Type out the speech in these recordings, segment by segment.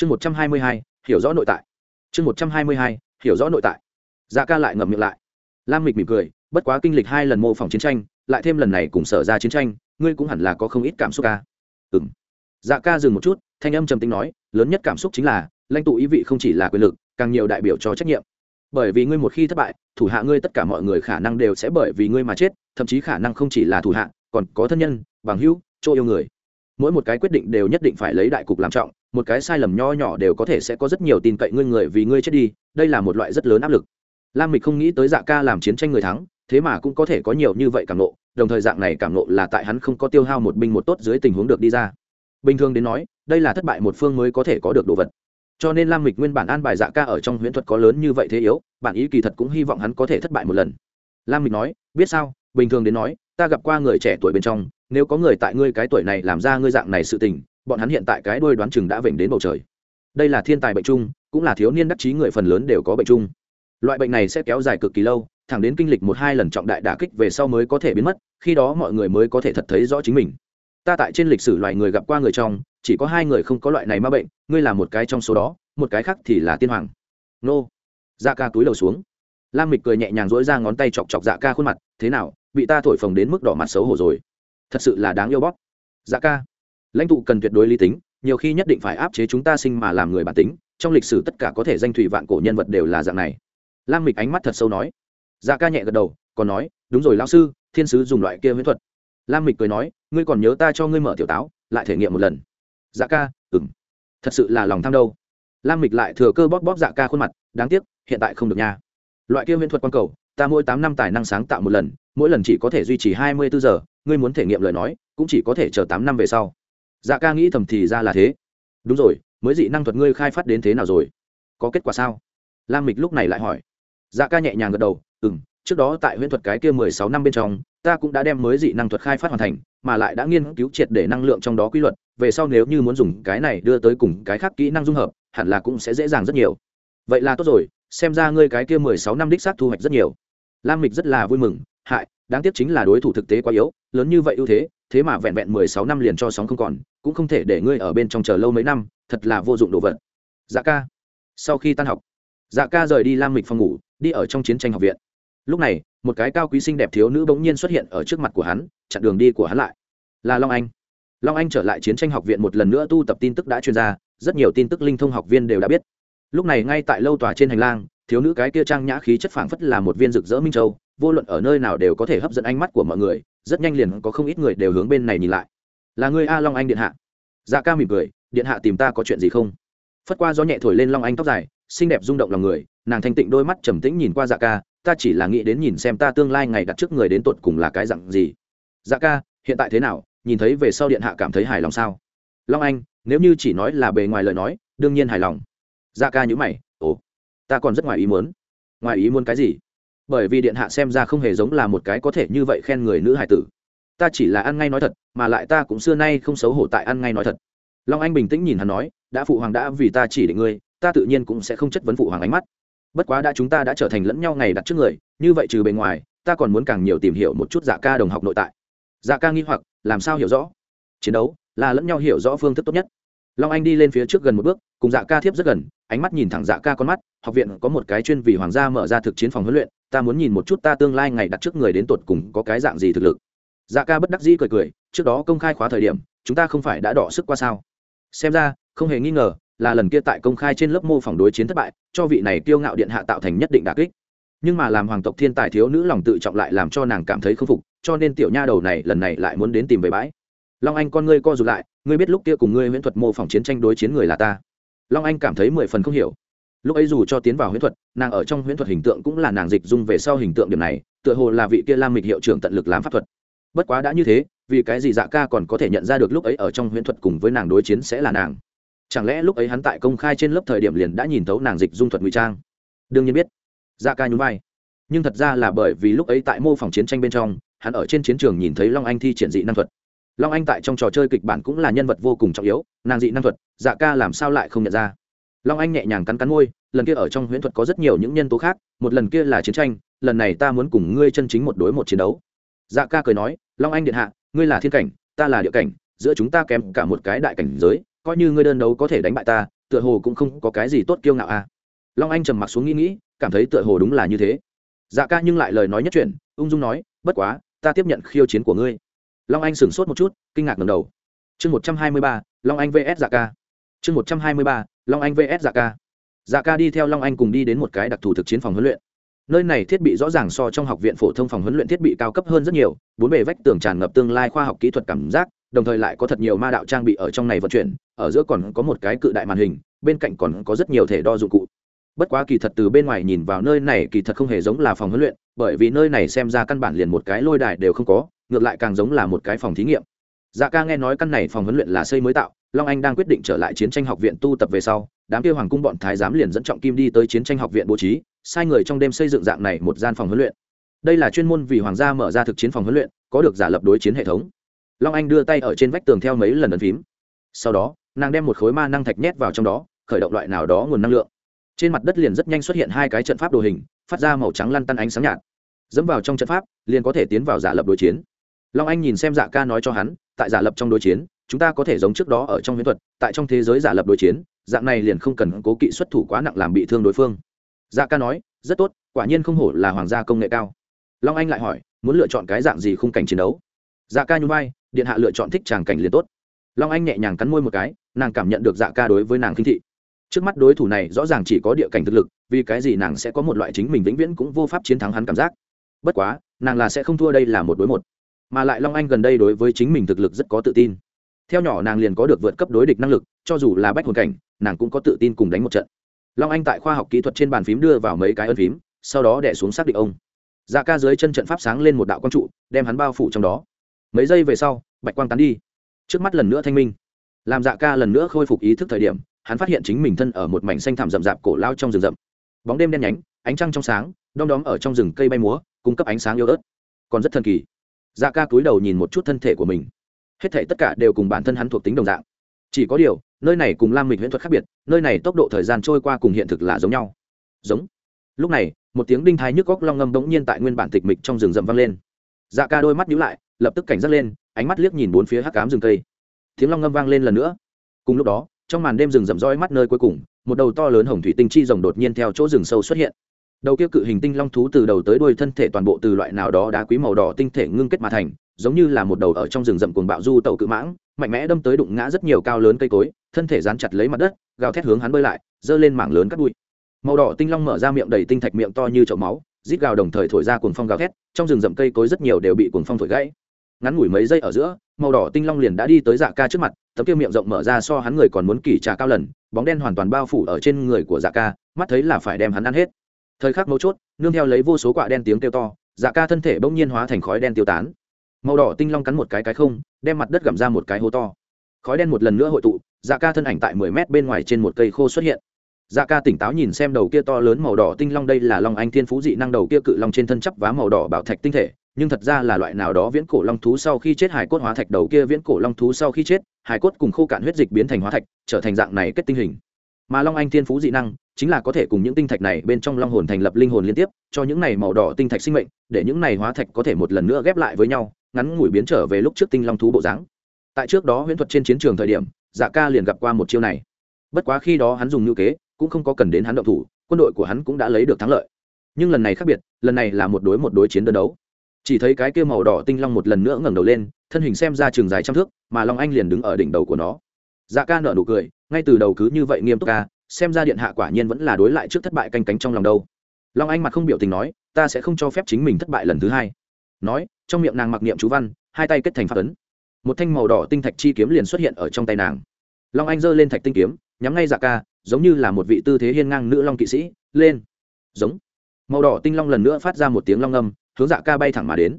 chương một trăm hai mươi hai, hiểu rõ nội tại. Chương một trăm hai mươi hai, hiểu rõ nội tại. Dạ ca lại ngậm miệng lại. Lam mịch mỉm cười, bất quá kinh lịch hai lần mô phỏng chiến tranh, lại thêm lần này cùng sở ra chiến tranh, ngươi cũng hẳn là có không ít cảm xúc à? ca ừ m dạ ca dừng một chút, thanh âm trầm tính nói, lớn nhất cảm xúc chính là, lãnh tụ ý vị không chỉ là quyền lực, càng nhiều đại biểu cho trách nhiệm. Bởi vì ngươi một khi thất bại, thủ hạ ngươi tất cả mọi người khả năng đều sẽ bởi vì ngươi mà chết, thậm chí khả năng không chỉ là thủ hạ, còn có thân nhân, bằng hữu, chỗ yêu người. Mỗi một cái quyết định đều nhất định phải lấy đại cục làm trọng một cái sai lầm nho nhỏ đều có thể sẽ có rất nhiều tin cậy ngươi người vì ngươi chết đi, đây là một loại rất lớn áp lực. Lam mịch không nghĩ tới dạ ca làm chiến tranh người thắng, thế mà cũng có thể có nhiều như vậy cảm nộ đồng thời dạng này cảm nộ là tại hắn không có tiêu hao một binh một tốt dưới tình huống được đi ra. Bình thường đến nói, đây là thất bại một phương mới có thể có được đồ vật. Cho nên lam mịch nguyên bản an bài dạ ca ở trong huyễn thuật có lớn như vậy thế yếu bản ý kỳ thật cũng hy vọng hắn có thể thất bại một lần. Lam mịch nói, biết sao, bình thường đến nói, ta gặp qua người trẻ tuổi bên trong, nếu có người tại ngươi cái tuổi này làm ra ngươi dạng này sự tình bọn hắn hiện tại cái đôi đoán chừng đã vểnh đến bầu trời. Đây là thiên tài bệnh chung, cũng là thiếu niên đắc chí người phần lớn đều có bệnh chung. Loại bệnh này sẽ kéo dài cực kỳ lâu, thẳng đến kinh lịch một hai lần trọng đại đả kích về sau mới có thể biến mất, khi đó mọi người mới có thể thật thấy rõ chính mình. Ta tại trên lịch sử loài người gặp qua người trong, chỉ có hai người không có loại này ma bệnh, ngươi là một cái trong số đó, một cái khác thì là tiên hoàng. Nô. Dạ ca túi đầu xuống. Lam mịch cười nhẹ nhàng dỗi ra ngón tay chọc chọc dạ ca khuôn mặt, thế nào, bị ta thổi phồng đến mức đỏ mặt xấu hổ rồi. Thật sự là đáng yêu bóp. Dạ ca lãnh tụ cần tuyệt đối lý tính, nhiều khi nhất định phải áp chế chúng ta sinh mà làm người bản tính, trong lịch sử tất cả có thể danh thủy vạn cổ nhân vật đều là dạng này. Lam mịch ánh mắt thật sâu nói. Dạ ca nhẹ gật đầu, còn nói, đúng rồi lão sư, thiên sứ dùng loại kia huyễn thuật. Lam mịch cười nói, ngươi còn nhớ ta cho ngươi mở tiểu táo, lại thể nghiệm một lần. Dạ ca ừng thật sự là lòng tham đâu. Lam mịch lại thừa cơ bóp bóp dạ ca khuôn mặt, đáng tiếc, hiện tại không được nha. Loại kia huyễn thuật quan cầu, ta mỗi tám năm tài năng sáng tạo một lần, mỗi lần chỉ có thể duy trì hai mươi bốn giờ, ngươi muốn thể nghiệm lời nói, cũng chỉ có thể chờ tám năm về sau dạ ca nghĩ thầm thì ra là thế. Đúng rồi, mới dị năng thuật ngươi khai phát đến thế nào rồi? Có kết quả sao? Lam mịch lúc này lại hỏi. Dạ ca nhẹ nhàng gật đầu ừ m trước đó tại huyễn thuật cái kia mười sáu năm bên trong, ta cũng đã đem mới dị năng thuật khai phát hoàn thành, mà lại đã nghiên cứu triệt để năng lượng trong đó quy luật, về sau nếu như muốn dùng cái này đưa tới cùng cái khác kỹ năng dung hợp, hẳn là cũng sẽ dễ dàng rất nhiều. Vậy là tốt rồi, xem ra ngươi cái kia mười sáu năm đích xác thu hoạch rất nhiều. Lam mịch rất là vui mừng, hại, đáng tiếc chính là đối thủ thực tế quá yếu, lớn như vậy ưu thế thế mà vẹn vẹn mười sáu năm liền cho sóng không còn cũng không thể để ngươi ở bên trong chờ lâu mấy năm, thật là vô dụng đồ vật. Dạ ca. Sau khi tan học dạ ca rời đi lam mịch phòng ngủ, đi ở trong chiến tranh học viện. Lúc này, một cái cao quý xinh đẹp thiếu nữ bỗng nhiên xuất hiện ở trước mặt của hắn, chặn đường đi của hắn lại. Là long anh. Long anh trở lại chiến tranh học viện một lần nữa tu tập tin tức đã chuyên ra, rất nhiều tin tức linh thông học viên đều đã biết. Lúc này ngay tại lâu tòa trên hành lang, thiếu nữ cái kia trang nhã khí chất phảng phất là một viên rực rỡ minh châu, vô luận ở nơi nào đều có thể hấp dẫn ánh mắt của mọi người, rất nhanh liền có không ít người đều hướng bên này nhìn lại là người a long anh điện hạ. Dạ ca mỉm cười, điện hạ tìm ta có chuyện gì không? Phất qua gió nhẹ thổi lên long anh tóc dài, xinh đẹp rung động lòng người, nàng thanh tịnh đôi mắt trầm tĩnh nhìn qua dạ ca, ta chỉ là nghĩ đến nhìn xem ta tương lai ngày đặt trước người đến tột cùng là cái dặn gì. Dạ ca, hiện tại thế nào? Nhìn thấy về sau điện hạ cảm thấy hài lòng sao? Long anh, nếu như chỉ nói là bề ngoài lời nói, đương nhiên hài lòng. Dạ ca nhữ mày, ồ, ta còn rất ngoài ý muốn. Ngoài ý muốn cái gì? Bởi vì điện hạ xem ra không hề giống là một cái có thể như vậy khen người nữ hải tử ta chỉ là ăn ngay nói thật, mà lại ta cũng xưa nay không xấu hổ tại ăn ngay nói thật. Long anh bình tĩnh nhìn hắn nói, đã phụ hoàng đã vì ta chỉ định ngươi, ta tự nhiên cũng sẽ không chất vấn phụ hoàng ánh mắt. Bất quá đã chúng ta đã trở thành lẫn nhau ngày đặt trước người, như vậy trừ bề ngoài, ta còn muốn càng nhiều tìm hiểu một chút dạ ca đồng học nội tại. Dạ ca nghi hoặc, làm sao hiểu rõ? Chiến đấu là lẫn nhau hiểu rõ phương thức tốt nhất. Long anh đi lên phía trước gần một bước, cùng dạ ca thiếp rất gần, ánh mắt nhìn thẳng dạ ca con mắt, học viện có một cái chuyên vì hoàng gia mở ra thực chiến phòng huấn luyện, ta muốn nhìn một chút ta tương lai ngày đặt trước người đến tột cùng có cái dạng gì thực lực dạ ca bất đắc dĩ cười cười, trước đó công khai khóa thời điểm, chúng ta không phải đã đỏ sức qua sao? Xem ra, không hề nghi ngờ là lần kia tại công khai trên lớp mô phỏng đối chiến thất bại, cho vị này kiêu ngạo điện hạ tạo thành nhất định đà kích. Nhưng mà làm hoàng tộc thiên tài thiếu nữ lòng tự trọng lại làm cho nàng cảm thấy k phục, cho nên tiểu nha đầu này lần này lại muốn đến tìm về bãi. Long anh con ngươi co rụt lại, ngươi biết lúc kia cùng ngươi huyễn thuật mô phỏng chiến tranh đối chiến người là ta. Long anh cảm thấy mười phần không hiểu. Lúc ấy dù cho tiến vào huyễn thuật, nàng ở trong huyễn thuật hình tượng cũng là nàng dịch dung về sau hình tượng điểm này, tựa hồ là vị kia lam mịch hiệu trưởng tận lực làm pháp thuật bất quá đã như thế, vì cái gì dạ ca còn có thể nhận ra được lúc ấy ở trong huyễn thuật cùng với nàng đối chiến sẽ là nàng? Chẳng lẽ lúc ấy hắn tại công khai trên lớp thời điểm liền đã nhìn thấu nàng dịch dung thuật ngụy trang? Đương nhiên biết. Dạ ca nhún vai. Nhưng thật ra là bởi vì lúc ấy tại mô phỏng chiến tranh bên trong, hắn ở trên chiến trường nhìn thấy long anh thi triển dị năng thuật. Long anh tại trong trò chơi kịch bản cũng là nhân vật vô cùng trọng yếu, nàng dị năng thuật dạ ca làm sao lại không nhận ra? Long anh nhẹ nhàng cắn cắn môi, lần kia ở trong huyễn thuật có rất nhiều những nhân tố khác, một lần kia là chiến tranh, lần này ta muốn cùng ngươi chân chính một đối một chiến đấu dạ ca cười nói, long anh điện hạ, ngươi là thiên cảnh, ta là địa cảnh, giữa chúng ta kém cả một cái đại cảnh giới, coi như ngươi đơn đấu có thể đánh bại ta, tựa hồ cũng không có cái gì tốt kiêu ngạo à. Long anh trầm mặc xuống nghĩ nghĩ, cảm thấy tựa hồ đúng là như thế. Dạ ca nhưng lại lời nói nhất chuyển, ung dung nói, bất quá, ta tiếp nhận khiêu chiến của ngươi. Long anh sửng sốt một chút, kinh ngạc ngầm đầu. Chương một trăm hai mươi ba, long anh vs. Dạ ca. Chương một trăm hai mươi ba, long anh vs. Dạ ca. Dạ ca đi theo long anh cùng đi đến một cái đặc thù thực chiến phòng huấn luyện nơi này thiết bị rõ ràng so trong học viện phổ thông phòng huấn luyện thiết bị cao cấp hơn rất nhiều, bốn bề vách tường tràn ngập tương lai khoa học kỹ thuật cảm giác, đồng thời lại có thật nhiều ma đạo trang bị ở trong này vận chuyển, ở giữa còn có một cái cự đại màn hình, bên cạnh còn có rất nhiều thể đo dụng cụ. Bất quá kỳ thật từ bên ngoài nhìn vào nơi này kỳ thật không hề giống là phòng huấn luyện, bởi vì nơi này xem ra căn bản liền một cái lôi đài đều không có, ngược lại càng giống là một cái phòng thí nghiệm. Dạ ca nghe nói căn này phòng huấn luyện là xây mới tạo, long anh đang quyết định trở lại chiến tranh học viện tu tập về sau đám kia hoàng cung bọn thái giám liền dẫn trọng kim đi tới chiến tranh học viện bố trí, sai người trong đêm xây dựng dạng này một gian phòng huấn luyện. Đây là chuyên môn vì hoàng gia mở ra thực chiến phòng huấn luyện, có được giả lập đối chiến hệ thống. Long anh đưa tay ở trên vách tường theo mấy lần ấn phím. Sau đó, nàng đem một khối ma năng thạch nhét vào trong đó, khởi động loại nào đó nguồn năng lượng. Trên mặt đất liền rất nhanh xuất hiện hai cái trận pháp đồ hình, phát ra màu trắng lăn tăn ánh sáng nhạt. Dẫm vào trong trận pháp, liền có thể tiến vào giả lập đối chiến. Long anh nhìn xem dạ ca nói cho hắn, tại giả lập trong đối chiến, chúng ta có thể giống trước đó ở trong huyễn thuật, tại trong thế giới giả lập đối chiến dạng này liền không cần cố kỵ xuất thủ quá nặng làm bị thương đối phương. Dạ ca nói, rất tốt, quả nhiên không hổ là hoàng gia công nghệ cao. Long anh lại hỏi, muốn lựa chọn cái dạng gì khung cảnh chiến đấu? Dạ ca nhún vai, điện hạ lựa chọn thích tràng cảnh liền tốt. Long anh nhẹ nhàng cắn môi một cái, nàng cảm nhận được dạ ca đối với nàng khinh thị. Trước mắt đối thủ này rõ ràng chỉ có địa cảnh thực lực, vì cái gì nàng sẽ có một loại chính mình vĩnh viễn cũng vô pháp chiến thắng hắn cảm giác. Bất quá, nàng là sẽ không thua đây là một đối một. Mà lại long anh gần đây đối với chính mình thực lực rất có tự tin theo nhỏ nàng liền có được vượt cấp đối địch năng lực, cho dù là bách hồn cảnh, nàng cũng có tự tin cùng đánh một trận. Long anh tại khoa học kỹ thuật trên bàn phím đưa vào mấy cái ân phím, sau đó đẻ xuống xác định ông. Dạ ca dưới chân trận pháp sáng lên một đạo quang trụ, đem hắn bao phủ trong đó. Mấy giây về sau, bạch quang tán đi. Trước mắt lần nữa thanh minh. Làm dạ ca lần nữa khôi phục ý thức thời điểm, hắn phát hiện chính mình thân ở một mảnh xanh thảm rậm rạp cổ lao trong rừng rậm. Bóng đêm đen nhánh, ánh trăng trong sáng, đom đóm ở trong rừng cây bay múa, cung cấp ánh sáng yếu ớt. Còn rất thần kỳ. Dạ ca cúi đầu nhìn một chút thân thể của mình hết thể tất cả đều cùng bản thân hắn thuộc tính đồng dạng. Chỉ có điều, nơi này cùng lam mịch huyễn thuật khác biệt, nơi này tốc độ thời gian trôi qua cùng hiện thực là giống nhau. Giống. Lúc này, một tiếng đinh thái nhức góc long ngâm bỗng nhiên tại nguyên bản tịch mịch trong rừng rậm vang lên. Dạ ca đôi mắt nhíu lại, lập tức cảnh giác lên, ánh mắt liếc nhìn bốn phía hắc cám rừng cây. Tiếng long ngâm vang lên lần nữa. Cùng lúc đó, trong màn đêm rừng rậm dõi mắt nơi cuối cùng, một đầu to lớn hồng thủy tinh chi rồng đột nhiên theo chỗ rừng sâu xuất hiện. Đầu kia cự hình tinh long thú từ đầu tới đuôi thân thể toàn bộ từ loại nào đó đá quý màu đỏ tinh thể ngưng kết mà thành giống như là một đầu ở trong rừng rậm cuồng bạo du tàu cự mãng, mạnh mẽ đâm tới đụng ngã rất nhiều cao lớn cây cối, thân thể dán chặt lấy mặt đất, gào thét hướng hắn bơi lại, giơ lên mảng lớn cắt bụi. Màu đỏ tinh long mở ra miệng đầy tinh thạch miệng to như chậu máu, rít gào đồng thời thổi ra cuồng phong gào thét, trong rừng rậm cây cối rất nhiều đều bị cuồng phong thổi gãy. Ngắn ngủi mấy giây ở giữa, màu đỏ tinh long liền đã đi tới dạ ca trước mặt, tấm kia miệng rộng mở ra so hắn người còn muốn kỳ trà cao lần, bóng đen hoàn toàn bao phủ ở trên người của dạ ca, mắt thấy là phải đem hắn ăn hết. Thời khắc mấu chốt, nương theo lấy vô số quả đen tiếng kêu to dạ ca thân thể bỗng nhiên hóa thành khói đen tiêu tán màu đỏ tinh long cắn một cái cái không, đem mặt đất gặm ra một cái hố to. Khói đen một lần nữa hội tụ dạ ca thân ảnh tại mười mét bên ngoài trên một cây khô xuất hiện. Dạ ca tỉnh táo nhìn xem đầu kia to lớn màu đỏ tinh long đây là long anh thiên phú dị năng đầu kia cự long trên thân chấp vá màu đỏ bảo thạch tinh thể, nhưng thật ra là loại nào đó viễn cổ long thú sau khi chết hải cốt hóa thạch đầu kia viễn cổ long thú sau khi chết, hải cốt cùng khô cạn huyết dịch biến thành hóa thạch, trở thành dạng này kết tinh hình. Mà long anh thiên phú dị năng chính là có thể cùng những tinh thạch này bên trong long hồn thành lập linh hồn liên tiếp, cho những này màu đỏ tinh thạch sinh mệnh, để những này hóa thạch có thể một lần nữa ghép lại với nhau, ngắn ngủi biến trở về lúc trước tinh long thú bộ dáng. Tại trước đó huyễn thuật trên chiến trường thời điểm dạ ca liền gặp qua một chiêu này. Bất quá khi đó hắn dùng ngữ kế, cũng không có cần đến hắn động thủ, quân đội của hắn cũng đã lấy được thắng lợi. Nhưng lần này khác biệt, lần này là một đối một đối chiến đơn đấu. Chỉ thấy cái kia màu đỏ tinh long một lần nữa ngẩng đầu lên, thân hình xem ra trường dài trăm thước, mà long anh liền đứng ở đỉnh đầu của nó. Dạ ca nợ nụ cười, ngay từ đầu cứ như vậy nghiêm túc ca xem ra điện hạ quả nhiên vẫn là đối lại trước thất bại canh cánh trong lòng đâu. Long anh mặt không biểu tình nói, ta sẽ không cho phép chính mình thất bại lần thứ hai. Nói, trong miệng nàng mặc niệm chú văn, hai tay kết thành phát ấn. Một thanh màu đỏ tinh thạch chi kiếm liền xuất hiện ở trong tay nàng. Long anh giơ lên thạch tinh kiếm, nhắm ngay dạ ca, giống như là một vị tư thế hiên ngang nữ long kỵ sĩ, lên. Giống. Màu đỏ tinh long lần nữa phát ra một tiếng long âm, hướng dạ ca bay thẳng mà đến.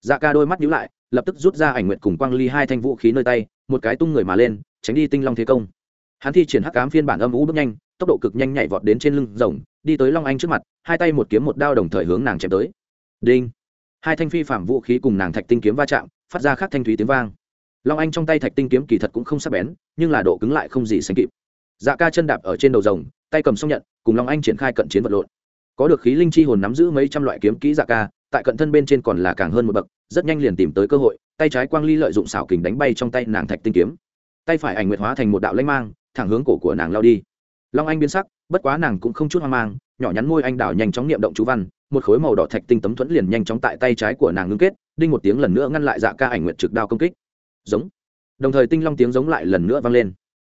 Dạ ca đôi mắt nhíu lại, lập tức rút ra ảnh nguyện cùng quang ly hai thanh vũ khí nơi tay, một cái tung người mà lên, tránh đi tinh long thế công hắn thi triển hắc cám phiên bản âm ú bước nhanh, tốc độ cực nhanh nhảy vọt đến trên lưng rồng, đi tới long anh trước mặt, hai tay một kiếm một đao đồng thời hướng nàng chém tới. Đinh! Hai thanh phi phạm vũ khí cùng nàng thạch tinh kiếm va chạm, phát ra khắc thanh thúy tiếng vang. Long anh trong tay thạch tinh kiếm kỳ thật cũng không sắc bén, nhưng là độ cứng lại không gì sánh kịp. Dạ ca chân đạp ở trên đầu rồng, tay cầm song nhận, cùng long anh triển khai cận chiến vật lộn. Có được khí linh chi hồn nắm giữ mấy trăm loại kiếm kỹ dạ ca, tại cận thân bên trên còn là càng hơn một bậc, rất nhanh liền tìm tới cơ hội, tay trái quang ly lợi dụng xảo kình đánh bay trong tay nàng thạch tinh kiếm. Tay phải ảnh nguyệt hóa thành một đạo lanh mang thẳng hướng cổ của nàng lao đi. Long anh biến sắc, bất quá nàng cũng không chút hoang mang, nhỏ nhắn môi anh đào nhanh chóng niệm động chú văn, một khối màu đỏ thạch tinh tấm thuẫn liền nhanh chóng tại tay trái của nàng ngưng kết, đinh một tiếng lần nữa ngăn lại dạ ca ảnh nguyện trực đao công kích. Giống. Đồng thời tinh long tiếng giống lại lần nữa vang lên.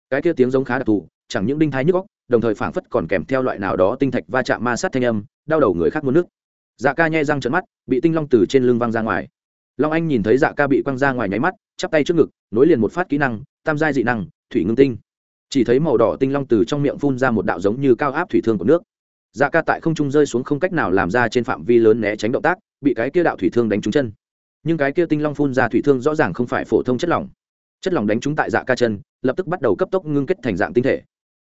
Cái kia tiếng giống khá đặc thù, chẳng những đinh thái nhức góc đồng thời phảng phất còn kèm theo loại nào đó tinh thạch va chạm ma sát thanh âm, đau đầu người khác muốn nước. Dạ ca nhai răng trận mắt, bị tinh long từ trên lưng văng ra ngoài. Long anh nhìn thấy dạ ca bị quăng ra ngoài nháy mắt, chắp tay trước ngực, nối liền một phát kỹ năng, tam giai dị năng, thủy ngưng tinh chỉ thấy màu đỏ tinh long từ trong miệng phun ra một đạo giống như cao áp thủy thương của nước. Dạ ca tại không trung rơi xuống không cách nào làm ra trên phạm vi lớn né tránh động tác, bị cái kia đạo thủy thương đánh trúng chân. Nhưng cái kia tinh long phun ra thủy thương rõ ràng không phải phổ thông chất lỏng. Chất lỏng đánh trúng tại dạ ca chân, lập tức bắt đầu cấp tốc ngưng kết thành dạng tinh thể.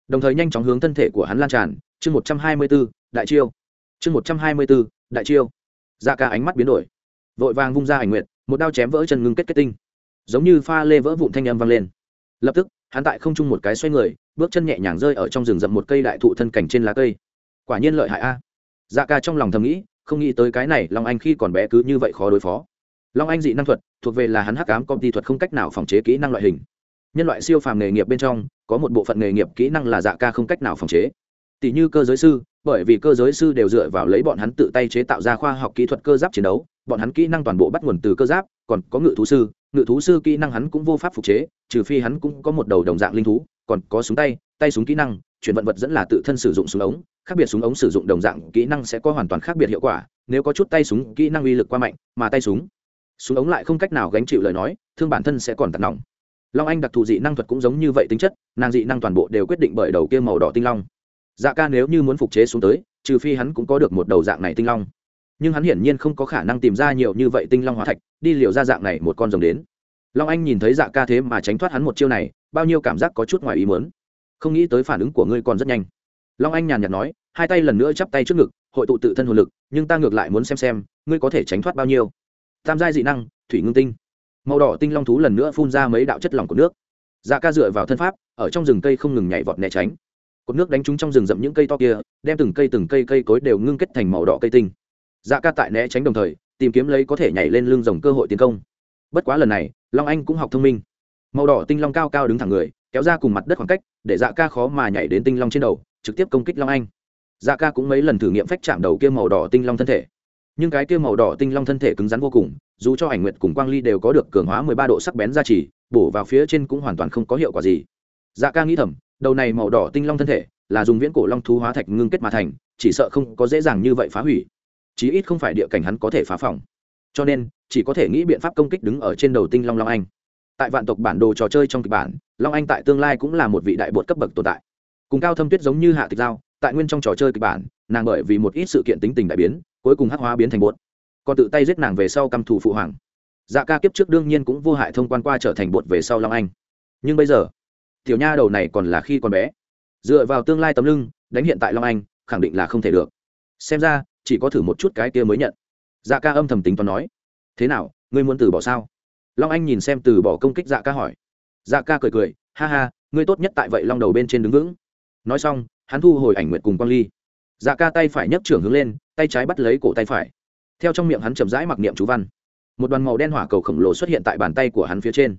Đồng thời nhanh chóng hướng thân thể của hắn lan tràn. Chương một trăm hai mươi b ố đại chiêu. Chương một trăm hai mươi b ố đại chiêu. Dạ ca ánh mắt biến đổi. Vội vàng vung ra ảnh nguyện một đao chém vỡ chân ngưng kết kết tinh. Giống như pha lê vỡ vụn thanh âm vang lên. Lập tức hắn tại không trung một cái xoay người, bước chân nhẹ nhàng rơi ở trong rừng rậm một cây đại thụ thân cảnh trên lá cây. Quả nhiên lợi hại a. Dạ ca trong lòng thầm nghĩ, không nghĩ tới cái này long anh khi còn bé cứ như vậy khó đối phó. Long anh dị năng thuật, thuộc về là hắn hắc ám công ty thuật không cách nào phòng chế kỹ năng loại hình. Nhân loại siêu phàm nghề nghiệp bên trong, có một bộ phận nghề nghiệp kỹ năng là dạ ca không cách nào phòng chế. Tỷ như cơ giới sư, bởi vì cơ giới sư đều dựa vào lấy bọn hắn tự tay chế tạo ra khoa học kỹ thuật cơ giáp chiến đấu bọn hắn kỹ năng toàn bộ bắt nguồn từ cơ giáp, còn có ngự thú sư, ngự thú sư kỹ năng hắn cũng vô pháp phục chế, trừ phi hắn cũng có một đầu đồng dạng linh thú, còn có súng tay tay súng kỹ năng, chuyển vận vật dẫn là tự thân sử dụng súng ống, khác biệt súng ống sử dụng đồng dạng kỹ năng sẽ có hoàn toàn khác biệt hiệu quả, nếu có chút tay súng kỹ năng uy lực qua mạnh, mà tay súng súng ống lại không cách nào gánh chịu lời nói, thương bản thân sẽ còn tạt nòng. Long anh đặc thù dị năng thuật cũng giống như vậy tính chất, nàng dị năng toàn bộ đều quyết định bởi đầu kia màu đỏ tinh long. Dạ ca nếu như muốn phục chế xuống tới, trừ phi hắn cũng có được một đầu dạng này tinh long nhưng hắn hiển nhiên không có khả năng tìm ra nhiều như vậy tinh long hóa thạch, đi liều ra dạng này một con rồng đến. Long anh nhìn thấy dạ ca thế mà tránh thoát hắn một chiêu này, bao nhiêu cảm giác có chút ngoài ý mớn không nghĩ tới phản ứng của ngươi còn rất nhanh. Long anh nhàn nhạt nói, hai tay lần nữa chắp tay trước ngực, hội tụ tự thân hồn lực, nhưng ta ngược lại muốn xem xem, ngươi có thể tránh thoát bao nhiêu. Tam giai dị năng, thủy ngưng tinh. Màu đỏ tinh long thú lần nữa phun ra mấy đạo chất lỏng của nước. Dạ ca dựa vào thân pháp, ở trong rừng cây không ngừng nhảy vọt né tránh. Cột nước đánh trúng trong rừng rậm những cây to kia, đem từng cây từng cây cây cối đều ngưng kết thành màu đỏ cây tinh dạ ca tại né tránh đồng thời, tìm kiếm lấy có thể nhảy lên lưng rồng cơ hội tiến công. Bất quá lần này, long anh cũng học thông minh. Màu đỏ tinh long cao cao đứng thẳng người, kéo ra cùng mặt đất khoảng cách, để dạ ca khó mà nhảy đến tinh long trên đầu, trực tiếp công kích long anh. Dạ ca cũng mấy lần thử nghiệm phách chạm đầu kia màu đỏ tinh long thân thể. Nhưng cái kia màu đỏ tinh long thân thể cứng rắn vô cùng, dù cho ảnh nguyệt cùng quang ly đều có được cường hóa mười ba độ sắc bén ra chỉ bổ vào phía trên cũng hoàn toàn không có hiệu quả gì. Dạ ca nghĩ thầm, đầu này màu đỏ tinh long thân thể là dùng viễn cổ long thú hóa thạch ngưng kết mà thành, chỉ sợ không có dễ dàng như vậy phá hủy chí ít không phải địa cảnh hắn có thể phá phòng. Cho nên, chỉ có thể nghĩ biện pháp công kích đứng ở trên đầu tinh long long anh. Tại vạn tộc bản đồ trò chơi trong kịch bản, long anh tại tương lai cũng là một vị đại bột cấp bậc tồn tại. Cùng cao thâm tuyết giống như hạ tịch giao, tại nguyên trong trò chơi kịch bản, nàng bởi vì một ít sự kiện tính tình đại biến, cuối cùng hắc hóa biến thành bột. Còn tự tay giết nàng về sau căm thù phụ hoàng. Dạ ca kiếp trước đương nhiên cũng vô hại thông quan qua trở thành bột về sau long anh. Nhưng bây giờ, tiểu nha đầu này còn là khi còn bé. Dựa vào tương lai tấm lưng, đánh hiện tại long anh, khẳng định là không thể được. Xem ra chỉ có thử một chút cái kia mới nhận. Dạ ca âm thầm tính toán nói. Thế nào, ngươi muốn từ bỏ sao? Long anh nhìn xem từ bỏ công kích dạ ca hỏi. Dạ ca cười cười, ha ha, ngươi tốt nhất tại vậy long đầu bên trên đứng vững. Nói xong, hắn thu hồi ảnh nguyện cùng quang ly. Dạ ca tay phải nhấc trưởng hướng lên, tay trái bắt lấy cổ tay phải. Theo trong miệng hắn chậm rãi mặc niệm chú văn. Một đoàn màu đen hỏa cầu khổng lồ xuất hiện tại bàn tay của hắn phía trên.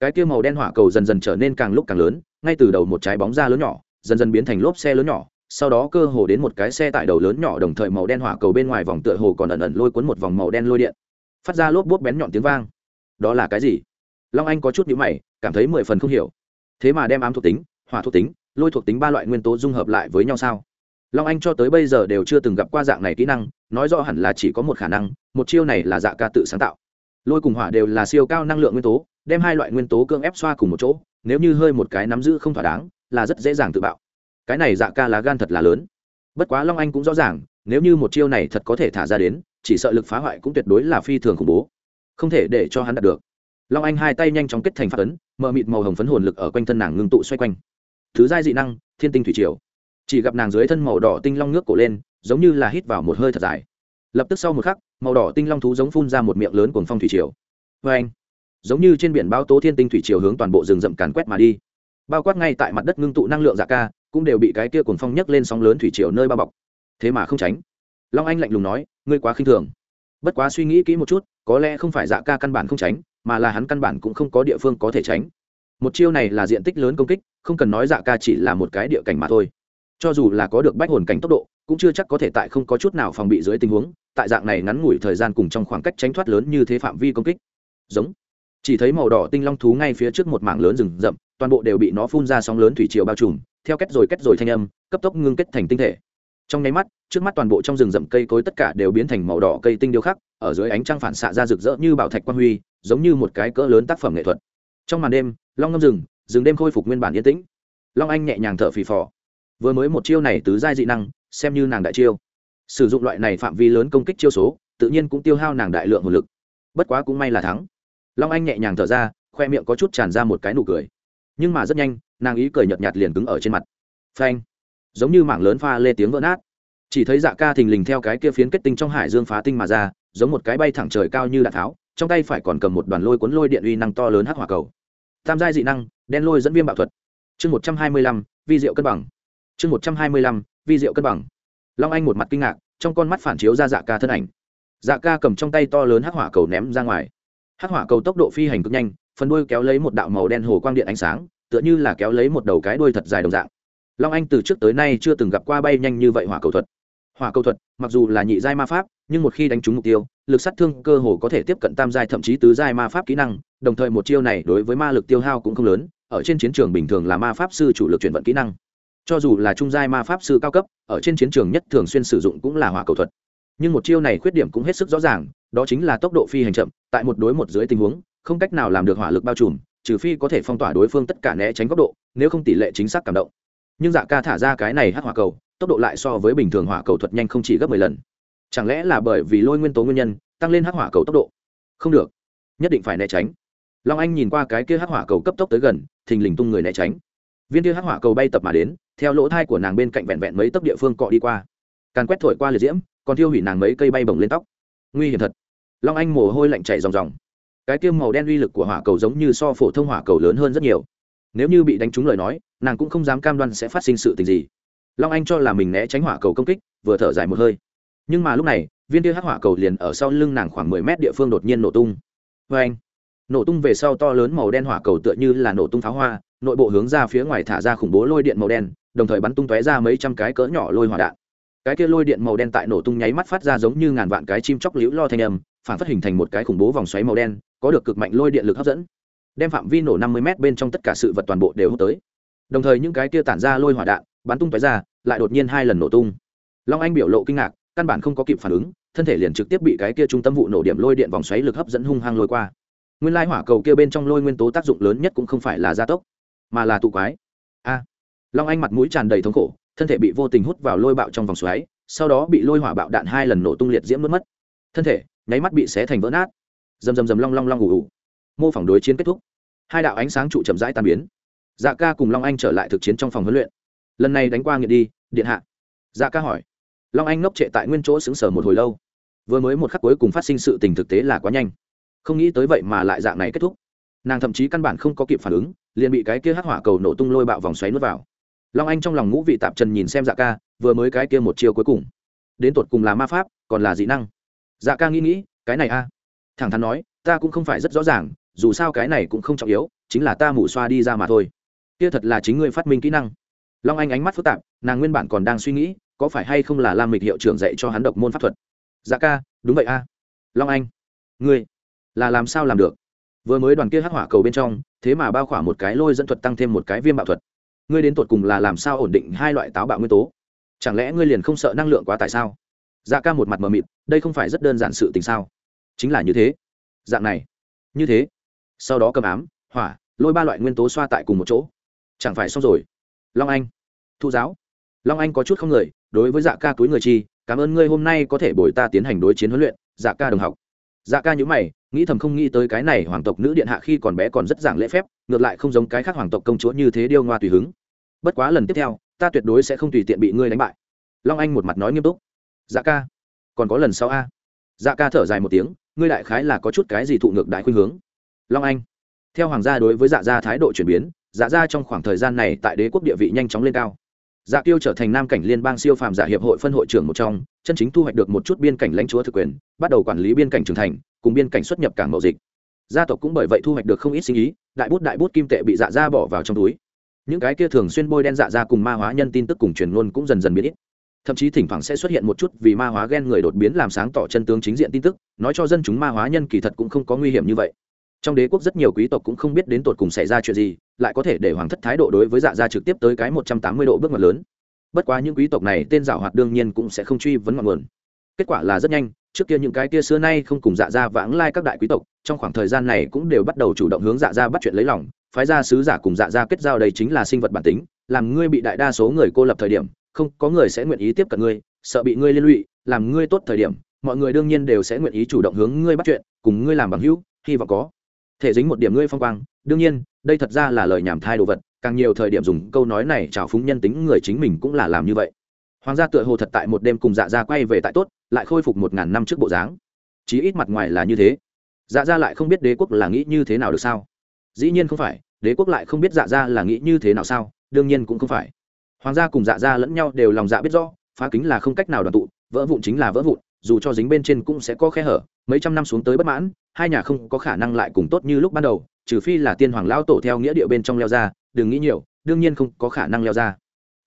Cái kia màu đen hỏa cầu dần dần trở nên càng lúc càng lớn, ngay từ đầu một trái bóng da lớn nhỏ, dần dần biến thành lốp xe lớn nhỏ sau đó cơ hồ đến một cái xe tải đầu lớn nhỏ đồng thời màu đen hỏa cầu bên ngoài vòng tựa hồ còn ẩn ẩn lôi cuốn một vòng màu đen lôi điện. Phát ra lốp bút bén nhọn tiếng vang. Đó là cái gì? Long anh có chút nhữ mày, cảm thấy mười phần không hiểu. Thế mà đem ám thuộc tính, hỏa thuộc tính, lôi thuộc tính ba loại nguyên tố dung hợp lại với nhau sao? Long anh cho tới bây giờ đều chưa từng gặp qua dạng này kỹ năng, nói rõ hẳn là chỉ có một khả năng, một chiêu này là dạ ca tự sáng tạo. Lôi cùng hỏa đều là siêu cao năng lượng nguyên tố, đem hai loại nguyên tố cưỡng ép xoa cùng một chỗ, nếu như hơi một cái nắm giữ không thỏa đáng, là rất dễ dàng tự bạo cái này dạ ca lá gan thật là lớn. Bất quá long anh cũng rõ ràng, nếu như một chiêu này thật có thể thả ra đến, chỉ sợ lực phá hoại cũng tuyệt đối là phi thường khủng bố. Không thể để cho hắn đạt được. Long anh hai tay nhanh chóng kết thành phát ấn, mờ mịt màu hồng phấn hồn lực ở quanh thân nàng ngưng tụ xoay quanh. Thứ giai dị năng, thiên tinh thủy triều. Chỉ gặp nàng dưới thân màu đỏ tinh long nước cổ lên, giống như là hít vào một hơi thật dài. Lập tức sau một khắc, màu đỏ tinh long thú giống phun ra một miệng lớn cuồng phong thủy triều. Vê anh, giống như trên biển bao tố thiên tinh thủy triều hướng toàn bộ rừng rậm càn quét mà đi. Bao quát ngay tại mặt đất ngưng tụ năng lượng dạ ca cũng đều bị cái kia cuồng phong nhấc lên sóng lớn thủy triều nơi bao bọc. Thế mà không tránh. Long anh lạnh lùng nói, ngươi quá khinh thường. Bất quá suy nghĩ kỹ một chút, có lẽ không phải dạ ca căn bản không tránh, mà là hắn căn bản cũng không có địa phương có thể tránh. Một chiêu này là diện tích lớn công kích, không cần nói dạ ca chỉ là một cái địa cảnh mà thôi. Cho dù là có được bách hồn cảnh tốc độ, cũng chưa chắc có thể tại không có chút nào phòng bị dưới tình huống, tại dạng này ngắn ngủi thời gian cùng trong khoảng cách tránh thoát lớn như thế phạm vi công kích. Giống. Chỉ thấy màu đỏ tinh long thú ngay phía trước một mảng lớn rừng rậm, toàn bộ đều bị nó phun ra sóng lớn thủy triều bao trùm theo kết rồi kết rồi thanh âm, cấp tốc ngưng kết thành tinh thể. Trong nháy mắt, trước mắt toàn bộ trong rừng rậm cây cối tất cả đều biến thành màu đỏ cây tinh điêu khắc, ở dưới ánh trăng phản xạ ra rực rỡ như bảo thạch quang huy, giống như một cái cỡ lớn tác phẩm nghệ thuật. Trong màn đêm, long ngâm rừng rừng đêm khôi phục nguyên bản yên tĩnh. Long anh nhẹ nhàng thở phì phò. Vừa mới một chiêu này tứ giai dị năng, xem như nàng đại chiêu. Sử dụng loại này phạm vi lớn công kích chiêu số, tự nhiên cũng tiêu hao nàng đại lượng nguồn lực. Bất quá cũng may là thắng. Long anh nhẹ nhàng thở ra, khoe miệng có chút tràn ra một cái nụ cười. Nhưng mà rất nhanh nàng ý cười nhợt nhạt liền cứng ở trên mặt. Phanh. Giống như mảng lớn pha lê tiếng vỡ nát. Chỉ thấy dạ ca thình lình theo cái kia phiến kết tinh trong hải dương phá tinh mà ra, giống một cái bay thẳng trời cao như đạn tháo, trong tay phải còn cầm một đoàn lôi cuốn lôi điện uy năng to lớn hắc hỏa cầu. Tam giai dị năng, đen lôi dẫn viêm bạo thuật. Chương một trăm hai mươi lăm, vi diệu cân bằng. Chương một trăm hai mươi lăm, vi diệu cân bằng. Long anh một mặt kinh ngạc, trong con mắt phản chiếu ra dạ ca thân ảnh. Dạ ca cầm trong tay to lớn hắc hỏa cầu ném ra ngoài. Hắc hỏa cầu tốc độ phi hành cực nhanh, phần đuôi kéo lấy một đạo màu đen hồ quang điện ánh sáng tựa như là kéo lấy một đầu cái đuôi thật dài đồng dạng. Long anh từ trước tới nay chưa từng gặp qua bay nhanh như vậy hỏa cầu thuật. Hỏa cầu thuật, mặc dù là nhị giai ma pháp, nhưng một khi đánh trúng mục tiêu, lực sát thương cơ hồ có thể tiếp cận tam giai thậm chí tứ giai ma pháp kỹ năng, đồng thời một chiêu này đối với ma lực tiêu hao cũng không lớn, ở trên chiến trường bình thường là ma pháp sư chủ lực chuyển vận kỹ năng. Cho dù là trung giai ma pháp sư cao cấp, ở trên chiến trường nhất thường xuyên sử dụng cũng là hỏa cầu thuật. Nhưng một chiêu này khuyết điểm cũng hết sức rõ ràng, đó chính là tốc độ phi hành chậm, tại một đối một dưới tình huống, không cách nào làm được hỏa lực bao trùm trừ phi có thể phong tỏa đối phương tất cả né tránh góc độ, nếu không tỷ lệ chính xác cảm động. Nhưng dạ ca thả ra cái này hắc hỏa cầu, tốc độ lại so với bình thường hỏa cầu thuật nhanh không chỉ gấp mười lần. Chẳng lẽ là bởi vì lôi nguyên tố nguyên nhân, tăng lên hắc hỏa cầu tốc độ? Không được. Nhất định phải né tránh. Long anh nhìn qua cái kia hắc hỏa cầu cấp tốc tới gần, thình lình tung người né tránh. Viên kia hắc hỏa cầu bay tập mà đến, theo lỗ thai của nàng bên cạnh vẹn vẹn mấy tấc địa phương cọ đi qua. Càn quét thổi qua liệt diễm, còn thiêu hủy nàng mấy cây bay bồng lên tóc. Nguy hiểm thật. Long anh mồ hôi lạnh chảy ròng ròng cái tiêm màu đen uy lực của hỏa cầu giống như so phổ thông hỏa cầu lớn hơn rất nhiều. Nếu như bị đánh trúng lời nói, nàng cũng không dám cam đoan sẽ phát sinh sự tình gì. Long anh cho là mình né tránh hỏa cầu công kích, vừa thở dài một hơi. Nhưng mà lúc này, viên tia hắc hỏa cầu liền ở sau lưng nàng khoảng mười mét địa phương đột nhiên nổ tung. Vê anh, nổ tung về sau to lớn màu đen hỏa cầu tựa như là nổ tung pháo hoa, nội bộ hướng ra phía ngoài thả ra khủng bố lôi điện màu đen, đồng thời bắn tung tóe ra mấy trăm cái cỡ nhỏ lôi hỏa đạn. Cái kia lôi điện màu đen tại nổ tung nháy mắt phát ra giống như ngàn vạn cái chim chóc liễu lo thanh âm, phản phát hình thành một cái khủng bố vòng xoáy màu đen có được cực mạnh lôi điện lực hấp dẫn, đem phạm vi nổ năm mươi m bên trong tất cả sự vật toàn bộ đều hút tới. Đồng thời những cái kia tản ra lôi hỏa đạn, bắn tung tóe ra, lại đột nhiên hai lần nổ tung. Long anh biểu lộ kinh ngạc, căn bản không có kịp phản ứng, thân thể liền trực tiếp bị cái kia trung tâm vụ nổ điểm lôi điện vòng xoáy lực hấp dẫn hung hăng lôi qua. Nguyên lai hỏa cầu kia bên trong lôi nguyên tố tác dụng lớn nhất cũng không phải là gia tốc, mà là tụ quái. A! Long anh mặt mũi tràn đầy thống khổ, thân thể bị vô tình hút vào lôi bạo trong vòng xoáy, sau đó bị lôi hỏa bạo đạn hai lần nổ tung liệt diễm mất mất. Thân thể, nháy mắt bị xé thành vỡ nát rầm rầm rầm long long long ủ ủ mô phỏng đối chiến kết thúc. Hai đạo ánh sáng trụ chậm rãi tan biến. Dạ ca cùng long anh trở lại thực chiến trong phòng huấn luyện. Lần này đánh qua nghiện đi, điện hạ. Dạ ca hỏi. Long anh ngốc trệ tại nguyên chỗ xứng sở một hồi lâu. Vừa mới một khắc cuối cùng phát sinh sự tình thực tế là quá nhanh. Không nghĩ tới vậy mà lại dạng này kết thúc. Nàng thậm chí căn bản không có kịp phản ứng, liền bị cái kia hắc hỏa cầu nổ tung lôi bạo vòng xoáy nuốt vào. Long anh trong lòng ngũ vị tạp trần nhìn xem dạ ca, vừa mới cái kia một chiều cuối cùng. Đến tột cùng là ma pháp, còn là dị năng. Dạ ca nghĩ nghĩ, cái này a thẳng thắn nói, ta cũng không phải rất rõ ràng, dù sao cái này cũng không trọng yếu, chính là ta mủ xoa đi ra mà thôi. Kia thật là chính ngươi phát minh kỹ năng. Long anh ánh mắt phức tạp, nàng nguyên bản còn đang suy nghĩ, có phải hay không là lam mịch hiệu trưởng dạy cho hắn độc môn pháp thuật. Dạ ca, đúng vậy a. Long anh, ngươi là làm sao làm được? Vừa mới đoàn kia hắc hỏa cầu bên trong, thế mà bao khỏa một cái lôi dẫn thuật tăng thêm một cái viêm bạo thuật. Ngươi đến tột cùng là làm sao ổn định hai loại táo bạo nguyên tố? Chẳng lẽ ngươi liền không sợ năng lượng quá tại sao? Dạ ca một mặt mờ mịt, đây không phải rất đơn giản sự tình sao? Chính là như thế. Dạng này. Như thế. Sau đó cầm ám, hỏa, lôi ba loại nguyên tố xoa tại cùng một chỗ. Chẳng phải xong rồi. Long anh. Thu giáo. Long anh có chút không người, đối với dạ ca túi người chi, cảm ơn ngươi hôm nay có thể bồi ta tiến hành đối chiến huấn luyện dạ ca đồng học. Dạ ca nhữ mày, nghĩ thầm không nghĩ tới cái này hoàng tộc nữ điện hạ khi còn bé còn rất giảng lễ phép, ngược lại không giống cái khác hoàng tộc công chúa như thế điêu ngoa tùy hứng. Bất quá lần tiếp theo, ta tuyệt đối sẽ không tùy tiện bị ngươi đánh bại. Long anh một mặt nói nghiêm túc. Dạ ca, còn có lần sau a. Dạ ca thở dài một tiếng ngươi đại khái là có chút cái gì thụ ngược đại khuynh hướng. Long anh, theo hoàng gia đối với dạ gia thái độ chuyển biến dạ gia trong khoảng thời gian này tại đế quốc địa vị nhanh chóng lên cao. Dạ tiêu trở thành nam cảnh liên bang siêu phàm giả hiệp hội phân hội trưởng một trong, chân chính thu hoạch được một chút biên cảnh lãnh chúa thực quyền, bắt đầu quản lý biên cảnh trưởng thành, cùng biên cảnh xuất nhập cảng mậu dịch. Gia tộc cũng bởi vậy thu hoạch được không ít sinh ý, đại bút đại bút kim tệ bị dạ gia bỏ vào trong túi. Những cái kia thường xuyên bôi đen dạ gia cùng ma hóa nhân tin tức cùng truyền luôn cũng dần dần biến ít thậm chí thỉnh thoảng sẽ xuất hiện một chút vì ma hóa ghen người đột biến làm sáng tỏ chân tướng chính diện tin tức, nói cho dân chúng ma hóa nhân kỳ thật cũng không có nguy hiểm như vậy. Trong đế quốc rất nhiều quý tộc cũng không biết đến tột cùng xảy ra chuyện gì, lại có thể để hoàng thất thái độ đối với dạ gia trực tiếp tới cái một trăm tám mươi độ bước ngoặt lớn. Bất quá những quý tộc này tên giảo hoạt đương nhiên cũng sẽ không truy vấn ngọn nguồn. Kết quả là rất nhanh, trước kia những cái kia xưa nay không cùng dạ gia vãng lai các đại quý tộc, trong khoảng thời gian này cũng đều bắt đầu chủ động hướng dạ gia bắt chuyện lấy lòng. Phái gia sứ giả cùng dạ gia kết giao đây chính là sinh vật bản tính, làm ngươi bị đại đa số người cô lập thời điểm không, có người sẽ nguyện ý tiếp cận ngươi, sợ bị ngươi liên lụy, làm ngươi tốt thời điểm, mọi người đương nhiên đều sẽ nguyện ý chủ động hướng ngươi bắt chuyện, cùng ngươi làm bằng hữu, hy vọng có thể dính một điểm ngươi phong quang. Đương nhiên, đây thật ra là lời nhảm thai đồ vật, càng nhiều thời điểm dùng câu nói này trào phúng nhân tính người chính mình cũng là làm như vậy. Hoàng gia tựa hồ thật tại một đêm cùng dạ gia quay về tại tốt, lại khôi phục một ngàn năm trước bộ dáng. Chí ít mặt ngoài là như thế. Dạ gia lại không biết đế quốc là nghĩ như thế nào được sao? Dĩ nhiên không phải, đế quốc lại không biết dạ gia là nghĩ như thế nào sao? Đương nhiên cũng không phải hoàng gia cùng dạ gia lẫn nhau đều lòng dạ biết rõ, phá kính là không cách nào đoàn tụ, vỡ vụn chính là vỡ vụn, dù cho dính bên trên cũng sẽ có khe hở, mấy trăm năm xuống tới bất mãn, hai nhà không có khả năng lại cùng tốt như lúc ban đầu, trừ phi là tiên hoàng lao tổ theo nghĩa địa bên trong leo ra, đừng nghĩ nhiều, đương nhiên không có khả năng leo ra.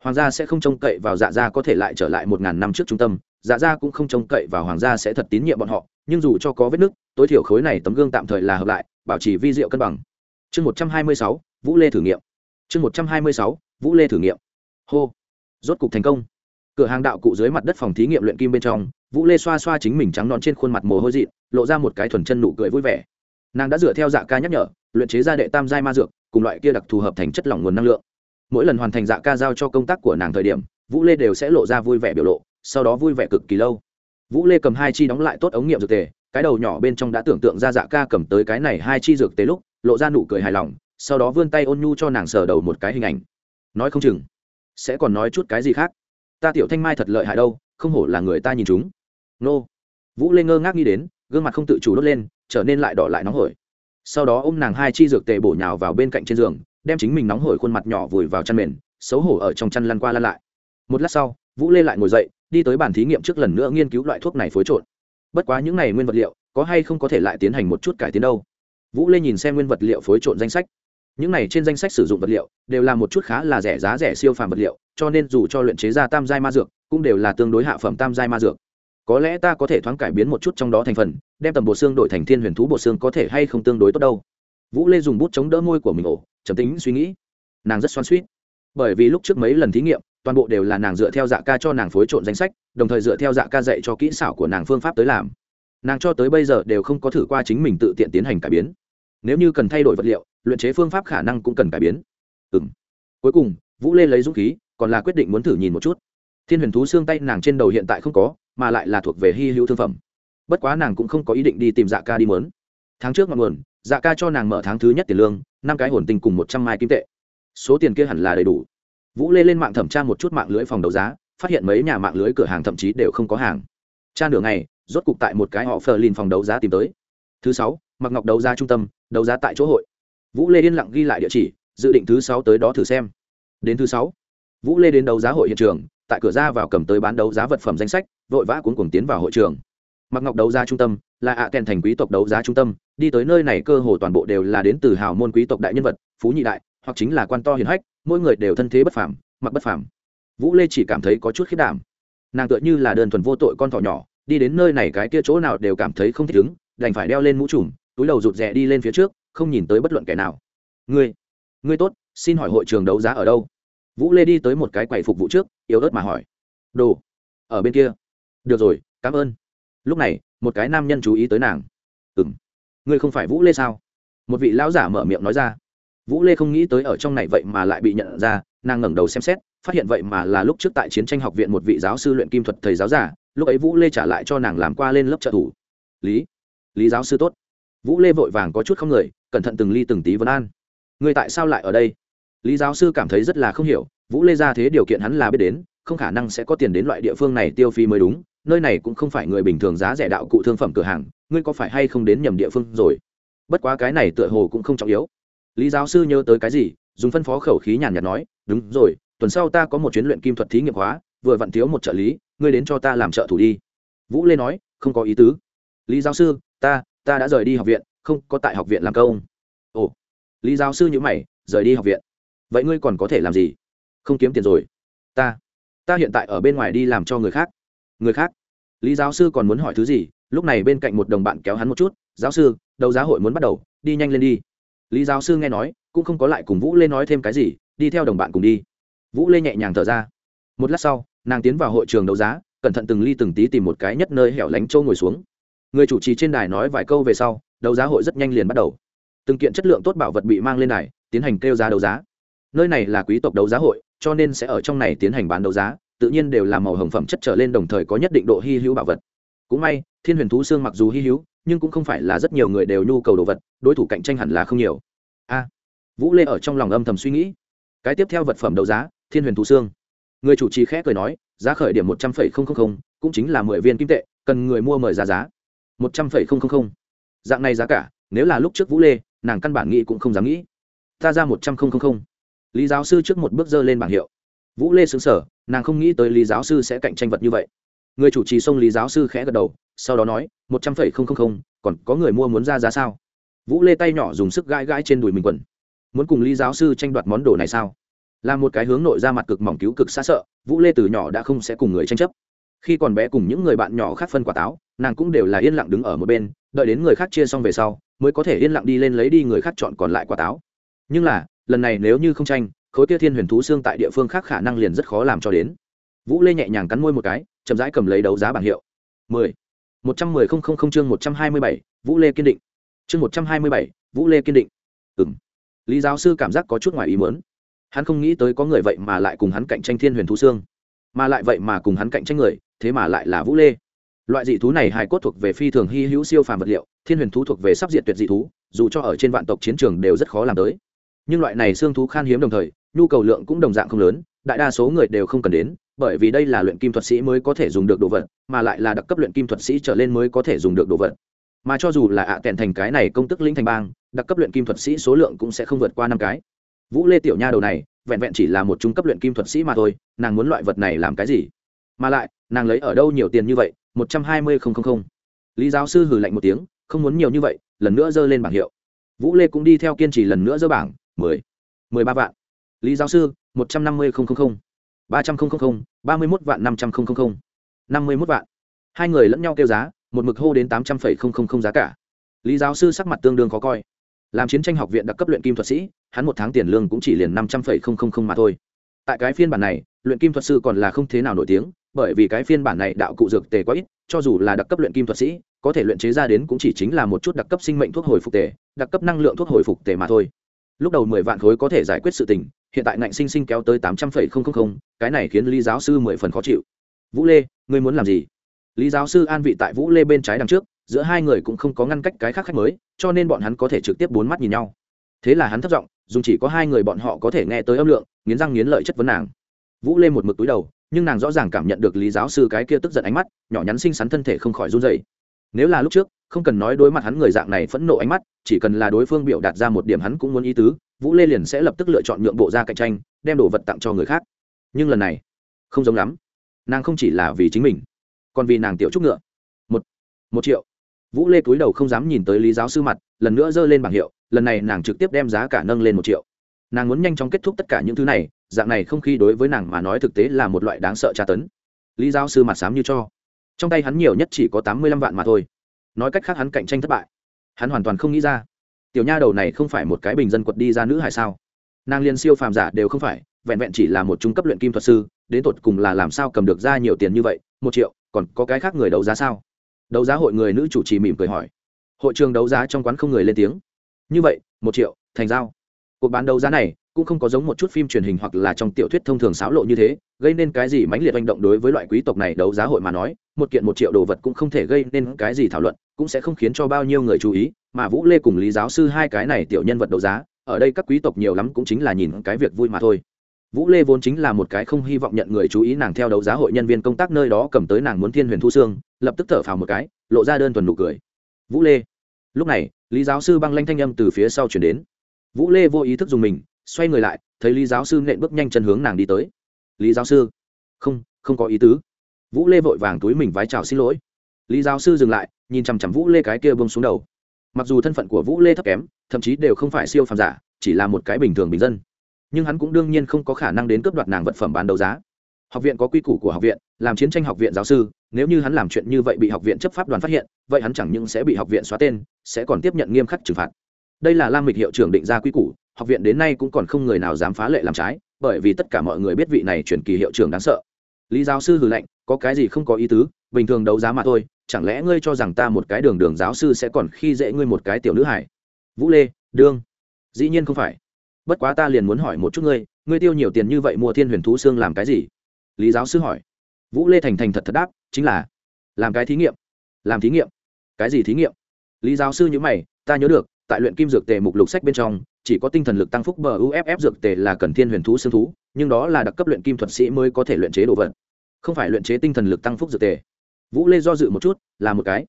Hoàng gia sẽ không trông cậy vào dạ gia có thể lại trở lại một ngàn năm trước trung tâm dạ gia cũng không trông cậy vào hoàng gia sẽ thật tín nhiệm bọn họ, nhưng dù cho có vết nứt, tối thiểu khối này tấm gương tạm thời là hợp lại, bảo trì vi diệu cân bằng. Chương một trăm hai mươi sáu, vũ lê thử nghiệm. Chương một trăm hai mươi sáu, vũ lê thử nghiệm hô. Rốt cục thành công. Cửa hàng đạo cụ dưới mặt đất phòng thí nghiệm luyện kim bên trong, vũ lê xoa xoa chính mình trắng non trên khuôn mặt mồ hôi dị lộ ra một cái thuần chân nụ cười vui vẻ. Nàng đã dựa theo dạ ca nhắc nhở, luyện chế ra đệ tam giai ma dược, cùng loại kia đặc thù hợp thành chất lỏng nguồn năng lượng. Mỗi lần hoàn thành dạ ca giao cho công tác của nàng thời điểm, vũ lê đều sẽ lộ ra vui vẻ biểu lộ, sau đó vui vẻ cực kỳ lâu. Vũ lê cầm hai chi đóng lại tốt ống nghiệm dược tề, cái đầu nhỏ bên trong đã tưởng tượng ra dạ ca cầm tới cái này hai chi dược tề lúc, lộ ra nụ cười hài lòng, sau đó vươn tay ôn nhu cho nàng sờ đầu một cái hình ảnh. Nói không chừng sẽ còn nói chút cái gì khác? Ta tiểu thanh mai thật lợi hại đâu, không hổ là người ta nhìn chúng. Nô. Vũ lê ngơ ngác nghĩ đến, gương mặt không tự chủ đốt lên, trở nên lại đỏ lại nóng hổi. Sau đó ôm nàng hai chi dược tề bổ nhào vào bên cạnh trên giường, đem chính mình nóng hổi khuôn mặt nhỏ vùi vào chăn mền, xấu hổ ở trong chăn lăn qua lăn lại. Một lát sau, vũ lê lại ngồi dậy, đi tới bàn thí nghiệm trước lần nữa nghiên cứu loại thuốc này phối trộn. Bất quá những này nguyên vật liệu, có hay không có thể lại tiến hành một chút cải tiến đâu? Vũ lê nhìn xem nguyên vật liệu phối trộn danh sách những này trên danh sách sử dụng vật liệu đều là một chút khá là rẻ giá rẻ siêu phàm vật liệu, cho nên dù cho luyện chế ra tam giai ma dược, cũng đều là tương đối hạ phẩm tam giai ma dược. Có lẽ ta có thể thoáng cải biến một chút trong đó thành phần, đem tầm bộ xương đổi thành thiên huyền thú bộ xương có thể hay không tương đối tốt đâu. Vũ lê dùng bút chống đỡ môi của mình ổ, trầm tính suy nghĩ. Nàng rất xoan suýt bởi vì lúc trước mấy lần thí nghiệm, toàn bộ đều là nàng dựa theo dạ ca cho nàng phối trộn danh sách, đồng thời dựa theo dạ ca dạy cho kỹ xảo của nàng phương pháp tới làm. Nàng cho tới bây giờ đều không có thử qua chính mình tự tiện tiến hành cải biến. Nếu như cần thay đổi vật liệu luyện chế phương pháp khả năng cũng cần cải biến. Ừ cuối cùng, vũ lê lấy dũng khí, còn là quyết định muốn thử nhìn một chút. Thiên huyền thú xương tay nàng trên đầu hiện tại không có, mà lại là thuộc về hy hữu thương phẩm. Bất quá nàng cũng không có ý định đi tìm dạ ca đi mớn. Tháng trước ngọn nguồn dạ ca cho nàng mở tháng thứ nhất tiền lương, năm cái hồn tinh cùng một trăm mai kim tệ. Số tiền kia hẳn là đầy đủ. Vũ lê lên mạng thẩm tra một chút mạng lưới phòng đấu giá, phát hiện mấy nhà mạng lưới cửa hàng thậm chí đều không có hàng. Tra nửa ngày, rốt cục tại một cái họ phờ lin phòng đấu giá tìm tới. Thứ sáu mặc ngọc đấu giá trung tâm, đấu giá tại chỗ hội vũ lê yên lặng ghi lại địa chỉ, dự định thứ sáu tới đó thử xem. Đến thứ sáu, vũ lê đến đấu giá hội hiện trường, tại cửa ra vào cầm tới bán đấu giá vật phẩm danh sách, vội vã cuốn cuồng tiến vào hội trường. Mặc ngọc đấu giá trung tâm, là ạ à kèn thành quý tộc đấu giá trung tâm, đi tới nơi này cơ hồ toàn bộ đều là đến từ hào môn quý tộc đại nhân vật, phú nhị đại, hoặc chính là quan to hiền hách, mỗi người đều thân thế bất phàm, mặc bất phàm. Vũ lê chỉ cảm thấy có chút khiết đảm. Nàng tựa như là đơn thuần vô tội con thỏ nhỏ, đi đến nơi này cái kia chỗ nào đều cảm thấy không thích ứng, đành phải đeo lên mũ trùm, túi đầu rụt rè đi lên phía trước không nhìn tới bất luận kẻ nào. Ngươi ngươi tốt, xin hỏi hội trường đấu giá ở đâu? Vũ lê đi tới một cái quầy phục vụ trước, yếu ớt mà hỏi. Đồ, ở bên kia. Được rồi, cảm ơn. Lúc này, một cái nam nhân chú ý tới nàng. Ừ m ngươi không phải vũ lê sao? Một vị lão giả mở miệng nói ra. Vũ lê không nghĩ tới ở trong này vậy mà lại bị nhận ra, nàng ngẩng đầu xem xét, phát hiện vậy mà là lúc trước tại chiến tranh học viện một vị giáo sư luyện kim thuật thầy giáo giả, lúc ấy vũ lê trả lại cho nàng làm qua lên lớp trợ thủ. Lý lý giáo sư tốt. Vũ lê vội vàng có chút không người cẩn thận từng ly từng tí vấn an. Người tại sao lại ở đây? Lý giáo sư cảm thấy rất là không hiểu, vũ lê ra thế điều kiện hắn là biết đến, không khả năng sẽ có tiền đến loại địa phương này tiêu phí mới đúng, nơi này cũng không phải người bình thường giá rẻ đạo cụ thương phẩm cửa hàng, ngươi có phải hay không đến nhầm địa phương rồi? Bất quá cái này tựa hồ cũng không trọng yếu. Lý giáo sư nhớ tới cái gì, dùng phân phó khẩu khí nhàn nhạt nói, đúng rồi, tuần sau ta có một chuyến luyện kim thuật thí nghiệm hóa, vừa vặn thiếu một trợ lý, ngươi đến cho ta làm trợ thủ đi. Vũ lê nói, không có ý tứ. Lý giáo sư, ta ta đã rời đi học viện không có tại học viện làm công. Ồ, lý giáo sư nhữ mày, rời đi học viện. Vậy ngươi còn có thể làm gì? Không kiếm tiền rồi. Ta ta hiện tại ở bên ngoài đi làm cho người khác. Người khác? Lý giáo sư còn muốn hỏi thứ gì? Lúc này bên cạnh một đồng bạn kéo hắn một chút. Giáo sư, đấu giá hội muốn bắt đầu, đi nhanh lên đi. Lý giáo sư nghe nói, cũng không có lại cùng vũ lê nói thêm cái gì, đi theo đồng bạn cùng đi. Vũ lê nhẹ nhàng thở ra. Một lát sau, nàng tiến vào hội trường đấu giá, cẩn thận từng ly từng tí tìm một cái nhất nơi hẻo lánh trâu ngồi xuống. Người chủ trì trên đài nói vài câu về sau đấu giá hội rất nhanh liền bắt đầu. Từng kiện chất lượng tốt bảo vật bị mang lên này tiến hành kêu giá đấu giá. Nơi này là quý tộc đấu giá hội, cho nên sẽ ở trong này tiến hành bán đấu giá, tự nhiên đều là màu hồng phẩm chất trở lên đồng thời có nhất định độ hy hữu bảo vật. Cũng may, thiên huyền thú xương mặc dù hy hữu, nhưng cũng không phải là rất nhiều người đều nhu cầu đồ vật, đối thủ cạnh tranh hẳn là không nhiều. A. Vũ lê ở trong lòng âm thầm suy nghĩ. Cái tiếp theo vật phẩm đấu giá, thiên huyền thú xương người chủ trì khẽ cười nói, giá khởi điểm một trăm phẩy không không không, cũng chính là mười viên kim tệ, cần người mua mời giá giá. một trăm phẩy không không không dạng này giá cả, nếu là lúc trước vũ lê, nàng căn bản nghĩ cũng không dám nghĩ. Ta ra một trăm không không không. Lý giáo sư trước một bước dơ lên bảng hiệu. Vũ lê xứng sở nàng không nghĩ tới lý giáo sư sẽ cạnh tranh vật như vậy. Người chủ trì xông lý giáo sư khẽ gật đầu, sau đó nói, một trăm phẩy không không không, còn có người mua muốn ra giá sao? Vũ lê tay nhỏ dùng sức gãi gãi trên đùi mình quần. Muốn cùng lý giáo sư tranh đoạt món đồ này sao? Là một cái hướng nội ra mặt cực mỏng cứu cực xa sợ, vũ lê từ nhỏ đã không sẽ cùng người tranh chấp khi còn bé cùng những người bạn nhỏ khác phân quả táo, nàng cũng đều là yên lặng đứng ở một bên, đợi đến người khác chia xong về sau, mới có thể yên lặng đi lên lấy đi người khác chọn còn lại quả táo. Nhưng là, lần này nếu như không tranh, khối kia thiên huyền thú xương tại địa phương khác khả năng liền rất khó làm cho đến. Vũ lê nhẹ nhàng cắn môi một cái, chậm rãi cầm lấy đấu giá bảng hiệu. Mười. Một trăm mười không không không chương một trăm hai mươi bảy, vũ lê kiên định. Chương một trăm hai mươi bảy, vũ lê kiên định. Ừ m lý giáo sư cảm giác có chút ngoài ý muốn. Hắn không nghĩ tới có người vậy mà lại cùng hắn cạnh tranh thiên huyền thú xương. Mà lại vậy mà cùng hắn cạnh tranh người thế mà lại là vũ lê. Loại dị thú này hài cốt thuộc về phi thường hy hữu siêu phàm vật liệu, thiên huyền thú thuộc về sắp diện tuyệt dị thú, dù cho ở trên vạn tộc chiến trường đều rất khó làm tới. Nhưng loại này xương thú khan hiếm đồng thời, nhu cầu lượng cũng đồng dạng không lớn, đại đa số người đều không cần đến, bởi vì đây là luyện kim thuật sĩ mới có thể dùng được đồ vật, mà lại là đặc cấp luyện kim thuật sĩ trở lên mới có thể dùng được đồ vật. Mà cho dù là ạ à tèn thành cái này công tức lĩnh thành bang, đặc cấp luyện kim thuật sĩ số lượng cũng sẽ không vượt qua năm cái. Vũ lê tiểu nha đầu này, vẹn vẹn chỉ là một trung cấp luyện kim thuật sĩ mà thôi, nàng muốn loại vật này làm cái gì? Mà lại nàng lấy ở đâu nhiều tiền như vậy, một trăm hai mươi không không không. Lý giáo sư hử lạnh một tiếng, không muốn nhiều như vậy, lần nữa dơ lên bảng hiệu. Vũ lê cũng đi theo kiên trì lần nữa dơ bảng, mười mười ba vạn. Lý giáo sư, một trăm năm mươi không không không, ba trăm không không không. ba mươi một vạn năm trăm không không không. năm mươi một vạn. Hai người lẫn nhau kêu giá, một mực hô đến tám trăm phẩy không không không giá cả. Lý giáo sư sắc mặt tương đương khó coi. Làm chiến tranh học viện đặc cấp luyện kim thuật sĩ, hắn một tháng tiền lương cũng chỉ liền năm trăm phẩy không không không mà thôi. Tại cái phiên bản này, luyện kim thuật sư còn là không thế nào nổi tiếng bởi vì cái phiên bản này đạo cụ dược tề quá ít, cho dù là đặc cấp luyện kim thuật sĩ, có thể luyện chế ra đến cũng chỉ chính là một chút đặc cấp sinh mệnh thuốc hồi phục tề, đặc cấp năng lượng thuốc hồi phục tề mà thôi. Lúc đầu mười vạn khối có thể giải quyết sự tình, hiện tại ngạnh sinh sinh kéo tới tám trăm phẩy không không không, cái này khiến lý giáo sư mười phần khó chịu. Vũ lê, ngươi muốn làm gì? Lý giáo sư an vị tại vũ lê bên trái đằng trước, giữa hai người cũng không có ngăn cách cái khác khách mới, cho nên bọn hắn có thể trực tiếp bốn mắt nhìn nhau. Thế là hắn thất giọng dùng chỉ có hai người bọn họ có thể nghe tới âm lượng, nghiến răng nghiến lợi chất vấn nàng. Vũ lê một mực túi đầu nhưng nàng rõ ràng cảm nhận được lý giáo sư cái kia tức giận ánh mắt, nhỏ nhắn xinh xắn thân thể không khỏi run dày nếu là lúc trước, không cần nói đối mặt hắn người dạng này phẫn nộ ánh mắt, chỉ cần là đối phương biểu đạt ra một điểm hắn cũng muốn ý tứ, vũ lê liền sẽ lập tức lựa chọn nhượng bộ ra cạnh tranh, đem đồ vật tặng cho người khác. Nhưng lần này, không giống lắm. Nàng không chỉ là vì chính mình, còn vì nàng tiểu trúc ngựa. Một một triệu. Vũ lê cúi đầu không dám nhìn tới lý giáo sư mặt, lần nữa giơ lên bảng hiệu, lần này nàng trực tiếp đem giá cả nâng lên một triệu nàng muốn nhanh chóng kết thúc tất cả những thứ này, dạng này không khí đối với nàng mà nói thực tế là một loại đáng sợ tra tấn. Lý giáo sư mặt sám như cho. Trong tay hắn nhiều nhất chỉ có tám mươi lăm vạn mà thôi. Nói cách khác hắn cạnh tranh thất bại. Hắn hoàn toàn không nghĩ ra. Tiểu nha đầu này không phải một cái bình dân quật đi ra nữ hải sao? Nàng liên siêu phàm giả đều không phải, vẹn vẹn chỉ là một trung cấp luyện kim thuật sư, đến tột cùng là làm sao cầm được ra nhiều tiền như vậy, một triệu, còn có cái khác người đấu giá sao? Đấu giá hội người nữ chủ trì mỉm cười hỏi. Hội trường đấu giá trong quán không người lên tiếng. Như vậy, một triệu, thành giao cuộc bán đấu giá này cũng không có giống một chút phim truyền hình hoặc là trong tiểu thuyết thông thường xáo lộ như thế, gây nên cái gì mãnh liệt hành động đối với loại quý tộc này đấu giá hội mà nói, một kiện một triệu đồ vật cũng không thể gây nên cái gì thảo luận, cũng sẽ không khiến cho bao nhiêu người chú ý, mà vũ lê cùng lý giáo sư hai cái này tiểu nhân vật đấu giá, ở đây các quý tộc nhiều lắm cũng chính là nhìn cái việc vui mà thôi. Vũ lê vốn chính là một cái không hy vọng nhận người chú ý nàng theo đấu giá hội nhân viên công tác nơi đó cầm tới nàng muốn thiên huyền thu xương, lập tức thở phào một cái, lộ ra đơn thuần nụ cười. Vũ lê, lúc này, lý giáo sư băng lanh thanh âm từ phía sau chuyển đến vũ lê vô ý thức dùng mình, xoay người lại, thấy lý giáo sư nện bước nhanh chân hướng nàng đi tới. Lý giáo sư? Không không có ý tứ. Vũ lê vội vàng túi mình vái chào xin lỗi. Lý giáo sư dừng lại, nhìn chằm chằm vũ lê cái kia bông xuống đầu. Mặc dù thân phận của vũ lê thấp kém, thậm chí đều không phải siêu phàm giả, chỉ là một cái bình thường bình dân. Nhưng hắn cũng đương nhiên không có khả năng đến cướp đoạt nàng vật phẩm bán đấu giá. Học viện có quy củ của học viện, làm chiến tranh học viện giáo sư, nếu như hắn làm chuyện như vậy bị học viện chấp pháp đoàn phát hiện, vậy hắn chẳng những sẽ bị học viện xóa tên, sẽ còn tiếp nhận nghiêm khắc trừng phạt đây là lam mịch hiệu trưởng định ra quy củ, học viện đến nay cũng còn không người nào dám phá lệ làm trái, bởi vì tất cả mọi người biết vị này chuyển kỳ hiệu trưởng đáng sợ. Lý giáo sư hử lạnh, có cái gì không có ý tứ, bình thường đấu giá mà thôi, chẳng lẽ ngươi cho rằng ta một cái đường đường giáo sư sẽ còn khi dễ ngươi một cái tiểu nữ hải vũ lê, đương, dĩ nhiên không phải. Bất quá ta liền muốn hỏi một chút ngươi ngươi tiêu nhiều tiền như vậy mua thiên huyền thú xương làm cái gì? Lý giáo sư hỏi. Vũ lê thành thành thật thật đáp, chính là, làm cái thí nghiệm. Làm thí nghiệm? Cái gì thí nghiệm? Lý giáo sư nhữ mày, ta nhớ được tại luyện kim dược tề mục lục sách bên trong, chỉ có tinh thần lực tăng phúc bờ uff dược tề là cần thiên huyền thú xương thú, nhưng đó là đặc cấp luyện kim thuật sĩ mới có thể luyện chế đồ vật. Không phải luyện chế tinh thần lực tăng phúc dược tề. Vũ lê do dự một chút, là một cái.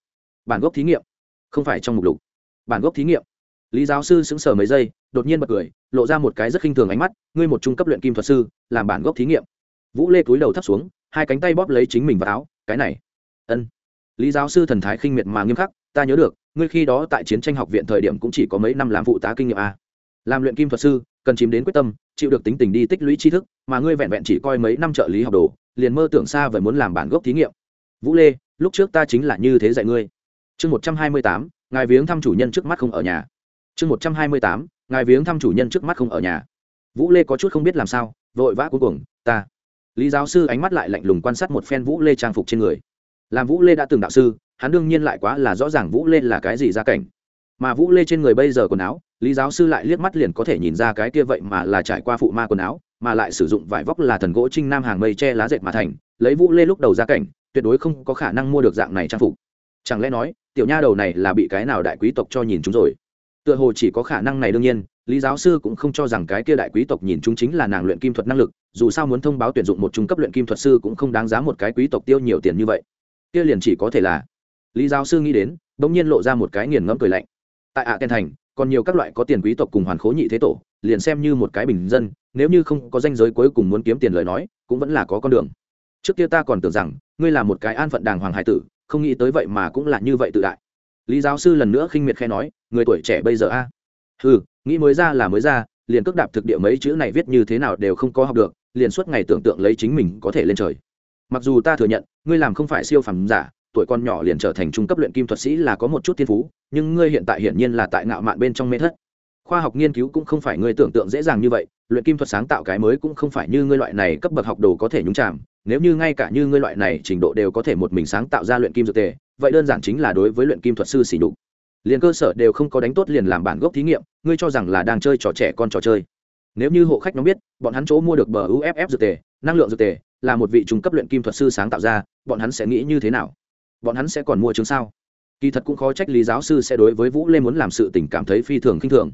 Bản gốc thí nghiệm. Không phải trong mục lục. Bản gốc thí nghiệm. Lý giáo sư sững sờ mấy giây, đột nhiên bật cười, lộ ra một cái rất khinh thường ánh mắt, ngươi một trung cấp luyện kim thuật sư, làm bản gốc thí nghiệm. Vũ lê cúi đầu thấp xuống, hai cánh tay bóp lấy chính mình vào áo, cái này. Ân. Lý giáo sư thần thái khinh miệt mà nghiêm khắc ta nhớ được, ngươi khi đó tại chiến tranh học viện thời điểm cũng chỉ có mấy năm làm phụ tá kinh nghiệm a. Làm luyện kim thuật sư, cần chìm đến quyết tâm, chịu được tính tình đi tích lũy tri thức, mà ngươi vẹn vẹn chỉ coi mấy năm trợ lý học đồ, liền mơ tưởng xa và muốn làm bản gốc thí nghiệm. Vũ lê, lúc trước ta chính là như thế dạy ngươi. Chương một trăm hai mươi tám, ngài viếng thăm chủ nhân trước mắt không ở nhà. Chương một trăm hai mươi tám, ngài viếng thăm chủ nhân trước mắt không ở nhà. Vũ lê có chút không biết làm sao, vội vã cuối cùng ta. Lý giáo sư ánh mắt lại lạnh lùng quan sát một phen vũ lê trang phục trên người làm vũ lê đã từng đạo sư, hắn đương nhiên lại quá là rõ ràng vũ lê là cái gì ra cảnh. Mà vũ lê trên người bây giờ quần áo, lý giáo sư lại liếc mắt liền có thể nhìn ra cái kia vậy mà là trải qua phụ ma quần áo, mà lại sử dụng vải vóc là thần gỗ trinh nam hàng mây che lá dệt mà thành, lấy vũ lê lúc đầu ra cảnh, tuyệt đối không có khả năng mua được dạng này trang phục. Chẳng lẽ nói, tiểu nha đầu này là bị cái nào đại quý tộc cho nhìn chúng rồi? Tựa hồ chỉ có khả năng này đương nhiên, lý giáo sư cũng không cho rằng cái kia đại quý tộc nhìn chúng chính là nàng luyện kim thuật năng lực, dù sao muốn thông báo tuyển dụng một trung cấp luyện kim thuật sư cũng không đáng giá một cái quý tộc tiêu nhiều tiền như vậy kia liền chỉ có thể là. Lý giáo sư nghĩ đến đ ỗ n g nhiên lộ ra một cái nghiền ngẫm cười lạnh. Tại ạ à thành, còn nhiều các loại có tiền quý tộc cùng hoàn khố nhị thế tổ, liền xem như một cái bình dân, nếu như không có danh giới cuối cùng muốn kiếm tiền lời nói, cũng vẫn là có con đường. Trước kia ta còn tưởng rằng, ngươi là một cái an phận đàng hoàng hải tử, không nghĩ tới vậy mà cũng là như vậy tự đại. Lý giáo sư lần nữa khinh miệt khe nói, người tuổi trẻ bây giờ a. À? ừ nghĩ mới ra là mới ra, liền cước đạp thực địa mấy chữ này viết như thế nào đều không có học được, liền suốt ngày tưởng tượng lấy chính mình có thể lên trời mặc dù ta thừa nhận, ngươi làm không phải siêu phẩm giả, tuổi con nhỏ liền trở thành trung cấp luyện kim thuật sĩ là có một chút thiên phú, nhưng ngươi hiện tại hiển nhiên là tại ngạo mạn bên trong mê thất. Khoa học nghiên cứu cũng không phải ngươi tưởng tượng dễ dàng như vậy, luyện kim thuật sáng tạo cái mới cũng không phải như ngươi loại này cấp bậc học đồ có thể nhúng chạm nếu như ngay cả như ngươi loại này trình độ đều có thể một mình sáng tạo ra luyện kim dược tề, vậy đơn giản chính là đối với luyện kim thuật sư xỉ đục liền cơ sở đều không có đánh tốt liền làm bản gốc thí nghiệm, ngươi cho rằng là đang chơi trò trẻ con trò chơi nếu như hộ khách nó biết, bọn hắn chỗ mua được bờ uff dược tề, năng lượng dược tề, là một vị trung cấp luyện kim thuật sư sáng tạo ra, bọn hắn sẽ nghĩ như thế nào? Bọn hắn sẽ còn mua chứng sao? Kỳ thật cũng khó trách lý giáo sư sẽ đối với vũ lê muốn làm sự tình cảm thấy phi thường khinh thường.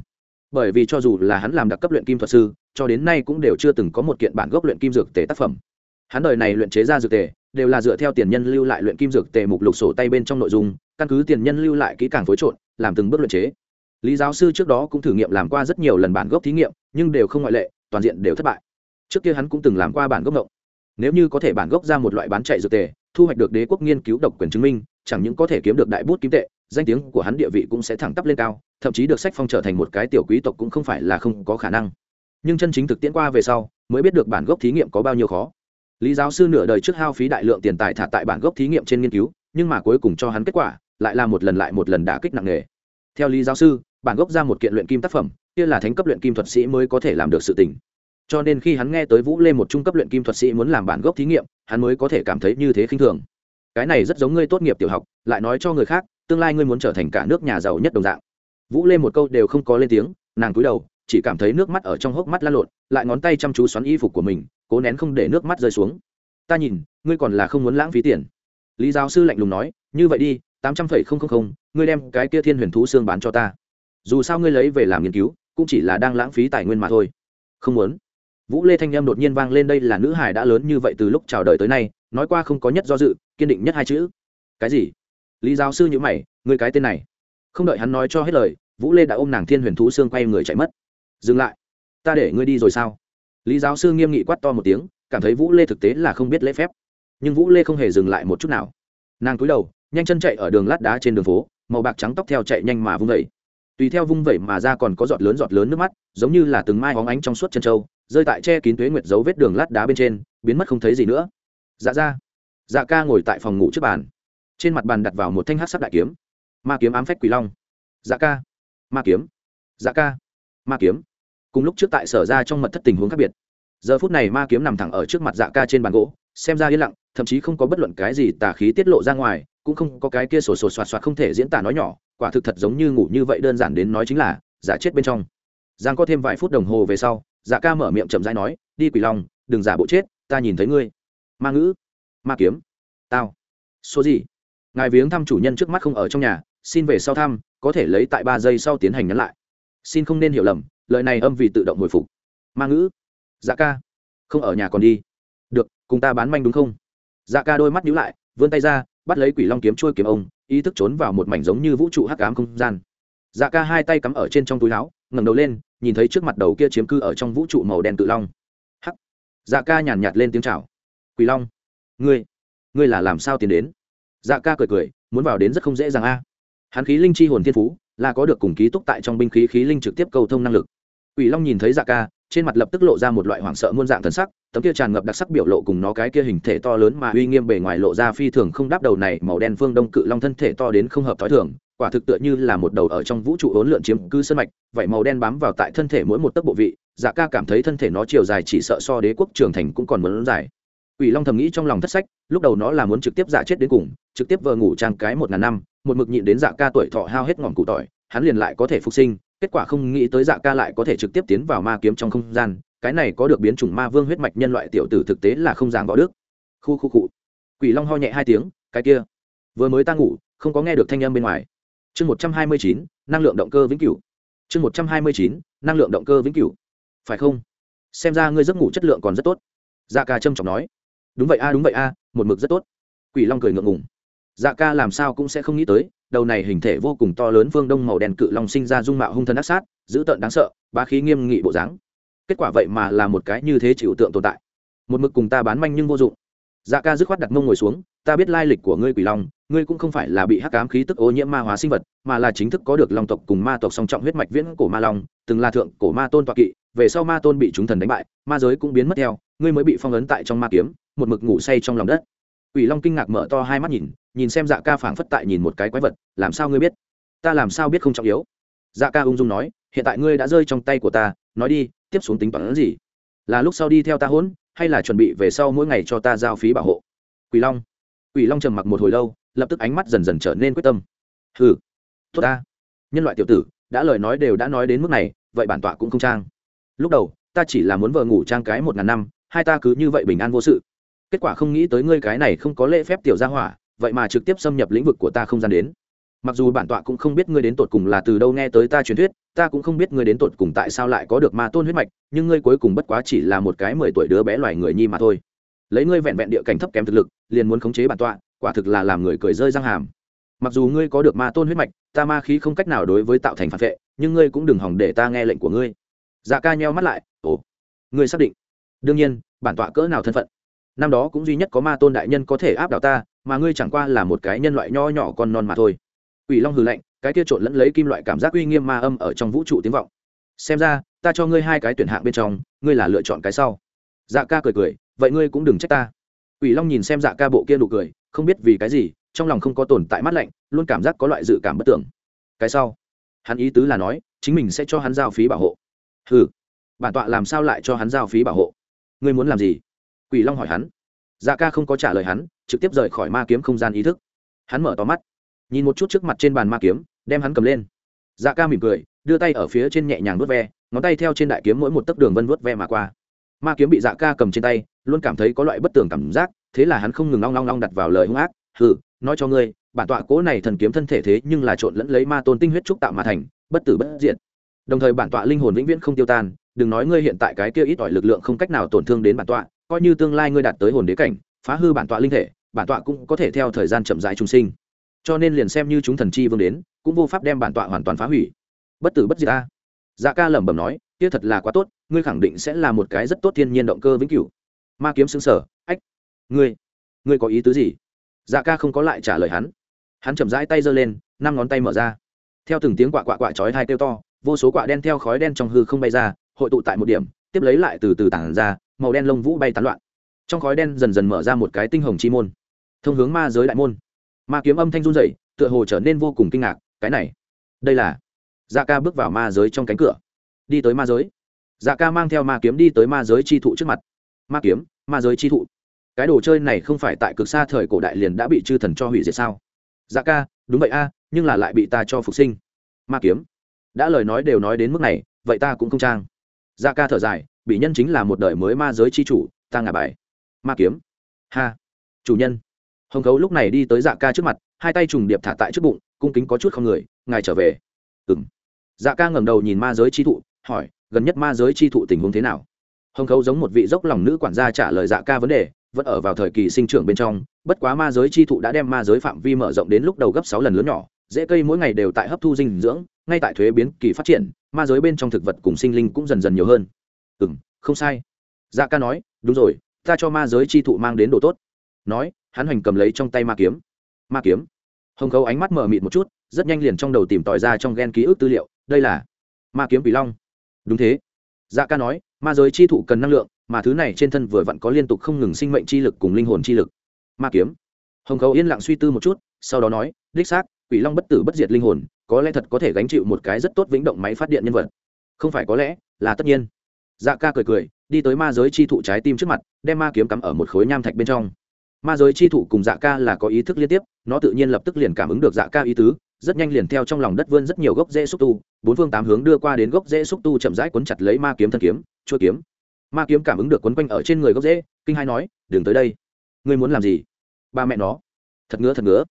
Bởi vì cho dù là hắn làm đặc cấp luyện kim thuật sư, cho đến nay cũng đều chưa từng có một kiện bản gốc luyện kim dược tề tác phẩm. Hắn đời này luyện chế ra dược tề, đều là dựa theo tiền nhân lưu lại luyện kim dược tề mục lục sổ tay bên trong nội dung, căn cứ tiền nhân lưu lại kỹ càng phối trộn, làm từng bước luyện chế lý giáo sư trước đó cũng thử nghiệm làm qua rất nhiều lần bản gốc thí nghiệm, nhưng đều không ngoại lệ, toàn diện đều thất bại. Trước kia hắn cũng từng làm qua bản gốc ngộng. Nếu như có thể bản gốc ra một loại bán chạy dược tề, thu hoạch được đế quốc nghiên cứu độc quyền chứng minh, chẳng những có thể kiếm được đại bút kim tệ, danh tiếng của hắn địa vị cũng sẽ thẳng tắp lên cao, thậm chí được sách phong trở thành một cái tiểu quý tộc cũng không phải là không có khả năng. Nhưng chân chính thực tiễn qua về sau, mới biết được bản gốc thí nghiệm có bao nhiêu khó. Lý giáo sư nửa đời trước hao phí đại lượng tiền tài thả tại bản gốc thí nghiệm trên nghiên cứu, nhưng mà cuối cùng cho hắn kết quả, lại là một lần lại một lần đả kích nặng nề. Theo lý giáo sư bản gốc ra một kiện luyện kim tác phẩm, kia là thánh cấp luyện kim thuật sĩ mới có thể làm được sự tình. Cho nên khi hắn nghe tới vũ lê một trung cấp luyện kim thuật sĩ muốn làm bản gốc thí nghiệm, hắn mới có thể cảm thấy như thế khinh thường. Cái này rất giống ngươi tốt nghiệp tiểu học, lại nói cho người khác, tương lai ngươi muốn trở thành cả nước nhà giàu nhất đồng dạng. Vũ lê một câu đều không có lên tiếng, nàng cúi đầu, chỉ cảm thấy nước mắt ở trong hốc mắt lan lộn, lại ngón tay chăm chú xoắn y phục của mình, cố nén không để nước mắt rơi xuống. Ta nhìn, ngươi còn là không muốn lãng phí tiền. Lý giáo sư lạnh lùng nói, như vậy đi, tám trăm phẩy không không không, ngươi đem cái kia thiên huyền thú xương bán cho ta dù sao ngươi lấy về làm nghiên cứu, cũng chỉ là đang lãng phí tài nguyên mà thôi. Không muốn. Vũ lê thanh em đột nhiên vang lên đây là nữ hải đã lớn như vậy từ lúc chào đời tới nay, nói qua không có nhất do dự, kiên định nhất hai chữ. Cái gì? Lý giáo sư nhữ mày, ngươi cái tên này. Không đợi hắn nói cho hết lời, vũ lê đã ôm nàng thiên huyền thú xương quay người chạy mất. Dừng lại. Ta để ngươi đi rồi sao? Lý giáo sư nghiêm nghị quát to một tiếng, cảm thấy vũ lê thực tế là không biết lễ phép. Nhưng vũ lê không hề dừng lại một chút nào. Nàng cúi đầu, nhanh chân chạy ở đường lát đá trên đường phố, màu bạc trắng tóc theo chạy nhanh mà vung vẩy tùy theo vung vẩy mà ra còn có giọt lớn giọt lớn nước mắt, giống như là từng mai hóng ánh trong suốt chân trâu rơi tại che kín tuế nguyệt dấu vết đường lát đá bên trên, biến mất không thấy gì nữa. Dạ ra dạ ca ngồi tại phòng ngủ trước bàn. Trên mặt bàn đặt vào một thanh hát sắc đại kiếm. Ma kiếm ám phách quỷ long. Dạ ca, ma kiếm. Dạ ca, ma kiếm. Cùng lúc trước tại sở ra trong mật thất tình huống khác biệt. Giờ phút này ma kiếm nằm thẳng ở trước mặt dạ ca trên bàn gỗ, xem ra yên lặng, thậm chí không có bất luận cái gì tà khí tiết lộ ra ngoài cũng không có cái kia sổ sổ soạt soạt không thể diễn tả nói nhỏ, quả thực thật giống như ngủ như vậy đơn giản đến nói chính là, giả chết bên trong. Giang có thêm vài phút đồng hồ về sau dạ ca mở miệng chậm rãi nói, đi quỷ long, đừng giả bộ chết, ta nhìn thấy ngươi. Ma ngữ, ma kiếm, tao, số gì? Ngài viếng thăm chủ nhân trước mắt không ở trong nhà, xin về sau thăm, có thể lấy tại ba giây sau tiến hành nhắn lại. Xin không nên hiểu lầm, lời này âm vì tự động hồi phục. Ma ngữ dạ ca, không ở nhà còn đi. Được, cùng ta bán manh đúng không? Dạ ca đôi mắt nhíu lại, vươn tay ra bắt lấy quỷ long kiếm trôi kiếm ông, ý thức trốn vào một mảnh giống như vũ trụ hắc ám không gian. Dạ ca hai tay cắm ở trên trong túi áo, ngẩng đầu lên, nhìn thấy trước mặt đầu kia chiếm cư ở trong vũ trụ màu đen tự long. Hắc. Dạ ca nhàn nhạt lên tiếng chào. Quỷ long, ngươi ngươi là làm sao tiến đến? Dạ ca cười cười, muốn vào đến rất không dễ dàng a. Hắn khí linh chi hồn thiên phú, là có được cùng ký túc tại trong binh khí khí linh trực tiếp cầu thông năng lực. Quỷ long nhìn thấy dạ ca trên mặt lập tức lộ ra một loại hoảng sợ muôn dạng thần sắc tấm kia tràn ngập đặc sắc biểu lộ cùng nó cái kia hình thể to lớn mà uy nghiêm bề ngoài lộ ra phi thường không đáp đầu này màu đen phương đông cự long thân thể to đến không hợp thói thường quả thực tựa như là một đầu ở trong vũ trụ hỗn lượn chiếm cư sân mạch vậy màu đen bám vào tại thân thể mỗi một tấc bộ vị dạ ca cảm thấy thân thể nó chiều dài chỉ sợ so đế quốc trường thành cũng còn muốn dài. Quỷ Long thầm nghĩ trong lòng thất sách, lúc đầu nó là muốn trực tiếp dạ chết đến cùng, trực tiếp vờ ngủ trang cái một ngàn năm, một mực nhịn đến dạ ca tuổi thọ hao hết ngọn cụ tỏi, hắn liền lại có thể phục sinh, kết quả không nghĩ tới dạ ca lại có thể trực tiếp tiến vào ma kiếm trong không gian, cái này có được biến chủng ma vương huyết mạch nhân loại tiểu tử thực tế là không dàng võ đức. Khu khu cụ. Quỷ Long ho nhẹ hai tiếng, cái kia, vừa mới ta ngủ, không có nghe được thanh âm bên ngoài. Chương một trăm hai mươi chín, năng lượng động cơ vĩnh cửu. Chương một trăm hai mươi chín, năng lượng động cơ vĩnh cửu. Phải không? Xem ra ngươi giấc ngủ chất lượng còn rất tốt. Dạ ca trâm trọng nói đúng vậy a đúng vậy a một mực rất tốt quỷ long cười ngượng ngùng dạ ca làm sao cũng sẽ không nghĩ tới đầu này hình thể vô cùng to lớn phương đông màu đen cự long sinh ra dung mạo hung thần ác sát dữ tợn đáng sợ ba khí nghiêm nghị bộ dáng. Kết quả vậy mà là một cái như thế chịu tượng tồn tại. Một mực cùng ta bán manh nhưng vô dụng. Dạ ca dứt khoát đặt mông ngồi xuống ta biết lai lịch của ngươi quỷ long ngươi cũng không phải là bị hắc ám khí tức ô nhiễm ma hóa sinh vật mà là chính thức có được long tộc cùng ma tộc song trọng huyết mạch viễn cổ ma long từng là thượng cổ ma tôn toạc kỵ về sau ma tôn bị chúng thần đánh bại ma giới cũng biến mất theo ngươi mới bị phong ấn tại trong ma kiếm một mực ngủ say trong lòng đất. Quỷ Long kinh ngạc mở to hai mắt nhìn, nhìn xem Dạ Ca phảng phất tại nhìn một cái quái vật, làm sao ngươi biết? Ta làm sao biết không trọng yếu? Dạ Ca ung dung nói, hiện tại ngươi đã rơi trong tay của ta, nói đi, tiếp xuống tính toán gì? Là lúc sau đi theo ta hỗn, hay là chuẩn bị về sau mỗi ngày cho ta giao phí bảo hộ? Quỷ Long. Quỷ Long trầm mặc một hồi lâu, lập tức ánh mắt dần dần trở nên quyết tâm. Hừ, tốt ta. Nhân loại tiểu tử, đã lời nói đều đã nói đến mức này, vậy bản tọa cũng không trang. Lúc đầu, ta chỉ là muốn vợ ngủ trang cái một ngàn năm, hai ta cứ như vậy bình an vô sự kết quả không nghĩ tới ngươi cái này không có lễ phép tiểu gia hỏa vậy mà trực tiếp xâm nhập lĩnh vực của ta không gian đến. Mặc dù bản tọa cũng không biết ngươi đến tột cùng là từ đâu nghe tới ta truyền thuyết, ta cũng không biết ngươi đến tột cùng tại sao lại có được ma tôn huyết mạch, nhưng ngươi cuối cùng bất quá chỉ là một cái mười tuổi đứa bé loài người nhi mà thôi. Lấy ngươi vẹn vẹn địa cảnh thấp kém thực lực, liền muốn khống chế bản tọa, quả thực là làm người cười rơi răng hàm. Mặc dù ngươi có được ma tôn huyết mạch, ta ma khí không cách nào đối với tạo thành phản vệ, nhưng ngươi cũng đừng hỏng để ta nghe lệnh của ngươi. Dạ ca nheo mắt lại, ồ, ngươi xác định? Đương nhiên, bản tọa cỡ nào thân phận? Năm đó cũng duy nhất có ma tôn đại nhân có thể áp đảo ta mà ngươi chẳng qua là một cái nhân loại nho nhỏ con non mà thôi. Quỷ long hừ lạnh cái kia trộn lẫn lấy kim loại cảm giác uy nghiêm ma âm ở trong vũ trụ tiếng vọng. Xem ra ta cho ngươi hai cái tuyển hạng bên trong ngươi là lựa chọn cái sau. Dạ ca cười cười vậy ngươi cũng đừng trách ta. Quỷ long nhìn xem dạ ca bộ kia nụ cười không biết vì cái gì trong lòng không có tồn tại mắt lạnh luôn cảm giác có loại dự cảm bất tưởng cái sau hắn ý tứ là nói chính mình sẽ cho hắn giao phí bảo hộ. Hừ, bản tọa làm sao lại cho hắn giao phí bảo hộ? Ngươi muốn làm gì? Quỷ long hỏi hắn dạ ca không có trả lời hắn, trực tiếp rời khỏi ma kiếm không gian ý thức. Hắn mở to mắt, nhìn một chút trước mặt trên bàn ma kiếm, đem hắn cầm lên. Dạ ca mỉm cười, đưa tay ở phía trên nhẹ nhàng vớt ve, ngón tay theo trên đại kiếm mỗi một tấc đường vân vớt ve mà qua. Ma kiếm bị dạ ca cầm trên tay, luôn cảm thấy có loại bất tường cảm giác, thế là hắn không ngừng long long long đặt vào lời hung ác, hừ, nói cho ngươi, bản tọa cố này thần kiếm thân thể thế nhưng là trộn lẫn lấy ma tôn tinh huyết trúc tạo mà thành, bất tử bất diệt. Đồng thời bản tọa linh hồn vĩnh viễn không tiêu tan, đừng nói ngươi hiện tại cái kia ít ỏi lực lượng không cách nào tổn thương đến bản tọa coi như tương lai ngươi đạt tới hồn đế cảnh, phá hư bản tọa linh thể, bản tọa cũng có thể theo thời gian chậm rãi trung sinh. Cho nên liền xem như chúng thần chi vương đến, cũng vô pháp đem bản tọa hoàn toàn phá hủy. Bất tử bất diệt a. Dạ ca lẩm bẩm nói, kia thật là quá tốt, ngươi khẳng định sẽ là một cái rất tốt thiên nhiên động cơ vĩnh cửu. Ma kiếm xứng sở ách, ngươi ngươi có ý tứ gì? Dạ ca không có lại trả lời hắn. Hắn chậm rãi tay giơ lên, năm ngón tay mở ra. Theo từng tiếng quạ quạ quạ chói hai kêu to, vô số quạ đen theo khói đen trong hư không bay ra, hội tụ tại một điểm, tiếp lấy lại từ từ tản ra màu đen lông vũ bay tán loạn. Trong khói đen dần dần mở ra một cái tinh hồng chi môn. Thông hướng ma giới đại môn. Ma kiếm âm thanh run dậy tựa hồ trở nên vô cùng kinh ngạc, cái này, đây là dạ ca bước vào ma giới trong cánh cửa. Đi tới ma giới. Dạ ca mang theo ma kiếm đi tới ma giới chi thụ trước mặt. Ma kiếm, ma giới chi thụ. Cái đồ chơi này không phải tại cực xa thời cổ đại liền đã bị chư thần cho hủy diệt sao? Dạ ca, đúng vậy a, nhưng là lại bị ta cho phục sinh. Ma kiếm. Đã lời nói đều nói đến mức này, vậy ta cũng không trang. Dạ ca thở dài bị nhân chính là một đời mới ma giới chi chủ, ta ngả bài. Ma kiếm. Ha. Chủ nhân. Hồng khấu lúc này đi tới dạ ca trước mặt, hai tay trùng điệp thả tại trước bụng, cung kính có chút không người, ngài trở về. Ừng dạ ca ngẩng đầu nhìn ma giới chi thụ, hỏi, gần nhất ma giới chi thụ tình huống thế nào? Hồng khấu giống một vị dốc lòng nữ quản gia trả lời dạ ca vấn đề, vẫn ở vào thời kỳ sinh trưởng bên trong, bất quá ma giới chi thụ đã đem ma giới phạm vi mở rộng đến lúc đầu gấp sáu lần lớn nhỏ, dễ cây mỗi ngày đều tại hấp thu dinh dưỡng, ngay tại thuế biến kỳ phát triển, ma giới bên trong thực vật cùng sinh linh cũng dần dần nhiều hơn ừ m không sai. Dạ ca nói, đúng rồi, ta cho ma giới chi thụ mang đến đồ tốt. Nói, hắn hoành cầm lấy trong tay ma kiếm. Ma kiếm. Hồng khấu ánh mắt mở mịt một chút, rất nhanh liền trong đầu tìm tòi ra trong ghen ký ức tư liệu, đây là ma kiếm quỷ long. Đúng thế. Dạ ca nói, ma giới chi thụ cần năng lượng, mà thứ này trên thân vừa vặn có liên tục không ngừng sinh mệnh chi lực cùng linh hồn chi lực. Ma kiếm. Hồng khấu yên lặng suy tư một chút, sau đó nói, đích xác, quỷ long bất tử bất diệt linh hồn, có lẽ thật có thể gánh chịu một cái rất tốt vĩnh động máy phát điện nhân vật. Không phải có lẽ, là tất nhiên dạ ca cười cười, đi tới ma giới chi thụ trái tim trước mặt, đem ma kiếm cắm ở một khối nham thạch bên trong. Ma giới chi thụ cùng dạ ca là có ý thức liên tiếp, nó tự nhiên lập tức liền cảm ứng được dạ ca ý tứ, rất nhanh liền theo trong lòng đất vươn rất nhiều gốc rễ xúc tu, bốn phương tám hướng đưa qua đến gốc rễ xúc tu chậm rãi quấn chặt lấy ma kiếm thân kiếm chua kiếm. Ma kiếm cảm ứng được quấn quanh ở trên người gốc rễ, kinh hai nói, đừng tới đây. Ngươi muốn làm gì? Ba mẹ nó. Thật ngứa thật ngứa.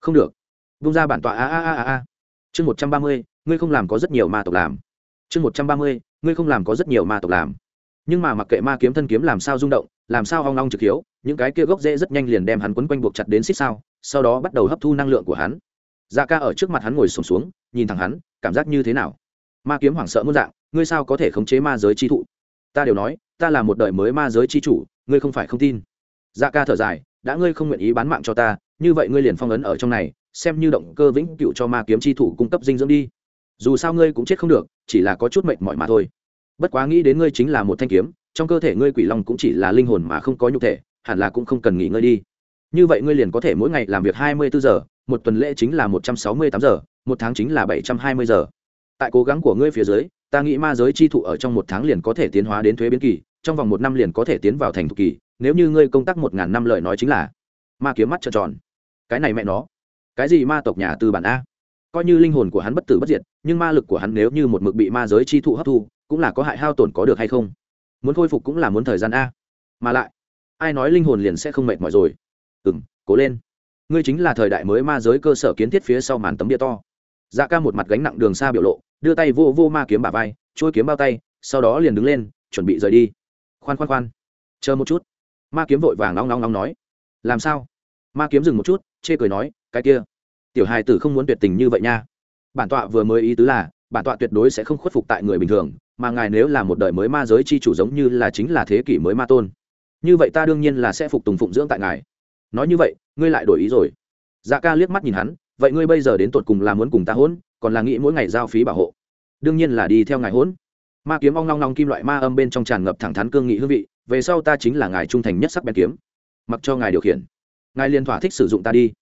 Không được. Bung ra bản tọa a a a a a. Chương một trăm ba mươi, ngươi không làm có rất nhiều ma tộc làm. Chương một trăm ba mươi ngươi không làm có rất nhiều ma tộc làm. Nhưng mà mặc kệ ma kiếm thân kiếm làm sao rung động làm sao hoang long trực hiếu những cái kia gốc rễ rất nhanh liền đem hắn quấn quanh buộc chặt đến xích sao sau đó bắt đầu hấp thu năng lượng của hắn. Da ca ở trước mặt hắn ngồi sùng xuống, xuống nhìn thẳng hắn cảm giác như thế nào? Ma kiếm hoảng sợ muốn dạng ngươi sao có thể khống chế ma giới chi thụ? Ta đều nói ta là một đời mới ma giới chi chủ ngươi không phải không tin. Da ca thở dài đã ngươi không nguyện ý bán mạng cho ta như vậy ngươi liền phong ấn ở trong này xem như động cơ vĩnh cựu cho ma kiếm chi thủ cung cấp dinh dưỡng đi dù sao ngươi cũng chết không được, chỉ là có chút mệnh mỏi mà thôi. Bất quá nghĩ đến ngươi chính là một thanh kiếm, trong cơ thể ngươi quỷ long cũng chỉ là linh hồn mà không có nhục thể, hẳn là cũng không cần nghỉ ngơi đi. Như vậy ngươi liền có thể mỗi ngày làm việc hai mươi bốn giờ, một tuần lễ chính là một trăm sáu mươi tám giờ, một tháng chính là bảy trăm hai mươi giờ. Tại cố gắng của ngươi phía dưới, ta nghĩ ma giới chi thụ ở trong một tháng liền có thể tiến hóa đến thuế biến kỳ, trong vòng một năm liền có thể tiến vào thành thục kỳ, nếu như ngươi công tác một ngàn năm lời nói chính là ma kiếm mắt trợn tròn. Cái này mẹ nó. Cái gì ma tộc nhà từ bản a? Coi như linh hồn của hắn bất tử bất diệt, nhưng ma lực của hắn nếu như một mực bị ma giới chi thụ hấp thu, cũng là có hại hao tổn có được hay không? Muốn khôi phục cũng là muốn thời gian a. Mà lại, ai nói linh hồn liền sẽ không mệt mỏi rồi? Ừ m cố lên. Ngươi chính là thời đại mới ma giới cơ sở kiến thiết phía sau màn tấm địa to. Dạ ca một mặt gánh nặng đường xa biểu lộ, đưa tay vô vô ma kiếm bà vai trôi kiếm bao tay, sau đó liền đứng lên, chuẩn bị rời đi. Khoan khoan khoan. Chờ một chút. Ma kiếm vội vàng nóng nóng nóng nói. Làm sao? Ma kiếm dừng một chút, chê cười nói, cái kia tiểu hài tử không muốn tuyệt tình như vậy nha. Bản tọa vừa mới ý tứ là, bản tọa tuyệt đối sẽ không khuất phục tại người bình thường, mà ngài nếu là một đời mới ma giới chi chủ giống như là chính là thế kỷ mới ma tôn, như vậy ta đương nhiên là sẽ phục tùng phụng dưỡng tại ngài. Nói như vậy, ngươi lại đổi ý rồi. Dạ ca liếc mắt nhìn hắn, vậy ngươi bây giờ đến tột cùng là muốn cùng ta hỗn còn là nghĩ mỗi ngày giao phí bảo hộ? Đương nhiên là đi theo ngài hỗn ma kiếm ong long long kim loại ma âm bên trong tràn ngập thẳng thắn cương nghị hương vị, về sau ta chính là ngài trung thành nhất sắc bén kiếm. Mặc cho ngài điều khiển. Ngài liên thỏa thích sử dụng ta đi.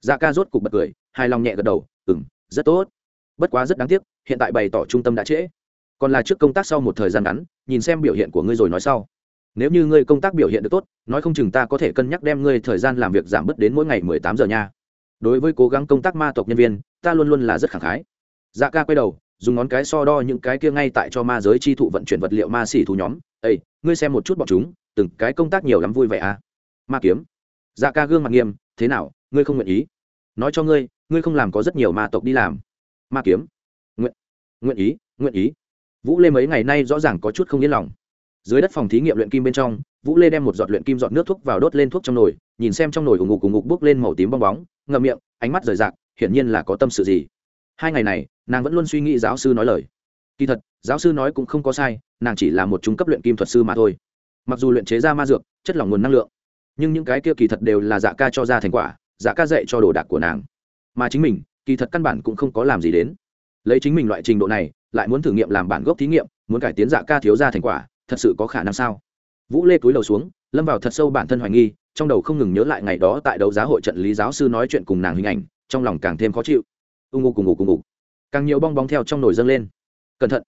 Dạ ca rốt cục bật cười hài lòng nhẹ gật đầu ừ m rất tốt. Bất quá rất đáng tiếc, hiện tại bày tỏ trung tâm đã trễ. Còn là trước công tác sau một thời gian ngắn, nhìn xem biểu hiện của ngươi rồi nói sau. Nếu như ngươi công tác biểu hiện được tốt, nói không chừng ta có thể cân nhắc đem ngươi thời gian làm việc giảm bớt đến mỗi ngày mười tám giờ nha. Đối với cố gắng công tác ma tộc nhân viên, ta luôn luôn là rất khẳng khái. Dạ ca quay đầu, dùng ngón cái so đo những cái kia ngay tại cho ma giới chi thụ vận chuyển vật liệu ma xỉ thú nhóm. Ây ngươi xem một chút bọn chúng, từng cái công tác nhiều lắm vui vẻ à. Ma kiếm. Dạ ca gương mặt nghiêm, thế nào, ngươi không nguyện ý? Nói cho ngươi ngươi không làm có rất nhiều ma tộc đi làm. Ma kiếm. Nguyện. Nguyện ý nguyện ý. Vũ lê mấy ngày nay rõ ràng có chút không yên lòng. Dưới đất phòng thí nghiệm luyện kim bên trong, vũ lê đem một giọt luyện kim giọt nước thuốc vào đốt lên thuốc trong nồi, nhìn xem trong nồi ủng ngục ủng ngục bốc lên màu tím bong bóng, ngậm miệng, ánh mắt rời rạc, hiển nhiên là có tâm sự gì. Hai ngày này, nàng vẫn luôn suy nghĩ giáo sư nói lời. Kỳ thật, giáo sư nói cũng không có sai, nàng chỉ là một trung cấp luyện kim thuật sư mà thôi. Mặc dù luyện chế ra ma dược, chất lỏng nguồn năng lượng, nhưng những cái kia kỳ thật đều là dạ ca cho ra thành quả giả ca dạy cho đồ đạc của nàng. Mà chính mình, kỳ thật căn bản cũng không có làm gì đến. Lấy chính mình loại trình độ này, lại muốn thử nghiệm làm bản gốc thí nghiệm, muốn cải tiến dạ ca thiếu ra thành quả, thật sự có khả năng sao? Vũ lê túi đầu xuống, lâm vào thật sâu bản thân hoài nghi, trong đầu không ngừng nhớ lại ngày đó tại đấu giá hội trận lý giáo sư nói chuyện cùng nàng hình ảnh, trong lòng càng thêm khó chịu. Ưng ngục cùng ngục cùng ngục càng nhiều bong bóng theo trong nồi dâng lên. Cẩn thận.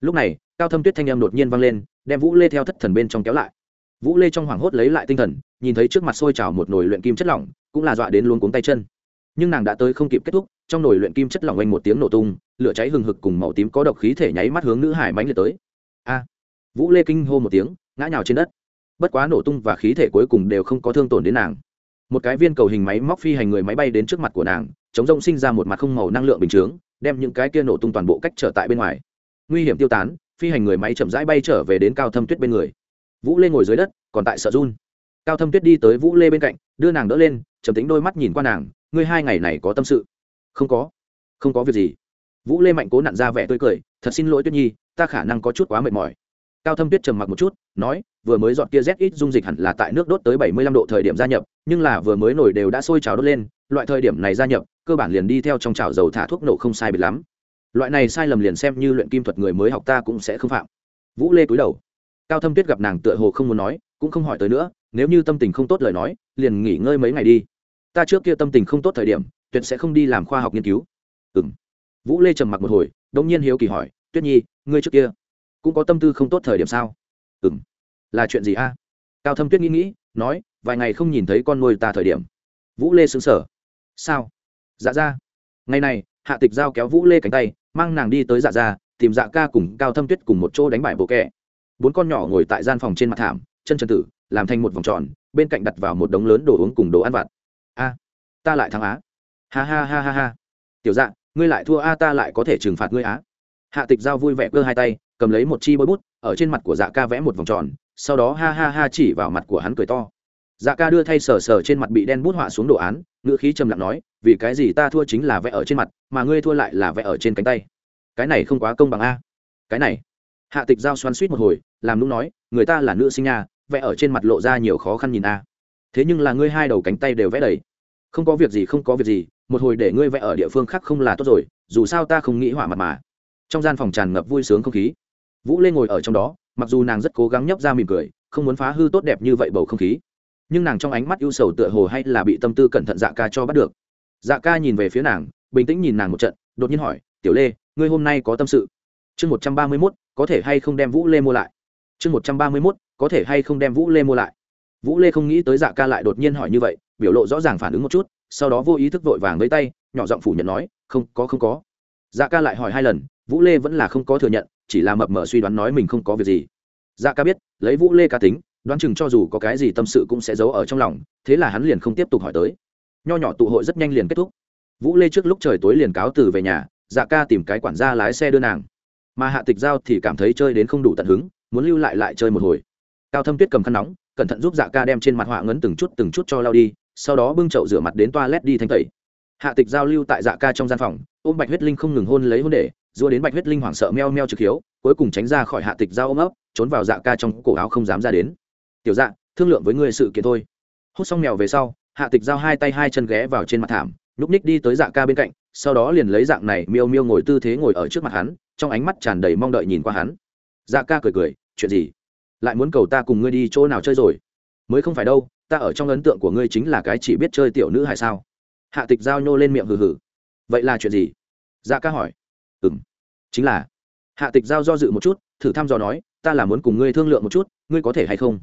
Lúc này, cao thâm tuyết thanh em đột nhiên vang lên, đem vũ lê theo thất thần bên trong kéo lại vũ lê trong hoảng hốt lấy lại tinh thần, nhìn thấy trước mặt sôi trào một nồi luyện kim chất lỏng, cũng là dọa đến luôn cuống tay chân. Nhưng nàng đã tới không kịp kết thúc, trong nồi luyện kim chất lỏng oanh một tiếng nổ tung, lửa cháy hừng hực cùng màu tím có độc khí thể nháy mắt hướng nữ hải mánh liệt tới. A! Vũ lê kinh hô một tiếng, ngã nhào trên đất. Bất quá nổ tung và khí thể cuối cùng đều không có thương tổn đến nàng. Một cái viên cầu hình máy móc phi hành người máy bay đến trước mặt của nàng, chống rông sinh ra một mặt không màu năng lượng bình chướng, đem những cái kia nổ tung toàn bộ cách trở tại bên ngoài. Nguy hiểm tiêu tán, phi hành người máy chậm rãi bay trở về đến cao thâm tuyết bên người vũ lê ngồi dưới đất, còn tại sợ run. Cao thâm tuyết đi tới vũ lê bên cạnh, đưa nàng đỡ lên, trầm tính đôi mắt nhìn qua nàng, ngươi hai ngày này có tâm sự? Không có. Không có việc gì. Vũ lê mạnh cố nặn ra vẻ tươi cười, thật xin lỗi tuyết nhi, ta khả năng có chút quá mệt mỏi. Cao thâm tuyết trầm mặc một chút, nói, vừa mới dọn kia z ít dung dịch hẳn là tại nước đốt tới bảy mươi lăm độ thời điểm gia nhập, nhưng là vừa mới nổi đều đã sôi trào đốt lên, loại thời điểm này gia nhập, cơ bản liền đi theo trong chảo dầu thả thuốc nổ không sai biệt lắm. Loại này sai lầm liền xem như luyện kim thuật người mới học ta cũng sẽ không phạm. Vũ lê cúi đầu cao thâm tuyết gặp nàng tựa hồ không muốn nói, cũng không hỏi tới nữa, nếu như tâm tình không tốt lời nói, liền nghỉ ngơi mấy ngày đi. Ta trước kia tâm tình không tốt thời điểm tuyệt sẽ không đi làm khoa học nghiên cứu. Ừ m vũ lê trầm mặc một hồi đông nhiên hiếu kỳ hỏi, tuyết nhi, ngươi trước kia cũng có tâm tư không tốt thời điểm sao? Ừ m là chuyện gì a? Cao thâm tuyết nghĩ nghĩ, nói, vài ngày không nhìn thấy con nuôi ta thời điểm. Vũ lê xứng sở sao? Dạ ra. Ngày này, hạ tịch giao kéo vũ lê cánh tay, mang nàng đi tới dạ ra tìm dạ ca cùng cao thâm tuyết cùng một chỗ đánh bại bộ kẹ bốn con nhỏ ngồi tại gian phòng trên mặt thảm, chân trần tử, làm thành một vòng tròn, bên cạnh đặt vào một đống lớn đồ uống cùng đồ ăn vặt. A, ta lại thắng á. Ha ha ha ha ha. Tiểu dạ ngươi lại thua a ta lại có thể trừng phạt ngươi á. Hạ tịch giao vui vẻ cơ hai tay, cầm lấy một chi bôi bút, ở trên mặt của dạ ca vẽ một vòng tròn, sau đó ha ha ha chỉ vào mặt của hắn cười to. Dạ ca đưa thay sờ sờ trên mặt bị đen bút họa xuống đồ án, ngữ khí trầm lặng nói, vì cái gì ta thua chính là vẽ ở trên mặt, mà ngươi thua lại là vẽ ở trên cánh tay. Cái này không quá công bằng a cái này hạ tịch giao xoắn suýt một hồi, làm nũng nói, người ta là nữ sinh nha, vẽ ở trên mặt lộ ra nhiều khó khăn nhìn a. Thế nhưng là ngươi hai đầu cánh tay đều vẽ đầy. Không có việc gì, không có việc gì, một hồi để ngươi vẽ ở địa phương khác không là tốt rồi, dù sao ta không nghĩ hỏa mặt mà. Trong gian phòng tràn ngập vui sướng không khí. Vũ lên ngồi ở trong đó, mặc dù nàng rất cố gắng nhấp ra mỉm cười, không muốn phá hư tốt đẹp như vậy bầu không khí. Nhưng nàng trong ánh mắt ưu sầu tựa hồ hay là bị tâm tư cẩn thận dạ ca cho bắt được. Dạ ca nhìn về phía nàng, bình tĩnh nhìn nàng một trận, đột nhiên hỏi, tiểu lê, ngươi hôm nay có tâm sự? Chương một trăm ba mươi mốt có thể hay không đem vũ lê mua lại? Chương một trăm ba mươi mốt, có thể hay không đem vũ lê mua lại? Vũ lê không nghĩ tới dạ ca lại đột nhiên hỏi như vậy, biểu lộ rõ ràng phản ứng một chút, sau đó vô ý thức vội vàng lấy tay, nhỏ giọng phủ nhận nói, không, có không có. Dạ ca lại hỏi hai lần, vũ lê vẫn là không có thừa nhận, chỉ là mập mờ suy đoán nói mình không có việc gì. Dạ ca biết, lấy vũ lê ca tính, đoán chừng cho dù có cái gì tâm sự cũng sẽ giấu ở trong lòng, thế là hắn liền không tiếp tục hỏi tới. Nho nhỏ tụ hội rất nhanh liền kết thúc. Vũ lê trước lúc trời tối liền cáo từ về nhà dạ ca tìm cái quản gia lái xe đưa nàng mà hạ tịch giao thì cảm thấy chơi đến không đủ tận hứng, muốn lưu lại lại chơi một hồi. Cao thâm tuyết cầm khăn nóng, cẩn thận giúp dạ ca đem trên mặt họa ngấn từng chút từng chút cho lao đi, sau đó bưng chậu rửa mặt đến toilet đi thanh tẩy. Hạ tịch giao lưu tại dạ ca trong gian phòng, ôm bạch huyết linh không ngừng hôn lấy hôn để dua đến bạch huyết linh hoảng sợ meo meo trực hiếu, cuối cùng tránh ra khỏi hạ tịch giao ôm ấp, trốn vào dạ ca trong cổ áo không dám ra đến. Tiểu dạ thương lượng với ngươi sự kiện thôi. Hút xong mèo về sau, hạ tịch giao hai tay hai chân ghé vào trên mặt thảm, nhúc ních đi tới dạ ca bên cạnh, sau đó liền lấy dạng này miêu miêu ngồi tư thế ngồi ở trước mặt hắn trong ánh mắt tràn đầy mong đợi nhìn qua hắn. Dạ ca cười cười, chuyện gì? Lại muốn cầu ta cùng ngươi đi chỗ nào chơi rồi? Mới không phải đâu, ta ở trong ấn tượng của ngươi chính là cái chỉ biết chơi tiểu nữ hay sao? Hạ tịch giao nhô lên miệng hừ hừ. Vậy là chuyện gì? Dạ ca hỏi. Ừ m chính là. Hạ tịch giao do dự một chút, thử thăm dò nói, ta là muốn cùng ngươi thương lượng một chút, ngươi có thể hay không?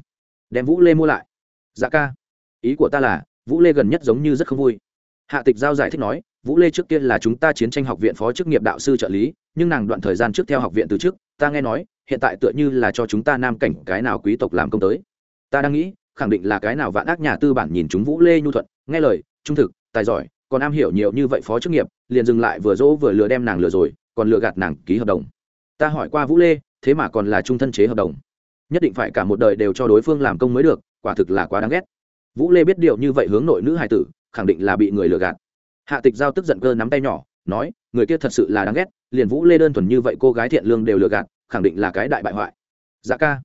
Đem vũ lê mua lại. Dạ ca. Ý của ta là, vũ lê gần nhất giống như rất không vui. Hạ tịch giao giải thích nói vũ lê trước kia là chúng ta chiến tranh học viện phó chức nghiệp đạo sư trợ lý, nhưng nàng đoạn thời gian trước theo học viện từ trước ta nghe nói, hiện tại tựa như là cho chúng ta nam cảnh cái nào quý tộc làm công tới. Ta đang nghĩ, khẳng định là cái nào vạn ác nhà tư bản nhìn chúng vũ lê nhu thuận, nghe lời, trung thực, tài giỏi, còn am hiểu nhiều như vậy phó chức nghiệp, liền dừng lại vừa dỗ vừa lừa đem nàng lừa rồi, còn lừa gạt nàng ký hợp đồng. Ta hỏi qua vũ lê, thế mà còn là trung thân chế hợp đồng. Nhất định phải cả một đời đều cho đối phương làm công mới được, quả thực là quá đáng ghét. Vũ lê biết điều như vậy hướng nội nữ hài tử, khẳng định là bị người lừa gạt hạ tịch giao tức giận cơ nắm tay nhỏ, nói, người kia thật sự là đáng ghét, liền vũ lê đơn thuần như vậy cô gái thiện lương đều lừa gạt, khẳng định là cái đại bại hoại. Dạ ca.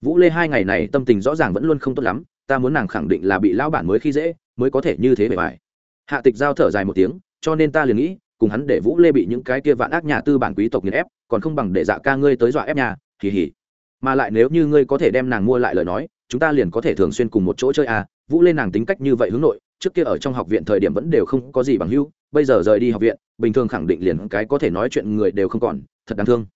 Vũ lê hai ngày này tâm tình rõ ràng vẫn luôn không tốt lắm, ta muốn nàng khẳng định là bị lão bản mới khi dễ, mới có thể như thế bề bài hạ tịch giao thở dài một tiếng, cho nên ta liền nghĩ, cùng hắn để vũ lê bị những cái kia vạn ác nhà tư bản quý tộc nghiền ép, còn không bằng để dạ ca ngươi tới dọa ép nhà kỳ hỉ mà lại nếu như ngươi có thể đem nàng mua lại lời nói, chúng ta liền có thể thường xuyên cùng một chỗ chơi à vũ lê nàng tính cách như vậy hướng nội trước kia ở trong học viện thời điểm vẫn đều không có gì bằng hưu bây giờ rời đi học viện, bình thường khẳng định liền cái có thể nói chuyện người đều không còn, thật đáng thương.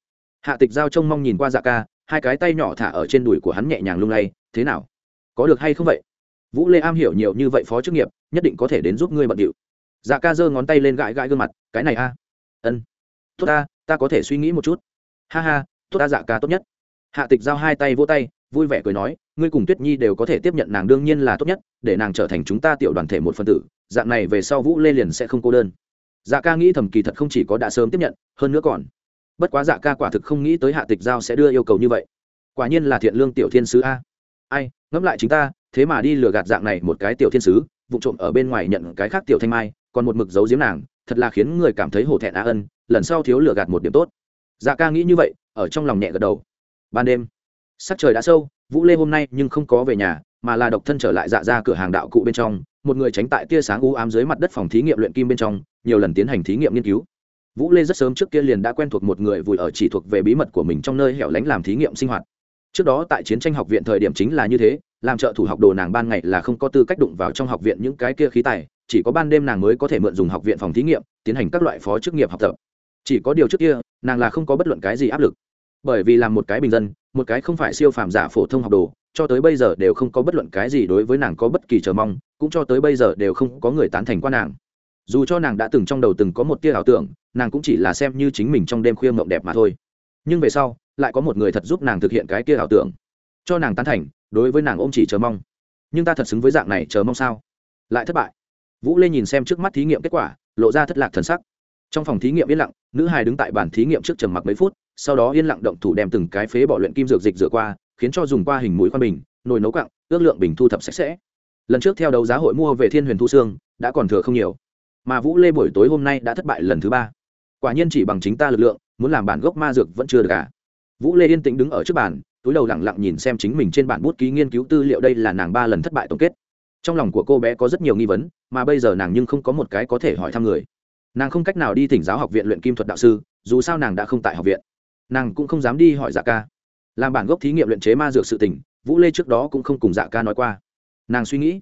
Hạ tịch giao trông mong nhìn qua dạ ca, hai cái tay nhỏ thả ở trên đùi của hắn nhẹ nhàng lung lay, thế nào? Có được hay không vậy? Vũ lê am hiểu nhiều như vậy phó chức nghiệp, nhất định có thể đến giúp ngươi bận điệu. Dạ ca giơ ngón tay lên gãi gãi gương mặt, cái này a. Ân. Tốt ta ta có thể suy nghĩ một chút. Ha ha, tốt ta dạ ca tốt nhất. Hạ tịch giao hai tay vỗ tay, vui vẻ cười nói ngươi cùng tuyết nhi đều có thể tiếp nhận nàng đương nhiên là tốt nhất, để nàng trở thành chúng ta tiểu đoàn thể một phân tử, dạng này về sau vũ lê liền sẽ không cô đơn. Dạ ca nghĩ thầm kỳ thật không chỉ có đã sớm tiếp nhận, hơn nữa còn. Bất quá dạ ca quả thực không nghĩ tới hạ tịch giao sẽ đưa yêu cầu như vậy. Quả nhiên là thiện lương tiểu thiên sứ a. Ai, ngẫm lại chính ta, thế mà đi lừa gạt dạng này một cái tiểu thiên sứ, vụ trộm ở bên ngoài nhận cái khác tiểu thanh mai, còn một mực giấu giếm nàng, thật là khiến người cảm thấy hổ thẹn á ân, lần sau thiếu lừa gạt một điểm tốt. Dạ ca nghĩ như vậy, ở trong lòng nhẹ gật đầu. Ban đêm, sắc trời đã sâu vũ lê hôm nay nhưng không có về nhà, mà là độc thân trở lại dạ ra cửa hàng đạo cụ bên trong, một người tránh tại tia sáng u ám dưới mặt đất phòng thí nghiệm luyện kim bên trong, nhiều lần tiến hành thí nghiệm nghiên cứu. Vũ lê rất sớm trước kia liền đã quen thuộc một người vùi ở chỉ thuộc về bí mật của mình trong nơi hẻo lánh làm thí nghiệm sinh hoạt. Trước đó tại chiến tranh học viện thời điểm chính là như thế, làm trợ thủ học đồ nàng ban ngày là không có tư cách đụng vào trong học viện những cái kia khí tài, chỉ có ban đêm nàng mới có thể mượn dùng học viện phòng thí nghiệm, tiến hành các loại phó chức nghiệp học tập. Chỉ có điều trước kia, nàng là không có bất luận cái gì áp lực. Bởi vì làm một cái bình dân một cái không phải siêu phàm giả phổ thông học đồ, cho tới bây giờ đều không có bất luận cái gì đối với nàng có bất kỳ chờ mong, cũng cho tới bây giờ đều không có người tán thành qua nàng. Dù cho nàng đã từng trong đầu từng có một tia ảo tưởng, nàng cũng chỉ là xem như chính mình trong đêm khuya mộng đẹp mà thôi. Nhưng về sau, lại có một người thật giúp nàng thực hiện cái tia ảo tưởng, cho nàng tán thành, đối với nàng ôm chỉ chờ mong. Nhưng ta thật xứng với dạng này chờ mong sao? Lại thất bại. Vũ lê nhìn xem trước mắt thí nghiệm kết quả, lộ ra thất lạc thần sắc. Trong phòng thí nghiệm yên lặng, nữ hài đứng tại bàn thí nghiệm trước trầm mặc mấy phút sau đó yên lặng động thủ đem từng cái phế bỏ luyện kim dược dịch rửa qua, khiến cho dùng qua hình mũi khoan bình, nồi nấu cặng ước lượng bình thu thập sạch sẽ. Lần trước theo đấu giá hội mua về thiên huyền thu xương đã còn thừa không nhiều. Mà vũ lê buổi tối hôm nay đã thất bại lần thứ ba. Quả nhiên chỉ bằng chính ta lực lượng, muốn làm bản gốc ma dược vẫn chưa được cả vũ lê yên tĩnh đứng ở trước bàn, túi đầu lẳng lặng nhìn xem chính mình trên bản bút ký nghiên cứu tư liệu đây là nàng ba lần thất bại tổng kết. Trong lòng của cô bé có rất nhiều nghi vấn, mà bây giờ nàng nhưng không có một cái có thể hỏi thăm người. Nàng không cách nào đi thỉnh giáo học viện luyện kim thuật đạo sư, dù sao nàng đã không tại học viện nàng cũng không dám đi hỏi dạ ca. Làm bản gốc thí nghiệm luyện chế ma dược sự tình, vũ lê trước đó cũng không cùng dạ ca nói qua. Nàng suy nghĩ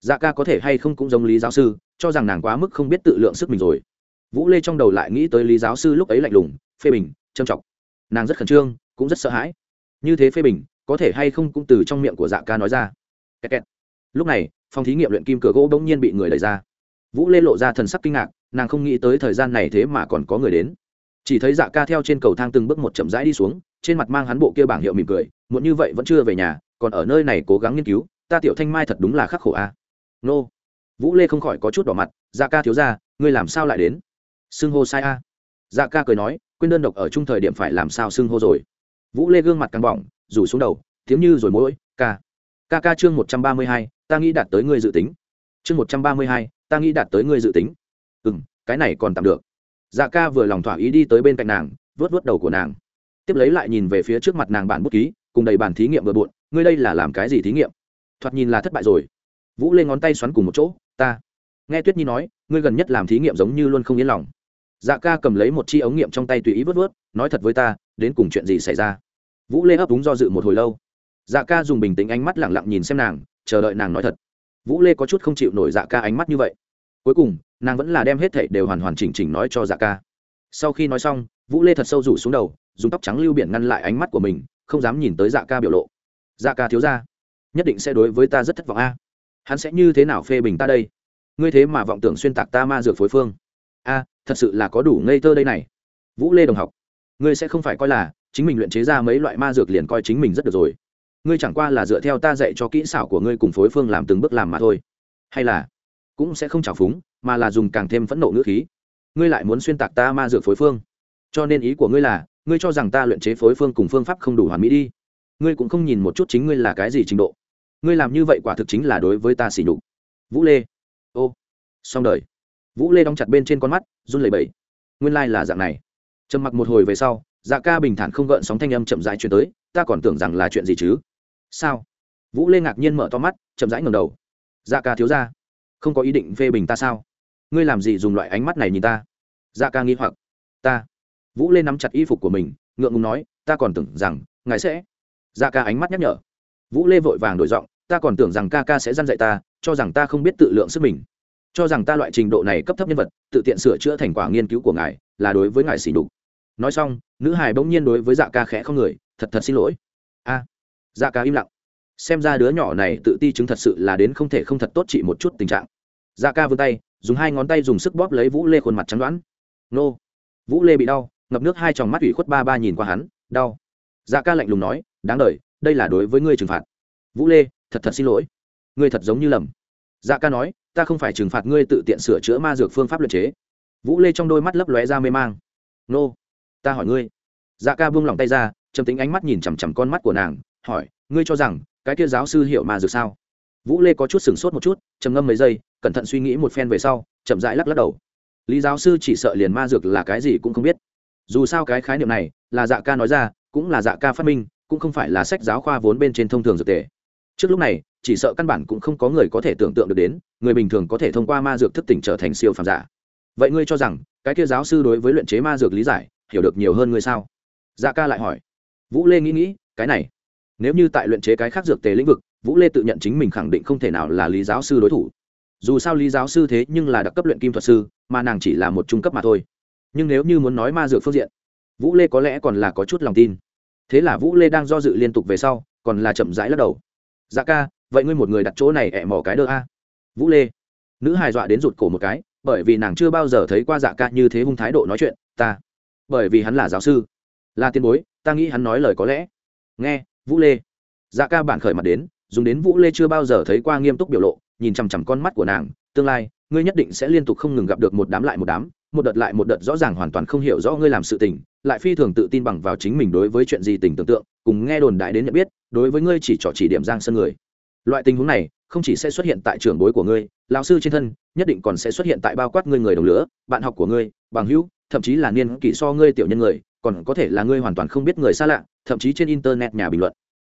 dạ ca có thể hay không cũng giống lý giáo sư, cho rằng nàng quá mức không biết tự lượng sức mình rồi. Vũ lê trong đầu lại nghĩ tới lý giáo sư lúc ấy lạnh lùng, phê bình trầm trọng. Nàng rất khẩn trương, cũng rất sợ hãi. Như thế phê bình, có thể hay không cũng từ trong miệng của dạ ca nói ra. Kẹt kẹt. lúc này, phòng thí nghiệm luyện kim cửa gỗ bỗng nhiên bị người đẩy ra. Vũ lê lộ ra thần sắc kinh ngạc, nàng không nghĩ tới thời gian này thế mà còn có người đến chỉ thấy dạ ca theo trên cầu thang từng bước một chậm rãi đi xuống, trên mặt mang hắn bộ kia bảng hiệu mỉm cười, muộn như vậy vẫn chưa về nhà, còn ở nơi này cố gắng nghiên cứu, ta tiểu thanh mai thật đúng là khắc khổ a. Nô. Vũ lê không khỏi có chút đỏ mặt dạ ca thiếu ra ngươi làm sao lại đến? Xưng hô sai a. Dạ ca cười nói, quên đơn độc ở chung thời điểm phải làm sao xưng hô rồi. Vũ lê gương mặt căng bỏng, rủ xuống đầu tiếng như rồi mỗi ca. Ca ca chương một trăm ba mươi hai, ta nghĩ đạt tới ngươi dự tính. Chương một trăm ba mươi hai, ta nghĩ đạt tới ngươi dự tính. Ừ m cái này còn tạm được dạ ca vừa lòng thỏa ý đi tới bên cạnh nàng vớt vớt đầu của nàng. Tiếp lấy lại nhìn về phía trước mặt nàng bản bút ký, cùng đầy bản thí nghiệm vừa bộn, ngươi đây là làm cái gì thí nghiệm? Thoạt nhìn là thất bại rồi. Vũ lên ngón tay xoắn cùng một chỗ, ta. Nghe tuyết nhi nói, ngươi gần nhất làm thí nghiệm giống như luôn không yên lòng. Dạ ca cầm lấy một chi ống nghiệm trong tay tùy ý vớt vớt nói thật với ta, đến cùng chuyện gì xảy ra? Vũ lê ấp úng do dự một hồi lâu. Dạ ca dùng bình tĩnh ánh mắt lẳng lặng nhìn xem nàng, chờ đợi nàng nói thật. Vũ lê có chút không chịu nổi dạ ca ánh mắt như vậy cuối cùng, nàng vẫn là đem hết thảy đều hoàn hoàn chỉnh chỉnh nói cho dạ ca. Sau khi nói xong, vũ lê thật sâu rủ xuống đầu, dùng tóc trắng lưu biển ngăn lại ánh mắt của mình, không dám nhìn tới dạ ca biểu lộ. Dạ ca thiếu ra nhất định sẽ đối với ta rất thất vọng a. Hắn sẽ như thế nào phê bình ta đây? Ngươi thế mà vọng tưởng xuyên tạc ta ma dược phối phương. A, thật sự là có đủ ngây thơ đây này. Vũ lê đồng học, ngươi sẽ không phải coi là chính mình luyện chế ra mấy loại ma dược liền coi chính mình rất được rồi. Ngươi chẳng qua là dựa theo ta dạy cho kỹ xảo của ngươi cùng phối phương làm từng bước làm mà thôi. Hay là cũng sẽ không trào phúng, mà là dùng càng thêm phẫn nộ ngữ khí. Ngươi lại muốn xuyên tạc ta ma dược phối phương. Cho nên ý của ngươi là, ngươi cho rằng ta luyện chế phối phương cùng phương pháp không đủ hoàn mỹ đi. Ngươi cũng không nhìn một chút chính ngươi là cái gì trình độ. Ngươi làm như vậy quả thực chính là đối với ta xỉ nhục. Vũ lê. Ô. Xong đời. Vũ lê đóng chặt bên trên con mắt, run lẩy bẩy. Nguyên lai、like、là dạng này. Trầm mặc một hồi về sau dạ ca bình thản không gợn sóng thanh âm chậm rãi chuyển tới, ta còn tưởng rằng là chuyện gì chứ? Sao? Vũ lê ngạc nhiên mở to mắt, chậm rãi ngầm đầu. Dạ ca thiếu ra không có ý định phê bình ta sao? Ngươi làm gì dùng loại ánh mắt này nhìn ta? Dạ ca nghi hoặc. Ta. Vũ lê nắm chặt y phục của mình, ngượng ngùng nói, ta còn tưởng rằng ngài sẽ. Dạ ca ánh mắt nhắc nhở. Vũ lê vội vàng đổi giọng, ta còn tưởng rằng ca ca sẽ dăn dạy ta, cho rằng ta không biết tự lượng sức mình. Cho rằng ta loại trình độ này cấp thấp nhân vật, tự tiện sửa chữa thành quả nghiên cứu của ngài, là đối với ngài xỉ đục nói xong, nữ hài bỗng nhiên đối với dạ ca khẽ không người, thật thật xin lỗi. A. Dạ ca im lặng. Xem ra đứa nhỏ này tự ti chứng thật sự là đến không thể không thật tốt trị một chút tình trạng dạ ca vươn tay, dùng hai ngón tay dùng sức bóp lấy vũ lê khuôn mặt chắn đoán. Nô. Vũ lê bị đau, ngập nước hai tròng mắt ủy khuất ba ba nhìn qua hắn, đau. Dạ ca lạnh lùng nói, đáng đ đây là đối với ngươi trừng phạt. Vũ lê, thật thật xin lỗi. Ngươi thật giống như lầm. Dạ ca nói, ta không phải trừng phạt ngươi tự tiện sửa chữa ma dược phương pháp luật chế. Vũ lê trong đôi mắt lấp lóe ra mê mang. Nô, ta hỏi ngươi. Dạ ca buông lỏng tay ra, trầm tính ánh mắt nhìn chằm chằm con mắt của nàng, hỏi, ngươi cho rằng cái kia giáo sư hiểu ma dược sao? Vũ lê có chút sửng sốt một chút, trầm ngâm mấy giây, cẩn thận suy nghĩ một phen về sau, chậm rãi lắc lắc đầu. Lý giáo sư chỉ sợ liền ma dược là cái gì cũng không biết. Dù sao cái khái niệm này là dạ ca nói ra, cũng là dạ ca phát minh, cũng không phải là sách giáo khoa vốn bên trên thông thường dược tề. Trước lúc này, chỉ sợ căn bản cũng không có người có thể tưởng tượng được đến, người bình thường có thể thông qua ma dược thức tỉnh trở thành siêu phàm giả. Vậy ngươi cho rằng, cái kia giáo sư đối với luyện chế ma dược lý giải, hiểu được nhiều hơn ngươi sao? Dạ ca lại hỏi. Vũ lê nghĩ nghĩ, cái này, nếu như tại luyện chế cái khác dược tề lĩnh vực vũ lê tự nhận chính mình khẳng định không thể nào là lý giáo sư đối thủ. Dù sao lý giáo sư thế nhưng là đặc cấp luyện kim thuật sư, mà nàng chỉ là một trung cấp mà thôi. Nhưng nếu như muốn nói ma dược phương diện, vũ lê có lẽ còn là có chút lòng tin. Thế là vũ lê đang do dự liên tục về sau, còn là chậm rãi lắc đầu. Dạ ca, vậy ngươi một người đặt chỗ này ẹ mỏ cái đơ a. Vũ lê, nữ hài dọa đến rụt cổ một cái, bởi vì nàng chưa bao giờ thấy qua dạ ca như thế hung thái độ nói chuyện, ta. Bởi vì hắn là giáo sư. Là tiền bối, ta nghĩ hắn nói lời có lẽ. Nghe, vũ lê. Dạ ca bản khởi mặt đến dùng đến vũ lê chưa bao giờ thấy qua nghiêm túc biểu lộ, nhìn chằm chằm con mắt của nàng, tương lai, ngươi nhất định sẽ liên tục không ngừng gặp được một đám lại một đám, một đợt lại một đợt rõ ràng hoàn toàn không hiểu rõ ngươi làm sự tình, lại phi thường tự tin bằng vào chính mình đối với chuyện gì tình tưởng tượng, cùng nghe đồn đại đến nhận biết, đối với ngươi chỉ trỏ chỉ điểm giang sân người. Loại tình huống này, không chỉ sẽ xuất hiện tại trường bối của ngươi, lão sư trên thân, nhất định còn sẽ xuất hiện tại bao quát ngươi người đồng lứa, bạn học của ngươi, bằng hữu, thậm chí là niên kỷ so ngươi tiểu nhân người, còn có thể là ngươi hoàn toàn không biết người xa lạ, thậm chí trên internet nhà bình luận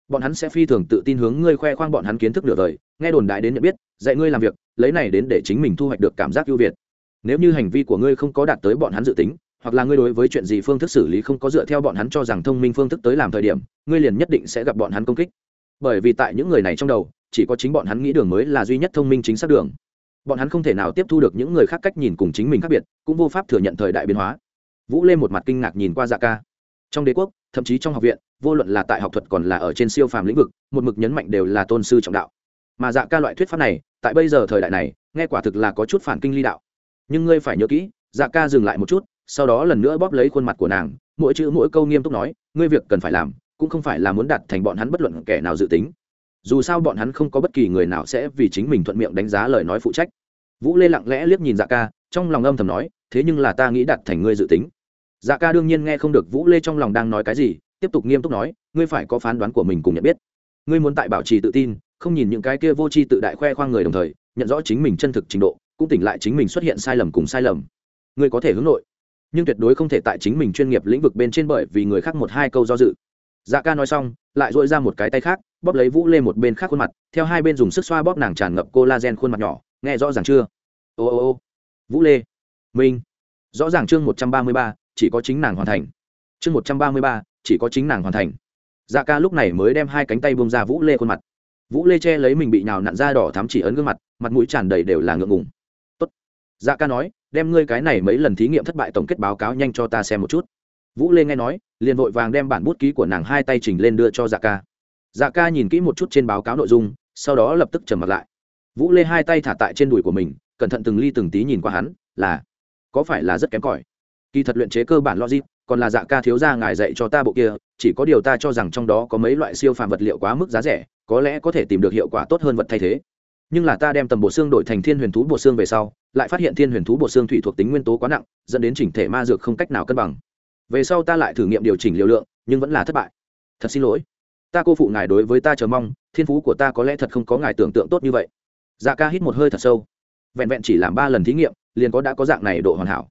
bọn hắn sẽ phi thường tự tin hướng ngươi khoe khoang bọn hắn kiến thức nửa đời, nghe đồn đại đến nhận biết, dạy ngươi làm việc, lấy này đến để chính mình thu hoạch được cảm giác ưu việt. Nếu như hành vi của ngươi không có đạt tới bọn hắn dự tính, hoặc là ngươi đối với chuyện gì phương thức xử lý không có dựa theo bọn hắn cho rằng thông minh phương thức tới làm thời điểm, ngươi liền nhất định sẽ gặp bọn hắn công kích. Bởi vì tại những người này trong đầu, chỉ có chính bọn hắn nghĩ đường mới là duy nhất thông minh chính xác đường. Bọn hắn không thể nào tiếp thu được những người khác cách nhìn cùng chính mình khác biệt, cũng vô pháp thừa nhận thời đại biến hóa. Vũ lê một mặt kinh ngạc nhìn qua dạ ca. Trong đế quốc, thậm chí trong học viện vô luận là tại học thuật còn là ở trên siêu phàm lĩnh vực, một mực nhấn mạnh đều là tôn sư trọng đạo. Mà dạ ca loại thuyết pháp này, tại bây giờ thời đại này, nghe quả thực là có chút phản kinh ly đạo. Nhưng ngươi phải nhớ kỹ dạ ca dừng lại một chút, sau đó lần nữa bóp lấy khuôn mặt của nàng, mỗi chữ mỗi câu nghiêm túc nói, ngươi việc cần phải làm, cũng không phải là muốn đặt thành bọn hắn bất luận kẻ nào dự tính. Dù sao bọn hắn không có bất kỳ người nào sẽ vì chính mình thuận miệng đánh giá lời nói phụ trách. Vũ lê lặng lẽ liếc nhìn dạ ca, trong lòng âm thầm nói, thế nhưng là ta nghĩ đặt thành ngươi dự tính. Dạ ca đương nhiên nghe không được vũ lê trong lòng đang nói cái gì tiếp tục nghiêm túc nói, ngươi phải có phán đoán của mình cùng nhận biết. Ngươi muốn tại bảo trì tự tin, không nhìn những cái kia vô tri tự đại khoe khoang người đồng thời, nhận rõ chính mình chân thực trình độ, cũng tỉnh lại chính mình xuất hiện sai lầm cùng sai lầm. Ngươi có thể hướng nội, nhưng tuyệt đối không thể tại chính mình chuyên nghiệp lĩnh vực bên trên bởi vì người khác một hai câu do dự. Dạ ca nói xong, lại dội ra một cái tay khác, bóp lấy vũ lê một bên khác khuôn mặt, theo hai bên dùng sức xoa bóp nàng tràn ngập cô la gen khuôn mặt nhỏ, nghe rõ ràng chưa? Ô ô ô. Vũ lê. Minh. Rõ ràng chương một trăm ba mươi ba, chỉ có chính nàng hoàn thành. Chương một trăm ba mươi ba chỉ có chính nàng hoàn thành. Dạ ca lúc này mới đem hai cánh tay bông ra vũ lê khuôn mặt. Vũ lê che lấy mình bị nhào nặn da đỏ thắm chỉ ấn gương mặt mặt mũi tràn đầy đều là ngượng ngùng. Tốt. dạ ca nói, đem ngươi cái này mấy lần thí nghiệm thất bại tổng kết báo cáo nhanh cho ta xem một chút. Vũ lê nghe nói, liền vội vàng đem bản bút ký của nàng hai tay chỉnh lên đưa cho dạ ca. Dạ ca nhìn kỹ một chút trên báo cáo nội dung, sau đó lập tức trầm mặt lại. Vũ lê hai tay thả tại trên đùi của mình, cẩn thận từng ly từng tí nhìn qua hắn, là, có phải là rất kém cỏi? Kỳ thật luyện chế cơ bản logic còn là dạ ca thiếu gia ngài dạy cho ta bộ kia, chỉ có điều ta cho rằng trong đó có mấy loại siêu phàm vật liệu quá mức giá rẻ, có lẽ có thể tìm được hiệu quả tốt hơn vật thay thế. Nhưng là ta đem tầm bộ xương đổi thành thiên huyền thú bộ xương về sau, lại phát hiện thiên huyền thú bộ xương thủy thuộc tính nguyên tố quá nặng, dẫn đến chỉnh thể ma dược không cách nào cân bằng. Về sau ta lại thử nghiệm điều chỉnh liều lượng, nhưng vẫn là thất bại. Thật xin lỗi. Ta cô phụ ngài đối với ta chờ mong, thiên phú của ta có lẽ thật không có ngài tưởng tượng tốt như vậy. Dạ ca hít một hơi thật sâu. Vẹn vẹn chỉ làm ba lần thí nghiệm, liền có đã có dạng này độ hoàn hảo.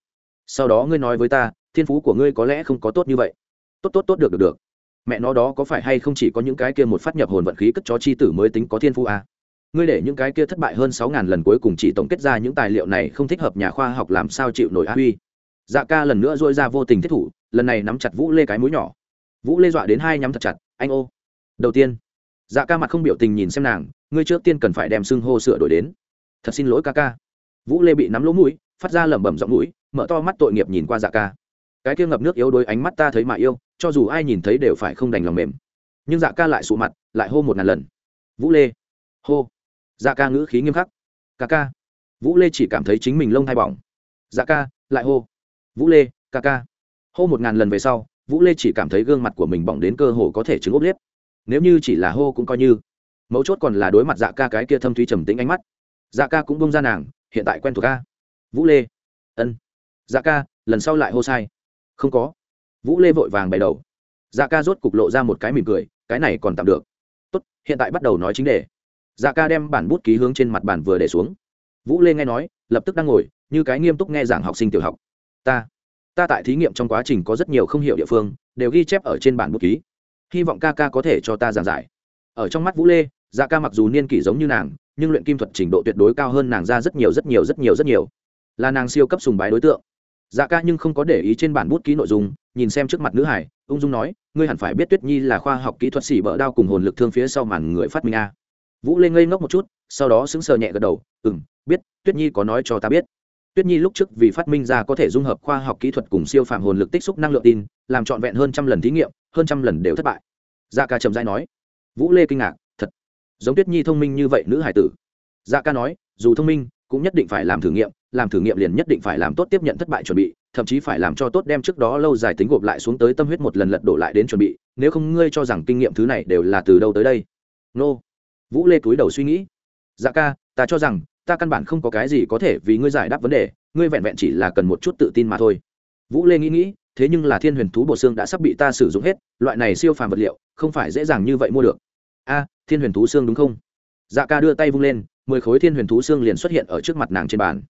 Sau đó ngươi nói với ta thiên phú của ngươi có lẽ không có tốt như vậy. Tốt tốt tốt, được được được. Mẹ nó đó có phải hay không chỉ có những cái kia một phát nhập hồn vận khí cất cho chi tử mới tính có thiên phú à? ngươi để những cái kia thất bại hơn sáu ngàn lần cuối cùng chỉ tổng kết ra những tài liệu này không thích hợp nhà khoa học làm sao chịu nổi a huy. Dạ ca lần nữa dôi ra vô tình thiết thủ, lần này nắm chặt vũ lê cái mũi nhỏ. Vũ lê dọa đến hai nhắm thật chặt, anh ô. Đầu tiên. Dạ ca mặt không biểu tình nhìn xem nàng, ngươi trước tiên cần phải đem xưng hô sửa đổi đến. Thật xin lỗi ca ca. Vũ lê bị nắm lỗ mũi, phát ra lẩm bẩm giọng mũi, mở to mắt tội nghiệp nhìn qua dạ ca cái kia ngập nước yếu đuối ánh mắt ta thấy mà yêu, cho dù ai nhìn thấy đều phải không đành lòng mềm. Nhưng dạ ca lại sụ mặt, lại hô một ngàn lần. Vũ lê. Hô. Dạ ca ngữ khí nghiêm khắc. Ca ca. Vũ lê chỉ cảm thấy chính mình lông thay bỏng. Dạ ca, lại hô. Vũ lê ca ca. Hô một ngàn lần về sau, vũ lê chỉ cảm thấy gương mặt của mình bỏng đến cơ hồ có thể trứng ốp liếp. Nếu như chỉ là hô cũng coi như. Mấu chốt còn là đối mặt dạ ca cái kia thâm thúy trầm tĩnh ánh mắt. Dạ ca cũng bông ra nàng, hiện tại quen thuộc ca. Vũ lê. Ân. Dạ ca, lần sau lại hô sai không có. Vũ lê vội vàng bày đầu. Dạ ca rốt cục lộ ra một cái mỉm cười, cái này còn tạm được. Tốt, hiện tại bắt đầu nói chính đề. Dạ ca đem bản bút ký hướng trên mặt bàn vừa để xuống. Vũ lê nghe nói, lập tức đang ngồi, như cái nghiêm túc nghe giảng học sinh tiểu học. Ta ta tại thí nghiệm trong quá trình có rất nhiều không hiểu địa phương, đều ghi chép ở trên bản bút ký. Hy vọng ca ca có thể cho ta giảng giải. Ở trong mắt vũ lê dạ ca mặc dù niên kỷ giống như nàng, nhưng luyện kim thuật trình độ tuyệt đối cao hơn nàng ra rất nhiều rất nhiều rất nhiều rất nhiều. Là nàng siêu cấp sùng bái đối tượng dạ ca nhưng không có để ý trên bản bút ký nội dung, nhìn xem trước mặt nữ hải, ung dung nói, ngươi hẳn phải biết tuyết nhi là khoa học kỹ thuật xỉ bỡ đao cùng hồn lực thương phía sau màn người phát minh a. Vũ lên ngây ngốc một chút, sau đó sững sờ nhẹ gật đầu ừ m biết, tuyết nhi có nói cho ta biết. Tuyết nhi lúc trước vì phát minh ra có thể dung hợp khoa học kỹ thuật cùng siêu phạm hồn lực tích xúc năng lượng tin, làm trọn vẹn hơn trăm lần thí nghiệm, hơn trăm lần đều thất bại. Dạ ca trầm dai nói. Vũ lê kinh ngạc, thật, giống tuyết nhi thông minh như vậy nữ hải tử. Dạ ca nói, dù thông minh, cũng nhất định phải làm thử nghiệm làm thử nghiệm liền nhất định phải làm tốt tiếp nhận thất bại chuẩn bị, thậm chí phải làm cho tốt đem trước đó lâu dài tính gộp lại xuống tới tâm huyết một lần lật đổ lại đến chuẩn bị, nếu không ngươi cho rằng kinh nghiệm thứ này đều là từ đâu tới đây. Nô. Vũ lê cúi đầu suy nghĩ. Dạ ca, ta cho rằng, ta căn bản không có cái gì có thể vì ngươi giải đáp vấn đề, ngươi vẹn vẹn chỉ là cần một chút tự tin mà thôi. Vũ lê nghĩ nghĩ, thế nhưng là thiên huyền thú bộ xương đã sắp bị ta sử dụng hết, loại này siêu phàm vật liệu, không phải dễ dàng như vậy mua được. A, thiên huyền thú xương đúng không? Dạ ca đưa tay vung lên, mười khối thiên huyền thú xương liền xuất hiện ở trước mặt nàng trên bàn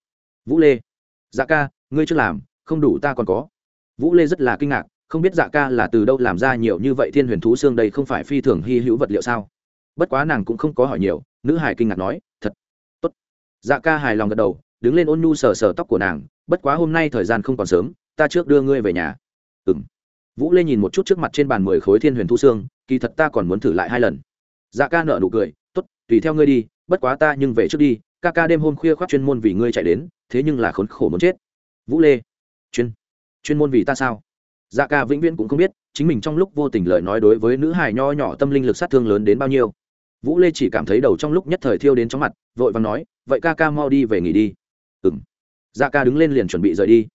vũ lê. Dạ ca, ngươi chưa làm, không đủ ta còn có. Vũ lê rất là kinh ngạc, không biết dạ ca là từ đâu làm ra nhiều như vậy thiên huyền thú xương đây không phải phi thường hy hữu vật liệu sao? Bất quá nàng cũng không có hỏi nhiều, nữ hải kinh ngạc nói, thật, tốt. Dạ ca hài lòng gật đầu, đứng lên ôn nhu sờ sờ tóc của nàng, bất quá hôm nay thời gian không còn sớm, ta trước đưa ngươi về nhà. Ừ m vũ lê nhìn một chút trước mặt trên bàn mười khối thiên huyền thu xương, kỳ thật ta còn muốn thử lại hai lần. Dạ ca nợ nụ cười t ố t tùy theo ngươi đi, bất quá ta nhưng về trước đi ca ca đêm hôm khuya khoác chuyên môn vì ngươi chạy đến, thế nhưng là khốn khổ muốn chết. Vũ lê, chuyên chuyên môn vì ta sao? Dạ ca vĩnh viễn cũng không biết, chính mình trong lúc vô tình lời nói đối với nữ hài nho nhỏ tâm linh lực sát thương lớn đến bao nhiêu. Vũ lê chỉ cảm thấy đầu trong lúc nhất thời thiêu đến chóng mặt, vội và nói, vậy ca ca mau đi về nghỉ đi. Ừ m dạ ca đứng lên liền chuẩn bị rời đi.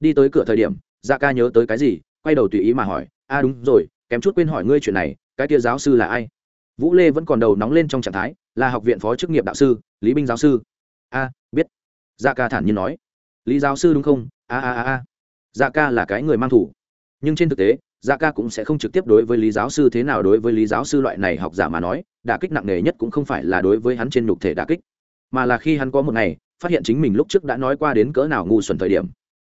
Đi tới cửa thời điểm dạ ca nhớ tới cái gì, quay đầu tùy ý mà hỏi, a, đúng rồi, kém chút quên hỏi ngươi chuyện này, cái tia giáo sư là ai? Vũ lê vẫn còn đầu nóng lên trong trạng thái là học viện phó chức nghiệp đạo sư, lý binh giáo sư. A, biết. Dạ ca thản nhiên nói. Lý giáo sư đúng không? A a a a. Dạ ca là cái người mang thủ. Nhưng trên thực tế dạ ca cũng sẽ không trực tiếp đối với lý giáo sư thế nào đối với lý giáo sư loại này học giả mà nói, đả kích nặng nề nhất cũng không phải là đối với hắn trên nhục thể đả kích, mà là khi hắn có một ngày, phát hiện chính mình lúc trước đã nói qua đến cỡ nào ngu xuẩn thời điểm.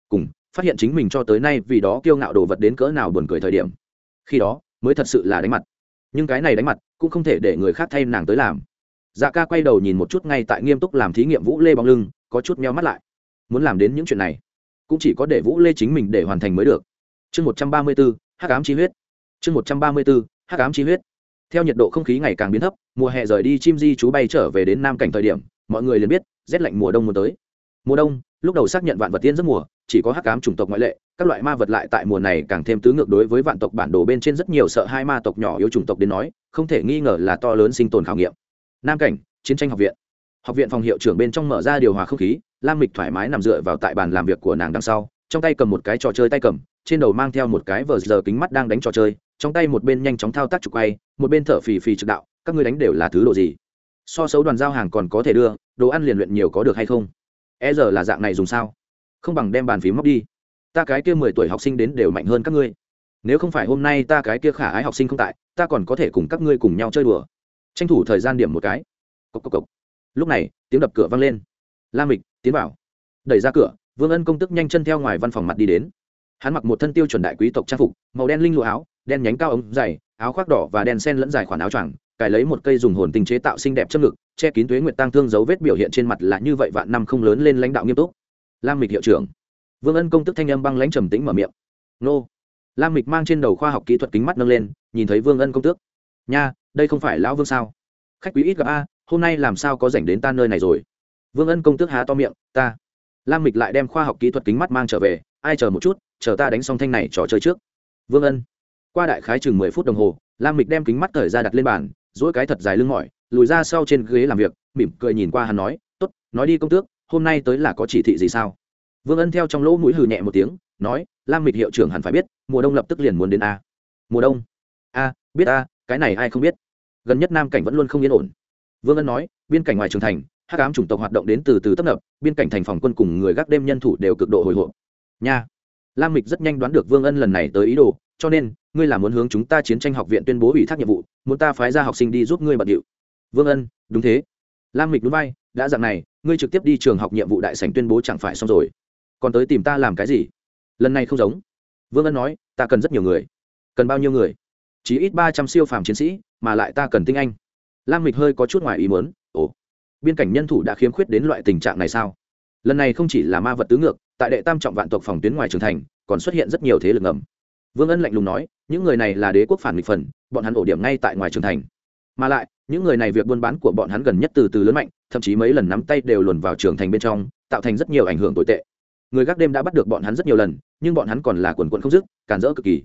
Cùng, phát hiện chính mình cho tới nay vì đó kiêu ngạo đồ vật đến cỡ nào buồn cười thời điểm. Khi đó, mới thật sự là đánh mặt. Nhưng cái này đánh mặt, cũng không thể để người khác thay nàng tới làm dạ ca quay đầu nhìn một chút ngay tại nghiêm túc làm thí nghiệm vũ lê bóng lưng, có chút meo mắt lại. Muốn làm đến những chuyện này, cũng chỉ có để vũ lê chính mình để hoàn thành mới được. Chương một trăm ba mươi bốn, hắc ám chi huyết. Chương một trăm ba mươi bốn, hắc ám chi huyết. Theo nhiệt độ không khí ngày càng biến thấp, mùa hè rời đi chim di chú bay trở về đến nam cảnh thời điểm, mọi người liền biết, rét lạnh mùa đông muốn tới. Mùa đông, lúc đầu xác nhận vạn vật tiên rất mùa, chỉ có hắc ám chủng tộc ngoại lệ, các loại ma vật lại tại mùa này càng thêm tứ ngược đối với vạn tộc bản đồ bên trên rất nhiều sợ hai ma tộc nhỏ yếu chủng tộc đến nói, không thể nghi ngờ là to lớn sinh tồn khảo nghiệm nam cảnh, chiến tranh học viện. Học viện phòng hiệu trưởng bên trong mở ra điều hòa không khí, lam mịch thoải mái nằm dựa vào tại bàn làm việc của nàng đằng sau, trong tay cầm một cái trò chơi tay cầm, trên đầu mang theo một cái vờ giờ kính mắt đang đánh trò chơi, trong tay một bên nhanh chóng thao tác trục quay, một bên thở phì phì trực đạo, các ngươi đánh đều là thứ đồ gì? So xấu đoàn giao hàng còn có thể đưa, đồ ăn liền luyện nhiều có được hay không? E giờ là dạng này dùng sao? Không bằng đem bàn phím móc đi. Ta cái kia mười tuổi học sinh đến đều mạnh hơn các ngươi. Nếu không phải hôm nay ta cái kia khả ái học sinh không tại, ta còn có thể cùng các ngươi cùng nhau chơi đùa tranh thủ thời gian điểm một cái. Cốc cốc cốc. lúc này, tiếng đập cửa vang lên. La mịch, tiến vào. Đẩy ra cửa, vương ân công tức nhanh chân theo ngoài văn phòng mặt đi đến. Hắn mặc một thân tiêu chuẩn đại quý tộc trang phục, màu đen linh lụa áo, đen nhánh cao ống dày, áo khoác đỏ và đen sen lẫn dài khoản áo choàng, cài lấy một cây dùng hồn tinh chế tạo xinh đẹp châm ngực, che kín tuế nguyệt tăng thương dấu vết biểu hiện trên mặt là như vậy vạn năm không lớn lên lãnh đạo nghiêm túc. Lam mịch hiệu trưởng. Vương ân công tức thanh âm băng lãnh trầm tĩnh mở miệng. Nô. Lam mịch mang trên đầu khoa học kỹ thuật kính mắt nâng lên, nhìn thấy vương ân công tước nha, đây không phải lão vương sao? Khách quý ít gặp a, hôm nay làm sao có dành đến ta nơi này rồi? Vương ân công tước há to miệng, ta. Lam mịch lại đem khoa học kỹ thuật kính mắt mang trở về, ai chờ một chút, chờ ta đánh xong thanh này trò chơi trước. Vương ân. Qua đại khái chừng mười phút đồng hồ, lam mịch đem kính mắt thời ra đặt lên bàn dỗi cái thật dài lưng mỏi, lùi ra sau trên ghế làm việc, mỉm cười nhìn qua hắn nói t ố t nói đi công tước, hôm nay tới là có chỉ thị gì sao? Vương ân theo trong lỗ mũi hừ nhẹ một tiếng, nói, lam mịch hiệu trưởng hẳn phải biết, mùa đông lập tức liền muốn đến a. Mùa đông? A, biết a cái này ai không biết. Gần nhất nam cảnh vẫn luôn không yên ổn. Vương ân nói, biên cảnh ngoài trường thành, hắc ám chủng tộc hoạt động đến từ từ tấp nập, biên cảnh thành phòng quân cùng người gác đêm nhân thủ đều cực độ hồi hộp. Nha. Lam mịch rất nhanh đoán được vương ân lần này tới ý đồ, cho nên, ngươi là muốn hướng chúng ta chiến tranh học viện tuyên bố ủy thác nhiệm vụ, muốn ta phái ra học sinh đi giúp ngươi bận điệu. Vương ân, đúng thế. Lam mịch đúng vai, đã dặn này, ngươi trực tiếp đi trường học nhiệm vụ đại sảnh tuyên bố chẳng phải xong rồi. Còn tới tìm ta làm cái gì? Lần này không giống. Vương ân nói, ta cần rất nhiều người. Cần bao nhiêu người? Chỉ ít ba trăm siêu phàm chiến sĩ, mà lại ta cần tinh anh. Lam mịch hơi có chút ngoài ý muốn, ồ, biên cảnh nhân thủ đã khiếm khuyết đến loại tình trạng này sao? Lần này không chỉ là ma vật tứ ngược, tại đệ tam trọng vạn tộc phòng tuyến ngoài trường thành, còn xuất hiện rất nhiều thế lực ngầm. Vương ân lạnh lùng nói, những người này là đế quốc phản nghịch phần, bọn hắn ổ điểm ngay tại ngoài trường thành. Mà lại, những người này việc buôn bán của bọn hắn gần nhất từ từ lớn mạnh, thậm chí mấy lần nắm tay đều luồn vào trường thành bên trong, tạo thành rất nhiều ảnh hưởng tồi tệ. Người gác đêm đã bắt được bọn hắn rất nhiều lần, nhưng bọn hắn còn là quần quận không dứt cản rỡ cực kỳ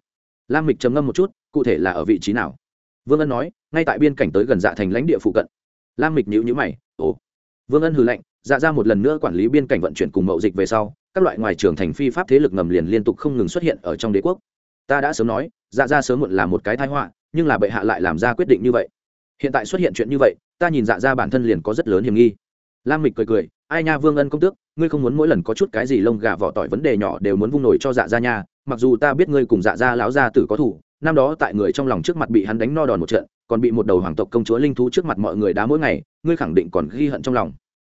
lam mịch trầm ngâm một chút, cụ thể là ở vị trí nào? Vương ân nói, ngay tại biên cảnh tới gần dạ thành lãnh địa phụ cận. Lam mịch nhữ nhữ mày, ồ. Vương ân hừ lạnh dạ ra một lần nữa quản lý biên cảnh vận chuyển cùng mậu dịch về sau, các loại ngoài trường thành phi pháp thế lực ngầm liền liên tục không ngừng xuất hiện ở trong đế quốc. Ta đã sớm nói dạ ra sớm muộn là một cái thái họa, nhưng là bệ hạ lại làm ra quyết định như vậy. Hiện tại xuất hiện chuyện như vậy, ta nhìn dạ ra bản thân liền có rất lớn hiểm nghi. Lam mịch cười cười, ai nha vương ân công tước, ngươi không muốn mỗi lần có chút cái gì lông gà vỏ tỏi vấn đề nhỏ đều muốn vung nổi cho dạ ra nha mặc dù ta biết ngươi cùng dạ gia láo gia tử có thủ, năm đó tại người trong lòng trước mặt bị hắn đánh no đòn một trận, còn bị một đầu hoàng tộc công chúa linh thú trước mặt mọi người đá mỗi ngày, ngươi khẳng định còn ghi hận trong lòng.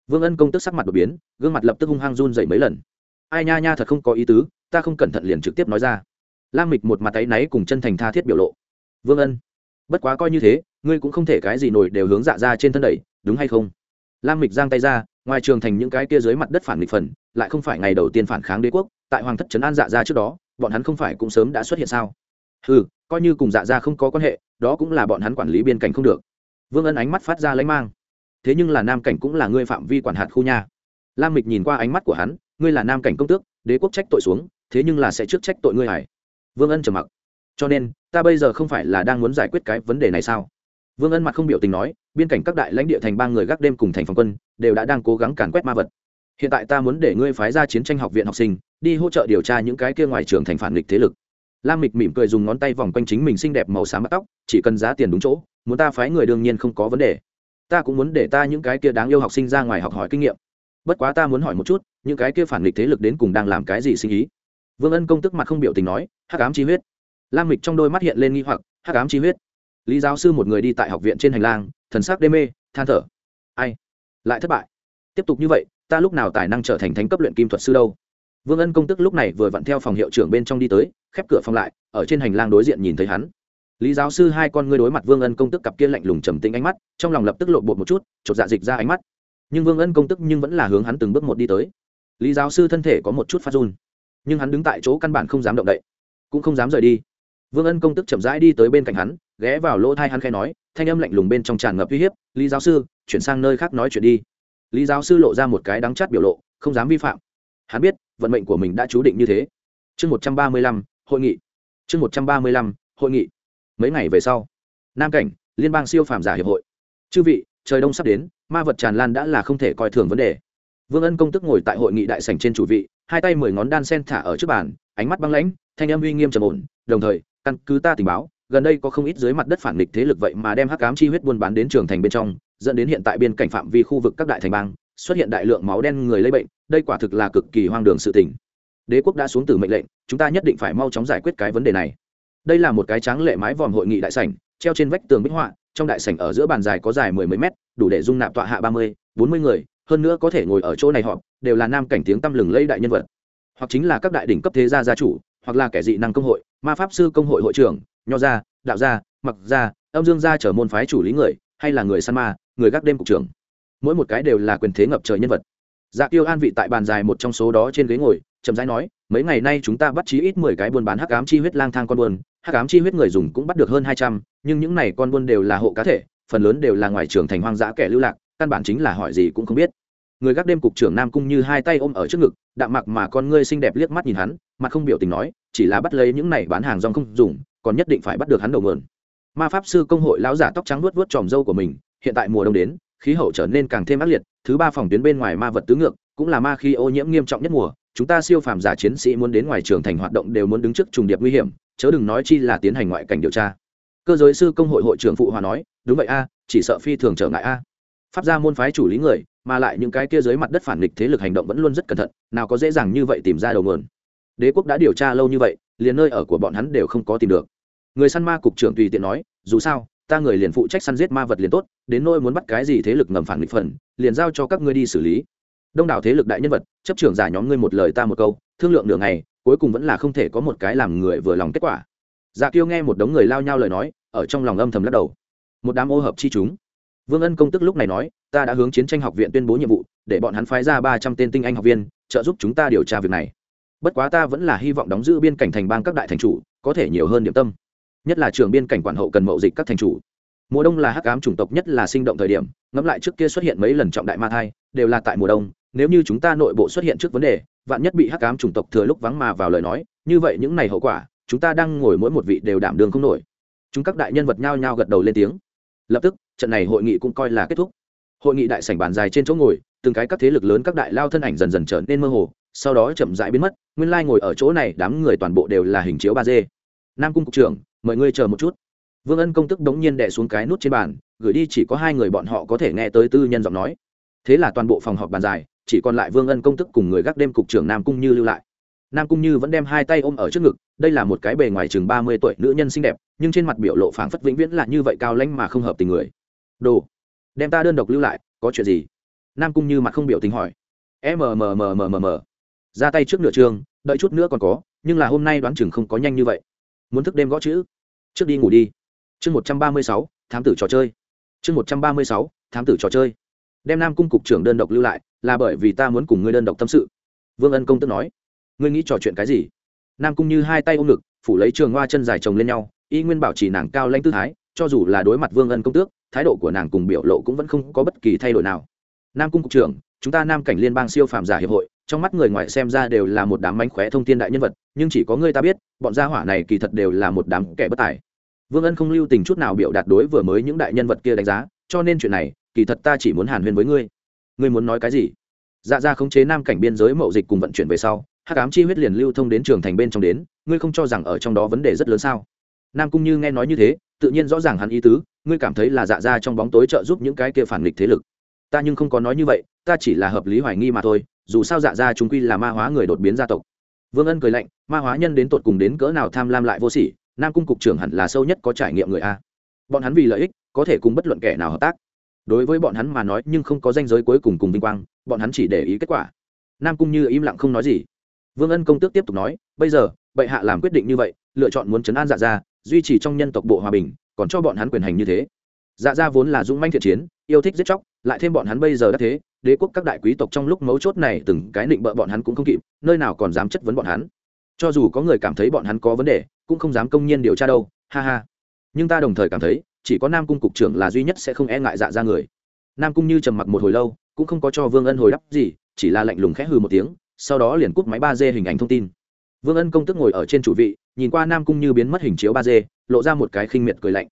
Vương ân công tức sắc mặt đột biến, gương mặt lập tức hung hăng run dậy mấy lần. Ai nha nha, thật không có ý tứ, ta không cẩn thận liền trực tiếp nói ra. Lam mịch một mặt tay náy cùng chân thành tha thiết biểu lộ. Vương ân, bất quá coi như thế, ngươi cũng không thể cái gì nổi đều hướng dạ ra trên thân đẩy, đúng hay không? Lam mịch giang tay ra, ngoài trường thành những cái kia dưới mặt đất phản nghịch phần, lại không phải ngày đầu tiên phản kháng đế quốc, tại hoàng thất trấn an dạ ra trước đó bọn hắn không phải cũng sớm đã xuất hiện sao? Ừ coi như cùng dạ ra không có quan hệ, đó cũng là bọn hắn quản lý biên cảnh không được. Vương ân ánh mắt phát ra lãnh mang. Thế nhưng là nam cảnh cũng là ngươi phạm vi quản hạt khu nha. Lam mịch nhìn qua ánh mắt của hắn, ngươi là nam cảnh công tước, đế quốc trách tội xuống, thế nhưng là sẽ trước trách tội ngươi hải vương ân trầm mặc. Cho nên, ta bây giờ không phải là đang muốn giải quyết cái vấn đề này sao? Vương ân mặt không biểu tình nói, biên cảnh các đại lãnh địa thành ba người gác đêm cùng thành phòng quân, đều đã đang cố gắng càn quét ma vật. Hiện tại ta muốn để ngươi phái ra chiến tranh học viện học sinh đi hỗ trợ điều tra những cái kia ngoài trường thành phản nghịch thế lực. Lam mịch mỉm cười dùng ngón tay vòng quanh chính mình xinh đẹp màu xám bắt tóc, chỉ cần giá tiền đúng chỗ, muốn ta phái người đương nhiên không có vấn đề. Ta cũng muốn để ta những cái kia đáng yêu học sinh ra ngoài học hỏi kinh nghiệm. Bất quá ta muốn hỏi một chút, những cái kia phản nghịch thế lực đến cùng đang làm cái gì sinh ý? Vương ân công tức mặt không biểu tình nói, hắc ám chi huyết. Lam mịch trong đôi mắt hiện lên nghi hoặc, hắc ám chi huyết? Lý giáo sư một người đi tại học viện trên hành lang, thần sắc đê mê, than thở, ai, lại thất bại. Tiếp tục như vậy, ta lúc nào tài năng trở thành thánh cấp luyện kim thuật sư đâu? Vương ân công tức lúc này vừa vặn theo phòng hiệu trưởng bên trong đi tới, khép cửa phòng lại, ở trên hành lang đối diện nhìn thấy hắn. Lý giáo sư hai con ngươi đối mặt vương ân công tức cặp kia lạnh lùng trầm tĩnh ánh mắt, trong lòng lập tức lộ bột một chút, chột dạ dịch ra ánh mắt. Nhưng vương ân công tức nhưng vẫn là hướng hắn từng bước một đi tới. Lý giáo sư thân thể có một chút phát run, nhưng hắn đứng tại chỗ căn bản không dám động đậy, cũng không dám rời đi. Vương ân công tức chậm rãi đi tới bên cạnh hắn, ghé vào lỗ thai hắn khẽ nói, thanh âm lạnh lùng bên trong tràn ngập uy hiếp, lý giáo sư, chuyển sang nơi khác nói chuyện đi. Lý giáo sư lộ ra một cái đắng chát biểu lộ, không dám vi phạm hắn biết, vận mệnh của mình đã chú định như thế. Chương một trăm ba mươi lăm, hội nghị. Chương một trăm ba mươi lăm, hội nghị. Mấy ngày về sau, nam cảnh, liên bang siêu phàm giả hiệp hội. Chư vị, trời đông sắp đến, ma vật tràn lan đã là không thể coi thường vấn đề. Vương ân công tức ngồi tại hội nghị đại sảnh trên chủ vị, hai tay mười ngón đan sen thả ở trước bàn, ánh mắt băng lãnh, thanh âm uy nghiêm trầm ổn, đồng thời, căn cứ ta tình báo, gần đây có không ít dưới mặt đất phản địch thế lực vậy mà đem hắc cám chi huyết buôn bán đến trường thành bên trong, dẫn đến hiện tại biên cảnh phạm vi khu vực các đại thành bang xuất hiện đại lượng máu đen người lây bệnh, đây quả thực là cực kỳ hoang đường sự tình. Đế quốc đã xuống từ mệnh lệnh, chúng ta nhất định phải mau chóng giải quyết cái vấn đề này. Đây là một cái tráng lệ mái vòm hội nghị đại sảnh, treo trên vách tường bích họa, trong đại sảnh ở giữa bàn dài có dài mười mấy mét, đủ để dung nạp tọa hạ ba mươi, bốn mươi người, hơn nữa có thể ngồi ở chỗ này họp, đều là nam cảnh tiếng tăm lừng lây đại nhân vật. Hoặc chính là các đại đỉnh cấp thế gia gia chủ, hoặc là kẻ dị năng công hội, ma pháp sư công hội hội trưởng, nho gia, đạo gia, mặc gia, âm dương gia trở môn phái chủ lý người, hay là người săn ma, người gác đêm cục trưởng mỗi một cái đều là quyền thế ngập trời nhân vật. Dạ tiêu an vị tại bàn dài một trong số đó trên ghế ngồi, chậm rãi nói, mấy ngày nay chúng ta bắt chí ít mười cái buôn bán hắc ám chi huyết lang thang con buôn, hắc ám chi huyết người dùng cũng bắt được hơn hai trăm, nhưng những này con buôn đều là hộ cá thể, phần lớn đều là ngoài trường thành hoang dã kẻ lưu lạc, căn bản chính là hỏi gì cũng không biết. Người gác đêm cục trưởng nam cung như hai tay ôm ở trước ngực, đạm mặc mà con ngươi xinh đẹp liếc mắt nhìn hắn, mặt không biểu tình nói, chỉ là bắt lấy những này bán hàng rong không dùng, còn nhất định phải bắt được hắn đầu mượn ma pháp sư công hội lão giả tóc trắng vuốt vuốt tròm râu của mình, hiện tại mùa đông đến khí hậu trở nên càng thêm ác liệt, thứ ba phòng tuyến bên ngoài ma vật tứ ngược, cũng là ma khi ô nhiễm nghiêm trọng nhất mùa. Chúng ta siêu phàm giả chiến sĩ muốn đến ngoài trường thành hoạt động đều muốn đứng trước trùng điệp nguy hiểm, chớ đừng nói chi là tiến hành ngoại cảnh điều tra. Cơ giới sư công hội hội trưởng phụ hòa nói, đúng vậy a, chỉ sợ phi thường trở ngại a. Pháp gia môn phái chủ lý người, mà lại những cái kia dưới mặt đất phản nghịch thế lực hành động vẫn luôn rất cẩn thận, nào có dễ dàng như vậy tìm ra đầu nguồn. Đế quốc đã điều tra lâu như vậy, liền nơi ở của bọn hắn đều không có tìm được. Người săn ma cục trưởng tùy tiện nói, dù sao, ta người liền phụ trách săn giết ma vật liền tốt đến nỗi muốn bắt cái gì thế lực ngầm phản nghịch phần, liền giao cho các ngươi đi xử lý. Đông đảo thế lực đại nhân vật, chấp trưởng giả nhóm ngươi một lời ta một câu, thương lượng nửa ngày, cuối cùng vẫn là không thể có một cái làm người vừa lòng kết quả. Dạ kiêu nghe một đống người lao nhau lời nói, ở trong lòng âm thầm lắc đầu. Một đám ô hợp chi chúng. Vương ân công tức lúc này nói, ta đã hướng chiến tranh học viện tuyên bố nhiệm vụ, để bọn hắn phái ra ba trăm tên tinh anh học viên, trợ giúp chúng ta điều tra việc này. Bất quá ta vẫn là hy vọng đóng giữ biên cảnh thành bang các đại thành chủ, có thể nhiều hơn điểm tâm. Nhất là trường biên cảnh quản hậu cần mậu dịch các thành chủ mùa đông là hắc ám chủng tộc nhất là sinh động thời điểm, ngẫm lại trước kia xuất hiện mấy lần trọng đại ma thai, đều là tại mùa đông, nếu như chúng ta nội bộ xuất hiện trước vấn đề, vạn nhất bị hắc ám chủng tộc thừa lúc vắng mà vào lời nói, như vậy những này hậu quả, chúng ta đang ngồi mỗi một vị đều đảm đường không nổi. Chúng các đại nhân vật nhao nhao gật đầu lên tiếng. Lập tức, trận này hội nghị cũng coi là kết thúc. Hội nghị đại sảnh bàn dài trên chỗ ngồi, từng cái các thế lực lớn các đại lao thân ảnh dần dần trở nên mơ hồ, sau đó chậm rãi biến mất, nguyên lai ngồi ở chỗ này đám người toàn bộ đều là hình chiếu ba d. Nam cung cục trưởng, mời ngươi chờ một chút vương ân công tức đống nhiên đè xuống cái nút trên bàn, gửi đi chỉ có hai người bọn họ có thể nghe tới tư nhân giọng nói. Thế là toàn bộ phòng họp bàn dài, chỉ còn lại vương ân công tức cùng người gác đêm cục trưởng nam cung như lưu lại. Nam cung như vẫn đem hai tay ôm ở trước ngực, đây là một cái bề ngoài chừng ba mươi tuổi nữ nhân xinh đẹp, nhưng trên mặt biểu lộ phảng phất vĩnh viễn là như vậy cao lãnh mà không hợp tình người. Đồ, đem ta đơn độc lưu lại, có chuyện gì? Nam cung như mặt không biểu tình hỏi. Mmmmm ra tay trước nửa trường, đợi chút nữa còn có, nhưng là hôm nay đoán chừng không có nhanh như vậy. Muốn thức đêm gõ chữ. Trước đi ngủ đi chương một trăm ba mươi sáu, thám tử trò chơi. Chương một trăm ba mươi sáu, thám tử trò chơi. Đem nam cung cục trưởng đơn độc lưu lại, là bởi vì ta muốn cùng ngươi đơn độc tâm sự. Vương ân công tức nói, ngươi nghĩ trò chuyện cái gì? Nam cung như hai tay ôm ngực, phủ lấy trường hoa chân dài chồng lên nhau, y nguyên bảo trì nàng cao lãnh tư thái, cho dù là đối mặt vương ân công tước, thái độ của nàng cùng biểu lộ cũng vẫn không có bất kỳ thay đổi nào. Nam cung cục trưởng, chúng ta nam cảnh liên bang siêu phàm giả hiệp hội, trong mắt người ngoài xem ra đều là một đám mánh khóe thông tin đại nhân vật, nhưng chỉ có ngươi ta biết, bọn gia hỏa này kỳ thật đều là một đám kẻ bất tài vương ân không lưu tình chút nào biểu đạt đối vừa mới những đại nhân vật kia đánh giá, cho nên chuyện này, kỳ thật ta chỉ muốn hàn huyên với ngươi. Ngươi muốn nói cái gì? Dạ ra khống chế nam cảnh biên giới mậu dịch cùng vận chuyển về sau, hắc ám chi huyết liền lưu thông đến trường thành bên trong đến, ngươi không cho rằng ở trong đó vấn đề rất lớn sao? Nam cung như nghe nói như thế, tự nhiên rõ ràng hắn ý tứ, ngươi cảm thấy là dạ ra trong bóng tối trợ giúp những cái kia phản nghịch thế lực. Ta nhưng không có nói như vậy, ta chỉ là hợp lý hoài nghi mà thôi, dù sao dạ ra chúng quy là ma hóa người đột biến gia tộc. Vương ân cười lạnh, ma hóa nhân đến tột cùng đến cỡ nào tham lam lại vô sỉ nam cung cục trưởng hẳn là sâu nhất có trải nghiệm người a. Bọn hắn vì lợi ích, có thể cùng bất luận kẻ nào hợp tác. Đối với bọn hắn mà nói, nhưng không có danh giới cuối cùng cùng vinh quang, bọn hắn chỉ để ý kết quả. Nam cung như im lặng không nói gì. Vương ân công tước tiếp tục nói, bây giờ, bệ hạ làm quyết định như vậy, lựa chọn muốn chấn an dạ ra duy trì trong nhân tộc bộ hòa bình, còn cho bọn hắn quyền hành như thế. Dạ ra vốn là dũng manh thiện chiến, yêu thích giết chóc, lại thêm bọn hắn bây giờ đã thế, đế quốc các đại quý tộc trong lúc mấu chốt này từng cái định bợ bọn hắn cũng không kịp, nơi nào còn dám chất vấn bọn hắn cho dù có người cảm thấy bọn hắn có vấn đề, cũng không dám công nhiên điều tra đâu, ha ha. Nhưng ta đồng thời cảm thấy, chỉ có nam cung cục trưởng là duy nhất sẽ không e ngại dạ ra người. Nam cung như trầm mặc một hồi lâu, cũng không có cho vương ân hồi đáp gì, chỉ là lạnh lùng khẽ hừ một tiếng, sau đó liền cúp máy ba d hình ảnh thông tin. Vương ân công tức ngồi ở trên chủ vị, nhìn qua nam cung như biến mất hình chiếu ba d, lộ ra một cái khinh miệt cười lạnh.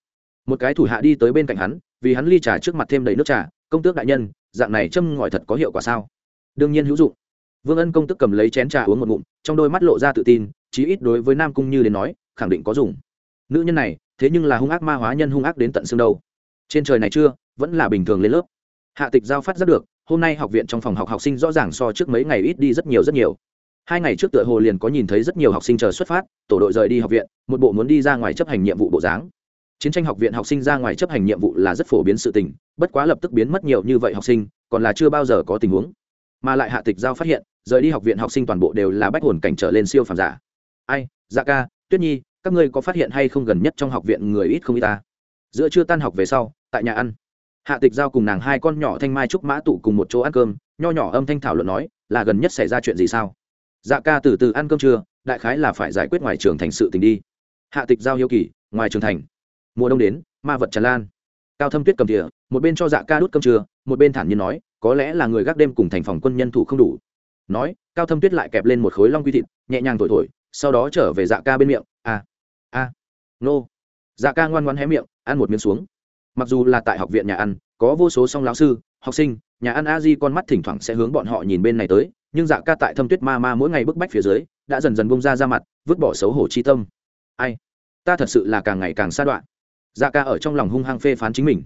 Một cái thủ hạ đi tới bên cạnh hắn, vì hắn ly trà trước mặt thêm đầy nước trà, công tước đại nhân, dạng này châm ngòi thật có hiệu quả sao? Đương nhiên hữu dụng vương ân công tức cầm lấy chén trà uống một ngụm, trong đôi mắt lộ ra tự tin, chí ít đối với nam cung như đến nói, khẳng định có dùng. Nữ nhân này, thế nhưng là hung ác ma hóa nhân hung ác đến tận xương đâu. Trên trời này chưa, vẫn là bình thường lên lớp. Hạ tịch giao phát rất được, hôm nay học viện trong phòng học học sinh rõ ràng so trước mấy ngày ít đi rất nhiều rất nhiều. Hai ngày trước tựa hồ liền có nhìn thấy rất nhiều học sinh chờ xuất phát, tổ đội rời đi học viện, một bộ muốn đi ra ngoài chấp hành nhiệm vụ bộ dáng. Chiến tranh học viện học sinh ra ngoài chấp hành nhiệm vụ là rất phổ biến sự tình, bất quá lập tức biến mất nhiều như vậy học sinh, còn là chưa bao giờ có tình huống. Mà lại hạ tịch giao phát hiện rời đi học viện học sinh toàn bộ đều là bách hồn cảnh trở lên siêu phàm giả. Ai dạ ca, tuyết nhi, các ngươi có phát hiện hay không gần nhất trong học viện người ít không y ta? Giữa trưa tan học về sau, tại nhà ăn, hạ tịch giao cùng nàng hai con nhỏ thanh mai trúc mã tụ cùng một chỗ ăn cơm, nho nhỏ âm thanh thảo luận nói, là gần nhất xảy ra chuyện gì sao? Dạ ca từ từ ăn cơm trưa, đại khái là phải giải quyết ngoài trường thành sự tình đi. Hạ tịch giao hiếu kỳ, ngoài trường thành. Mùa đông đến, ma vật tràn lan. Cao thâm tuyết cầm thìa, một bên cho dạ ca đút cơm trưa, một bên thản nhiên nói, có lẽ là người gác đêm cùng thành phòng quân nhân thủ không đủ nói, cao thâm tuyết lại kẹp lên một khối long quy thịt, nhẹ nhàng thổi thổi, sau đó trở về dạ ca bên miệng a a nô. Dạ ca ngoan ngoan hé miệng, ăn một miếng xuống. Mặc dù là tại học viện nhà ăn, có vô số song lão sư, học sinh, nhà ăn a di con mắt thỉnh thoảng sẽ hướng bọn họ nhìn bên này tới, nhưng dạ ca tại thâm tuyết ma ma mỗi ngày bức bách phía dưới, đã dần dần bông ra ra mặt, vứt bỏ xấu hổ chi tâm. Ai, ta thật sự là càng ngày càng xa đoạn. Dạ ca ở trong lòng hung hăng phê phán chính mình.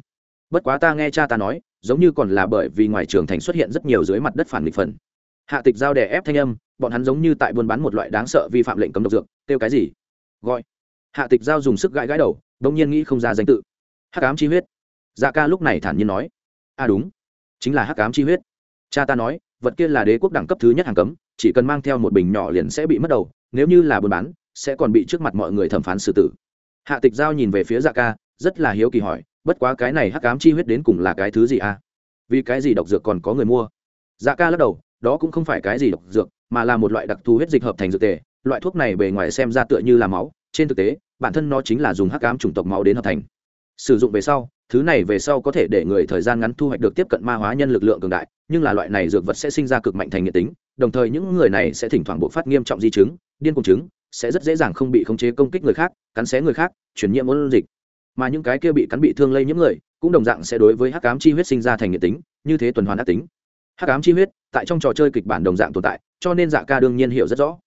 Bất quá ta nghe cha ta nói, giống như còn là bởi vì ngoài trường thành xuất hiện rất nhiều dưới mặt đất phản nghịch phần hạ tịch giao đè ép thanh âm, bọn hắn giống như tại buôn bán một loại đáng sợ vi phạm lệnh cấm độc dược, kêu cái gì? Gọi. Hạ tịch giao dùng sức gãi gãi đầu đ ỗ n g nhiên nghĩ không ra danh tự. Hắc ám chi huyết. Dạ ca lúc này thản nhiên nói. À đúng. Chính là hắc ám chi huyết. Cha ta nói, vật kia là đế quốc đẳng cấp thứ nhất hàng cấm, chỉ cần mang theo một bình nhỏ liền sẽ bị mất đầu, nếu như là buôn bán, sẽ còn bị trước mặt mọi người thẩm phán xử tử. Hạ tịch giao nhìn về phía dạ ca, rất là hiếu kỳ hỏi, bất quá cái này hắc ám chi huyết đến cùng là cái thứ gì à? Vì cái gì độc dược còn có người mua? Dạ ca lắc đầu đó cũng không phải cái gì độc dược, mà là một loại đặc thù huyết dịch hợp thành dược tề. Loại thuốc này bề ngoài xem ra tựa như là máu, trên thực tế, bản thân nó chính là dùng hắc cám chủng tộc máu đến hợp thành. Sử dụng về sau, thứ này về sau có thể để người thời gian ngắn thu hoạch được tiếp cận ma hóa nhân lực lượng cường đại, nhưng là loại này dược vật sẽ sinh ra cực mạnh thành nghiện tính, đồng thời những người này sẽ thỉnh thoảng bộ phát nghiêm trọng di chứng, điên cùng chứng, sẽ rất dễ dàng không bị khống chế công kích người khác, cắn xé người khác chuyển nhiễm ôn dịch. Mà những cái kia bị cắn bị thương lây những người, cũng đồng dạng sẽ đối với hắc cám chi huyết sinh ra thành nghiện tính, như thế tuần hoàn ác tính hắc ám chi huyết, tại trong trò chơi kịch bản đồng dạng tồn tại, cho nên dạ ca đương nhiên hiểu rất rõ.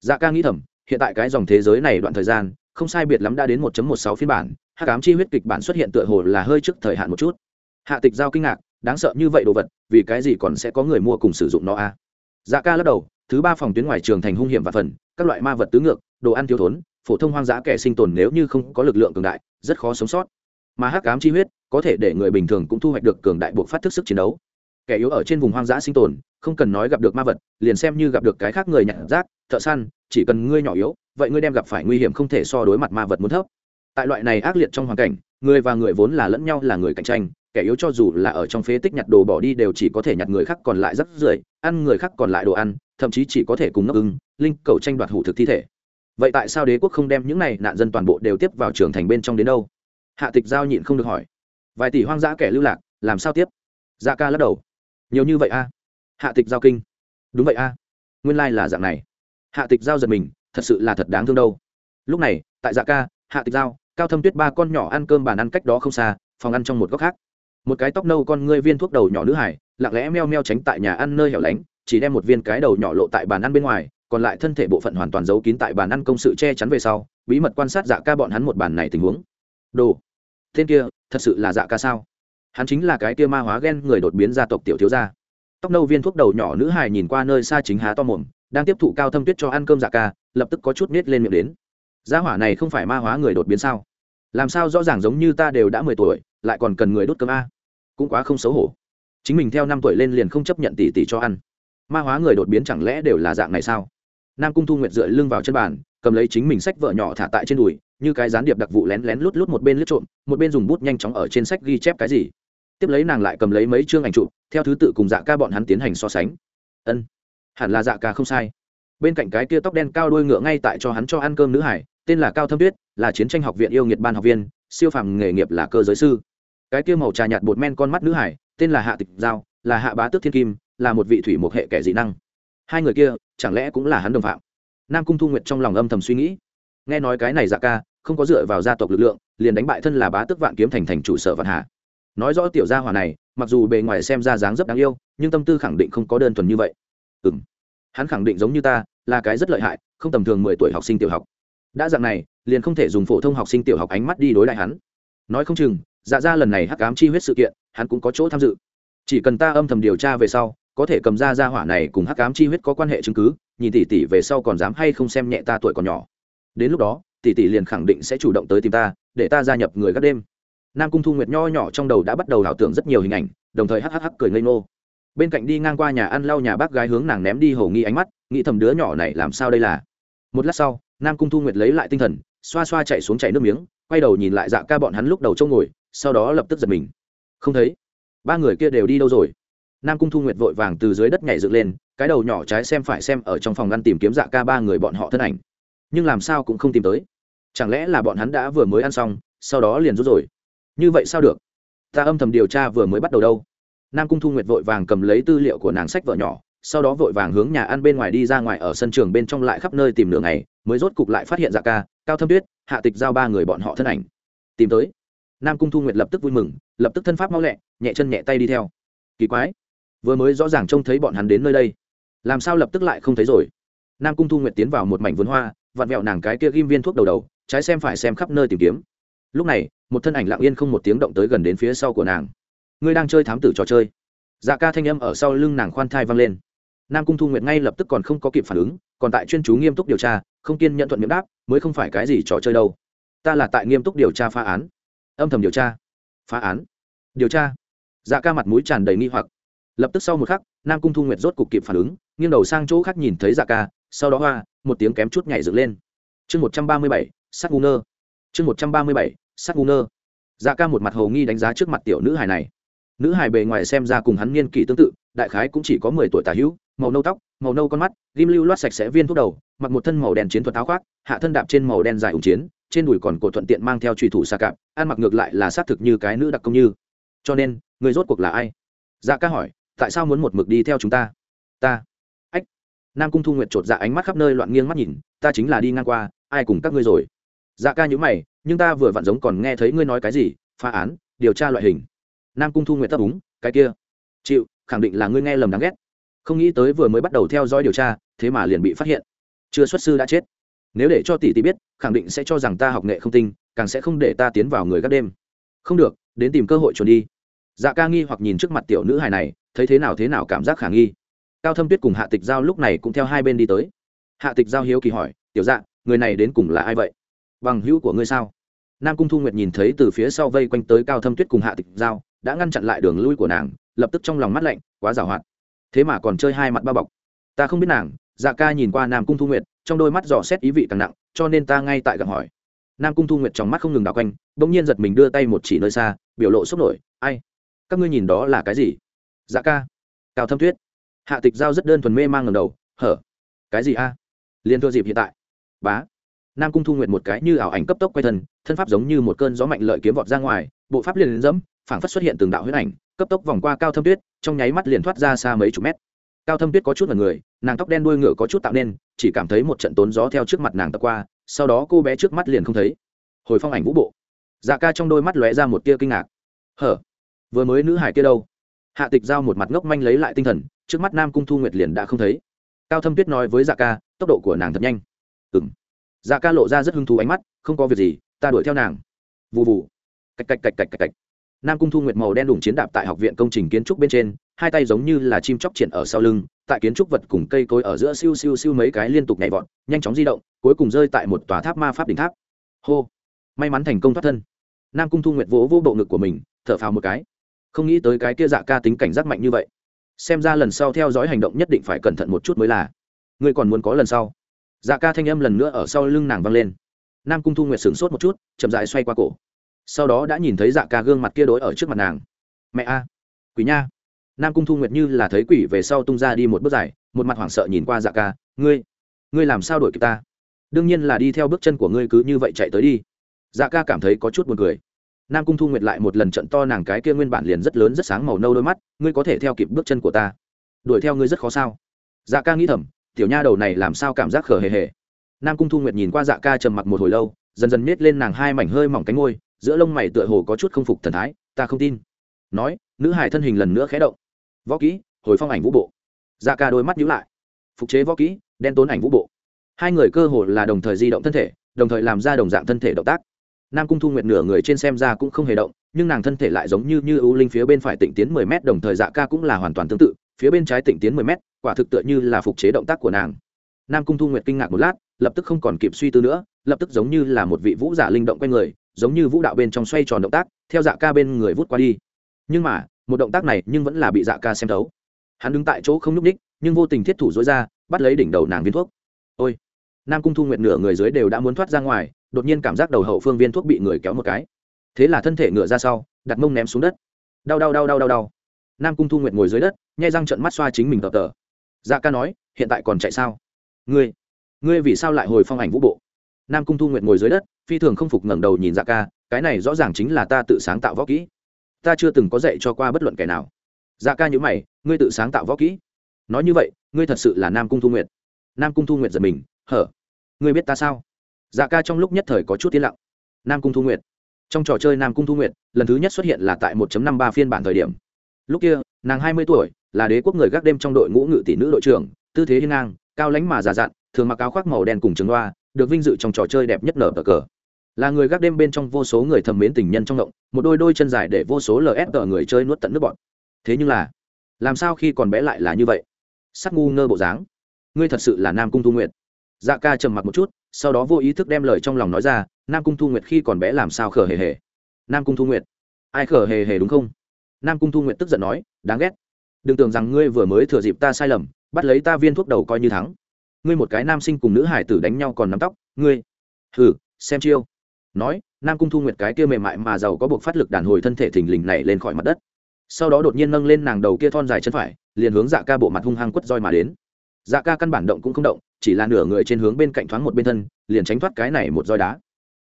Dạ ca nghĩ thầm, hiện tại cái dòng thế giới này đoạn thời gian, không sai biệt lắm đã đến 1.16 phiên bản, hắc ám chi huyết kịch bản xuất hiện tựa hồ là hơi trước thời hạn một chút. Hạ tịch giao kinh ngạc, đáng sợ như vậy đồ vật, vì cái gì còn sẽ có người mua cùng sử dụng nó a? À? dạ ca lắc đầu, thứ ba phòng tuyến ngoài trường thành hung hiểm và phần, các loại ma vật tứ ngược, đồ ăn thiếu thốn, phổ thông hoang dã kẻ sinh tồn nếu như không có lực lượng cường đại, rất khó sống sót. Mà hắc ám chi huyết, có thể để người bình thường cũng thu hoạch được cường đại buộc phát thức sức chiến đấu kẻ yếu ở trên vùng hoang dã sinh tồn, không cần nói gặp được ma vật, liền xem như gặp được cái khác người nhặt rác, thợ săn, chỉ cần ngươi nhỏ yếu, vậy ngươi đem gặp phải nguy hiểm không thể so đối mặt ma vật muốn thấp. Tại loại này ác liệt trong hoàn cảnh, người và người vốn là lẫn nhau là người cạnh tranh, kẻ yếu cho dù là ở trong phế tích nhặt đồ bỏ đi đều chỉ có thể nhặt người khác còn lại rất rưởi, ăn người khác còn lại đồ ăn, thậm chí chỉ có thể cùng ngốc ưng, linh cầu tranh đoạt hủ thực thi thể. Vậy tại sao đế quốc không đem những này nạn dân toàn bộ đều tiếp vào trường thành bên trong đến đâu? Hạ tịch giao nhịn không được hỏi. Vài tỷ hoang dã kẻ lưu lạc, làm sao tiếp? Gia ca lắc đầu nhiều như vậy a? Hạ tịch giao kinh. Đúng vậy a. Nguyên lai、like、là dạng này. Hạ tịch giao giật mình, thật sự là thật đáng thương đâu. Lúc này, tại dạ ca, hạ tịch giao, cao thâm tuyết ba con nhỏ ăn cơm bàn ăn cách đó không xa, phòng ăn trong một góc khác. Một cái tóc nâu con ngươi viên thuốc đầu nhỏ nữ hải, lặng lẽ meo meo tránh tại nhà ăn nơi hẻo lánh, chỉ đem một viên cái đầu nhỏ lộ tại bàn ăn bên ngoài, còn lại thân thể bộ phận hoàn toàn giấu kín tại bàn ăn công sự che chắn về sau, bí mật quan sát dạ ca bọn hắn một bàn này tình huống. Đồ, tên kia, thật sự là dạ ca sao? Hắn chính là cái kia ma hóa ghen người đột biến gia tộc tiểu thiếu gia. Tóc nâu viên thuốc đầu nhỏ nữ hài nhìn qua nơi xa chính há to mồm, đang tiếp thụ cao thâm tuyết cho ăn cơm dạ ca, lập tức có chút nết lên miệng đến. Gia hỏa này không phải ma hóa người đột biến sao? Làm sao rõ ràng giống như ta đều đã mười tuổi, lại còn cần người đốt cơm a? Cũng quá không xấu hổ. Chính mình theo năm tuổi lên liền không chấp nhận tỷ tỷ cho ăn. Ma hóa người đột biến chẳng lẽ đều là dạng này sao? Nam cung thu nguyệt dựa lưng vào chân bàn, cầm lấy chính mình sách vợ nhỏ thả tại trên đùi, như cái gián điệp đặc vụ lén lén lút lút một bên lướt trộm, một bên dùng bút nhanh chóng ở trên sách ghi chép cái gì tiếp lấy nàng lại cầm lấy mấy chương ảnh chụp, theo thứ tự cùng dạ ca bọn hắn tiến hành so sánh. Ân, hẳn là dạ ca không sai. Bên cạnh cái kia tóc đen cao đuôi ngựa ngay tại cho hắn cho ăn cơm nữ hải, tên là cao thâm tuyết, là chiến tranh học viện yêu nghiệt ban học viên, siêu phàm nghề nghiệp là cơ giới sư. Cái kia màu trà nhạt bột men con mắt nữ hải, tên là hạ tịch giao, là hạ bá tước thiên kim, là một vị thủy một hệ kẻ dị năng. Hai người kia, chẳng lẽ cũng là hắn đồng phạm? Nam cung thu nguyệt trong lòng âm thầm suy nghĩ. Nghe nói cái này dạ ca, không có dựa vào gia tộc lực lượng, liền đánh bại thân là bá tước vạn kiếm thành thành chủ sở vạn hạ nói rõ tiểu gia hỏa này, mặc dù bề ngoài xem ra dáng rất đáng yêu, nhưng tâm tư khẳng định không có đơn thuần như vậy. Ừ m hắn khẳng định giống như ta, là cái rất lợi hại, không tầm thường mười tuổi học sinh tiểu học. Đã dạng này, liền không thể dùng phổ thông học sinh tiểu học ánh mắt đi đối lại hắn. Nói không chừng dạ ra lần này hắc cám chi huyết sự kiện, hắn cũng có chỗ tham dự. Chỉ cần ta âm thầm điều tra về sau, có thể cầm ra ra hỏa này cùng hắc cám chi huyết có quan hệ chứng cứ, nhìn tỷ tỷ về sau còn dám hay không xem nhẹ ta tuổi còn nhỏ. Đến lúc đó, tỷ tỷ liền khẳng định sẽ chủ động tới tìm ta, để ta gia nhập người gác đêm nam cung thu nguyệt nho nhỏ trong đầu đã bắt đầu ảo tưởng rất nhiều hình ảnh, đồng thời hắc hắc cười ngây ngô. Bên cạnh đi ngang qua nhà ăn lau nhà bác gái hướng nàng ném đi hầu nghi ánh mắt, nghĩ thầm đứa nhỏ này làm sao đây là. Một lát sau, nam cung thu nguyệt lấy lại tinh thần, xoa xoa chạy xuống chạy nước miếng, quay đầu nhìn lại dạ ca bọn hắn lúc đầu trông ngồi, sau đó lập tức giật mình. Không thấy, ba người kia đều đi đâu rồi? Nam cung thu nguyệt vội vàng từ dưới đất nhảy dựng lên, cái đầu nhỏ trái xem phải xem ở trong phòng ngăn tìm kiếm dạ ca ba người bọn họ thân ảnh. Nhưng làm sao cũng không tìm tới. Chẳng lẽ là bọn hắn đã vừa mới ăn xong, sau đó liền rút rồi? Như vậy sao được? Ta âm thầm điều tra vừa mới bắt đầu đâu. Nam cung thu nguyệt vội vàng cầm lấy tư liệu của nàng sách vợ nhỏ, sau đó vội vàng hướng nhà ăn bên ngoài đi ra ngoài ở sân trường bên trong lại khắp nơi tìm nửa ngày, mới rốt cục lại phát hiện dạ ca, cao thâm tuyết, hạ tịch giao ba người bọn họ thân ảnh. Tìm tới. Nam cung thu nguyệt lập tức vui mừng, lập tức thân pháp mau lẹ, nhẹ chân nhẹ tay đi theo. Kỳ quái. Vừa mới rõ ràng trông thấy bọn hắn đến nơi đây. Làm sao lập tức lại không thấy rồi? Nam cung thu nguyệt tiến vào một mảnh vườn hoa, vặn vẹo nàng cái kia ghim viên thuốc đầu đầu, trái xem phải xem khắp nơi tìm kiếm. Lúc này một thân ảnh lặng yên không một tiếng động tới gần đến phía sau của nàng. Ngươi đang chơi thám tử trò chơi. Dạ ca thanh âm ở sau lưng nàng khoan thai vang lên. Nam cung thu nguyệt ngay lập tức còn không có kịp phản ứng, còn tại chuyên chú nghiêm túc điều tra, không kiên nhận thuận miệng đáp, mới không phải cái gì trò chơi đâu. Ta là tại nghiêm túc điều tra phá án. Âm thầm điều tra. Phá án. Điều tra. Dạ ca mặt mũi tràn đầy nghi hoặc. Lập tức sau một khắc, nam cung thu nguyệt rốt cục kịp phản ứng, nghiêng đầu sang chỗ khác nhìn thấy dạ ca, sau đó hoa, một tiếng kém chút nhảy dựng lên. Chương một trăm ba mươi bảy sắc ngu ngơ. Chương một trăm ba mươi bảy sắc ngu ngơ. Dạ ca một mặt hầu nghi đánh giá trước mặt tiểu nữ hài này. Nữ hài bề ngoài xem ra cùng hắn niên kỷ tương tự, đại khái cũng chỉ có mười tuổi tả hữu, màu nâu tóc, màu nâu con mắt ghim lưu loát sạch sẽ viên thuốc đầu, mặc một thân màu đen chiến thuật áo khoác, hạ thân đạp trên màu đen dài ủng chiến, trên đùi còn cổ thuận tiện mang theo trùy thủ xa cạp, ăn mặc ngược lại là xác thực như cái nữ đặc công như. Cho nên, người rốt cuộc là ai? Dạ ca hỏi, tại sao muốn một mực đi theo chúng ta? Ta. Ách. Nam cung thu nguyệt chột dạ ánh mắt khắp nơi loạn nghiêng mắt nhìn, ta chính là đi ngang qua, ai cùng các ngươi rồi? Dạ ca nhữ mày, nhưng ta vừa vặn giống còn nghe thấy ngươi nói cái gì, phá án, điều tra loại hình. Nam cung thu nguyện tất đúng cái kia. Chịu, khẳng định là ngươi nghe lầm đáng ghét. Không nghĩ tới vừa mới bắt đầu theo dõi điều tra, thế mà liền bị phát hiện. Chưa xuất sư đã chết. Nếu để cho tỷ tỷ biết, khẳng định sẽ cho rằng ta học nghệ không tinh, càng sẽ không để ta tiến vào người các đêm. Không được, đến tìm cơ hội trốn đi. Dạ ca nghi hoặc nhìn trước mặt tiểu nữ hài này, thấy thế nào thế nào cảm giác khả nghi. Cao thâm tuyết cùng hạ tịch giao lúc này cũng theo hai bên đi tới. Hạ tịch giao hiếu kỳ hỏi, tiểu dạ người này đến cùng là ai vậy? Bằng hữu của ngươi sao? Nam cung thu nguyệt nhìn thấy từ phía sau vây quanh tới cao thâm tuyết cùng hạ tịch giao, đã ngăn chặn lại đường lui của nàng, lập tức trong lòng mắt lạnh, quá giảo hoạt. Thế mà còn chơi hai mặt bao bọc. Ta không biết nàng dạ ca nhìn qua nam cung thu nguyệt, trong đôi mắt dò xét ý vị càng nặng, cho nên ta ngay tại gặp hỏi. Nam cung thu nguyệt trong mắt không ngừng đào quanh đ ỗ n g nhiên giật mình đưa tay một chỉ nơi xa, biểu lộ sốc nổi, ai? Các ngươi nhìn đó là cái gì? Dạ ca. Cao thâm tuyết. Hạ tịch giao rất đơn thuần mê mang ngầm đầu, hở? Cái gì a? Liên thua dịp hiện tại. Bá nam cung thu nguyệt một cái như ảo ảnh cấp tốc quay thân thân pháp giống như một cơn gió mạnh lợi kiếm vọt ra ngoài, bộ pháp liền dẫm, phảng phất xuất hiện từng đạo huyết ảnh, cấp tốc vòng qua cao thâm tuyết, trong nháy mắt liền thoát ra xa mấy chục mét. Cao thâm tuyết có chút là người, nàng tóc đen đuôi ngựa có chút tạo nên, chỉ cảm thấy một trận tốn gió theo trước mặt nàng tập qua, sau đó cô bé trước mắt liền không thấy. Hồi phong ảnh vũ bộ. Dạ ca trong đôi mắt lóe ra một tia kinh ngạc. Hở? Vừa mới nữ hải kia đâu? Hạ tịch giao một mặt ngốc manh lấy lại tinh thần, trước mắt nam cung thu nguyệt liền đã không thấy. Cao thâm tuyết nói với dạ ca, tốc độ của nàng thật nhanh. Ừ m dạ ca lộ ra rất hứng thú ánh mắt, không có việc gì, ta đuổi theo nàng. Vụ vụ cạch cạch cạch cạch cạch cạch. Nam cung thu nguyệt màu đen đủng chiến đạp tại học viện công trình kiến trúc bên trên, hai tay giống như là chim chóc triển ở sau lưng, tại kiến trúc vật cùng cây cối ở giữa siêu siêu siêu mấy cái liên tục nhảy vọt, nhanh chóng di động, cuối cùng rơi tại một tòa tháp ma pháp đỉnh tháp. Hô. May mắn thành công thoát thân. Nam cung thu nguyệt vỗ vô bộ ngực của mình, thở phào một cái. Không nghĩ tới cái kia dạ ca tính cảnh giác mạnh như vậy. Xem ra lần sau theo dõi hành động nhất định phải cẩn thận một chút mới là. Ngươi còn muốn có lần sau? Dạ ca thanh âm lần nữa ở sau lưng nàng vang lên. Nam cung thu nguyệt sửng sốt một chút, chậm dại xoay qua cổ. Sau đó đã nhìn thấy dạ ca gương mặt kia đối ở trước mặt nàng. Mẹ a, quỷ nha. Nam cung thu nguyệt như là thấy quỷ về sau tung ra đi một bước dài, một mặt hoảng sợ nhìn qua dạ ca, ngươi ngươi làm sao đuổi kịp ta? Đương nhiên là đi theo bước chân của ngươi cứ như vậy chạy tới đi. Dạ ca cảm thấy có chút buồn cười. Nam cung thu nguyệt lại một lần trận to nàng cái kia nguyên bản liền rất lớn rất sáng màu nâu đôi mắt, ngươi có thể theo kịp bước chân của ta? Đuổi theo ngươi rất khó sao? Dạ ca nghĩ thầm tiểu nha đầu này làm sao cảm giác khở hề hề. Nam cung thu nguyệt nhìn qua dạ ca trầm mặc một hồi lâu, dần dần nết lên nàng hai mảnh hơi mỏng cánh ngôi, giữa lông mày tựa hồ có chút không phục thần thái, ta không tin. Nói, nữ hài thân hình lần nữa khé động. Võ kỹ, hồi phong ảnh vũ bộ. Dạ ca đôi mắt nhíu lại. Phục chế võ kỹ, đen tốn ảnh vũ bộ. Hai người cơ hồ là đồng thời di động thân thể, đồng thời làm ra đồng dạng thân thể động tác. Nam cung thu nguyệt nửa người trên xem ra cũng không hề động, nhưng nàng thân thể lại giống như như ưu linh phía bên phải tỉnh tiến mười m đồng thời dạ ca cũng là hoàn toàn tương tự, phía bên trái tỉnh tiến mười m quả thực tựa như là phục chế động tác của nàng. Nam cung thu nguyệt kinh ngạc một lát, lập tức không còn kịp suy tư nữa, lập tức giống như là một vị vũ giả linh động quanh người, giống như vũ đạo bên trong xoay tròn động tác, theo dạ ca bên người vút qua đi. Nhưng mà, một động tác này nhưng vẫn là bị dạ ca xem thấu. Hắn đứng tại chỗ không nhúc ních nhưng vô tình thiết thủ dối ra, bắt lấy đỉnh đầu nàng viên thuốc. Ôi! Nam cung thu nguyện nửa người dưới đều đã muốn thoát ra ngoài, đột nhiên cảm giác đầu hậu phương viên thuốc bị người kéo một cái. Thế là thân thể ngựa ra sau, đặt mông ném xuống đất. Đau đau đau đau đau đau. Nam cung thu nguyện ngồi dưới đất, nhai răng trận mắt xoa chính mình tờ tờ dạ ca nói, hiện tại còn chạy sao? Ngươi ngươi vì sao lại hồi phong ảnh vũ bộ? Nam cung thu nguyệt ngồi dưới đất, phi thường không phục ngẩng đầu nhìn dạ ca, cái này rõ ràng chính là ta tự sáng tạo võ kỹ. Ta chưa từng có dạy cho qua bất luận kẻ nào. Dạ ca nhữ mày, ngươi tự sáng tạo võ kỹ? Nói như vậy, ngươi thật sự là nam cung thu nguyệt. Nam cung thu nguyệt giật mình, hở? Ngươi biết ta sao? Dạ ca trong lúc nhất thời có chút tiến lặng. Nam cung thu nguyệt. Trong trò chơi nam cung thu nguyệt, lần thứ nhất xuất hiện là tại 1 năm ba phiên bản thời điểm. Lúc kia, nàng hai mươi tuổi là đế quốc người gác đêm trong đội ngũ ngự tỷ nữ đội trưởng, tư thế hiên ngang, cao lãnh mà già dặn, thường mặc áo khoác màu đen cùng trường loa, được vinh dự trong trò chơi đẹp nhất nở cờ cờ. Là người gác đêm bên trong vô số người thầm mến tình nhân trong động, một đôi đôi chân dài để vô số lf người chơi nuốt tận nước bọn thế nhưng là, làm sao khi còn bé lại là như vậy? Sắc ngu ngơ bộ dáng. Ngươi thật sự là nam cung thu nguyệt. Dạ ca trầm mặc một chút, sau đó vô ý thức đem lời trong lòng nói ra, nam cung thu nguyệt khi còn bé làm sao khở hề hề? Nam cung thu nguyệt. Ai khở hề hề đúng không? Nam cung thu nguyệt tức giận nói, đáng ghét đừng tưởng rằng ngươi vừa mới thừa dịp ta sai lầm, bắt lấy ta viên thuốc đầu coi như thắng. Ngươi một cái nam sinh cùng nữ hải tử đánh nhau còn nắm tóc, ngươi. Hừ, xem chiêu. Nói, nam cung thu nguyệt cái kia mềm mại mà giàu có buộc phát lực đàn hồi thân thể thình lình này lên khỏi mặt đất. Sau đó đột nhiên nâng lên nàng đầu kia thon dài chân phải, liền hướng dạ ca bộ mặt hung hăng quất roi mà đến. Dạ ca căn bản động cũng không động, chỉ là nửa người trên hướng bên cạnh thoáng một bên thân, liền tránh thoát cái này một roi đá.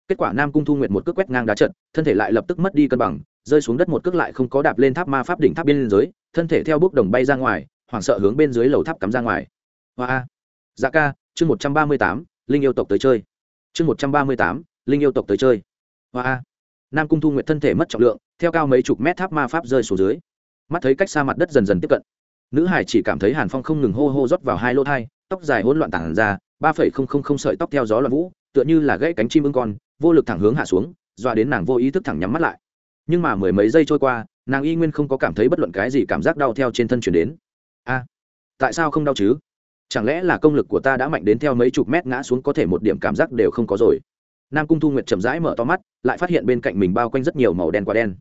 Kết quả nam cung thu nguyệt một cước quét ngang đá trận thân thể lại lập tức mất đi cân bằng, rơi xuống đất một cước lại không có đạp lên tháp ma pháp đỉnh tháp biên giới thân thể theo bước đồng bay ra ngoài, hoảng sợ hướng bên dưới lầu tháp cắm ra ngoài. Hoa dạ ca, chương một trăm ba mươi tám, linh yêu tộc tới chơi. Chương một trăm ba mươi tám, linh yêu tộc tới chơi. Hoa nam cung thu nguyện thân thể mất trọng lượng, theo cao mấy chục mét tháp ma pháp rơi xuống dưới. Mắt thấy cách xa mặt đất dần dần tiếp cận. Nữ hải chỉ cảm thấy hàn phong không ngừng hô hô rót vào hai lỗ thai, tóc dài hỗn loạn tản ra, ba phẩy không không không sợi tóc theo gió loạn vũ, tựa như là gãy cánh chim ưng con, vô lực thẳng hướng hạ xuống, dọa đến nàng vô ý thức thẳng nhắm mắt lại. Nhưng mà mười mấy giây trôi qua nàng y nguyên không có cảm thấy bất luận cái gì cảm giác đau theo trên thân chuyển đến. A, tại sao không đau chứ? Chẳng lẽ là công lực của ta đã mạnh đến theo mấy chục mét ngã xuống có thể một điểm cảm giác đều không có rồi? Nam cung thu nguyệt chậm rãi mở to mắt, lại phát hiện bên cạnh mình bao quanh rất nhiều màu đen quả đen.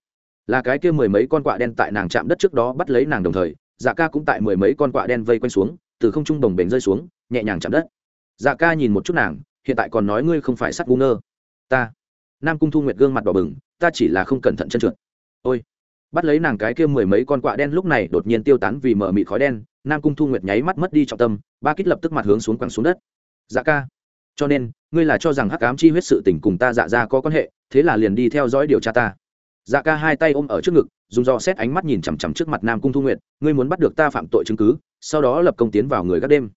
Là cái kia mười mấy con quạ đen tại nàng chạm đất trước đó bắt lấy nàng đồng thời dạ ca cũng tại mười mấy con quạ đen vây quanh xuống, từ không trung đồng bền rơi xuống, nhẹ nhàng chạm đất. Dạ ca nhìn một chút nàng, hiện tại còn nói ngươi không phải sắt ngu ngơ. Ta. Nam cung thu nguyệt gương mặt đỏ bừng, ta chỉ là không cẩn thận chân trượt. Ôi bắt lấy nàng cái kia mười mấy con quạ đen lúc này đột nhiên tiêu tán vì mở mịt khói đen, nam cung thu nguyệt nháy mắt mất đi trọng tâm, ba kích lập tức mặt hướng xuống quẳng xuống đất. Dạ ca, cho nên, ngươi là cho rằng hắc ám chi huyết sự tình cùng ta dạ ra có quan hệ, thế là liền đi theo dõi điều tra ta. Dạ ca hai tay ôm ở trước ngực, dùng do xét ánh mắt nhìn chằm chằm trước mặt nam cung thu nguyệt, ngươi muốn bắt được ta phạm tội chứng cứ, sau đó lập công tiến vào người gác đêm.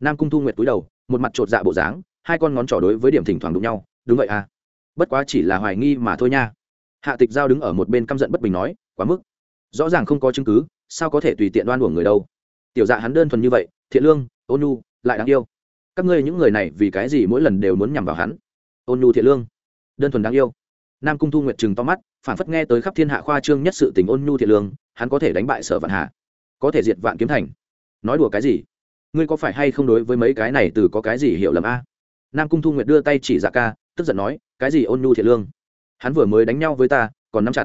Nam cung thu nguyệt cúi đầu, một mặt chột dạ bộ dáng, hai con ngón trỏ đối với điểm thỉnh thoảng đụng nhau, đúng vậy à. Bất quá chỉ là hoài nghi mà thôi nha. Hạ tịch giao đứng ở một bên căm giận bất bình nói quá mức. Rõ ràng không có chứng cứ, sao có thể tùy tiện đoan uổng người đâu? Tiểu dạ hắn đơn thuần như vậy, thiện lương, ôn nhu, lại đáng yêu. Các ngươi những người này vì cái gì mỗi lần đều muốn nhằm vào hắn? Ôn nhu thiện lương, đơn thuần đáng yêu. Nam cung thu nguyệt chừng to mắt, phản phất nghe tới khắp thiên hạ khoa trương nhất sự tình ôn nhu thiện lương, hắn có thể đánh bại sở vạn hạ có thể diệt vạn kiếm thành. Nói đùa cái gì? Ngươi có phải hay không đối với mấy cái này từ có cái gì hiểu lầm a? Nam cung thu nguyệt đưa tay chỉ dạ ca, tức giận nói, cái gì ôn nhu thiện lương? Hắn vừa mới đánh nhau với ta, còn nắm chặt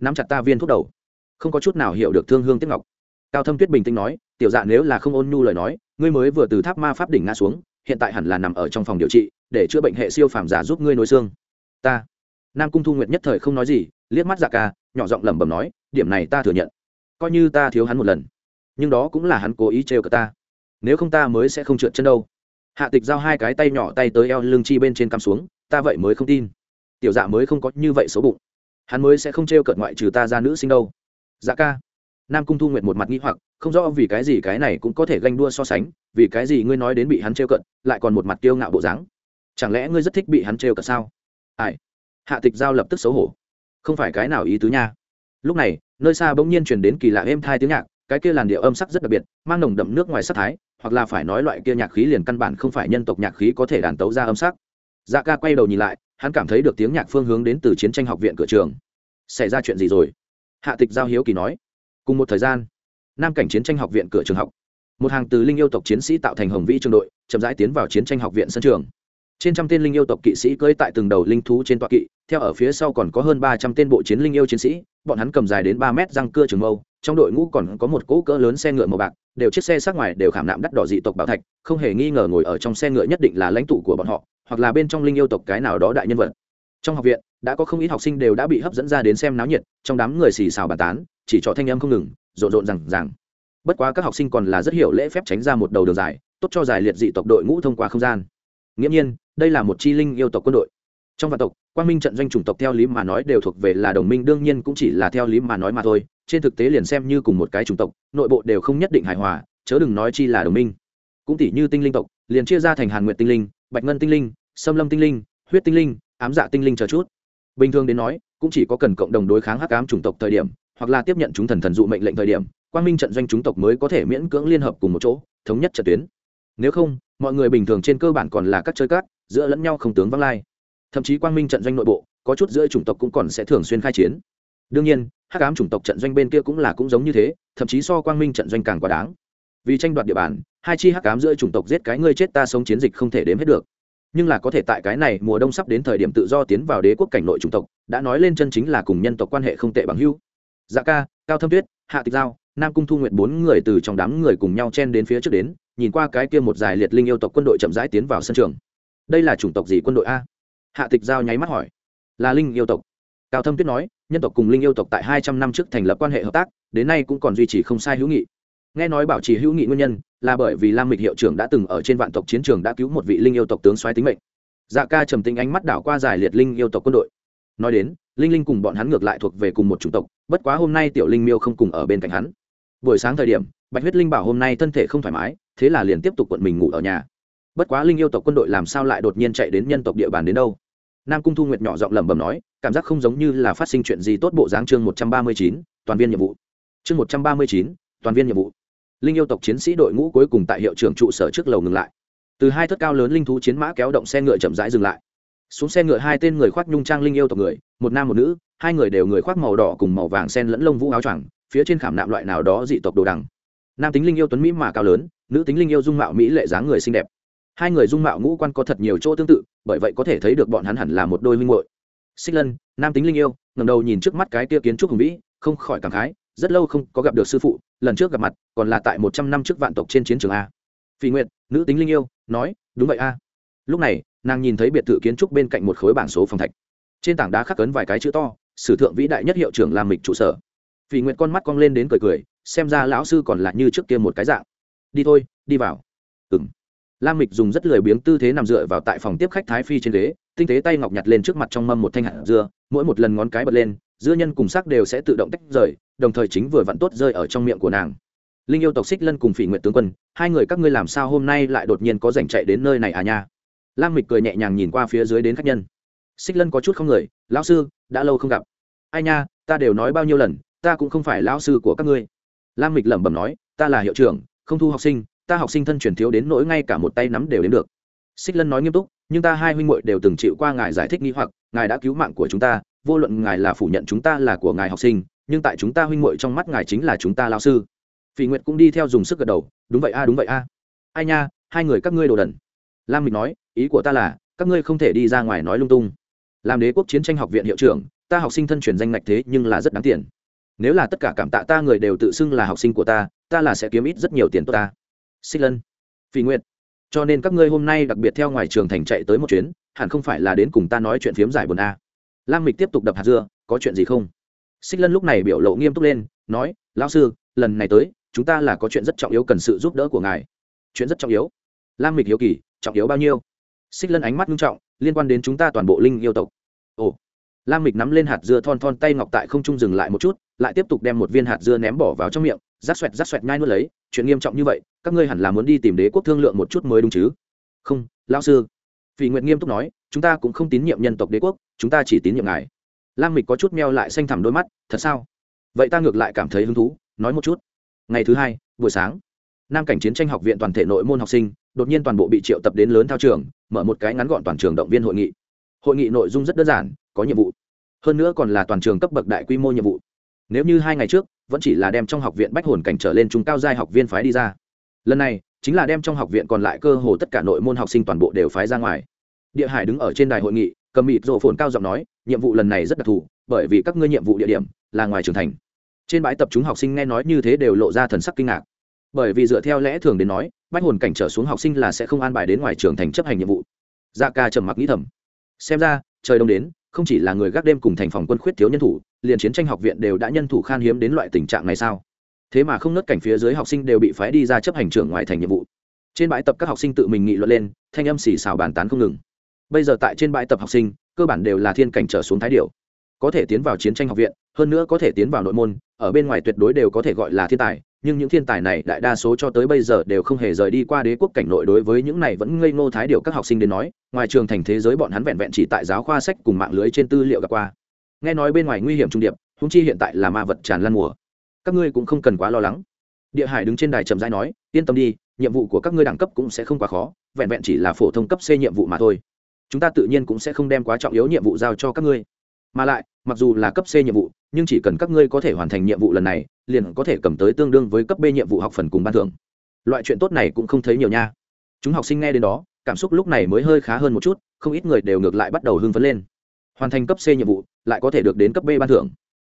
nắm chặt ta viên thuốc đầu. Không có chút nào hiểu được thương hương tiếp ngọc. Cao thâm tuyết bình tĩnh nói, tiểu dạ nếu là không ôn nhu lời nói, ngươi mới vừa từ tháp ma pháp đỉnh ngã xuống, hiện tại hẳn là nằm ở trong phòng điều trị, để chữa bệnh hệ siêu phàm giả giúp ngươi nối xương. Ta? Nam cung thu nguyệt nhất thời không nói gì, liếc mắt dạ ca, nhỏ giọng lẩm bẩm nói, điểm này ta thừa nhận. Coi như ta thiếu hắn một lần, nhưng đó cũng là hắn cố ý trêu cả ta. Nếu không ta mới sẽ không trượt chân đâu. Hạ tịch giao hai cái tay nhỏ tay tới eo lưng chi bên trên cắm xuống, ta vậy mới không tin. Tiểu dạ mới không có như vậy xấu bụng hắn mới sẽ không trêu cợt ngoại trừ ta ra nữ sinh đâu. Dạ ca. Nam cung thu nguyệt một mặt nghĩ hoặc không rõ vì cái gì cái này cũng có thể ganh đua so sánh vì cái gì ngươi nói đến bị hắn trêu cợt, lại còn một mặt kiêu ngạo bộ dáng. Chẳng lẽ ngươi rất thích bị hắn trêu cợt sao? Ai? Hạ tịch giao lập tức xấu hổ. Không phải cái nào ý tứ nha. Lúc này nơi xa bỗng nhiên chuyển đến kỳ lạ êm thai tiếng nhạc cái kia làn điệu âm sắc rất đặc biệt mang nồng đậm nước ngoài sắc thái hoặc là phải nói loại kia nhạc khí liền căn bản không phải nhân tộc nhạc khí có thể đàn tấu ra âm sắc. Dạ ca quay đầu nhìn lại hắn cảm thấy được tiếng nhạc phương hướng đến từ chiến tranh học viện cửa trường. Xảy ra chuyện gì rồi? Hạ tịch giao hiếu kỳ nói. Cùng một thời gian, nam cảnh chiến tranh học viện cửa trường học. Một hàng từ linh yêu tộc chiến sĩ tạo thành hồng vĩ trường đội, chậm rãi tiến vào chiến tranh học viện sân trường. Trên trăm tên linh yêu tộc kỵ sĩ cưỡi tại từng đầu linh thú trên tọa kỵ, theo ở phía sau còn có hơn ba trăm tên bộ chiến linh yêu chiến sĩ, bọn hắn cầm dài đến ba mét răng cưa trường mâu, trong đội ngũ còn có một cỗ cỡ lớn xe ngựa màu bạc, đều chiếc xe sát ngoài đều khảm nạm đắt đỏ dị tộc bảo thạch, không hề nghi ngờ ngồi ở trong xe ngựa nhất định là lãnh tụ của bọn họ hoặc là bên trong linh yêu tộc cái nào đó đại nhân vật. Trong học viện, đã có không ít học sinh đều đã bị hấp dẫn ra đến xem náo nhiệt, trong đám người xì xào bàn tán, chỉ trò thanh âm không ngừng, rộn rộn rằng rằng bất quá các học sinh còn là rất hiểu lễ phép tránh ra một đầu đường dài, tốt cho giải liệt dị tộc đội ngũ thông qua không gian. Nghiễm nhiên, đây là một chi linh yêu tộc quân đội. Trong vạn tộc, quang minh trận doanh chủng tộc theo lý mà nói đều thuộc về là đồng minh, đương nhiên cũng chỉ là theo lý mà nói mà thôi, trên thực tế liền xem như cùng một cái chủng tộc, nội bộ đều không nhất định hài hòa, chớ đừng nói chi là đồng minh. Cũng tỷ như tinh linh tộc, liền chia ra thành hàn nguyện tinh linh bạch ngân tinh linh, xâm lâm tinh linh, huyết tinh linh, ám dạ tinh linh chờ chút. Bình thường đến nói, cũng chỉ có cần cộng đồng đối kháng hắc ám chủng tộc thời điểm, hoặc là tiếp nhận chúng thần thần dụ mệnh lệnh thời điểm, quang minh trận doanh chúng tộc mới có thể miễn cưỡng liên hợp cùng một chỗ, thống nhất trận tuyến. Nếu không, mọi người bình thường trên cơ bản còn là các chơi cát giữa lẫn nhau không tướng vắng lai. Thậm chí quang minh trận doanh nội bộ, có chút giữa chủng tộc cũng còn sẽ thường xuyên khai chiến. Đương nhiên, hắc ám chủng tộc trận doanh bên kia cũng là cũng giống như thế, thậm chí so quang minh trận doanh càng quá đáng. Vì tranh đoạt địa bàn hai chi hắc cám giữa chủng tộc giết cái ngươi chết ta sống chiến dịch không thể đếm hết được. Nhưng là có thể tại cái này mùa đông sắp đến thời điểm tự do tiến vào đế quốc cảnh nội chủng tộc, đã nói lên chân chính là cùng nhân tộc quan hệ không tệ bằng hưu dạ ca, cao thâm tuyết, hạ tịch giao, nam cung thu nguyện bốn người từ trong đám người cùng nhau chen đến phía trước đến, nhìn qua cái kia một dài liệt linh yêu tộc quân đội chậm rãi tiến vào sân trường. Đây là chủng tộc gì quân đội a? Hạ tịch giao nháy mắt hỏi. Là linh yêu tộc. Cao thâm tuyết nói, nhân tộc cùng linh yêu tộc tại hai trăm năm trước thành lập quan hệ hợp tác, đến nay cũng còn duy trì không sai hữu nghị nghe nói bảo trì hữu nghị nguyên nhân là bởi vì lam mịch hiệu trưởng đã từng ở trên vạn tộc chiến trường đã cứu một vị linh yêu tộc tướng xoáy tính mệnh. Dạ ca trầm tính ánh mắt đảo qua giải liệt linh yêu tộc quân đội. Nói đến, linh linh cùng bọn hắn ngược lại thuộc về cùng một chủng tộc, bất quá hôm nay tiểu linh miêu không cùng ở bên cạnh hắn. Buổi sáng thời điểm, bạch huyết linh bảo hôm nay thân thể không thoải mái, thế là liền tiếp tục quận mình ngủ ở nhà. Bất quá linh yêu tộc quân đội làm sao lại đột nhiên chạy đến nhân tộc địa bàn đến đâu? Nam cung thu nguyệt nhỏ giọng lẩm bẩm nói, cảm giác không giống như là phát sinh chuyện gì tốt bộ dáng chương một trăm ba mươi chín, toàn viên nhiệm vụ. Chương một trăm ba mươi chín, toàn viên nhiệm vụ linh yêu tộc chiến sĩ đội ngũ cuối cùng tại hiệu trưởng trụ sở trước lầu ngừng lại. Từ hai thất cao lớn linh thú chiến mã kéo động xe ngựa chậm rãi dừng lại. Xuống xe ngựa hai tên người khoác nhung trang linh yêu tộc người, một nam một nữ, hai người đều người khoác màu đỏ cùng màu vàng sen lẫn lông vũ áo choàng, phía trên khảm nạm loại nào đó dị tộc đồ đằng. Nam tính linh yêu tuấn mỹ mà cao lớn, nữ tính linh yêu dung mạo mỹ lệ dáng người xinh đẹp. Hai người dung mạo ngũ quan có thật nhiều chỗ tương tự, bởi vậy có thể thấy được bọn hắn hẳn là một đôi minh muội. Xích lân, nam tính linh yêu ngầm đầu nhìn trước mắt cái tia kiến trúc hùng vĩ, không khỏi cảm khái rất lâu không có gặp được sư phụ, lần trước gặp mặt còn là tại một trăm năm trước vạn tộc trên chiến trường a. Phi nguyện nữ tính linh yêu, nói, đúng vậy a. Lúc này, nàng nhìn thấy biệt thự kiến trúc bên cạnh một khối bảng số phòng thạch. Trên tảng đá khắc cấn vài cái chữ to, sử thượng vĩ đại nhất hiệu trưởng làm mịch trụ sở. Phi nguyện con mắt cong lên đến cười cười, xem ra lão sư còn là như trước kia một cái dạng. Đi thôi, đi vào. Ừ m lam mịch dùng rất lười biếng tư thế nằm dựa vào tại phòng tiếp khách thái phi trên ghế, tinh tế tay ngọc nhặt lên trước mặt trong mâm một thanh hạt dưa, mỗi một lần ngón cái bật lên dưa nhân cùng sắc đều sẽ tự động tách rời, đồng thời chính vừa vặn tốt rơi ở trong miệng của nàng. Linh yêu tộc xích lân cùng phỉ nguyện tướng quân, hai người các ngươi làm sao hôm nay lại đột nhiên có rảnh chạy đến nơi này à nha? Lam mịch cười nhẹ nhàng nhìn qua phía dưới đến khách nhân. Xích lân có chút không người, lão sư, đã lâu không gặp. Ai nha, ta đều nói bao nhiêu lần, ta cũng không phải lão sư của các ngươi. Lam mịch lẩm bẩm nói, ta là hiệu trưởng, không thu học sinh, ta học sinh thân truyền thiếu đến nỗi ngay cả một tay nắm đều đến được. Xích lân nói nghiêm túc, nhưng ta hai huynh muội đều từng chịu qua ngài giải thích nghi hoặc, ngài đã cứu mạng của chúng ta vô luận ngài là phủ nhận chúng ta là của ngài học sinh, nhưng tại chúng ta huynh muội trong mắt ngài chính là chúng ta lao sư. Phỉ nguyệt cũng đi theo dùng sức gật đầu, đúng vậy a, đúng vậy a. Ai nha, hai người các ngươi đồ đần. Lam mịch nói, ý của ta là, các ngươi không thể đi ra ngoài nói lung tung. Làm đế quốc chiến tranh học viện hiệu trưởng, ta học sinh thân truyền danh ngạch thế nhưng là rất đáng tiền. Nếu là tất cả cảm tạ ta người đều tự xưng là học sinh của ta ta là sẽ kiếm ít rất nhiều tiền tốt ta. Xích lân. Phi nguyệt. Cho nên các ngươi hôm nay đặc biệt theo ngoài trường thành chạy tới một chuyến, hẳn không phải là đến cùng ta nói chuyện phiếm giải buồn a lam mịch tiếp tục đập hạt dưa, có chuyện gì không? Xích lân lúc này biểu lộ nghiêm túc lên, nói, lão sư, lần này tới, chúng ta là có chuyện rất trọng yếu cần sự giúp đỡ của ngài. Chuyện rất trọng yếu? Lam mịch hiếu kỳ, trọng yếu bao nhiêu? Xích lân ánh mắt nghiêm trọng, liên quan đến chúng ta toàn bộ linh yêu tộc. Ồ. Lam mịch nắm lên hạt dưa thon thon tay ngọc tại không trung dừng lại một chút, lại tiếp tục đem một viên hạt dưa ném bỏ vào trong miệng, rát xoẹt rát xoẹt nhai nuốt lấy, chuyện nghiêm trọng như vậy, các ngươi hẳn là muốn đi tìm đế quốc thương lượng một chút mới đúng chứ? Không, lão sư phỉ nguyệt nghiêm túc nói, chúng ta cũng không tín nhiệm nhân tộc đế quốc, chúng ta chỉ tín nhiệm ngài. Lam mịch có chút meo lại xanh thẳm đôi mắt, thật sao? Vậy ta ngược lại cảm thấy hứng thú, nói một chút. Ngày thứ hai, buổi sáng, nam cảnh chiến tranh học viện toàn thể nội môn học sinh, đột nhiên toàn bộ bị triệu tập đến lớn thao trường, mở một cái ngắn gọn toàn trường động viên hội nghị. Hội nghị nội dung rất đơn giản, có nhiệm vụ. Hơn nữa còn là toàn trường cấp bậc đại quy mô nhiệm vụ. Nếu như hai ngày trước, vẫn chỉ là đem trong học viện bách hồn cảnh trở lên chúng cao giai học viên phái đi ra. Lần này chính là đem trong học viện còn lại cơ hồ tất cả nội môn học sinh toàn bộ đều phái ra ngoài. Địa hải đứng ở trên đài hội nghị, cầm mịt rộ phồn cao giọng nói, nhiệm vụ lần này rất đặc thù, bởi vì các ngươi nhiệm vụ địa điểm là ngoài trường thành. Trên bãi tập chúng học sinh nghe nói như thế đều lộ ra thần sắc kinh ngạc. Bởi vì dựa theo lẽ thường đến nói, bách hồn cảnh trở xuống học sinh là sẽ không an bài đến ngoài trường thành chấp hành nhiệm vụ. Dạ ca trầm mặc nghĩ thầm. Xem ra, trời đông đến, không chỉ là người gác đêm cùng thành phòng quân khuyết thiếu nhân thủ, liền chiến tranh học viện đều đã nhân thủ khan hiếm đến loại tình trạng này sao? Thế mà không nớt cảnh phía dưới học sinh đều bị phái đi ra chấp hành trưởng ngoài thành nhiệm vụ. Trên bãi tập các học sinh tự mình nghị luận lên, thanh âm xì xào bàn tán không ngừng. Bây giờ tại trên bãi tập học sinh, cơ bản đều là thiên cảnh trở xuống thái điều có thể tiến vào chiến tranh học viện, hơn nữa có thể tiến vào nội môn, ở bên ngoài tuyệt đối đều có thể gọi là thiên tài, nhưng những thiên tài này đại đa số cho tới bây giờ đều không hề rời đi qua đế quốc cảnh nội đối với những này vẫn ngây ngô thái điều các học sinh đến nói, ngoài trường thành thế giới bọn hắn vẹn vẹn chỉ tại giáo khoa sách cùng mạng lưới trên tư liệu gặp qua. Nghe nói bên ngoài nguy hiểm trung điệp húng chi hiện tại là ma vật tràn lan mùa các ngươi cũng không cần quá lo lắng. Địa hải đứng trên đài trầm dai nói, yên tâm đi, nhiệm vụ của các ngươi đẳng cấp cũng sẽ không quá khó, vẹn vẹn chỉ là phổ thông cấp c nhiệm vụ mà thôi. Chúng ta tự nhiên cũng sẽ không đem quá trọng yếu nhiệm vụ giao cho các ngươi. Mà lại, mặc dù là cấp c nhiệm vụ, nhưng chỉ cần các ngươi có thể hoàn thành nhiệm vụ lần này, liền có thể cầm tới tương đương với cấp b nhiệm vụ học phần cùng ban thưởng. Loại chuyện tốt này cũng không thấy nhiều nha. Chúng học sinh nghe đến đó, cảm xúc lúc này mới hơi khá hơn một chút, không ít người đều ngược lại bắt đầu hưng phấn lên. Hoàn thành cấp c nhiệm vụ, lại có thể được đến cấp b ban thưởng.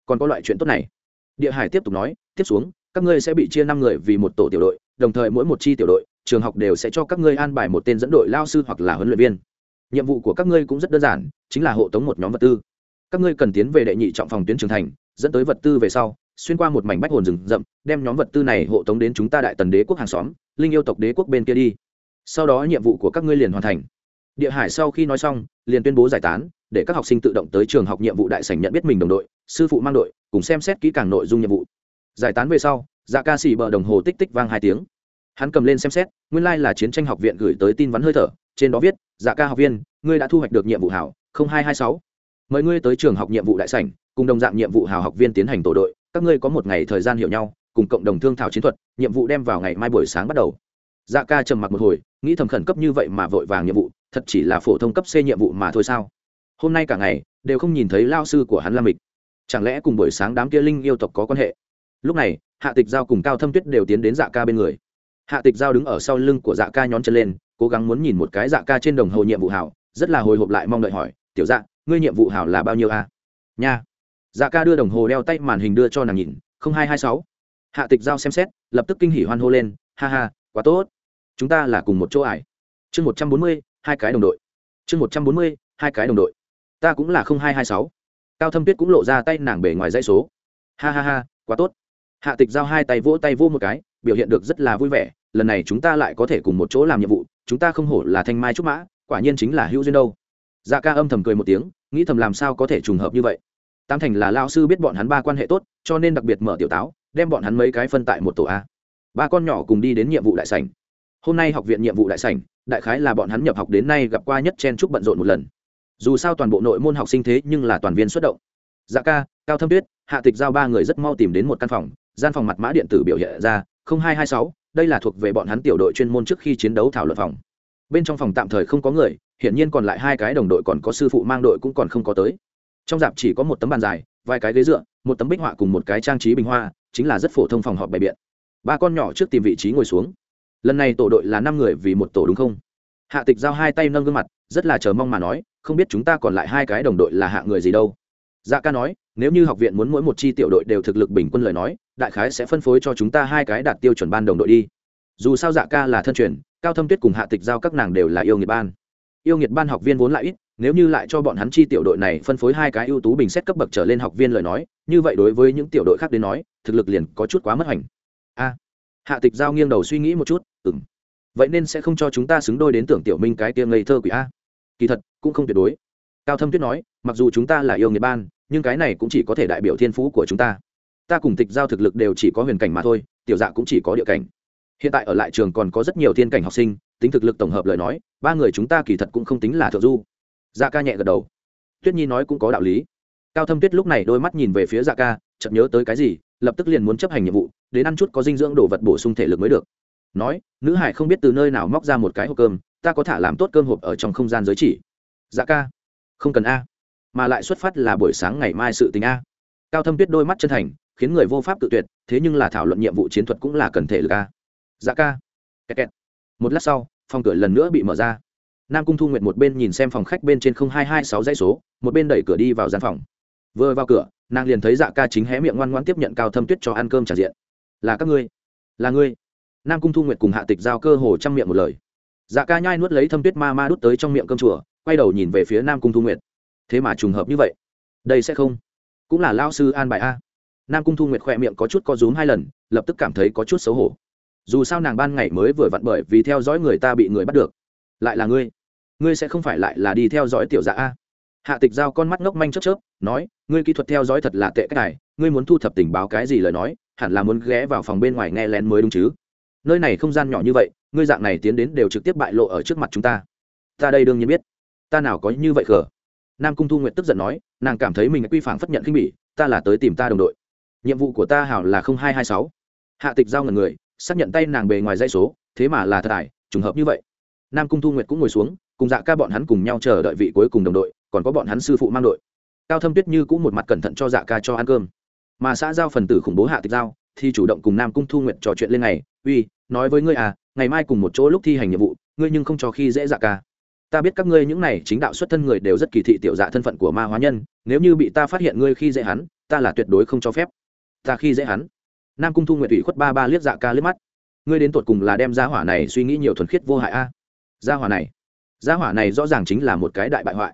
Còn có loại chuyện tốt này địa hải tiếp tục nói, tiếp xuống, các ngươi sẽ bị chia năm người vì một tổ tiểu đội, đồng thời mỗi một chi tiểu đội, trường học đều sẽ cho các ngươi an bài một tên dẫn đội lao sư hoặc là huấn luyện viên. Nhiệm vụ của các ngươi cũng rất đơn giản, chính là hộ tống một nhóm vật tư. Các ngươi cần tiến về đệ nhị trọng phòng tuyến trường thành, dẫn tới vật tư về sau, xuyên qua một mảnh bách hồn rừng rậm, đem nhóm vật tư này hộ tống đến chúng ta đại tần đế quốc hàng xóm, linh yêu tộc đế quốc bên kia đi. Sau đó nhiệm vụ của các ngươi liền hoàn thành. Địa hải sau khi nói xong, liền tuyên bố giải tán để các học sinh tự động tới trường học nhiệm vụ đại sảnh nhận biết mình đồng đội, sư phụ mang đội, cùng xem xét kỹ càng nội dung nhiệm vụ. Giải tán về sau dạ ca xỉ bờ đồng hồ tích tích vang hai tiếng. Hắn cầm lên xem xét, nguyên lai、like、là chiến tranh học viện gửi tới tin vắn hơi thở, trên đó viết dạ ca học viên, ngươi đã thu hoạch được nhiệm vụ hảo hai trăm hai mươi sáu. Mời ngươi tới trường học nhiệm vụ đại sảnh, cùng đồng dạng nhiệm vụ hào học viên tiến hành tổ đội, các ngươi có một ngày thời gian hiểu nhau, cùng cộng đồng thương thảo chiến thuật, nhiệm vụ đem vào ngày mai buổi sáng bắt đầu. Dạ ca trầm mặc một hồi, nghĩ thầm khẩn cấp như vậy mà vội vàng nhiệm vụ, thật chỉ là phổ thông cấp c nhiệm vụ mà thôi sao? Hôm nay cả ngày, đều không nhìn thấy lao sư của hắn lam mịch. Chẳng lẽ cùng buổi sáng đám kia linh yêu tộc có quan hệ? Lúc này, hạ tịch giao cùng cao thâm tuyết đều tiến đến dạ ca bên người. Hạ tịch giao đứng ở sau lưng của dạ ca nhón chân lên, cố gắng muốn nhìn một cái dạ ca trên đồng hồ nhiệm vụ hảo, rất là hồi hộp lại mong đợi hỏi, tiểu dạ ngươi nhiệm vụ hảo là bao nhiêu a? Nha. Dạ ca đưa đồng hồ đeo tay màn hình đưa cho nàng nhìn, không hai hai sáu. Hạ tịch giao xem xét, lập tức kinh hỉ hoan hô lên, ha ha, quá tốt. Chúng ta là cùng một chỗ ải. Chương một trăm bốn mươi, hai cái đồng đội. Chương một trăm bốn mươi, hai cái đồng đội ta cũng là không hai hai sáu. Cao thâm tuyết cũng lộ ra tay nàng bể ngoài dãy số. Ha ha ha, quá tốt. Hạ tịch giao hai tay vỗ tay vô một cái, biểu hiện được rất là vui vẻ, lần này chúng ta lại có thể cùng một chỗ làm nhiệm vụ, chúng ta không hổ là thanh mai trúc mã, quả nhiên chính là hữu duyên đâu. Dạ ca âm thầm cười một tiếng, nghĩ thầm làm sao có thể trùng hợp như vậy. Tam thành là lao sư biết bọn hắn ba quan hệ tốt, cho nên đặc biệt mở tiểu táo, đem bọn hắn mấy cái phân tại một tổ a. Ba con nhỏ cùng đi đến nhiệm vụ đại sảnh. Hôm nay học viện nhiệm vụ đại sảnh, đại khái là bọn hắn nhập học đến nay gặp qua nhất chen chúc bận rộn một lần dù sao toàn bộ nội môn học sinh thế nhưng là toàn viên xuất động. Dạ ca, cao thâm tuyết, hạ tịch giao ba người rất mau tìm đến một căn phòng, gian phòng mặt mã điện tử biểu hiện ra hai hai sáu, đây là thuộc về bọn hắn tiểu đội chuyên môn trước khi chiến đấu thảo luận phòng. Bên trong phòng tạm thời không có người, hiển nhiên còn lại hai cái đồng đội còn có sư phụ mang đội cũng còn không có tới. Trong dạp chỉ có một tấm bàn dài, vài cái ghế dựa, một tấm bích họa cùng một cái trang trí bình hoa, chính là rất phổ thông phòng họp bày biện. Ba con nhỏ trước tìm vị trí ngồi xuống. Lần này tổ đội là năm người vì một tổ đúng không? Hạ tịch giao hai tay nâng gương mặt, rất là chờ mong mà nói không biết chúng ta còn lại hai cái đồng đội là hạ người gì đâu. Dạ ca nói, nếu như học viện muốn mỗi một chi tiểu đội đều thực lực bình quân lời nói, đại khái sẽ phân phối cho chúng ta hai cái đạt tiêu chuẩn ban đồng đội đi. Dù sao dạ ca là thân truyền, cao thâm tuyết cùng hạ tịch giao các nàng đều là yêu nghiệt ban. Yêu nghiệt ban học viên vốn lại ít, nếu như lại cho bọn hắn chi tiểu đội này phân phối hai cái ưu tú bình xét cấp bậc trở lên học viên lời nói, như vậy đối với những tiểu đội khác đến nói, thực lực liền có chút quá mất hành a. Hạ tịch giao nghiêng đầu suy nghĩ một chút ừ m vậy nên sẽ không cho chúng ta xứng đôi đến tưởng tiểu minh cái tiêm ngây thơ quỷ a kỳ thật, cũng không tuyệt đối. Cao thâm tuyết nói, mặc dù chúng ta là yêu nghiệp ban, nhưng cái này cũng chỉ có thể đại biểu thiên phú của chúng ta. Ta cùng tịch giao thực lực đều chỉ có huyền cảnh mà thôi, tiểu dạ cũng chỉ có địa cảnh. Hiện tại ở lại trường còn có rất nhiều thiên cảnh học sinh, tính thực lực tổng hợp lời nói, ba người chúng ta kỳ thật cũng không tính là thượng du. Dạ ca nhẹ gật đầu. Tuyết nhi nói cũng có đạo lý. Cao thâm tuyết lúc này đôi mắt nhìn về phía dạ ca, chợt nhớ tới cái gì, lập tức liền muốn chấp hành nhiệm vụ, đến ăn chút có dinh dưỡng đồ vật bổ sung thể lực mới được. Nói, nữ hải không biết từ nơi nào móc ra một cái hộp cơm ta có thả làm tốt cơm hộp ở trong không gian giới chỉ. Dạ ca. Không cần a. Mà lại xuất phát là buổi sáng ngày mai sự tình a. Cao thâm tuyết đôi mắt chân thành, khiến người vô pháp tự tuyệt, thế nhưng là thảo luận nhiệm vụ chiến thuật cũng là cần thể lực a. Dạ ca. Kẹt kẹt. một lát sau, phòng cửa lần nữa bị mở ra. Nam cung thu nguyện một bên nhìn xem phòng khách bên trên hai hai sáu dãy số, một bên đẩy cửa đi vào gian phòng. Vừa vào cửa, nàng liền thấy dạ ca chính hé miệng ngoan ngoan tiếp nhận cao thâm tuyết cho ăn cơm trả diện. Là các ngươi. Là ngươi. Nam cung thu nguyện cùng hạ tịch giao cơ hồ chăm miệng một lời dạ ca nhai nuốt lấy thâm tuyết ma ma đút tới trong miệng cơm chùa, quay đầu nhìn về phía nam cung thu nguyện thế mà trùng hợp như vậy. Đây sẽ không. Cũng là lao sư an bài a. Nam cung thu nguyệt khỏe miệng có chút co rúm hai lần, lập tức cảm thấy có chút xấu hổ. Dù sao nàng ban ngày mới vừa vặn bởi vì theo dõi người ta bị người bắt được. Lại là ngươi. Ngươi sẽ không phải lại là đi theo dõi tiểu dạ a. Hạ tịch giao con mắt ngốc manh chớp chớp, nói, ngươi kỹ thuật theo dõi thật là tệ cái này, ngươi muốn thu thập tình báo cái gì lời nói, hẳn là muốn ghé vào phòng bên ngoài nghe lén mới đúng chứ nơi này không gian nhỏ như vậy, ngươi dạng này tiến đến đều trực tiếp bại lộ ở trước mặt chúng ta. Ta đây đương nhiên biết. Ta nào có như vậy khờ? Nam cung thu nguyệt tức giận nói, nàng cảm thấy mình quy phản phất nhận khinh bỉ, ta là tới tìm ta đồng đội. Nhiệm vụ của ta hảo là hai hai sáu. Hạ tịch giao ngần người, xác nhận tay nàng bề ngoài dây số, thế mà là thật ải, trùng hợp như vậy. Nam cung thu nguyệt cũng ngồi xuống, cùng dạ ca bọn hắn cùng nhau chờ đợi vị cuối cùng đồng đội, còn có bọn hắn sư phụ mang đội. Cao thâm tuyết như cũng một mặt cẩn thận cho dạ ca cho ăn cơm. Mà xã giao phần tử khủng bố hạ tịch giao thì chủ động cùng nam cung thu nguyệt trò chuyện lên ngày, uy, nói với ngươi à ngày mai cùng một chỗ lúc thi hành nhiệm vụ, ngươi nhưng không cho khi dễ dạ ca. Ta biết các ngươi những này chính đạo xuất thân người đều rất kỳ thị tiểu dạ thân phận của ma hóa nhân, nếu như bị ta phát hiện ngươi khi dễ hắn, ta là tuyệt đối không cho phép. Ta khi dễ hắn. Nam cung thu nguyện ủy khuất ba ba liếc dạ ca liếc mắt. Ngươi đến tột cùng là đem gia hỏa này suy nghĩ nhiều thuần khiết vô hại a? À? gia hỏa này? Gia hỏa này rõ ràng chính là một cái đại bại hoại.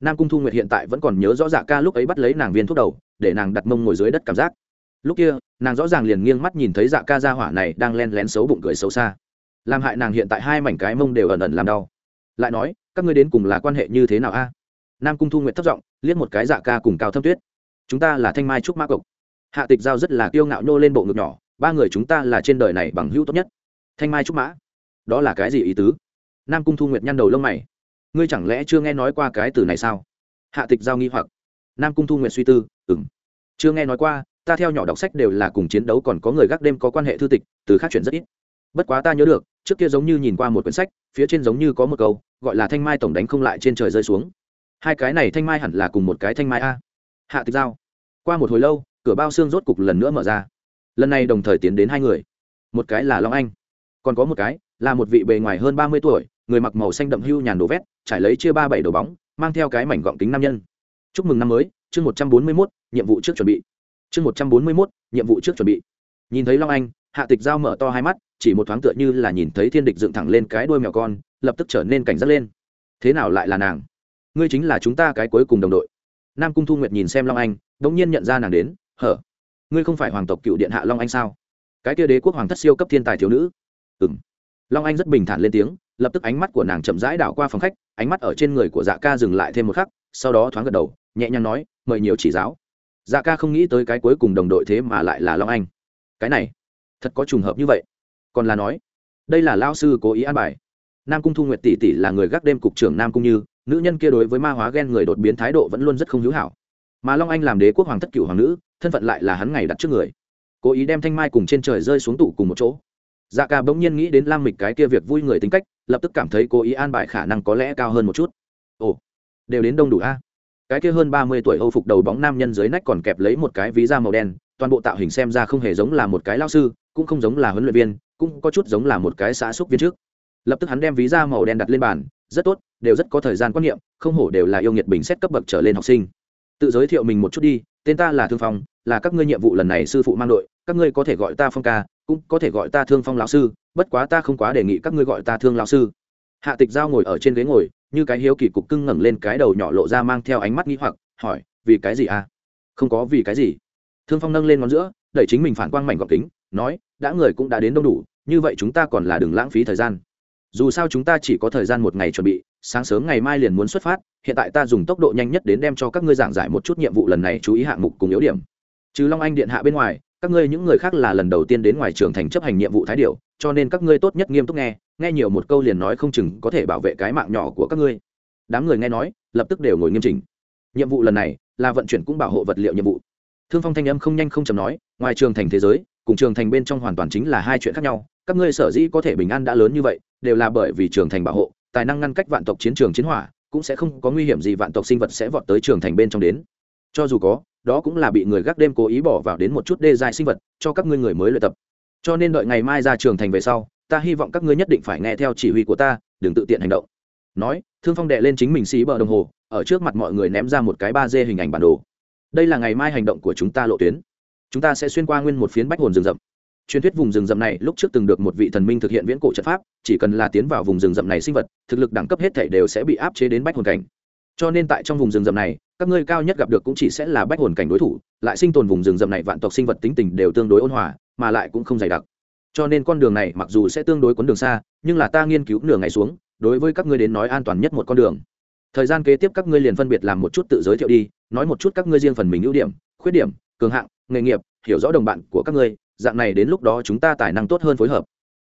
Nam cung thu nguyệt hiện tại vẫn còn nhớ rõ dạ ca lúc ấy bắt lấy nàng viên thuốc đầu, để nàng đặt mông ngồi dưới đất cảm giác lúc kia, nàng rõ ràng liền nghiêng mắt nhìn thấy dạ ca gia hỏa này đang len lén xấu bụng cười xấu xa. Làm hại nàng hiện tại hai mảnh cái mông đều ẩn ẩn làm đau. Lại nói, các ngươi đến cùng là quan hệ như thế nào a? Nam cung thu nguyện thất giọng, liếc một cái dạ ca cùng cao thâm tuyết. Chúng ta là thanh mai trúc mã cộc. Hạ tịch giao rất là kiêu ngạo nhô lên bộ ngực nhỏ, ba người chúng ta là trên đời này bằng hữu tốt nhất. Thanh mai trúc mã, đó là cái gì ý tứ? Nam cung thu nguyệt nhăn đầu lông mày. Ngươi chẳng lẽ chưa nghe nói qua cái từ này sao? Hạ tịch giao nghi hoặc. Nam cung thu nguyệt suy tư ừng chưa nghe nói qua ta theo nhỏ đọc sách đều là cùng chiến đấu, còn có người gác đêm có quan hệ thư tịch, từ khác chuyện rất ít. Bất quá ta nhớ được, trước kia giống như nhìn qua một quyển sách, phía trên giống như có một câu, gọi là thanh mai tổng đánh không lại trên trời rơi xuống. Hai cái này thanh mai hẳn là cùng một cái thanh mai a. Hạ tịch giao. Qua một hồi lâu, cửa bao xương rốt cục lần nữa mở ra. Lần này đồng thời tiến đến hai người. Một cái là long anh, còn có một cái là một vị bề ngoài hơn ba mươi tuổi, người mặc màu xanh đậm hưu nhàn đồ vét, trải lấy chia ba bảy đầu bóng, mang theo cái mảnh gọng kính nam nhân. Chúc mừng năm mới, chương một trăm bốn mươi mốt, nhiệm vụ trước chuẩn bị chương một trăm bốn mươi mốt, nhiệm vụ trước chuẩn bị. Nhìn thấy long anh, hạ tịch giao mở to hai mắt, chỉ một thoáng tựa như là nhìn thấy thiên địch dựng thẳng lên cái đuôi mèo con, lập tức trở nên cảnh giác lên. Thế nào lại là nàng? Ngươi chính là chúng ta cái cuối cùng đồng đội. Nam cung thu nguyệt nhìn xem long anh đ ỗ n g nhiên nhận ra nàng đến, hở? Ngươi không phải hoàng tộc cựu điện hạ long anh sao? Cái kia đế quốc hoàng thất siêu cấp thiên tài thiếu nữ. Ừ m long anh rất bình thản lên tiếng, lập tức ánh mắt của nàng chậm rãi đảo qua phòng khách, ánh mắt ở trên người của dạ ca dừng lại thêm một khắc, sau đó thoáng gật đầu, nhẹ nhàng nói, mời nhiều chỉ giáo dạ ca không nghĩ tới cái cuối cùng đồng đội thế mà lại là long anh. Cái này, thật có trùng hợp như vậy. Còn là nói, đây là lao sư cố ý an bài. Nam cung thu nguyệt tỷ tỷ là người gác đêm cục trưởng nam cung như, nữ nhân kia đối với ma hóa ghen người đột biến thái độ vẫn luôn rất không hữu hảo. Mà long anh làm đế quốc hoàng thất cựu hoàng nữ, thân phận lại là hắn ngày đặt trước người. Cố ý đem thanh mai cùng trên trời rơi xuống tủ cùng một chỗ. Dạ ca bỗng nhiên nghĩ đến lam mịch cái kia việc vui người tính cách, lập tức cảm thấy cố ý an bài khả năng có lẽ cao hơn một chút. Ồ, đều đến đông đủ a cái kia hơn ba mươi tuổi âu phục đầu bóng nam nhân dưới nách còn kẹp lấy một cái ví da màu đen, toàn bộ tạo hình xem ra không hề giống là một cái lao sư, cũng không giống là huấn luyện viên, cũng có chút giống là một cái xã xúc viên trước. Lập tức hắn đem ví da màu đen đặt lên bàn, rất tốt, đều rất có thời gian quan niệm, không hổ đều là yêu nghiệt bình xét cấp bậc trở lên học sinh. Tự giới thiệu mình một chút đi, tên ta là thương phong, là các ngươi nhiệm vụ lần này sư phụ mang đội, các ngươi có thể gọi ta phong ca, cũng có thể gọi ta thương phong lão sư, bất quá ta không quá đề nghị các ngươi gọi ta thương lão sư. Hạ tịch giao ngồi ở trên ghế ngồi như cái hiếu kỳ cục cưng ngẩng lên cái đầu nhỏ lộ ra mang theo ánh mắt nghĩ hoặc, hỏi, vì cái gì à? Không có vì cái gì. Thương phong nâng lên ngón giữa, đẩy chính mình phản quang mảnh gọc kính, nói, đã người cũng đã đến đông đủ, như vậy chúng ta còn là đừng lãng phí thời gian. Dù sao chúng ta chỉ có thời gian một ngày chuẩn bị, sáng sớm ngày mai liền muốn xuất phát, hiện tại ta dùng tốc độ nhanh nhất đến đem cho các ngươi giảng giải một chút nhiệm vụ lần này chú ý hạng mục cùng yếu điểm. Trừ long anh điện hạ bên ngoài, các ngươi những người khác là lần đầu tiên đến ngoài trường thành chấp hành nhiệm vụ thái điệu cho nên các ngươi tốt nhất nghiêm túc nghe nghe nhiều một câu liền nói không chừng có thể bảo vệ cái mạng nhỏ của các ngươi. Đám người nghe nói, lập tức đều ngồi nghiêm chỉnh. Nhiệm vụ lần này là vận chuyển cũng bảo hộ vật liệu nhiệm vụ. Thương phong thanh âm không nhanh không chầm nói, ngoài trường thành thế giới, cùng trường thành bên trong hoàn toàn chính là hai chuyện khác nhau. Các ngươi sở dĩ có thể bình an đã lớn như vậy, đều là bởi vì trường thành bảo hộ, tài năng ngăn cách vạn tộc chiến trường chiến hỏa, cũng sẽ không có nguy hiểm gì vạn tộc sinh vật sẽ vọt tới trường thành bên trong đến. Cho dù có, đó cũng là bị người gác đêm cố ý bỏ vào đến một chút đê dài sinh vật, cho các ngươi người mới luyện tập cho nên đợi ngày mai ra trường thành về sau, ta hy vọng các ngươi nhất định phải nghe theo chỉ huy của ta, đừng tự tiện hành động. Nói, thương phong đệ lên chính mình xí bờ đồng hồ, ở trước mặt mọi người ném ra một cái ba d hình ảnh bản đồ. Đây là ngày mai hành động của chúng ta lộ tuyến. Chúng ta sẽ xuyên qua nguyên một phiến bách hồn rừng rậm. Truyền thuyết vùng rừng rậm này lúc trước từng được một vị thần minh thực hiện viễn cổ trận pháp, chỉ cần là tiến vào vùng rừng rậm này sinh vật, thực lực đẳng cấp hết thể đều sẽ bị áp chế đến bách hồn cảnh cho nên tại trong vùng rừng rậm này, các ngươi cao nhất gặp được cũng chỉ sẽ là bách hồn cảnh đối thủ, lại sinh tồn vùng rừng rậm này vạn tộc sinh vật tính tình đều tương đối ôn hòa, mà lại cũng không dày đặc. Cho nên con đường này mặc dù sẽ tương đối cuốn đường xa, nhưng là ta nghiên cứu nửa ngày xuống, đối với các ngươi đến nói an toàn nhất một con đường. Thời gian kế tiếp các ngươi liền phân biệt làm một chút tự giới thiệu đi, nói một chút các ngươi riêng phần mình ưu điểm, khuyết điểm, cường hạng, nghề nghiệp, hiểu rõ đồng bạn của các ngươi, dạng này đến lúc đó chúng ta tài năng tốt hơn phối hợp.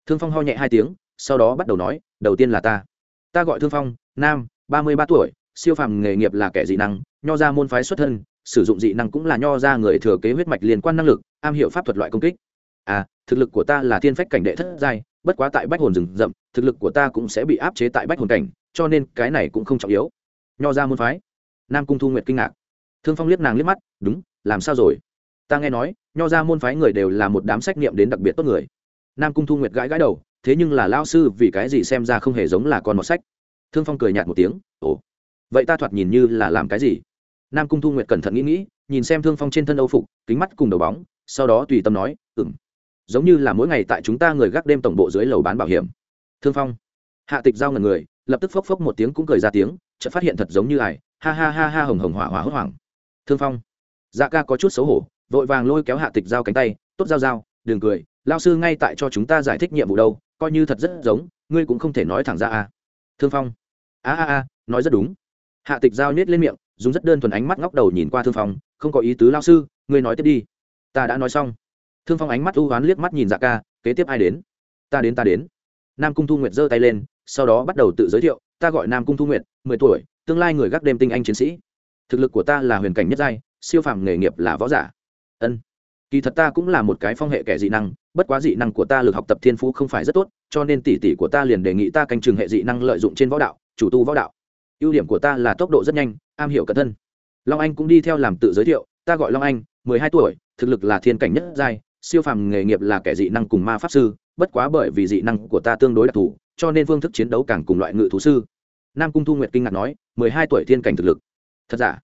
Thương phong ho nhẹ hai tiếng, sau đó bắt đầu nói, đầu tiên là ta. Ta gọi thương phong, nam, ba mươi ba tuổi siêu phàm nghề nghiệp là kẻ dị năng, nho ra môn phái xuất thân, sử dụng dị năng cũng là nho ra người thừa kế huyết mạch liên quan năng lực, am hiểu pháp thuật loại công kích. À thực lực của ta là thiên phách cảnh đệ thất giai, bất quá tại bách hồn rừng rậm, thực lực của ta cũng sẽ bị áp chế tại bách hồn cảnh, cho nên cái này cũng không trọng yếu. Nho ra môn phái. Nam cung thu nguyệt kinh ngạc. Thương phong liếc nàng liếc mắt, đúng, làm sao rồi? Ta nghe nói, nho ra môn phái người đều là một đám sách nghiệm đến đặc biệt tốt người. Nam cung thu nguyệt gãi gãi đầu, thế nhưng là lao sư vì cái gì xem ra không hề giống là con một sách? Thương phong cười nhạt một tiếng, ồ vậy ta thoạt nhìn như là làm cái gì? Nam cung thu nguyệt cẩn thận nghĩ nghĩ, nhìn xem thương phong trên thân âu phục, kính mắt cùng đầu bóng, sau đó tùy tâm nói ừng giống như là mỗi ngày tại chúng ta người gác đêm tổng bộ dưới lầu bán bảo hiểm. Thương phong. Hạ tịch giao ngần người, lập tức phốc phốc một tiếng cũng cười ra tiếng, chợt phát hiện thật giống như ải ha ha ha ha hồng hồng hỏa hỏa hốt hoảng. Thương phong. Dạ ca có chút xấu hổ, vội vàng lôi kéo hạ tịch giao cánh tay, tốt giao giao, đừng cười, lao sư ngay tại cho chúng ta giải thích nhiệm vụ đâu, coi như thật rất giống, ngươi cũng không thể nói thẳng ra à. Thương phong. A a a, nói rất đúng hạ tịch giao nhét lên miệng, dùng rất đơn thuần ánh mắt ngóc đầu nhìn qua thương phong, không có ý tứ lao sư, ngươi nói tiếp đi. Ta đã nói xong. Thương phong ánh mắt u hoán liếc mắt nhìn dạ ca, kế tiếp ai đến? Ta đến ta đến. Nam cung thu nguyệt giơ tay lên, sau đó bắt đầu tự giới thiệu, ta gọi nam cung thu nguyệt, mười tuổi, tương lai người gác đêm tinh anh chiến sĩ. Thực lực của ta là huyền cảnh nhất giai, siêu phàm nghề nghiệp là võ giả. Ân. Kỳ thật ta cũng là một cái phong hệ kẻ dị năng, bất quá dị năng của ta lực học tập thiên phú không phải rất tốt, cho nên tỷ tỷ của ta liền đề nghị ta canh chừng hệ dị năng lợi dụng trên võ đạo, chủ tu võ đạo ưu điểm của ta là tốc độ rất nhanh, am hiểu cẩn thân long anh cũng đi theo làm tự giới thiệu, ta gọi long anh, mười hai tuổi, thực lực là thiên cảnh nhất giai, siêu phàm nghề nghiệp là kẻ dị năng cùng ma pháp sư, bất quá bởi vì dị năng của ta tương đối đặc thù, cho nên phương thức chiến đấu càng cùng loại ngự thú sư. Nam cung thu nguyệt kinh ngạc nói, mười hai tuổi thiên cảnh thực lực. Thật giả?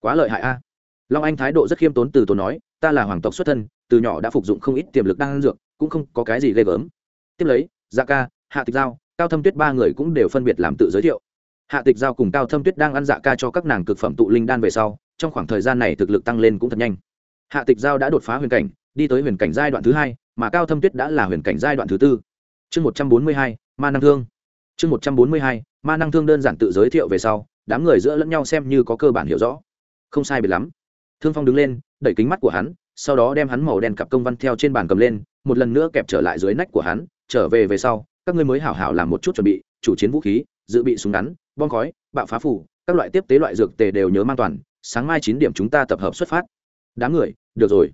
Quá lợi hại a. Long anh thái độ rất khiêm tốn từ tốn nói, ta là hoàng tộc xuất thân, từ nhỏ đã phục dụng không ít tiềm lực đang dược, cũng không có cái gì ghê gớm. Tiếp lấy Gia ca, hạ tịch giao, cao thâm tuyết ba người cũng đều phân biệt làm tự giới thiệu hạ tịch giao cùng cao thâm tuyết đang ăn dạ ca cho các nàng cực phẩm tụ linh đan về sau, trong khoảng thời gian này thực lực tăng lên cũng thật nhanh. Hạ tịch giao đã đột phá huyền cảnh, đi tới huyền cảnh giai đoạn thứ hai, mà cao thâm tuyết đã là huyền cảnh giai đoạn thứ tư. Chương một trăm bốn mươi hai, ma năng thương. Chương một trăm bốn mươi hai, ma năng thương đơn giản tự giới thiệu về sau, đám người giữa lẫn nhau xem như có cơ bản hiểu rõ. Không sai biệt lắm. Thương phong đứng lên, đẩy kính mắt của hắn, sau đó đem hắn màu đen cặp công văn theo trên bàn cầm lên, một lần nữa kẹp trở lại dưới nách của hắn, trở về về sau, các ngươi mới hảo hảo làm một chút chuẩn bị, chủ chiến vũ khí, dự bị súng ngắn bom khói, bạo phá phủ, các loại tiếp tế loại dược tề đều nhớ mang toàn, sáng mai chín điểm chúng ta tập hợp xuất phát. Đám người, được rồi.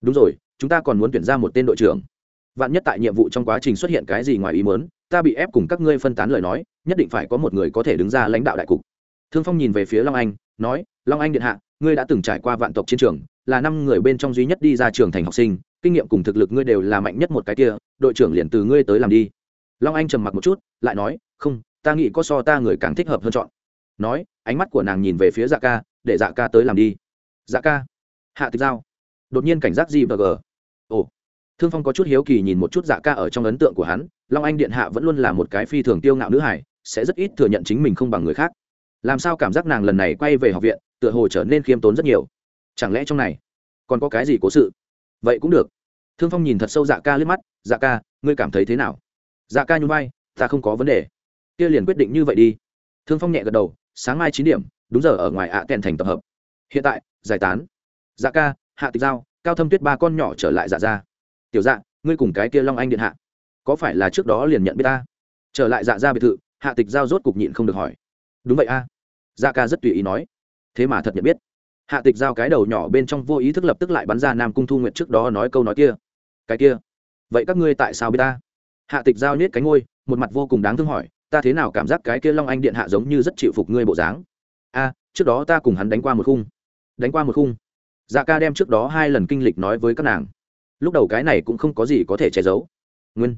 Đúng rồi, chúng ta còn muốn tuyển ra một tên đội trưởng. Vạn nhất tại nhiệm vụ trong quá trình xuất hiện cái gì ngoài ý muốn, ta bị ép cùng các ngươi phân tán lời nói, nhất định phải có một người có thể đứng ra lãnh đạo đại cục. Thương phong nhìn về phía long anh, nói, long anh điện hạ, ngươi đã từng trải qua vạn tộc chiến trường, là năm người bên trong duy nhất đi ra trường thành học sinh, kinh nghiệm cùng thực lực ngươi đều là mạnh nhất một cái kia, đội trưởng liền từ ngươi tới làm đi. Long anh trầm mặc một chút, lại nói, không ta nghĩ có so ta người càng thích hợp hơn chọn. Nói, ánh mắt của nàng nhìn về phía dạ ca, để dạ ca tới làm đi. Dạ ca, hạ tịch giao. Đột nhiên cảnh giác gì và gờ ồ, thương phong có chút hiếu kỳ nhìn một chút dạ ca ở trong ấn tượng của hắn, long anh điện hạ vẫn luôn là một cái phi thường tiêu ngạo nữ hải sẽ rất ít thừa nhận chính mình không bằng người khác. Làm sao cảm giác nàng lần này quay về học viện, tựa hồ trở nên khiêm tốn rất nhiều. Chẳng lẽ trong này còn có cái gì cố sự? Vậy cũng được. Thương phong nhìn thật sâu dạ ca liếc mắt dạ ca, ngươi cảm thấy thế nào? Dạ ca nhún vai, ta không có vấn đề kia liền quyết định như vậy đi. Thương phong nhẹ gật đầu, sáng mai chín điểm, đúng giờ ở ngoài ạ kèn thành tập hợp. Hiện tại, giải tán. Dạ ca, hạ tịch giao, cao thâm tuyết ba con nhỏ trở lại dạ ra tiểu dạ ngươi cùng cái kia long anh điện hạ, có phải là trước đó liền nhận biết ta? Trở lại dạ ra biệt thự, hạ tịch giao rốt cục nhịn không được hỏi. Đúng vậy a. Dạ ca rất tùy ý nói. Thế mà thật nhận biết. Hạ tịch giao cái đầu nhỏ bên trong vô ý thức lập tức lại bắn ra nam cung thu nguyện trước đó nói câu nói kia. Cái kia, vậy các ngươi tại sao biết ta? Hạ tịch giao nhét cánh ngôi một mặt vô cùng đáng thương hỏi ta thế nào cảm giác cái kia long anh điện hạ giống như rất chịu phục ngươi bộ dáng? A, trước đó ta cùng hắn đánh qua một khung. Đánh qua một khung. Dạ ca đem trước đó hai lần kinh lịch nói với các nàng. Lúc đầu cái này cũng không có gì có thể che giấu. Nguyên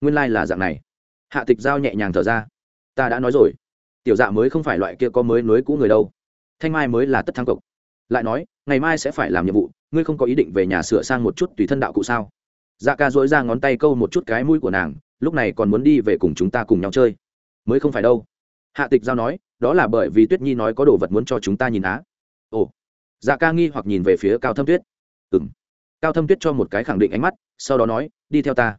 nguyên lai、like、là dạng này. Hạ tịch giao nhẹ nhàng thở ra. Ta đã nói rồi. Tiểu dạ mới không phải loại kia có mới nối cũ người đâu. Thanh mai mới là tất thắng cộc lại nói, ngày mai sẽ phải làm nhiệm vụ, ngươi không có ý định về nhà sửa sang một chút tùy thân đạo cụ sao? Dạ ca dối ra ngón tay câu một chút cái mũi của nàng, lúc này còn muốn đi về cùng chúng ta cùng nhau chơi mới không phải đâu. Hạ tịch giao nói, đó là bởi vì tuyết nhi nói có đồ vật muốn cho chúng ta nhìn á. Ồ. dạ ca nghi hoặc nhìn về phía cao thâm tuyết. Ừ m cao thâm tuyết cho một cái khẳng định ánh mắt, sau đó nói, đi theo ta.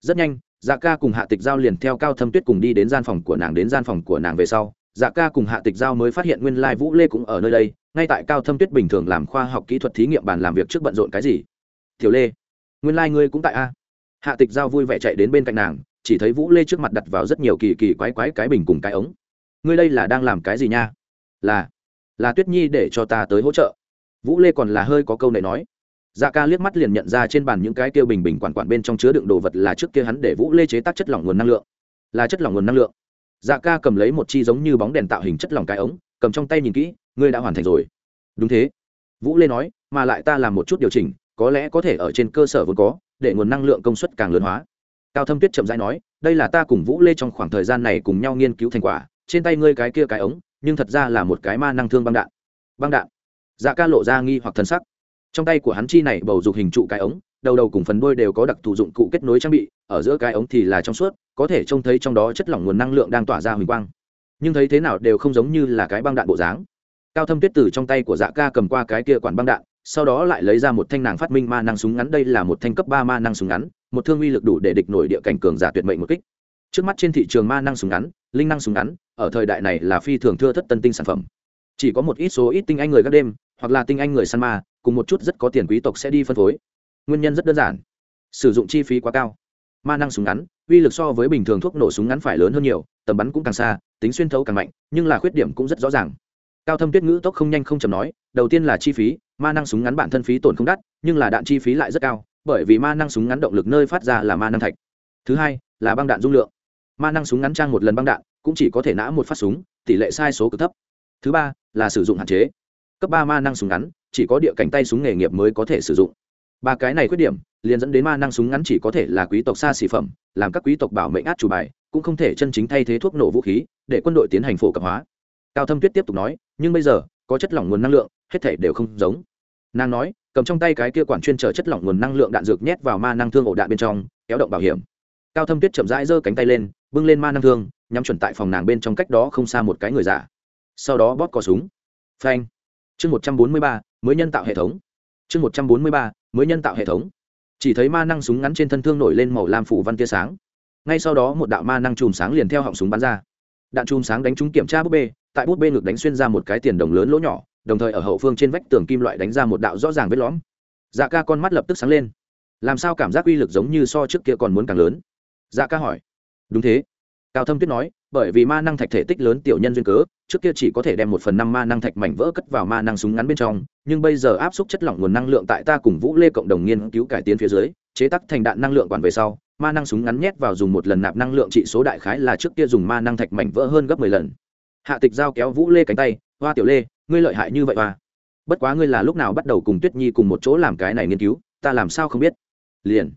Rất nhanh dạ ca cùng hạ tịch giao liền theo cao thâm tuyết cùng đi đến gian phòng của nàng, đến gian phòng của nàng về sau dạ ca cùng hạ tịch giao mới phát hiện nguyên lai vũ lê cũng ở nơi đây, ngay tại cao thâm tuyết bình thường làm khoa học kỹ thuật thí nghiệm bàn làm việc trước bận rộn cái gì. Tiểu lê, nguyên lai ngươi cũng tại a. Hạ tịch giao vui vẻ chạy đến bên cạnh nàng chỉ thấy vũ lê trước mặt đặt vào rất nhiều kỳ kỳ quái quái cái bình cùng cái ống. Ngươi đây là đang làm cái gì nha? Là là tuyết nhi để cho ta tới hỗ trợ. Vũ lê còn là hơi có câu này nói. Dạ ca liếc mắt liền nhận ra trên bàn những cái tiêu bình bình quản quản bên trong chứa đựng đồ vật là trước kia hắn để vũ lê chế tác chất lỏng nguồn năng lượng. Là chất lỏng nguồn năng lượng. Dạ ca cầm lấy một chi giống như bóng đèn tạo hình chất lỏng cái ống, cầm trong tay nhìn kỹ, ngươi đã hoàn thành rồi. Đúng thế. Vũ lê nói, mà lại ta làm một chút điều chỉnh, có lẽ có thể ở trên cơ sở vốn có, để nguồn năng lượng công suất càng lớn hóa cao thâm tuyết chậm rãi nói, đây là ta cùng vũ lê trong khoảng thời gian này cùng nhau nghiên cứu thành quả, trên tay ngươi cái kia cái ống, nhưng thật ra là một cái ma năng thương băng đạn. Băng đạn? Dạ ca lộ ra nghi hoặc thân sắc. Trong tay của hắn chi này bầu dục hình trụ cái ống, đầu đầu cùng phần đôi đều có đặc thù dụng cụ kết nối trang bị, ở giữa cái ống thì là trong suốt, có thể trông thấy trong đó chất lỏng nguồn năng lượng đang tỏa ra huỳnh quang. Nhưng thấy thế nào đều không giống như là cái băng đạn bộ dáng. Cao thâm tuyết từ trong tay của dạ ca cầm qua cái kia quản băng đạn, sau đó lại lấy ra một thanh nàng phát minh ma năng súng ngắn, đây là một thanh cấp ba ma năng súng ngắn một thương uy lực đủ để địch nổi địa cảnh cường giả tuyệt mệnh một kích. Trước mắt trên thị trường ma năng súng ngắn, linh năng súng ngắn, ở thời đại này là phi thường thưa thất tân tinh sản phẩm. Chỉ có một ít số ít tinh anh người các đêm, hoặc là tinh anh người săn ma, cùng một chút rất có tiền quý tộc sẽ đi phân phối. Nguyên nhân rất đơn giản. Sử dụng chi phí quá cao. Ma năng súng ngắn, uy lực so với bình thường thuốc nổ súng ngắn phải lớn hơn nhiều, tầm bắn cũng càng xa, tính xuyên thấu càng mạnh, nhưng là khuyết điểm cũng rất rõ ràng. Cao thâm tuyết ngữ tốc không nhanh không chầm nói, đầu tiên là chi phí, ma năng súng ngắn bản thân phí tổn không đắt, nhưng là đạn chi phí lại rất cao bởi vì ma năng súng ngắn động lực nơi phát ra là ma năng thạch. Thứ hai, là băng đạn dung lượng. Ma năng súng ngắn trang một lần băng đạn, cũng chỉ có thể nã một phát súng, tỷ lệ sai số cực thấp. Thứ ba, là sử dụng hạn chế. Cấp ba ma năng súng ngắn, chỉ có địa cảnh tay súng nghề nghiệp mới có thể sử dụng. Ba cái này khuyết điểm, liền dẫn đến ma năng súng ngắn chỉ có thể là quý tộc xa xỉ phẩm, làm các quý tộc bảo mệnh át chủ bài, cũng không thể chân chính thay thế thuốc nổ vũ khí, để quân đội tiến hành phổ cập hóa. Cao thâm tuyết tiếp tục nói, nhưng bây giờ, có chất lỏng nguồn năng lượng, hết thể đều không giống nàng nói, cầm trong tay cái kia quản chuyên chở chất lỏng nguồn năng lượng đạn dược nhét vào ma năng thương ổ đạn bên trong, kéo động bảo hiểm. Cao thâm tuyết chậm rãi giơ cánh tay lên, bưng lên ma năng thương, nhắm chuẩn tại phòng nàng bên trong cách đó không xa một cái người giả sau đó bóp cò súng. Phanh. Chương một trăm bốn mươi ba, mới nhân tạo hệ thống. Chương một trăm bốn mươi ba, mới nhân tạo hệ thống. Chỉ thấy ma năng súng ngắn trên thân thương nổi lên màu lam phủ văn tia sáng. Ngay sau đó một đạo ma năng chùm sáng liền theo họng súng bắn ra. Đạn chùm sáng đánh trúng kiểm tra búp bê, tại búp bê ngực đánh xuyên ra một cái tiền đồng lớn lỗ nhỏ đồng thời ở hậu phương trên vách tường kim loại đánh ra một đạo rõ ràng vết lõm. Dạ ca con mắt lập tức sáng lên. Làm sao cảm giác uy lực giống như so trước kia còn muốn càng lớn? Dạ ca hỏi. Đúng thế. Cao thâm tuyết nói, bởi vì ma năng thạch thể tích lớn tiểu nhân duyên cớ, trước kia chỉ có thể đem một phần năm ma năng thạch mảnh vỡ cất vào ma năng súng ngắn bên trong, nhưng bây giờ áp suất chất lỏng nguồn năng lượng tại ta cùng vũ lê cộng đồng nghiên cứu cải tiến phía dưới, chế tắc thành đạn năng lượng quản về sau, ma năng súng ngắn nhét vào dùng một lần nạp năng lượng trị số đại khái là trước kia dùng ma năng thạch mảnh vỡ hơn gấp mười lần. Hạ tịch giao kéo vũ lê cánh tay, hoa tiểu lê ngươi lợi hại như vậy à? bất quá ngươi là lúc nào bắt đầu cùng tuyết nhi cùng một chỗ làm cái này nghiên cứu, ta làm sao không biết? Liền,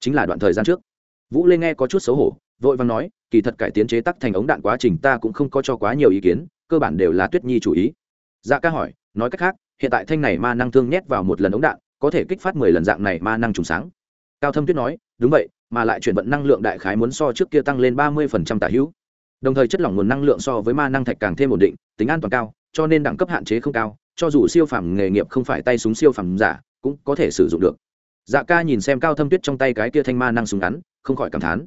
chính là đoạn thời gian trước. Vũ lê nghe có chút xấu hổ, vội vàng nói, kỳ thật cải tiến chế tắc thành ống đạn quá trình ta cũng không có cho quá nhiều ý kiến, cơ bản đều là tuyết nhi chủ ý. Dạ ca hỏi, nói cách khác, hiện tại thanh này ma năng thương nhét vào một lần ống đạn, có thể kích phát mười lần dạng này ma năng trùng sáng. Cao thâm tuyết nói, đúng vậy, mà lại chuyển vận năng lượng đại khái muốn so trước kia tăng lên ba mươi phần trăm tả hữu. Đồng thời chất lỏng nguồn năng lượng so với ma năng thạch càng thêm ổn định, tính an toàn cao cho nên đẳng cấp hạn chế không cao, cho dù siêu phẩm nghề nghiệp không phải tay súng siêu phẩm giả, cũng có thể sử dụng được. Dạ ca nhìn xem cao thâm tuyết trong tay cái kia thanh ma năng súng ngắn, không khỏi cảm thán.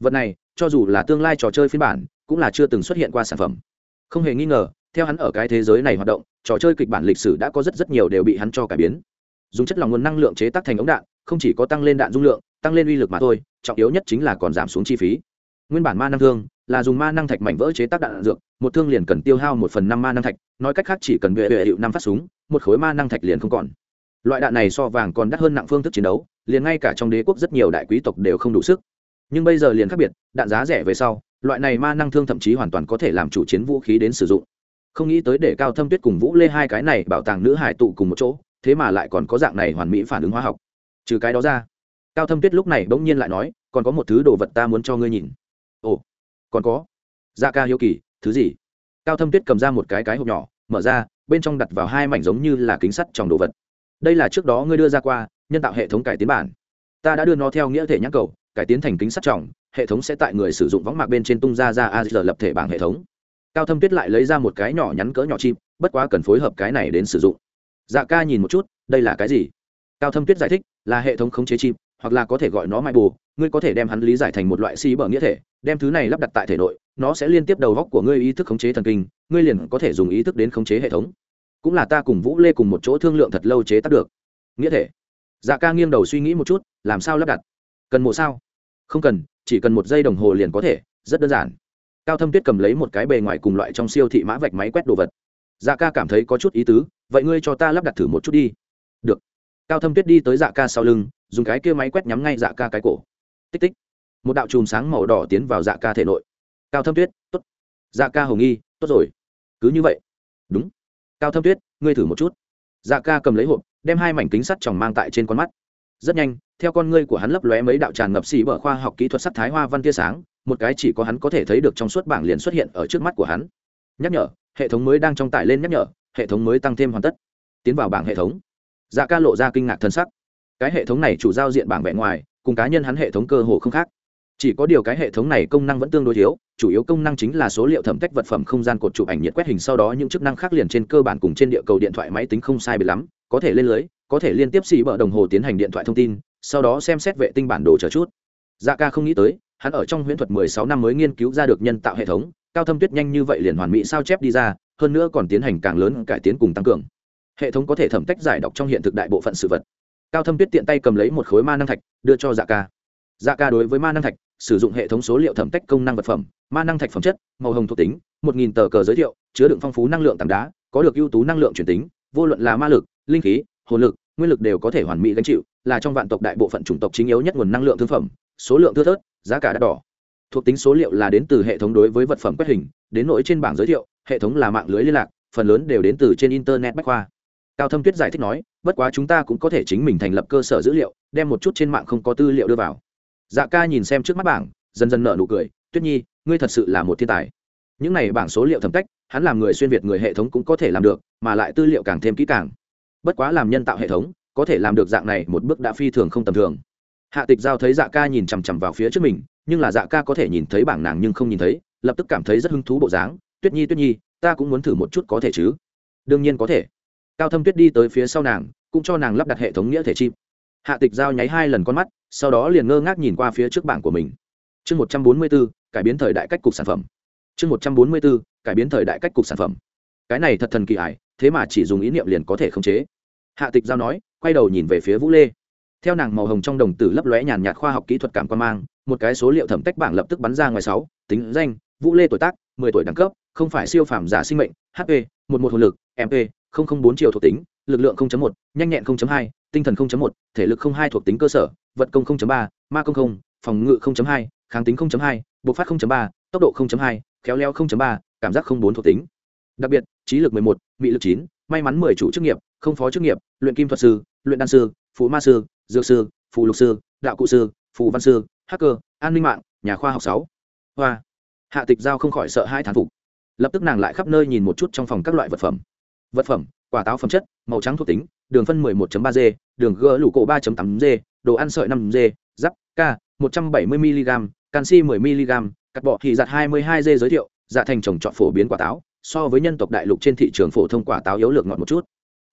Vật này, cho dù là tương lai trò chơi phiên bản, cũng là chưa từng xuất hiện qua sản phẩm. Không hề nghi ngờ, theo hắn ở cái thế giới này hoạt động, trò chơi kịch bản lịch sử đã có rất rất nhiều đều bị hắn cho cải biến. Dùng chất lỏng nguồn năng lượng chế tác thành ống đạn, không chỉ có tăng lên đạn dung lượng, tăng lên uy lực mà thôi, trọng yếu nhất chính là còn giảm xuống chi phí nguyên bản ma năng thương là dùng ma năng thạch mảnh vỡ chế tác đạn dược, một thương liền cần tiêu hao một phần năm ma năng thạch, nói cách khác chỉ cần bệ bệ hiệu năm phát súng, một khối ma năng thạch liền không còn. Loại đạn này so vàng còn đắt hơn nặng phương thức chiến đấu, liền ngay cả trong đế quốc rất nhiều đại quý tộc đều không đủ sức. Nhưng bây giờ liền khác biệt, đạn giá rẻ về sau, loại này ma năng thương thậm chí hoàn toàn có thể làm chủ chiến vũ khí đến sử dụng. Không nghĩ tới để cao thâm tuyết cùng vũ lê hai cái này bảo tàng nữ hải tụ cùng một chỗ, thế mà lại còn có dạng này hoàn mỹ phản ứng hóa học. Trừ cái đó ra, cao thâm tuyết lúc này bỗng nhiên lại nói, còn có một thứ đồ vật ta muốn cho ngươi nhìn ồ, còn có. Da ca hiếu kỳ, thứ gì? Cao thâm tuyết cầm ra một cái cái hộp nhỏ, mở ra, bên trong đặt vào hai mảnh giống như là kính sắt trong đồ vật. Đây là trước đó ngươi đưa ra qua, nhân tạo hệ thống cải tiến bản. Ta đã đưa nó theo nghĩa thể nhãn cầu, cải tiến thành kính sắt trọng, hệ thống sẽ tại người sử dụng võng mạc bên trên tung ra ra a giờ lập thể bảng hệ thống. Cao thâm tuyết lại lấy ra một cái nhỏ nhắn cỡ nhỏ chim bất quá cần phối hợp cái này đến sử dụng. Dạ ca nhìn một chút, đây là cái gì? Cao thâm tuyết giải thích, là hệ thống khống chế chim hoặc là có thể gọi nó mai bù ngươi có thể đem hắn lý giải thành một loại xí bở nghĩa thể, đem thứ này lắp đặt tại thể nội, nó sẽ liên tiếp đầu góc của ngươi ý thức khống chế thần kinh, ngươi liền có thể dùng ý thức đến khống chế hệ thống. Cũng là ta cùng vũ lê cùng một chỗ thương lượng thật lâu chế tác được. Nghĩa thể. Dạ ca nghiêng đầu suy nghĩ một chút, làm sao lắp đặt? Cần một sao? Không cần, chỉ cần một giây đồng hồ liền có thể, rất đơn giản. Cao thâm tuyết cầm lấy một cái bề ngoài cùng loại trong siêu thị mã vạch máy quét đồ vật. Dạ ca cảm thấy có chút ý tứ, vậy ngươi cho ta lắp đặt thử một chút đi. Được. Cao thâm tuyết đi tới dạ ca sau lưng, dùng cái kia máy quét nhắm ngay dạ ca cái cổ tích tích. Một đạo chùm sáng màu đỏ tiến vào dạ ca thể nội. Cao thâm tuyết t ố t dạ ca hồng nghi, tốt rồi. Cứ như vậy. Đúng. Cao thâm tuyết, ngươi thử một chút. Dạ ca cầm lấy hộp, đem hai mảnh kính sắt tròng mang tại trên con mắt. Rất nhanh, theo con ngươi của hắn lấp lóe mấy đạo tràn ngập xì bở khoa học kỹ thuật sắt thái hoa văn tia sáng, một cái chỉ có hắn có thể thấy được trong suốt bảng liền xuất hiện ở trước mắt của hắn. Nhắc nhở, hệ thống mới đang trong tải lên nhắc nhở, hệ thống mới tăng thêm hoàn tất. Tiến vào bảng hệ thống. Dạ ca lộ ra kinh ngạc thân sắc. Cái hệ thống này chủ giao diện bảng vẽ ngoài cùng cá nhân hắn hệ thống cơ hồ không khác. Chỉ có điều cái hệ thống này công năng vẫn tương đối thiếu, chủ yếu công năng chính là số liệu thẩm tách vật phẩm không gian cột chụp ảnh nhiệt quét hình sau đó những chức năng khác liền trên cơ bản cùng trên địa cầu điện thoại máy tính không sai biệt lắm, có thể lên lưới, có thể liên tiếp xì bờ đồng hồ tiến hành điện thoại thông tin, sau đó xem xét vệ tinh bản đồ chờ chút. Dạ ca không nghĩ tới, hắn ở trong huyễn thuật mười sáu năm mới nghiên cứu ra được nhân tạo hệ thống, cao thâm tuyết nhanh như vậy liền hoàn mỹ sao chép đi ra, hơn nữa còn tiến hành càng lớn cải tiến cùng tăng cường. Hệ thống có thể thẩm tách giải đọc trong hiện thực đại bộ phận sự vật cao thâm tuyết tiện tay cầm lấy một khối ma năng thạch, đưa cho dạ ca. Dạ ca đối với ma năng thạch, sử dụng hệ thống số liệu thẩm tách công năng vật phẩm, ma năng thạch phẩm chất, màu hồng thuộc tính, một nghìn tờ cờ giới thiệu, chứa đựng phong phú năng lượng tảng đá, có được ưu tú năng lượng truyền tính, vô luận là ma lực, linh khí, hồn lực, nguyên lực đều có thể hoàn mỹ gánh chịu, là trong vạn tộc đại bộ phận chủng tộc chính yếu nhất nguồn năng lượng thương phẩm, số lượng thưa thớt, giá cả đắt đỏ. Thuộc tính số liệu là đến từ hệ thống đối với vật phẩm quét hình, đến nỗi trên bảng giới thiệu, hệ thống là mạng lưới liên lạc, phần lớn đều đến từ trên internet bách khoa. Cao thâm tuyết giải thích nói bất quá chúng ta cũng có thể chính mình thành lập cơ sở dữ liệu, đem một chút trên mạng không có tư liệu đưa vào. Dạ ca nhìn xem trước mắt bảng, dần dần nở nụ cười, tuyết nhi, ngươi thật sự là một thiên tài. Những này bảng số liệu thẩm cách, hắn làm người xuyên việt người hệ thống cũng có thể làm được, mà lại tư liệu càng thêm kỹ càng. Bất quá làm nhân tạo hệ thống, có thể làm được dạng này một bước đã phi thường không tầm thường. Hạ tịch giao thấy dạ ca nhìn chằm chằm vào phía trước mình, nhưng là dạ ca có thể nhìn thấy bảng nàng nhưng không nhìn thấy, lập tức cảm thấy rất hứng thú bộ dáng. Tuyết nhi tuyết nhi, ta cũng muốn thử một chút có thể chứ? Đương nhiên có thể cao thâm tuyết đi tới phía sau nàng, cũng cho nàng lắp đặt hệ thống nghĩa thể chim. Hạ tịch giao nháy hai lần con mắt, sau đó liền ngơ ngác nhìn qua phía trước bảng của mình. Chương một trăm bốn mươi b ố cải biến thời đại cách cục sản phẩm. Chương một trăm bốn mươi b ố cải biến thời đại cách cục sản phẩm. Cái này thật thần kỳ ải, thế mà chỉ dùng ý niệm liền có thể khống chế. Hạ tịch giao nói, quay đầu nhìn về phía vũ lê. Theo nàng màu hồng trong đồng tử lấp lóe nhàn nhạt khoa học kỹ thuật cảm quan mang, một cái số liệu thẩm tách bảng lập tức bắn ra ngoài sáu, tính danh, vũ lê tuổi tác, mười tuổi đẳng cấp, không phải siêu phàm giả sinh mệnh hp một một hồn lực mp bốn chiều thuộc tính lực lượng 0.1, nhanh nhẹn 0.2, tinh thần 0.1, thể lực 0.2 thuộc tính cơ sở vận công 0.3, ma công 0, phòng ngự 0.2, kháng tính 0.2, bộc phát 0.3, tốc độ 0.2, khéo léo 0.3, cảm giác 0.4 thuộc tính. Đặc biệt trí lực 11, mị lực 9, may mắn 10 chủ chức nghiệp không phó chức nghiệp luyện kim thuật sư luyện đan sư phú ma sư dược sư phù lục sư đạo cụ sư phù văn sư hacker an ninh mạng nhà khoa học sáu. Hoa. Hạ tịch giao không khỏi sợ hai thán phục. Lập tức nàng lại khắp nơi nhìn một chút trong phòng các loại vật phẩm vật phẩm quả táo phẩm chất màu trắng thuộc tính đường phân 11.3 g đường g lũ cổ 3.8 g đồ ăn sợi 5 g giáp k 170 mg canxi 10 mg cắt bọ thì giặt 22 g giới thiệu dạ thành trồng trọt phổ biến quả táo so với nhân tộc đại lục trên thị trường phổ thông quả táo yếu lượng ngọt một chút.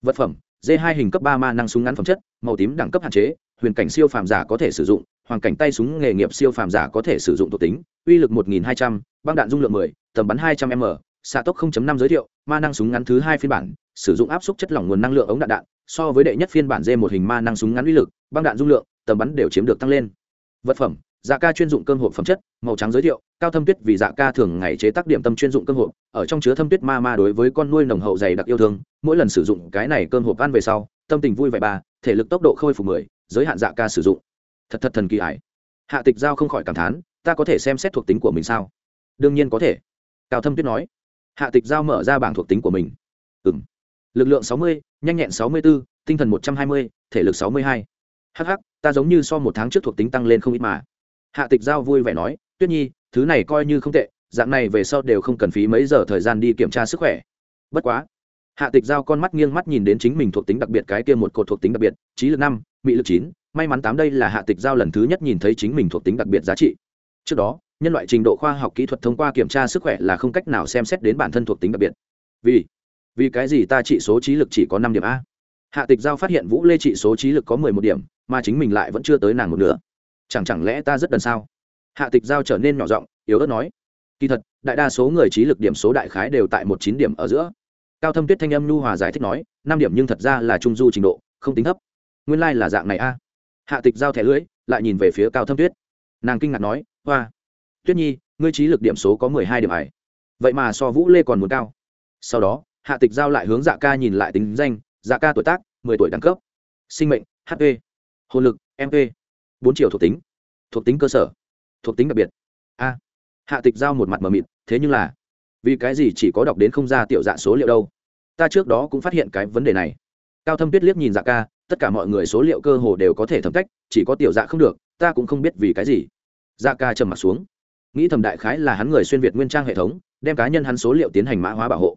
Vật phẩm d 2 hình cấp 3 ma năng súng ngắn phẩm chất màu tím đẳng cấp hạn chế huyền cảnh siêu phàm giả có thể sử dụng hoàng cảnh tay súng nghề nghiệp siêu phàm giả có thể sử dụng thuộc tính uy lực 1200, băng đạn dung lượng 10, tầm bắn 200 m xạ tốc 0.5 giới thiệu, ma năng súng ngắn thứ hai phiên bản, sử dụng áp suất chất lỏng nguồn năng lượng ống đạn đạn, so với đệ nhất phiên bản d một hình ma năng súng ngắn uy lực, băng đạn dung lượng, tầm bắn đều chiếm được tăng lên. Vật phẩm dạ ca chuyên dụng cơm hộp phẩm chất, màu trắng giới thiệu, cao thâm tuyết vì dạ ca thường ngày chế tác điểm tâm chuyên dụng cơm hộp, ở trong chứa thâm tuyết ma ma đối với con nuôi nồng hậu dày đặc yêu thương, mỗi lần sử dụng cái này cơm hộp ăn về sau, tâm tình vui vẻ ba, thể lực tốc độ khôi phục mười, giới hạn dạ ca sử dụng. Thật thật thần kỳ ải. Hạ tịch giao không khỏi cảm thán, ta có thể xem xét thuộc tính của mình sao? Đương nhiên có thể. Cao thâm tuyết nói hạ tịch giao mở ra bảng thuộc tính của mình. Ừ lực lượng sáu mươi, nhanh nhẹn sáu mươi b ố tinh thần một trăm hai mươi, thể lực sáu mươi hai. Hh ta giống như so một tháng trước thuộc tính tăng lên không ít mà. Hạ tịch giao vui vẻ nói, tuyết nhi, thứ này coi như không tệ, dạng này về sau đều không cần phí mấy giờ thời gian đi kiểm tra sức khỏe. Bất quá, hạ tịch giao con mắt nghiêng mắt nhìn đến chính mình thuộc tính đặc biệt cái kia một cột thuộc tính đặc biệt, trí lực năm mỹ lực chín. May mắn tám đây là hạ tịch giao lần thứ nhất nhìn thấy chính mình thuộc tính đặc biệt giá trị. Trước đó nhân loại trình độ khoa học kỹ thuật thông qua kiểm tra sức khỏe là không cách nào xem xét đến bản thân thuộc tính đặc biệt. Vì vì cái gì ta trị số trí lực chỉ có năm điểm a? Hạ tịch giao phát hiện vũ lê trị số trí lực có mười một điểm, mà chính mình lại vẫn chưa tới nàng một nửa. Chẳng chẳng lẽ ta rất đần sao? Hạ tịch giao trở nên nhỏ giọng, yếu ớt nói. Kỳ thật, đại đa số người trí lực điểm số đại khái đều tại một chín điểm ở giữa. Cao thâm tuyết thanh âm nhu hòa giải thích nói, năm điểm nhưng thật ra là trung du trình độ, không tính thấp. Nguyên lai、like、là dạng này a. Hạ tịch giao thẻ lưỡi, lại nhìn về phía cao thâm tuyết. Nàng kinh ngạc nói, hoa tuyết nhi, ngươi trí lực điểm số có mười hai điểm ải vậy mà so vũ lê còn muốn cao. Sau đó, hạ tịch giao lại hướng dạ ca nhìn lại tính danh dạ ca tuổi tác, mười tuổi đẳng cấp. Sinh mệnh hp hồn lực mp bốn triệu thuộc tính. Thuộc tính cơ sở. Thuộc tính đặc biệt. A. Hạ tịch giao một mặt mờ mịt, thế nhưng là, vì cái gì chỉ có đọc đến không ra tiểu dạ số liệu đâu? Ta trước đó cũng phát hiện cái vấn đề này. Cao thâm tuyết liếc nhìn dạ ca, tất cả mọi người số liệu cơ hồ đều có thể thẩm cách, chỉ có tiểu dạ không được, ta cũng không biết vì cái gì. Dạ ca trầm m ặ t xuống nghĩ thầm đại khái là hắn người xuyên việt nguyên trang hệ thống, đem cá nhân hắn số liệu tiến hành mã hóa bảo hộ.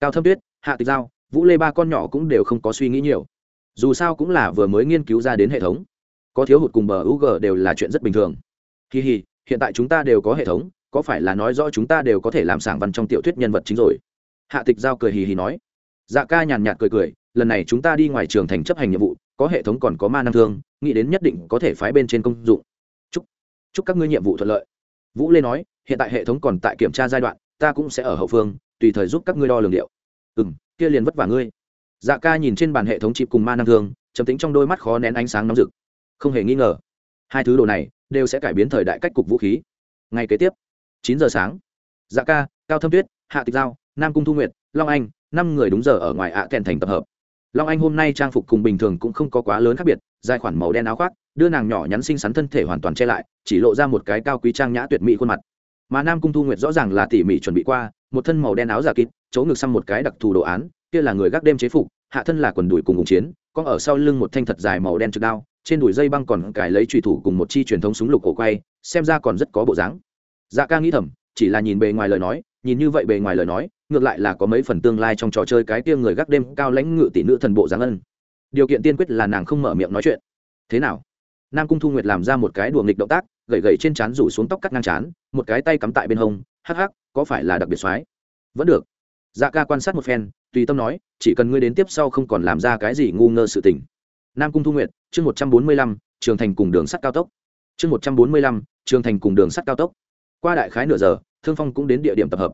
Cao thâm tuyết, hạ tịch giao, vũ lê ba con nhỏ cũng đều không có suy nghĩ nhiều. Dù sao cũng là vừa mới nghiên cứu ra đến hệ thống. Có thiếu hụt cùng bờ u g đều là chuyện rất bình thường. Kỳ hì, hiện tại chúng ta đều có hệ thống, có phải là nói rõ chúng ta đều có thể làm sảng văn trong tiểu thuyết nhân vật chính rồi? Hạ tịch giao cười hì hì nói. Dạ ca nhàn nhạt cười cười, lần này chúng ta đi ngoài trường thành chấp hành nhiệm vụ, có hệ thống còn có ma năng thương, nghĩ đến nhất định có thể phái bên trên công dụng. Chúc chúc các ngươi nhiệm vụ thuận lợi vũ lê nói, hiện tại hệ thống còn tại kiểm tra giai đoạn, ta cũng sẽ ở hậu phương, tùy thời giúp các ngươi đo lường điệu. Ừ m kia liền vất vả ngươi. Dạ ca nhìn trên bàn hệ thống chịp cùng ma năng thương chấm tính trong đôi mắt khó nén ánh sáng nóng rực. Không hề nghi ngờ, hai thứ đồ này đều sẽ cải biến thời đại cách cục vũ khí. Ngay kế tiếp, chín giờ sáng. Dạ ca, cao thâm tuyết, hạ tịch giao, nam cung thu nguyệt, long anh, năm người đúng giờ ở ngoài ạ kèn thành tập hợp. Long anh hôm nay trang phục cùng bình thường cũng không có quá lớn khác biệt, dài khoản màu đen áo khoác đưa nàng nhỏ nhắn xinh xắn thân thể hoàn toàn che lại, chỉ lộ ra một cái cao quý trang nhã tuyệt mỹ khuôn mặt. Mà nam cung thu nguyệt rõ ràng là tỉ mỉ chuẩn bị qua, một thân màu đen áo giả kịp chỗ ngực xăm một cái đặc thù đồ án, kia là người gác đêm chế phục, hạ thân là quần đùi cùng cùng chiến, có ở sau lưng một thanh thật dài màu đen trực đao, trên đùi dây băng còn cài lấy trùy thủ cùng một chi truyền thống súng lục cổ quay, xem ra còn rất có bộ dáng. Dạ ca nghĩ thầm, chỉ là nhìn bề ngoài lời nói, nhìn như vậy bề ngoài lời nói, ngược lại là có mấy phần tương lai trong trò chơi cái kia người gác đêm cao lãnh ngự tỷ nữ thần bộ giáng ân. Điều kiện tiên quyết là nàng không mở miệng nói chuyện. Thế nào? Nam cung thu nguyệt làm ra một cái đùa nghịch động tác gậy gậy trên trán rủ xuống tóc cắt ngang trán, một cái tay cắm tại bên hông, hắc hắc, có phải là đặc biệt soái? Vẫn được. Dạ ca quan sát một phen, tùy tâm nói, chỉ cần ngươi đến tiếp sau không còn làm ra cái gì ngu ngơ sự tình. Nam cung thu nguyệt, chương một trăm bốn mươi lăm, trường thành cùng đường sắt cao tốc. Chương một trăm bốn mươi lăm, trường thành cùng đường sắt cao tốc. Qua đại khái nửa giờ, thương phong cũng đến địa điểm tập hợp.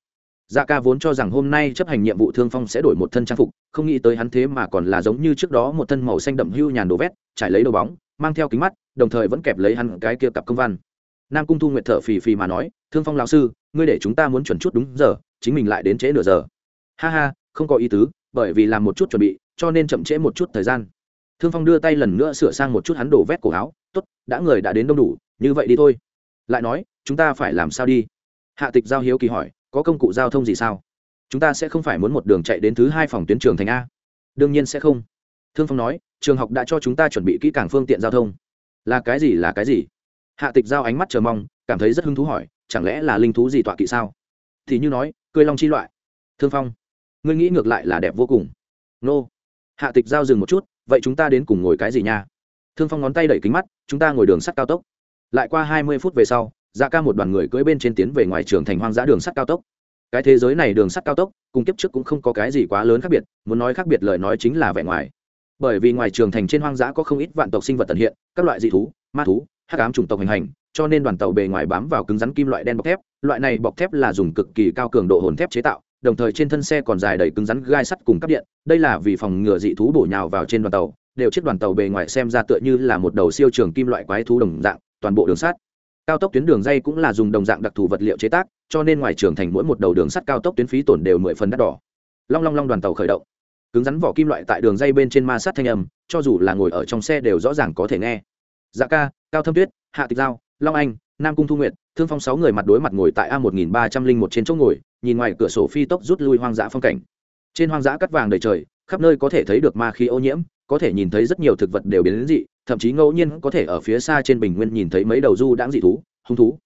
Dạ ca vốn cho rằng hôm nay chấp hành nhiệm vụ thương phong sẽ đổi một thân trang phục, không nghĩ tới hắn thế mà còn là giống như trước đó một thân màu xanh đậm hưu nhàn đồ vét, trải lấy đồ bóng, mang theo kính mắt đồng thời vẫn kẹp lấy hắn cái kia cặp công văn. Nam cung thu nguyệt thở phì phì mà nói, thương phong lão sư, ngươi để chúng ta muốn chuẩn chút đúng giờ, chính mình lại đến trễ nửa giờ. Ha ha, không có ý tứ, bởi vì làm một chút chuẩn bị, cho nên chậm trễ một chút thời gian. Thương phong đưa tay lần nữa sửa sang một chút hắn đổ vét cổ áo t ố t đã người đã đến đông đủ, như vậy đi thôi. Lại nói, chúng ta phải làm sao đi? Hạ tịch giao hiếu kỳ hỏi, có công cụ giao thông gì sao? Chúng ta sẽ không phải muốn một đường chạy đến thứ hai phòng tuyến trường thành a. Đương nhiên sẽ không. Thương phong nói, trường học đã cho chúng ta chuẩn bị kỹ càng phương tiện giao thông là cái gì là cái gì? Hạ tịch giao ánh mắt chờ mong, cảm thấy rất hứng thú hỏi, chẳng lẽ là linh thú gì tọa kỵ sao? Thì như nói, cười long chi loại. Thương phong, ngươi nghĩ ngược lại là đẹp vô cùng. Nô. Hạ tịch giao dừng một chút, vậy chúng ta đến cùng ngồi cái gì nha? Thương phong ngón tay đẩy kính mắt, chúng ta ngồi đường sắt cao tốc. Lại qua hai mươi phút về sau ra dạ ca một đoàn người cưỡi bên trên tiến về ngoài trường thành hoang dã đường sắt cao tốc. Cái thế giới này đường sắt cao tốc, cùng kiếp trước cũng không có cái gì quá lớn khác biệt, muốn nói khác biệt lời nói chính là vẻ ngoài bởi vì ngoài trường thành trên hoang dã có không ít vạn tộc sinh vật tận hiện, các loại dị thú, ma thú, hắc ám chủng tộc hành hành, cho nên đoàn tàu bề ngoài bám vào cứng rắn kim loại đen bọc thép. Loại này bọc thép là dùng cực kỳ cao cường độ hồn thép chế tạo, đồng thời trên thân xe còn dài đầy cứng rắn gai sắt cùng cắp điện. Đây là vì phòng ngừa dị thú bổ nhào vào trên đoàn tàu, đều chiếc đoàn tàu bề ngoài xem ra tựa như là một đầu siêu trường kim loại quái thú đồng dạng, toàn bộ đường sắt. Cao tốc tuyến đường dây cũng là dùng đồng dạng đặc thù vật liệu chế tác, cho nên ngoài trường thành mỗi một đầu đường sắt cao tốc tuyến phí tổn đều mười phần đắt đỏ. Long long long đoàn tàu khởi động cứng rắn vỏ kim loại tại đường dây bên trên ma sát thanh âm, cho dù là ngồi ở trong xe đều rõ ràng có thể nghe. Dạ ca, cao thâm tuyết, hạ tịch giao, long anh, nam cung thu nguyện thương phong sáu người mặt đối mặt ngồi tại a một nghìn ba trăm linh một trên chỗ ngồi, nhìn ngoài cửa sổ phi tốc rút lui hoang dã phong cảnh. Trên hoang dã cắt vàng đầy trời, khắp nơi có thể thấy được ma khí ô nhiễm, có thể nhìn thấy rất nhiều thực vật đều biến đến dị, thậm chí ngẫu nhiên có thể ở phía xa trên bình nguyên nhìn thấy mấy đầu du đãng dị thú, hung thú.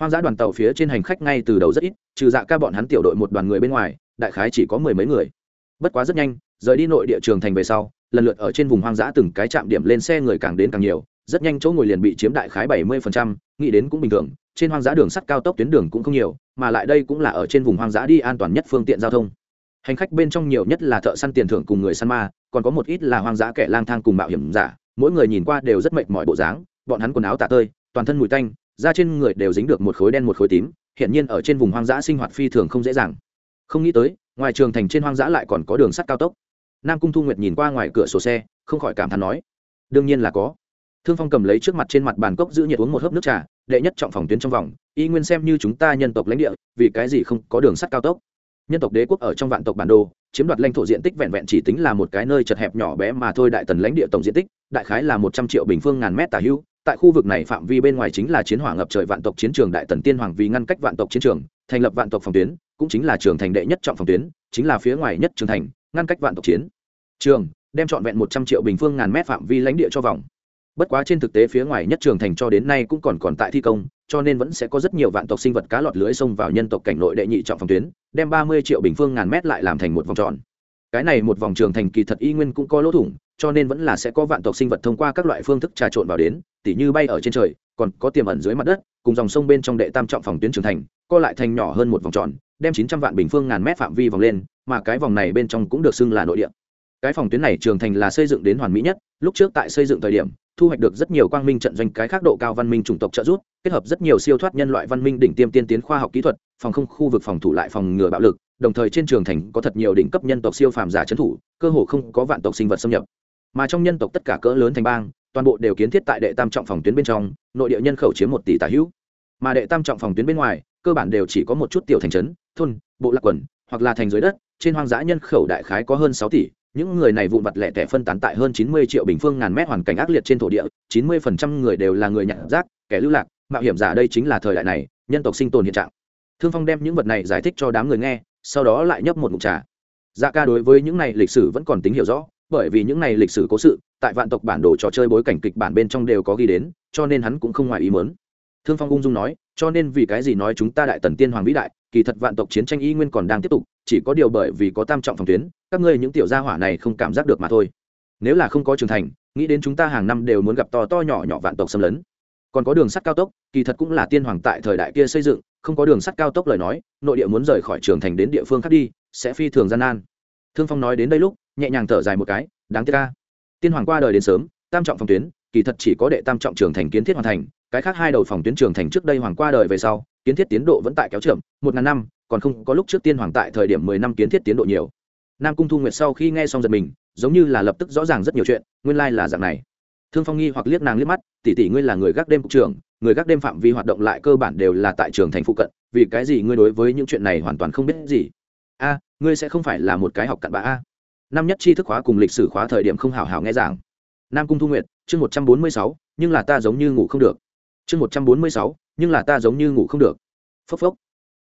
Hoang dã đoàn tàu phía trên hành khách ngay từ đầu rất ít, trừ dạ ca bọn hắn tiểu đội một đoàn người bên ngoài, đại khái chỉ có mười mấy người. Bất quá rất nhanh rời đi nội địa trường thành về sau, lần lượt ở trên vùng hoang dã từng cái chạm điểm lên xe người càng đến càng nhiều, rất nhanh chỗ ngồi liền bị chiếm đại khái bảy mươi nghĩ đến cũng bình thường, trên hoang dã đường sắt cao tốc tuyến đường cũng không nhiều, mà lại đây cũng là ở trên vùng hoang dã đi an toàn nhất phương tiện giao thông. Hành khách bên trong nhiều nhất là thợ săn tiền thưởng cùng người săn ma, còn có một ít là hoang dã kẻ lang thang cùng mạo hiểm giả, mỗi người nhìn qua đều rất mệt mỏi bộ dáng, bọn hắn quần áo tả tơi, toàn thân mùi tanh, da trên người đều dính được một khối đen một khối tím hiện nhiên ở trên vùng hoang dã sinh hoạt phi thường không dễ dàng. Không nghĩ tới, ngoài trường thành trên hoang dã lại còn có đường sắt cao tốc nam cung thu nguyệt nhìn qua ngoài cửa sổ xe, không khỏi cảm thán nói, đương nhiên là có. Thương phong cầm lấy trước mặt trên mặt bàn cốc giữ nhiệt uống một hớp nước trà, đệ nhất trọng phòng tuyến trong vòng, y nguyên xem như chúng ta nhân tộc lãnh địa, vì cái gì không có đường sắt cao tốc. Nhân tộc đế quốc ở trong vạn tộc bản đồ, chiếm đoạt lãnh thổ diện tích vẹn vẹn chỉ tính là một cái nơi chật hẹp nhỏ bé mà thôi đại tần lãnh địa tổng diện tích, đại khái là một trăm triệu bình phương ngàn mét tả hữu. Tại khu vực này phạm vi bên ngoài chính là chiến hỏa ngập trời vạn tộc chiến trường đại tần tiên hoàng vì ngăn cách vạn tộc chiến trường, thành lập vạn tộc phòng tuyến, cũng chính là trường thành đệ nhất trọng phòng tuyến, chính là phía ngoài nhất trường thành, ngăn cách vạn tộc chiến trường, đem trọn vẹn một trăm triệu bình phương ngàn mét phạm vi lãnh địa cho vòng. Bất quá trên thực tế phía ngoài nhất trường thành cho đến nay cũng còn còn tại thi công, cho nên vẫn sẽ có rất nhiều vạn tộc sinh vật cá lọt lưới xông vào nhân tộc cảnh nội đệ nhị trọng phòng tuyến, đem ba mươi triệu bình phương ngàn mét lại làm thành một vòng tròn. Cái này một vòng trường thành kỳ thật y nguyên cũng có lỗ thủng, cho nên vẫn là sẽ có vạn tộc sinh vật thông qua các loại phương thức trà trộn vào đến, tỉ như bay ở trên trời, còn có tiềm ẩn dưới mặt đất, cùng dòng sông bên trong đệ tam trọng phòng tuyến trường thành, co lại thành nhỏ hơn một vòng tròn, đem chín trăm vạn bình phương ngàn mét phạm vi vòng lên, mà cái vòng này bên trong cũng được xưng là nội địa cái phòng tuyến này trường thành là xây dựng đến hoàn mỹ nhất, lúc trước tại xây dựng thời điểm, thu hoạch được rất nhiều quang minh trận doanh cái khác độ cao văn minh chủng tộc trợ giúp, kết hợp rất nhiều siêu thoát nhân loại văn minh đỉnh tiêm tiên tiến khoa học kỹ thuật, phòng không khu vực phòng thủ lại phòng ngừa bạo lực, đồng thời trên trường thành có thật nhiều đỉnh cấp nhân tộc siêu phàm giả trấn thủ, cơ hồ không có vạn tộc sinh vật xâm nhập. Mà trong nhân tộc tất cả cỡ lớn thành bang, toàn bộ đều kiến thiết tại đệ tam trọng phòng tuyến bên trong, nội địa nhân khẩu chiếm một tỷ tả hữu. Mà đệ tam trọng phòng tuyến bên ngoài, cơ bản đều chỉ có một chút tiểu thành trấn, thôn, bộ lạc quần, hoặc là thành dưới đất, trên hoang dã nhân khẩu đại khái có hơn sáu tỷ những người này vụn vặt lẻ tẻ phân tán tại hơn chín mươi triệu bình phương ngàn mét hoàn cảnh ác liệt trên thổ địa, chín mươi phần trăm người đều là người nhặt rác, kẻ lưu lạc. Mạo hiểm giả đây chính là thời đại này, nhân tộc sinh tồn hiện trạng. Thương phong đem những vật này giải thích cho đám người nghe, sau đó lại nhấp một mụn trà. Dạ ca đối với những này lịch sử vẫn còn tính hiểu rõ, bởi vì những này lịch sử cố sự, tại vạn tộc bản đồ trò chơi bối cảnh kịch bản bên trong đều có ghi đến, cho nên hắn cũng không ngoài ý mớn thương phong ung dung nói cho nên vì cái gì nói chúng ta đại tần tiên hoàng vĩ đại, kỳ thật vạn tộc chiến tranh y nguyên còn đang tiếp tục, chỉ có điều bởi vì có tam trọng phòng tuyến, các ngươi những tiểu gia hỏa này không cảm giác được mà thôi. Nếu là không có trưởng thành, nghĩ đến chúng ta hàng năm đều muốn gặp to to nhỏ nhỏ vạn tộc xâm lấn. Còn có đường sắt cao tốc, kỳ thật cũng là tiên hoàng tại thời đại kia xây dựng, không có đường sắt cao tốc lời nói, nội địa muốn rời khỏi trường thành đến địa phương khác đi, sẽ phi thường gian nan. Thương phong nói đến đây lúc, nhẹ nhàng thở dài một cái, đáng tiếc ca tiên hoàng qua đời đến sớm, tam trọng phòng tuyến, kỳ thật chỉ có đệ tam trọng trường thành kiến thiết hoàn thành cái khác hai đầu phòng tuyến trường thành trước đây hoàng qua đời về sau, kiến thiết tiến độ vẫn tại kéo chậm, một ngàn năm, còn không có lúc trước tiên hoàng tại thời điểm mười năm kiến thiết tiến độ nhiều. Nam cung thu nguyệt sau khi nghe xong giật mình, giống như là lập tức rõ ràng rất nhiều chuyện, nguyên lai là dạng này. Thương phong nghi hoặc liếc nàng liếc mắt, tỷ tỷ ngươi là người gác đêm cục trưởng, người gác đêm phạm vi hoạt động lại cơ bản đều là tại trường thành phụ cận, vì cái gì ngươi đối với những chuyện này hoàn toàn không biết gì? A, ngươi sẽ không phải là một cái học cặn bã a. Năm nhất tri thức khóa cùng lịch sử khóa thời điểm không hào hào nghe giảng. Nam cung thu nguyệt, chương một trăm bốn mươi sáu, nhưng là ta giống như ngủ không được chương một trăm bốn mươi sáu, nhưng là ta giống như ngủ không được. Phốc phốc.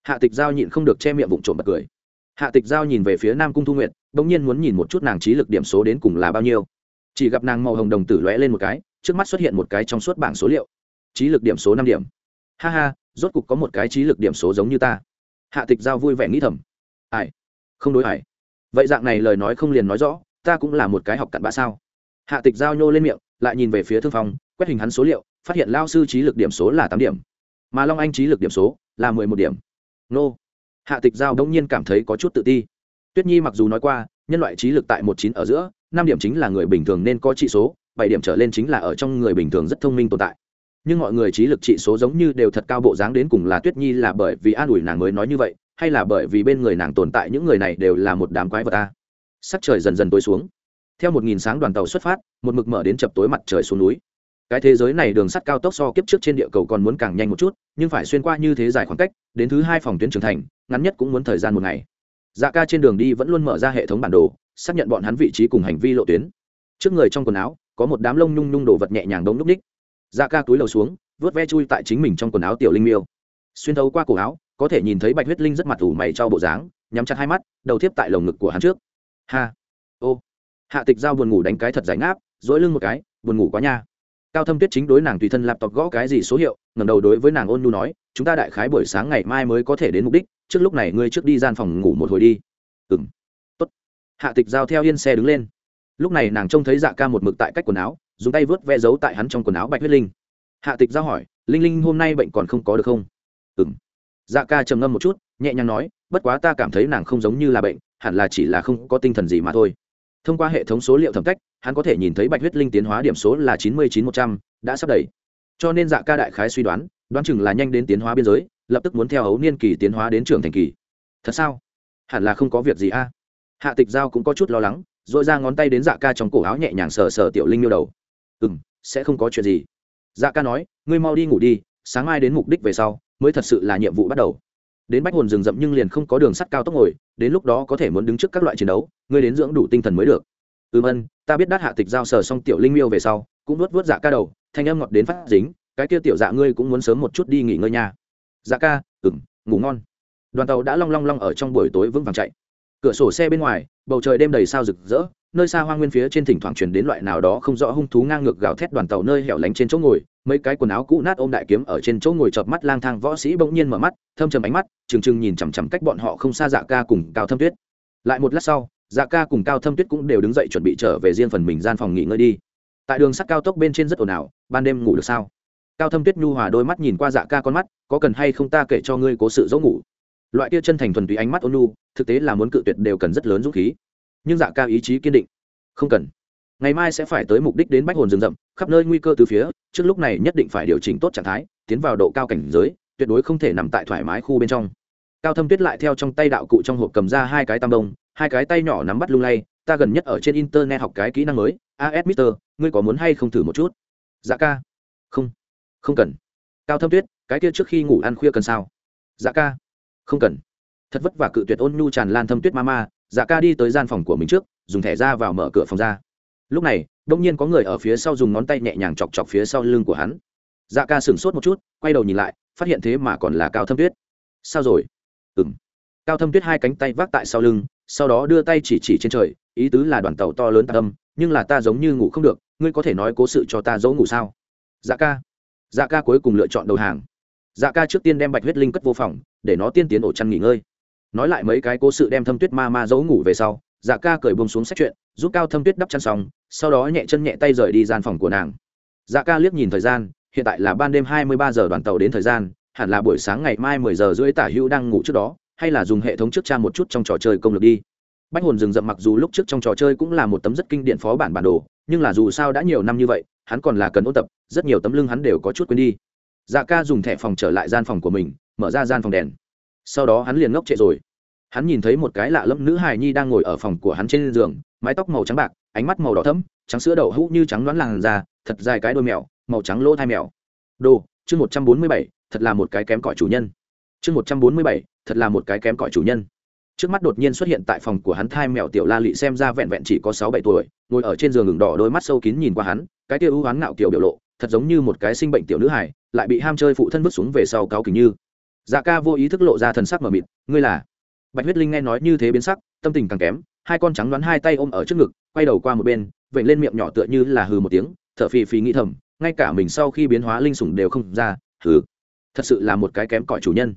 Hạ tịch giao nhịn không được che miệng vụng trộm bật cười. Hạ tịch giao nhìn về phía nam cung thu nguyện bỗng nhiên muốn nhìn một chút nàng trí lực điểm số đến cùng là bao nhiêu. Chỉ gặp nàng màu hồng đồng tử lóe lên một cái, trước mắt xuất hiện một cái trong suốt bảng số liệu. Trí lực điểm số năm điểm. Ha ha, rốt cục có một cái trí lực điểm số giống như ta. Hạ tịch giao vui vẻ nghĩ thầm. Ai? Không đối hải vậy dạng này lời nói không liền nói rõ, ta cũng là một cái học cặn bã sao? Hạ tịch giao nhô lên miệng, lại nhìn về phía thương phong, quét hình hắn số liệu phát hiện lao sư trí lực điểm số là tám điểm, mà long anh trí lực điểm số là mười một điểm. Nô. Hạ tịch giao đông nhiên cảm thấy có chút tự ti. Tuyết nhi mặc dù nói qua, nhân loại trí lực tại một chín ở giữa, năm điểm chính là người bình thường nên có trị số, bảy điểm trở lên chính là ở trong người bình thường rất thông minh tồn tại. Nhưng mọi người trí lực trị số giống như đều thật cao bộ dáng đến cùng là tuyết nhi là bởi vì an ủi nàng mới nói như vậy, hay là bởi vì bên người nàng tồn tại những người này đều là một đám quái vật ta? Sắc trời dần dần tối xuống. Theo một nghìn sáng đoàn tàu xuất phát, một mực mở đến chập tối mặt trời xuống núi cái thế giới này đường sắt cao tốc so kiếp trước trên địa cầu còn muốn càng nhanh một chút, nhưng phải xuyên qua như thế dài khoảng cách, đến thứ hai phòng tuyến trưởng thành, ngắn nhất cũng muốn thời gian một ngày. Dạ ca trên đường đi vẫn luôn mở ra hệ thống bản đồ, xác nhận bọn hắn vị trí cùng hành vi lộ tuyến. Trước người trong quần áo, có một đám lông nhung nhung đồ vật nhẹ nhàng đống núp ních. Dạ ca túi lầu xuống, vớt ve chui tại chính mình trong quần áo tiểu linh miêu. Xuyên thấu qua cổ áo, có thể nhìn thấy bạch huyết linh rất mặt ủ mày cho bộ dáng, nhắm chặt hai mắt, đầu tiếp tại lồng ngực của hắn trước. Ha, ô. Hạ tịch giao buồn ngủ đánh cái thật giải ngáp dỗi lưng một cái, buồn ngủ quá nha cao thâm tuyết chính đối nàng tùy thân lạp laptop gõ cái gì số hiệu ngầm đầu đối với nàng ôn nhu nói, chúng ta đại khái buổi sáng ngày mai mới có thể đến mục đích, trước lúc này ngươi trước đi gian phòng ngủ một hồi đi. Ừng tốt. Hạ tịch giao theo yên xe đứng lên. Lúc này nàng trông thấy dạ ca một mực tại cách quần áo, dùng tay vớt ve giấu tại hắn trong quần áo bạch huyết linh. Hạ tịch giao hỏi, linh linh, hôm nay bệnh còn không có được không? Ừng dạ ca trầm ngâm một chút, nhẹ nhàng nói, bất quá ta cảm thấy nàng không giống như là bệnh, hẳn là chỉ là không có tinh thần gì mà thôi. Thông qua hệ thống số liệu thẩm cách hắn có thể nhìn thấy bạch huyết linh tiến hóa điểm số là chín mươi chín một trăm, đã sắp đầy. Cho nên dạ ca đại khái suy đoán đoán chừng là nhanh đến tiến hóa biên giới, lập tức muốn theo hấu niên kỳ tiến hóa đến trưởng thành kỳ. Thật sao? Hẳn là không có việc gì a. Hạ tịch giao cũng có chút lo lắng r ồ i ra ngón tay đến dạ ca trong cổ áo nhẹ nhàng sờ sờ tiểu linh miêu đầu. Ừ m sẽ không có chuyện gì. Dạ ca nói, ngươi mau đi ngủ đi, sáng mai đến mục đích về sau, mới thật sự là nhiệm vụ bắt đầu. Đến bách hồn rừng rậm nhưng liền không có đường sắt cao tốc ngồi, đến lúc đó có thể muốn đứng trước các loại chiến đấu, ngươi đến dưỡng đủ tinh thần mới được ừm, ân, ta biết đắt hạ tịch giao sờ xong tiểu linh miêu về sau, cũng nuốt vớt dạ ca đầu, thanh âm ngọt đến phát dính, cái kia tiểu dạ ngươi cũng muốn sớm một chút đi nghỉ ngơi nha. Dạ ca ừng ngủ ngon. Đoàn tàu đã long long long ở trong buổi tối vững vàng chạy. Cửa sổ xe bên ngoài, bầu trời đêm đầy sao rực rỡ, nơi xa hoa nguyên phía trên thỉnh thoảng truyền đến loại nào đó không rõ hung thú ngang ngược gào thét đoàn tàu nơi hẻo lánh trên chỗ ngồi, mấy cái quần áo cũ nát ôm đại kiếm ở trên chỗ ngồi chợp mắt lang thang võ sĩ bỗng nhiên mở mắt, thâm trầm ánh mắt, trừng trừng nhìn chằm chằm cách bọn họ không xa dạ ca cùng cao thâm tuyết. Lại một lát sau dạ ca cùng cao thâm tuyết cũng đều đứng dậy chuẩn bị trở về riêng phần mình gian phòng nghỉ ngơi đi. Tại đường sắt cao tốc bên trên rất ồn ào, ban đêm ngủ được sao? Cao thâm tuyết nhu hòa đôi mắt nhìn qua dạ ca con mắt, có cần hay không ta kể cho ngươi cố sự dỗ ngủ? Loại kia chân thành thuần túy ánh mắt ôn nhu, thực tế là muốn cự tuyệt đều cần rất lớn dũng khí. Nhưng dạ ca ý chí kiên định. Không cần. Ngày mai sẽ phải tới mục đích đến bách hồn rừng rậm, khắp nơi nguy cơ từ phía, trước lúc này nhất định phải điều chỉnh tốt trạng thái, tiến vào độ cao cảnh giới, tuyệt đối không thể nằm tại thoải mái khu bên trong. Cao thâm tuyết lại theo trong tay đạo cụ trong hộp cầm ra hai cái tam đông hai cái tay nhỏ nắm bắt lung lay, ta gần nhất ở trên internet học cái kỹ năng mới as mister, ngươi có muốn hay không thử một chút? Dạ ca. Không. Không cần. Cao thâm tuyết, cái kia trước khi ngủ ăn khuya cần sao? Dạ ca. Không cần. Thật vất vả cự tuyệt ôn nhu tràn lan thâm tuyết ma ma dạ ca đi tới gian phòng của mình trước, dùng thẻ ra vào mở cửa phòng ra. Lúc này đông nhiên có người ở phía sau dùng ngón tay nhẹ nhàng chọc chọc phía sau lưng của hắn. Dạ ca sửng sốt một chút, quay đầu nhìn lại, phát hiện thế mà còn là cao thâm tuyết. Sao rồi? Ừ m cao thâm tuyết hai cánh tay vác tại sau lưng sau đó đưa tay chỉ chỉ trên trời, ý tứ là đoàn tàu to lớn tạ tâm nhưng là ta giống như ngủ không được, ngươi có thể nói cố sự cho ta dỗ ngủ sao? Dạ ca. Dạ ca cuối cùng lựa chọn đầu hàng. Dạ ca trước tiên đem bạch huyết linh cất vô phòng, để nó tiên tiến ổ chăn nghỉ ngơi. Nói lại mấy cái cố sự đem thâm tuyết ma ma dỗ ngủ về sau dạ ca cởi bông xuống xét chuyện, giúp cao thâm tuyết đắp chăn xong, sau đó nhẹ chân nhẹ tay rời đi gian phòng của nàng. Dạ ca liếc nhìn thời gian, hiện tại là ban đêm hai mươi ba giờ đoàn tàu đến thời gian, hẳn là buổi sáng ngày mai mười giờ rưỡi tả hữu đang ngủ trước đó hay là dùng hệ thống trước tra một chút trong trò chơi công lực đi. Bách hồn rừng rậm mặc dù lúc trước trong trò chơi cũng là một tấm rất kinh điện phó bản bản đồ, nhưng là dù sao đã nhiều năm như vậy, hắn còn là cần ôn tập, rất nhiều tấm lưng hắn đều có chút quên đi. Dạ ca dùng thẻ phòng trở lại gian phòng của mình, mở ra gian phòng đèn. Sau đó hắn liền ngốc trệ rồi. Hắn nhìn thấy một cái lạ lẫm nữ hài nhi đang ngồi ở phòng của hắn trên giường, mái tóc màu trắng bạc, ánh mắt màu đỏ thẫm, trắng sữa đậu hũ như trắng đoán làn da, thật dài cái đôi mèo, màu trắng lỗ thai mèo. Đồ, chương một trăm bốn mươi bảy, thật là một cái kém cỏi chủ nhân chương một trăm bốn mươi bảy, thật là một cái kém cỏi chủ nhân. Trước mắt đột nhiên xuất hiện tại phòng của hắn thai mèo tiểu la lị xem ra vẹn vẹn chỉ có sáu bảy tuổi, ngồi ở trên giường ngừng đỏ đôi mắt sâu kín nhìn qua hắn, cái tia ưu hoán ngạo kiểu biểu lộ, thật giống như một cái sinh bệnh tiểu nữ hải lại bị ham chơi phụ thân vứt xuống về sau cáo kính như. Dạ ca vô ý thức lộ ra thần sắc mờ mịt, ngươi là? Bạch huyết linh nghe nói như thế biến sắc, tâm tình càng kém, hai con trắng đoán hai tay ôm ở trước ngực, quay đầu qua một bên vậy lên miệng nhỏ tựa như là hừ một tiếng, thở phì phì nghĩ thầm, ngay cả mình sau khi biến hóa linh sủng đều không ra, hừ, thật sự là một cái kém cỏi chủ nhân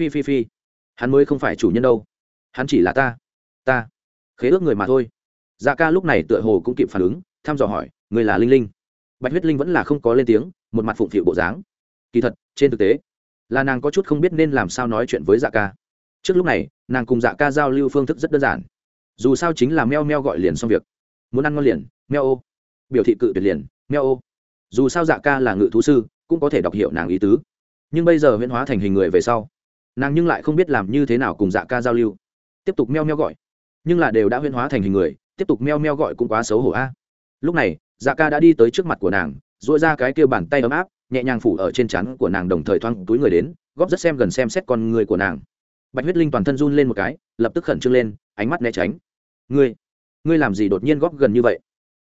phi phi phi. Hắn mới không phải chủ nhân đâu. Hắn chỉ là ta. Ta. Khế ước người mà thôi. Dạ ca lúc này tựa hồ cũng kịp phản ứng, thăm dò hỏi người là linh linh? Bạch huyết linh vẫn là không có lên tiếng, một mặt phụng phịu bộ dáng. Kỳ thật, trên thực tế, là nàng có chút không biết nên làm sao nói chuyện với dạ ca. Trước lúc này, nàng cùng dạ ca giao lưu phương thức rất đơn giản. Dù sao chính là meo meo gọi liền xong việc. Muốn ăn ngon liền, meo ô. Biểu thị cự tuyệt liền, meo ô. Dù sao dạ ca là ngự thú sư, cũng có thể đọc hiểu nàng ý tứ. Nhưng bây giờ huyễn hóa thành hình người về sau nàng nhưng lại không biết làm như thế nào cùng dạ ca giao lưu. Tiếp tục meo meo gọi. Nhưng là đều đã huyễn hóa thành hình người, tiếp tục meo meo gọi cũng quá xấu hổ a. Lúc này dạ ca đã đi tới trước mặt của nàng dội ra cái kia bàn tay ấm áp, nhẹ nhàng phủ ở trên trán của nàng đồng thời thoang túi người đến, góp rất xem gần xem xét con người của nàng. Bạch huyết linh toàn thân run lên một cái, lập tức khẩn trương lên, ánh mắt né tránh. Ngươi ngươi làm gì đột nhiên góp gần như vậy?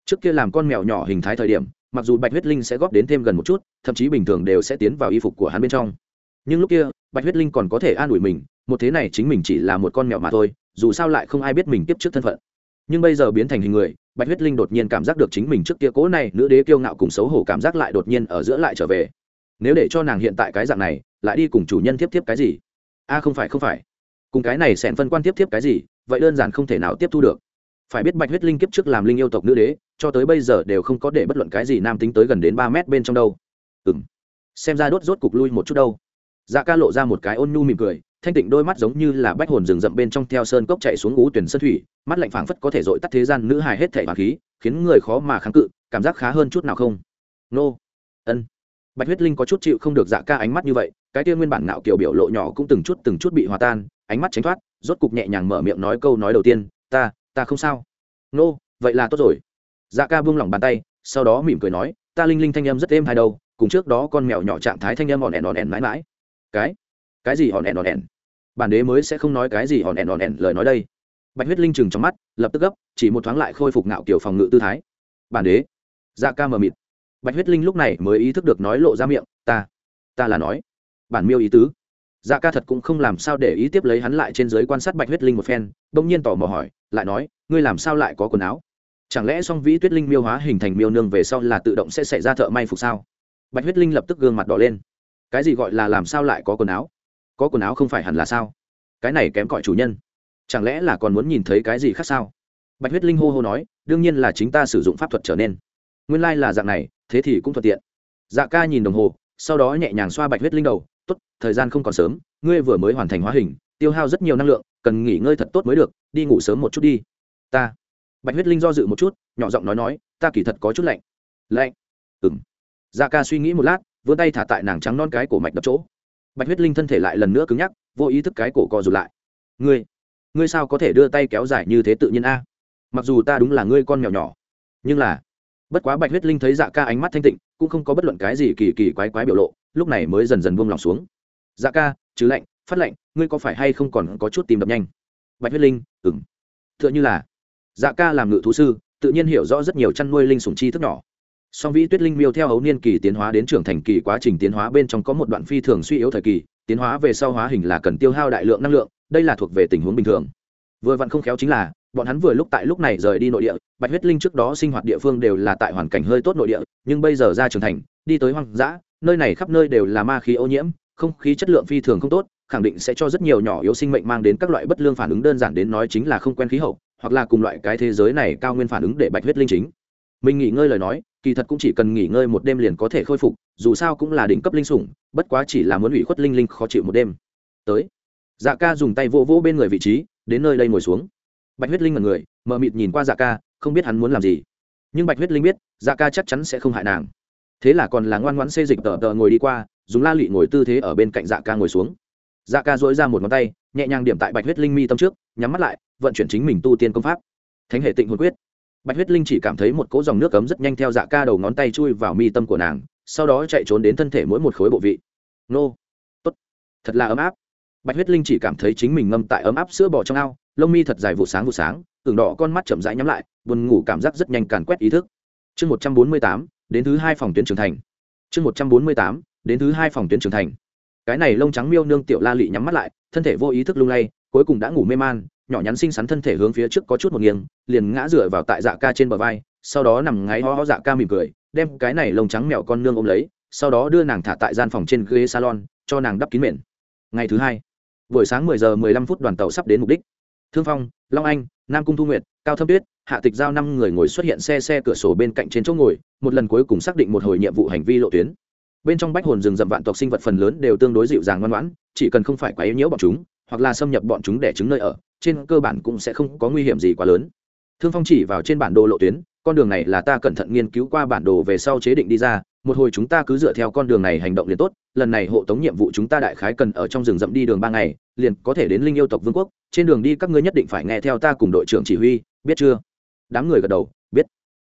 Trước kia làm con mèo nhỏ hình thái thời điểm, mặc dù bạch huyết linh sẽ góp đến thêm gần một chút, thậm chí bình thường đều sẽ tiến vào y phục của hắn bên trong. Nhưng lúc kia bạch huyết linh còn có thể an ủi mình, một thế này chính mình chỉ là một con mèo mà thôi, dù sao lại không ai biết mình tiếp trước thân phận. Nhưng bây giờ biến thành hình người, bạch huyết linh đột nhiên cảm giác được chính mình trước kia cố này nữ đế kiêu ngạo cùng xấu hổ cảm giác lại đột nhiên ở giữa lại trở về. Nếu để cho nàng hiện tại cái dạng này, lại đi cùng chủ nhân tiếp tiếp cái gì? A không phải không phải. Cùng cái này xẻn phân quan tiếp tiếp cái gì, vậy đơn giản không thể nào tiếp thu được. Phải biết bạch huyết linh kiếp trước làm linh yêu tộc nữ đế, cho tới bây giờ đều không có để bất luận cái gì nam tính tới gần đến ba mét bên trong đâu. Ừ m xem ra đốt rốt cục lui một chút đâu dạ ca lộ ra một cái ôn nhu mỉm cười, thanh tịnh đôi mắt giống như là bách hồn rừng rậm bên trong theo sơn cốc chạy xuống ú tuyển sơn thủy, mắt lạnh phảng phất có thể dội tắt thế gian nữ hài hết thể hoàng khí, khiến người khó mà kháng cự, cảm giác khá hơn chút nào không? Nô. Ân. Bạch huyết linh có chút chịu không được dạ ca ánh mắt như vậy, cái tia nguyên bản nạo kiểu biểu lộ nhỏ cũng từng chút từng chút bị hòa tan, ánh mắt tránh thoát, rốt cục nhẹ nhàng mở miệng nói câu nói đầu tiên, ta ta không sao. Nô, vậy là tốt rồi. Dạ ca buông lỏng bàn tay, sau đó mỉm cười nói, ta linh linh thanh em rất êm hai đâu, cùng trước đó con mèo nhỏ trạng thái thanh em hòn ẻn hòn ẻn mãi mãi cái. Cái gì hòn hẹn hòn hẹn bản đế mới sẽ không nói cái gì hòn hẹn hòn hẹn lời nói đây. Bạch huyết linh chừng trong mắt, lập tức gấp, chỉ một thoáng lại khôi phục ngạo kiểu phòng ngự tư thái. Bản đế dạ ca mờ mịt. Bạch huyết linh lúc này mới ý thức được nói lộ ra miệng, ta ta là nói. Bản miêu ý tứ. Dạ ca thật cũng không làm sao để ý tiếp lấy hắn lại trên giới quan sát bạch huyết linh một phen, bỗng nhiên tò mò hỏi, lại nói, ngươi làm sao lại có quần áo? Chẳng lẽ song vĩ tuyết linh miêu hóa hình thành miêu nương về sau là tự động sẽ xảy ra thợ may phục sao? Bạch huyết linh lập tức gương mặt đỏ lên cái gì gọi là làm sao lại có quần áo? Có quần áo không phải hẳn là sao? Cái này kém cỏi chủ nhân. Chẳng lẽ là còn muốn nhìn thấy cái gì khác sao? Bạch huyết linh hô hô nói, đương nhiên là chính ta sử dụng pháp thuật trở nên. Nguyên lai、like、là dạng này, thế thì cũng thuận tiện. Dạ ca nhìn đồng hồ, sau đó nhẹ nhàng xoa bạch huyết linh đầu t ố t thời gian không còn sớm, ngươi vừa mới hoàn thành hóa hình, tiêu hao rất nhiều năng lượng, cần nghỉ ngơi thật tốt mới được, đi ngủ sớm một chút đi. Ta? Bạch huyết linh do dự một chút, nhỏ giọng nói nói, ta kỳ thật có chút lạnh. Lạnh? Ừng dạ ca suy nghĩ một lát vươn tay thả tại nàng trắng non cái cổ mạch đập chỗ. Bạch huyết linh thân thể lại lần nữa cứng nhắc, vô ý thức cái cổ co rụt lại. Ngươi ngươi sao có thể đưa tay kéo dài như thế tự nhiên a? Mặc dù ta đúng là ngươi con mèo nhỏ, nhưng là bất quá bạch huyết linh thấy dạ ca ánh mắt thanh tịnh, cũng không có bất luận cái gì kỳ kỳ quái quái biểu lộ, lúc này mới dần dần buông lòng xuống. Dạ ca chứ lạnh, phát lạnh, ngươi có phải hay không còn có chút tìm đập nhanh? Bạch huyết linh ừng t h ư ợ n h ư là dạ ca làm ngự thú sư, tự nhiên hiểu rõ rất nhiều chăn nuôi linh sùng chi thức nhỏ song vĩ tuyết linh miêu theo hấu niên kỳ tiến hóa đến trưởng thành kỳ quá trình tiến hóa bên trong có một đoạn phi thường suy yếu thời kỳ, tiến hóa về sau hóa hình là cần tiêu hao đại lượng năng lượng, đây là thuộc về tình huống bình thường. Vừa vặn không khéo chính là, bọn hắn vừa lúc tại lúc này rời đi nội địa, bạch huyết linh trước đó sinh hoạt địa phương đều là tại hoàn cảnh hơi tốt nội địa, nhưng bây giờ ra trưởng thành, đi tới hoang dã, nơi này khắp nơi đều là ma khí ô nhiễm, không khí chất lượng phi thường không tốt, khẳng định sẽ cho rất nhiều nhỏ yếu sinh mệnh mang đến các loại bất lương phản ứng, đơn giản đến nói chính là không quen khí hậu, hoặc là cùng loại cái thế giới này cao nguyên phản ứng để bạch huyết linh chính mình nghỉ ngơi lời nói, kỳ thật cũng chỉ cần nghỉ ngơi một đêm liền có thể khôi phục, dù sao cũng là đỉnh cấp linh sủng, bất quá chỉ là muốn ủy khuất linh linh khó chịu một đêm. Tới. Dạ ca dùng tay vỗ vỗ bên người vị trí, đến nơi đây ngồi xuống. Bạch huyết linh là người, mờ mịt nhìn qua dạ ca, không biết hắn muốn làm gì. Nhưng bạch huyết linh biết dạ ca chắc chắn sẽ không hại nàng. Thế là còn là ngoan ngoãn xê dịch tờ tờ ngồi đi qua, dùng la lụy ngồi tư thế ở bên cạnh dạ ca ngồi xuống. Dạ ca dỗi ra một ngón tay, nhẹ nhàng điểm tại bạch huyết linh mi tâm trước, nhắm mắt lại, vận chuyển chính mình tu tiên công pháp. Thánh hệ tịnh hồn quyết bạch huyết linh chỉ cảm thấy một cỗ dòng nước cấm rất nhanh theo dạ ca đầu ngón tay chui vào mi tâm của nàng, sau đó chạy trốn đến thân thể mỗi một khối bộ vị. Nô! Tốt! Thật là ấm áp. Bạch huyết linh chỉ cảm thấy chính mình ngâm tại ấm áp sữa bò trong ao, lông mi thật dài vụ sáng vụ sáng tưởng đỏ con mắt chậm rãi nhắm lại, buồn ngủ cảm giác rất nhanh càn quét ý thức. Chương một trăm bốn mươi tám, đến thứ hai phòng tuyến trưởng thành. Chương một trăm bốn mươi tám, đến thứ hai phòng tuyến trưởng thành. Cái này lông trắng miêu nương tiểu la lị nhắm mắt lại, thân thể vô ý thức lung lay, cuối cùng đã ngủ mê man nhỏ nhắn xinh xắn thân thể hướng phía trước có chút một nghiêng, liền ngã dựa vào tại dạ ca trên bờ vai, sau đó nằm ngáy ho ho dạ ca mỉm cười, đem cái này lông trắng mèo con nương ôm lấy, sau đó đưa nàng thả tại gian phòng trên ghế salon, cho nàng đắp kín mền. Ngày thứ hai, buổi sáng 10 giờ 15 phút đoàn tàu sắp đến mục đích. Thương phong, long anh, nam cung thu nguyệt, cao thâm tuyết, hạ tịch giao năm người ngồi xuất hiện xe xe cửa sổ bên cạnh trên chỗ ngồi, một lần cuối cùng xác định một hồi nhiệm vụ hành vi lộ tuyến. Bên trong bách hồn rừng rậm vạn tộc sinh vật phần lớn đều tương đối dịu dàng ngoan ngoãn, chỉ cần không phải quá yếu nhiễu bọn chúng, hoặc là xâm nhập bọn chúng để trứng nơi ở trên cơ bản cũng sẽ không có nguy hiểm gì quá lớn. Thương phong chỉ vào trên bản đồ lộ tuyến, con đường này là ta cẩn thận nghiên cứu qua bản đồ về sau chế định đi ra, một hồi chúng ta cứ dựa theo con đường này hành động liền tốt, lần này hộ tống nhiệm vụ chúng ta đại khái cần ở trong rừng rậm đi đường ba ngày, liền có thể đến linh yêu tộc vương quốc, trên đường đi các ngươi nhất định phải nghe theo ta cùng đội trưởng chỉ huy, biết chưa? Đám người gật đầu, biết.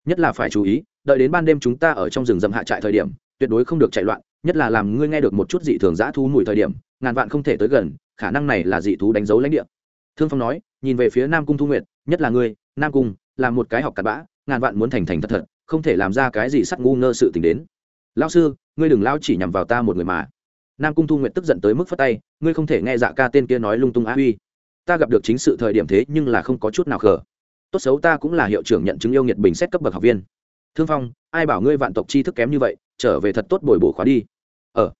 Nhất là phải chú ý, đợi đến ban đêm chúng ta ở trong rừng rậm hạ trại thời điểm, tuyệt đối không được chạy loạn, nhất là làm ngươi nghe được một chút dị thường giã thu mùi thời điểm, ngàn vạn không thể tới gần, khả năng này là dị thú đánh dấu lãnh địa thương phong nói, nhìn về phía nam cung thu nguyệt, nhất là ngươi, nam cung, là một cái học cặn bã, ngàn vạn muốn thành thành thật thật, không thể làm ra cái gì sắt ngu ngơ sự tình đến. Lao sư, ngươi đừng lao chỉ nhằm vào ta một người mà. Nam cung thu Nguyệt tức giận tới mức phất tay, ngươi không thể nghe dạ ca tên kia nói lung tung á huy ta gặp được chính sự thời điểm thế nhưng là không có chút nào khờ. Tốt xấu ta cũng là hiệu trưởng nhận chứng yêu nhiệt bình xét cấp bậc học viên. Thương phong, ai bảo ngươi vạn tộc tri thức kém như vậy, trở về thật tốt bồi bổ khóa đi. Ờ.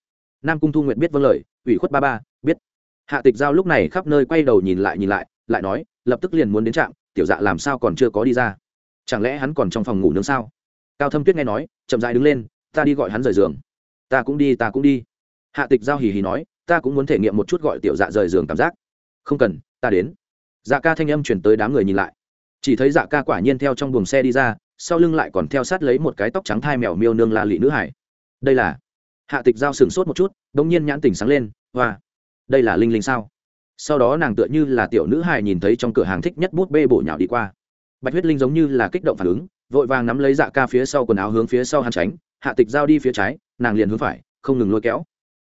Nam cung thu nguyện biết vâng lời, ủy khuất ba ba hạ tịch giao lúc này khắp nơi quay đầu nhìn lại nhìn lại lại nói, lập tức liền muốn đến trạm, tiểu dạ làm sao còn chưa có đi ra? Chẳng lẽ hắn còn trong phòng ngủ nướng sao? Cao thâm tuyết nghe nói, chậm dại đứng lên, ta đi gọi hắn rời giường. Ta cũng đi, ta cũng đi. Hạ tịch giao hì hì nói, ta cũng muốn thể nghiệm một chút gọi tiểu dạ rời giường cảm giác. Không cần, ta đến. Dạ ca thanh âm chuyển tới đám người nhìn lại. Chỉ thấy dạ ca quả nhiên theo trong buồng xe đi ra, sau lưng lại còn theo sát lấy một cái tóc trắng thai mèo miêu nương la lị nữ hải. Đây là hạ tịch giao sửng sốt một chút đ ỗ n g nhiên nhãn tỉnh sáng lên, hoa đây là linh linh sao? Sau đó nàng tựa như là tiểu nữ hài nhìn thấy trong cửa hàng thích nhất bút bê bổ nhào đi qua. Bạch huyết linh giống như là kích động phản ứng, vội vàng nắm lấy dạ ca phía sau quần áo hướng phía sau hắn tránh, hạ tịch giao đi phía trái, nàng liền hướng phải, không ngừng lôi kéo.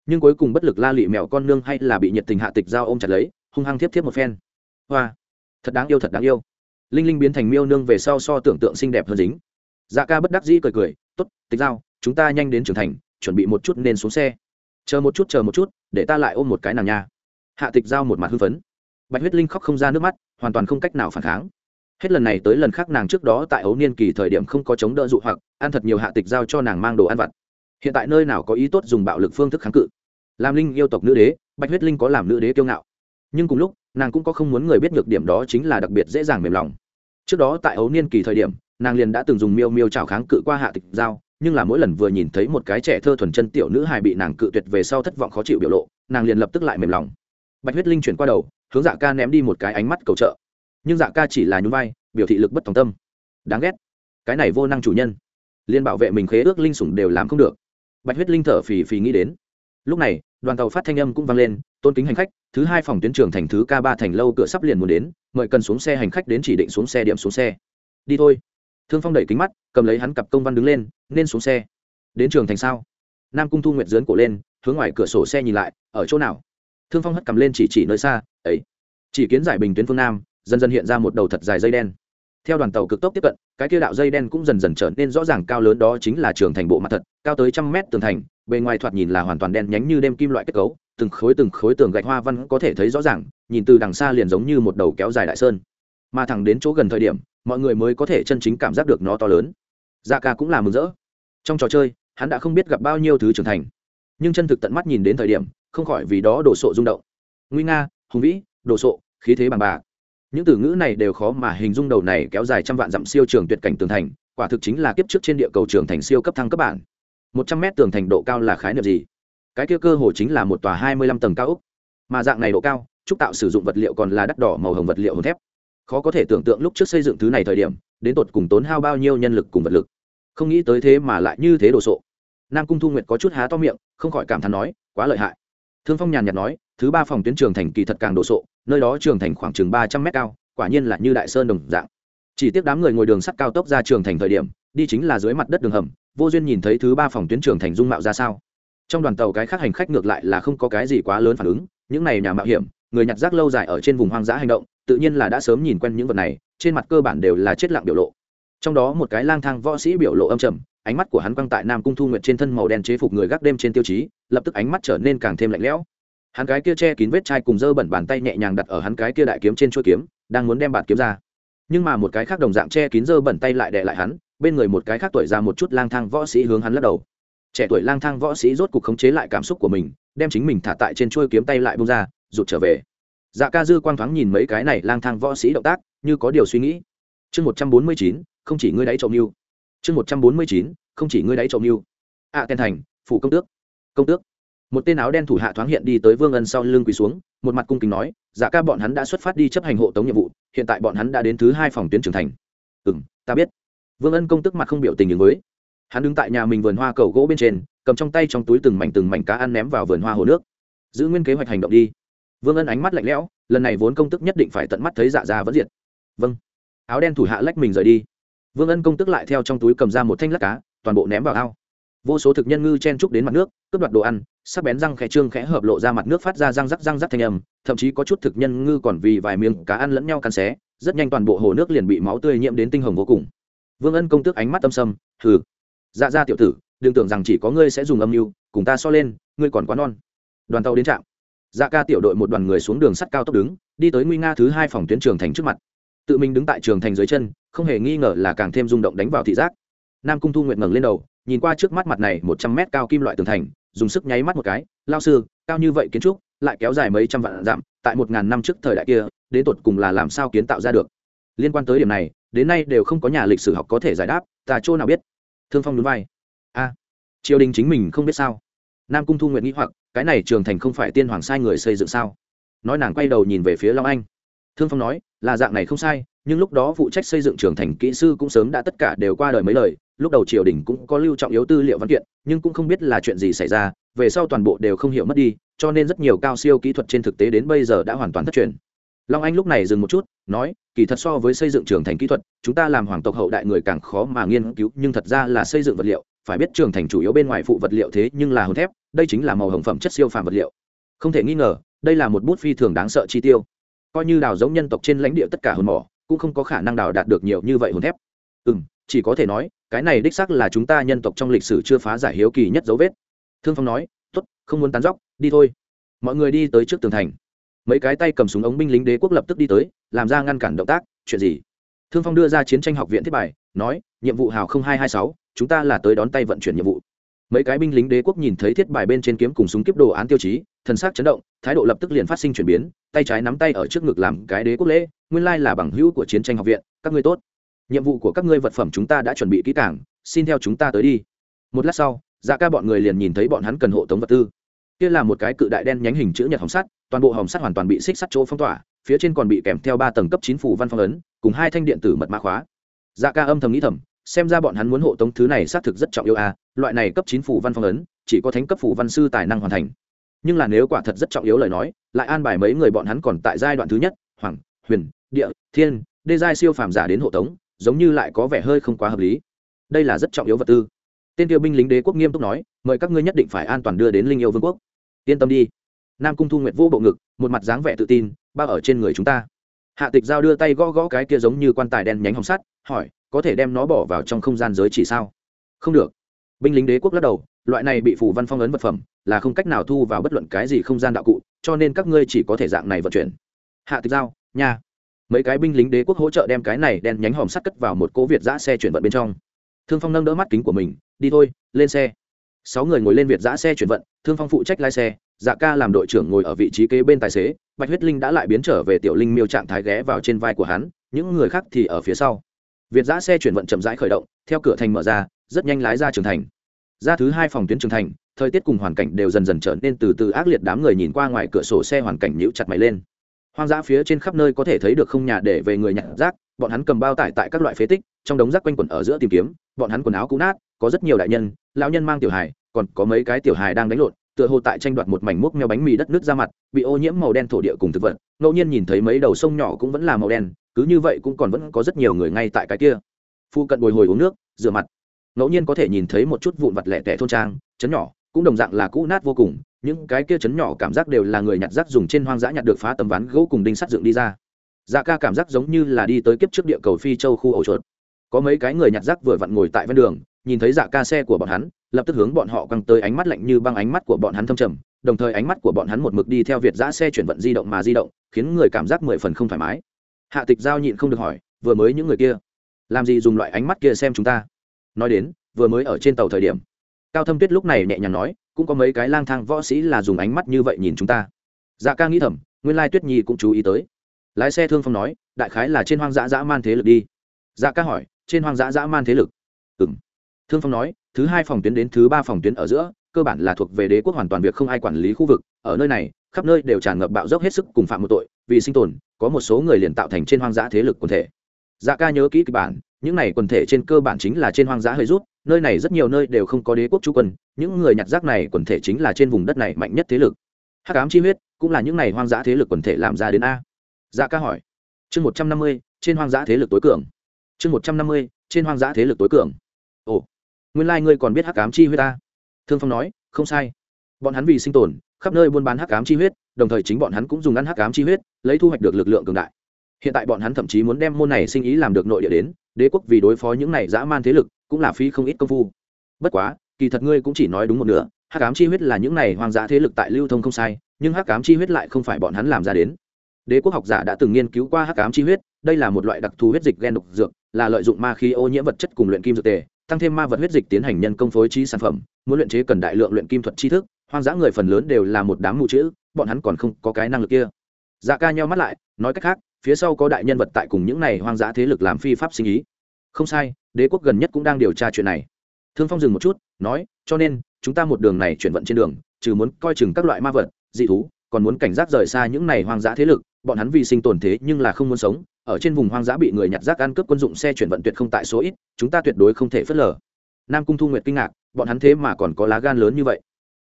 Nhưng cuối cùng bất lực la lị mèo con nương hay là bị nhiệt tình hạ tịch giao ôm chặt lấy, hung hăng tiếp tiếp một phen. Hoa, thật đáng yêu, thật đáng yêu. Linh linh biến thành miêu nương về sau so tưởng tượng xinh đẹp hơn dính. Dạ ca bất đắc dĩ cười cười t ố t tịch giao, chúng ta nhanh đến trưởng thành, chuẩn bị một chút nên xuống xe chờ một chút, chờ một chút, để ta lại ôm một cái nàng nha. Hạ tịch giao một mặt hưng phấn. Bạch huyết linh khóc không ra nước mắt, hoàn toàn không cách nào phản kháng. Hết lần này tới lần khác nàng trước đó tại ấu niên kỳ thời điểm không có chống đỡ dụ hoặc, ăn thật nhiều hạ tịch giao cho nàng mang đồ ăn vặt. Hiện tại nơi nào có ý tốt dùng bạo lực phương thức kháng cự. Làm linh yêu tộc nữ đế, bạch huyết linh có làm nữ đế kiêu ngạo. Nhưng cùng lúc, nàng cũng có không muốn người biết nhược điểm đó chính là đặc biệt dễ dàng mềm lòng. Trước đó tại ấu niên kỳ thời điểm, nàng liền đã từng dùng miêu miêu trào kháng cự qua hạ tịch giao nhưng là mỗi lần vừa nhìn thấy một cái trẻ thơ thuần chân tiểu nữ hài bị nàng cự tuyệt về sau thất vọng khó chịu biểu lộ, nàng liền lập tức lại mềm lòng. Bạch huyết linh chuyển qua đầu, hướng dạ ca ném đi một cái ánh mắt cầu trợ. Nhưng dạ ca chỉ là nhún vai, biểu thị lực bất tòng tâm. Đáng ghét. Cái này vô năng chủ nhân. Liên bảo vệ mình khế ước linh sủng đều làm không được. Bạch huyết linh thở phì phì nghĩ đến. Lúc này, đoàn tàu phát thanh âm cũng vang lên, tôn kính hành khách, thứ hai phòng tuyến trường thành thứ k ba thành lâu cửa sắp liền muốn đến, mời cần xuống xe hành khách đến chỉ định xuống xe điểm xuống xe. Đi thôi. Thương phong đẩy kính mắt cầm lấy hắn cặp công văn đứng lên, nên xuống xe. Đến trường thành sao? Nam cung thu nguyệt dướn cổ lên, hướng ngoài cửa sổ xe nhìn lại, ở chỗ nào? Thương phong hất cầm lên chỉ chỉ nơi xa, ấy. Chỉ kiến giải bình tuyến phương nam, dần dần hiện ra một đầu thật dài dây đen. Theo đoàn tàu cực tốc tiếp cận, cái kia đạo dây đen cũng dần dần trở nên rõ ràng cao lớn, đó chính là trường thành bộ mặt thật, cao tới trăm mét tường thành, bề ngoài thoạt nhìn là hoàn toàn đen nhánh như đêm kim loại kết cấu, từng khối từng khối tường gạch hoa văn có thể thấy rõ ràng, nhìn từ đằng xa liền giống như một đầu kéo dài đại sơn. Mà thẳng đến chỗ gần thời điểm mọi người mới có thể chân chính cảm giác được nó to lớn. Dạ ca cũng là mừng rỡ. Trong trò chơi, hắn đã không biết gặp bao nhiêu thứ trưởng thành. Nhưng chân thực tận mắt nhìn đến thời điểm, không khỏi vì đó đổ sộ rung động. Nguy nga, hùng vĩ, đồ sộ, khí thế bằng bạc. Những từ ngữ này đều khó mà hình dung đầu này kéo dài trăm vạn dặm siêu trường tuyệt cảnh tường thành, quả thực chính là kiếp trước trên địa cầu trường thành siêu cấp thăng cấp bản. Một trăm mét tường thành độ cao là khái niệm gì? Cái kia cơ hồ chính là một tòa hai mươi lăm tầng cao úc mà dạng này độ cao trúc tạo sử dụng vật liệu còn là đắt đỏ màu hồng vật liệu hồng thép khó có thể tưởng tượng lúc trước xây dựng thứ này thời điểm, đến tột cùng tốn hao bao nhiêu nhân lực cùng vật lực. Không nghĩ tới thế mà lại như thế đồ sộ. Nam cung thu nguyệt có chút há to miệng, không khỏi cảm thán nói, quá lợi hại. Thương phong nhàn nhạt nói, thứ ba phòng tuyến trường thành kỳ thật càng đồ sộ, nơi đó trường thành khoảng chừng ba trăm mét cao, quả nhiên là như đại sơn đồng dạng. Chỉ tiếc đám người ngồi đường sắt cao tốc ra trường thành thời điểm, đi chính là dưới mặt đất đường hầm, vô duyên nhìn thấy thứ ba phòng tuyến trường thành dung mạo ra sao. Trong đoàn tàu cái khác hành khách ngược lại là không có cái gì quá lớn phản ứng, những này nhà mạo hiểm người nhặt rác lâu dài ở trên vùng hoang dã hành động, tự nhiên là đã sớm nhìn quen những vật này, trên mặt cơ bản đều là chết lặng biểu lộ. Trong đó một cái lang thang võ sĩ biểu lộ âm trầm, ánh mắt của hắn quăng tại nam cung thu nguyệt trên thân màu đen chế phục người gác đêm trên tiêu chí, lập tức ánh mắt trở nên càng thêm lạnh lẽo. Hắn cái kia che kín vết chai cùng dơ bẩn bàn tay nhẹ nhàng đặt ở hắn cái kia đại kiếm trên chuôi kiếm, đang muốn đem bạt kiếm ra. Nhưng mà một cái khác đồng dạng che kín dơ bẩn tay lại đè lại hắn, bên người một cái khác tuổi ra một chút lang thang võ sĩ hướng hắn lắc đầu. Trẻ tuổi lang thang võ sĩ rốt cục khống chế lại cảm xúc của mình, đem chính mình thả tại trên chuôi kiếm tay lại buông ra rụt trở về. Dạ ca dư quang thoáng nhìn mấy cái này lang thang võ sĩ động tác như có điều suy nghĩ. Chương một trăm bốn mươi chín không chỉ ngươi đáy trộm mưu chương một trăm bốn mươi chín không chỉ ngươi đáy trộm mưu ạ à, tên thành phụ công tước. Công tước. Một tên áo đen thủ hạ thoáng hiện đi tới vương ân sau lưng quỳ xuống một mặt cung kính nói dạ ca bọn hắn đã xuất phát đi chấp hành hộ tống nhiệm vụ hiện tại bọn hắn đã đến thứ hai phòng tuyến trưởng thành. Ừ m ta biết. Vương ân công tức mặt không biểu tình ứng mới. hắn đứng tại nhà mình vườn hoa cầu gỗ bên trên cầm trong tay trong túi từng mảnh từng mảnh cá ăn ném vào vườn hoa hồ nước. Giữ nguyên kế hoạch hành động đi vương ân ánh mắt lạnh lẽo, lần này vốn công tức nhất định phải tận mắt thấy dạ ra vẫn diệt. Vâng. Áo đen thủ hạ lách mình rời đi. Vương ân công tức lại theo trong túi cầm ra một thanh lắc cá, toàn bộ ném vào ao. Vô số thực nhân ngư chen trúc đến mặt nước, cướp đoạt đồ ăn, sắc bén răng khẽ trương khẽ hợp lộ ra mặt nước phát ra răng rắc răng rắc thanh âm, thậm chí có chút thực nhân ngư còn vì vài miếng cá ăn lẫn nhau cắn xé, rất nhanh toàn bộ hồ nước liền bị máu tươi nhiễm đến tinh hồng vô cùng. Vương ân công tước ánh mắt tâm sâm, hừ dạ ra tiểu tử, đừng tưởng rằng chỉ có ngươi sẽ dùng âm mưu, cùng ta so lên, ngươi còn quá non. Đoàn tàu đến trạm dạ ca tiểu đội một đoàn người xuống đường sắt cao tốc đứng, đi tới nguy nga thứ hai phòng tuyến trường thành trước mặt. Tự mình đứng tại trường thành dưới chân, không hề nghi ngờ là càng thêm rung động đánh vào thị giác. Nam cung thu nguyện ngẩng lên đầu, nhìn qua trước mắt mặt này một trăm mét cao kim loại tường thành, dùng sức nháy mắt một cái, lao sư, cao như vậy kiến trúc, lại kéo dài mấy trăm vạn dặm, tại một ngàn năm trước thời đại kia, đến tột cùng là làm sao kiến tạo ra được? Liên quan tới điểm này, đến nay đều không có nhà lịch sử học có thể giải đáp, ta chỗ nào biết? Thương phong núi vai. A, triều đình chính mình không biết sao. Nam cung thu nguyện nghĩ hoặc cái này trường thành không phải tiên hoàng sai người xây dựng sao? Nói nàng quay đầu nhìn về phía long anh. Thương phong nói, là dạng này không sai, nhưng lúc đó phụ trách xây dựng trường thành kỹ sư cũng sớm đã tất cả đều qua đời mấy lời, lúc đầu triều đình cũng có lưu trọng yếu tư liệu văn kiện, nhưng cũng không biết là chuyện gì xảy ra, về sau toàn bộ đều không hiểu mất đi, cho nên rất nhiều cao siêu kỹ thuật trên thực tế đến bây giờ đã hoàn toàn thất truyền. Long anh lúc này dừng một chút, nói, kỳ thật so với xây dựng trường thành kỹ thuật, chúng ta làm hoàng tộc hậu đại người càng khó mà nghiên cứu, nhưng thật ra là xây dựng vật liệu phải biết trường thành chủ yếu bên ngoài phụ vật liệu thế nhưng là hồn thép, đây chính là màu hồng phẩm chất siêu phàm vật liệu. Không thể nghi ngờ, đây là một bút phi thường đáng sợ chi tiêu. Coi như đào giống nhân tộc trên lãnh địa tất cả hồn mỏ, cũng không có khả năng đào đạt được nhiều như vậy hồn thép. Ừ m chỉ có thể nói, cái này đích xác là chúng ta nhân tộc trong lịch sử chưa phá giải hiếu kỳ nhất dấu vết. Thương phong nói t ố t không muốn tán dóc, đi thôi. Mọi người đi tới trước tường thành. Mấy cái tay cầm súng ống binh lính đế quốc lập tức đi tới, làm ra ngăn cản động tác, chuyện gì? Thương phong đưa ra chiến tranh học viện thiết bài, nói, nhiệm vụ hào hai hai sáu chúng ta là tới đón tay vận chuyển nhiệm vụ. Mấy cái binh lính đế quốc nhìn thấy thiết bài bên trên kiếm cùng súng kiếp đồ án tiêu chí, thần sắc chấn động, thái độ lập tức liền phát sinh chuyển biến, tay trái nắm tay ở trước ngực làm cái đế quốc lễ, nguyên lai là bằng hữu của chiến tranh học viện, các ngươi tốt. Nhiệm vụ của các ngươi vật phẩm chúng ta đã chuẩn bị kỹ càng, xin theo chúng ta tới đi. Một lát sau dạ ca bọn người liền nhìn thấy bọn hắn cần hộ tống vật tư. Kia là một cái cự đại đen nhánh hình chữ nhật hồng sắt, toàn bộ hồng sắt hoàn toàn bị xích sắt chỗ phong tỏa, phía trên còn bị kèm theo ba tầng cấp chín phủ văn phong ấn, cùng hai thanh điện tử mật mã khóa. Dạ ca âm thầm nghĩ thầm xem ra bọn hắn muốn hộ tống thứ này xác thực rất trọng yêu a à, loại này cấp chín phủ văn phong ấn, chỉ có thánh cấp phủ văn sư tài năng hoàn thành. Nhưng là nếu quả thật rất trọng yếu lời nói, lại an bài mấy người bọn hắn còn tại giai đoạn thứ nhất, hoàng, huyền, địa, thiên, đê giai siêu phàm giả đến hộ tống, giống như lại có vẻ hơi không quá hợp lý. Đây là rất trọng yếu vật tư. Tên tiêu binh lính đế quốc nghiêm túc nói, mời các ngươi nhất định phải an toàn đưa đến linh yêu vương quốc. Yên tâm đi. Nam cung thu nguyệt vô bộ ngực, một mặt dáng vẻ tự tin, bao ở trên người chúng ta. Hạ tịch giao đưa tay gõ gõ cái kia giống như quan tài đen nhánh hồng sắt, hỏi có thể đem nó bỏ vào trong không gian giới chỉ sao? Không được. Binh lính đế quốc lắc đầu, loại này bị phủ văn phong ấn vật phẩm là không cách nào thu vào bất luận cái gì không gian đạo cụ, cho nên các ngươi chỉ có thể dạng này vận chuyển. Hạ tịch giao, nha. Mấy cái binh lính đế quốc hỗ trợ đem cái này đen nhánh hòm sắt cất vào một cỗ việt giã xe chuyển vận bên trong. Thương phong nâng đỡ mắt kính của mình, đi thôi, lên xe. Sáu người ngồi lên việt giã xe chuyển vận, thương phong phụ trách lái xe dạ ca làm đội trưởng ngồi ở vị trí kế bên tài xế, bạch huyết linh đã lại biến trở về tiểu linh miêu trạng thái ghé vào trên vai của hắn, những người khác thì ở phía sau việt giã xe chuyển vận chậm rãi khởi động, theo cửa thành mở ra, rất nhanh lái ra trường thành. Ra thứ hai phòng tuyến trường thành, thời tiết cùng hoàn cảnh đều dần dần trở nên từ từ ác liệt, đám người nhìn qua ngoài cửa sổ xe hoàn cảnh nhíu chặt mày lên. Hoang dã phía trên khắp nơi có thể thấy được không nhà để về người nhặt rác, bọn hắn cầm bao tải tại các loại phế tích, trong đống rác quanh quẩn ở giữa tìm kiếm, bọn hắn quần áo cũ nát, có rất nhiều đại nhân, lão nhân mang tiểu hài, còn có mấy cái tiểu hài đang đánh lộn, tựa hồ tại tranh đoạt một mảnh múc meo bánh mì đất nước ra mặt, bị ô nhiễm màu đen thổ địa cùng thực vật, ngẫu nhiên nhìn thấy mấy đầu sông nhỏ cũng vẫn là màu đen cứ như vậy cũng còn vẫn có rất nhiều người ngay tại cái kia. Phu cận bồi hồi uống nước, rửa mặt. Ngẫu nhiên có thể nhìn thấy một chút vụn vặt lẻ tẻ thôn trang, chấn nhỏ, cũng đồng dạng là cũ nát vô cùng, những cái kia chấn nhỏ cảm giác đều là người nhặt rác dùng trên hoang dã nhặt được phá tấm ván gỗ cùng đinh sắt dựng đi ra. Dạ ca cảm giác giống như là đi tới kiếp trước địa cầu phi châu khu ổ chuột. Có mấy cái người nhặt rác vừa vặn ngồi tại ven đường, nhìn thấy dạ ca xe của bọn hắn, lập tức hướng bọn họ căng tới ánh mắt lạnh như băng ánh mắt của bọn hắn thâm trầm, đồng thời ánh mắt của bọn hắn một mực đi theo việt giã xe chuyển vận di động mà di động, khiến người cảm giác mười phần không thoải mái hạ tịch giao nhịn không được hỏi, vừa mới những người kia, làm gì dùng loại ánh mắt kia xem chúng ta? Nói đến, vừa mới ở trên tàu thời điểm, cao thâm tuyết lúc này nhẹ nhàng nói, cũng có mấy cái lang thang võ sĩ là dùng ánh mắt như vậy nhìn chúng ta. Dạ ca nghĩ thầm, nguyên lai tuyết nhi cũng chú ý tới. Lái xe thương phong nói, đại khái là trên hoang dã dã man thế lực đi. Dạ ca hỏi, trên hoang dã dã man thế lực? Ừ m thương phong nói, thứ hai phòng tuyến đến thứ ba phòng tuyến ở giữa, cơ bản là thuộc về đế quốc hoàn toàn việc không ai quản lý khu vực. Ở nơi này, khắp nơi đều tràn ngập bạo dốc hết sức cùng phạm một tội vì sinh tồn, có một số người liền tạo thành trên hoang dã thế lực quần thể. Dạ ca nhớ kỹ kịch bản, những này quần thể trên cơ bản chính là trên hoang dã hơi rút, nơi này rất nhiều nơi đều không có đế quốc chú quân, những người nhặt rác này quần thể chính là trên vùng đất này mạnh nhất thế lực. Hắc ám chi huyết, cũng là những này hoang dã thế lực quần thể làm ra đến a. Dạ ca hỏi. Chương một trăm năm mươi, trên hoang dã thế lực tối cường. Chương một trăm năm mươi, trên hoang dã thế lực tối cường. Ồ, nguyên lai、like、ngươi còn biết hắc ám chi huyết ta thương phong nói, không sai. Bọn hắn vì sinh tồn khắp nơi buôn bán hắc ám chi huyết, đồng thời chính bọn hắn cũng dùng ăn hắc ám chi huyết, lấy thu hoạch được lực lượng cường đại. Hiện tại bọn hắn thậm chí muốn đem môn này sinh ý làm được nội địa đến, đế quốc vì đối phó những này dã man thế lực, cũng là phí không ít công phu. Bất quá, kỳ thật ngươi cũng chỉ nói đúng một nửa, hắc ám chi huyết là những này hoang dã thế lực tại lưu thông không sai, nhưng hắc ám chi huyết lại không phải bọn hắn làm ra đến. Đế quốc học giả đã từng nghiên cứu qua hắc ám chi huyết, đây là một loại đặc thù huyết dịch gen độc dược, là lợi dụng ma khí ô nhiễm vật chất cùng luyện kim dược tề, tăng thêm ma vật huyết dịch tiến hành nhân công phối trí sản phẩm, muốn luyện chế cần đại lượng luyện kim thuật tri thức hoang dã người phần lớn đều là một đám mù chữ, bọn hắn còn không có cái năng lực kia. Dạ ca nheo mắt lại, nói cách khác, phía sau có đại nhân vật tại cùng những này hoang dã thế lực làm phi pháp sinh ý. Không sai, đế quốc gần nhất cũng đang điều tra chuyện này. Thương phong dừng một chút, nói, cho nên, chúng ta một đường này chuyển vận trên đường, trừ muốn coi chừng các loại ma vật, dị thú, còn muốn cảnh giác rời xa những này hoang dã thế lực, bọn hắn vì sinh tồn thế nhưng là không muốn sống, ở trên vùng hoang dã bị người nhặt rác ăn cướp quân dụng xe chuyển vận tuyệt không tại số ít, chúng ta tuyệt đối không thể phớt lờ. Nam cung thu nguyệt kinh ngạc, bọn hắn thế mà còn có lá gan lớn như vậy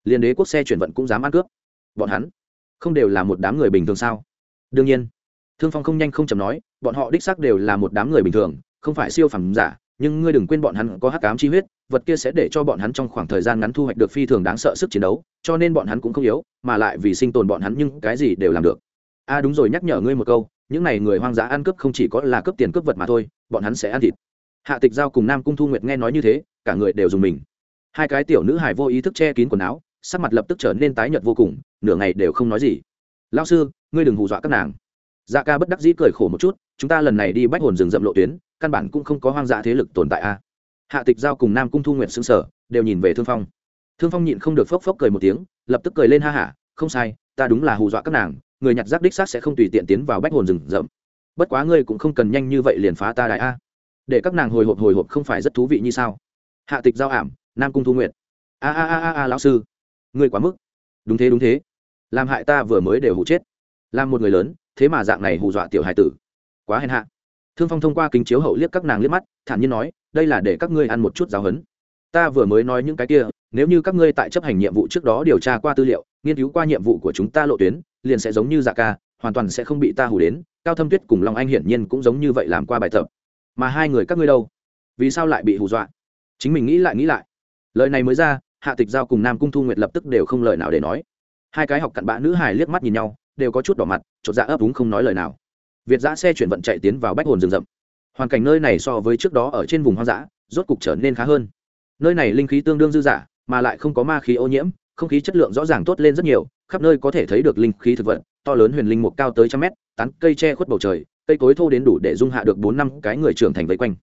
liên đế quốc xe chuyển vận cũng dám ăn cướp. Bọn hắn không đều là một đám người bình thường sao? Đương nhiên, thương phong không nhanh không chầm nói, bọn họ đích xác đều là một đám người bình thường, không phải siêu phẩm giả, nhưng ngươi đừng quên bọn hắn có hắc cám chi huyết, vật kia sẽ để cho bọn hắn trong khoảng thời gian ngắn thu hoạch được phi thường đáng sợ sức chiến đấu, cho nên bọn hắn cũng không yếu, mà lại vì sinh tồn bọn hắn nhưng cái gì đều làm được. A à đúng rồi, nhắc nhở ngươi một câu, những n à y người hoang dã ăn cướp không chỉ có là cướp tiền cướp vật mà thôi, bọn hắn sẽ ăn thịt. Hạ tịch giao cùng nam cung thu nguyệt nghe nói như thế, cả người đều dùng mình. Hai cái tiểu nữ hài vô ý thức che kín quần áo sắc mặt lập tức trở nên tái nhợt vô cùng, nửa ngày đều không nói gì. Lao sư, ngươi đừng hù dọa các nàng. Dạ ca bất đắc dĩ cười khổ một chút, chúng ta lần này đi bách hồn rừng rậm lộ tuyến, căn bản cũng không có hoang dã thế lực tồn tại a. Hạ tịch giao cùng nam cung thu nguyện xứng sở đều nhìn về thương phong. Thương phong nhịn không được phốc phốc cười một tiếng, lập tức cười lên ha hả, không sai, ta đúng là hù dọa các nàng, người nhặt rác đích xác sẽ không tùy tiện tiến vào bách hồn rừng rậm. Bất quá ngươi cũng không cần nhanh như vậy liền phá ta đại a. Để các nàng hồi hộp hồi hộp không phải rất thú vị như sao? Hạ tịch giao ảm, nam cung thu nguyện a a a a a, lão sư ngươi quá mức. Đúng thế đúng thế. Làm hại ta vừa mới đều hụ chết. Làm một người lớn, thế mà dạng này hù dọa tiểu hải tử. Quá hèn hạ. Thương phong thông qua kính chiếu hậu liếc các nàng liếc mắt, thản nhiên nói, đây là để các ngươi ăn một chút giáo hấn ta vừa mới nói những cái kia, nếu như các ngươi tại chấp hành nhiệm vụ trước đó điều tra qua tư liệu, nghiên cứu qua nhiệm vụ của chúng ta lộ tuyến, liền sẽ giống như dạ ca, hoàn toàn sẽ không bị ta hù đến, cao thâm tuyết cùng long anh hiển nhiên cũng giống như vậy làm qua bài tập. Mà hai người các ngươi đâu? Vì sao lại bị hù dọa? Chính mình nghĩ lại nghĩ lại. Lời này mới ra hạ tịch giao cùng nam cung thu nguyệt lập tức đều không lời nào để nói. Hai cái học cặn bã nữ hài liếc mắt nhìn nhau, đều có chút đỏ mặt, chột dạ ấp úng không nói lời nào. Việt giã xe chuyển vận chạy tiến vào bách hồn rừng rậm. Hoàn cảnh nơi này so với trước đó ở trên vùng hoang dã, rốt cục trở nên khá hơn. Nơi này linh khí tương đương dư dả, mà lại không có ma khí ô nhiễm, không khí chất lượng rõ ràng tốt lên rất nhiều, khắp nơi có thể thấy được linh khí thực vật, to lớn huyền linh mục cao tới trăm mét, tán cây che khuất bầu trời, cây cối thô đến đủ để dung hạ được bốn năm cái người trưởng thành vây quanh.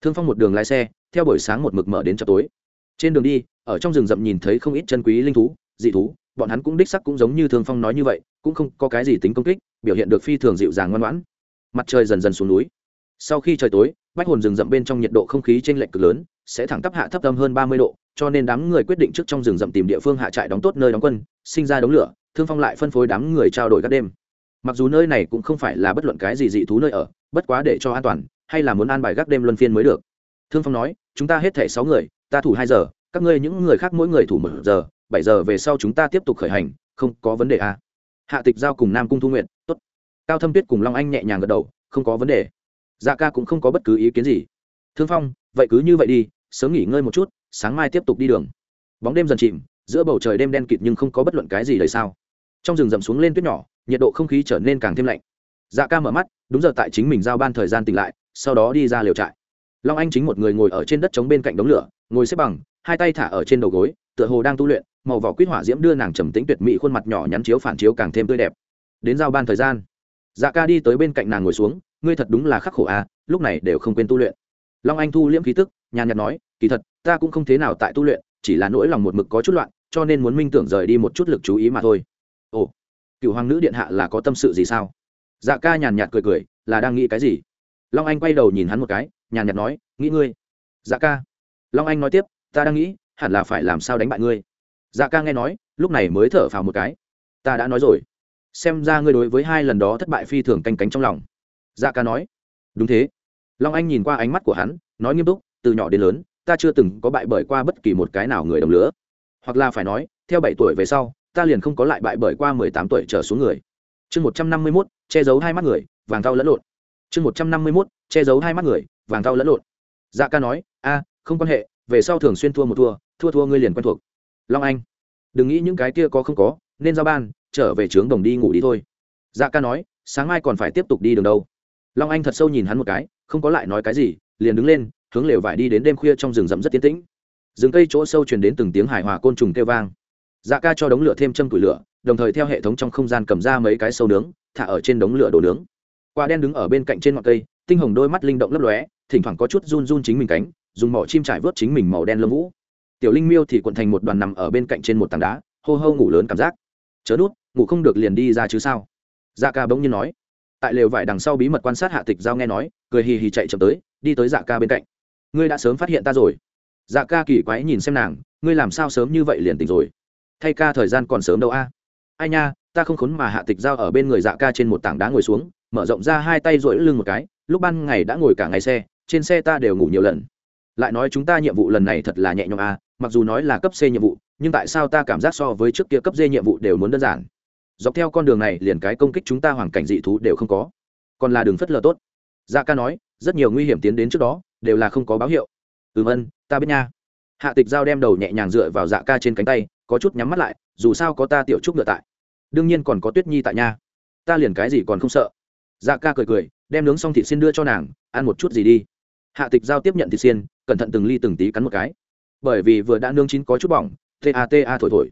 Thương phong một đường lái xe, theo buổi sáng một mực mở đến chợ tối. Trên đường đi ở trong rừng rậm nhìn thấy không ít chân quý linh thú, dị thú, bọn hắn cũng đích sắc cũng giống như thương phong nói như vậy, cũng không có cái gì tính công kích, biểu hiện được phi thường dịu dàng ngoan ngoãn. Mặt trời dần dần xuống núi. Sau khi trời tối, bách hồn rừng rậm bên trong nhiệt độ không khí t r ê n lệch cực lớn, sẽ thẳng tắp hạ thấp âm hơn ba mươi độ, cho nên đám người quyết định trước trong rừng rậm tìm địa phương hạ trại đóng tốt nơi đóng quân, sinh ra đống lửa, thương phong lại phân phối đám người trao đổi các đêm. Mặc dù nơi này cũng không phải là bất luận cái gì dị thú nơi ở, bất quá để cho an toàn, hay là muốn an bài gác đêm luân phiên mới được. Thương phong nói, chúng ta hết thẻ sáu người, ta thủ hai giờ các ngươi những người khác mỗi người thủ một giờ, bảy giờ về sau chúng ta tiếp tục khởi hành, không có vấn đề à. hạ tịch giao cùng nam cung thu nguyện tốt. Cao thâm tuyết cùng long anh nhẹ nhàng gật đầu, không có vấn đề. Dạ ca cũng không có bất cứ ý kiến gì. Thương phong, vậy cứ như vậy đi, sớm nghỉ ngơi một chút, sáng mai tiếp tục đi đường. Bóng đêm dần chìm, giữa bầu trời đêm đen kịt nhưng không có bất luận cái gì đời sao. Trong rừng rậm xuống lên tuyết nhỏ, nhiệt độ không khí trở nên càng thêm lạnh. Dạ ca mở mắt, đúng giờ tại chính mình giao ban thời gian tỉnh lại, sau đó đi ra liều trại. Long anh chính một người ngồi ở trên đất trống bên cạnh đống lửa, ngồi xếp bằng hai tay thả ở trên đầu gối, tựa hồ đang tu luyện, màu vỏ quýt hỏa diễm đưa nàng trầm tĩnh tuyệt mỹ khuôn mặt nhỏ nhắn chiếu phản chiếu càng thêm tươi đẹp. Đến giao ban thời gian dạ ca đi tới bên cạnh nàng ngồi xuống, ngươi thật đúng là khắc khổ à lúc này đều không quên tu luyện. Long anh thu liễm khí tức, nhàn nhạt nói, kỳ thật, ta cũng không thế nào tại tu luyện, chỉ là nỗi lòng một mực có chút loạn, cho nên muốn minh tưởng rời đi một chút lực chú ý mà thôi. Ồ, cựu hoàng nữ điện hạ là có tâm sự gì sao? Dạ ca nhàn nhạt cười cười, là đang nghĩ cái gì? Long anh quay đầu nhìn hắn một cái, nhàn nhạt nói, nghĩ ngươi. Dạ ca. Long anh nói tiếp ta đang nghĩ, hẳn là phải làm sao đánh bại ngươi. Dạ ca nghe nói, lúc này mới thở phào một cái. Ta đã nói rồi. Xem ra ngươi đối với hai lần đó thất bại phi thường canh cánh trong lòng. Dạ ca nói. Đúng thế. Long anh nhìn qua ánh mắt của hắn, nói nghiêm túc, từ nhỏ đến lớn, ta chưa từng có bại bởi qua bất kỳ một cái nào người đồng lứa. Hoặc là phải nói, theo bảy tuổi về sau, ta liền không có lại bại bởi qua mười tám tuổi trở xuống người. Chương một trăm năm mươi mốt, che giấu hai mắt người, vàng thau lẫn lộn. Chương một trăm năm mươi mốt, che giấu hai mắt người, vàng thau lẫn lộn. Dạ ca nói, a, không quan hệ về sau thường xuyên thua một thua thua thua ngươi liền quen thuộc. Long anh, đừng nghĩ những cái kia có không có, nên giao ban, trở về trướng đồng đi ngủ đi thôi. Dạ ca nói, sáng mai còn phải tiếp tục đi đường đâu. Long anh thật sâu nhìn hắn một cái, không có lại nói cái gì, liền đứng lên, hướng lều vải đi đến đêm khuya trong rừng rậm rất tiến tĩnh. Rừng cây chỗ sâu truyền đến từng tiếng hài hòa côn trùng kêu vang. Dạ ca cho đống lửa thêm châm củi lửa, đồng thời theo hệ thống trong không gian cầm ra mấy cái sâu nướng, thả ở trên đống lửa đồ nướng. Quả đen đứng ở bên cạnh trên ngọn cây, tinh hồng đôi mắt linh động lấp lóe, thỉnh thoảng có chút run run chính mình cánh dùng mỏ chim trải vớt chính mình màu đen lông vũ. Tiểu linh miêu thì cuộn thành một đoàn nằm ở bên cạnh trên một tảng đá, hô hô ngủ lớn cảm giác. Chớ nút, ngủ không được liền đi ra chứ sao? Dạ ca bỗng nhiên nói. Tại lều vải đằng sau bí mật quan sát hạ tịch giao nghe nói, cười hì hì chạy chậm tới, đi tới dạ ca bên cạnh. Ngươi đã sớm phát hiện ta rồi. Dạ ca kỳ quái nhìn xem nàng, ngươi làm sao sớm như vậy liền tỉnh rồi? Thay ca thời gian còn sớm đâu a? Ai nha, ta không khốn mà hạ tịch giao ở bên người dạ ca trên một tảng đá ngồi xuống, mở rộng ra hai tay rỗi lưng một cái, lúc ban ngày đã ngồi cả ngày xe, trên xe ta đều ngủ nhiều lần lại nói chúng ta nhiệm vụ lần này thật là nhẹ nhõm a mặc dù nói là cấp c nhiệm vụ, nhưng tại sao ta cảm giác so với trước kia cấp d nhiệm vụ đều muốn đơn giản? Dọc theo con đường này, liền cái công kích chúng ta hoàn cảnh dị thú đều không có. Còn là đường phất lờ tốt. Dạ ca nói, rất nhiều nguy hiểm tiến đến trước đó, đều là không có báo hiệu. Ừm ân, ta biết nha. Hạ tịch giao đem đầu nhẹ nhàng dựa vào dạ ca trên cánh tay, có chút nhắm mắt lại, dù sao có ta tiểu trúc ngựa tại. Đương nhiên còn có tuyết nhi tại nha. Ta liền cái gì còn không sợ. Dạ ca cười cười, đem nướng xong thịt xin đưa cho nàng, ăn một chút gì đi. Hạ tịch giao tiếp nhận thịt xiên cẩn thận từng ly từng tí cắn một cái. Bởi vì vừa đã nướng chín có chút bỏng ta ta thổi thổi.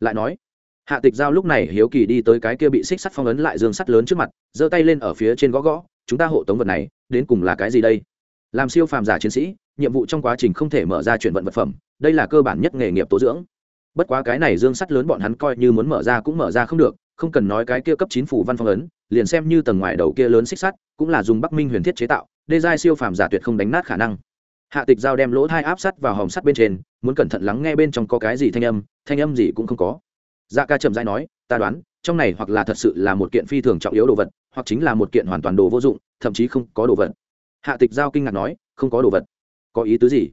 Lại nói, hạ tịch giao lúc này hiếu kỳ đi tới cái kia bị xích sắt phong ấn lại dương sắt lớn trước mặt, giơ tay lên ở phía trên gõ gõ, chúng ta hộ tống vật này, đến cùng là cái gì đây? Làm siêu phàm giả chiến sĩ, nhiệm vụ trong quá trình không thể mở ra chuyển vận vật phẩm, đây là cơ bản nhất nghề nghiệp tố dưỡng. Bất quá cái này dương sắt lớn bọn hắn coi như muốn mở ra cũng mở ra không được, không cần nói cái kia cấp chín phủ văn phong ấn, liền xem như tầng ngoài đầu kia lớn xích sắt, cũng là dùng bắc minh huyền thiết chế tạo, đê giai siêu phàm giả tuyệt không đánh nát khả năng hạ tịch giao đem lỗ thai áp sắt vào hòm sắt bên trên, muốn cẩn thận lắng nghe bên trong có cái gì thanh âm thanh âm gì cũng không có. Dạ ca chậm dãi nói, ta đoán, trong này hoặc là thật sự là một kiện phi thường trọng yếu đồ vật, hoặc chính là một kiện hoàn toàn đồ vô dụng, thậm chí không có đồ vật. Hạ tịch giao kinh ngạc nói, không có đồ vật? Có ý tứ gì?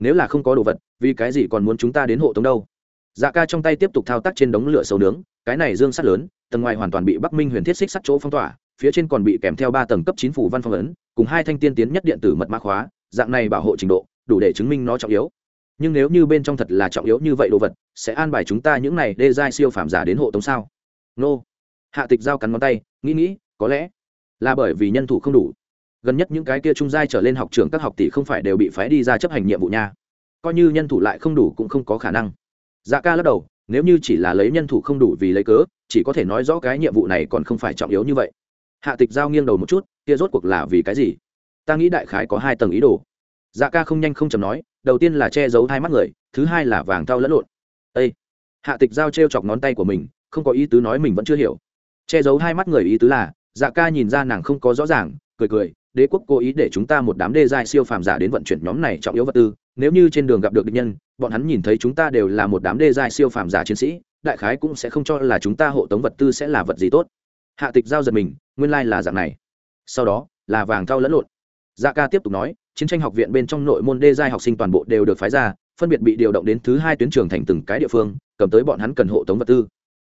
Nếu là không có đồ vật, vì cái gì còn muốn chúng ta đến hộ tống đâu? Dạ ca trong tay tiếp tục thao tác trên đống lửa sầu nướng, cái này dương sắt lớn, tầng ngoài hoàn toàn bị bắc minh huyền thiết xích sắt chỗ phong tỏa, phía trên còn bị kèm theo ba tầng cấp chín phủ văn phong ấn, cùng hai thanh tiên tiến nhất điện tử mật mã khóa dạng này bảo hộ trình độ, đủ để chứng minh nó trọng yếu. Nhưng nếu như bên trong thật là trọng yếu như vậy đồ vật, sẽ an bài chúng ta những này đê giai siêu phàm giả đến hộ tống sao? Nô. Hạ tịch giao cắn ngón tay, nghĩ nghĩ, có lẽ là bởi vì nhân thủ không đủ. Gần nhất những cái kia trung giai trở lên học trường các học tỷ không phải đều bị phái đi ra chấp hành nhiệm vụ nha. Coi như nhân thủ lại không đủ cũng không có khả năng. Dạ ca lắc đầu, nếu như chỉ là lấy nhân thủ không đủ vì lấy cớ, chỉ có thể nói rõ cái nhiệm vụ này còn không phải trọng yếu như vậy. Hạ tịch giao nghiêng đầu một chút, kia rốt cuộc là vì cái gì? Ta nghĩ đại khái có hai tầng ý đồ. Dạ ca không nhanh không chầm nói, đầu tiên là che giấu hai mắt người, thứ hai là vàng thao lẫn lộn. Ây hạ tịch giao t r e o chọc ngón tay của mình, không có ý tứ nói mình vẫn chưa hiểu. Che giấu hai mắt người ý tứ là dạ ca nhìn ra nàng không có rõ ràng, cười cười, đế quốc cố ý để chúng ta một đám đê giai siêu phàm giả đến vận chuyển nhóm này trọng yếu vật tư, nếu như trên đường gặp được địch nhân, bọn hắn nhìn thấy chúng ta đều là một đám đê giai siêu phàm giả chiến sĩ, đại khái cũng sẽ không cho là chúng ta hộ tống vật tư sẽ là vật gì tốt. Hạ tịch giao giật mình, nguyên lai、like、là dạng này. Sau đó, là vàng thau lẫn lộn dạ ca tiếp tục nói, chiến tranh học viện bên trong nội môn đê giai học sinh toàn bộ đều được phái ra, phân biệt bị điều động đến thứ hai tuyến trường thành từng cái địa phương, cầm tới bọn hắn cần hộ tống vật tư.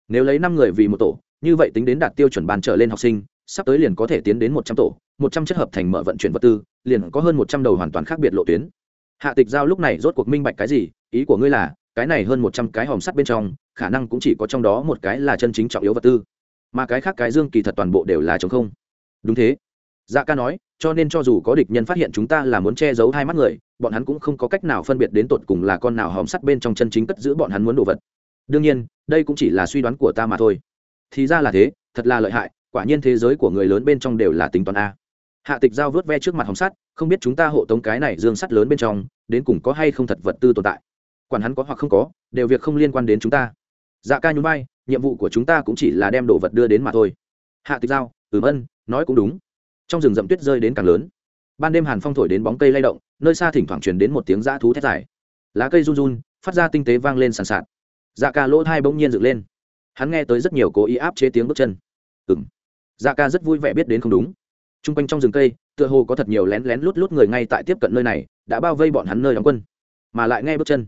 Nếu lấy năm người vì một tổ, như vậy tính đến đạt tiêu chuẩn bàn trở lên học sinh, sắp tới liền có thể tiến đến một trăm tổ, một trăm chất hợp thành mở vận chuyển vật tư, liền có hơn một trăm đầu hoàn toàn khác biệt lộ tuyến. Hạ tịch giao lúc này rốt cuộc minh bạch cái gì, ý của ngươi là, cái này hơn một trăm cái hòm sắt bên trong, khả năng cũng chỉ có trong đó một cái là chân chính trọng yếu vật tư. Mà cái khác cái dương kỳ thật toàn bộ đều là chống không. Đúng thế. Dạ ca nói cho nên cho dù có địch nhân phát hiện chúng ta là muốn che giấu hai mắt người, bọn hắn cũng không có cách nào phân biệt đến tột cùng là con nào hòm sắt bên trong chân chính cất giữ bọn hắn muốn đồ vật. Đương nhiên, đây cũng chỉ là suy đoán của ta mà thôi. Thì ra là thế, thật là lợi hại, quả nhiên thế giới của người lớn bên trong đều là tính toán a. Hạ tịch giao vớt ve trước mặt hòm sắt, không biết chúng ta hộ tống cái này dương sắt lớn bên trong, đến cùng có hay không thật vật tư tồn tại. Quản hắn có hoặc không có, đều việc không liên quan đến chúng ta. Dạ ca nhún vai, nhiệm vụ của chúng ta cũng chỉ là đem đồ vật đưa đến mà thôi. Hạ tịch giao, ừm ân, nói cũng đúng trong rừng rậm tuyết rơi đến càng lớn. Ban đêm hàn phong thổi đến bóng cây lay động, nơi xa thỉnh thoảng truyền đến một tiếng dã thú thét dài. Lá cây run run, phát ra tinh tế vang lên sàn sạt. Dạ ca lỗ thai bỗng nhiên dựng lên. Hắn nghe tới rất nhiều cố ý áp chế tiếng bước chân. Ừ m dạ ca rất vui vẻ biết đến không đúng. T r u n g quanh trong rừng cây, tựa hồ có thật nhiều lén lén lút lút người ngay tại tiếp cận nơi này, đã bao vây bọn hắn nơi đóng quân. Mà lại nghe bước chân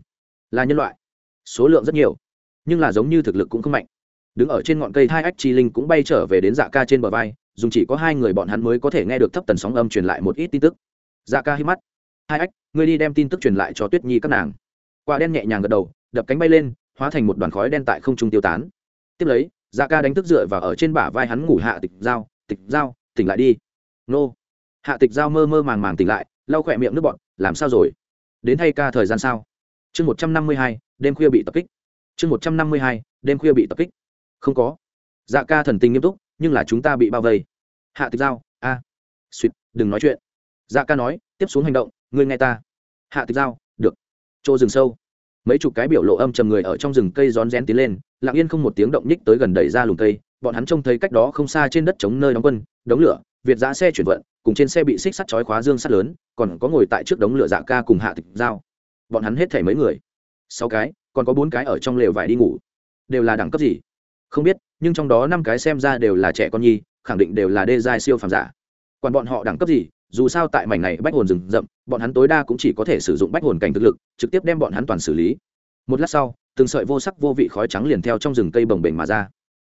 là nhân loại. Số lượng rất nhiều, nhưng là giống như thực lực cũng không mạnh. Đứng ở trên ngọn cây hai ách chi linh cũng bay trở về đến dạ ca trên bờ vai dùng chỉ có hai người bọn hắn mới có thể nghe được thấp tần sóng âm truyền lại một ít tin tức. Dạ ca hít mắt. Hai ách, ngươi đi đem tin tức truyền lại cho tuyết nhi các nàng. Quả đen nhẹ nhàng gật đầu, đập cánh bay lên, hóa thành một đoàn khói đen tại không trung tiêu tán. Tiếp lấy dạ ca đánh thức dựa và ở trên bả vai hắn ngủ hạ tịch dao tịch dao tỉnh lại đi. Nô. Hạ tịch dao mơ mơ màng màng tỉnh lại, lau khỏe miệng nước bọn làm sao rồi? Đến thay ca thời gian sao? Chương một trăm năm mươi hai, đêm khuya bị tập kích. Chương một trăm năm mươi hai, đêm khuya bị tập kích. Không có. Dạ ca thần tình nghiêm túc nhưng là chúng ta bị bao vây. Hạ tịch giao, a. À. suýt đừng nói chuyện. Dạ ca nói, tiếp xuống hành động, ngươi nghe ta. Hạ tịch giao, được. Chỗ rừng sâu. Mấy chục cái biểu lộ âm trầm người ở trong rừng cây rón rén tiến lên, lặng yên không một tiếng động nhích tới gần đẩy ra lùm cây. Bọn hắn trông thấy cách đó không xa trên đất chống nơi đóng quân, đống lửa, việt giã xe chuyển vận, cùng trên xe bị xích sắt chói khóa dương sắt lớn, còn có ngồi tại trước đống lửa dạ ca cùng hạ tịch giao. Bọn hắn hết thảy mấy người. Sáu cái, còn có bốn cái ở trong lều vải đi ngủ. Đều là đẳng cấp gì? Không biết nhưng trong đó năm cái xem ra đều là trẻ con nhi, khẳng định đều là đê giai siêu phàm giả. Còn bọn họ đẳng cấp gì, dù sao tại mảnh này bách hồn rừng rậm, bọn hắn tối đa cũng chỉ có thể sử dụng bách hồn cảnh thực lực, trực tiếp đem bọn hắn toàn xử lý. Một lát sau, từng sợi vô sắc vô vị khói trắng liền theo trong rừng cây bồng bềnh mà ra.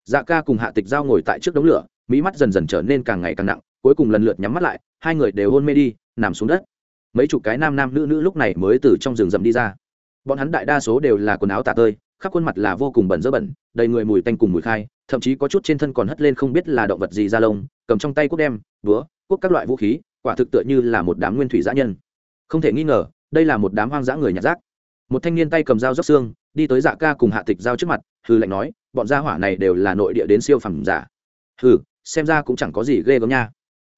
Dạ ca cùng hạ tịch giao ngồi tại trước đống lửa, mỹ mắt dần dần trở nên càng ngày càng nặng, cuối cùng lần lượt nhắm mắt lại, hai người đều hôn mê đi, nằm xuống đất. Mấy chục cái nam nam nữ nữ lúc này mới từ trong rừng rậm đi ra. Bọn hắn đại đa số đều là quần áo tạ tơi khắp khuôn mặt là vô cùng bẩn dơ bẩn, đầy người mùi tanh cùng mùi khai, thậm chí có chút trên thân còn hất lên không biết là động vật gì ra lông, cầm trong tay cuốc đem, búa, cuốc các loại vũ khí, quả thực tựa như là một đám nguyên thủy dã nhân. Không thể nghi ngờ, đây là một đám hoang dã người nhặt rác. Một thanh niên tay cầm dao dốc xương, đi tới dạ ca cùng hạ tịch dao trước mặt hư lệnh nói, bọn gia hỏa này đều là nội địa đến siêu phẩm giả. Hừ, xem ra cũng chẳng có gì ghê gớm nha.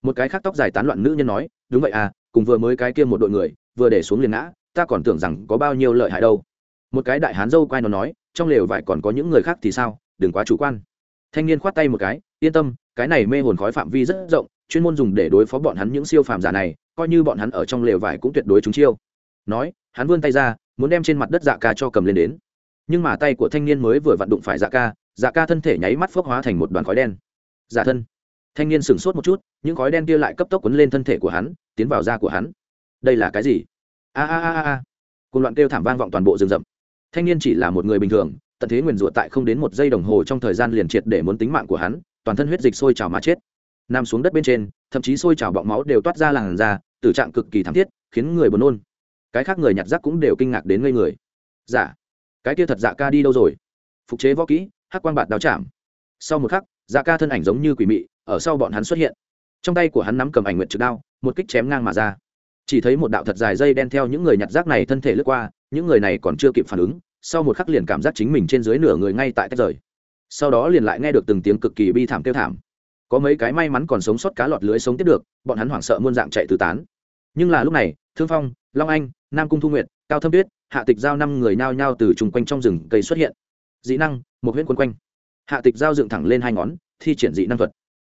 Một cái khác tóc dài tán loạn nữ nhân nói, đúng vậy à cùng vừa mới cái kia một đội người, vừa để xuống liền ngã, ta còn tưởng rằng có bao nhiêu lợi hại đâu một cái đại hán dâu quay nó nói, trong lều vải còn có những người khác thì sao? Đừng quá chủ quan. Thanh niên khoát tay một cái, yên tâm, cái này mê hồn khói phạm vi rất rộng, chuyên môn dùng để đối phó bọn hắn những siêu phàm giả này, coi như bọn hắn ở trong lều vải cũng tuyệt đối chúng chiêu. Nói, hắn vươn tay ra, muốn đem trên mặt đất dạ ca cho cầm lên đến. Nhưng mà tay của thanh niên mới vừa vặn đụng phải dạ ca dạ ca thân thể nháy mắt phước hóa thành một đoàn khói đen. Giả dạ thân. Thanh niên sửng sốt một chút, những khói đen kia lại cấp tốc quấn lên thân thể của hắn, tiến vào da của hắn. Đây là cái gì? A a a a cùng loạn kêu thảm vang vọng toàn bộ rừng rậm thanh niên chỉ là một người bình thường, tận thế nguyền rủa tại không đến một giây đồng hồ trong thời gian liền triệt để muốn tính mạng của hắn, toàn thân huyết dịch sôi trào mà chết. Nằm xuống đất bên trên, thậm chí sôi trào bọng máu đều toát ra làn da, tử trạng cực kỳ thảm thiết, khiến người buồn nôn. Cái khác người nhặt rác cũng đều kinh ngạc đến ngây người. Giả dạ. cái kia thật dạ ca đi đâu rồi? Phục chế võ kỹ, hắc quan bạt đào chạm. Sau một khắc dạ ca thân ảnh giống như quỷ mị, ở sau bọn hắn xuất hiện. Trong tay của hắn nắm cầm ảnh nguyện trực đao, một kích chém ngang mà ra. Chỉ thấy một đạo thật dài dây đen theo những người nhặt rác này thân thể lướt qua những người này còn chưa kịp phản ứng, sau một khắc liền cảm giác chính mình trên dưới nửa người ngay tại tách rời. Sau đó liền lại nghe được từng tiếng cực kỳ bi thảm kêu thảm. Có mấy cái may mắn còn sống sót cá lọt lưới sống tiếp được, bọn hắn hoảng sợ muôn dạng chạy tứ tán. Nhưng là lúc này, thương phong, long anh, nam cung thu nguyện cao thâm tuyết, hạ tịch giao năm người nao nhao từ chung quanh trong rừng cây xuất hiện. Dị năng, một huyễn quân quanh. Hạ tịch giao dựng thẳng lên hai ngón, thi triển dị năng thuật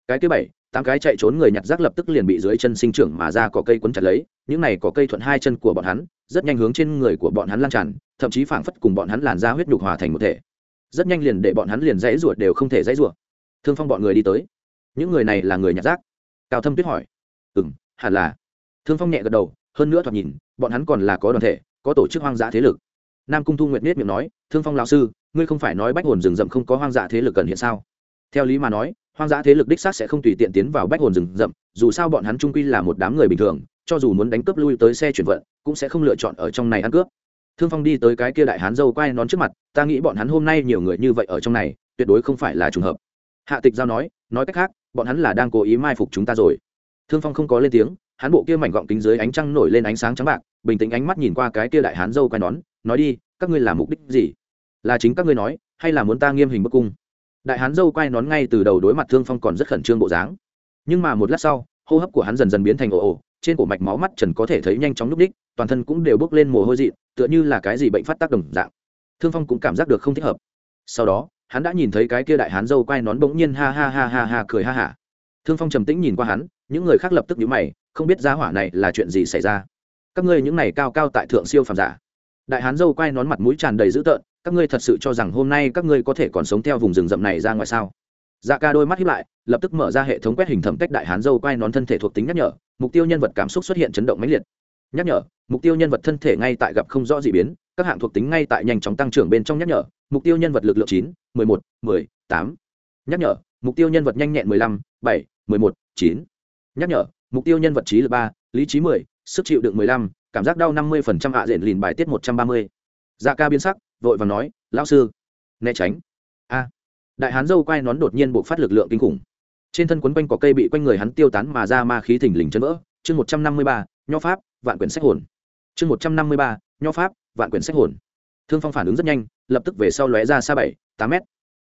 cái thứ bảy, tám cái chạy trốn người nhặt rác lập tức liền bị dưới chân sinh trưởng mà ra có cây quấn chặt lấy, những này có cây thuận hai chân của bọn hắn, rất nhanh hướng trên người của bọn hắn lan tràn, thậm chí phảng phất cùng bọn hắn làn ra huyết nhục hòa thành một thể. Rất nhanh liền để bọn hắn liền dãy ruột đều không thể dãy ruột thương phong bọn người đi tới. Những người này là người nhặt rác? Cao thâm tuyết hỏi. Ừ m hẳn là. Thương phong nhẹ gật đầu, hơn nữa thoạt nhìn, bọn hắn còn là có đoàn thể, có tổ chức hoang dã thế lực. Nam cung thu nguyệt miết miệng nói, thương phong lão sư, ngươi không phải nói bách hồn rừng rậm không có hoang dã thế lực cần hiện sao? Theo lý mà nói hoang dã thế lực đích xác sẽ không tùy tiện tiến vào bách hồn rừng rậm, dù sao bọn hắn trung quy là một đám người bình thường, cho dù muốn đánh cướp lui tới xe chuyển vận, cũng sẽ không lựa chọn ở trong này ăn cướp. Thương phong đi tới cái kia đại hán dâu quay nón trước mặt, ta nghĩ bọn hắn hôm nay nhiều người như vậy ở trong này, tuyệt đối không phải là trùng hợp. Hạ tịch giao nói nói cách khác, bọn hắn là đang cố ý mai phục chúng ta rồi. Thương phong không có lên tiếng, hắn bộ kia mảnh gọng kính dưới ánh trăng nổi lên ánh sáng trắng bạc, bình tĩnh ánh mắt nhìn qua cái kia đại hán dâu quay nón, nói đi, các ngươi làm mục đích gì? Là chính các ngươi nói, hay là muốn ta nghiêm hình bức cung? Đại hán dâu quay nón ngay từ đầu đối mặt thương phong còn rất khẩn trương bộ dáng. Nhưng mà một lát sau, hô hấp của hắn dần dần biến thành ồ ồ, trên cổ mạch máu mắt trần có thể thấy nhanh chóng núp đích, toàn thân cũng đều bốc lên mồ hôi dị, tựa như là cái gì bệnh phát tác đồng dạng. Thương phong cũng cảm giác được không thích hợp. Sau đó, hắn đã nhìn thấy cái kia đại hán dâu quay nón bỗng nhiên ha ha ha ha ha cười ha hả. Thương phong trầm tĩnh nhìn qua hắn, những người khác lập tức nhíu mày, không biết giá hỏa này là chuyện gì xảy ra. Các ngươi những này cao cao tại thượng siêu phàm giả. Đại hán dâu quay nón mặt mũi tràn đầy dữ tợn các ngươi thật sự cho rằng hôm nay các ngươi có thể còn sống theo vùng rừng rậm này ra ngoài sao? Dạ ca đôi mắt hiếp lại, lập tức mở ra hệ thống quét hình thẩm cách đại hán dâu quay nón thân thể thuộc tính nhắc nhở, mục tiêu nhân vật cảm xúc xuất hiện chấn động mãnh liệt. Nhắc nhở, mục tiêu nhân vật thân thể ngay tại gặp không rõ d ị biến, các hạng thuộc tính ngay tại nhanh chóng tăng trưởng bên trong nhắc nhở, mục tiêu nhân vật lực lượng chín, mười một, mười, tám. Nhắc nhở, mục tiêu nhân vật nhanh nhẹn mười lăm, bảy, mười một, chín. Nhắc nhở, mục tiêu nhân vật trí lực ba, lý trí mười, sức chịu đựng mười lăm, cảm giác đau năm mươi phần trăm hạ diện lìn bài tiết một trăm ba mươi. Dạ ca biến sắc vội và nói, lão sư, né tránh. A, đại hán dâu quay nón đột nhiên buộc phát lực lượng kinh khủng. Trên thân quấn quanh có cây bị quanh người hắn tiêu tán mà ra ma khí thình lình chân vỡ. Chương một trăm năm mươi ba, nho pháp, vạn quyển sách hồn. Chương một trăm năm mươi ba, nho pháp, vạn quyển sách hồn. Thương phong phản ứng rất nhanh, lập tức về sau lóe ra xa bảy, tám mét.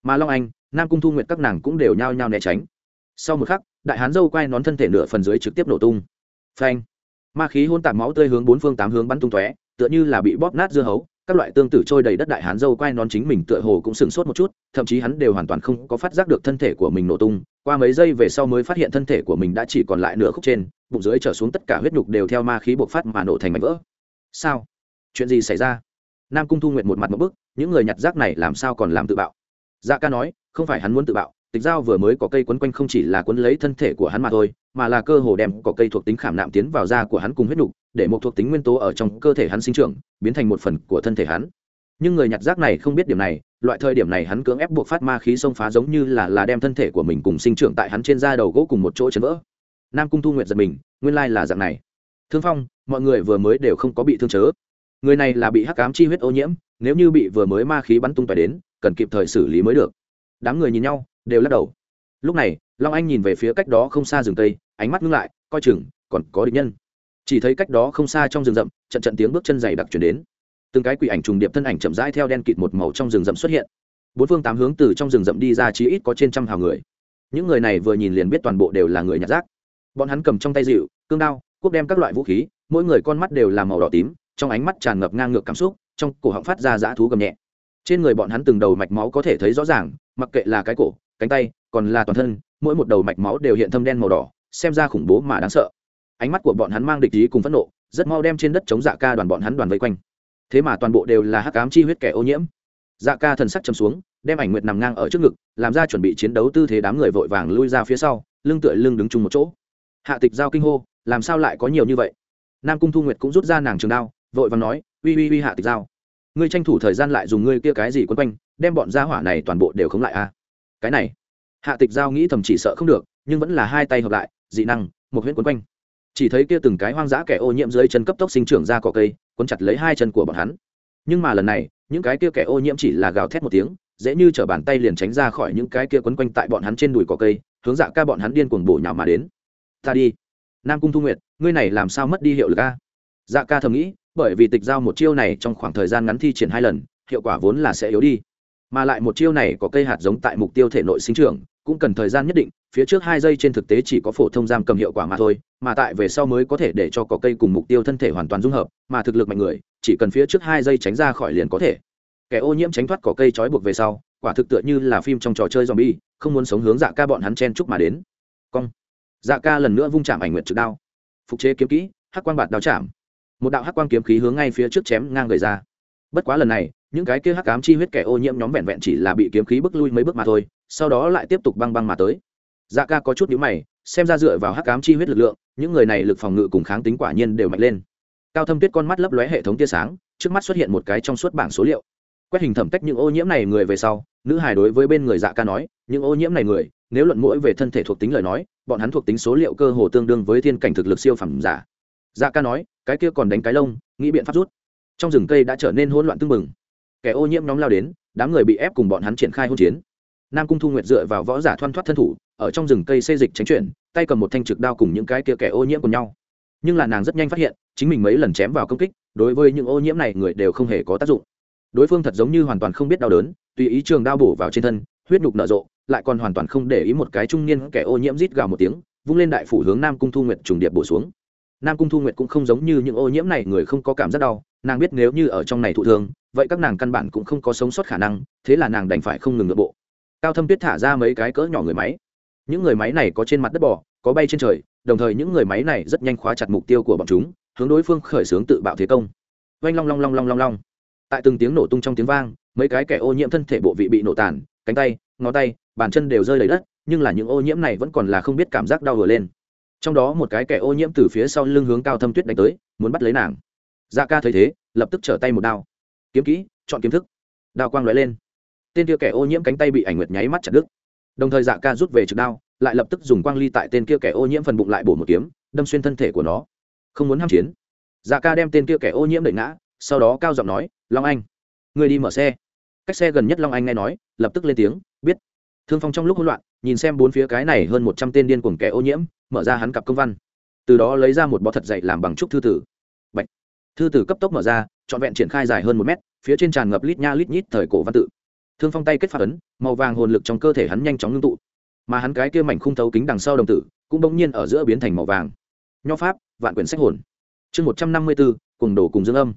Mà long anh, nam cung thu nguyện các nàng cũng đều nhao nhao né tránh. Sau một khắc, đại hán dâu quay nón thân thể nửa phần dưới trực tiếp nổ tung. Phanh. Ma khí hôn tạp máu tươi hướng bốn phương tám hướng bắn tung tóe, tựa như là bị bóp nát dưa hấu các loại tương tự trôi đầy đất đại hán dâu quay nón chính mình tựa hồ cũng sừng sốt một chút, thậm chí hắn đều hoàn toàn không có phát giác được thân thể của mình nổ tung. Qua mấy giây về sau mới phát hiện thân thể của mình đã chỉ còn lại nửa khúc trên, bụng dưới trở xuống tất cả huyết nhục đều theo ma khí bộc phát mà nổ thành mảnh vỡ. Sao? Chuyện gì xảy ra? Nam cung thu nguyện một mặt một bức, những người nhặt rác này làm sao còn làm tự bạo? Dạ ca nói, không phải hắn muốn tự bạo tịch giao vừa mới có cây quấn quanh không chỉ là quấn lấy thân thể của hắn mà thôi, mà là cơ hồ đem có cây thuộc tính khảm nạm tiến vào da của hắn cùng huyết nhục để một thuộc tính nguyên tố ở trong cơ thể hắn sinh trưởng, biến thành một phần của thân thể hắn. Nhưng người nhặt rác này không biết điểm này, loại thời điểm này hắn cưỡng ép buộc phát ma khí xông phá giống như là là đem thân thể của mình cùng sinh trưởng tại hắn trên da đầu gỗ cùng một chỗ chấn vỡ. Nam cung thu nguyện giật mình, nguyên lai là dạng này. Thương phong, mọi người vừa mới đều không có bị thương chớ. Người này là bị hắc cám chi huyết ô nhiễm, nếu như bị vừa mới ma khí bắn tung tỏi đến, cần kịp thời xử lý mới được. Đám người nhìn nhau đều lắc đầu. Lúc này, long anh nhìn về phía cách đó không xa rừng tây, ánh mắt ngưng lại, coi chừng, còn có địch nhân. Chỉ thấy cách đó không xa trong rừng rậm, trận trận tiếng bước chân dày đặc chuyển đến. Từng cái quỷ ảnh trùng điệp thân ảnh chậm rãi theo đen kịt một màu trong rừng rậm xuất hiện. Bốn phương tám hướng từ trong rừng rậm đi ra chí ít có trên trăm hào người. Những người này vừa nhìn liền biết toàn bộ đều là người nhặt rác. Bọn hắn cầm trong tay dịu cương đao, cuốc đem các loại vũ khí, mỗi người con mắt đều là màu đỏ tím, trong ánh mắt tràn ngập ngang ngược cảm xúc, trong cổ họng phát ra dã thú gầm nhẹ. Trên người bọn hắn từng đầu mạch máu có thể thấy rõ ràng, mặc kệ là cái cổ cánh tay, còn là toàn thân, mỗi một đầu mạch máu đều hiện thâm đen màu đỏ, xem ra khủng bố mà đáng sợ. Ánh mắt của bọn hắn mang địch ý cùng phẫn nộ, rất mau đem trên đất chống dạ ca đoàn bọn hắn đoàn vây quanh. Thế mà toàn bộ đều là hắc ám chi huyết kẻ ô nhiễm. Dạ ca thần sắc chầm xuống, đem ảnh nguyệt nằm ngang ở trước ngực, làm ra chuẩn bị chiến đấu tư thế đám người vội vàng lui ra phía sau, lưng tựa lưng đứng chung một chỗ. Hạ tịch giao kinh hô, làm sao lại có nhiều như vậy? Nam cung thu nguyệt cũng rút ra nàng trường đao, vội vàng nói, uy uy uy, hạ tịch giao. Ngươi tranh thủ thời gian lại dùng ngươi kia cái gì quấn quanh, đem bọn gia hỏa này toàn bộ đều khống lại a cái này. Hạ tịch giao nghĩ thầm chỉ sợ không được, nhưng vẫn là hai tay hợp lại, dị năng, một huyễn quấn quanh. Chỉ thấy kia từng cái hoang dã kẻ ô nhiễm dưới chân cấp tốc sinh trưởng ra cỏ cây quấn chặt lấy hai chân của bọn hắn. Nhưng mà lần này, những cái kia kẻ ô nhiễm chỉ là gào thét một tiếng, dễ như chở bàn tay liền tránh ra khỏi những cái kia quấn quanh tại bọn hắn trên đùi cỏ cây, hướng dạ ca bọn hắn điên cuồng bổ nhào mà đến. Ta đi. Nam cung thu nguyệt, ngươi này làm sao mất đi hiệu lực a? Dạ ca thầm nghĩ, bởi vì tịch giao một chiêu này trong khoảng thời gian ngắn thi triển hai lần, hiệu quả vốn là sẽ yếu đi mà lại một chiêu này có cây hạt giống tại mục tiêu thể nội sinh trưởng, cũng cần thời gian nhất định, phía trước hai giây trên thực tế chỉ có phổ thông giam cầm hiệu quả mà thôi, mà tại về sau mới có thể để cho cỏ cây cùng mục tiêu thân thể hoàn toàn dung hợp, mà thực lực mạnh người, chỉ cần phía trước hai giây tránh ra khỏi liền có thể. Kẻ ô nhiễm tránh thoát cỏ cây trói buộc về sau, quả thực tựa như là phim trong trò chơi zombie, không muốn sống hướng dạ ca bọn hắn chen chúc mà đến. Cong. Dạ ca lần nữa vung chạm ảnh nguyện trực đao. Phục chế kiếm kỹ, hắc quang bạt đao chạm. Một đạo hắc quang kiếm khí hướng ngay phía trước chém ngang người ra. Bất quá lần này những cái kia hắc ám chi huyết kẻ ô nhiễm nhóm vẹn vẹn chỉ là bị kiếm khí bước lui mấy bước mà thôi, sau đó lại tiếp tục băng băng mà tới. Dạ ca có chút nhíu mày, xem ra dựa vào hắc ám chi huyết lực lượng, những người này lực phòng ngự cùng kháng tính quả nhiên đều mạnh lên. Cao thâm tuyết con mắt lấp lóe hệ thống tia sáng, trước mắt xuất hiện một cái trong suốt bảng số liệu. Quét hình thẩm tách những ô nhiễm này người về sau, nữ hài đối với bên người dạ ca nói, những ô nhiễm này người, nếu luận mũi về thân thể thuộc tính lời nói, bọn hắn thuộc tính số liệu cơ hồ tương đương với thiên cảnh thực lực siêu phẩm giả. Dạ ca nói, cái kia còn đánh cái lông, nghĩ biện pháp rút. Trong rừng cây đã trở nên hỗn loạn tưng bừng kẻ ô nhiễm nóng lao đến, đám người bị ép cùng bọn hắn triển khai hỗn chiến. Nam cung thu nguyệt dựa vào võ giả thoăn thoát thân thủ, ở trong rừng cây xê dịch tránh chuyển, tay cầm một thanh trực đao cùng những cái kia kẻ ô nhiễm cùng nhau. Nhưng là nàng rất nhanh phát hiện, chính mình mấy lần chém vào công kích, đối với những ô nhiễm này người đều không hề có tác dụng. Đối phương thật giống như hoàn toàn không biết đau đớn, tùy ý trường đao bổ vào trên thân, huyết nhục nở rộ, lại còn hoàn toàn không để ý một cái trung niên kẻ ô nhiễm rít gào một tiếng, vung lên đại phủ hướng nam cung thu nguyệt trùng điệp bổ xuống. Nam cung thu nguyệt cũng không giống như những ô nhiễm này, người không có cảm giác đau, nàng biết nếu như ở trong này thụ thương vậy các nàng căn bản cũng không có sống sót khả năng, thế là nàng đành phải không ngừng ngựa bộ. Cao thâm tuyết thả ra mấy cái cỡ nhỏ người máy. Những người máy này có trên mặt đất bò, có bay trên trời, đồng thời những người máy này rất nhanh khóa chặt mục tiêu của bọn chúng, hướng đối phương khởi xướng tự bạo thế công. Oanh long long long long long long. Tại từng tiếng nổ tung trong tiếng vang, mấy cái kẻ ô nhiễm thân thể bộ vị bị nổ tàn, cánh tay, ngón tay, bàn chân đều rơi lấy đất, nhưng là những ô nhiễm này vẫn còn là không biết cảm giác đau vừa lên. Trong đó một cái kẻ ô nhiễm từ phía sau lưng hướng cao thâm tuyết đánh tới, muốn bắt lấy nàng. Dạ ca thấy thế, lập tức trở tay một đao kiếm kỹ, chọn kiếm thức. Đao quang lóe lên. Tên kia kẻ ô nhiễm cánh tay bị ảnh nguyệt nháy mắt chặt đứt. Đồng thời dạ ca rút về trực đao, lại lập tức dùng quang ly tại tên kia kẻ ô nhiễm phần bụng lại bổ một kiếm, đâm xuyên thân thể của nó. Không muốn ham chiến. Dạ ca đem tên kia kẻ ô nhiễm đẩy ngã, sau đó cao giọng nói, long anh, người đi mở xe. Cách xe gần nhất long anh nghe nói, lập tức lên tiếng, biết. Thương phong trong lúc hỗn loạn, nhìn xem bốn phía cái này hơn một trăm tên điên cuồng kẻ ô nhiễm, mở ra hắn cặp công văn. Từ đó lấy ra một bó thật dậy làm bằng trúc thư tử thư tử cấp tốc mở ra, trọn vẹn triển khai dài hơn một mét, phía trên tràn ngập lít nha lít nhít thời cổ văn tự. Thương phong tay kết phát ấn, màu vàng hồn lực trong cơ thể hắn nhanh chóng ngưng tụ. Mà hắn cái kia mảnh khung thấu kính đằng sau đồng tử, cũng bỗng nhiên ở giữa biến thành màu vàng. Nho pháp, vạn quyển sách hồn. Chương một trăm năm mươi b ố cùng đồ cùng dương âm.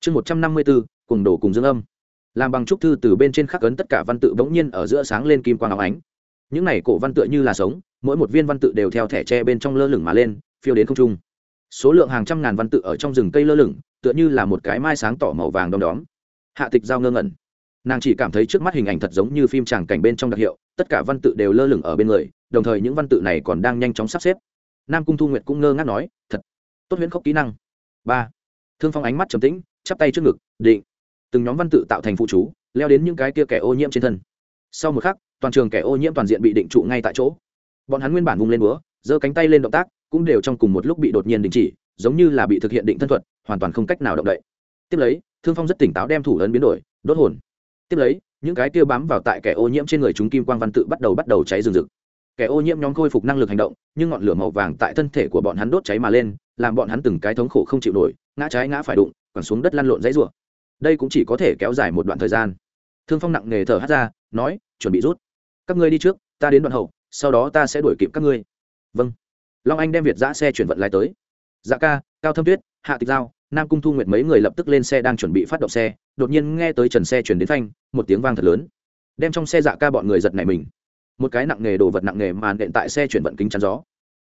Chương một trăm năm mươi b ố cùng đồ cùng dương âm. Làm bằng trúc thư từ bên trên khắc ấn tất cả văn tự bỗng nhiên ở giữa sáng lên kim quang áo ánh. Những này cổ văn tự như là sống, mỗi một viên văn tự đều theo thẻ tre bên trong lơ lửng mà lên, phiêu đến không trung số lượng hàng trăm ngàn văn tự ở trong rừng cây lơ lửng, tựa như là một cái mai sáng tỏ màu vàng đom đóm. Hạ tịch giao ngơ ngẩn. Nàng chỉ cảm thấy trước mắt hình ảnh thật giống như phim tràng cảnh bên trong đặc hiệu, tất cả văn tự đều lơ lửng ở bên người, đồng thời những văn tự này còn đang nhanh chóng sắp xếp. Nam cung thu nguyệt cũng ngơ ngác nói, thật, tốt huyễn khốc kỹ năng. Ba, thương phong ánh mắt trầm tĩnh, chắp tay trước ngực, định. Từng nhóm văn tự tạo thành phụ chú, leo đến những cái kia kẻ ô nhiễm trên thân. Sau một khắc, toàn trường kẻ ô nhiễm toàn diện bị định trụ ngay tại chỗ. Bọn hắn nguyên bản vung lên búa, giơ cánh tay lên động tác cũng đều trong cùng một lúc bị đột nhiên đình chỉ, giống như là bị thực hiện định thân thuật, hoàn toàn không cách nào động đậy. Tiếp lấy, thương phong rất tỉnh táo đem thủ ấn biến đổi, đốt hồn. Tiếp lấy, những cái kia bám vào tại kẻ ô nhiễm trên người chúng kim quang văn tự bắt đầu bắt đầu cháy rừng rực. Kẻ ô nhiễm nhóm khôi phục năng lực hành động, nhưng ngọn lửa màu vàng tại thân thể của bọn hắn đốt cháy mà lên, làm bọn hắn từng cái thống khổ không chịu nổi, ngã trái ngã phải đụng còn xuống đất lăn lộn dãy rủa. Đây cũng chỉ có thể kéo dài một đoạn thời gian. Thương phong nặng nề thở hắt ra, nói, chuẩn bị rút. Các ngươi đi trước, ta đến đoạn hậu, sau đó ta sẽ đuổi kịp các ngươi. Vâng long anh đem việt giã xe chuyển vận lái tới. Dạ ca, cao thâm tuyết, hạ tịch giao, nam cung thu nguyệt mấy người lập tức lên xe đang chuẩn bị phát động xe, đột nhiên nghe tới trần xe chuyển đến phanh, một tiếng vang thật lớn. Đem trong xe dạ ca bọn người giật này mình. Một cái nặng nghề đồ vật nặng nghề màn đệm tại xe chuyển vận kính chắn gió.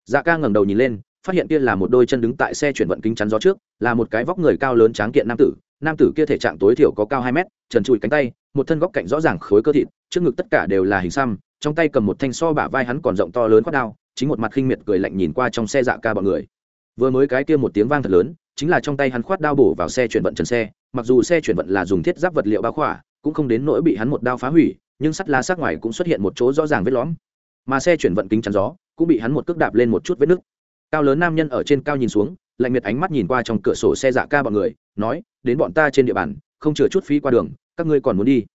Dạ ca ngẩng đầu nhìn lên, phát hiện kia là một đôi chân đứng tại xe chuyển vận kính chắn gió trước, là một cái vóc người cao lớn tráng kiện nam tử. Nam tử kia thể trạng tối thiểu có cao hai mét, trần trụi cánh tay, một thân góc cạnh rõ ràng khối cơ thịt, trước ngực tất cả đều là hình xăm, trong tay cầm một thanh so bả vai hắn còn rộng to lớn khoác đao chính một mặt khinh miệt cười lạnh nhìn qua trong xe dạ ca bọn người. Vừa mới cái kia một tiếng vang thật lớn, chính là trong tay hắn khoát đao bổ vào xe chuyển vận trần xe, mặc dù xe chuyển vận là dùng thiết giáp vật liệu bao khỏa, cũng không đến nỗi bị hắn một đao phá hủy, nhưng sắt lá sát ngoài cũng xuất hiện một chỗ rõ ràng vết lõm. Mà xe chuyển vận kính chắn gió, cũng bị hắn một cước đạp lên một chút vết nứt. Cao lớn nam nhân ở trên cao nhìn xuống, lạnh miệt ánh mắt nhìn qua trong cửa sổ xe dạ ca bọn người, nói, đến bọn ta trên địa bàn, không chừa chút phí qua đường, các ngươi còn muốn đi.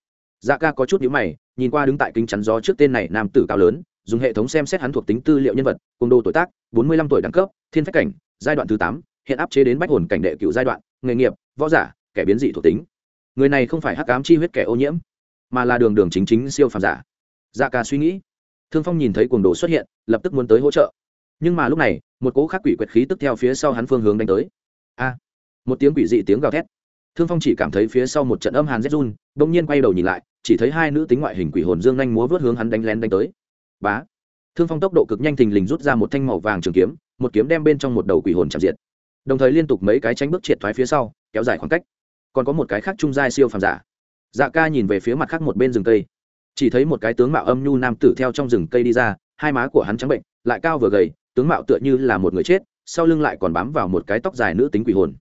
Dạ ca có chút nhíu mày, nhìn qua đứng tại kính chắn gió trước tên này nam tử cao lớn dùng hệ thống xem xét hắn thuộc tính tư liệu nhân vật, cùng đồ tuổi tác, bốn mươi lăm tuổi đẳng cấp, thiên phách cảnh, giai đoạn thứ tám, hiện áp chế đến bách hồn cảnh đệ cựu giai đoạn, nghề nghiệp, võ giả, kẻ biến dị thuộc tính. Người này không phải hắc ám chi huyết kẻ ô nhiễm, mà là đường đường chính chính siêu phàm giả. Dạ ca suy nghĩ. Thương phong nhìn thấy cuồng đồ xuất hiện, lập tức muốn tới hỗ trợ. Nhưng mà lúc này, một cỗ khắc quỷ quyệt khí tức theo phía sau hắn phương hướng đánh tới. A! Một tiếng quỷ dị tiếng gào thét. Thương phong chỉ cảm thấy phía sau một trận âm hàn rét run bỗng nhiên quay đầu nhìn lại, chỉ thấy hai nữ tính ngoại hình quỷ hồn dương nhanh múa vớt hướng hắn đánh lén đánh tới bá. Thương phong tốc độ cực nhanh thình lình rút ra một thanh màu vàng trường kiếm, một kiếm đem bên trong một đầu quỷ hồn chạm diệt. Đồng thời liên tục mấy cái tránh bước triệt thoái phía sau, kéo dài khoảng cách. Còn có một cái khác trung giai siêu phàm giả. Dạ ca nhìn về phía mặt khác một bên rừng cây. Chỉ thấy một cái tướng mạo âm nhu nam tử theo trong rừng cây đi ra, hai má của hắn trắng bệnh, lại cao vừa gầy, tướng mạo tựa như là một người chết, sau lưng lại còn bám vào một cái tóc dài nữ tính quỷ hồn.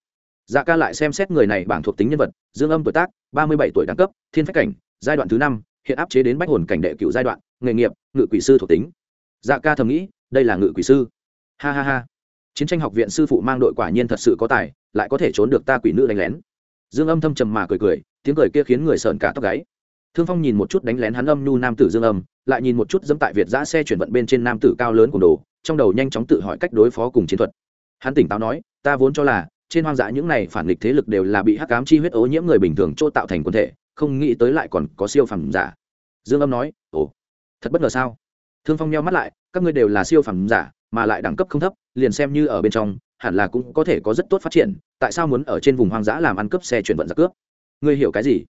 Dạ ca lại xem xét người này bảng thuộc tính nhân vật, dương âm tuổi tác, ba mươi bảy tuổi đẳng cấp, thiên phách cảnh, giai đoạn thứ năm, hiện áp chế đến bách hồn cảnh đệ cựu giai đoạn nghề nghiệp, ngự quỷ sư thuộc tính. Dạ ca thầm nghĩ, đây là ngự quỷ sư. Ha ha ha. Chiến tranh học viện sư phụ mang đội quả nhiên thật sự có tài, lại có thể trốn được ta quỷ nữ đánh lén. Dương âm thâm trầm mà cười cười, tiếng cười kia khiến người sợn cả tóc gáy. Thương phong nhìn một chút đánh lén hắn âm nhu nam tử dương âm, lại nhìn một chút dẫm tại việt giã xe chuyển vận bên trên nam tử cao lớn của đồ, trong đầu nhanh chóng tự hỏi cách đối phó cùng chiến thuật. Hắn tỉnh táo nói, ta vốn cho là, trên hoang dã những này phản nghịch thế lực đều là bị hắc cám chi huyết ô nhiễm người bình thường chỗ tạo thành quân thể, không nghĩ tới lại còn có siêu phẩm giả. Dương âm nói, ồ thật bất ngờ sao? Thương phong nheo mắt lại, các ngươi đều là siêu phẩm giả, mà lại đẳng cấp không thấp, liền xem như ở bên trong, hẳn là cũng có thể có rất tốt phát triển, tại sao muốn ở trên vùng hoang dã làm ăn cướp xe chuyển vận giặc cướp? Ngươi hiểu cái gì?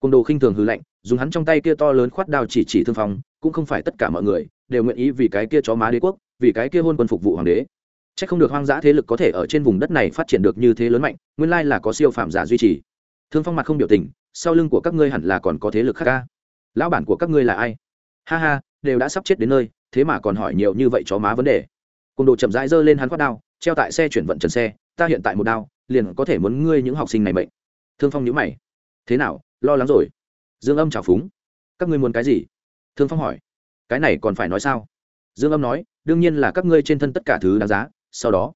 Côn đồ khinh thường hư lạnh, dùng hắn trong tay kia to lớn khoát đao chỉ chỉ thương phong, cũng không phải tất cả mọi người đều nguyện ý vì cái kia chó má đế quốc, vì cái kia hôn quân phục vụ hoàng đế. C h ắ c không được hoang dã thế lực có thể ở trên vùng đất này phát triển được như thế lớn mạnh, nguyên lai là có siêu phạm giả duy trì. Thương phong mặt không biểu tình, sau lưng của các ngươi hẳn là còn có thế lực khác ca lão bản của các ngươi là ai? Ha ha, đều đã sắp chết đến nơi, thế mà còn hỏi nhiều như vậy chó má vấn đề. Cùng đồ chậm rãi giơ lên hắn khoát đao, treo tại xe chuyển vận trần xe, ta hiện tại một đao, liền có thể muốn ngươi những học sinh này mệnh. Thương phong nhữ mày. Thế nào, lo lắng rồi. Dương âm trào phúng. Các ngươi muốn cái gì? Thương phong hỏi. Cái này còn phải nói sao? Dương âm nói, đương nhiên là các ngươi trên thân tất cả thứ đáng giá, sau đó.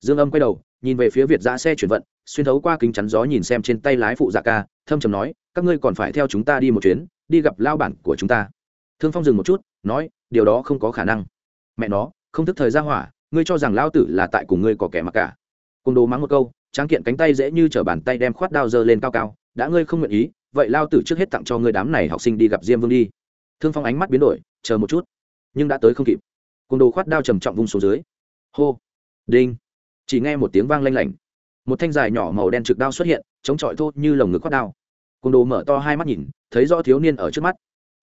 Dương âm quay đầu, nhìn về phía việt giã xe chuyển vận, xuyên thấu qua kính chắn gió nhìn xem trên tay lái phụ dạ ca, thâm trầm nói, các ngươi còn phải theo chúng ta đi một chuyến, đi gặp lao bản của chúng ta thương phong dừng một chút, nói, điều đó không có khả năng. Mẹ nó, không thức thời ra hỏa, ngươi cho rằng lao tử là tại cùng ngươi có kẻ mặc cả. Côn đồ mắng một câu, tráng kiện cánh tay dễ như chở bàn tay đem khoát đao dơ lên cao cao, đã ngươi không nguyện ý, vậy lao tử trước hết tặng cho ngươi đám này học sinh đi gặp diêm vương đi. Thương phong ánh mắt biến đổi, chờ một chút, nhưng đã tới không kịp. Côn đồ khoát đao trầm trọng vung xuống dưới. Hô. Đinh. Chỉ nghe một tiếng vang lanh lảnh. Một thanh dài nhỏ màu đen trực đao xuất hiện, chống chọi thô như lồng ngực khoát đao. Côn đồ mở to hai mắt nhìn, thấy rõ thiếu niên ở trước mắt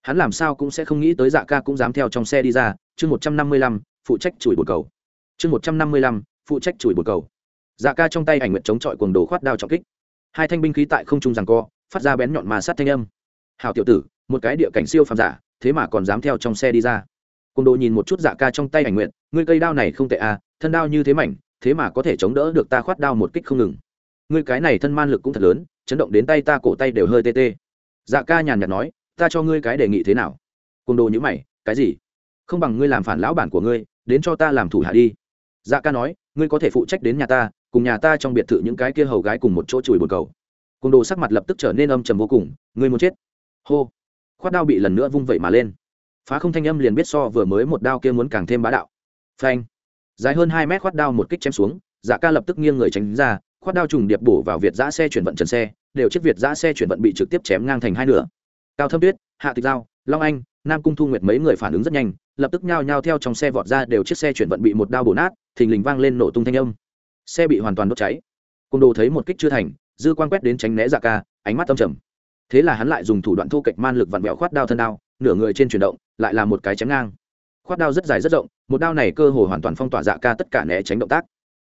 hắn làm sao cũng sẽ không nghĩ tới dạ ca cũng dám theo trong xe đi ra. Chương một trăm năm mươi lăm, phụ trách chùi bồn cầu. Chương một trăm năm mươi lăm, phụ trách chùi bồn cầu. Dạ ca trong tay ảnh nguyện chống chọi cuồng đồ khoát đao trọng kích. Hai thanh binh khí tại không trung rằng co, phát ra bén nhọn mà sát thanh âm. Hào tiểu tử, một cái địa cảnh siêu phàm giả, thế mà còn dám theo trong xe đi ra. Côn đồ nhìn một chút dạ ca trong tay ảnh nguyện ngươi cây đao này không tệ à thân đao như thế mảnh, thế mà có thể chống đỡ được ta khoát đao một kích không ngừng. Ngươi cái này thân man lực cũng thật lớn, chấn động đến tay ta cổ tay đều hơi tê tê. Dạ ca nhàn nhạt nói ta cho ngươi cái đề nghị thế nào? Côn đồ nhữ mày, cái gì? Không bằng ngươi làm phản lão bản của ngươi, đến cho ta làm thủ hạ đi. Dạ ca nói, ngươi có thể phụ trách đến nhà ta, cùng nhà ta trong biệt thự những cái kia hầu gái cùng một chỗ chùi bồn cầu. Côn đồ sắc mặt lập tức trở nên âm trầm vô cùng, ngươi muốn chết. Hô. Khoát đao bị lần nữa vung vẩy mà lên. Phá không thanh âm liền biết so vừa mới một đao kia muốn càng thêm bá đạo. Phanh. Dài hơn hai mét khoát đao một kích chém xuống dạ ca lập tức nghiêng người tránh ra, khoát đao trùng điệp bổ vào việt giã xe chuyển vận trần xe, đều chiếc việt giã xe chuyển vận bị trực tiếp chém ngang thành hai nửa cao thâm tuyết, hạ tịch giao, long anh, nam cung thu nguyệt mấy người phản ứng rất nhanh, lập tức nhao nhao theo trong xe vọt ra đều chiếc xe chuyển vận bị một đao bổ nát, thình lình vang lên nổ tung thanh âm. Xe bị hoàn toàn đốt cháy. Côn đồ thấy một kích chưa thành, dư quan quét đến tránh né dạ ca, ánh mắt âm trầm. Thế là hắn lại dùng thủ đoạn thu kịch man lực vặn vẹo khoát đao thân đao, nửa người trên chuyển động, lại là một cái chém ngang. Khoát đao rất dài rất rộng, một đao này cơ hồ hoàn toàn phong tỏa dạ ca tất cả né tránh động tác.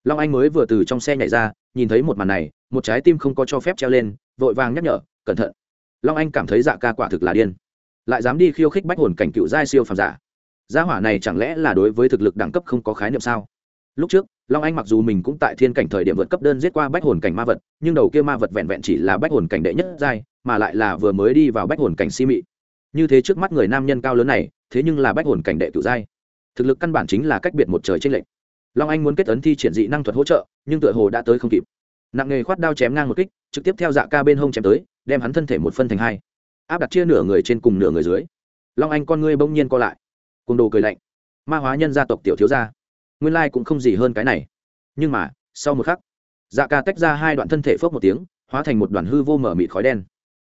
Long anh mới vừa từ trong xe nhảy ra, nhìn thấy một màn này, một trái tim không có cho phép treo lên, vội vàng nhắc nhở, cẩn thận long anh cảm thấy dạ ca quả thực là điên. Lại dám đi khiêu khích bách hồn cảnh cựu giai siêu phàm giả. Gia hỏa này chẳng lẽ là đối với thực lực đẳng cấp không có khái niệm sao? Lúc trước, long anh mặc dù mình cũng tại thiên cảnh thời điểm vượt cấp đơn giết qua bách hồn cảnh ma vật, nhưng đầu kia ma vật vẹn vẹn chỉ là bách hồn cảnh đệ nhất giai, mà lại là vừa mới đi vào bách hồn cảnh si mị. Như thế trước mắt người nam nhân cao lớn này, thế nhưng là bách hồn cảnh đệ cựu giai. Thực lực căn bản chính là cách biệt một trời trên lệnh long anh muốn kết ấn thi triển dị năng thuật hỗ trợ, nhưng tựa hồ đã tới không kịp. Nặng nghề khoát đao chém ngang một kích, trực tiếp theo dạ ca bên hông chém tới đem hắn thân thể một phân thành hai, áp đặt chia nửa người trên cùng nửa người dưới. Long anh con ngươi bỗng nhiên co lại côn đồ cười lạnh. Ma hóa nhân gia tộc tiểu thiếu gia, nguyên lai cũng không gì hơn cái này. Nhưng mà, sau một khắc dạ ca tách ra hai đoạn thân thể phớp một tiếng, hóa thành một đoàn hư vô mở mịt khói đen.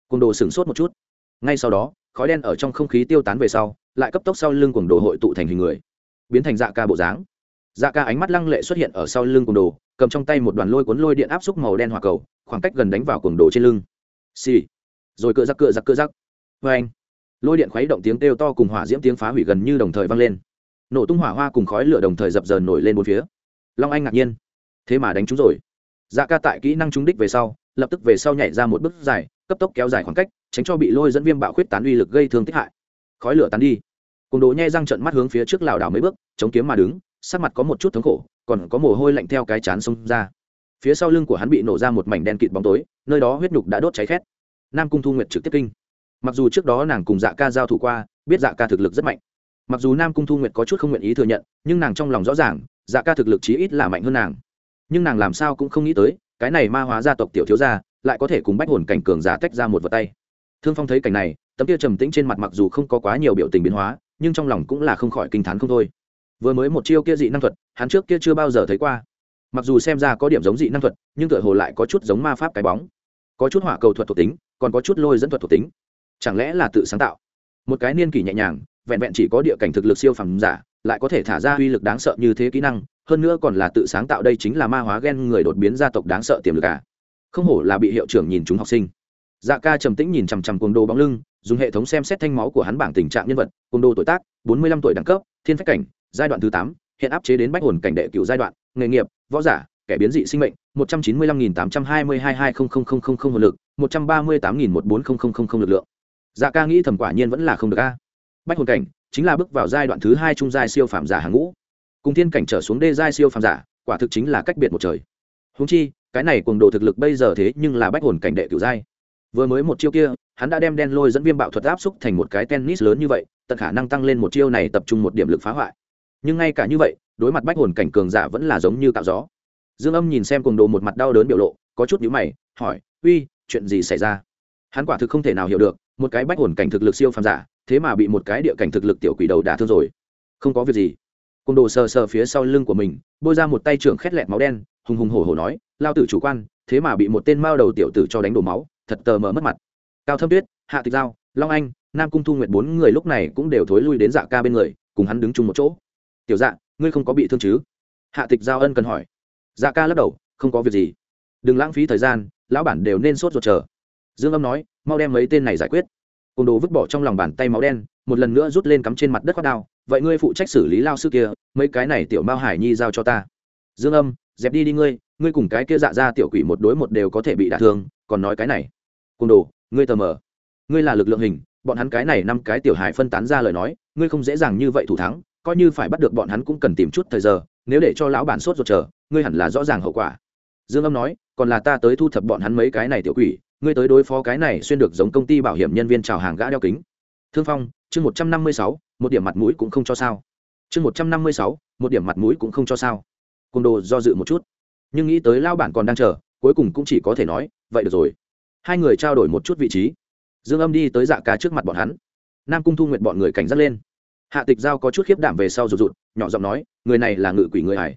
Côn đồ sửng sốt một chút. Ngay sau đó, khói đen ở trong không khí tiêu tán về sau, lại cấp tốc sau lưng cuồng đồ hội tụ thành hình người, biến thành dạ ca bộ dáng. Dạ ca ánh mắt lăng lệ xuất hiện ở sau lưng cuồng đồ, cầm trong tay một đoàn lôi cuốn lôi điện áp xúc màu đen hỏa cầu, khoảng cách gần đánh vào cuồng đồ trên lưng xì. Rồi cựa giặc cựa giặc cựa giặc vê anh, lôi điện khuấy động tiếng kêu to cùng hỏa diễm tiếng phá hủy gần như đồng thời vang lên. Nổ tung hỏa hoa cùng khói lửa đồng thời dập dờn nổi lên bốn phía. Long anh ngạc nhiên. Thế mà đánh chúng rồi. Dạ ca tại kỹ năng trúng đích về sau, lập tức về sau nhảy ra một bước dài, cấp tốc kéo dài khoảng cách, tránh cho bị lôi dẫn viêm bạo khuyết tán uy lực gây thương tích hại. Khói lửa tán đi. Cùng đồ nhe răng trận mắt hướng phía trước lảo đảo mấy bước, chống kiếm mà đứng, sắc mặt có một chút thống khổ, còn có mồ hôi lạnh theo cái chán xông ra phía sau lưng của hắn bị nổ ra một mảnh đen kịt bóng tối, nơi đó huyết nhục đã đốt cháy khét. Nam cung thu nguyệt trực tiếp kinh. Mặc dù trước đó nàng cùng dạ ca giao thủ qua, biết dạ ca thực lực rất mạnh. Mặc dù nam cung thu nguyệt có chút không nguyện ý thừa nhận, nhưng nàng trong lòng rõ ràng dạ ca thực lực chí ít là mạnh hơn nàng. Nhưng nàng làm sao cũng không nghĩ tới, cái này ma hóa gia tộc tiểu thiếu gia, lại có thể cùng bách hồn cảnh cường giả tách ra một vật tay. Thương phong thấy cảnh này, tấm kia trầm tĩnh trên mặt mặc dù không có quá nhiều biểu tình biến hóa, nhưng trong lòng cũng là không khỏi kinh t h á n không thôi. Vừa mới một chiêu kia dị năng thuật, hắn trước kia chưa bao giờ thấy qua mặc dù xem ra có điểm giống dị năng thuật, nhưng tựa hồ lại có chút giống ma pháp cái bóng. Có chút hỏa cầu thuật thuộc tính, còn có chút lôi dẫn thuật thuộc tính. Chẳng lẽ là tự sáng tạo? Một cái niên kỷ nhẹ nhàng, vẹn vẹn chỉ có địa cảnh thực lực siêu phẩm giả, lại có thể thả ra uy lực đáng sợ như thế kỹ năng, hơn nữa còn là tự sáng tạo đây chính là ma hóa gen người đột biến gia tộc đáng sợ tiềm lực cả à. không hổ là bị hiệu trưởng nhìn chúng học sinh. Dạ ca trầm tĩnh nhìn chằm chằm cuồng đồ bóng lưng, dùng hệ thống xem xét thanh máu của hắn bảng tình trạng nhân vật, cuồng đồ tuổi tác, bốn mươi lăm tuổi đẳng cấp, thiên phách cảnh, giai đoạn thứ tám, hiện áp chế đến bách hồn cảnh đệ cựu giai đoạn, nghề nghiệp võ giả, kẻ biến dị sinh mệnh, một trăm chín mươi lăm nghìn tám trăm hai mươi hai hai không không không không không hồn lực, một trăm ba mươi tám nghìn một bốn không không không không lực lượng. Dạ ca nghĩ thầm quả nhiên vẫn là không được a. Bách hồn cảnh chính là bước vào giai đoạn thứ hai trung giai siêu phạm giả hàng ngũ. Cùng thiên cảnh trở xuống đê giai siêu phạm giả, quả thực chính là cách biệt một trời. Húng chi, cái này cuồng độ thực lực bây giờ thế nhưng là bách hồn cảnh đệ cửu giai. Vừa mới một chiêu kia, hắn đã đem đen lôi dẫn viêm bạo thuật áp xúc thành một cái tennis lớn như vậy, tận khả năng tăng lên một chiêu này tập trung một điểm lực phá hoại. Nhưng ngay cả như vậy đối mặt bách hồn cảnh cường giả vẫn là giống như cạo gió. Dương âm nhìn xem cùng đồ một mặt đau đớn biểu lộ, có chút nhữ mày, hỏi, uy, chuyện gì xảy ra? Hắn quả thực không thể nào hiểu được, một cái bách hồn cảnh thực lực siêu phàm giả, thế mà bị một cái địa cảnh thực lực tiểu quỷ đầu đả thương rồi. Không có việc gì. Cùng đồ sờ sờ phía sau lưng của mình, bôi ra một tay trưởng khét lẹt máu đen, hùng hùng hổ hổ nói, lao tử chủ quan, thế mà bị một tên mao đầu tiểu tử cho đánh đổ máu, thật tờ mờ mất mặt. Cao thâm tuyết, hạ tịch giao, long anh, nam cung thu nguyệt bốn người lúc này cũng đều thối lui đến dạ ca bên người, cùng hắn đứng chung một chỗ. Tiểu dạ ngươi không có bị thương chứ? Hạ tịch giao ân cần hỏi. Dạ ca lắc đầu, không có việc gì. Đừng lãng phí thời gian, lão bản đều nên sốt ruột chờ. Dương âm nói, mau đem mấy tên này giải quyết. Côn đồ vứt bỏ trong lòng bàn tay máu đen, một lần nữa rút lên cắm trên mặt đất khoác đao. Vậy ngươi phụ trách xử lý lao sư kia, mấy cái này tiểu mao hải nhi giao cho ta. Dương âm, dẹp đi đi ngươi ngươi cùng cái kia dạ ra tiểu quỷ một đối một đều có thể bị đả thương, còn nói cái này. Côn đồ, ngươi tờ mờ. Ngươi là lực lượng hình, bọn hắn cái này năm cái tiểu Hải phân tán ra lời nói, ngươi không dễ dàng như vậy thủ thắng coi như phải bắt được bọn hắn cũng cần tìm chút thời giờ, nếu để cho lão bản sốt ruột chờ, ngươi hẳn là rõ ràng hậu quả. Dương âm nói, còn là ta tới thu thập bọn hắn mấy cái này tiểu quỷ, ngươi tới đối phó cái này xuyên được giống công ty bảo hiểm nhân viên chào hàng gã đeo kính. Thương phong, chương một trăm năm mươi sáu, một điểm mặt mũi cũng không cho sao. Chương một trăm năm mươi sáu, một điểm mặt mũi cũng không cho sao. Côn đồ do dự một chút. Nhưng nghĩ tới lao bản còn đang chờ, cuối cùng cũng chỉ có thể nói, vậy được rồi. Hai người trao đổi một chút vị trí. Dương âm đi tới dạ ca trước mặt bọn hắn. Nam cung thu nguyện bọn người cảnh giác lên hạ tịch giao có chút khiếp đảm về sau rụt rụt, nhỏ giọng nói, người này là ngự quỷ người hải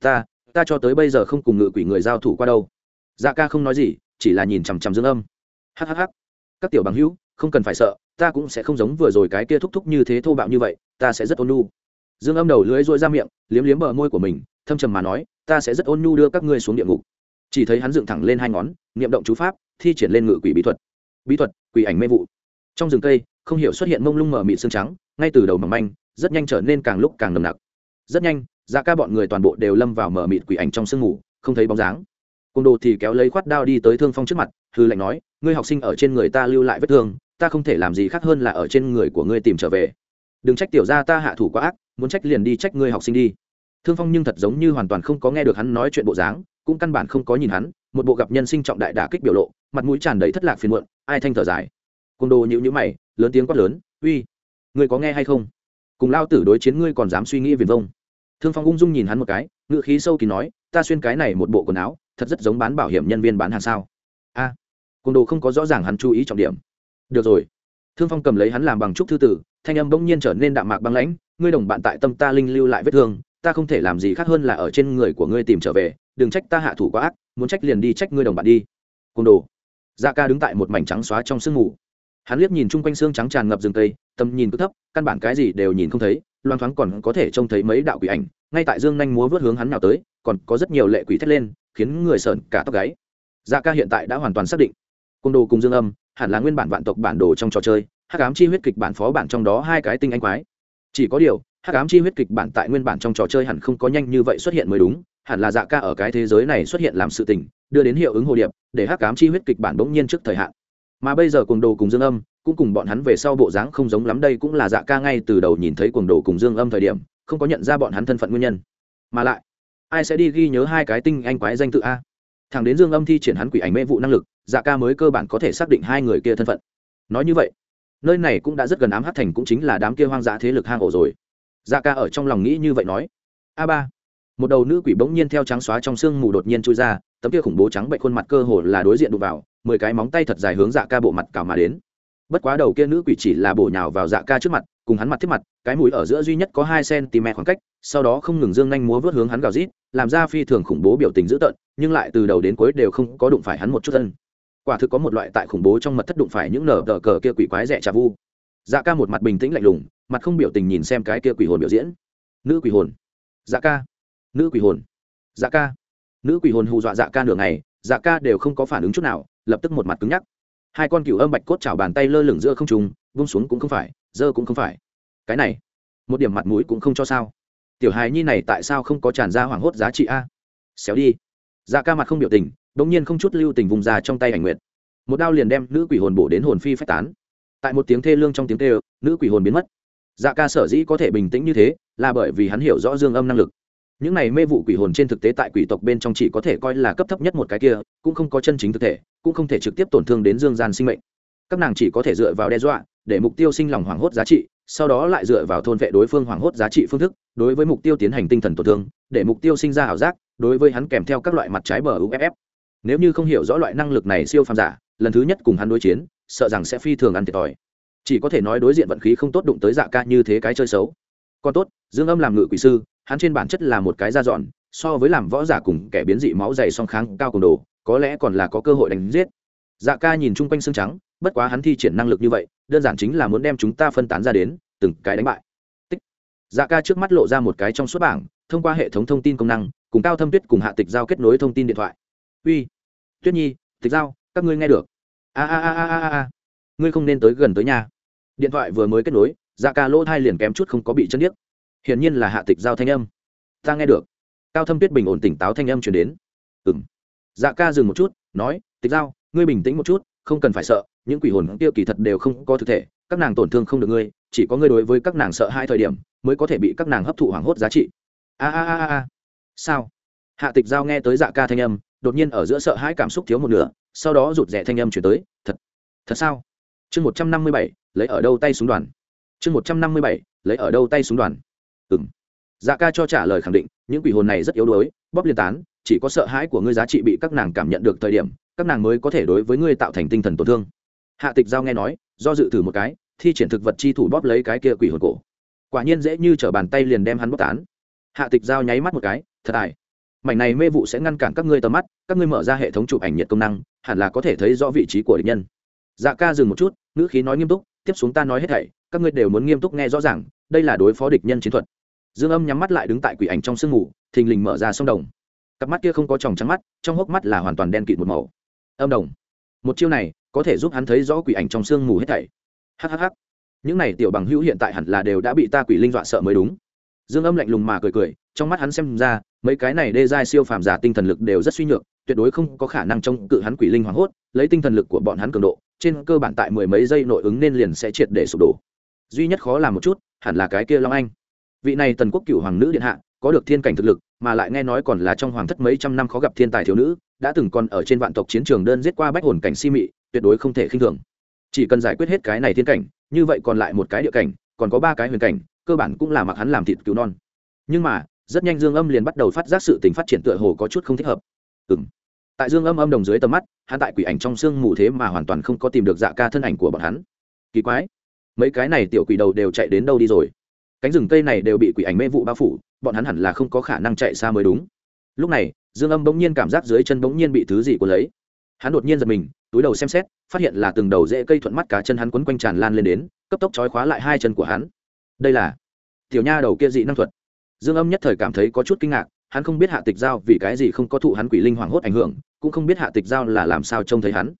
ta ta cho tới bây giờ không cùng ngự quỷ người giao thủ qua đâu. Dạ ca không nói gì, chỉ là nhìn chằm chằm dương âm. Hhh các tiểu bằng hữu, không cần phải sợ, ta cũng sẽ không giống vừa rồi cái kia thúc thúc như thế thô bạo như vậy, ta sẽ rất ôn nhu. Dương âm đầu lưới rôi ra miệng, liếm liếm bờ môi của mình, thâm trầm mà nói, ta sẽ rất ôn nhu đưa các ngươi xuống địa ngục. Chỉ thấy hắn dựng thẳng lên hai ngón, niệm động chú pháp, thi triển lên ngự quỷ bí thuật. Bí thuật, quỷ ảnh mê vụ. Trong rừng cây không hiểu xuất hiện mông lung mờ mịt xương trắng, ngay từ đầu mỏng manh, rất nhanh trở nên càng lúc càng nồng nặc. Rất nhanh dạ ca bọn người toàn bộ đều lâm vào mờ mịt quỷ ảnh trong sương ngủ, không thấy bóng dáng. Côn đồ thì kéo lấy khoát đao đi tới thương phong trước mặt, hư lệnh nói, ngươi học sinh ở trên người ta lưu lại vết thương, ta không thể làm gì khác hơn là ở trên người của ngươi tìm trở về. Đừng trách tiểu ra ta hạ thủ quá ác, muốn trách liền đi trách ngươi học sinh đi. Thương phong nhưng thật giống như hoàn toàn không có nghe được hắn nói chuyện bộ dáng, cũng căn bản không có nhìn hắn, một bộ gặp nhân sinh trọng đại đả kích biểu lộ, mặt mũi tràn đầy thất lạc phiền muộn, ai thanh thở dài. Côn đồ nhữ nhữ mày lớn tiếng quát lớn uy ngươi có nghe hay không? Cùng lao tử đối chiến ngươi còn dám suy nghĩ viền vông. Thương phong ung dung nhìn hắn một cái ngựa khí sâu kỳ nói ta xuyên cái này một bộ quần áo thật rất giống bán bảo hiểm nhân viên bán hàng sao? A à, côn đồ không có rõ ràng hắn chú ý trọng điểm. Được rồi. Thương phong cầm lấy hắn làm bằng trúc thư tử thanh âm bỗng nhiên trở nên đạm mạc băng lãnh ngươi đồng bạn tại tâm ta linh lưu lại vết thương ta không thể làm gì khác hơn là ở trên người của ngươi tìm trở về đừng trách ta hạ thủ quá ác muốn trách liền đi trách ngươi đồng bạn đi. Côn đồ. Dạ ca đứng tại một mảnh trắng xóa trong sương mù hắn liếc nhìn chung quanh xương trắng tràn ngập rừng tây tầm nhìn cứ thấp, căn bản cái gì đều nhìn không thấy, loang thoáng còn có thể trông thấy mấy đạo quỷ ảnh. Ngay tại dương nhanh múa vớt hướng hắn nào tới, còn có rất nhiều lệ quỷ thét lên, khiến người sợn cả tóc gáy. Dạ ca hiện tại đã hoàn toàn xác định. Côn đồ cùng dương âm, hẳn là nguyên bản vạn tộc bản đồ trong trò chơi, hắc ám chi huyết kịch bản phó bản trong đó hai cái tinh anh quái. Chỉ có điều, hắc ám chi huyết kịch bản tại nguyên bản trong trò chơi hẳn không có nhanh như vậy xuất hiện mới đúng, hẳn là dạ ca ở cái thế giới này xuất hiện làm sự tình, đưa đến hiệu ứng hồ điệp, để hắc ám chi huyết kịch bản bỗng nhiên trước thời hạn mà bây giờ cuồng đồ cùng dương âm cũng cùng bọn hắn về sau bộ dáng không giống lắm đây cũng là dạ ca ngay từ đầu nhìn thấy cuồng đồ cùng dương âm thời điểm, không có nhận ra bọn hắn thân phận nguyên nhân. Mà lại, ai sẽ đi ghi nhớ hai cái tinh anh quái danh tự a? Thằng đến dương âm thi triển hắn quỷ ảnh mê vụ năng lực dạ ca mới cơ bản có thể xác định hai người kia thân phận. Nói như vậy, nơi này cũng đã rất gần ám hát thành cũng chính là đám kia hoang dã thế lực hang ổ rồi. Dạ ca ở trong lòng nghĩ như vậy nói. A ba, một đầu nữ quỷ bỗng nhiên theo trắng xóa trong sương mù đột nhiên trôi ra tấm kia khủng bố trắng bệnh khuôn mặt cơ hồ là đối diện đụng vào, mười cái móng tay thật dài hướng dạ ca bộ mặt cào mà đến. Bất quá đầu kia nữ quỷ chỉ là bổ nhào vào dạ ca trước mặt, cùng hắn mặt thiết mặt, cái mũi ở giữa duy nhất có hai cm khoảng cách, sau đó không ngừng dương nhanh múa vớt hướng hắn gào rít, làm ra phi thường khủng bố biểu tình dữ tợn, nhưng lại từ đầu đến cuối đều không có đụng phải hắn một chút thân. Quả thực có một loại tại khủng bố trong mật thất đụng phải những nở tờ cờ kia quỷ quái rẻ trà vu. Dạ ca một mặt bình tĩnh lạnh lùng, mặt không biểu tình nhìn xem cái kia quỷ hồn biểu diễn. Nữ quỷ hồn. Dạ ca. Nữ quỷ hồn. Dạ ca nữ quỷ hồn hù dọa dạ ca nửa ngày dạ ca đều không có phản ứng chút nào, lập tức một mặt cứng nhắc. Hai con cựu âm bạch cốt chảo bàn tay lơ lửng giữa không trùng vung xuống cũng không phải dơ cũng không phải. Cái này, một điểm mặt mũi cũng không cho sao. Tiểu hài nhi này tại sao không có tràn ra hoảng hốt giá trị a? Xéo đi. Dạ ca mặt không biểu tình đ ỗ n g nhiên không chút lưu tình vùng ra trong tay ảnh nguyện một đao liền đem nữ quỷ hồn bổ đến hồn phi phách tán. Tại một tiếng thê lương trong tiếng tê nữ quỷ hồn biến mất. Dạ ca sở dĩ có thể bình tĩnh như thế, là bởi vì hắn hiểu rõ dương âm năng lực những này mê vụ quỷ hồn trên thực tế tại quỷ tộc bên trong chỉ có thể coi là cấp thấp nhất một cái kia, cũng không có chân chính thực thể, cũng không thể trực tiếp tổn thương đến dương gian sinh mệnh. Các nàng chỉ có thể dựa vào đe dọa, để mục tiêu sinh lòng hoảng hốt giá trị, sau đó lại dựa vào thôn vệ đối phương hoảng hốt giá trị phương thức, đối với mục tiêu tiến hành tinh thần tổn thương, để mục tiêu sinh ra ảo giác, đối với hắn kèm theo các loại mặt trái bờ uff nếu như không hiểu rõ loại năng lực này siêu phàm giả, lần thứ nhất cùng hắn đối chiến, sợ rằng sẽ phi thường ăn thiệt thòi. Chỉ có thể nói đối diện vận khí không tốt đụng tới dạ ca như thế cái chơi xấu. Còn tốt, dương âm làm ngự quỷ sư hắn trên bản chất là một cái da dọn, so với làm võ giả cùng kẻ biến dị máu dày song kháng cao cường đồ, có lẽ còn là có cơ hội đánh giết. Dạ ca nhìn chung quanh xương trắng, bất quá hắn thi triển năng lực như vậy, đơn giản chính là muốn đem chúng ta phân tán ra đến, từng cái đánh bại. Tích. dạ ca trước mắt lộ ra một cái trong suốt bảng, thông qua hệ thống thông tin công năng, cùng cao thâm tuyết cùng hạ tịch giao kết nối thông tin điện thoại. Uy, tuyết nhi, tịch giao, các ngươi nghe được. A a a a a a ngươi không nên tới gần tới nhà. Điện thoại vừa mới kết nối dạ ca lỗ thai liền kém chút không có bị chân điếc hiển nhiên là hạ tịch giao thanh âm. Ta nghe được. Cao thâm tuyết bình ổn tỉnh táo thanh âm chuyển đến. Ừ m dạ ca dừng một chút, nói, tịch giao, ngươi bình tĩnh một chút, không cần phải sợ, những quỷ hồn tiêu kỳ thật đều không có thực thể, các nàng tổn thương không được ngươi, chỉ có ngươi đối với các nàng sợ hai thời điểm, mới có thể bị các nàng hấp thụ hoảng hốt giá trị. A a a a sao? Hạ tịch giao nghe tới dạ ca thanh âm, đột nhiên ở giữa sợ hãi cảm xúc thiếu một nửa, sau đó rụt rè thanh âm chuyển tới, thật thật sao? Chương một trăm năm mươi bảy, lấy ở đâu tay súng đoàn. Chương một trăm năm mươi bảy, lấy ở đâu tay súng đoàn ừ m dạ ca cho trả lời khẳng định, những quỷ hồn này rất yếu đuối, bóp liên tán, chỉ có sợ hãi của ngươi giá trị bị các nàng cảm nhận được thời điểm, các nàng mới có thể đối với ngươi tạo thành tinh thần tổn thương. Hạ tịch giao nghe nói, do dự thử một cái, thi triển thực vật chi thủ bóp lấy cái kia quỷ hồn cổ. Quả nhiên dễ như t r ở bàn tay liền đem hắn bóp tán. Hạ tịch giao nháy mắt một cái, thật tài mảnh này mê vụ sẽ ngăn cản các ngươi tầm mắt, các ngươi mở ra hệ thống chụp ảnh nhiệt công năng, hẳn là có thể thấy rõ vị trí của địch nhân. Dạ ca dừng một chút, ngữ khí nói nghiêm túc, tiếp xuống ta nói hết thảy, các ngươi đều muốn nghiêm túc nghe rõ ràng, đây là đối phó địch nhân chiến thuật dương âm nhắm mắt lại đứng tại quỷ ảnh trong sương mù thình lình mở ra sông đồng. Cặp mắt kia không có tròng trắng mắt, trong hốc mắt là hoàn toàn đen kịt một màu. Âm đồng. Một chiêu này, có thể giúp hắn thấy rõ quỷ ảnh trong sương mù hết thảy. Hhh những này tiểu bằng hữu hiện tại hẳn là đều đã bị ta quỷ linh dọa sợ mới đúng. Dương âm lạnh lùng mà cười cười, trong mắt hắn xem ra, mấy cái này đê giai siêu phàm giả tinh thần lực đều rất suy nhược, tuyệt đối không có khả năng trông cự hắn quỷ linh hoảng hốt, lấy tinh thần lực của bọn hắn cường độ, trên cơ bản tại mười mấy giây nội ứng nên liền sẽ triệt để sụp đổ. Duy nhất khó làm một chút, hẳn là cái kia long anh vị này tần quốc cựu hoàng nữ điện hạ, có được thiên cảnh thực lực, mà lại nghe nói còn là trong hoàng thất mấy trăm năm khó gặp thiên tài thiếu nữ, đã từng còn ở trên vạn tộc chiến trường đơn giết qua bách hồn cảnh si mị, tuyệt đối không thể khinh thường. Chỉ cần giải quyết hết cái này thiên cảnh, như vậy còn lại một cái địa cảnh, còn có ba cái huyền cảnh, cơ bản cũng là mặc hắn làm thịt cứu non. Nhưng mà, rất nhanh dương âm liền bắt đầu phát giác sự tình phát triển tựa hồ có chút không thích hợp. Ừ tại dương âm âm đồng dưới tầm mắt, hắn tại quỷ ảnh trong sương mù thế mà hoàn toàn không có tìm được dạ ca thân ảnh của bọn hắn. Kỳ quái. Mấy cái này tiểu quỷ đầu đều chạy đến đâu đi rồi? Cánh rừng cây này đều bị quỷ ảnh mê vụ bao phủ, bọn hắn hẳn là không có khả năng chạy xa mới đúng. Lúc này, dương âm bỗng nhiên cảm giác dưới chân bỗng nhiên bị thứ gì cuốn lấy. Hắn đột nhiên giật mình, túi đầu xem xét, phát hiện là từng đầu rễ cây thuận mắt cá chân hắn quấn quanh tràn lan lên đến, cấp tốc trói khóa lại hai chân của hắn. Đây là tiểu nha đầu kia dị năng thuật. Dương âm nhất thời cảm thấy có chút kinh ngạc, hắn không biết hạ tịch giao vì cái gì không có thụ hắn quỷ linh hoảng hốt ảnh hưởng, cũng không biết hạ tịch giao là làm sao trông thấy hắn.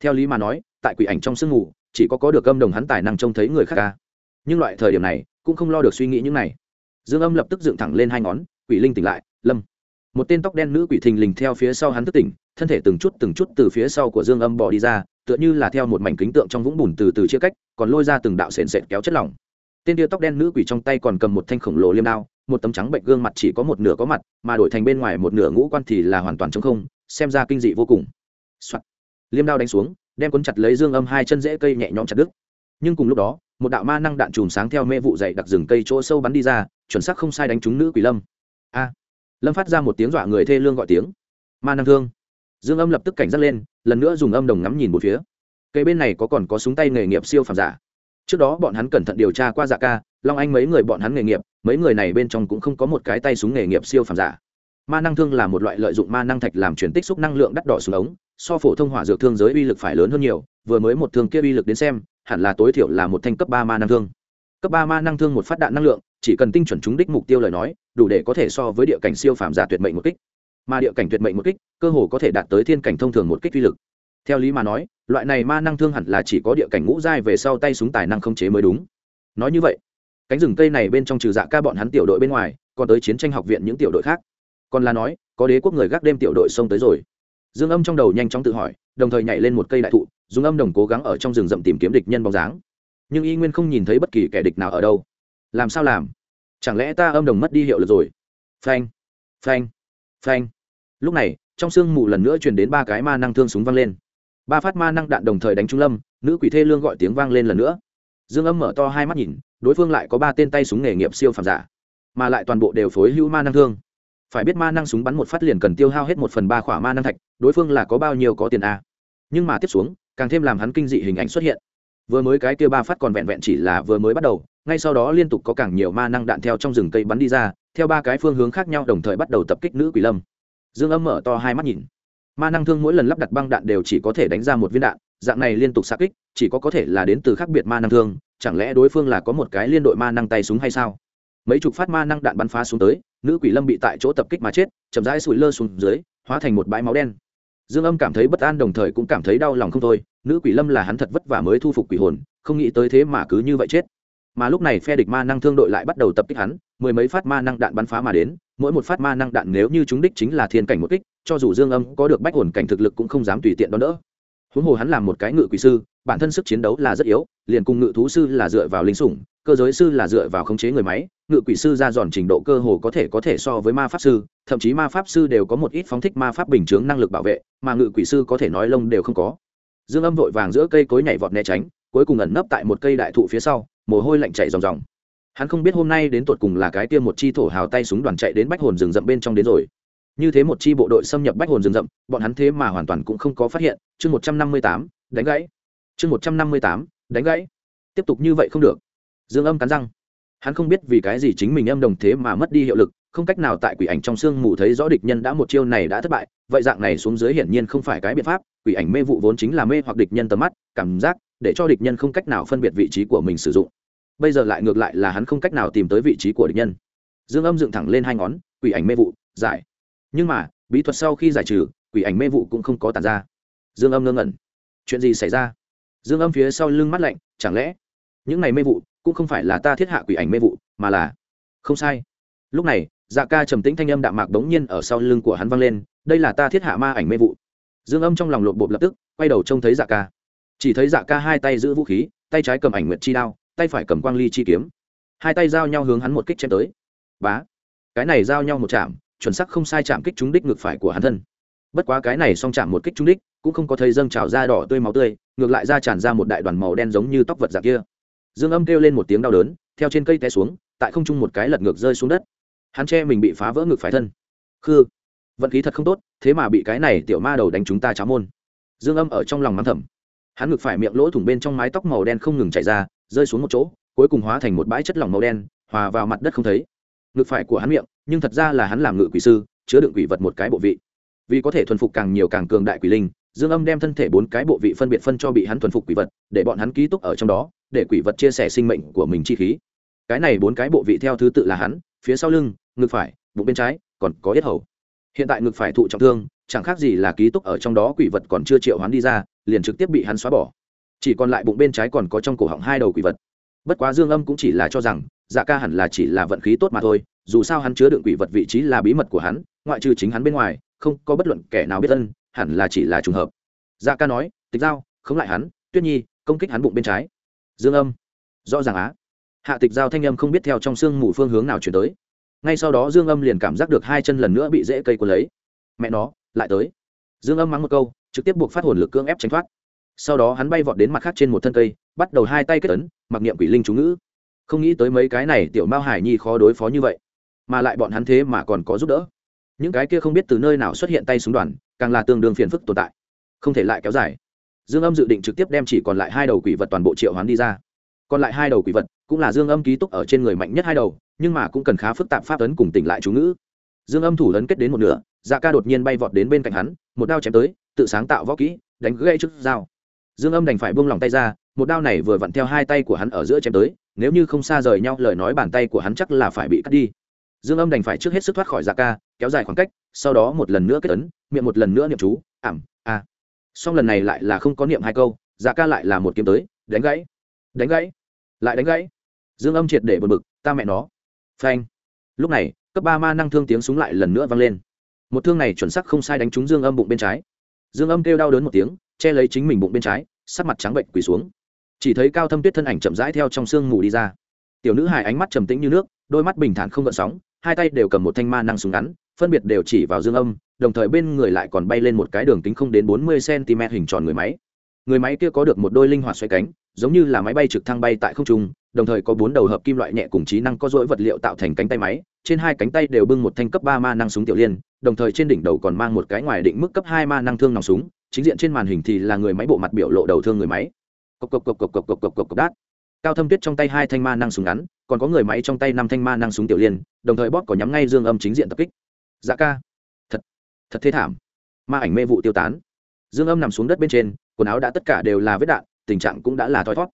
Theo lý mà nói, tại quỷ ảnh trong sương ngủ chỉ có có được âm đồng hắn tài năng trông thấy người khác ca. Nhưng loại thời điểm này cũng không lo được suy nghĩ những này. Dương âm lập tức dựng thẳng lên hai ngón, quỷ linh tỉnh lại, lâm. Một tên tóc đen nữ quỷ thình lình theo phía sau hắn thức tỉnh, thân thể từng chút từng chút từ phía sau của dương âm bỏ đi ra, tựa như là theo một mảnh kính tượng trong vũng bùn từ từ chia cách, còn lôi ra từng đạo sền sệt kéo chất lỏng. Tên tia tóc đen nữ quỷ trong tay còn cầm một thanh khổng lồ liêm đao, một tấm trắng bệnh gương mặt chỉ có một nửa có mặt, mà đổi thành bên ngoài một nửa ngũ quan thì là hoàn toàn trống không, xem ra kinh dị vô cùng、Soạn. liêm đao đánh xuống, đem cuốn chặt lấy dương âm hai chân dễ cây nhẹ nhõm chặt đứt. Nhưng cùng lúc đó một đạo ma năng đạn chùm sáng theo mê vụ dậy đặc rừng cây chỗ sâu bắn đi ra, chuẩn xác không sai đánh trúng nữ quỷ lâm. A. Lâm phát ra một tiếng dọa người thê lương gọi tiếng. Ma năng thương. Dương âm lập tức cảnh giác lên, lần nữa dùng âm đồng ngắm nhìn một phía. Cây bên này có còn có súng tay nghề nghiệp siêu phàm giả. Trước đó bọn hắn cẩn thận điều tra qua dạ ca, long anh mấy người bọn hắn nghề nghiệp, mấy người này bên trong cũng không có một cái tay súng nghề nghiệp siêu phàm giả. Ma năng thương là một loại lợi dụng ma năng thạch làm chuyển tích xúc năng lượng đắt đỏ xuống ống, so phổ thông hỏa dược thương giới uy lực phải lớn hơn nhiều, vừa mới một thương kia uy lực đến xem hẳn là tối thiểu là một thanh cấp ba ma năng thương. Cấp ba ma năng thương một phát đạn năng lượng, chỉ cần tinh chuẩn trúng đích mục tiêu lời nói, đủ để có thể so với địa cảnh siêu phàm giả tuyệt mệnh một kích. Mà địa cảnh tuyệt mệnh một kích, cơ hồ có thể đạt tới thiên cảnh thông thường một kích uy lực. Theo lý mà nói, loại này ma năng thương hẳn là chỉ có địa cảnh ngũ giai về sau tay súng tài năng không chế mới đúng. Nói như vậy, cánh rừng cây này bên trong trừ dạ ca bọn hắn tiểu đội bên ngoài, còn tới chiến tranh học viện những tiểu đội khác. Còn là nói, có đế quốc người gác đêm tiểu đội xông tới rồi. Dương âm trong đầu nhanh chóng tự hỏi, đồng thời nhảy lên một cây đại thụ dùng âm đồng cố gắng ở trong rừng rậm tìm kiếm địch nhân bóng dáng. Nhưng y nguyên không nhìn thấy bất kỳ kẻ địch nào ở đâu. Làm sao làm? Chẳng lẽ ta âm đồng mất đi hiệu lực rồi? Phanh phanh phanh. Lúc này, trong sương mù lần nữa truyền đến ba cái ma năng thương súng vang lên. Ba phát ma năng đạn đồng thời đánh trung lâm, nữ quỷ thê lương gọi tiếng vang lên lần nữa. Dương âm mở to hai mắt nhìn, đối phương lại có ba tên tay súng nghề nghiệp siêu phàm giả, mà lại toàn bộ đều phối hữu ma năng thương. Phải biết ma năng súng bắn một phát liền cần tiêu hao hết một phần ba khỏa ma năng thạch, đối phương là có bao nhiêu có tiền a? Nhưng mà tiếp xuống, càng thêm làm hắn kinh dị hình ảnh xuất hiện. Vừa mới cái kia ba phát còn vẹn vẹn chỉ là vừa mới bắt đầu, ngay sau đó liên tục có càng nhiều ma năng đạn theo trong rừng cây bắn đi ra, theo ba cái phương hướng khác nhau đồng thời bắt đầu tập kích nữ quỷ lâm. Dương âm mở to hai mắt nhìn. Ma năng thương mỗi lần lắp đặt băng đạn đều chỉ có thể đánh ra một viên đạn, dạng này liên tục xa kích, chỉ có có thể là đến từ khác biệt ma năng thương, chẳng lẽ đối phương là có một cái liên đội ma năng tay súng hay sao? Mấy chục phát ma năng đạn bắn phá xuống tới, nữ quỷ lâm bị tại chỗ tập kích mà chết, chậm rãi sụi lơ xuống dưới, hóa thành một bãi máu đen dương âm cảm thấy bất an đồng thời cũng cảm thấy đau lòng không thôi, nữ quỷ lâm là hắn thật vất vả mới thu phục quỷ hồn, không nghĩ tới thế mà cứ như vậy chết. Mà lúc này phe địch ma năng thương đội lại bắt đầu tập kích hắn, mười mấy phát ma năng đạn bắn phá mà đến, mỗi một phát ma năng đạn nếu như chúng đích chính là thiên cảnh một kích, cho dù dương âm có được bách hồn cảnh thực lực cũng không dám tùy tiện đón đỡ. Huống hồ hắn làm một cái ngự quỷ sư, bản thân sức chiến đấu là rất yếu, liền cùng ngự thú sư là dựa vào linh sủng, cơ giới sư là dựa vào khống chế người máy ngự quỷ sư ra dọn trình độ cơ hồ có thể có thể so với ma pháp sư, thậm chí ma pháp sư đều có một ít phóng thích ma pháp bình chướng năng lực bảo vệ, mà ngự quỷ sư có thể nói lông đều không có. Dương âm vội vàng giữa cây cối nhảy vọt né tránh, cuối cùng ẩn nấp tại một cây đại thụ phía sau, mồ hôi lạnh chạy ròng ròng. Hắn không biết hôm nay đến tột cùng là cái tiêm một chi thổ hào tay súng đoàn chạy đến bách hồn rừng rậm bên trong đến rồi. Như thế một chi bộ đội xâm nhập bách hồn rừng rậm, bọn hắn thế mà hoàn toàn cũng không có phát hiện. Chương một trăm năm mươi tám, đánh gãy. Chương một trăm năm mươi tám, đánh gãy. Tiếp tục như vậy không được. Dương âm cắn răng hắn không biết vì cái gì chính mình âm đồng thế mà mất đi hiệu lực, không cách nào tại quỷ ảnh trong sương mù thấy rõ địch nhân đã một chiêu này đã thất bại, vậy dạng này xuống dưới hiển nhiên không phải cái biện pháp, quỷ ảnh mê vụ vốn chính là mê hoặc địch nhân tầm mắt, cảm giác, để cho địch nhân không cách nào phân biệt vị trí của mình sử dụng. Bây giờ lại ngược lại là hắn không cách nào tìm tới vị trí của địch nhân. Dương âm dựng thẳng lên hai ngón, quỷ ảnh mê vụ, giải. Nhưng mà, bí thuật sau khi giải trừ, quỷ ảnh mê vụ cũng không có tàn ra. Dương âm ngơ ngẩn. Chuyện gì xảy ra? Dương âm phía sau lưng mắt lạnh, chẳng lẽ những này mê vụ cũng không phải là ta thiết hạ quỷ ảnh mê vụ, mà là không sai. Lúc này dạ ca trầm tĩnh thanh âm đạm mạc bỗng nhiên ở sau lưng của hắn vang lên, đây là ta thiết hạ ma ảnh mê vụ. Dương âm trong lòng lộp bộp lập tức, quay đầu trông thấy dạ ca. Chỉ thấy dạ ca hai tay giữ vũ khí, tay trái cầm ảnh nguyệt chi đao, tay phải cầm quang ly chi kiếm. Hai tay giao nhau hướng hắn một kích chém tới. Bá! Cái này giao nhau một chạm, chuẩn sắc không sai chạm kích trúng đích ngược phải của hắn thân. Bất quá cái này song chạm một kích trúng đích, cũng không có thấy dâng trào da đỏ tươi máu tươi, ngược lại ra tràn ra một đại đoàn màu đen giống như tóc vật dạng kia dương âm kêu lên một tiếng đau đớn, theo trên cây té xuống, tại không trung một cái lật ngược rơi xuống đất. Hắn che mình bị phá vỡ ngực phải thân. Khư, vận khí thật không tốt, thế mà bị cái này tiểu ma đầu đánh chúng ta cháo môn. Dương âm ở trong lòng mắng thầm. Hắn ngực phải miệng lỗ thủng bên trong mái tóc màu đen không ngừng chảy ra, rơi xuống một chỗ, cuối cùng hóa thành một bãi chất lỏng màu đen, hòa vào mặt đất không thấy. Ngực phải của hắn miệng, nhưng thật ra là hắn làm ngự quỷ sư, chứa đựng quỷ vật một cái bộ vị. Vì có thể thuần phục càng nhiều càng cường đại quỷ linh, dương âm đem thân thể bốn cái bộ vị phân biệt phân cho bị hắn thuần phục quỷ vật, để bọn hắn ký túc ở trong đó để quỷ vật chia sẻ sinh mệnh của mình chi khí. Cái này bốn cái bộ vị theo thứ tự là hắn, phía sau lưng, ngực phải, bụng bên trái, còn có yết hầu. Hiện tại ngực phải thụ trọng thương, chẳng khác gì là ký túc ở trong đó quỷ vật còn chưa triệu hắn đi ra, liền trực tiếp bị hắn xóa bỏ. Chỉ còn lại bụng bên trái còn có trong cổ họng hai đầu quỷ vật. Bất quá dương âm cũng chỉ là cho rằng dạ ca hẳn là chỉ là vận khí tốt mà thôi, dù sao hắn chứa đựng quỷ vật vị trí là bí mật của hắn, ngoại trừ chính hắn bên ngoài, không có bất luận kẻ nào biết ân, hẳn là chỉ là trùng hợp. Dạ ca nói, tịch giao không lại hắn, tuyết nhi, công kích hắn bụng bên trái dương âm. Rõ ràng á. Hạ tịch giao thanh âm không biết theo trong sương mù phương hướng nào chuyển tới. Ngay sau đó dương âm liền cảm giác được hai chân lần nữa bị dễ cây cuốn lấy. Mẹ nó, lại tới. Dương âm mắng một câu, trực tiếp buộc phát hồn lực cưỡng ép tránh thoát. Sau đó hắn bay vọt đến mặt khác trên một thân cây, bắt đầu hai tay kết tấn mặc niệm quỷ linh chú ngữ. Không nghĩ tới mấy cái này tiểu mao hải nhi khó đối phó như vậy, mà lại bọn hắn thế mà còn có giúp đỡ. Những cái kia không biết từ nơi nào xuất hiện tay súng đoàn, càng là tương đương phiền phức tồn tại. Không thể lại kéo dài dương âm dự định trực tiếp đem chỉ còn lại hai đầu quỷ vật toàn bộ triệu hoán đi ra. Còn lại hai đầu quỷ vật cũng là dương âm ký túc ở trên người mạnh nhất hai đầu, nhưng mà cũng cần khá phức tạp pháp ấn cùng tỉnh lại chú ngữ. Dương âm thủ ấn kết đến một nửa dạ ca đột nhiên bay vọt đến bên cạnh hắn, một đao chém tới, tự sáng tạo võ kỹ, đánh gãy trước dao. Dương âm đành phải buông lòng tay ra, một đao này vừa vặn theo hai tay của hắn ở giữa chém tới, nếu như không xa rời nhau, lời nói bàn tay của hắn chắc là phải bị cắt đi. Dương âm đành phải trước hết sức thoát khỏi dạ ca, kéo dài khoảng cách, sau đó một lần nữa kết ấn, miệng một lần nữa niệm chú, ảm, a. à song lần này lại là không có niệm hai câu dạ ca lại là một kiếm tới, đánh gãy đánh gãy, lại đánh gãy. Dương âm triệt để bật bực, ta mẹ nó. Phanh. Lúc này, cấp ba ma năng thương tiếng súng lại lần nữa vang lên. Một thương này chuẩn sắc không sai đánh trúng dương âm bụng bên trái. Dương âm kêu đau đớn một tiếng, che lấy chính mình bụng bên trái, sắc mặt trắng bệnh quỳ xuống. Chỉ thấy cao thâm tuyết thân ảnh chậm rãi theo trong sương mù đi ra. Tiểu nữ hài ánh mắt trầm tĩnh như nước, đôi mắt bình thản không gợn sóng, hai tay đều cầm một thanh ma năng súng ngắn, phân biệt đều chỉ vào dương âm đồng thời bên người lại còn bay lên một cái đường kính không đến bốn mươi cm hình tròn người máy. Người máy kia có được một đôi linh hoạt xoay cánh, giống như là máy bay trực thăng bay tại không trung, đồng thời có bốn đầu hợp kim loại nhẹ cùng trí năng có dỗi vật liệu tạo thành cánh tay máy, trên hai cánh tay đều bưng một thanh cấp ba ma năng súng tiểu liên, đồng thời trên đỉnh đầu còn mang một cái ngoài định mức cấp hai ma năng thương nòng súng, chính diện trên màn hình thì là người máy bộ mặt biểu lộ đầu thương người máy. Cộc cộc cộc cộc cộc cộc cộc cộc cộc đát. Cao thâm tuyết trong tay hai thanh ma năng súng ngắn, còn có người máy trong tay năm thanh ma năng súng tiểu liên, đồng thời bóp có nhắm ngay dương âm chính diện tập kích. Dạ ca thật thế thảm. Ma ảnh mê vụ tiêu tán. Dương âm nằm xuống đất bên trên, quần áo đã tất cả đều là vết đạn, tình trạng cũng đã là thoi thót.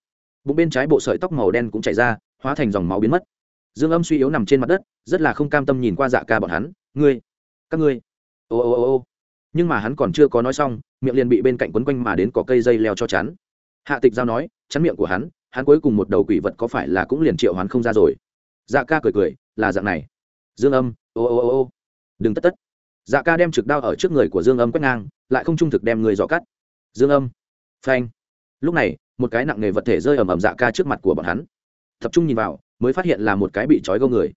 Bụng bên trái bộ sợi tóc màu đen cũng chảy ra, hóa thành dòng máu biến mất. Dương âm suy yếu nằm trên mặt đất, rất là không cam tâm nhìn qua dạ ca bọn hắn, ngươi, các ngươi. Ô ô ô ô. Nhưng mà hắn còn chưa có nói xong, miệng liền bị bên cạnh quấn quanh mà đến có cây dây leo cho chắn. Hạ tịch giao nói, chắn miệng của hắn hắn cuối cùng một đầu quỷ vật có phải là cũng liền triệu hắn không ra rồi? Dạ ca cười cười, là dạng này. Dương âm, ô ô ô ô, đừng tất tất dạ ca đem trực đao ở trước người của dương âm quét ngang, lại không trung thực đem người dọ cắt. Dương âm, phanh. Lúc này, một cái nặng nề vật thể rơi ầm ầm dạ ca trước mặt của bọn hắn. Tập trung nhìn vào, mới phát hiện là một cái bị trói gâu người.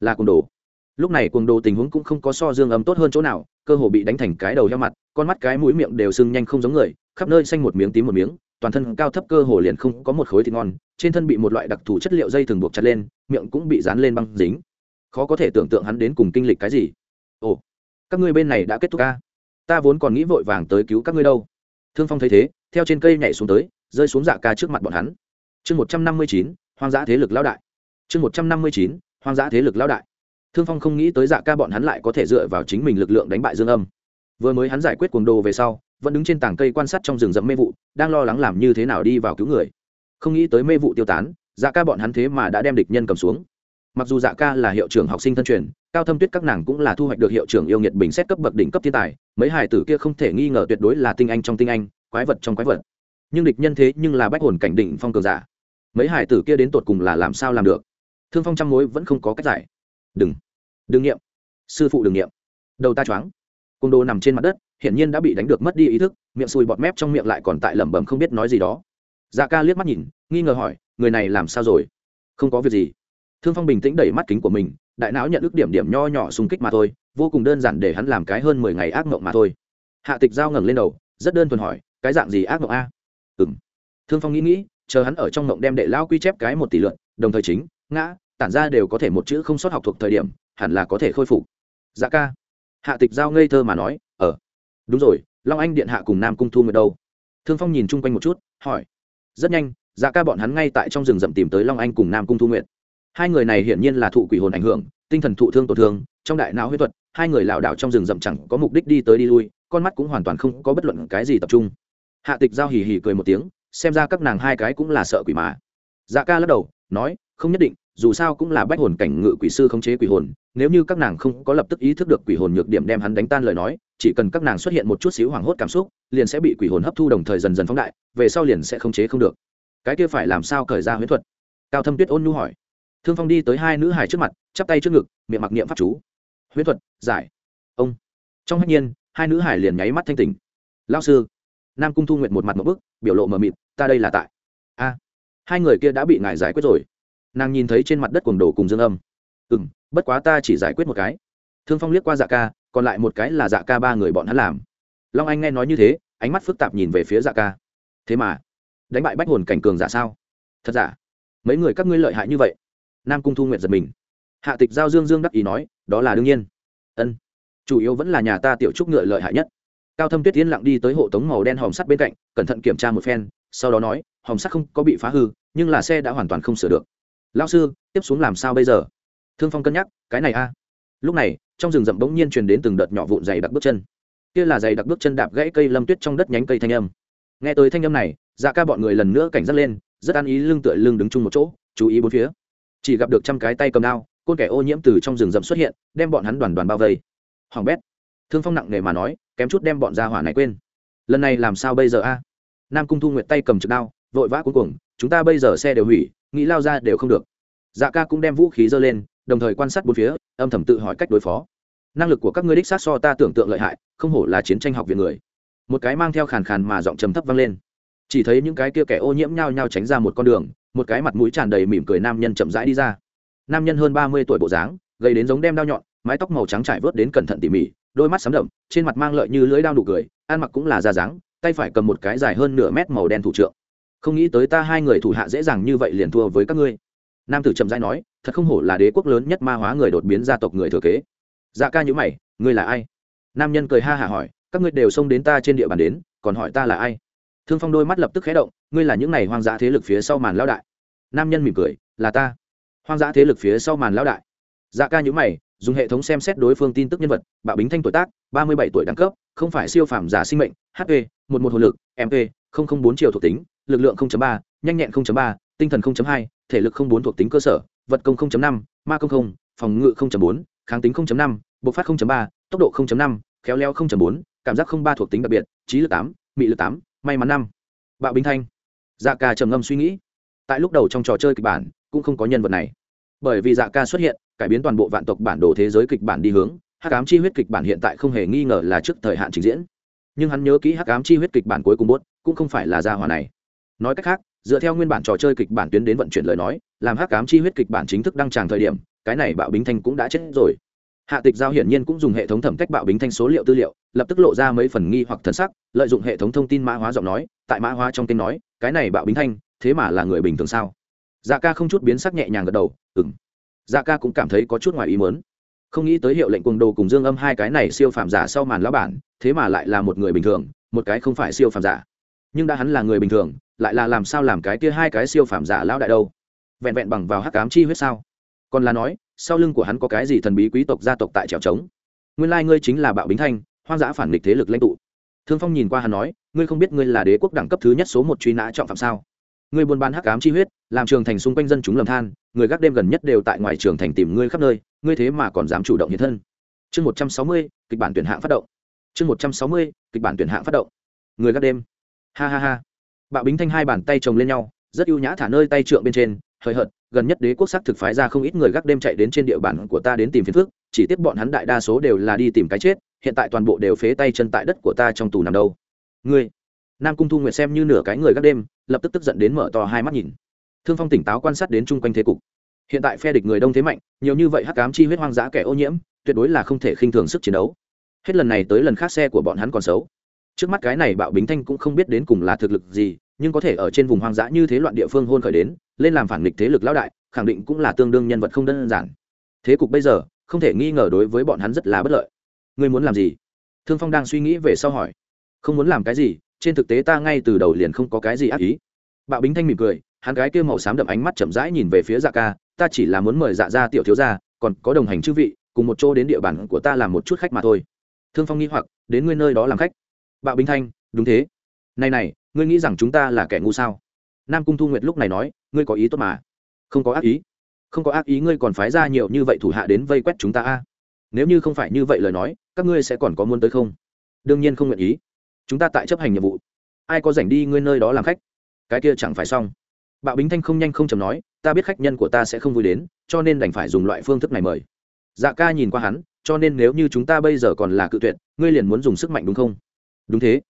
Là cuồng đồ. Lúc này cuồng đồ tình huống cũng không có so dương âm tốt hơn chỗ nào, cơ hồ bị đánh thành cái đầu heo mặt, con mắt cái mũi miệng đều sưng nhanh không giống người, khắp nơi xanh một miếng tím một miếng, toàn thân cao thấp cơ hồ liền không có một khối thịt ngon, trên thân bị một loại đặc thù chất liệu dây thường buộc chặt lên, miệng cũng bị dán lên băng dính. Khó có thể tưởng tượng hắn đến cùng kinh lịch cái gì. Ồ các ngươi bên này đã kết thúc ca. Ta vốn còn nghĩ vội vàng tới cứu các ngươi đâu. Thương phong thấy thế, theo trên cây nhảy xuống tới, rơi xuống dạ ca trước mặt bọn hắn. Chương một trăm năm mươi chín, hoang dã thế lực lão đại. Chương một trăm năm mươi chín, hoang dã thế lực lão đại. Thương phong không nghĩ tới dạ ca bọn hắn lại có thể dựa vào chính mình lực lượng đánh bại dương âm. Vừa mới hắn giải quyết cuồng đồ về sau, vẫn đứng trên tảng cây quan sát trong rừng rậm mê vụ, đang lo lắng làm như thế nào đi vào cứu người. Không nghĩ tới mê vụ tiêu tán dạ ca bọn hắn thế mà đã đem địch nhân cầm xuống mặc dù dạ ca là hiệu trưởng học sinh thân truyền, cao thâm tuyết các nàng cũng là thu hoạch được hiệu trưởng yêu nghiệt bình xét cấp bậc đỉnh cấp thiên tài, mấy hài tử kia không thể nghi ngờ tuyệt đối là tinh anh trong tinh anh, quái vật trong quái vật. Nhưng địch nhân thế nhưng là bách hồn cảnh đỉnh phong cường giả. Mấy hài tử kia đến tột cùng là làm sao làm được? Thương phong trăm mối vẫn không có cách giải. Đừng. Đừng nghiệm. Sư phụ đừng nghiệm. Đầu ta choáng. Côn đồ nằm trên mặt đất, hiển nhiên đã bị đánh được mất đi ý thức, miệng sùi bọt mép trong miệng lại còn tại lẩm bẩm không biết nói gì đó. Dạ ca liếc mắt nhìn, nghi ngờ hỏi, người này làm sao rồi? Không có việc gì thương phong bình tĩnh đẩy mắt kính của mình, đại não nhận ước điểm điểm nho nhỏ xung kích mà thôi, vô cùng đơn giản để hắn làm cái hơn mười ngày ác mộng mà thôi. Hạ tịch giao ngẩng lên đầu, rất đơn thuần hỏi, cái dạng gì ác mộng a? Ừng thương phong nghĩ nghĩ, chờ hắn ở trong mộng đem đệ lao quy chép cái một tỷ lượn, đồng thời chính, ngã, tản ra đều có thể một chữ không sót học thuộc thời điểm, hẳn là có thể khôi phục. Dạ ca. Hạ tịch giao ngây thơ mà nói ở đúng rồi, long anh điện hạ cùng nam cung thu nguyệt đâu? Thương phong nhìn chung quanh một chút, hỏi. Rất nhanh dạ ca bọn hắn ngay tại trong rừng rậm tìm tới long anh cùng nam cung thu nguyệt hai người này hiển nhiên là thụ quỷ hồn ảnh hưởng, tinh thần thụ thương tổn thương, trong đại não huyết thuật, hai người lảo đảo trong rừng rậm chẳng có mục đích đi tới đi lui, con mắt cũng hoàn toàn không có bất luận cái gì tập trung. Hạ tịch giao hì hì cười một tiếng, xem ra các nàng hai cái cũng là sợ quỷ mà. Dạ ca lắc đầu, nói, không nhất định, dù sao cũng là bách hồn cảnh ngự quỷ sư khống chế quỷ hồn, nếu như các nàng không có lập tức ý thức được quỷ hồn nhược điểm đem hắn đánh tan lời nói, chỉ cần các nàng xuất hiện một chút xíu hoảng hốt cảm xúc, liền sẽ bị quỷ hồn hấp thu đồng thời dần dần phóng đại, về sau liền sẽ khống chế không được. Cái kia phải làm sao cởi ra huyễn thuật? Cao thâm tuyết ôn nhu hỏi thương phong đi tới hai nữ hài trước mặt, chắp tay trước ngực, miệng mặc niệm pháp chú. Huyễn thuật, giải. Ông. Trong hách nhiên, hai nữ hải liền nháy mắt thanh tỉnh. Lao sư, nam cung thu nguyện một mặt một bức, biểu lộ mờ mịt, ta đây là tại. A. Hai người kia đã bị ngài giải quyết rồi. Nàng nhìn thấy trên mặt đất cuồng đồ cùng dương âm. Ừ m bất quá ta chỉ giải quyết một cái. Thương phong liếc qua dạ ca, còn lại một cái là dạ ca ba người bọn hắn làm. Long anh nghe nói như thế, ánh mắt phức tạp nhìn về phía dạ ca. Thế mà, đánh bại bách hồn cảnh cường giả sao? Thật giả? Mấy người các ngươi lợi hại như vậy nam cung thu nguyện giật mình hạ tịch giao dương dương đắc ý nói đó là đương nhiên ân chủ yếu vẫn là nhà ta tiểu trúc ngựa lợi hại nhất cao thâm tuyết yên lặng đi tới hộ tống màu đen hòm sắt bên cạnh cẩn thận kiểm tra một phen sau đó nói hòm sắt không có bị phá hư nhưng là xe đã hoàn toàn không sửa được lao sư tiếp xuống làm sao bây giờ thương phong cân nhắc cái này a lúc này trong rừng rậm bỗng nhiên truyền đến từng đợt nhỏ vụn dày đặc bước chân kia là dày đặc bước chân đạp gãy cây lâm tuyết trong đất nhánh cây thanh âm nghe tới thanh âm này dạ ca bọn người lần nữa cảnh giác lên rất an ý lưng tựa lưng đứng chung một chỗ chú ý bốn phía chỉ gặp được trăm cái tay cầm đao, côn kẻ ô nhiễm từ trong rừng rậm xuất hiện, đem bọn hắn đoàn đoàn bao vây. Hoàng bét, thương phong nặng nề mà nói, kém chút đem bọn ra hỏa này quên. Lần này làm sao bây giờ a? Nam cung thu nguyện tay cầm trực đao, vội vã cuối cùng chúng ta bây giờ xe đều hủy, nghĩ lao ra đều không được. Dạ ca cũng đem vũ khí dơ lên, đồng thời quan sát bốn phía, âm thầm tự hỏi cách đối phó. Năng lực của các ngươi đích sát so ta tưởng tượng lợi hại, không hổ là chiến tranh học viện người. Một cái mang theo khàn khàn mà giọng trầm thấp vang lên. Chỉ thấy những cái kia kẻ ô nhiễm nhao nhao tránh ra một con đường một cái mặt mũi tràn đầy mỉm cười nam nhân chậm rãi đi ra. Nam nhân hơn ba mươi tuổi bộ dáng, gầy đến giống đem đao nhọn, mái tóc màu trắng trải vớt đến cẩn thận tỉ mỉ, đôi mắt sắm đậm, trên mặt mang lợi như lưỡi đao nụ cười, ăn mặc cũng là da dáng, tay phải cầm một cái dài hơn nửa mét màu đen thủ trượng. Không nghĩ tới ta hai người thủ hạ dễ dàng như vậy liền thua với các ngươi. Nam tử trầm rãi nói, thật không hổ là đế quốc lớn nhất ma hóa người đột biến gia tộc người thừa kế. Dạ ca nhữ mày, ngươi là ai? Nam nhân cười ha hả hỏi, các ngươi đều xông đến ta trên địa bàn đến, còn hỏi ta là ai? Thương phong đôi mắt lập tức khé động, ngươi là những n à y hoang dã thế lực phía sau màn lao đại nam nhân mỉm cười, là ta. Hoang dã thế lực phía sau màn lão đại. Dạ ca nhữ mày, dùng hệ thống xem xét đối phương tin tức nhân vật, bạo bính thanh tuổi tác, ba mươi bảy tuổi đẳng cấp, không phải siêu phàm giả sinh mệnh hp một một hồn lực mp bốn triệu thuộc tính, lực lượng ba, nhanh nhẹn ba, tinh thần hai, thể lực bốn thuộc tính cơ sở, vật công năm, ma công không, phòng ngự bốn, kháng tính năm, bộc phát ba, tốc độ năm, khéo léo bốn, cảm giác ba thuộc tính đặc biệt, trí lực tám, mị lực tám, may mắn năm. Bạo bính thanh. Dạ ca trầm ngâm suy nghĩ tại lúc đầu trong trò chơi kịch bản, cũng không có nhân vật này. Bởi vì dạ ca xuất hiện, cải biến toàn bộ vạn tộc bản đồ thế giới kịch bản đi hướng, hắc ám chi huyết kịch bản hiện tại không hề nghi ngờ là trước thời hạn trình diễn. Nhưng hắn nhớ kỹ hắc ám chi huyết kịch bản cuối cùng bốt cũng không phải là gia hỏa này. Nói cách khác, dựa theo nguyên bản trò chơi kịch bản tuyến đến vận chuyển lời nói, làm hắc ám chi huyết kịch bản chính thức đăng tràng thời điểm, cái này bạo bính thanh cũng đã chết rồi. Hạ tịch giao hiển nhiên cũng dùng hệ thống thẩm cách bạo bính thanh số liệu tư liệu, lập tức lộ ra mấy phần nghi hoặc thần sắc, lợi dụng hệ thống thông tin mã hóa giọng nói, tại mã hóa trong tên nói, cái này bạo bính thanh thế mà là người bình thường sao? Dạ ca không chút biến sắc nhẹ nhàng gật đầu ừng dạ ca cũng cảm thấy có chút ngoài ý mớn không nghĩ tới hiệu lệnh cuồng đồ cùng dương âm hai cái này siêu phàm giả sau màn lão bản, thế mà lại là một người bình thường, một cái không phải siêu phàm giả. Nhưng đã hắn là người bình thường, lại là làm sao làm cái kia hai cái siêu phàm giả lão đại đâu? Vẹn vẹn bằng vào hắc cám chi huyết sao? Còn là nói, sau lưng của hắn có cái gì thần bí quý tộc gia tộc tại trèo trống? Nguyên lai ngươi chính là bạo bính thanh, hoang dã phản nghịch thế lực lãnh tụ. Thương phong nhìn qua hắn nói, ngươi không biết ngươi là đế quốc đẳng cấp thứ nhất số một truy nã trọng phạm sao? Ngươi buôn bán hắc ám chi huyết, làm trường thành xung quanh dân chúng lầm than, người gác đêm gần nhất đều tại ngoài trường thành tìm ngươi khắp nơi, ngươi thế mà còn dám chủ động hiện thân. Chương một trăm sáu mươi, kịch bản tuyển hạng phát động. Chương một trăm sáu mươi, kịch bản tuyển hạng phát động. Người gác đêm. Ha ha ha. Bạo bính thanh hai bàn tay chồng lên nhau, rất ưu nhã thả nơi tay trượng bên trên, hời hợt, gần nhất đế quốc sắc thực phái ra không ít người gác đêm chạy đến trên địa bàn của ta đến tìm phiền phước chỉ tiếc bọn hắn đại đa số đều là đi tìm cái chết, hiện tại toàn bộ đều phế tay chân tại đất của ta trong tù nằm đâu. Ngươi, nam cung thu nguyệt xem như nửa cái người gác đêm lập tức tức giận đến mở to hai mắt nhìn. Thương phong tỉnh táo quan sát đến chung quanh thế cục. Hiện tại phe địch người đông thế mạnh, nhiều như vậy hắc cám chi huyết hoang dã kẻ ô nhiễm, tuyệt đối là không thể khinh thường sức chiến đấu. Hết lần này tới lần khác xe của bọn hắn còn xấu. Trước mắt cái này bạo bính thanh cũng không biết đến cùng là thực lực gì, nhưng có thể ở trên vùng hoang dã như thế loạn địa phương hôn khởi đến, lên làm phản nghịch thế lực lão đại, khẳng định cũng là tương đương nhân vật không đơn giản. Thế cục bây giờ, không thể nghi ngờ đối với bọn hắn rất là bất lợi. Ngươi muốn làm gì? Thương phong đang suy nghĩ về sau hỏi. Không muốn làm cái gì trên thực tế ta ngay từ đầu liền không có cái gì ác ý. Bạo bính thanh mỉm cười, hắn gái kia màu xám đậm ánh mắt chậm rãi nhìn về phía dạ ca, ta chỉ là muốn mời dạ ra tiểu thiếu gia, còn có đồng hành chư vị, cùng một chỗ đến địa bàn của ta làm một chút khách mà thôi. Thương phong nghĩ hoặc, đến nguyên nơi đó làm khách. Bạo bính thanh, đúng thế. Này này, ngươi nghĩ rằng chúng ta là kẻ ngu sao? Nam cung thu nguyệt lúc này nói, ngươi có ý tốt mà. Không có ác ý. Không có ác ý ngươi còn phái ra nhiều như vậy thủ hạ đến vây quét chúng ta a. Nếu như không phải như vậy lời nói, các ngươi sẽ còn có muốn tới không? Đương nhiên không nguyện ý chúng ta tại chấp hành nhiệm vụ. Ai có rảnh đi ngươi nơi đó làm khách? Cái kia chẳng phải xong. Bạo bính thanh không nhanh không chầm nói, ta biết khách nhân của ta sẽ không vui đến, cho nên đành phải dùng loại phương thức này mời. Dạ ca nhìn qua hắn, cho nên nếu như chúng ta bây giờ còn là cự tuyệt, ngươi liền muốn dùng sức mạnh đúng không? Đúng thế.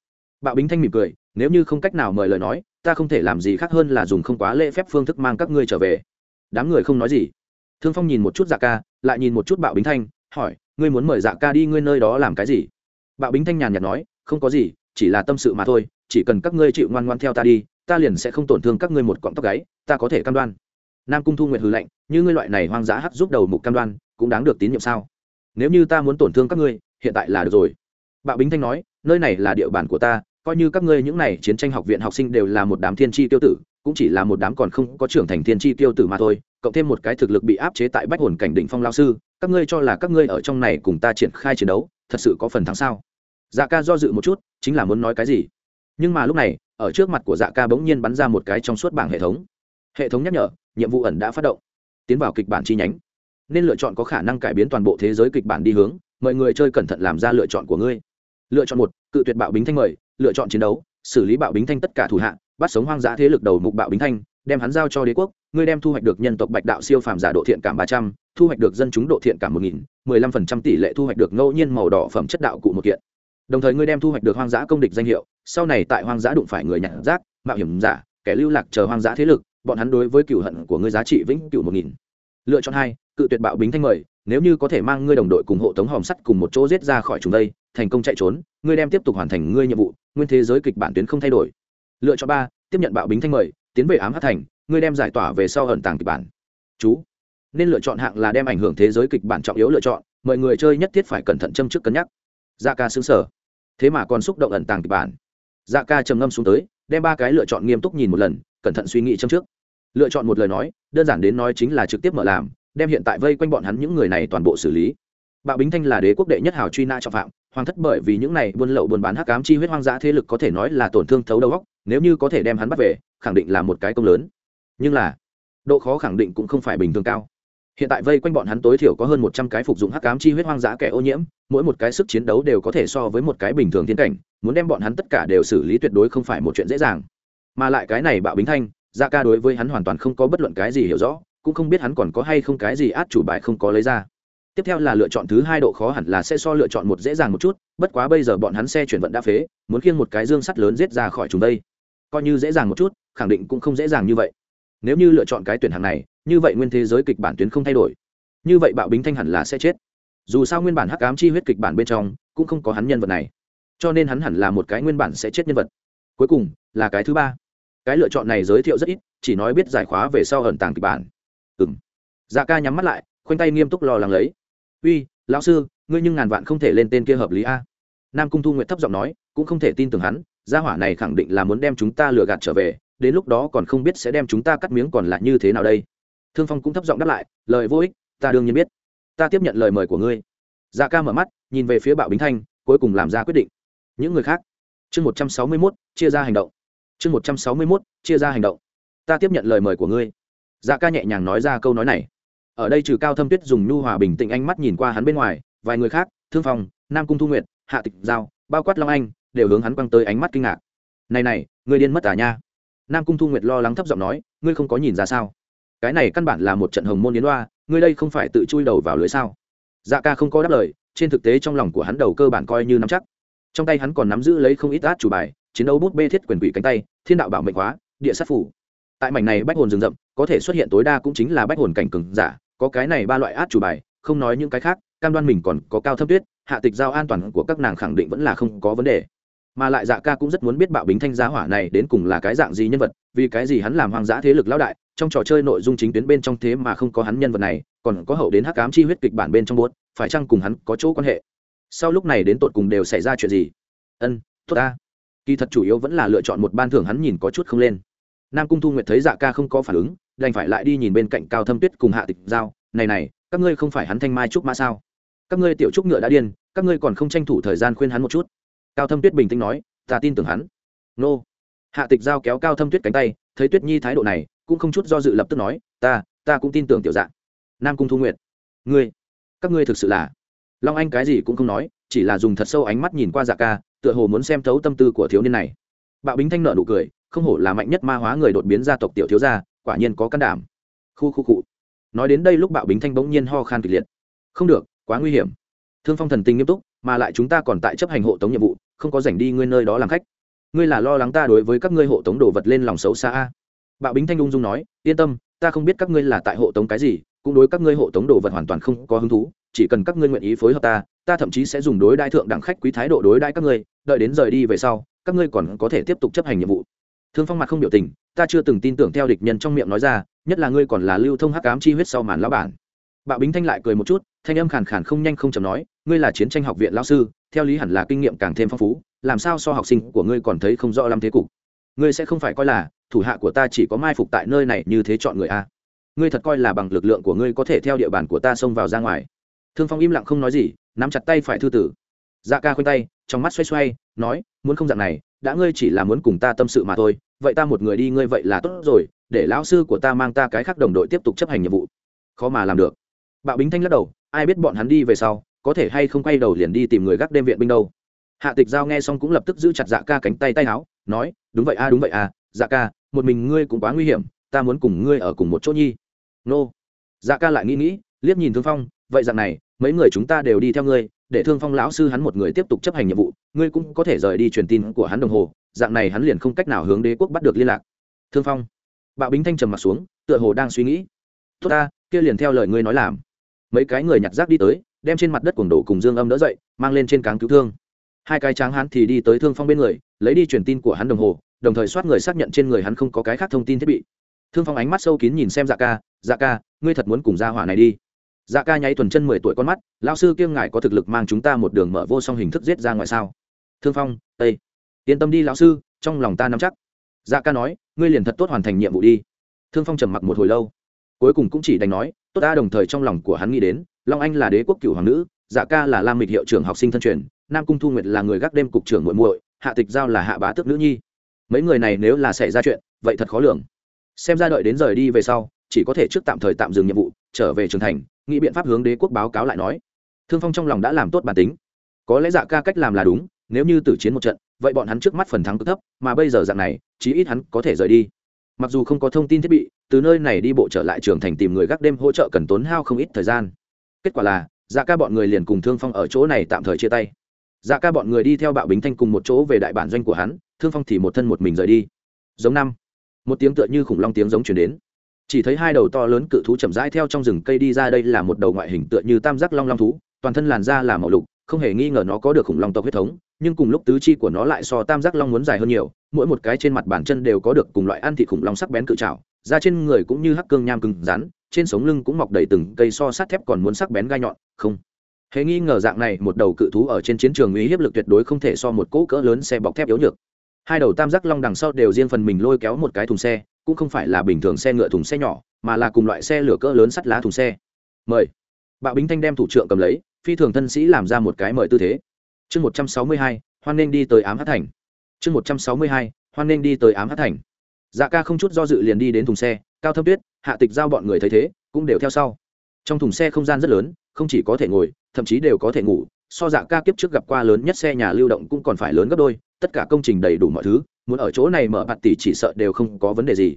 Bạo bính thanh mỉm cười, nếu như không cách nào mời lời nói, ta không thể làm gì khác hơn là dùng không quá lễ phép phương thức mang các ngươi trở về. Đám người không nói gì. Thương phong nhìn một chút dạ ca, lại nhìn một chút bạo bính thanh, hỏi, ngươi muốn mời dạ ca đi ngươi nơi đó làm cái gì? Bạo bính thanh nhàn nhạt nói, không có gì chỉ là tâm sự mà thôi, chỉ cần các ngươi chịu ngoan ngoan theo ta đi, ta liền sẽ không tổn thương các ngươi một cọng tóc gáy, ta có thể cam đoan. Nam cung thu nguyệt hư lệnh như ngươi loại này hoang dã hắc giúp đầu mục cam đoan, cũng đáng được tín nhiệm sao? Nếu như ta muốn tổn thương các ngươi, hiện tại là được rồi. Bạo bính thanh nói, nơi này là địa bàn của ta, coi như các ngươi những này chiến tranh học viện học sinh đều là một đám thiên tri tiêu tử, cũng chỉ là một đám còn không có trưởng thành thiên tri tiêu tử mà thôi, cộng thêm một cái thực lực bị áp chế tại bách hồn cảnh đỉnh phong lao sư, các ngươi cho là các ngươi ở trong này cùng ta triển khai chiến đấu, thật sự có phần thắng sao? Dạ ca do dự một chút, chính là muốn nói cái gì? Nhưng mà lúc này, ở trước mặt của dạ ca bỗng nhiên bắn ra một cái trong suốt bảng hệ thống. Hệ thống nhắc nhở, nhiệm vụ ẩn đã phát động. Tiến vào kịch bản chi nhánh. Nên lựa chọn có khả năng cải biến toàn bộ thế giới kịch bản đi hướng, mọi người chơi cẩn thận làm ra lựa chọn của ngươi. Lựa chọn một, cự tuyệt bạo bính thanh mời, lựa chọn chiến đấu, xử lý bạo bính thanh tất cả thủ hạ, bắt sống hoang dã thế lực đầu mục bạo bính thanh, đem hắn giao cho đế quốc, ngươi đem thu hoạch được nhân tộc bạch đạo siêu phàm giả độ thiện cảm ba trăm, thu hoạch được dân chúng độ thiện cảm một nghìn, mười lăm phần trăm tỷ lệ thu hoạch được ngẫu nhiên màu đỏ phẩm chất đạo cụ một kiện đồng thời ngươi đem thu hoạch được hoang dã công địch danh hiệu, sau này tại hoang dã đụng phải người nhặt rác, mạo hiểm giả, kẻ lưu lạc chờ hoang dã thế lực, bọn hắn đối với cựu hận của ngươi giá trị vĩnh cựu một nghìn. Lựa chọn hai, cự tuyệt bạo bính thanh mời, nếu như có thể mang ngươi đồng đội cùng hộ tống hòm sắt cùng một chỗ giết ra khỏi chúng đây, thành công chạy trốn, ngươi đem tiếp tục hoàn thành ngươi nhiệm vụ, nguyên thế giới kịch bản tuyến không thay đổi. Lựa chọn ba, tiếp nhận bạo bính thanh mời, tiến về ám hát thành, ngươi đem giải tỏa về sau ẩn tàng kịch bản. Chú, nên lựa chọn hạng là đem ảnh hưởng thế giới kịch bản trọng yếu lựa chọn mọi người chơi nhất thiết phải cẩn thận châm trước cân nhắc dạ ca xứng sở thế mà còn xúc động ẩn tàng kịch bản. Dạ ca trầm ngâm xuống tới, đem ba cái lựa chọn nghiêm túc nhìn một lần, cẩn thận suy nghĩ châm trước. Lựa chọn một lời nói, đơn giản đến nói chính là trực tiếp mở làm, đem hiện tại vây quanh bọn hắn những người này toàn bộ xử lý. Bạo bính thanh là đế quốc đệ nhất hào truy nã trọng phạm, hoàng thất bởi vì những này buôn lậu buôn bán hắc ám chi huyết hoang dã thế lực có thể nói là tổn thương thấu đầu góc nếu như có thể đem hắn bắt về, khẳng định là một cái công lớn. Nhưng là, độ khó khẳng định cũng không phải bình thường cao hiện tại vây quanh bọn hắn tối thiểu có hơn một trăm cái phục dụng hắc ám chi huyết hoang dã kẻ ô nhiễm, mỗi một cái sức chiến đấu đều có thể so với một cái bình thường tiến cảnh, muốn đem bọn hắn tất cả đều xử lý tuyệt đối không phải một chuyện dễ dàng. Mà lại cái này bạo bính thanh gia ca đối với hắn hoàn toàn không có bất luận cái gì hiểu rõ, cũng không biết hắn còn có hay không cái gì át chủ bài không có lấy ra. Tiếp theo là lựa chọn thứ hai độ khó hẳn là sẽ so lựa chọn một dễ dàng một chút, bất quá bây giờ bọn hắn xe chuyển vận đã phế, muốn khiêng một cái dương sắt lớn giết ra khỏi chúng đây. Coi như dễ dàng một chút, khẳng định cũng không dễ dàng như vậy nếu như lựa chọn cái tuyển hàng này, như vậy nguyên thế giới kịch bản tuyến không thay đổi. Như vậy bạo bính thanh hẳn là sẽ chết. Dù sao nguyên bản hắc ám chi huyết kịch bản bên trong, cũng không có hắn nhân vật này. Cho nên hắn hẳn là một cái nguyên bản sẽ chết nhân vật. Cuối cùng, là cái thứ ba. Cái lựa chọn này giới thiệu rất ít, chỉ nói biết giải khóa về sau ẩn tàng kịch bản. Ừng dạ ca nhắm mắt lại, khoanh tay nghiêm túc lo lắng lấy. Uy, lão sư, ngươi nhưng ngàn vạn không thể lên tên kia hợp lý a. Nam cung thu nguyện thấp giọng nói, cũng không thể tin tưởng hắn, gia hỏa này khẳng định là muốn đem chúng ta lừa gạt trở về đến lúc đó còn không biết sẽ đem chúng ta cắt miếng còn lại như thế nào đây. Thương phong cũng thấp giọng đáp lại, lời vô ích, ta đương nhiên biết. Ta tiếp nhận lời mời của ngươi. Dạ ca mở mắt, nhìn về phía bạo bính thanh, cuối cùng làm ra quyết định. Những người khác. Chương một trăm sáu mươi mốt, chia ra hành động. Chương một trăm sáu mươi mốt, chia ra hành động. Ta tiếp nhận lời mời của ngươi. Dạ ca nhẹ nhàng nói ra câu nói này. Ở đây trừ cao thâm tuyết dùng nhu hòa bình tĩnh ánh mắt nhìn qua hắn bên ngoài, vài người khác, thương phong, nam cung thu nguyện hạ tịch giao, bao quát long anh, đều hướng hắn quăng tới ánh mắt kinh ngạc. Này này, người điên mất à nha nam cung thu nguyệt lo lắng thấp giọng nói, ngươi không có nhìn ra sao? Cái này căn bản là một trận hồng môn yến đoa ngươi đây không phải tự chui đầu vào lưới sao? Dạ ca không có đáp lời, trên thực tế trong lòng của hắn đầu cơ bản coi như nắm chắc. Trong tay hắn còn nắm giữ lấy không ít át chủ bài, chiến đấu bút bê thiết quyền quỷ cánh tay, thiên đạo bảo mệnh hóa, địa sát phủ. Tại mảnh này bách hồn rừng rậm, có thể xuất hiện tối đa cũng chính là bách hồn cảnh cừng giả, có cái này ba loại át chủ bài, không nói những cái khác, cam đoan mình còn có cao thâm tuyết, hạ tịch giao an toàn của các nàng khẳng định vẫn là không có vấn đề mà lại dạ ca cũng rất muốn biết bạo bính thanh giá hỏa này đến cùng là cái dạng gì nhân vật, vì cái gì hắn làm hoang dã thế lực lão đại, trong trò chơi nội dung chính tuyến bên trong thế mà không có hắn nhân vật này, còn có hậu đến hắc ám chi huyết kịch bản bên trong buốt, phải chăng cùng hắn có chỗ quan hệ? Sau lúc này đến tột cùng đều xảy ra chuyện gì? Ân, tốt ta. Kỳ thật chủ yếu vẫn là lựa chọn một ban thưởng hắn nhìn có chút không lên. Nam cung thu nguyệt thấy dạ ca không có phản ứng, đành phải lại đi nhìn bên cạnh cao thâm tuyết cùng hạ tịch giao. Này này, các ngươi không phải hắn thanh mai trúc mã sao? Các ngươi tiểu trúc ngựa đã điên, các ngươi còn không tranh thủ thời gian khuyên hắn một chút cao thâm tuyết bình tĩnh nói, ta tin tưởng hắn. Nô. Hạ tịch giao kéo cao thâm tuyết cánh tay, thấy tuyết nhi thái độ này, cũng không chút do dự lập tức nói, ta ta cũng tin tưởng tiểu dạng. Nam cung thu nguyệt, ngươi, các ngươi thực sự là long anh cái gì cũng không nói, chỉ là dùng thật sâu ánh mắt nhìn qua dạ ca, tựa hồ muốn xem thấu tâm tư của thiếu niên này. Bạo bính thanh nợ nụ cười, không hổ là mạnh nhất ma hóa người đột biến gia tộc tiểu thiếu gia, quả nhiên có can đảm. Khu khu cụ nói đến đây lúc bạo bính thanh bỗng nhiên ho khan kịch liệt. Không được, quá nguy hiểm. Thương phong thần tình nghiêm túc, mà lại chúng ta còn tại chấp hành hộ tống nhiệm vụ không có rảnh đi ngươi nơi đó làm khách. Ngươi là lo lắng ta đối với các ngươi hộ tống đồ vật lên lòng xấu xa a? Bạo bính thanh ung dung nói, yên tâm, ta không biết các ngươi là tại hộ tống cái gì, cũng đối các ngươi hộ tống đồ vật hoàn toàn không có hứng thú, chỉ cần các ngươi nguyện ý phối hợp ta ta thậm chí sẽ dùng đối đại thượng đẳng khách quý thái độ đối đại các ngươi, đợi đến rời đi về sau, các ngươi còn có thể tiếp tục chấp hành nhiệm vụ. Thương phong mặt không biểu tình, ta chưa từng tin tưởng theo địch nhân trong miệng nói ra, nhất là ngươi còn là lưu thông hắc ám chi huyết sau màn lão bản bạo bính thanh lại cười một chút, thanh âm khàn khàn không nhanh không chậm nói, ngươi là chiến tranh học viện lão sư, theo lý hẳn là kinh nghiệm càng thêm phong phú, làm sao so học sinh của ngươi còn thấy không rõ lắm thế cục? Ngươi sẽ không phải coi là thủ hạ của ta chỉ có mai phục tại nơi này như thế chọn người a. Ngươi thật coi là bằng lực lượng của ngươi có thể theo địa bàn của ta xông vào ra ngoài. Thương phong im lặng không nói gì, nắm chặt tay phải thư tử. Dạ ca khoanh tay, trong mắt xoay xoay, nói, muốn không dạng này, đã ngươi chỉ là muốn cùng ta tâm sự mà thôi, vậy ta một người đi ngươi vậy là tốt rồi, để lão sư của ta mang ta cái khác đồng đội tiếp tục chấp hành nhiệm vụ. Khó mà làm được bạo bính thanh lắc đầu, ai biết bọn hắn đi về sau, có thể hay không quay đầu liền đi tìm người gác đêm viện binh đâu. Hạ tịch giao nghe xong cũng lập tức giữ chặt dạ ca cánh tay tay áo, nói, đúng vậy a, đúng vậy a dạ ca, một mình ngươi cũng quá nguy hiểm, ta muốn cùng ngươi ở cùng một chỗ nhi. Nô. Dạ ca lại nghĩ nghĩ, liếc nhìn thương phong, vậy dạng này, mấy người chúng ta đều đi theo ngươi, để thương phong lão sư hắn một người tiếp tục chấp hành nhiệm vụ, ngươi cũng có thể rời đi truyền tin của hắn đồng hồ, dạng này hắn liền không cách nào hướng đế quốc bắt được liên lạc. Thương phong. Bạo bính thanh trầm mặt xuống, tựa hồ đang suy nghĩ. Tốt ta, kia liền theo lời ngươi nói làm mấy cái người nhặt rác đi tới, đem trên mặt đất cuồng đổ cùng dương âm đỡ dậy, mang lên trên cáng cứu thương. Hai cái tráng hắn thì đi tới thương phong bên người, lấy đi truyền tin của hắn đồng hồ, đồng thời soát người xác nhận trên người hắn không có cái khác thông tin thiết bị. Thương phong ánh mắt sâu kín nhìn xem dạ ca dạ ca, ngươi thật muốn cùng gia hỏa này đi? Dạ ca nháy tuần chân mười tuổi con mắt lao sư kiêng ngài có thực lực mang chúng ta một đường mở vô song hình thức giết ra ngoài sao? Thương phong tây yên tâm đi lão sư, trong lòng ta nắm chắc. Dạ ca nói, ngươi liền thật tốt hoàn thành nhiệm vụ đi. Thương phong trầm mặc một hồi lâu, cuối cùng cũng chỉ đành nói tốt ta đồng thời trong lòng của hắn nghĩ đến, long anh là đế quốc cựu hoàng nữ dạ ca là lam mịch hiệu trưởng học sinh thân truyền, nam cung thu nguyệt là người gác đêm cục trưởng muội muội, hạ tịch giao là hạ bá tước nữ nhi. Mấy người này nếu là xảy ra chuyện, vậy thật khó lường. Xem ra đợi đến rời đi về sau, chỉ có thể trước tạm thời tạm dừng nhiệm vụ, trở về trường thành, nghĩ biện pháp hướng đế quốc báo cáo lại nói. Thương phong trong lòng đã làm tốt bản tính. Có lẽ dạ ca cách làm là đúng, nếu như tử chiến một trận, vậy bọn hắn trước mắt phần thắng cực thấp, mà bây giờ dạng này, chí ít hắn có thể rời đi. Mặc dù không có thông tin thiết bị từ nơi này đi bộ trở lại trường thành tìm người gác đêm hỗ trợ cần tốn hao không ít thời gian. Kết quả là dạ ca bọn người liền cùng thương phong ở chỗ này tạm thời chia tay. Dạ ca bọn người đi theo bạo bính thanh cùng một chỗ về đại bản doanh của hắn, thương phong thì một thân một mình rời đi. Giống năm, một tiếng tựa như khủng long tiếng giống chuyển đến. Chỉ thấy hai đầu to lớn cự thú chậm rãi theo trong rừng cây đi ra, đây là một đầu ngoại hình tựa như tam giác long long thú, toàn thân làn da là màu lục không hề nghi ngờ nó có được khủng long tộc huyết thống, nhưng cùng lúc tứ chi của nó lại so tam giác long muốn dài hơn nhiều, mỗi một cái trên mặt bàn chân đều có được cùng loại ăn thịt khủng long sắc bén cự trào da trên người cũng như hắc cương nham cứng rắn, trên sống lưng cũng mọc đầy từng cây so sắt thép còn muốn sắc bén gai nhọn, không hề nghi ngờ dạng này một đầu cự thú ở trên chiến trường uy hiếp lực tuyệt đối không thể so một cỗ cỡ lớn xe bọc thép yếu nhược. Hai đầu tam giác long đằng sau đều riêng phần mình lôi kéo một cái thùng xe, cũng không phải là bình thường xe ngựa thùng xe nhỏ, mà là cùng loại xe lửa cỡ lớn sắt lá thùng xe. Mời. Bạo bính thanh đem thủ trưởng cầm lấy phi thường thân sĩ làm ra một cái mời tư thế. Chương một trăm sáu mươi hai, hoan nên đi tới ám hát thành. Chương một trăm sáu mươi hai, hoan nên đi tới ám hát thành. Dạ ca không chút do dự liền đi đến thùng xe, cao thâm tuyết, hạ tịch giao bọn người thấy thế, cũng đều theo sau. Trong thùng xe không gian rất lớn, không chỉ có thể ngồi, thậm chí đều có thể ngủ, so dạ ca kiếp trước gặp qua lớn nhất xe nhà lưu động cũng còn phải lớn gấp đôi, tất cả công trình đầy đủ mọi thứ, muốn ở chỗ này mở bạt tỷ chỉ sợ đều không có vấn đề gì.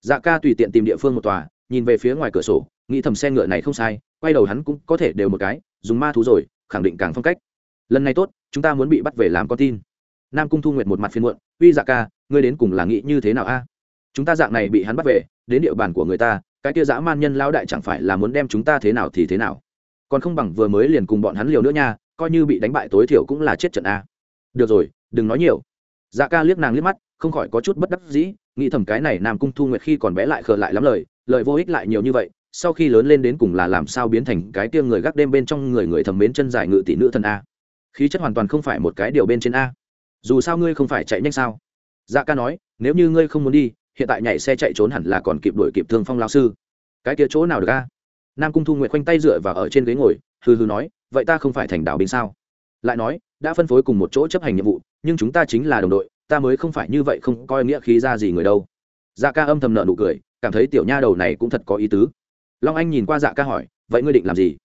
Dạ ca tùy tiện tìm địa phương một tòa, nhìn về phía ngoài cửa sổ, nghĩ thầm xe ngựa này không sai, quay đầu hắn cũng có thể đều một cái dùng ma thú rồi, khẳng định càng phong cách. Lần này tốt, chúng ta muốn bị bắt về làm con tin. Nam cung thu nguyệt một mặt phiên muộn, uy dạ ca, ngươi đến cùng là nghĩ như thế nào a? Chúng ta dạng này bị hắn bắt về, đến địa bàn của người ta, cái kia dã man nhân lao đại chẳng phải là muốn đem chúng ta thế nào thì thế nào? Còn không bằng vừa mới liền cùng bọn hắn liều nữa nha, coi như bị đánh bại tối thiểu cũng là chết trận a. Được rồi, đừng nói nhiều. Dạ ca liếc nàng liếc mắt, không khỏi có chút bất đắc dĩ, nghĩ thầm cái này nam cung thu nguyệt khi còn bé lại khờ lại lắm lời lời vô ích lại nhiều như vậy sau khi lớn lên đến cùng là làm sao biến thành cái kia người gác đêm bên trong người người thầm mến chân dài ngự tỷ nữ thần a. Khí chất hoàn toàn không phải một cái điều bên trên a. Dù sao ngươi không phải chạy nhanh sao? Dạ ca nói, nếu như ngươi không muốn đi, hiện tại nhảy xe chạy trốn hẳn là còn kịp đuổi kịp thương phong lao sư. Cái kia chỗ nào được a? Nam cung thu nguyện khoanh tay dựa và ở trên ghế ngồi, hừ hừ nói, vậy ta không phải thành đạo binh sao? Lại nói, đã phân phối cùng một chỗ chấp hành nhiệm vụ, nhưng chúng ta chính là đồng đội, ta mới không phải như vậy không coi nghĩa khí ra gì người đâu. Dạ ca âm thầm nợ nụ cười, cảm thấy tiểu nha đầu này cũng thật có ý tứ long anh nhìn qua dạ ca hỏi, vậy ngươi định làm gì?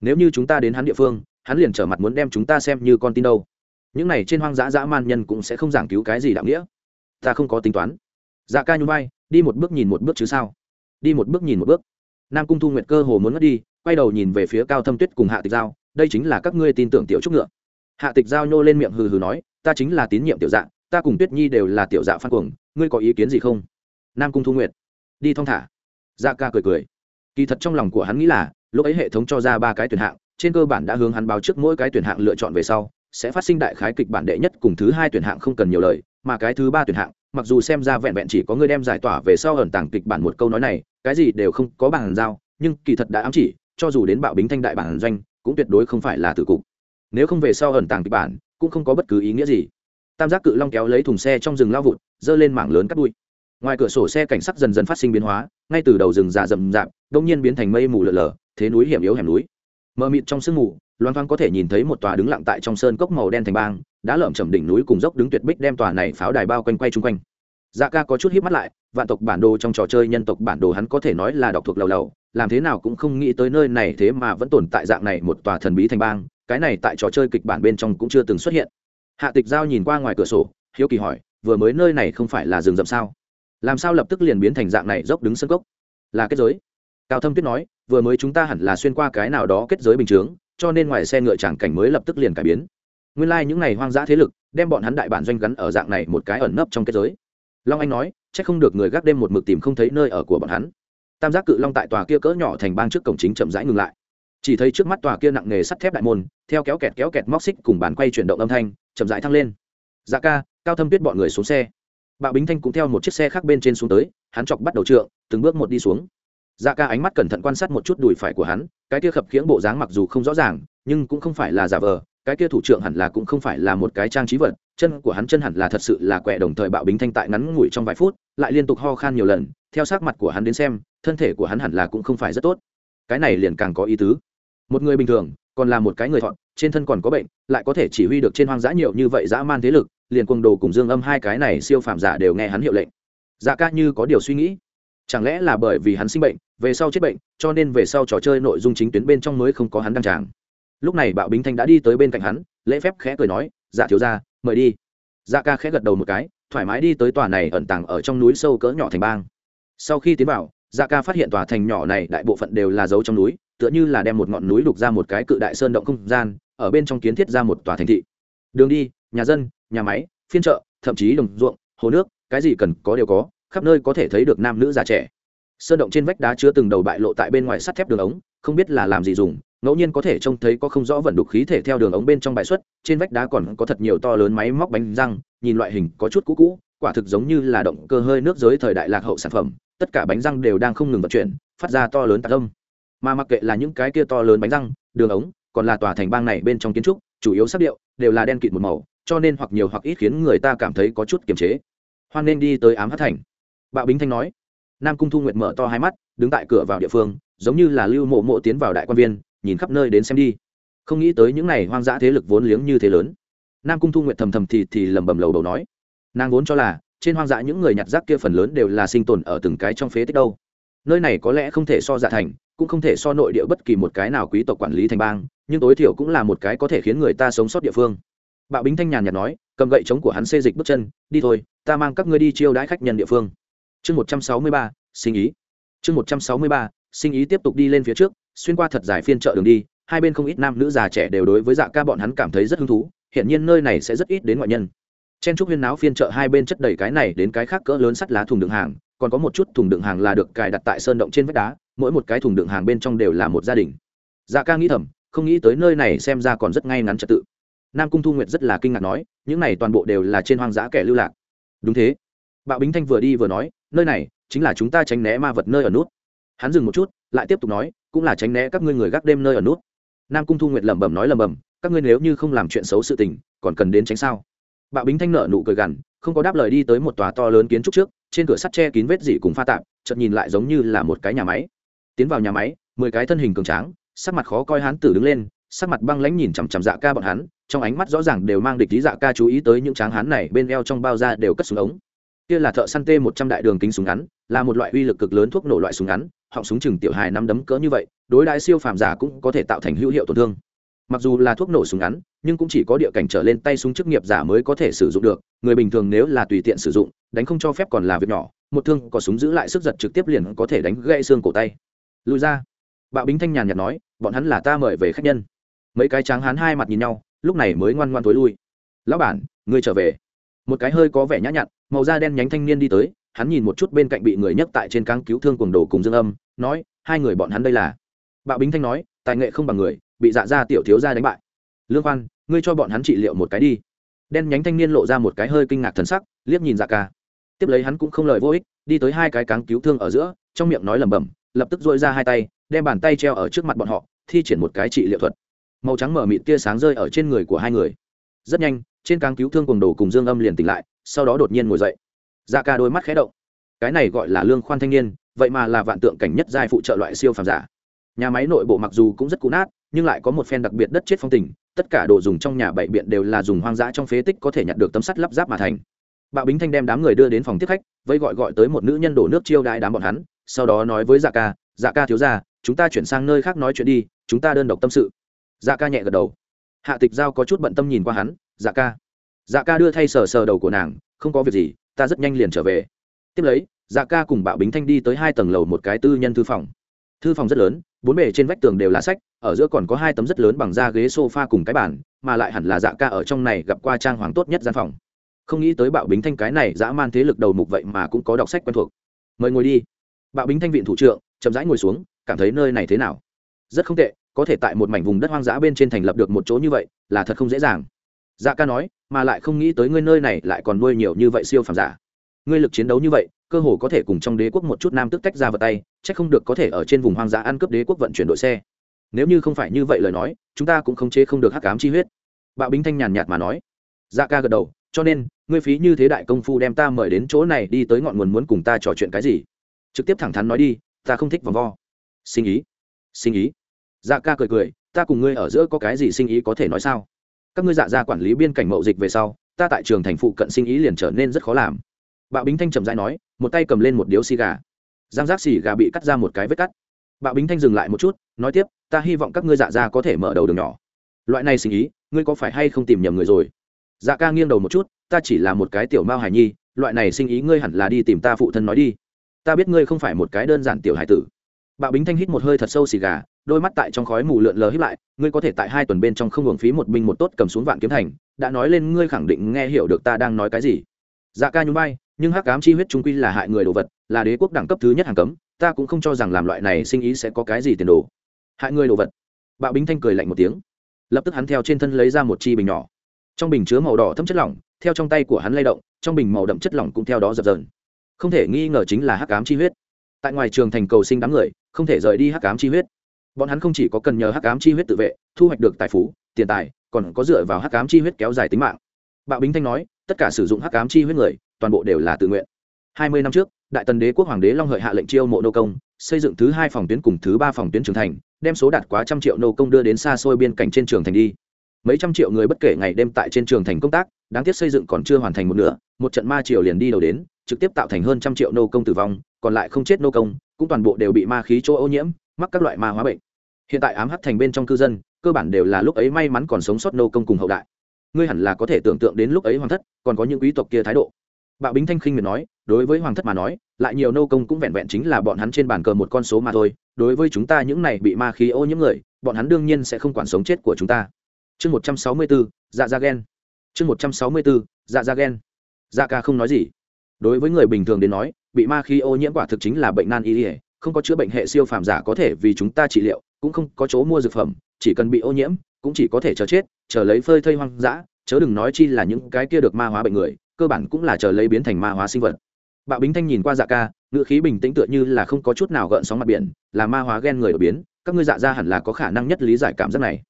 Nếu như chúng ta đến hắn địa phương, hắn liền trở mặt muốn đem chúng ta xem như con tin đâu. Những này trên hoang dã dã man nhân cũng sẽ không giảng cứu cái gì đạo nghĩa. Ta không có tính toán. Dạ ca nhún vai, đi một bước nhìn một bước chứ sao? Đi một bước nhìn một bước. Nam cung thu nguyệt cơ hồ muốn ngất đi, quay đầu nhìn về phía cao thâm tuyết cùng hạ tịch giao, đây chính là các ngươi tin tưởng tiểu trúc ngựa. Hạ tịch giao nhô lên miệng hừ hừ nói, ta chính là tín nhiệm tiểu dạ ta cùng tuyết nhi đều là tiểu dạ phan cuồng, ngươi có ý kiến gì không? Nam cung thu nguyệt, đi thong thả. Dạ ca cười cười kỳ thật trong lòng của hắn nghĩ là, lúc ấy hệ thống cho ra ba cái tuyển hạng, trên cơ bản đã hướng hắn báo trước mỗi cái tuyển hạng lựa chọn về sau, sẽ phát sinh đại khái kịch bản đệ nhất cùng thứ hai tuyển hạng không cần nhiều lời, mà cái thứ ba tuyển hạng, mặc dù xem ra vẹn vẹn chỉ có người đem giải tỏa về sau ẩn tàng kịch bản một câu nói này, cái gì đều không có bàn giao, nhưng kỳ thật đã ám chỉ, cho dù đến bạo bính thanh đại bản doanh, cũng tuyệt đối không phải là tử cục. Nếu không về sau ẩn tàng kịch bản, cũng không có bất cứ ý nghĩa gì. Tam giác cự long kéo lấy thùng xe trong rừng lao vụt dơ lên mảng lớn cắt bụi ngoài cửa sổ xe cảnh sắc dần dần phát sinh biến hóa, ngay từ đầu rừng già rậm rạp, đông nhiên biến thành mây mù lợn lờ thế núi hiểm yếu hẻm núi. Mờ mịt trong sương mù loan thoáng có thể nhìn thấy một tòa đứng lặng tại trong sơn cốc màu đen thành bang, đã lởm chầm đỉnh núi cùng dốc đứng tuyệt bích đem tòa này pháo đài bao quanh quay chung quanh. Dạ ca có chút hít mắt lại, vạn tộc bản đồ trong trò chơi nhân tộc bản đồ hắn có thể nói là đọc thuộc lầu lầu, làm thế nào cũng không nghĩ tới nơi này thế mà vẫn tồn tại dạng này một tòa thần bí thành bang, cái này tại trò chơi kịch bản bên trong cũng chưa từng xuất hiện. Hạ tịch giao nhìn qua ngoài cửa sổ, hiếu kỳ hỏi, vừa mới nơi này không phải là rừng rậm sao? Làm sao lập tức liền biến thành dạng này dốc đứng sân cốc? Là kết giới. Cao thâm tuyết nói, vừa mới chúng ta hẳn là xuyên qua cái nào đó kết giới bình chướng, cho nên ngoài xe ngựa tràng cảnh mới lập tức liền cải biến. Nguyên lai、like、những n à y hoang dã thế lực, đem bọn hắn đại bản doanh gắn ở dạng này một cái ẩn nấp trong kết giới. Long anh nói c h ắ c không được người gác đêm một mực tìm không thấy nơi ở của bọn hắn. Tam giác cự long tại tòa kia cỡ nhỏ thành bang trước cổng chính chậm rãi ngừng lại. Chỉ thấy trước mắt tòa kia nặng nghề sắt thép đại môn, theo kéo kẹt kéo kẹt móc xích cùng bàn quay chuyển động âm thanh, chậm rãi thăng lên. Dạ ca, cao thâm tuyết bọn người xuống xe bạo bính thanh cũng theo một chiếc xe khác bên trên xuống tới, hắn chọc bắt đầu trượng, từng bước một đi xuống. Dạ ca ánh mắt cẩn thận quan sát một chút đùi phải của hắn, cái kia khập khiễng bộ dáng mặc dù không rõ ràng, nhưng cũng không phải là giả vờ, cái kia thủ trưởng hẳn là cũng không phải là một cái trang trí vật, chân của hắn chân hẳn là thật sự là quẹ đồng thời bạo bính thanh tại ngắn ngủi trong vài phút, lại liên tục ho khan nhiều lần, theo sát mặt của hắn đến xem, thân thể của hắn hẳn là cũng không phải rất tốt. Cái này liền càng có ý tứ. Một người bình thường, còn là một cái người thọn trên thân còn có bệnh, lại có thể chỉ huy được trên hoang dã nhiều như vậy dã man thế lực liền quân đồ cùng dương âm hai cái này siêu phàm giả đều nghe hắn hiệu lệnh. Dạ ca như có điều suy nghĩ. Chẳng lẽ là bởi vì hắn sinh bệnh, về sau chết bệnh, cho nên về sau trò chơi nội dung chính tuyến bên trong mới không có hắn đăng tràng. Lúc này bạo bính thanh đã đi tới bên cạnh hắn, lễ phép khẽ cười nói dạ thiếu ra mời đi. Dạ ca khẽ gật đầu một cái, thoải mái đi tới tòa này ẩn tàng ở trong núi sâu cỡ nhỏ thành bang. Sau khi tiến vào dạ ca phát hiện tòa thành nhỏ này đại bộ phận đều là giấu trong núi, tựa như là đem một ngọn núi đục ra một cái cự đại sơn động không gian, ở bên trong kiến thiết ra một tòa thành thị. Đường đi, nhà dân nhà máy, phiên chợ, thậm chí đồng ruộng, hồ nước, cái gì cần có đều có, khắp nơi có thể thấy được nam nữ già trẻ. Sơn động trên vách đá chứa từng đầu bại lộ tại bên ngoài sắt thép đường ống, không biết là làm gì dùng, ngẫu nhiên có thể trông thấy có không rõ vận đục khí thể theo đường ống bên trong bãi xuất, trên vách đá còn có thật nhiều to lớn máy móc bánh răng, nhìn loại hình có chút cũ cũ, quả thực giống như là động cơ hơi nước giới thời đại lạc hậu sản phẩm, tất cả bánh răng đều đang không ngừng vận chuyển, phát ra to lớn tạc âm. Mà mặc kệ là những cái kia to lớn bánh răng, đường ống, còn là tòa thành bang này bên trong kiến trúc, chủ yếu sắc điệu đều là đen kịt một màu cho nên hoặc nhiều hoặc ít khiến người ta cảm thấy có chút kiềm chế. Hoan nên đi tới ám hát thành. Bạo bính thanh nói. Nam cung thu nguyệt mở to hai mắt, đứng tại cửa vào địa phương, giống như là lưu mộ mộ tiến vào đại quan viên, nhìn khắp nơi đến xem đi. Không nghĩ tới những n à y hoang dã thế lực vốn liếng như thế lớn. Nam cung thu nguyệt thầm thầm thì thì lầm bầm lầu đầu nói. Nàng vốn cho là, trên hoang dã những người nhặt rác kia phần lớn đều là sinh tồn ở từng cái trong phế tích đâu. Nơi này có lẽ không thể so dạ thành, cũng không thể so nội địa bất kỳ một cái nào quý tộc quản lý thành bang, nhưng tối thiểu cũng là một cái có thể khiến người ta sống sót địa phương bạo bính thanh nhàn nhạt nói, cầm gậy chống của hắn xê dịch bước chân, đi thôi, ta mang các ngươi đi chiêu đãi khách nhân địa phương. Chương một trăm sáu mươi ba, sinh ý. Chương một trăm sáu mươi ba, sinh ý tiếp tục đi lên phía trước, xuyên qua thật dài phiên chợ đường đi, hai bên không ít nam nữ già trẻ đều đối với dạ ca bọn hắn cảm thấy rất hứng thú hiện nhiên nơi này sẽ rất ít đến ngoại nhân. Chen trúc huyên náo phiên chợ hai bên chất đầy cái này đến cái khác cỡ lớn sắt lá thùng đựng hàng, còn có một chút thùng đựng hàng là được cài đặt tại sơn động trên vách đá, mỗi một cái thùng đựng hàng bên trong đều là một gia đình. Dạ ca nghĩ thầm, không nghĩ tới nơi này xem ra còn rất ngay ngắn trật tự nam cung thu nguyệt rất là kinh ngạc nói, những này toàn bộ đều là trên hoang dã kẻ lưu lạc. Đúng thế. Bạo bính thanh vừa đi vừa nói, nơi này chính là chúng ta tránh né ma vật nơi ở nút. Hắn dừng một chút, lại tiếp tục nói, cũng là tránh né các ngươi người gác đêm nơi ở nút. Nam cung thu nguyệt lẩm bẩm nói lẩm bẩm, các ngươi nếu như không làm chuyện xấu sự tình, còn cần đến tránh sao? Bạo bính thanh nợ nụ cười gằn, không có đáp lời đi tới một tòa to lớn kiến trúc trước, trên cửa sắt che kín vết dỉ cùng pha tạp, chợt nhìn lại giống như là một cái nhà máy. Tiến vào nhà máy, mười cái thân hình cường tráng, sắc mặt khó coi hán tử đứng lên, sắc mặt băng lãnh nhìn chằm chằm dạ ca bọn hắn trong ánh mắt rõ ràng đều mang địch lý dạ ca chú ý tới những tráng hán này bên eo trong bao da đều cất súng ống. Kia là thợ săn t một trăm đại đường kính súng ngắn, là một loại uy lực cực lớn thuốc nổ loại súng ngắn, họng súng chừng tiểu hài nắm đấm cỡ như vậy, đối đại siêu phàm giả cũng có thể tạo thành hữu hiệu tổn thương. Mặc dù là thuốc nổ súng ngắn, nhưng cũng chỉ có địa cảnh trở lên tay súng chức nghiệp giả mới có thể sử dụng được, người bình thường nếu là tùy tiện sử dụng, đánh không cho phép còn là việc nhỏ, một thương có súng giữ lại sức giật trực tiếp liền có thể đánh gãy xương cổ tay. Lùi ra. Bạo bính thanh nhàn nhạt nói, bọn hắn là ta mời về khách nhân. Mấy cái tráng hán hai mặt nhìn nhau lúc này mới ngoan ngoan thối lui. Lão bản, ngươi trở về. Một cái hơi có vẻ nhã nhặn, màu da đen nhánh thanh niên đi tới, hắn nhìn một chút bên cạnh bị người nhấc tại trên cáng cứu thương cuồng đồ cùng dương âm, nói, hai người bọn hắn đây là. Bạo bính thanh nói, tài nghệ không bằng người, bị dạ ra tiểu thiếu ra đánh bại. Lương khoan, ngươi cho bọn hắn trị liệu một cái đi. Đen nhánh thanh niên lộ ra một cái hơi kinh ngạc thần sắc, liếc nhìn dạ ca. Tiếp lấy hắn cũng không lời vô ích, đi tới hai cái cáng cứu thương ở giữa, trong miệng nói lẩm bẩm, lập tức dội ra hai tay, đem bàn tay treo ở trước mặt bọn họ, thi triển một cái trị liệu thuật màu trắng mở mịt tia sáng rơi ở trên người của hai người. Rất nhanh, trên càng cứu thương cùng đồ cùng dương âm liền tỉnh lại, sau đó đột nhiên ngồi dậy. Dạ ca đôi mắt khé động. Cái này gọi là lương khoan thanh niên, vậy mà là vạn tượng cảnh nhất giai phụ trợ loại siêu phàm giả. Nhà máy nội bộ mặc dù cũng rất cũ nát, nhưng lại có một phen đặc biệt đất chết phong tình, tất cả đồ dùng trong nhà bảy biện đều là dùng hoang dã trong phế tích có thể nhặt được tấm sắt lắp ráp mà thành. Bạo bính thanh đem đám người đưa đến phòng tiếp khách vây gọi gọi tới một nữ nhân đổ nước chiêu đãi đám bọn hắn, sau đó nói với dạ ca dạ ca thiếu ra chúng ta chuyển sang nơi khác nói chuyện đi, chúng ta đơn độc tâm sự dạ ca nhẹ gật đầu. Hạ tịch giao có chút bận tâm nhìn qua hắn dạ ca. Dạ ca đưa thay sờ sờ đầu của nàng, không có việc gì, ta rất nhanh liền trở về. Tiếp lấy dạ ca cùng bạo bính thanh đi tới hai tầng lầu một cái tư nhân thư phòng. Thư phòng rất lớn, bốn bề trên vách tường đều là sách, ở giữa còn có hai tấm rất lớn bằng da ghế sofa cùng cái bàn, mà lại hẳn là dạ ca ở trong này gặp qua trang hoàng tốt nhất gian phòng. Không nghĩ tới bạo bính thanh cái này dã man thế lực đầu mục vậy mà cũng có đọc sách quen thuộc. Mời ngồi đi. Bạo bính thanh viện thủ trưởng chậm rãi ngồi xuống, cảm thấy nơi này thế nào? Rất không tệ có thể tại một mảnh vùng đất hoang dã bên trên thành lập được một chỗ như vậy, là thật không dễ dàng. Dạ ca nói, mà lại không nghĩ tới ngươi nơi này lại còn nuôi nhiều như vậy siêu phàm giả. Ngươi lực chiến đấu như vậy, cơ hồ có thể cùng trong đế quốc một chút nam tức tách ra vào tay c h ắ c không được có thể ở trên vùng hoang dã ăn cướp đế quốc vận chuyển đội xe. Nếu như không phải như vậy lời nói, chúng ta cũng không chế không được hắc cám chi huyết. Bạo bính thanh nhàn nhạt mà nói. Dạ ca gật đầu, cho nên, ngươi phí như thế đại công phu đem ta mời đến chỗ này đi tới ngọn nguồn muốn cùng ta trò chuyện cái gì? Trực tiếp thẳng thắn nói đi, ta không thích vòng vo. Sinh ý. Sinh ý dạ ca cười cười, ta cùng ngươi ở giữa có cái gì sinh ý có thể nói sao? Các ngươi dạ ra quản lý biên cảnh mậu dịch về sau, ta tại trường thành phụ cận sinh ý liền trở nên rất khó làm. Bạo bính thanh trầm dãi nói, một tay cầm lên một điếu xì gà. Giang giác xì gà bị cắt ra một cái vết cắt. Bạo bính thanh dừng lại một chút, nói tiếp, ta hy vọng các ngươi dạ ra có thể mở đầu đường nhỏ. Loại này sinh ý, ngươi có phải hay không tìm nhầm người rồi? Dạ ca nghiêng đầu một chút, ta chỉ là một cái tiểu mao hải nhi, loại này sinh ý ngươi hẳn là đi tìm ta phụ thân nói đi. Ta biết ngươi không phải một cái đơn giản tiểu hải tử bạo bính thanh hít một hơi thật sâu xì gà, đôi mắt tại trong khói mù lượn lờ hít lại, ngươi có thể tại hai tuần bên trong không hưởng phí một binh một tốt cầm xuống vạn kiếm thành, đã nói lên ngươi khẳng định nghe hiểu được ta đang nói cái gì. Dạ ca nhún bay nhưng hắc cám chi huyết trung quy là hại người đồ vật, là đế quốc đẳng cấp thứ nhất hàng cấm, ta cũng không cho rằng làm loại này sinh ý sẽ có cái gì tiền đồ. Hại người đồ vật? Bạo bính thanh cười lạnh một tiếng. Lập tức hắn theo trên thân lấy ra một chi bình nhỏ. Trong bình chứa màu đỏ thấm chất lỏng, theo trong tay của hắn lay động, trong bình màu đậm chất lỏng cũng theo đó dập dờn. Không thể nghi ngờ chính là hắc cám chi huyết tại ngoài trường thành cầu sinh đám người, không thể rời đi hắc ám chi huyết. Bọn hắn không chỉ có cần nhờ hắc ám chi huyết tự vệ, thu hoạch được tài phú, tiền tài, còn có dựa vào hắc ám chi huyết kéo dài tính mạng. Bạo bính thanh nói, tất cả sử dụng hắc ám chi huyết người, toàn bộ đều là tự nguyện. Hai mươi năm trước, đại tần đế quốc hoàng đế long hợi hạ lệnh chiêu mộ nô công, xây dựng thứ hai phòng tuyến cùng thứ ba phòng tuyến trường thành, đem số đạt quá trăm triệu nô công đưa đến xa xôi biên cảnh trên trường thành đi mấy trăm triệu người bất kể ngày đêm tại trên trường thành công tác, đáng tiếc xây dựng còn chưa hoàn thành một nửa, một trận ma triều liền đi đầu đến, trực tiếp tạo thành hơn trăm triệu nô công tử vong, còn lại không chết nô công, cũng toàn bộ đều bị ma khí chỗ ô nhiễm, mắc các loại ma hóa bệnh. Hiện tại ám hắt thành bên trong cư dân, cơ bản đều là lúc ấy may mắn còn sống sót nô công cùng hậu đại. Ngươi hẳn là có thể tưởng tượng đến lúc ấy hoàng thất, còn có những quý tộc kia thái độ. Bạo bính thanh khinh miệt nói, đối với hoàng thất mà nói, lại nhiều nô công cũng vẹn vẹn chính là bọn hắn trên bàn cờ một con số mà thôi. Đối với chúng ta những này bị ma khí ô nhiễm người, bọn hắn đương nhiên sẽ không quản sống chết của chúng ta chương một trăm sáu mươi bốn dạ da ghen. Chương một trăm sáu mươi bốn dạ da ghen. Dạ ca không nói gì. Đối với người bình thường đến nói, bị ma khí ô nhiễm quả thực chính là bệnh nan y ỉa không có chữa bệnh hệ siêu phàm giả có thể vì chúng ta trị liệu, cũng không có chỗ mua dược phẩm, chỉ cần bị ô nhiễm, cũng chỉ có thể chờ chết, chờ lấy phơi thây hoang dã, chớ đừng nói chi là những cái kia được ma hóa bệnh người, cơ bản cũng là chờ lấy biến thành ma hóa sinh vật. Bạo bính thanh nhìn qua dạ ca, ngữ khí bình tĩnh tựa như là không có chút nào gợn sóng mặt biển, là ma hóa ghen người ở biến, các ngươi dạ ra hẳn là có khả năng nhất lý giải cảm giác này.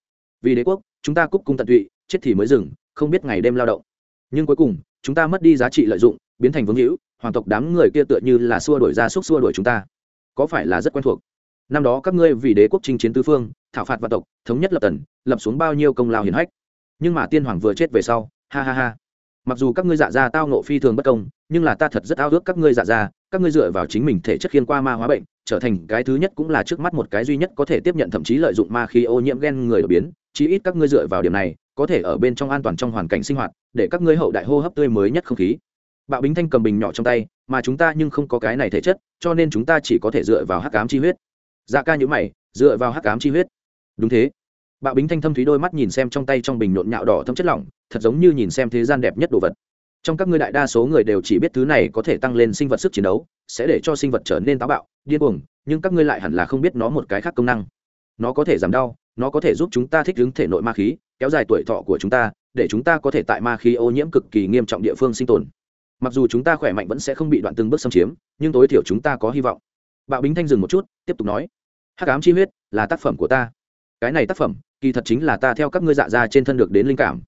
Vì đế quốc chúng ta cúc cung tận tụy, chết thì mới dừng, không biết ngày đêm lao động. Nhưng cuối cùng, chúng ta mất đi giá trị lợi dụng, biến thành vương hữu, hoàng tộc đám người kia tựa như là xua đổi ra xúc xua đổi chúng ta. Có phải là rất quen thuộc? Năm đó các ngươi vì đế quốc chinh chiến tứ phương, thảo phạt vạn tộc, thống nhất lập tần, lập xuống bao nhiêu công lao hiển hách. Nhưng mà tiên hoàng vừa chết về sau, ha ha ha. Mặc dù các ngươi dạ ra tao nộ phi thường bất công, nhưng là ta thật rất ao ước các ngươi dạ ra các ngươi dựa vào chính mình thể chất khiên qua ma hóa bệnh, trở thành cái thứ nhất cũng là trước mắt một cái duy nhất có thể tiếp nhận thậm chí lợi dụng ma khí ô nhiễm gen người đột biến chí ít các ngươi dựa vào điểm này, có thể ở bên trong an toàn trong hoàn cảnh sinh hoạt, để các ngươi hậu đại hô hấp tươi mới nhất không khí. Bạo bính thanh cầm bình nhỏ trong tay, mà chúng ta nhưng không có cái này thể chất, cho nên chúng ta chỉ có thể dựa vào hắc ám chi huyết. Dạ ca nhữ mày, dựa vào hắc ám chi huyết. Đúng thế. Bạo bính thanh thâm thúy đôi mắt nhìn xem trong tay trong bình nhộn nhạo đỏ thâm chất lỏng, thật giống như nhìn xem thế gian đẹp nhất đồ vật. Trong các ngươi đại đa số người đều chỉ biết thứ này có thể tăng lên sinh vật sức chiến đấu, sẽ để cho sinh vật trở nên táo bạo, điên cuồng, nhưng các ngươi lại hẳn là không biết nó một cái khác công năng. Nó có thể giảm đau nó có thể giúp chúng ta thích ứng thể nội ma khí, kéo dài tuổi thọ của chúng ta, để chúng ta có thể tại ma khí ô nhiễm cực kỳ nghiêm trọng địa phương sinh tồn. Mặc dù chúng ta khỏe mạnh vẫn sẽ không bị đoạn từng bước xâm chiếm, nhưng tối thiểu chúng ta có hy vọng. Bạo bính thanh dừng một chút, tiếp tục nói, hắc ám chi huyết là tác phẩm của ta. Cái này tác phẩm, kỳ thật chính là ta theo các ngươi dạ ra trên thân được đến linh cảm.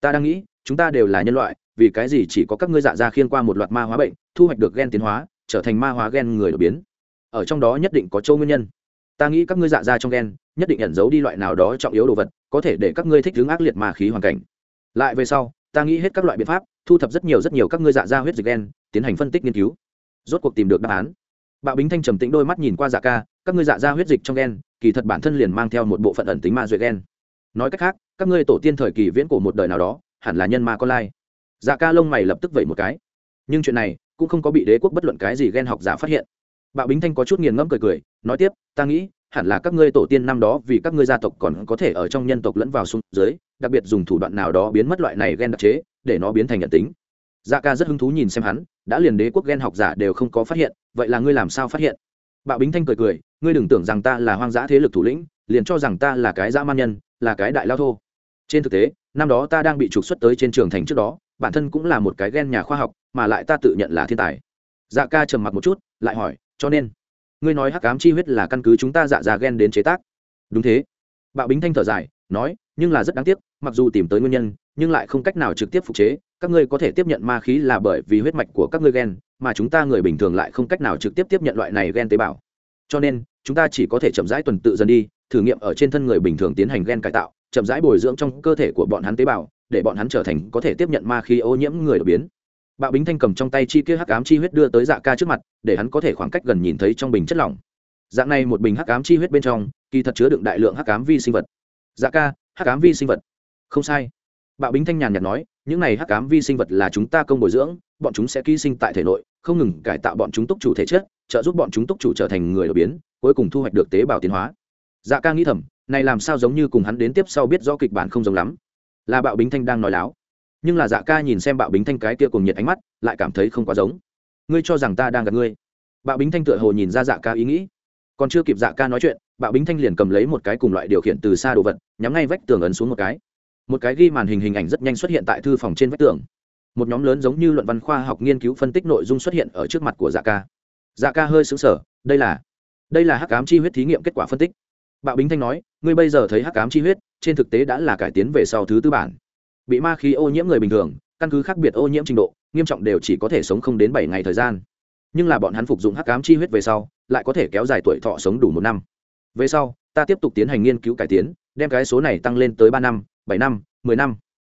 Ta đang nghĩ, chúng ta đều là nhân loại, vì cái gì chỉ có các ngươi dạ ra khiên qua một loạt ma hóa bệnh, thu hoạch được gen tiến hóa, trở thành ma hóa gen người đột biến. Ở trong đó nhất định có châu nguyên nhân ta nghĩ các ngươi dạ ra trong gen nhất định ẩn giấu đi loại nào đó trọng yếu đồ vật, có thể để các ngươi thích hướng ác liệt ma khí hoàn cảnh. Lại về sau, ta nghĩ hết các loại biện pháp, thu thập rất nhiều rất nhiều các ngươi dạ ra huyết dịch gen tiến hành phân tích nghiên cứu. Rốt cuộc tìm được đáp án. Bạo bính thanh trầm tĩnh đôi mắt nhìn qua dạ ca, các ngươi dạ ra huyết dịch trong gen kỳ thật bản thân liền mang theo một bộ phận ẩn tính ma duệ gen nói cách khác, các ngươi tổ tiên thời kỳ viễn cổ một đời nào đó, hẳn là nhân ma con lai. Dạ ca lông mày lập tức vẩy một cái. Nhưng chuyện này cũng không có bị đế quốc bất luận cái gì ghen học giả phát hiện bạo bính thanh có chút nghiền ngẫm cười cười, nói tiếp, ta nghĩ, hẳn là các ngươi tổ tiên năm đó vì các ngươi gia tộc còn có thể ở trong nhân tộc lẫn vào xuống dưới, đặc biệt dùng thủ đoạn nào đó biến mất loại này ghen đặc chế, để nó biến thành nhận tính. Dạ ca rất hứng thú nhìn xem hắn, đã liền đế quốc ghen học giả đều không có phát hiện, vậy là ngươi làm sao phát hiện? Bạo bính thanh cười cười, ngươi đừng tưởng rằng ta là hoang dã thế lực thủ lĩnh, liền cho rằng ta là cái dã man nhân, là cái đại lao thô. Trên thực tế, năm đó ta đang bị trục xuất tới trên trường thành trước đó, bản thân cũng là một cái ghen nhà khoa học, mà lại ta tự nhận là thiên tài. Dạ ca trầm mặc một chút, lại hỏi cho nên, ngươi nói hắc ám chi huyết là căn cứ chúng ta dạ, dạ ra ghen đến chế tác. Đúng thế. Bạo bính thanh thở dài, nói, nhưng là rất đáng tiếc, mặc dù tìm tới nguyên nhân, nhưng lại không cách nào trực tiếp phục chế, các ngươi có thể tiếp nhận ma khí là bởi vì huyết mạch của các ngươi ghen mà chúng ta người bình thường lại không cách nào trực tiếp tiếp nhận loại này ghen tế bào. Cho nên, chúng ta chỉ có thể chậm rãi tuần tự dần đi, thử nghiệm ở trên thân người bình thường tiến hành ghen cải tạo, chậm rãi bồi dưỡng trong cơ thể của bọn hắn tế bào, để bọn hắn trở thành có thể tiếp nhận ma khí ô nhiễm người đột biến bạo bính thanh cầm trong tay chi kia hắc ám chi huyết đưa tới dạ ca trước mặt, để hắn có thể khoảng cách gần nhìn thấy trong bình chất lỏng. Dạng này một bình hắc ám chi huyết bên trong, kỳ thật chứa đựng đại lượng hắc ám vi sinh vật. Dạ ca, hắc ám vi sinh vật. Không sai. Bạo bính thanh nhàn nhạt nói, những này hắc ám vi sinh vật là chúng ta công bồi dưỡng, bọn chúng sẽ ký sinh tại thể nội, không ngừng cải tạo bọn chúng túc chủ thể chất, trợ giúp bọn chúng túc chủ trở thành người đột biến, cuối cùng thu hoạch được tế bào tiến hóa. Dạ ca nghĩ thầm, này làm sao giống như cùng hắn đến tiếp sau biết rõ kịch bản không giống lắm. Là bạo bính thanh đang nói láo nhưng là dạ ca nhìn xem bạo bính thanh cái kia cùng nhiệt ánh mắt, lại cảm thấy không quá giống. Ngươi cho rằng ta đang gặp ngươi? Bạo bính thanh tựa hồ nhìn ra dạ ca ý nghĩ. Còn chưa kịp dạ ca nói chuyện, bạo bính thanh liền cầm lấy một cái cùng loại điều khiển từ xa đồ vật, nhắm ngay vách tường ấn xuống một cái. Một cái ghi màn hình hình ảnh rất nhanh xuất hiện tại thư phòng trên vách tường. Một nhóm lớn giống như luận văn khoa học nghiên cứu phân tích nội dung xuất hiện ở trước mặt của dạ ca. Dạ ca hơi xứng sở đây là đây là hắc ám chi huyết thí nghiệm kết quả phân tích. Bạo bính thanh nói, ngươi bây giờ thấy hắc ám chi huyết, trên thực tế đã là cải tiến về sau thứ tư bản bị ma khí ô nhiễm người bình thường, căn cứ khác biệt ô nhiễm trình độ, nghiêm trọng đều chỉ có thể sống không đến bảy ngày thời gian. Nhưng là bọn hắn phục dụng hắc ám chi huyết về sau, lại có thể kéo dài tuổi thọ sống đủ một năm. Về sau, ta tiếp tục tiến hành nghiên cứu cải tiến, đem cái số này tăng lên tới ba năm, bảy năm, mười năm.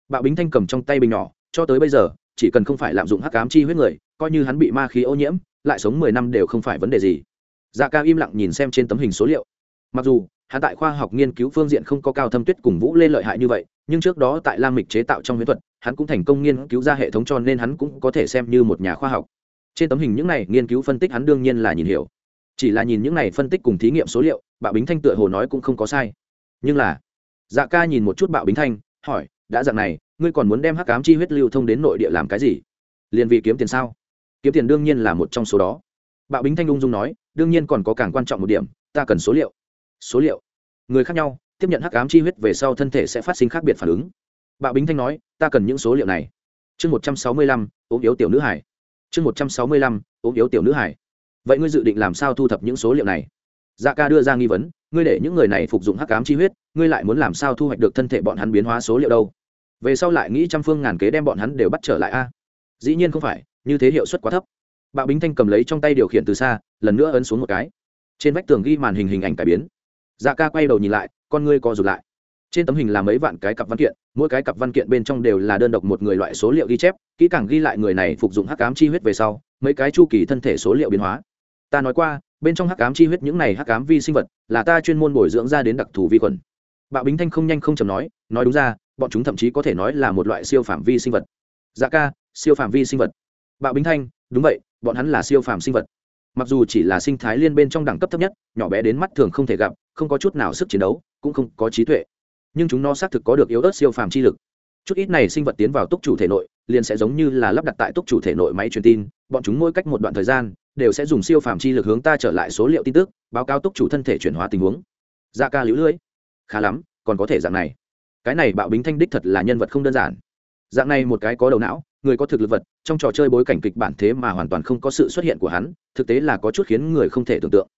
Bạo bính thanh cầm trong tay bình nhỏ, cho tới bây giờ, chỉ cần không phải lạm dụng hắc ám chi huyết người, coi như hắn bị ma khí ô nhiễm, lại sống mười năm đều không phải vấn đề gì. Dạ ca im lặng nhìn xem trên tấm hình số liệu. Mặc dù hắn tại khoa học nghiên cứu phương diện không có cao thâm tuyết cùng vũ lên lợi hại như vậy, nhưng trước đó tại lam mịch chế tạo trong huyễn thuật, hắn cũng thành công nghiên cứu ra hệ thống cho nên hắn cũng có thể xem như một nhà khoa học. Trên tấm hình những này nghiên cứu phân tích hắn đương nhiên là nhìn hiểu. Chỉ là nhìn những này phân tích cùng thí nghiệm số liệu, bạo bính thanh tựa hồ nói cũng không có sai. Nhưng là dạ ca nhìn một chút bạo bính thanh, hỏi, đã dạng này, ngươi còn muốn đem hắc cám chi huyết lưu thông đến nội địa làm cái gì? Liền vì kiếm tiền sao? Kiếm tiền đương nhiên là một trong số đó. Bạo bính thanh ung dung nói, đương nhiên còn có càng quan trọng một điểm, ta cần số liệu số liệu. Người khác nhau, tiếp nhận hắc ám chi huyết về sau thân thể sẽ phát sinh khác biệt phản ứng. Bạo bính thanh nói, ta cần những số liệu này. Chương một trăm sáu mươi lăm, ốm yếu tiểu nữ hải. Chương một trăm sáu mươi lăm, ốm yếu tiểu nữ hải. Vậy ngươi dự định làm sao thu thập những số liệu này? Dạ ca đưa ra nghi vấn, ngươi để những người này phục dụng hắc ám chi huyết, ngươi lại muốn làm sao thu hoạch được thân thể bọn hắn biến hóa số liệu đâu? Về sau lại nghĩ trăm phương ngàn kế đem bọn hắn đều bắt trở lại a. Dĩ nhiên không phải, như thế hiệu suất quá thấp. Bạo bính thanh cầm lấy trong tay điều khiển từ xa, lần nữa ấn xuống một cái. Trên vách tường ghi màn hình hình ảnh cải biến dạ ca quay đầu nhìn lại, con ngươi co rụt lại. Trên tấm hình là mấy vạn cái cặp văn kiện, mỗi cái cặp văn kiện bên trong đều là đơn độc một người loại số liệu ghi chép, kỹ càng ghi lại người này phục dụng hắc cám chi huyết về sau, mấy cái chu kỳ thân thể số liệu biến hóa. Ta nói qua, bên trong hắc cám chi huyết những này hắc cám vi sinh vật, là ta chuyên môn bồi dưỡng ra đến đặc thù vi khuẩn. Bạo bính thanh không nhanh không chầm nói nói đúng ra, bọn chúng thậm chí có thể nói là một loại siêu phạm vi sinh vật. Dạ ca, siêu phạm vi sinh vật. Bạo bính thanh, đúng vậy, bọn hắn là siêu phạm sinh vật. Mặc dù chỉ là sinh thái liên bên trong đẳng cấp thấp nhất, nhỏ bé đến mắt thường không thể gặp không có chút nào sức chiến đấu, cũng không có trí tuệ. Nhưng chúng nó xác thực có được yếu ớt siêu phàm chi lực. Chút ít này sinh vật tiến vào túc chủ thể nội, liền sẽ giống như là lắp đặt tại túc chủ thể nội máy truyền tin, bọn chúng mỗi cách một đoạn thời gian, đều sẽ dùng siêu phàm chi lực hướng ta trở lại số liệu tin tức, báo cáo túc chủ thân thể chuyển hóa tình huống. Da dạ ca lũ lưỡi. Khá lắm, còn có thể dạng này. Cái này bạo bính thanh đích thật là nhân vật không đơn giản. Dạng này một cái có đầu não, người có thực lực vật, trong trò chơi bối cảnh kịch bản thế mà hoàn toàn không có sự xuất hiện của hắn, thực tế là có chút khiến người không thể tưởng tượng.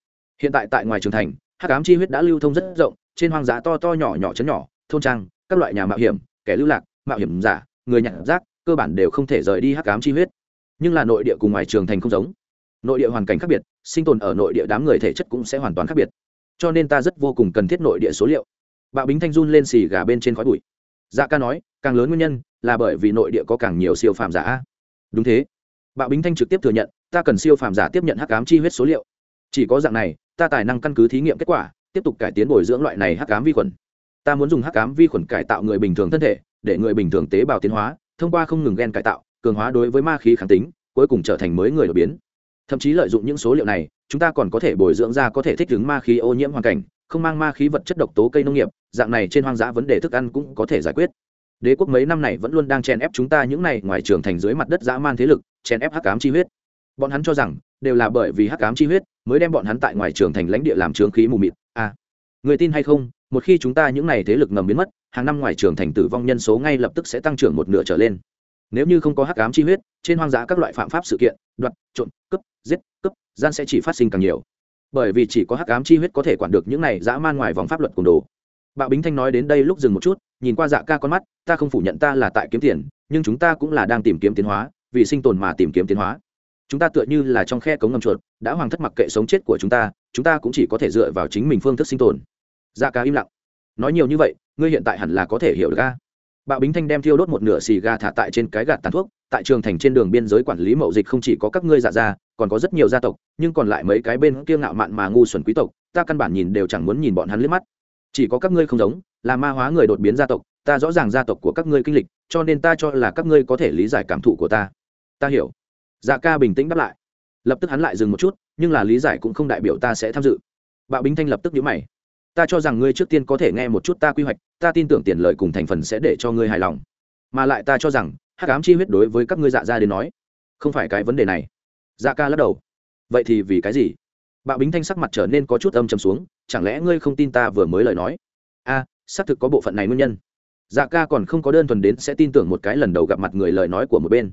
Hiện tại tại ngoài trường thành hắc ám chi huyết đã lưu thông rất rộng, trên hoang dã to to nhỏ nhỏ chấn nhỏ, thôn trang, các loại nhà mạo hiểm, kẻ lưu lạc, mạo hiểm giả, người nhặt rác, cơ bản đều không thể rời đi hắc ám chi huyết. Nhưng là nội địa cùng ngoài trường thành không giống. Nội địa hoàn cảnh khác biệt, sinh tồn ở nội địa đám người thể chất cũng sẽ hoàn toàn khác biệt. Cho nên ta rất vô cùng cần thiết nội địa số liệu. Bạo bính thanh run lên xì gà bên trên khói bụi. Dạ ca nói, càng lớn nguyên nhân là bởi vì nội địa có càng nhiều siêu phàm giả đúng thế. Bạo bính thanh trực tiếp thừa nhận, ta cần siêu phàm giả tiếp nhận hắc ám chi huyết số liệu. Chỉ có dạng này ta tài năng căn cứ thí nghiệm kết quả, tiếp tục cải tiến bồi dưỡng loại này hắc ám vi khuẩn. Ta muốn dùng hắc ám vi khuẩn cải tạo người bình thường thân thể, để người bình thường tế bào tiến hóa, thông qua không ngừng gen cải tạo, cường hóa đối với ma khí kháng tính, cuối cùng trở thành mới người đột biến. Thậm chí lợi dụng những số liệu này, chúng ta còn có thể bồi dưỡng ra có thể thích ứng ma khí ô nhiễm hoàn cảnh, không mang ma khí vật chất độc tố cây nông nghiệp, dạng này trên hoang dã vấn đề thức ăn cũng có thể giải quyết. Đế quốc mấy năm này vẫn luôn đang chèn ép chúng ta những này ngoài trường thành dưới mặt đất dã man thế lực, chèn ép hắc ám chi huyết. Bọn hắn cho rằng, đều là bởi vì hắc ám chi huyết mới đem bọn hắn tại ngoài trường thành lãnh địa làm trướng khí mù mịt. A à, người tin hay không một khi chúng ta những này thế lực ngầm biến mất hàng năm ngoài trường thành tử vong nhân số ngay lập tức sẽ tăng trưởng một nửa trở lên. Nếu như không có hắc ám chi huyết trên hoang dã các loại phạm pháp sự kiện đoạt trộm cướp giết cướp gian sẽ chỉ phát sinh càng nhiều. Bởi vì chỉ có hắc ám chi huyết có thể quản được những này dã man ngoài vòng pháp luật cùng đồ. Bạo bính thanh nói đến đây lúc dừng một chút nhìn qua dạ ca con mắt ta không phủ nhận ta là tại kiếm tiền nhưng chúng ta cũng là đang tìm kiếm tiến hóa vì sinh tồn mà tìm kiếm tiến hóa. Chúng ta tựa như là trong khe cống ngầm chuột đã hoàng thất mặc kệ sống chết của chúng ta chúng ta cũng chỉ có thể dựa vào chính mình phương thức sinh tồn. Da ca im lặng. Nói nhiều như vậy, ngươi hiện tại hẳn là có thể hiểu được ca bạo bính thanh đem thiêu đốt một nửa xì ga thả tại trên cái gạt tàn thuốc, tại trường thành trên đường biên giới quản lý mậu dịch không chỉ có các ngươi dạ gia, còn có rất nhiều gia tộc, nhưng còn lại mấy cái bên kia ngạo mạn mà ngu xuẩn quý tộc, ta căn bản nhìn đều chẳng muốn nhìn bọn hắn liếc mắt. Chỉ có các ngươi không giống, là ma hóa người đột biến gia tộc, ta rõ ràng gia tộc của các ngươi kinh lịch, cho nên ta cho là các ngươi có thể lý giải cảm thụ của ta. Ta hiểu. Dạ ca bình tĩnh đáp lại lập tức hắn lại dừng một chút, nhưng là lý giải cũng không đại biểu ta sẽ tham dự. Bạo bính thanh lập tức nhíu mày. Ta cho rằng ngươi trước tiên có thể nghe một chút ta quy hoạch, ta tin tưởng tiền lợi cùng thành phần sẽ để cho ngươi hài lòng. Mà lại ta cho rằng, hắc ám chi huyết đối với các ngươi dạ ra đến nói, không phải cái vấn đề này. Dạ ca lắc đầu. Vậy thì vì cái gì? Bạo bính thanh sắc mặt trở nên có chút âm trầm xuống, chẳng lẽ ngươi không tin ta vừa mới lời nói? A, xác thực có bộ phận này nguyên nhân. Dạ ca còn không có đơn thuần đến sẽ tin tưởng một cái lần đầu gặp mặt người lời nói của một bên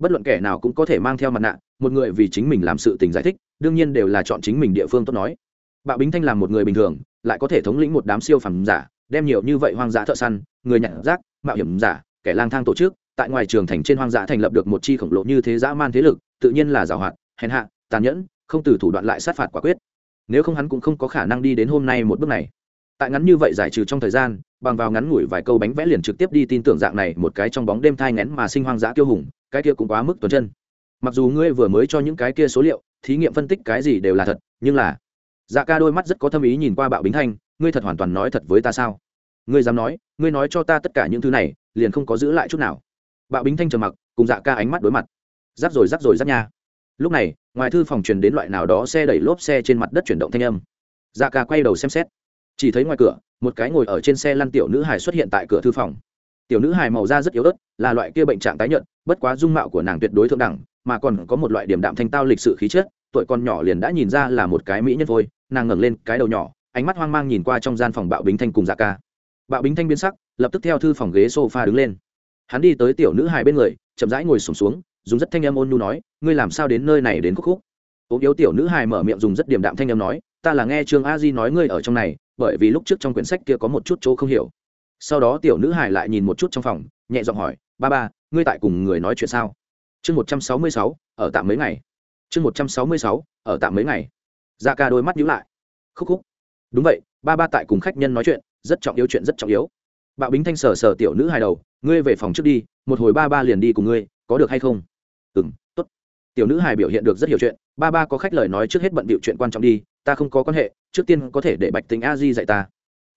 bất luận kẻ nào cũng có thể mang theo mặt nạ, một người vì chính mình làm sự tình giải thích, đương nhiên đều là chọn chính mình địa phương tốt nói. Bạo bính thanh làm một người bình thường, lại có thể thống lĩnh một đám siêu phẩm giả, đem nhiều như vậy hoang dã thợ săn, người nhặt rác, mạo hiểm giả, kẻ lang thang tổ chức, tại ngoài trường thành trên hoang dã thành lập được một chi khổng lồ như thế dã man thế lực, tự nhiên là giàu hoạt hèn hạ, tàn nhẫn, không từ thủ đoạn lại sát phạt quả quyết. Nếu không hắn cũng không có khả năng đi đến hôm nay một bước này tại ngắn như vậy giải trừ trong thời gian, bằng vào ngắn ngủi vài câu bánh vẽ liền trực tiếp đi tin tưởng dạng này một cái trong bóng đêm thai ngén mà sinh hoang dã kiêu hùng, cái kia cũng quá mức tuần chân. Mặc dù ngươi vừa mới cho những cái kia số liệu, thí nghiệm phân tích cái gì đều là thật, nhưng là dạ ca đôi mắt rất có tâm ý nhìn qua bạo bính thanh, ngươi thật hoàn toàn nói thật với ta sao? Ngươi dám nói, ngươi nói cho ta tất cả những thứ này, liền không có giữ lại chút nào. Bạo bính thanh trầm mặc, cùng dạ ca ánh mắt đối mặt. Rắc rồi rắc rồi, rắc nha. Lúc này, ngoài thư phòng truyền đến loại nào đó xe đẩy lốp xe trên mặt đất chuyển động thanh âm. Dạ ca quay đầu xem xét chỉ thấy ngoài cửa một cái ngồi ở trên xe lăn tiểu nữ hải xuất hiện tại cửa thư phòng. Tiểu nữ hải màu da rất yếu ớt là loại kia bệnh trạng tái nhợt bất quá dung mạo của nàng tuyệt đối thượng đẳng mà còn có một loại điểm đạm thanh tao lịch sự khí chất tuổi con nhỏ liền đã nhìn ra là một cái mỹ nhân thôi. Nàng ngẩng lên cái đầu nhỏ ánh mắt hoang mang nhìn qua trong gian phòng bạo bính thanh cùng dạ ca. Bạo bính thanh biến sắc lập tức theo thư phòng ghế sofa đứng lên. Hắn đi tới tiểu nữ hài bên người chậm rãi ngồi sùng xuống, xuống dùng rất thanh âm ôn nhu nói ngươi làm sao đến nơi này đến khúc khúc? Ốm yếu tiểu nữ hài mở miệng dùng rất điềm đạm thanh âm nói ta là nghe trương a di nói ngươi ở trong này, bởi vì lúc trước trong quyển sách kia có một chút chỗ không hiểu. Sau đó tiểu nữ hải lại nhìn một chút trong phòng, nhẹ giọng hỏi, ba ba, ngươi tại cùng người nói chuyện sao? Chương một trăm sáu mươi sáu, ở tạm mấy ngày? Chương một trăm sáu mươi sáu, ở tạm mấy ngày? Da ca đôi mắt nhíu lại. Khúc khúc. Đúng vậy, ba ba tại cùng khách nhân nói chuyện, rất trọng yếu chuyện rất trọng yếu. Bạo bính thanh sờ sờ tiểu nữ hài đầu, ngươi về phòng trước đi, một hồi ba ba liền đi cùng ngươi, có được hay không? Ừ m t ố t tiểu nữ hài biểu hiện được rất hiểu chuyện, ba ba có khách lời nói trước hết bận bịu chuyện quan trọng đi ta không có quan hệ, trước tiên có thể để bạch tính a di dạy ta.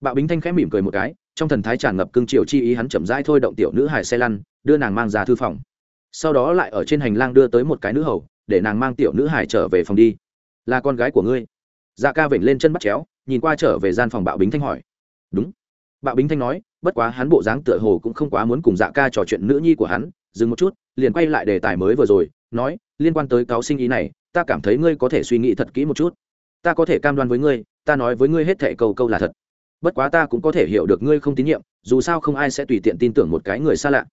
Bạo bính thanh khẽ mỉm cười một cái, trong thần thái tràn ngập cương triều chi ý hắn chậm rãi thôi động tiểu nữ hải xe lăn, đưa nàng mang ra thư phòng. Sau đó lại ở trên hành lang đưa tới một cái nữ hầu, để nàng mang tiểu nữ hải trở về phòng đi. Là con gái của ngươi. Dạ ca vểnh lên chân bắt chéo, nhìn qua trở về gian phòng bạo bính thanh hỏi. Đúng. Bạo bính thanh nói, bất quá hắn bộ dáng tựa hồ cũng không quá muốn cùng dạ ca trò chuyện nữ nhi của hắn, dừng một chút, liền quay lại đề tài mới vừa rồi, nói, liên quan tới cáo sinh ý này, ta cảm thấy ngươi có thể suy nghĩ thật kỹ một chút ta có thể cam đoan với ngươi, ta nói với ngươi hết thệ câu câu là thật. Bất quá ta cũng có thể hiểu được ngươi không tín nhiệm, dù sao không ai sẽ tùy tiện tin tưởng một cái người xa lạ.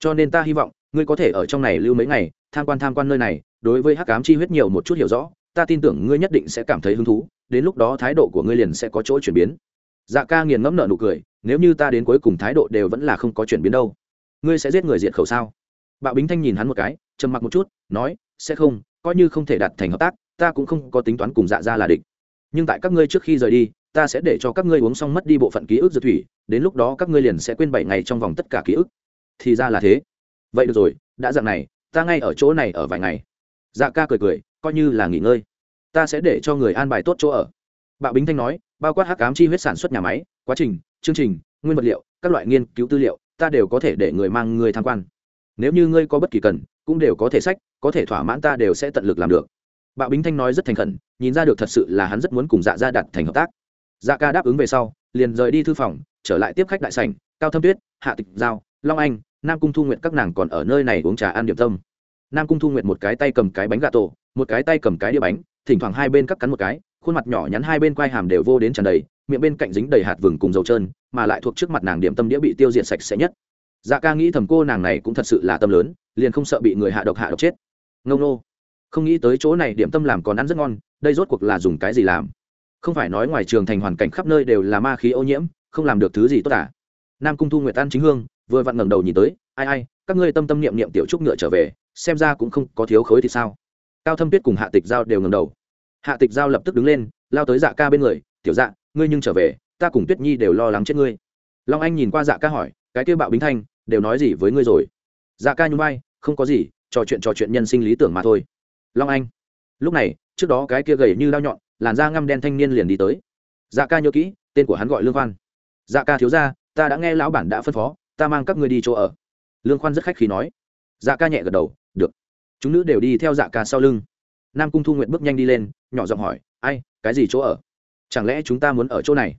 Cho nên ta hy vọng, ngươi có thể ở trong này lưu mấy ngày, tham quan tham quan nơi này, đối với hắc cám chi huyết nhiều một chút hiểu rõ, ta tin tưởng ngươi nhất định sẽ cảm thấy hứng thú, đến lúc đó thái độ của ngươi liền sẽ có chỗ chuyển biến. Dạ ca nghiền ngẫm nợ nụ cười, nếu như ta đến cuối cùng thái độ đều vẫn là không có chuyển biến đâu, ngươi sẽ giết người diệt khẩu sao? Bạo bính thanh nhìn hắn một cái, trầm mặc một chút, nói, sẽ không, coi như không thể đạt thành hợp tác ta cũng không có tính toán cùng dạ ra là địch. Nhưng tại các ngươi trước khi rời đi, ta sẽ để cho các ngươi uống xong mất đi bộ phận ký ức dược thủy, đến lúc đó các ngươi liền sẽ quên bảy ngày trong vòng tất cả ký ức. Thì ra là thế. Vậy được rồi, đã dạng này, ta ngay ở chỗ này ở vài ngày. Dạ ca cười cười, coi như là nghỉ ngơi. Ta sẽ để cho người an bài tốt chỗ ở. Bạo bính thanh nói, bao quát hắc cám chi huyết sản xuất nhà máy, quá trình, chương trình, nguyên vật liệu, các loại nghiên cứu tư liệu, ta đều có thể để người mang người tham quan. Nếu như ngươi có bất kỳ cần, cũng đều có thể sách, có thể thỏa mãn ta đều sẽ tận lực làm được bạo bính thanh nói rất thành khẩn, nhìn ra được thật sự là hắn rất muốn cùng dạ gia đặt thành hợp tác. Dạ ca đáp ứng về sau, liền rời đi thư phòng, trở lại tiếp khách đại sảnh, cao thâm tuyết, hạ tịch giao, long anh, nam cung thu nguyện các nàng còn ở nơi này uống trà ăn điểm tâm. Nam cung thu nguyện một cái tay cầm cái bánh gà tổ, một cái tay cầm cái đĩa bánh, thỉnh thoảng hai bên cắt cắn một cái, khuôn mặt nhỏ nhắn hai bên quai hàm đều vô đến tràn đầy, miệng bên cạnh dính đầy hạt vừng cùng dầu trơn, mà lại thuộc trước mặt nàng điểm tâm đĩa bị tiêu diệt sạch sẽ nhất. Dạ ca nghĩ thầm cô nàng này cũng thật sự là tâm lớn, liền không sợ bị người hạ độc hạ độc chết. Ngông nô không nghĩ tới chỗ này điểm tâm làm còn ăn rất ngon, đây rốt cuộc là dùng cái gì làm? Không phải nói ngoài trường thành hoàn cảnh khắp nơi đều là ma khí ô nhiễm, không làm được thứ gì tốt à? Nam cung thu nguyệt an chính hương, vừa vặn ngẩng đầu nhìn tới, ai ai, các ngươi tâm tâm niệm niệm tiểu trúc ngựa trở về, xem ra cũng không có thiếu khối thì sao? Cao thâm tuyết cùng hạ tịch giao đều ngẩng đầu. Hạ tịch giao lập tức đứng lên, lao tới dạ ca bên người, tiểu dạ ngươi nhưng trở về, ta cùng tuyết nhi đều lo lắng chết ngươi. Long anh nhìn qua dạ ca hỏi, cái kêu bạo bính thanh, đều nói gì với ngươi rồi? Dạ ca nhún vai, không có gì, trò chuyện trò chuyện nhân sinh lý tưởng mà thôi long anh. Lúc này, trước đó cái kia gầy như lao nhọn, làn da ngăm đen thanh niên liền đi tới. Dạ ca nhớ kỹ, tên của hắn gọi lương khoan. Dạ ca thiếu ra ta đã nghe lão bản đã phân phó, ta mang các người đi chỗ ở. Lương khoan rất khách khi nói. Dạ ca nhẹ gật đầu, được. Chúng nữ đều đi theo dạ ca sau lưng. Nam cung thu nguyện bước nhanh đi lên, nhỏ giọng hỏi, ai, cái gì chỗ ở? Chẳng lẽ chúng ta muốn ở chỗ này?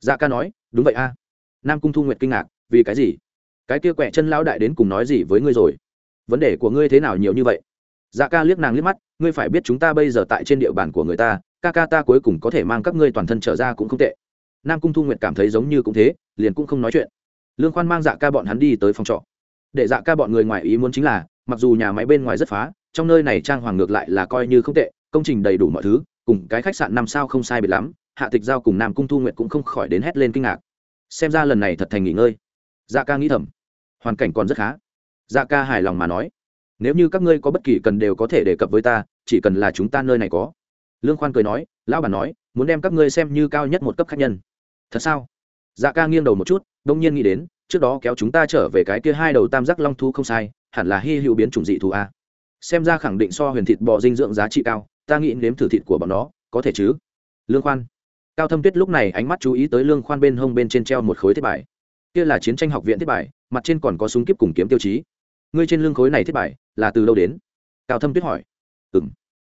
Dạ ca nói, đúng vậy a. Nam cung thu nguyệt kinh ngạc, vì cái gì? Cái kia quẹ chân lão đại đến cùng nói gì với ngươi rồi? Vấn đề của ngươi thế nào nhiều như vậy? Dạ ca liếc nàng liếc mắt, ngươi phải biết chúng ta bây giờ tại trên địa bàn của người ta, ca ca ta cuối cùng có thể mang các ngươi toàn thân trở ra cũng không tệ. Nam cung thu nguyệt cảm thấy giống như cũng thế, liền cũng không nói chuyện. Lương khoan mang dạ ca bọn hắn đi tới phòng trọ. Để dạ ca bọn người ngoài ý muốn chính là, mặc dù nhà máy bên ngoài rất phá, trong nơi này trang hoàng ngược lại là coi như không tệ, công trình đầy đủ mọi thứ, cùng cái khách sạn năm sao không sai biệt lắm, hạ tịch giao cùng nam cung thu nguyệt cũng không khỏi đến hét lên kinh ngạc. Xem ra lần này thật thành nghỉ ngơi. Dạ ca nghĩ thầm. Hoàn cảnh còn rất khá. Dạ ca hài lòng mà nói nếu như các ngươi có bất kỳ cần đều có thể đề cập với ta, chỉ cần là chúng ta nơi này có. Lương khoan cười nói, lão bản nói, muốn đem các ngươi xem như cao nhất một cấp khách nhân. Thật sao? Dạ ca nghiêng đầu một chút, đông nhiên nghĩ đến, trước đó kéo chúng ta trở về cái kia hai đầu tam giác long thu không sai, hẳn là hy hữu biến chủng dị thù a. Xem ra khẳng định so huyền thịt bò dinh dưỡng giá trị cao, ta nghĩ nếm thử thịt của bọn nó, có thể chứ? Lương khoan. Cao thâm tuyết lúc này ánh mắt chú ý tới lương khoan bên hông bên trên treo một khối thiết bài. Kia là chiến tranh học viện thiết bài, mặt trên còn có súng kíp cùng kiếm tiêu chí ngươi trên lưng khối này thiết bài là từ đâu đến? Cao thâm tuyết hỏi. Ừng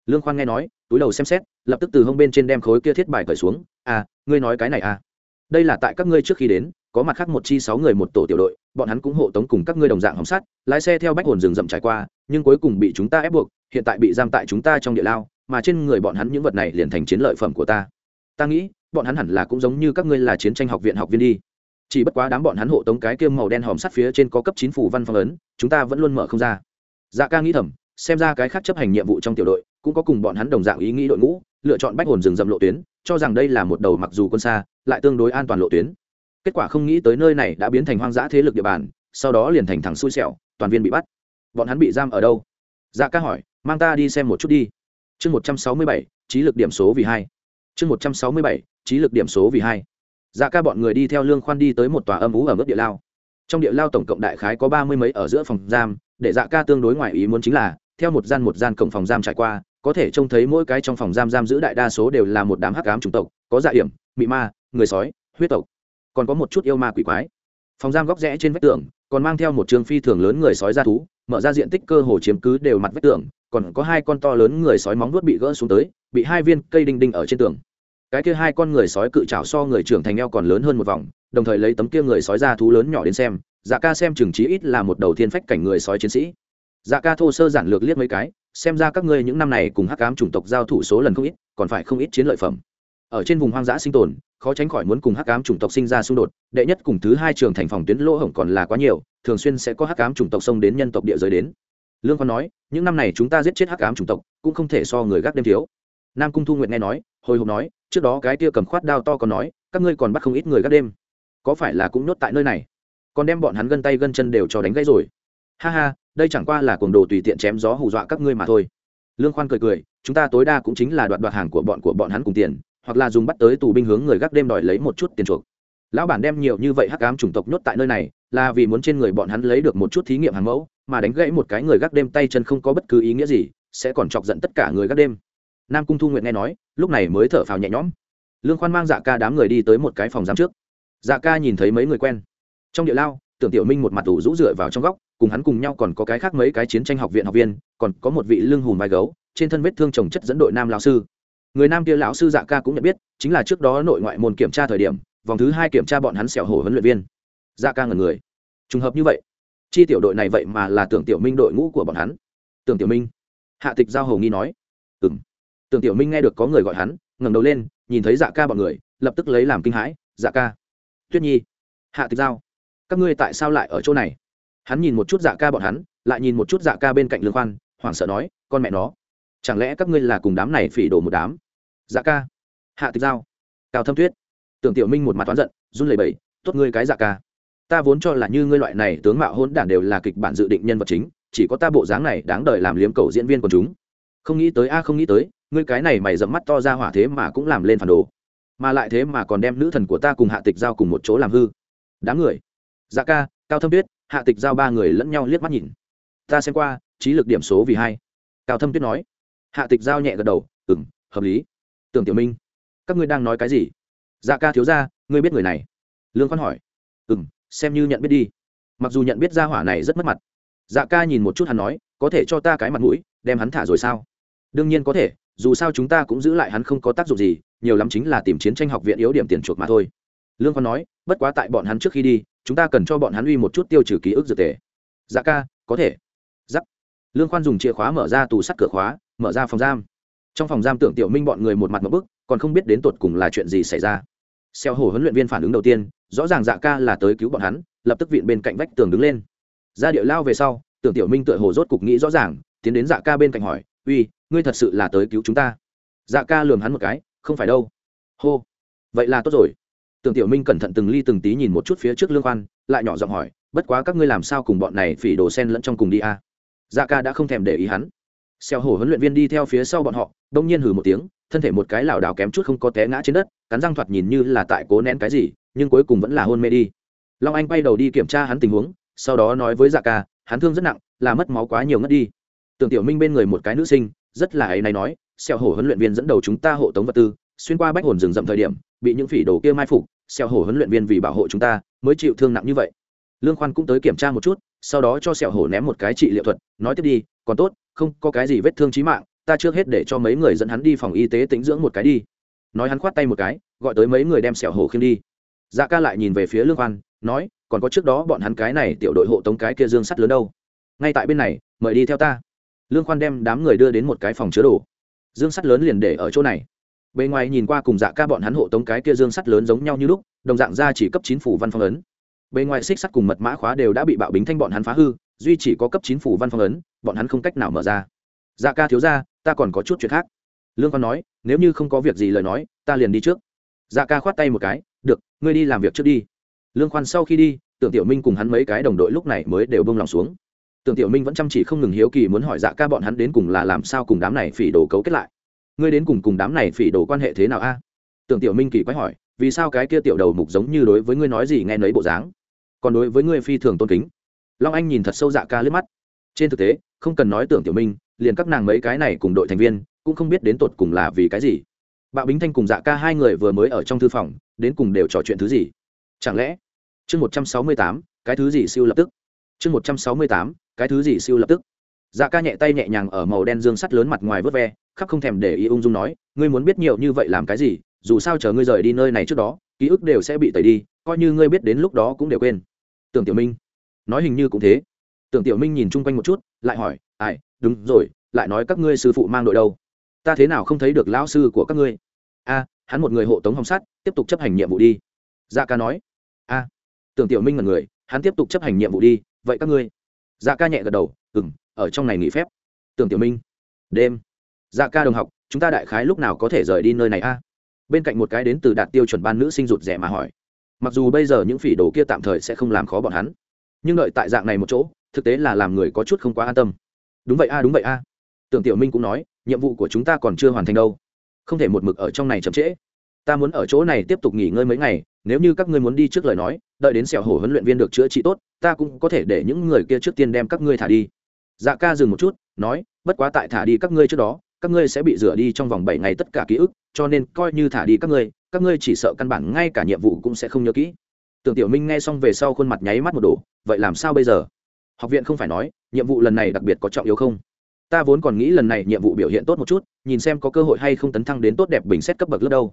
lương khoan nghe nói, túi đầu xem xét, lập tức từ hông bên trên đem khối kia thiết bài cởi xuống. À ngươi nói cái này à? Đây là tại các ngươi trước khi đến, có mặt khác một chi sáu người một tổ tiểu đội, bọn hắn cũng hộ tống cùng các ngươi đồng dạng hóng sát lái xe theo bách hồn rừng rậm trải qua, nhưng cuối cùng bị chúng ta ép buộc, hiện tại bị giam tại chúng ta trong địa lao, mà trên người bọn hắn những vật này liền thành chiến lợi phẩm của ta. Ta nghĩ, bọn hắn hẳn là cũng giống như các ngươi là chiến tranh học viện học viên đi chỉ bất quá đám bọn hắn hộ tống cái kiêm màu đen hòm sắt phía trên có cấp chín phủ văn phong ấn, chúng ta vẫn luôn mở không ra. Dạ ca nghĩ thầm, xem ra cái khác chấp hành nhiệm vụ trong tiểu đội, cũng có cùng bọn hắn đồng dạng ý nghĩ đội ngũ, lựa chọn bách hồn rừng rậm lộ tuyến, cho rằng đây là một đầu mặc dù quân xa, lại tương đối an toàn lộ tuyến. Kết quả không nghĩ tới nơi này đã biến thành hoang dã thế lực địa bàn, sau đó liền thành thẳng xui xẻo, toàn viên bị bắt. Bọn hắn bị giam ở đâu? Dạ ca hỏi, mang ta đi xem một chút đi. Chương một trăm sáu mươi bảy, trí lực điểm số vì hai. Chương một trăm sáu mươi bảy, trí lực điểm số vì hai dạ ca bọn người đi theo lương khoan đi tới một tòa âm ú ở mức địa lao. Trong địa lao tổng cộng đại khái có ba mươi mấy ở giữa phòng giam, để dạ ca tương đối ngoài ý muốn chính là, theo một gian một gian cổng phòng giam trải qua, có thể trông thấy mỗi cái trong phòng giam giam giữ đại đa số đều là một đám hắc ám chủng tộc, có dạ hiểm, mị ma, người sói, huyết tộc. Còn có một chút yêu ma quỷ quái. Phòng giam góc rẽ trên vách tường, còn mang theo một trường phi thường lớn người sói ra thú, mở ra diện tích cơ hồ chiếm cứ đều mặt vách tường, còn có hai con to lớn người sói móng vuốt bị gỡ xuống tới, bị hai viên cây đinh đinh ở trên tường cái kia hai con người sói cự trảo so người trưởng thành eo còn lớn hơn một vòng, đồng thời lấy tấm kia người sói ra thú lớn nhỏ đến xem dạ ca xem chừng trí ít là một đầu thiên phách cảnh người sói chiến sĩ. Dạ ca thô sơ giản lược liếc mấy cái, xem ra các ngươi những năm này cùng hắc ám chủng tộc giao thủ số lần không ít, còn phải không ít chiến lợi phẩm. Ở trên vùng hoang dã sinh tồn, khó tránh khỏi muốn cùng hắc ám chủng tộc sinh ra xung đột, đệ nhất cùng thứ hai trường thành phòng tuyến lỗ hổng còn là quá nhiều, thường xuyên sẽ có hắc ám chủng tộc xông đến nhân tộc địa giới đến. Lương còn nói, những năm này chúng ta giết chết hắc ám chủng tộc, cũng không thể so người gác đêm thiếu nam cung thu nguyện nghe nói, hồi hộp nói, trước đó cái kia cầm khoát đao to còn nói, các ngươi còn bắt không ít người gác đêm. Có phải là cũng nhốt tại nơi này? Còn đem bọn hắn gân tay gân chân đều cho đánh gãy rồi. Ha ha, đây chẳng qua là cuồng đồ tùy tiện chém gió hù dọa các ngươi mà thôi. Lương khoan cười cười, chúng ta tối đa cũng chính là đoạt đoạt hàng của bọn của bọn hắn cùng tiền, hoặc là dùng bắt tới tù binh hướng người gác đêm đòi lấy một chút tiền chuộc. Lão bản đem nhiều như vậy hắc ám chủng tộc nhốt tại nơi này, là vì muốn trên người bọn hắn lấy được một chút thí nghiệm hàng mẫu, mà đánh gãy một cái người gác đêm tay chân không có bất cứ ý nghĩa gì, sẽ còn chọc giận tất cả người gác đêm nam cung thu nguyện nghe nói, lúc này mới thở phào nhẹ nhõm. Lương khoan mang dạ ca đám người đi tới một cái phòng giám trước. Dạ ca nhìn thấy mấy người quen. Trong địa lao, tưởng tiểu minh một mặt tủ rũ dựa vào trong góc, cùng hắn cùng nhau còn có cái khác mấy cái chiến tranh học viện học viên, còn có một vị lưng hùm vai gấu, trên thân vết thương trồng chất dẫn đội nam lao sư. Người nam kia lão sư dạ ca cũng nhận biết, chính là trước đó nội ngoại môn kiểm tra thời điểm, vòng thứ hai kiểm tra bọn hắn xẻo hổ huấn luyện viên. Dạ ca ngần người. Trùng hợp như vậy, chi tiểu đội này vậy mà là tưởng tiểu minh đội ngũ của bọn hắn. Tưởng tiểu minh. Hạ tịch giao hầu nghi nói. Ừng tưởng tiểu minh nghe được có người gọi hắn, ngẩng đầu lên, nhìn thấy dạ ca bọn người, lập tức lấy làm kinh hãi dạ ca. Tuyết nhi, hạ tịch giao, các ngươi tại sao lại ở chỗ này? Hắn nhìn một chút dạ ca bọn hắn, lại nhìn một chút dạ ca bên cạnh lương khoan, hoảng sợ nói, con mẹ nó, chẳng lẽ các ngươi là cùng đám này phỉ đổ một đám? Dạ ca. Hạ tịch giao. Cao thâm tuyết. Tưởng tiểu minh một mặt toán giận, run lẩy bẩy, tốt ngươi cái dạ ca. Ta vốn cho là như ngươi loại này tướng mạo hôn đản đều là kịch bản dự định nhân vật chính, chỉ có ta bộ dáng này đáng đời làm liếm cầu diễn viên của chúng. Không nghĩ tới a, không nghĩ tới ngươi cái này mày dẫm mắt to ra hỏa thế mà cũng làm lên phản đồ. Mà lại thế mà còn đem nữ thần của ta cùng hạ tịch giao cùng một chỗ làm hư. Đám người. Dạ ca, cao thâm tuyết, hạ tịch giao ba người lẫn nhau liếc mắt nhìn. Ta xem qua, trí lực điểm số vì hai. Cao thâm tuyết nói. Hạ tịch giao nhẹ gật đầu. Ừ m hợp lý. Tưởng tiểu minh, các ngươi đang nói cái gì? Dạ ca thiếu ra ngươi biết người này? Lương khoan hỏi. Ừ m xem như nhận biết đi. Mặc dù nhận biết ra hỏa này rất mất mặt. Dạ ca nhìn một chút hắn nói, có thể cho ta cái mặt mũi, đem hắn thả rồi sao? Đương nhiên có thể dù sao chúng ta cũng giữ lại hắn không có tác dụng gì, nhiều lắm chính là tìm chiến tranh học viện yếu điểm tiền chuộc mà thôi. Lương khoan nói, bất quá tại bọn hắn trước khi đi, chúng ta cần cho bọn hắn uy một chút tiêu trừ ký ức dược tề. Dạ ca, có thể. Giắc. Lương khoan dùng chìa khóa mở ra tủ sắt cửa khóa, mở ra phòng giam. Trong phòng giam tưởng tiểu minh bọn người một mặt một bức, còn không biết đến tột cùng là chuyện gì xảy ra. Xeo hổ huấn luyện viên phản ứng đầu tiên, rõ ràng dạ ca là tới cứu bọn hắn, lập tức viện bên cạnh vách tường đứng lên. Ra điệu lao về sau, tưởng tiểu minh tựa hồ rốt cục nghĩ rõ ràng, tiến đến dạ ca bên cạnh hỏi, uy ngươi thật sự là tới cứu chúng ta. Dạ ca lườm hắn một cái, không phải đâu. Hô. Vậy là tốt rồi. Tưởng tiểu minh cẩn thận từng ly từng tí nhìn một chút phía trước lương khoan, lại nhỏ giọng hỏi, bất quá các ngươi làm sao cùng bọn này phỉ đồ sen lẫn trong cùng đi a? À? dạ ca đã không thèm để ý hắn. Xeo hổ huấn luyện viên đi theo phía sau bọn họ, đông nhiên hừ một tiếng, thân thể một cái lảo đảo kém chút không có té ngã trên đất, cắn răng thoạt nhìn như là tại cố nén cái gì, nhưng cuối cùng vẫn là hôn mê đi. Long anh bay đầu đi kiểm tra hắn tình huống, sau đó nói với dạ ca, hắn thương rất nặng, là mất máu quá nhiều ngất đi. Tưởng tiểu minh bên người một cái nữ sinh rất là ấy này nói xeo hổ huấn luyện viên dẫn đầu chúng ta hộ tống vật tư, xuyên qua bách hồn rừng rậm thời điểm, bị những phỉ đồ kia mai phục xeo hổ huấn luyện viên vì bảo hộ chúng ta mới chịu thương nặng như vậy. Lương khoan cũng tới kiểm tra một chút, sau đó cho sẹo hổ ném một cái trị liệu thuật, nói tiếp đi, còn tốt, không có cái gì vết thương trí mạng, ta trước hết để cho mấy người dẫn hắn đi phòng y tế tĩnh dưỡng một cái đi. Nói hắn khoát tay một cái, gọi tới mấy người đem sẹo hổ khiêng đi. Dạ ca lại nhìn về phía lương khoan, nói, còn có trước đó bọn hắn cái này tiểu đội hộ tống cái kia dương sắt lớn đâu? Ngay tại bên này, mời đi theo ta lương khoan đem đám người đưa đến một cái phòng chứa đồ. Dương sắt lớn liền để ở chỗ này. Bề ngoài nhìn qua cùng dạ ca bọn hắn hộ tống cái kia dương sắt lớn giống nhau như lúc, đồng dạng ra chỉ cấp chín phủ văn phong ấn. Bề ngoài xích sắt cùng mật mã khóa đều đã bị bạo bính thanh bọn hắn phá hư, duy chỉ có cấp chín phủ văn phong ấn, bọn hắn không cách nào mở ra. Dạ ca thiếu ra ta còn có chút chuyện khác. Lương khoan nói, nếu như không có việc gì lời nói, ta liền đi trước. Dạ ca khoát tay một cái, được, ngươi đi làm việc trước đi. Lương khoan sau khi đi, tưởng tiểu minh cùng hắn mấy cái đồng đội lúc này mới đều bông lòng xuống tưởng tiểu minh vẫn chăm chỉ không ngừng hiếu kỳ muốn hỏi dạ ca bọn hắn đến cùng là làm sao cùng đám này phỉ đồ cấu kết lại. Ngươi đến cùng cùng đám này phỉ đồ quan hệ thế nào a? Tưởng tiểu minh kỳ quái hỏi, vì sao cái kia tiểu đầu mục giống như đối với ngươi nói gì nghe nấy bộ dáng, còn đối với ngươi phi thường tôn kính? Long anh nhìn thật sâu dạ ca lướt mắt. Trên thực tế, không cần nói tưởng tiểu minh, liền các nàng mấy cái này cùng đội thành viên, cũng không biết đến tột cùng là vì cái gì. Bạo bính thanh cùng dạ ca hai người vừa mới ở trong thư phòng, đến cùng đều trò chuyện thứ gì? Chẳng lẽ, chương một trăm sáu mươi tám, cái thứ gì siêu lập tức? Chương một trăm sáu mươi tám, cái thứ gì siêu lập tức. Dạ ca nhẹ tay nhẹ nhàng ở màu đen dương sắt lớn mặt ngoài vớt ve, khắp không thèm để ý ung dung nói, ngươi muốn biết nhiều như vậy làm cái gì, dù sao chờ ngươi rời đi nơi này trước đó, ký ức đều sẽ bị tẩy đi, coi như ngươi biết đến lúc đó cũng đều quên. Tưởng tiểu minh nói hình như cũng thế. Tưởng tiểu minh nhìn chung quanh một chút, lại hỏi, ai, đúng rồi, lại nói các ngươi sư phụ mang đội đâu? Ta thế nào không thấy được lão sư của các ngươi? A, hắn một người hộ tống hồng sắt, tiếp tục chấp hành nhiệm vụ đi. Dạ ca nói. A. Tưởng tiểu minh là người, hắn tiếp tục chấp hành nhiệm vụ đi vậy các ngươi. Dạ ca nhẹ gật đầu ừ m ở trong này nghỉ phép. Tưởng tiểu minh, đêm. Dạ ca đồng học, chúng ta đại khái lúc nào có thể rời đi nơi này a? Bên cạnh một cái đến từ đạt tiêu chuẩn ban nữ sinh rụt rẻ mà hỏi. Mặc dù bây giờ những phỉ đồ kia tạm thời sẽ không làm khó bọn hắn, nhưng đợi tại dạng này một chỗ, thực tế là làm người có chút không quá an tâm. Đúng vậy a, đúng vậy a. Tưởng tiểu minh cũng nói, nhiệm vụ của chúng ta còn chưa hoàn thành đâu. Không thể một mực ở trong này chậm trễ. Ta muốn ở chỗ này tiếp tục nghỉ ngơi mấy ngày, nếu như các ngươi muốn đi trước lời nói, đợi đến sẹo hổ huấn luyện viên được chữa trị tốt ta cũng có thể để những người kia trước tiên đem các ngươi thả đi. Dạ ca dừng một chút, nói, bất quá tại thả đi các ngươi trước đó, các ngươi sẽ bị rửa đi trong vòng bảy ngày tất cả ký ức, cho nên coi như thả đi các ngươi các ngươi chỉ sợ căn bản ngay cả nhiệm vụ cũng sẽ không nhớ kỹ. Tưởng tiểu minh nghe xong về sau khuôn mặt nháy mắt một đồ vậy làm sao bây giờ? Học viện không phải nói, nhiệm vụ lần này đặc biệt có trọng yếu không? Ta vốn còn nghĩ lần này nhiệm vụ biểu hiện tốt một chút, nhìn xem có cơ hội hay không tấn thăng đến tốt đẹp bình xét cấp bậc lớp đâu.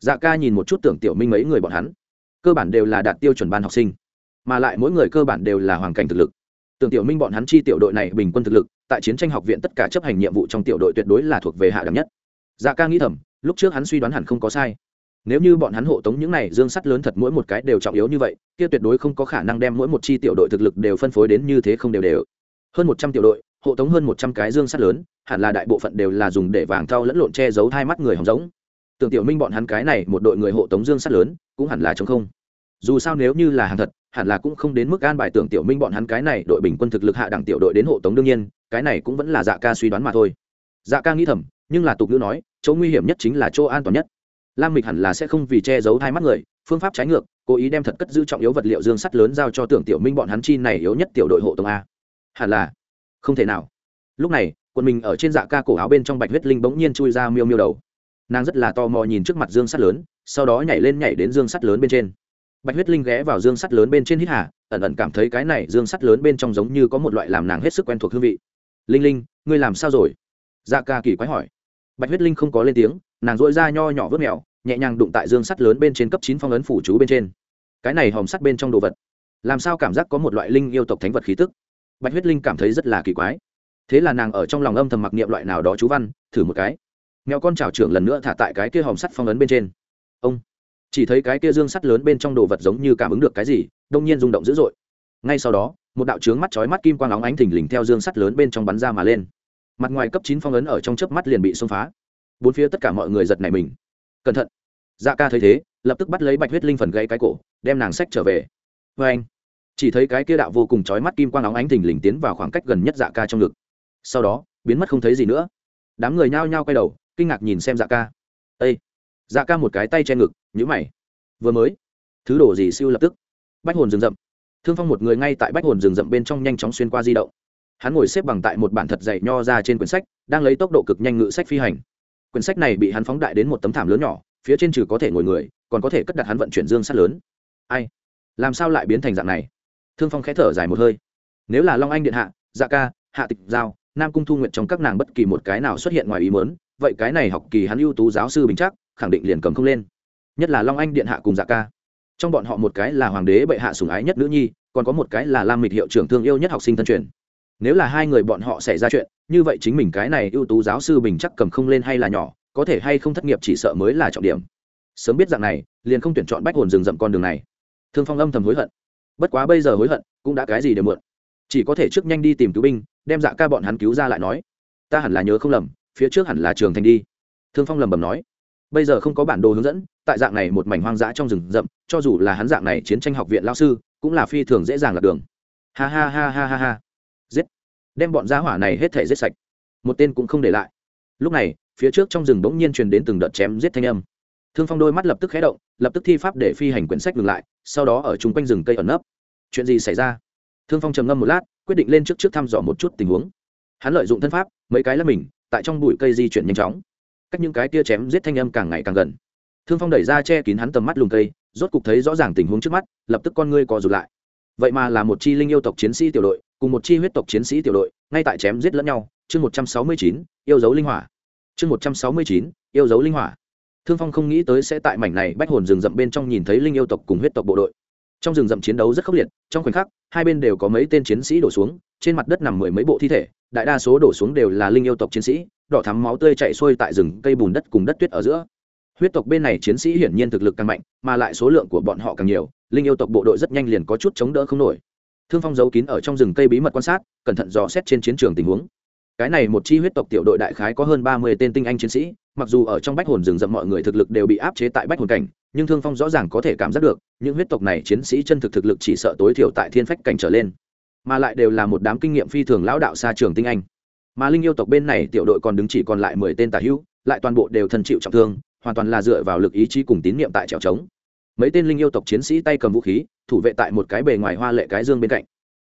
Dạ ca nhìn một chút tưởng tiểu minh mấy người bọn hắn. Cơ bản đều là đạt tiêu chuẩn ban học sinh mà lại mỗi người cơ bản đều là hoàn cảnh thực lực. Tưởng tiểu minh bọn hắn chi tiểu đội này bình quân thực lực, tại chiến tranh học viện tất cả chấp hành nhiệm vụ trong tiểu đội tuyệt đối là thuộc về hạ đẳng nhất. Dạ ca nghĩ thầm, lúc trước hắn suy đoán hẳn không có sai. Nếu như bọn hắn hộ tống những này dương sắt lớn thật mỗi một cái đều trọng yếu như vậy, kia tuyệt đối không có khả năng đem mỗi một chi tiểu đội thực lực đều phân phối đến như thế không đều đều. Hơn một trăm tiểu đội, hộ tống hơn một trăm cái dương sắt lớn, hẳn là đại bộ phận đều là dùng để vàng thau lẫn lộn che giấu hai mắt người hòng giống. Tưởng tiểu minh bọn hắn cái này, một đội người hộ tống dương sắt lớn, cũng hẳn là chống không dù sao nếu như là hàng thật, hẳn là cũng không đến mức an bài tưởng tiểu minh bọn hắn cái này đội bình quân thực lực hạ đẳng tiểu đội đến hộ tống đương nhiên, cái này cũng vẫn là dạ ca suy đoán mà thôi. Dạ ca nghĩ thầm, nhưng là tục ngữ nói, chỗ nguy hiểm nhất chính là chỗ an toàn nhất. Lam mịch hẳn là sẽ không vì che giấu hai mắt người, phương pháp trái ngược, cố ý đem thật cất giữ trọng yếu vật liệu dương sắt lớn giao cho tưởng tiểu minh bọn hắn chi này yếu nhất tiểu đội hộ tống a. Hẳn là, không thể nào. Lúc này, quân mình ở trên dạ ca cổ áo bên trong bạch huyết linh bỗng nhiên chui ra miêu miêu đầu. Nàng rất là tò mò nhìn trước mặt dương sắt lớn, sau đó nhảy lên nhảy đến dương sắt lớn bên trên bạch huyết linh ghé vào dương sắt lớn bên trên hít hà, ẩn ẩn cảm thấy cái này dương sắt lớn bên trong giống như có một loại làm nàng hết sức quen thuộc hương vị. Linh linh, ngươi làm sao rồi? Dạ ca kỳ quái hỏi. Bạch huyết linh không có lên tiếng, nàng dội ra nho nhỏ vớt mèo, nhẹ nhàng đụng tại dương sắt lớn bên trên cấp chín phong ấn phủ chú bên trên. Cái này hòm sắt bên trong đồ vật, làm sao cảm giác có một loại linh yêu tộc thánh vật khí tức? Bạch huyết linh cảm thấy rất là kỳ quái. Thế là nàng ở trong lòng âm thầm mặc niệm loại nào đó chú văn, thử một cái. Mèo con trào trưởng lần nữa thả tại cái kia hòm sắt phong ấn bên trên. Ông! Chỉ thấy cái kia dương sắt lớn bên trong đồ vật giống như cảm ứng được cái gì, đông nhiên rung động dữ dội. Ngay sau đó, một đạo trướng mắt chói mắt kim quang óng ánh thình lình theo dương sắt lớn bên trong bắn ra mà lên. Mặt ngoài cấp chín phong ấn ở trong chớp mắt liền bị xông phá. Bốn phía tất cả mọi người giật nảy mình. Cẩn thận. Dạ ca thấy thế, lập tức bắt lấy bạch huyết linh phần gãy cái cổ, đem nàng sách trở về. Vê anh, chỉ thấy cái kia đạo vô cùng chói mắt kim quang óng ánh thình lình tiến vào khoảng cách gần nhất dạ ca trong ngực. Sau đó, biến mất không thấy gì nữa. Đám người nhao nhao quay đầu, kinh ngạc nhìn xem dạ ca. Ây dạ ca một cái tay che ngực nhữ mày. Vừa mới, thứ đồ gì siêu lập tức. Bách hồn rừng rậm. Thương phong một người ngay tại bách hồn rừng rậm bên trong nhanh chóng xuyên qua di động. Hắn ngồi xếp bằng tại một bản thật dày nho ra trên quyển sách, đang lấy tốc độ cực nhanh ngự sách phi hành. Quyển sách này bị hắn phóng đại đến một tấm thảm lớn nhỏ, phía trên trừ có thể ngồi người, còn có thể cất đặt hắn vận chuyển dương sắt lớn. Ai? Làm sao lại biến thành dạng này? Thương phong khẽ thở dài một hơi. Nếu là long anh điện hạ dạ ca, hạ tịch giao, nam cung thu nguyện trong các nàng bất kỳ một cái nào xuất hiện ngoài ý mớn vậy cái này học kỳ hắn ưu tú giáo sư bình chắc khẳng định liền cầm không lên. Nhất là long anh điện hạ cùng dạ ca. Trong bọn họ một cái là hoàng đế bệ hạ sủng ái nhất nữ nhi, còn có một cái là lam mịch hiệu trưởng thương yêu nhất học sinh thân truyền. Nếu là hai người bọn họ xảy ra chuyện, như vậy chính mình cái này ưu tú giáo sư bình chắc cầm không lên hay là nhỏ, có thể hay không thất nghiệp chỉ sợ mới là trọng điểm. Sớm biết dạng này, liền không tuyển chọn bách hồn rừng rậm con đường này. Thương phong âm thầm hối hận. Bất quá bây giờ hối hận, cũng đã cái gì đều mượn. Chỉ có thể trước nhanh đi tìm cứu binh, đem dạ ca bọn hắn cứu ra lại nói. Ta hẳn là nhớ không lầm, phía trước hẳn là trường thành đi. Thương phong lầm bầm nói bây giờ không có bản đồ hướng dẫn, tại dạng này một mảnh hoang dã trong rừng rậm, cho dù là hắn dạng này chiến tranh học viện lao sư, cũng là phi thường dễ dàng lạc đường. Ha ha ha ha ha ha. Giết. Đem bọn giá hỏa này hết thể giết sạch. Một tên cũng không để lại. Lúc này, phía trước trong rừng bỗng nhiên truyền đến từng đợt chém giết thanh âm. Thương phong đôi mắt lập tức khé động, lập tức thi pháp để phi hành quyển sách ngừng lại, sau đó ở chung quanh rừng cây ẩn nấp. Chuyện gì xảy ra? Thương phong trầm ngâm một lát, quyết định lên trước trước thăm dò một chút tình huống. Hắn lợi dụng thân pháp, mấy cái là mình, tại trong bụi cây di chuyển nhanh chóng cách những cái tia chém giết thanh âm càng ngày càng gần. Thương phong đẩy ra che kín hắn tầm mắt lùng cây, rốt cục thấy rõ ràng tình huống trước mắt, lập tức con ngươi co rụt lại. Vậy mà là một chi linh yêu tộc chiến sĩ tiểu đội, cùng một chi huyết tộc chiến sĩ tiểu đội, ngay tại chém giết lẫn nhau. Chương một trăm sáu mươi chín, yêu dấu linh hỏa. Chương một trăm sáu mươi chín, yêu dấu linh hỏa. Thương phong không nghĩ tới sẽ tại mảnh này bách hồn rừng rậm bên trong nhìn thấy linh yêu tộc cùng huyết tộc bộ đội trong rừng rậm chiến đấu rất khốc liệt, trong khoảnh khắc, hai bên đều có mấy tên chiến sĩ đổ xuống, trên mặt đất nằm mười mấy bộ thi thể, đại đa số đổ xuống đều là linh yêu tộc chiến sĩ, đỏ thắm máu tươi chạy xuôi tại rừng, cây bùn đất cùng đất tuyết ở giữa. Huyết tộc bên này chiến sĩ hiển nhiên thực lực càng mạnh, mà lại số lượng của bọn họ càng nhiều, linh yêu tộc bộ đội rất nhanh liền có chút chống đỡ không nổi. Thương phong giấu kín ở trong rừng cây bí mật quan sát, cẩn thận dò xét trên chiến trường tình huống. Cái này một chi huyết tộc tiểu đội đại khái có hơn ba mươi tên tinh anh chiến sĩ mặc dù ở trong bách hồn rừng rậm mọi người thực lực đều bị áp chế tại bách hồn cảnh, nhưng thương phong rõ ràng có thể cảm giác được, những huyết tộc này chiến sĩ chân thực thực lực chỉ sợ tối thiểu tại thiên phách cảnh trở lên, mà lại đều là một đám kinh nghiệm phi thường lão đạo xa trường tinh anh. Mà linh yêu tộc bên này tiểu đội còn đứng chỉ còn lại mười tên tà hữu, lại toàn bộ đều thân chịu trọng thương, hoàn toàn là dựa vào lực ý chí cùng tín nhiệm tại trèo trống. Mấy tên linh yêu tộc chiến sĩ tay cầm vũ khí, thủ vệ tại một cái bề ngoài hoa lệ cái dương bên cạnh.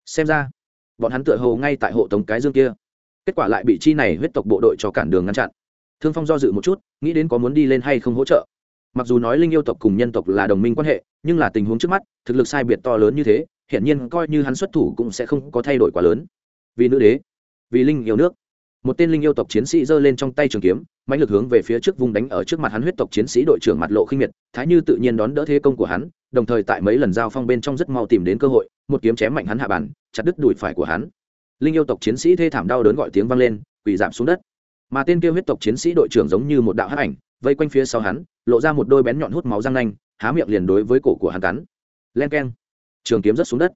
Xem ra, bọn hắn tựa hồ ngay tại hộ tống cái dương kia. Kết quả lại bị chi này huyết tộc bộ đội cho cản đường ngăn chặn thương phong do dự một chút, nghĩ đến có muốn đi lên hay không hỗ trợ. Mặc dù nói linh yêu tộc cùng nhân tộc là đồng minh quan hệ, nhưng là tình huống trước mắt, thực lực sai biệt to lớn như thế, hiển nhiên coi như hắn xuất thủ cũng sẽ không có thay đổi quá lớn. Vì nữ đế, vì linh yêu nước, một tên linh yêu tộc chiến sĩ giơ lên trong tay trường kiếm mạnh lực hướng về phía trước vùng đánh ở trước mặt hắn huyết tộc chiến sĩ đội trưởng mặt lộ khinh miệt, thái như tự nhiên đón đỡ thế công của hắn, đồng thời tại mấy lần giao phong bên trong rất mau tìm đến cơ hội, một kiếm chém mạnh hắn hạ bàn, chặt đứt đùi phải của hắn. Linh yêu tộc chiến sĩ thê thảm đau đớn gọi tiếng vang lên, quỳ giảm xuống đất mà tên kia huyết tộc chiến sĩ đội trưởng giống như một đạo hắc ảnh, vây quanh phía sau hắn, lộ ra một đôi bén nhọn hút máu răng nanh, há miệng liền đối với cổ của hắn cắn. Len keng. Trường kiếm rất xuống đất.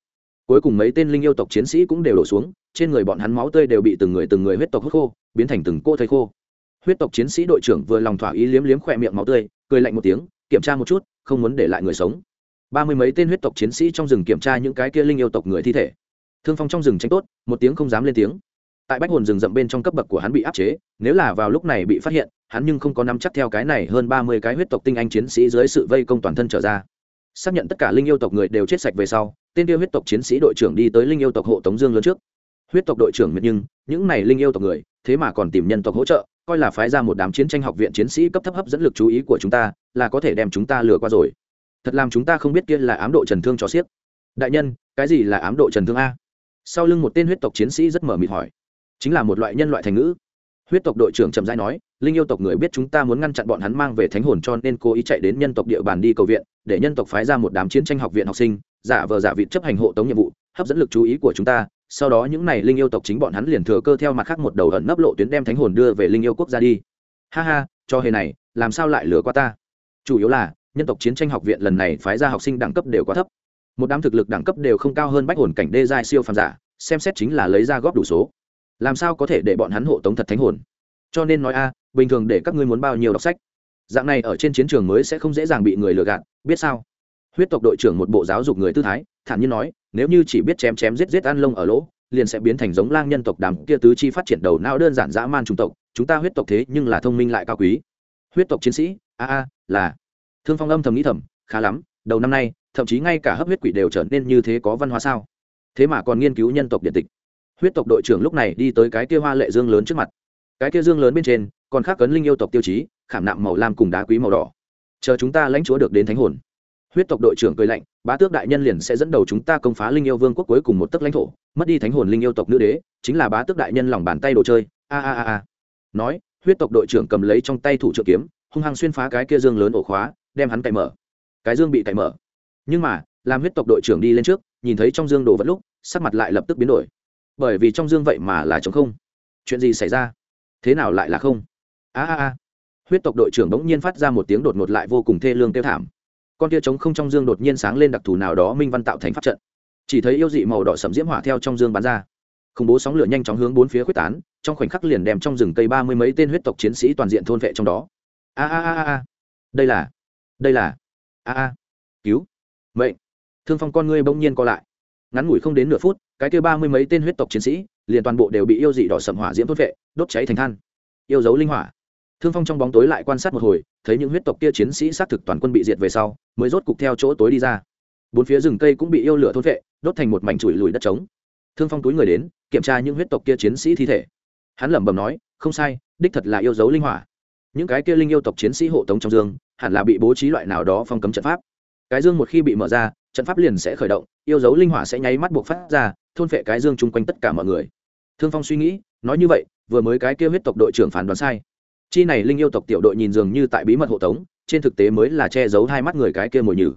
Cuối cùng mấy tên linh yêu tộc chiến sĩ cũng đều đổ xuống, trên người bọn hắn máu tươi đều bị từng người từng người huyết tộc hút khô, biến thành từng cô thây khô. Huyết tộc chiến sĩ đội trưởng vừa lòng thỏa ý liếm liếm khỏe miệng máu tươi, cười lạnh một tiếng, kiểm tra một chút, không muốn để lại người sống. Ba mươi mấy tên huyết tộc chiến sĩ trong rừng kiểm tra những cái kia linh yêu tộc người thi thể. Thương phong trong rừng tranh tốt, một tiếng không dám lên tiếng tại bách hồn rừng rậm bên trong cấp bậc của hắn bị áp chế, nếu là vào lúc này bị phát hiện, hắn nhưng không có nắm chắc theo cái này hơn ba mươi cái huyết tộc tinh anh chiến sĩ dưới sự vây công toàn thân trở ra. Xác nhận tất cả linh yêu tộc người đều chết sạch về sau, tên tiêu huyết tộc chiến sĩ đội trưởng đi tới linh yêu tộc hộ tống dương lớn trước. Huyết tộc đội trưởng miệt nhưng, những này linh yêu tộc người, thế mà còn tìm nhân tộc hỗ trợ, coi là phái ra một đám chiến tranh học viện chiến sĩ cấp thấp hấp dẫn lực chú ý của chúng ta, là có thể đem chúng ta lừa qua rồi. Thật làm chúng ta không biết kia là ám độ trần thương cho xiếc. Đại nhân, cái gì là ám độ trần thương a? Sau lưng một tên huyết tộc chiến sĩ rất mở mịt hỏi chính là một loại nhân loại thành ngữ. Huyết tộc đội trưởng trầm rãi nói, linh yêu tộc người biết chúng ta muốn ngăn chặn bọn hắn mang về thánh hồn cho nên cố ý chạy đến nhân tộc địa bàn đi cầu viện, để nhân tộc phái ra một đám chiến tranh học viện học sinh, giả vờ giả vị chấp hành hộ tống nhiệm vụ, hấp dẫn lực chú ý của chúng ta. Sau đó những n à y linh yêu tộc chính bọn hắn liền thừa cơ theo mặt khác một đầu ẩn nấp lộ tuyến đem thánh hồn đưa về linh yêu quốc gia đi. Ha ha, cho hề này, làm sao lại lừa qua ta? Chủ yếu là, nhân tộc chiến tranh học viện lần này phái ra học sinh đẳng cấp đều quá thấp. Một đám thực lực đẳng cấp đều không cao hơn bách hồn cảnh đê giai siêu phàm giả, xem xét chính là lấy ra góp đủ số làm sao có thể để bọn hắn hộ tống thật thánh hồn? Cho nên nói a, bình thường để các ngươi muốn bao nhiêu đọc sách? Dạng này ở trên chiến trường mới sẽ không dễ dàng bị người lừa gạt, biết sao? Huyết tộc đội trưởng một bộ giáo dục người tư thái, thản nhiên nói, nếu như chỉ biết chém chém giết giết ăn lông ở lỗ, liền sẽ biến thành giống lang nhân tộc đàm kia tứ chi phát triển đầu não đơn giản dã man chủng tộc, chúng ta huyết tộc thế nhưng là thông minh lại cao quý. Huyết tộc chiến sĩ, a a, là. Thương phong âm thầm nghĩ thầm, khá lắm, đầu năm nay, thậm chí ngay cả hấp huyết quỷ đều trở nên như thế có văn hóa sao? Thế mà còn nghiên cứu nhân tộc điện tịch huyết tộc đội trưởng lúc này đi tới cái kia hoa lệ dương lớn trước mặt. Cái kia dương lớn bên trên, còn khác cấn linh yêu tộc tiêu chí, khảm nạm màu lam cùng đá quý màu đỏ. Chờ chúng ta lãnh chúa được đến thánh hồn. Huyết tộc đội trưởng cười lạnh, bá tước đại nhân liền sẽ dẫn đầu chúng ta công phá linh yêu vương quốc cuối cùng một tấc lãnh thổ, mất đi thánh hồn linh yêu tộc nữ đế, chính là bá tước đại nhân lòng bàn tay đồ chơi. A a a a. Nói, huyết tộc đội trưởng cầm lấy trong tay thủ trợ kiếm, hung hăng xuyên phá cái kia dương lớn ổ khóa, đem hắn cậy mở. Cái dương bị cậy mở. Nhưng mà, làm huyết tộc đội trưởng đi lên trước, nhìn thấy trong dương đồ vật lúc, sắc mặt lại lập tức biến đổi bởi vì trong dương vậy mà là chống không. Chuyện gì xảy ra? Thế nào lại là không? A a a. Huyết tộc đội trưởng bỗng nhiên phát ra một tiếng đột ngột lại vô cùng thê lương tiêu thảm. Con tia trống không trong dương đột nhiên sáng lên đặc thù nào đó minh văn tạo thành pháp trận. Chỉ thấy yêu dị màu đỏ sậm diễm hỏa theo trong dương bắn ra. Khủng bố sóng lửa nhanh chóng hướng bốn phía quyết tán, trong khoảnh khắc liền đem trong rừng cây ba mươi mấy tên huyết tộc chiến sĩ toàn diện thôn vệ trong đó. A a a a đây là đây là, a a. Cứu. Vậy thương phong con ngươi bỗng nhiên co lại ngắn ngủi không đến nửa phút, cái kia ba mươi mấy tên huyết tộc chiến sĩ, liền toàn bộ đều bị yêu dị đỏ sầm hỏa diễm thốt vệ, đốt cháy thành than. Yêu dấu linh hỏa. Thương phong trong bóng tối lại quan sát một hồi, thấy những huyết tộc kia chiến sĩ xác thực toàn quân bị diệt về sau, mới rốt cục theo chỗ tối đi ra. Bốn phía rừng cây cũng bị yêu lửa thốt vệ, đốt thành một mảnh chùi lùi đất trống. Thương phong túi người đến, kiểm tra những huyết tộc kia chiến sĩ thi thể. Hắn lẩm bẩm nói, không sai, đích thật là yêu dấu linh hỏa. Những cái kia linh yêu tộc chiến sĩ hộ tống trong dương, hẳn là bị bố trí loại nào đó phong cấm trận pháp. Cái dương một khi bị mở ra trận pháp liền sẽ khởi động, yêu dấu linh hỏa sẽ nháy mắt buộc phát ra, thôn phệ cái dương chung quanh tất cả mọi người. Thương phong suy nghĩ, nói như vậy, vừa mới cái kia huyết tộc đội trưởng phán đoán sai. Chi này linh yêu tộc tiểu đội nhìn dường như tại bí mật hộ tống, trên thực tế mới là che giấu hai mắt người cái kia mồi nhử.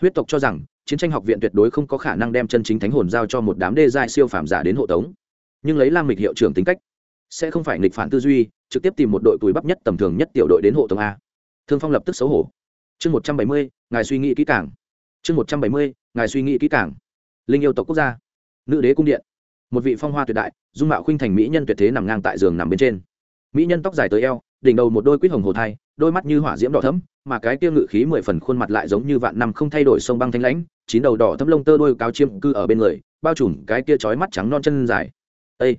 Huyết tộc cho rằng, chiến tranh học viện tuyệt đối không có khả năng đem chân chính thánh hồn giao cho một đám đê giai siêu phàm giả đến hộ tống. Nhưng lấy lam mịch hiệu trưởng tính cách, sẽ không phải nghịch phản tư duy, trực tiếp tìm một đội cùi bắp nhất tầm thường nhất tiểu đội đến hộ tống a. Thương phong lập tức xấu hổ. Chương một trăm bảy mươi, ngài suy nghĩ kỹ càng chương một trăm bảy mươi, ngài suy nghĩ kỹ càng. Linh yêu tộc quốc gia. Nữ đế cung điện. Một vị phong hoa tuyệt đại, dung mạo khuynh thành mỹ nhân tuyệt thế nằm ngang tại giường nằm bên trên. Mỹ nhân tóc dài tới eo, đỉnh đầu một đôi quýt hồng hồ thai, đôi mắt như hỏa diễm đỏ thấm mà cái tiêu ngự khí mười phần khuôn mặt lại giống như vạn năm không thay đổi sông băng thanh lãnh, chín đầu đỏ thấm lông tơ đôi cao chiêm cư ở bên người, bao trùm cái kia trói mắt trắng non chân dài. Ây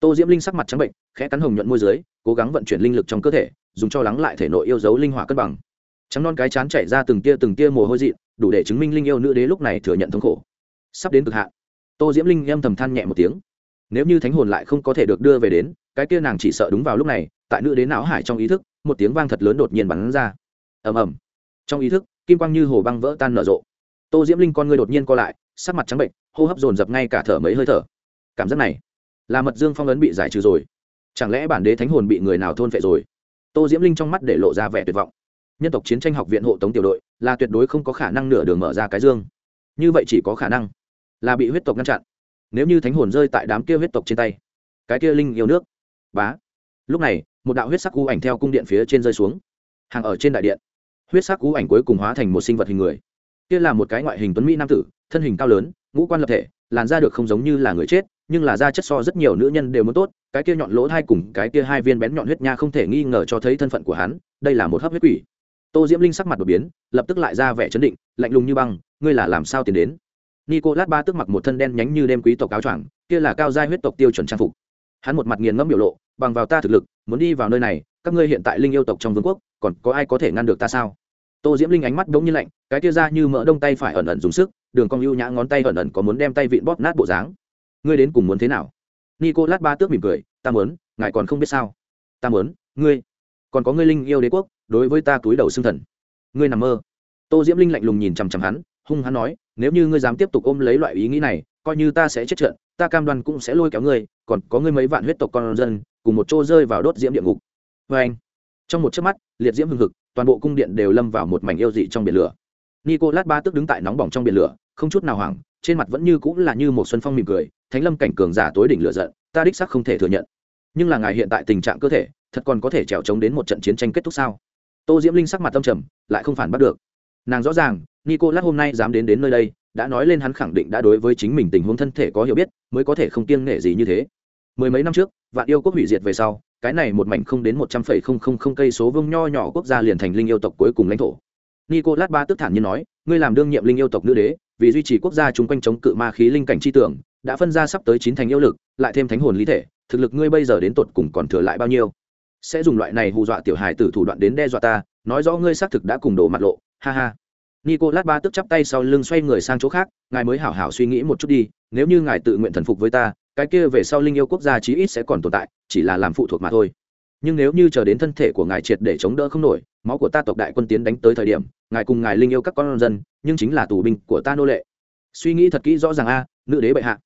tô diễm linh sắc mặt trắng bệnh, khẽ cắn hồng nhuận môi dưới, cố gắng vận chuyển linh lực trong cơ thể, dùng cho lắng lại thể nội yêu dấu linh hỏa cân bằng. Trắng non cái chán chảy ra từng tia từng tia mồ hôi dị đủ để chứng minh linh yêu nữ đế lúc này thừa nhận thống khổ. Sắp đến cực hạn. Tô diễm linh âm thầm than nhẹ một tiếng. Nếu như thánh hồn lại không có thể được đưa về đến, cái kia nàng chỉ sợ đúng vào lúc này, tại nữ đế não hải trong ý thức, một tiếng vang thật lớn đột nhiên bắn ra. Ầm ầm. Trong ý thức, kim quang như hồ băng vỡ tan nở rộ. Tô diễm linh con ngươi đột nhiên co lại, sắc mặt trắng bệnh, hô hấp dồn dập ngay cả thở mấy hơi thở. Cảm giác này, là mật dương phong ấn bị giải trừ rồi. Chẳng lẽ bản đế thánh hồn bị người nào thôn phệ rồi? Tô diễm linh trong mắt để lộ ra vẻ tuyệt vọng nhân tộc chiến tranh học viện hộ tống tiểu đội là tuyệt đối không có khả năng nửa đường mở ra cái dương. Như vậy chỉ có khả năng là bị huyết tộc ngăn chặn. Nếu như thánh hồn rơi tại đám kia huyết tộc trên tay, cái kia linh yêu nước, bá. Lúc này, một đạo huyết sắc cú ảnh theo cung điện phía trên rơi xuống, hàng ở trên đại điện. Huyết sắc cú ảnh cuối cùng hóa thành một sinh vật hình người. Kia là một cái ngoại hình tuấn mỹ nam tử, thân hình cao lớn, ngũ quan lập thể, làn da được không giống như là người chết, nhưng là da chất so rất nhiều nữ nhân đều muốn tốt, cái kia nhọn lỗ thai cùng cái kia hai viên bén nhọn huyết nha không thể nghi ngờ cho thấy thân phận của hắn, đây là một hấp huyết quỷ tô diễm linh sắc mặt đột biến, lập tức lại ra vẻ chấn định, lạnh lùng như băng, ngươi là làm sao tiến đến? Nicolas ba tức mặc một thân đen nhánh như đêm quý tộc áo choàng, kia là cao giai huyết tộc tiêu chuẩn trang phục. Hắn một mặt nghiền ngẫm biểu lộ, bằng vào ta thực lực, muốn đi vào nơi này, các ngươi hiện tại linh yêu tộc trong vương quốc, còn có ai có thể ngăn được ta sao? Tô diễm linh ánh mắt đống như lạnh, cái kia ra như mỡ đông tay phải ẩn ẩn dùng sức, đường cong ưu nhã ngón tay ẩn ẩn có muốn đem tay vịn bóp nát bộ dáng. Ngươi đến cùng muốn thế nào? Nico lát ba tước mỉm cười, ta muốn, ngài còn không biết sao? Ta muốn, ngươi, còn có ngươi linh yêu đế quốc đối với ta túi đầu xương thần. Ngươi nằm mơ. Tô diễm linh lạnh lùng nhìn chằm chằm hắn, hung hắn nói, nếu như ngươi dám tiếp tục ôm lấy loại ý nghĩ này, coi như ta sẽ chết trận, ta cam đoan cũng sẽ lôi kéo ngươi, còn có ngươi mấy vạn huyết tộc con dân, cùng một chỗ rơi vào đốt diễm địa ngục. Vê anh trong một chớp mắt, liệt diễm hưng hực, toàn bộ cung điện đều lâm vào một mảnh yêu dị trong biển lửa. Nicolas ba tức đứng tại nóng bỏng trong biển lửa, không chút nào hoảng, trên mặt vẫn như cũng là như một xuân phong mỉm cười, thánh lâm cảnh cường giả tối đỉnh lửa giận, ta đích xác không thể thừa nhận. Nhưng là ngài hiện tại tình trạng cơ thể, thật còn có thể trèo chống đến một trận chiến tranh kết thúc sao? Tô diễm linh sắc mặt tâm trầm, lại không phản bắt được. Nàng rõ ràng, nicolas hôm nay dám đến đến nơi đây, đã nói lên hắn khẳng định đã đối với chính mình tình huống thân thể có hiểu biết, mới có thể không kiêng nể gì như thế. Mười mấy năm trước, vạn yêu quốc hủy diệt về sau, cái này một mảnh không đến một trăm phẩy không không không cây số vương nho nhỏ quốc gia liền thành linh yêu tộc cuối cùng lãnh thổ. Nicolas ba tức thản nhiên nói, ngươi làm đương nhiệm linh yêu tộc nữ đế, vì duy trì quốc gia chung quanh chống cự ma khí linh cảnh chi tưởng, đã phân ra sắp tới chín thành yêu lực, lại thêm thánh hồn lý thể, thực lực ngươi bây giờ đến tột cùng còn thừa lại bao nhiêu? Sẽ dùng loại này hù dọa tiểu hài tử thủ đoạn đến đe dọa ta, nói rõ ngươi xác thực đã cùng đổ mặt lộ, ha ha. Nicolas ba tức chắp tay sau lưng xoay người sang chỗ khác, ngài mới hảo hảo suy nghĩ một chút đi, nếu như ngài tự nguyện thần phục với ta, cái kia về sau linh yêu quốc gia chí ít sẽ còn tồn tại, chỉ là làm phụ thuộc mà thôi. Nhưng nếu như chờ đến thân thể của ngài triệt để chống đỡ không nổi, máu của ta tộc đại quân tiến đánh tới thời điểm, ngài cùng ngài linh yêu các con dân, nhưng chính là tù binh của ta nô lệ. Suy nghĩ thật kỹ rõ ràng a, nữ đế bệ hạ.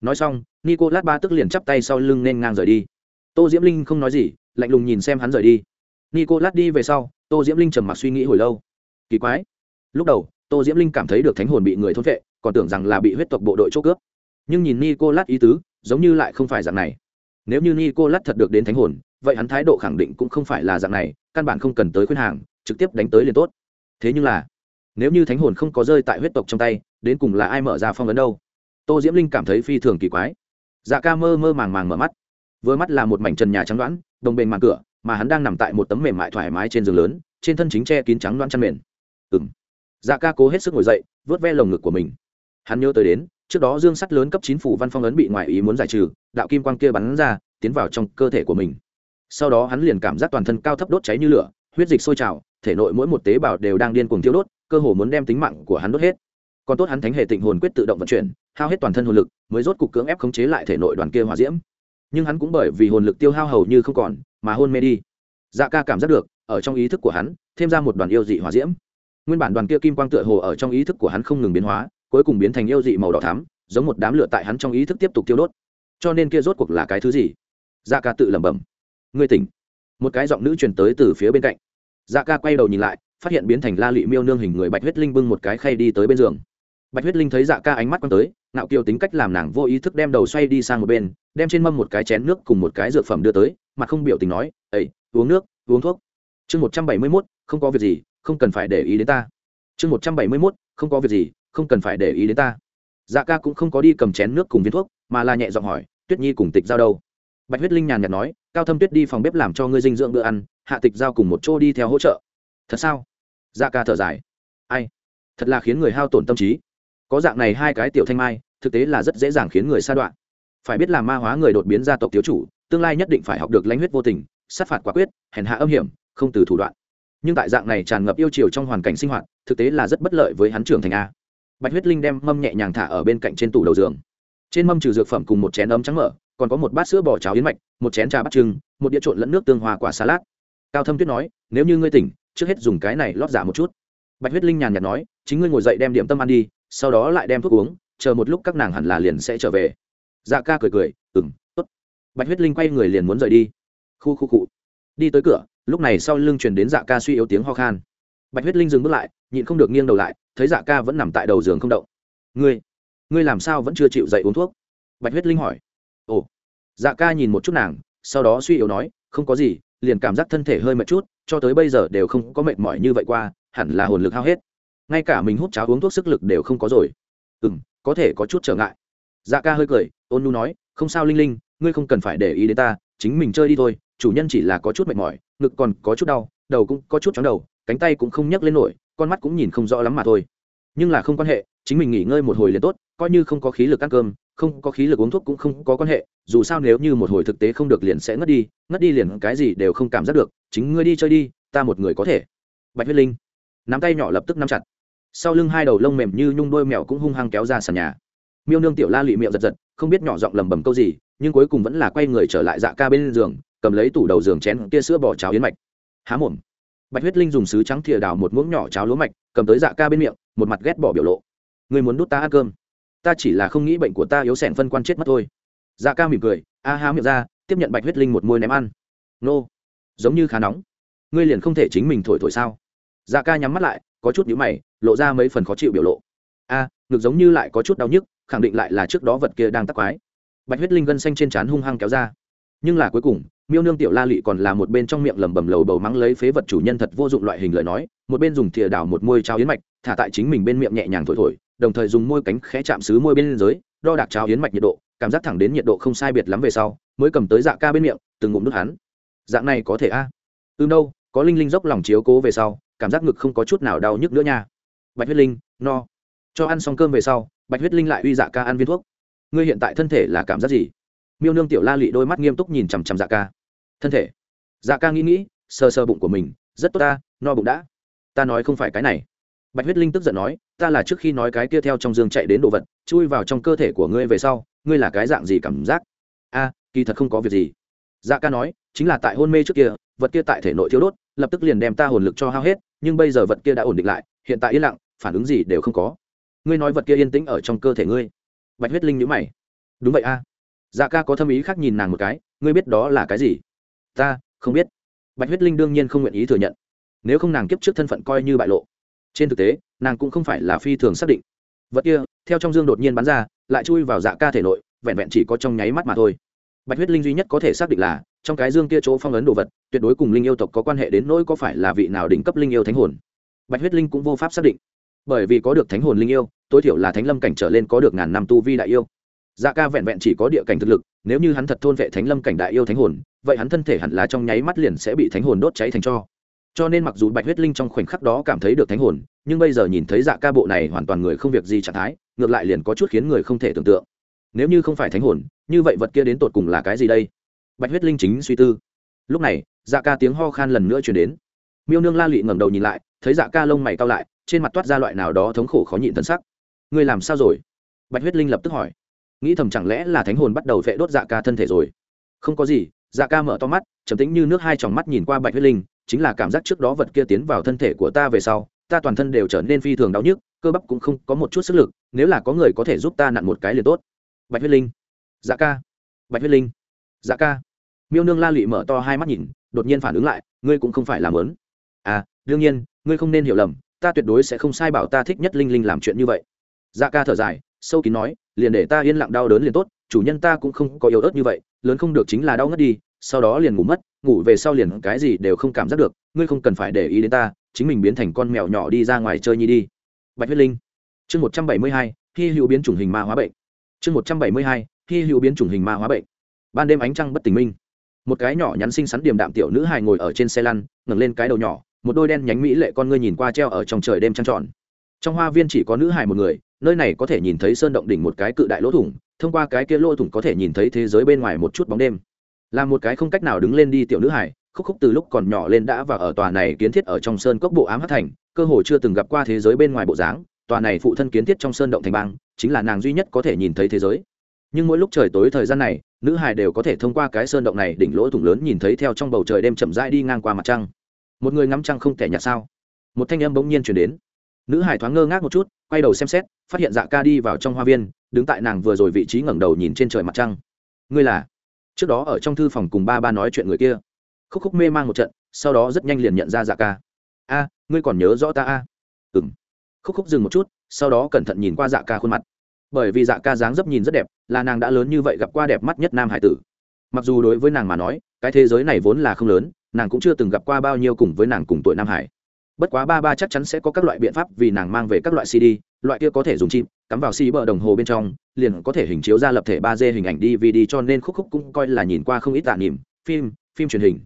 Nói xong, nicolas ba tức liền chắp tay sau lưng nên ngang rời đi. Tô diễm linh không nói gì lạnh lùng nhìn xem hắn rời đi. Nicolas đi về sau, tô diễm linh trầm mặc suy nghĩ hồi lâu. Kỳ quái. Lúc đầu, tô diễm linh cảm thấy được thánh hồn bị người thốt vệ, còn tưởng rằng là bị huyết tộc bộ đội chỗ cướp. Nhưng nhìn nicolas ý tứ, giống như lại không phải dạng này. Nếu như nicolas thật được đến thánh hồn, vậy hắn thái độ khẳng định cũng không phải là dạng này, căn bản không cần tới khuyên hàng, trực tiếp đánh tới liền tốt. Thế nhưng là, nếu như thánh hồn không có rơi tại huyết tộc trong tay, đến cùng là ai mở ra phong ấn đâu? Tô diễm linh cảm thấy phi thường kỳ quái. Dạ ca mơ mơ màng màng mở mắt. Vừa mắt là một mảnh trần nhà trắng đoán đồng bền màn cửa, mà hắn đang nằm tại một tấm mềm mại thoải mái trên giường lớn, trên thân chính che kín trắng loan chăn mền. Ừng dạ ca cố hết sức ngồi dậy, vớt ve lồng ngực của mình. Hắn nhớ tới đến, trước đó dương sắt lớn cấp chín phủ văn phong ấn bị ngoại ý muốn giải trừ, đạo kim quang kia bắn ra, tiến vào trong cơ thể của mình. Sau đó hắn liền cảm giác toàn thân cao thấp đốt cháy như lửa, huyết dịch sôi trào, thể nội mỗi một tế bào đều đang điên cuồng thiêu đốt, cơ hồ muốn đem tính mạng của hắn đốt hết. Còn tốt hắn thánh hệ tịnh hồn quyết tự động vận chuyển, hao hết toàn thân hồn lực, mới rốt cục cưỡng ép khống chế lại thể nội đoàn kia hỏa diễm nhưng hắn cũng bởi vì hồn lực tiêu hao hầu như không còn, mà hôn mê đi. Dạ ca cảm giác được, ở trong ý thức của hắn, thêm ra một đoàn yêu dị hòa diễm. Nguyên bản đoàn kia kim quang tựa hồ ở trong ý thức của hắn không ngừng biến hóa, cuối cùng biến thành yêu dị màu đỏ thắm, giống một đám lửa tại hắn trong ý thức tiếp tục tiêu đốt. Cho nên kia rốt cuộc là cái thứ gì? Dạ ca tự lẩm bẩm. Ngươi tỉnh. Một cái giọng nữ truyền tới từ phía bên cạnh. Dạ ca quay đầu nhìn lại, phát hiện biến thành la lị miêu nương hình người bạch huyết linh bưng một cái khay đi tới bên giường. Bạch huyết linh thấy dạ ca ánh mắt quăng tới nạo kiều tính cách làm nàng vô ý thức đem đầu xoay đi sang một bên, đem trên mâm một cái chén nước cùng một cái dược phẩm đưa tới, mặt không biểu tình nói ấy uống nước, uống thuốc. Chương một trăm bảy mươi mốt, không có việc gì, không cần phải để ý đến ta. Chương một trăm bảy mươi mốt, không có việc gì, không cần phải để ý đến ta. Dạ ca cũng không có đi cầm chén nước cùng viên thuốc, mà là nhẹ giọng hỏi, tuyết nhi cùng tịch giao đâu? Bạch huyết linh nhàn nhạt nói, cao thâm tuyết đi phòng bếp làm cho ngươi dinh dưỡng bữa ăn, hạ tịch giao cùng một chỗ đi theo hỗ trợ. Thật sao? Dạ ca thở dài. Ai? Thật là khiến người hao tổn tâm trí có dạng này hai cái tiểu thanh mai, thực tế là rất dễ dàng khiến người sa đoạn phải biết là ma hóa người đột biến gia tộc thiếu chủ, tương lai nhất định phải học được lãnh huyết vô tình, sát phạt quả quyết, hèn hạ âm hiểm, không từ thủ đoạn. Nhưng tại dạng này tràn ngập yêu chiều trong hoàn cảnh sinh hoạt, thực tế là rất bất lợi với hắn trưởng thành a. Bạch huyết linh đem mâm nhẹ nhàng thả ở bên cạnh trên tủ đầu giường. Trên mâm trừ dược phẩm cùng một chén ấm trắng mở, còn có một bát sữa bò cháo yến mạch, một chén trà bát trưng, một đĩa trộn lẫn nước tương hòa quả salad. Cao thâm tuyết nói, nếu như ngươi tỉnh, trước hết dùng cái này lót giả một chút. Bạch huyết linh nhàn nhạt nói, chính ngươi ngồi dậy đem điểm tâm ăn đi sau đó lại đem thuốc uống, chờ một lúc các nàng hẳn là liền sẽ trở về. Dạ ca cười cười ừng tốt. Bạch huyết linh quay người liền muốn rời đi. Khu khu cụ đi tới cửa, lúc này sau lưng truyền đến dạ ca suy yếu tiếng ho khan. Bạch huyết linh dừng bước lại, nhịn không được nghiêng đầu lại, thấy dạ ca vẫn nằm tại đầu giường không động. Ngươi ngươi làm sao vẫn chưa chịu dậy uống thuốc? Bạch huyết linh hỏi. Ồ. Dạ ca nhìn một chút nàng, sau đó suy yếu nói, không có gì, liền cảm giác thân thể hơi mệt chút, cho tới bây giờ đều không có mệt mỏi như vậy qua, hẳn là hồn lực hao hết ngay cả mình hút cháo uống thuốc sức lực đều không có rồi. Ừ m có thể có chút trở ngại. Dạ ca hơi cười, ôn nu nói, không sao linh linh, ngươi không cần phải để ý đến ta, chính mình chơi đi thôi, chủ nhân chỉ là có chút mệt mỏi, ngực còn có chút đau, đầu cũng có chút chóng đầu, cánh tay cũng không nhấc lên nổi, con mắt cũng nhìn không rõ lắm mà thôi. Nhưng là không quan hệ, chính mình nghỉ ngơi một hồi liền tốt, coi như không có khí lực ăn cơm, không có khí lực uống thuốc cũng không có quan hệ, dù sao nếu như một hồi thực tế không được liền sẽ ngất đi ngất đi liền cái gì đều không cảm giác được, chính ngươi đi chơi đi, ta một người có thể. Bạch huyết linh nắm tay nhỏ lập tức nắm chặt sau lưng hai đầu lông mềm như nhung đôi mèo cũng hung hăng kéo ra sàn nhà. Miêu nương tiểu la lụy miệng giật giật, không biết nhỏ giọng lầm bầm câu gì, nhưng cuối cùng vẫn là quay người trở lại dạ ca bên giường, cầm lấy tủ đầu giường chén kia sữa bò cháo yến mạch. Há mồm. Bạch huyết linh dùng sứ trắng thìa đào một muỗng nhỏ cháo lúa mạch, cầm tới dạ ca bên miệng, một mặt ghét bỏ biểu lộ. Người muốn đút ta ăn cơm. Ta chỉ là không nghĩ bệnh của ta yếu sẻn phân quan chết mất thôi. Dạ ca mỉm cười, a há miệng ra, tiếp nhận bạch huyết linh một môi ném ăn. Nô. Giống như khá nóng. Ngươi liền không thể chính mình thổi thổi sao? Dạ ca nhắm mắt lại có chút nhíu mày, lộ ra mấy phần khó chịu biểu lộ. A, ngực giống như lại có chút đau nhức, khẳng định lại là trước đó vật kia đang tắc quái. Bạch huyết linh gân xanh trên trán hung hăng kéo ra. Nhưng là cuối cùng, miêu nương tiểu la lị còn là một bên trong miệng lẩm bẩm lầu bầu mắng lấy phế vật chủ nhân thật vô dụng loại hình lời nói, một bên dùng thìa đào một môi trao yến mạch, thả tại chính mình bên miệng nhẹ nhàng thổi thổi, đồng thời dùng môi cánh khẽ chạm xứ môi bên dưới, đo đạc trao yến mạch nhiệt độ, cảm giác thẳng đến nhiệt độ không sai biệt lắm về sau, mới cầm tới dạ ca bên miệng, từng ngụm nước hắn. Dạng này có thể a? À? ư đâu, có linh linh dốc lòng chiếu cố về sau cảm giác ngực không có chút nào đau nhức nữa nha. Bạch huyết linh, no. Cho ăn xong cơm về sau, bạch huyết linh lại uy dạ ca ăn viên thuốc. Ngươi hiện tại thân thể là cảm giác gì? Miêu nương tiểu la lị đôi mắt nghiêm túc nhìn chằm chằm dạ ca. Thân thể. Dạ ca nghĩ nghĩ, sờ sờ bụng của mình, rất tốt ta, no bụng đã. Ta nói không phải cái này. Bạch huyết linh tức giận nói, ta là trước khi nói cái kia theo trong dương chạy đến đồ vật, chui vào trong cơ thể của ngươi về sau, ngươi là cái dạng gì cảm giác? A, kỳ thật không có việc gì. Dạ ca nói, chính là tại hôn mê trước kia, vật kia tại thể nội thiếu đốt, lập tức liền đem ta hồn lực cho hao hết nhưng bây giờ vật kia đã ổn định lại, hiện tại yên lặng, phản ứng gì đều không có. Ngươi nói vật kia yên tĩnh ở trong cơ thể ngươi. Bạch huyết linh nhữ mày. Đúng vậy a. Dạ ca có thâm ý khác nhìn nàng một cái, ngươi biết đó là cái gì? Ta không biết. Bạch huyết linh đương nhiên không nguyện ý thừa nhận. Nếu không nàng kiếp trước thân phận coi như bại lộ. Trên thực tế, nàng cũng không phải là phi thường xác định. Vật kia, theo trong dương đột nhiên bắn ra, lại chui vào dạ ca thể nội, vẹn vẹn chỉ có trong nháy mắt mà thôi bạch huyết linh duy nhất có thể xác định là, trong cái dương kia chỗ phong ấn đồ vật, tuyệt đối cùng linh yêu tộc có quan hệ đến nỗi có phải là vị nào đỉnh cấp linh yêu thánh hồn. Bạch huyết linh cũng vô pháp xác định. Bởi vì có được thánh hồn linh yêu, tối thiểu là thánh lâm cảnh trở lên có được ngàn năm tu vi đại yêu. Dạ ca vẹn vẹn chỉ có địa cảnh thực lực, nếu như hắn thật thôn vệ thánh lâm cảnh đại yêu thánh hồn, vậy hắn thân thể hẳn là trong nháy mắt liền sẽ bị thánh hồn đốt cháy thành cho. Cho nên mặc dù bạch huyết linh trong khoảnh khắc đó cảm thấy được thánh hồn, nhưng bây giờ nhìn thấy dạ ca bộ này hoàn toàn người không việc gì trạng thái, ngược lại liền có chút khiến người không thể tưởng tượng. Nếu như không phải thánh hồn như vậy vật kia đến tột cùng là cái gì đây? Bạch huyết linh chính suy tư. Lúc này dạ ca tiếng ho khan lần nữa chuyển đến. Miêu nương la lị ngẩng đầu nhìn lại, thấy dạ ca lông mày cao lại, trên mặt toát ra loại nào đó thống khổ khó nhịn thân sắc. Ngươi làm sao rồi? Bạch huyết linh lập tức hỏi. Nghĩ thầm chẳng lẽ là thánh hồn bắt đầu vệ đốt dạ ca thân thể rồi? Không có gì dạ ca mở to mắt, trầm tĩnh như nước hai tròng mắt nhìn qua bạch huyết linh, chính là cảm giác trước đó vật kia tiến vào thân thể của ta về sau, ta toàn thân đều trở nên phi thường đau nhức, cơ bắp cũng không có một chút sức lực, nếu là có người có thể giúp ta nặn một cái liền tốt. Bạch huyết linh dạ ca. Bạch huyết linh. Dạ ca. Miêu nương la lụy mở to hai mắt nhìn, đột nhiên phản ứng lại, ngươi cũng không phải làm lớn à đương nhiên, ngươi không nên hiểu lầm, ta tuyệt đối sẽ không sai bảo ta thích nhất linh linh làm chuyện như vậy. Dạ ca thở dài, sâu kín nói, liền để ta yên lặng đau đớn liền tốt, chủ nhân ta cũng không có yếu ớt như vậy, lớn không được chính là đau ngất đi, sau đó liền ngủ mất, ngủ về sau liền cái gì đều không cảm giác được, ngươi không cần phải để ý đến ta, chính mình biến thành con mèo nhỏ đi ra ngoài chơi nhi đi. Bạch huyết linh. Chương một trăm bảy mươi hai khi hữu biến chủng hình ma hóa bệnh. Chương một trăm bảy mươi hai khi hữu biến chủng hình ma hóa bệnh. Ban đêm ánh trăng bất tình minh. Một cái nhỏ nhắn xinh xắn điềm đạm tiểu nữ hài ngồi ở trên xe lăn, ngẩng lên cái đầu nhỏ, một đôi đen nhánh mỹ lệ con ngươi nhìn qua treo ở trong trời đêm trăng tròn. Trong hoa viên chỉ có nữ hài một người, nơi này có thể nhìn thấy sơn động đỉnh một cái cự đại lỗ thủng, thông qua cái kia lỗ thủng có thể nhìn thấy thế giới bên ngoài một chút bóng đêm. Là một cái không cách nào đứng lên đi tiểu nữ hải khúc khúc từ lúc còn nhỏ lên đã và ở tòa này kiến thiết ở trong sơn cốc bộ ám hát thành, cơ hồ chưa từng gặp qua thế giới bên ngoài bộ dáng, tòa này phụ thân kiến thiết trong sơn động thành bang, chính là nàng duy nhất có thể nhìn thấy thế giới nhưng mỗi lúc trời tối thời gian này, nữ hải đều có thể thông qua cái sơn động này đỉnh lỗ thủng lớn nhìn thấy theo trong bầu trời đêm chậm rãi đi ngang qua mặt trăng. Một người ngắm trăng không thể nhạt sao? Một thanh âm bỗng nhiên chuyển đến. Nữ hải thoáng ngơ ngác một chút, quay đầu xem xét, phát hiện dạ ca đi vào trong hoa viên, đứng tại nàng vừa rồi vị trí ngẩng đầu nhìn trên trời mặt trăng. Ngươi là? Trước đó ở trong thư phòng cùng ba ba nói chuyện người kia. Khúc khúc mê mang một trận, sau đó rất nhanh liền nhận ra dạ ca. A, ngươi còn nhớ rõ ta a? À? ừng khúc khúc dừng một chút, sau đó cẩn thận nhìn qua dạ ca khuôn mặt bởi vì dạ ca dáng dấp nhìn rất đẹp, là nàng đã lớn như vậy gặp qua đẹp mắt nhất nam hải tử. Mặc dù đối với nàng mà nói, cái thế giới này vốn là không lớn, nàng cũng chưa từng gặp qua bao nhiêu cùng với nàng cùng tuổi nam hải. Bất quá ba ba chắc chắn sẽ có các loại biện pháp vì nàng mang về các loại cd loại kia có thể dùng chim cắm vào xi bờ đồng hồ bên trong, liền có thể hình chiếu ra lập thể ba d hình ảnh dvd cho nên khúc khúc cũng coi là nhìn qua không ít tạ niệm, phim phim truyền hình.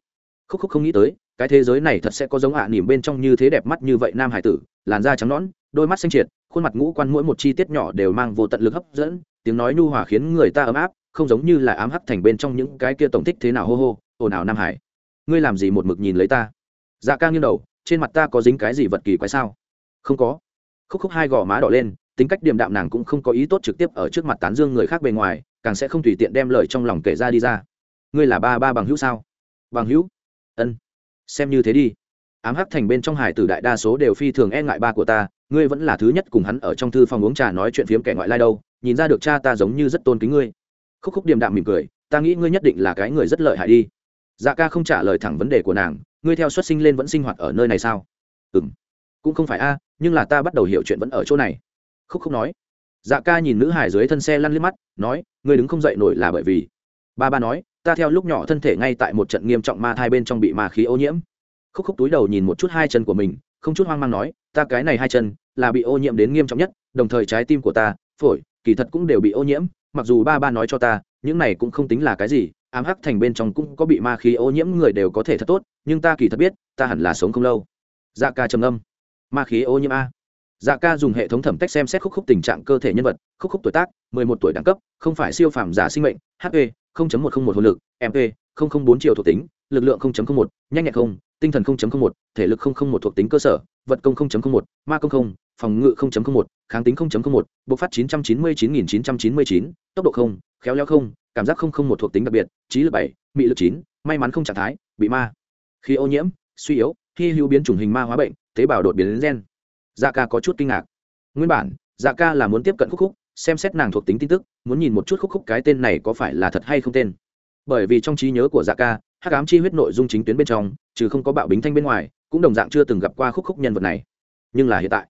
Khúc khúc không nghĩ tới cái thế giới này thật sẽ có giống ạ nỉm bên trong như thế đẹp mắt như vậy nam hải tử, làn da trắng nõn, đôi mắt xanh triệt, khuôn mặt ngũ quan mỗi một chi tiết nhỏ đều mang vô tận lực hấp dẫn, tiếng nói nhu hòa khiến người ta ấm áp, không giống như là ám hắc thành bên trong những cái kia tổng thích thế nào hô hô, ồn ào nam hải. Ngươi làm gì một mực nhìn lấy ta? Dạ ca nghiêng đầu, trên mặt ta có dính cái gì vật kỳ quái sao? Không có. Khúc khúc hai gò má đỏ lên, tính cách điềm đạm nàng cũng không có ý tốt trực tiếp ở trước mặt tán dương người khác bề ngoài, càng sẽ không tùy tiện đem lời trong lòng kể ra đi ra. Ngươi là ba ba bằng hữu sao? Bằng hữu? Ân xem như thế đi. Ám hắc thành bên trong hải tử đại đa số đều phi thường e ngại ba của ta, ngươi vẫn là thứ nhất cùng hắn ở trong thư phòng uống trà nói chuyện phiếm kẻ ngoại lai đâu, nhìn ra được cha ta giống như rất tôn kính ngươi. Khúc khúc điềm đạm mỉm cười, ta nghĩ ngươi nhất định là cái người rất lợi hại đi. Dạ ca không trả lời thẳng vấn đề của nàng, ngươi theo xuất sinh lên vẫn sinh hoạt ở nơi này sao? Ừ m cũng không phải a, nhưng là ta bắt đầu hiểu chuyện vẫn ở chỗ này. Khúc khúc nói. Dạ ca nhìn nữ hải dưới thân xe lăn liếc mắt, nói, ngươi đứng không dậy nổi là bởi vì. Ba ba nói ta theo lúc nhỏ thân thể ngay tại một trận nghiêm trọng ma thai bên trong bị ma khí ô nhiễm. Khúc khúc túi đầu nhìn một chút hai chân của mình, không chút hoang mang nói, ta cái này hai chân là bị ô nhiễm đến nghiêm trọng nhất, đồng thời trái tim của ta, phổi, kỳ thật cũng đều bị ô nhiễm, mặc dù ba ba nói cho ta, những này cũng không tính là cái gì, ám hắc thành bên trong cũng có bị ma khí ô nhiễm người đều có thể thật tốt, nhưng ta kỳ thật biết, ta hẳn là sống không lâu. Dạ ca trầm âm ma khí ô nhiễm a dạ ca dùng hệ thống thẩm tách xem xét khúc khúc tình trạng cơ thể nhân vật, khúc khúc tuổi tác, mười một tuổi đẳng cấp, không phải siêu phàm giả sinh mệnh hp một trăm linh một hồn lực mp bốn triệu thuộc tính, lực lượng một, nhanh nhẹn không, tinh thần một, thể lực một thuộc tính cơ sở, vật công một, ma công không, phòng ngự một, kháng tính một, bộc phát chín trăm chín mươi chín nghìn chín trăm chín mươi chín, tốc độ không, khéo léo không, cảm giác không không một thuộc tính đặc biệt, trí lực bảy, mị lực chín, may mắn không trạng thái, bị ma khi ô nhiễm, suy yếu khi hữu biến chủng hình ma hóa bệnh, tế bào đột biến gen dạ ca có chút kinh ngạc. Nguyên bản dạ ca là muốn tiếp cận khúc khúc, xem xét nàng thuộc tính tin tức, muốn nhìn một chút khúc khúc cái tên này có phải là thật hay không tên. Bởi vì trong trí nhớ của dạ ca, hắc ám chi huyết nội dung chính tuyến bên trong, trừ không có bạo bính thanh bên ngoài, cũng đồng dạng chưa từng gặp qua khúc khúc nhân vật này. Nhưng là hiện tại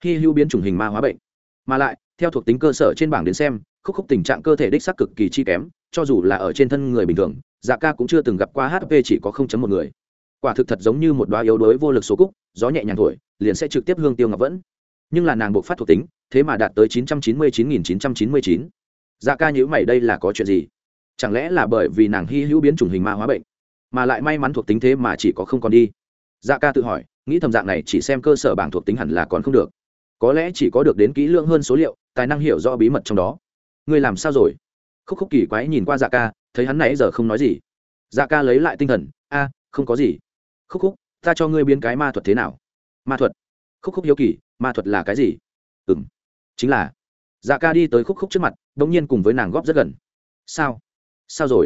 khi hữu biến chủng hình ma hóa bệnh. Mà lại, theo thuộc tính cơ sở trên bảng đến xem, khúc khúc tình trạng cơ thể đích sắc cực kỳ chi kém, cho dù là ở trên thân người bình thường dạ ca cũng chưa từng gặp qua hp chỉ có một người quả thực thật giống như một đoá yếu đuối vô lực số cúc, gió nhẹ nhàng thổi, liền sẽ trực tiếp hương tiêu ngọc vẫn. Nhưng là nàng buộc phát thuộc tính, thế mà đạt tới chín trăm chín mươi chín nghìn chín trăm chín mươi chín. Dạ ca nhữ mày, đây là có chuyện gì? Chẳng lẽ là bởi vì nàng hy hữu biến chủng hình ma hóa bệnh, mà lại may mắn thuộc tính thế mà chỉ có không còn đi? Dạ ca tự hỏi, nghĩ thầm dạng này chỉ xem cơ sở bảng thuộc tính hẳn là còn không được. Có lẽ chỉ có được đến kỹ lưỡng hơn số liệu, tài năng hiểu rõ bí mật trong đó. Ngươi làm sao rồi? Khúc khúc kỳ quái nhìn qua dạ ca, thấy hắn nãy giờ không nói gì. Dạ ca lấy lại tinh thần, a, không có gì khúc khúc, ta cho ngươi biến cái ma thuật thế nào? Ma thuật? Khúc khúc hiếu kỳ, ma thuật là cái gì? Ừ m chính là. Dạ ca đi tới khúc khúc trước mặt đ ỗ n g nhiên cùng với nàng góp rất gần. Sao? Sao rồi?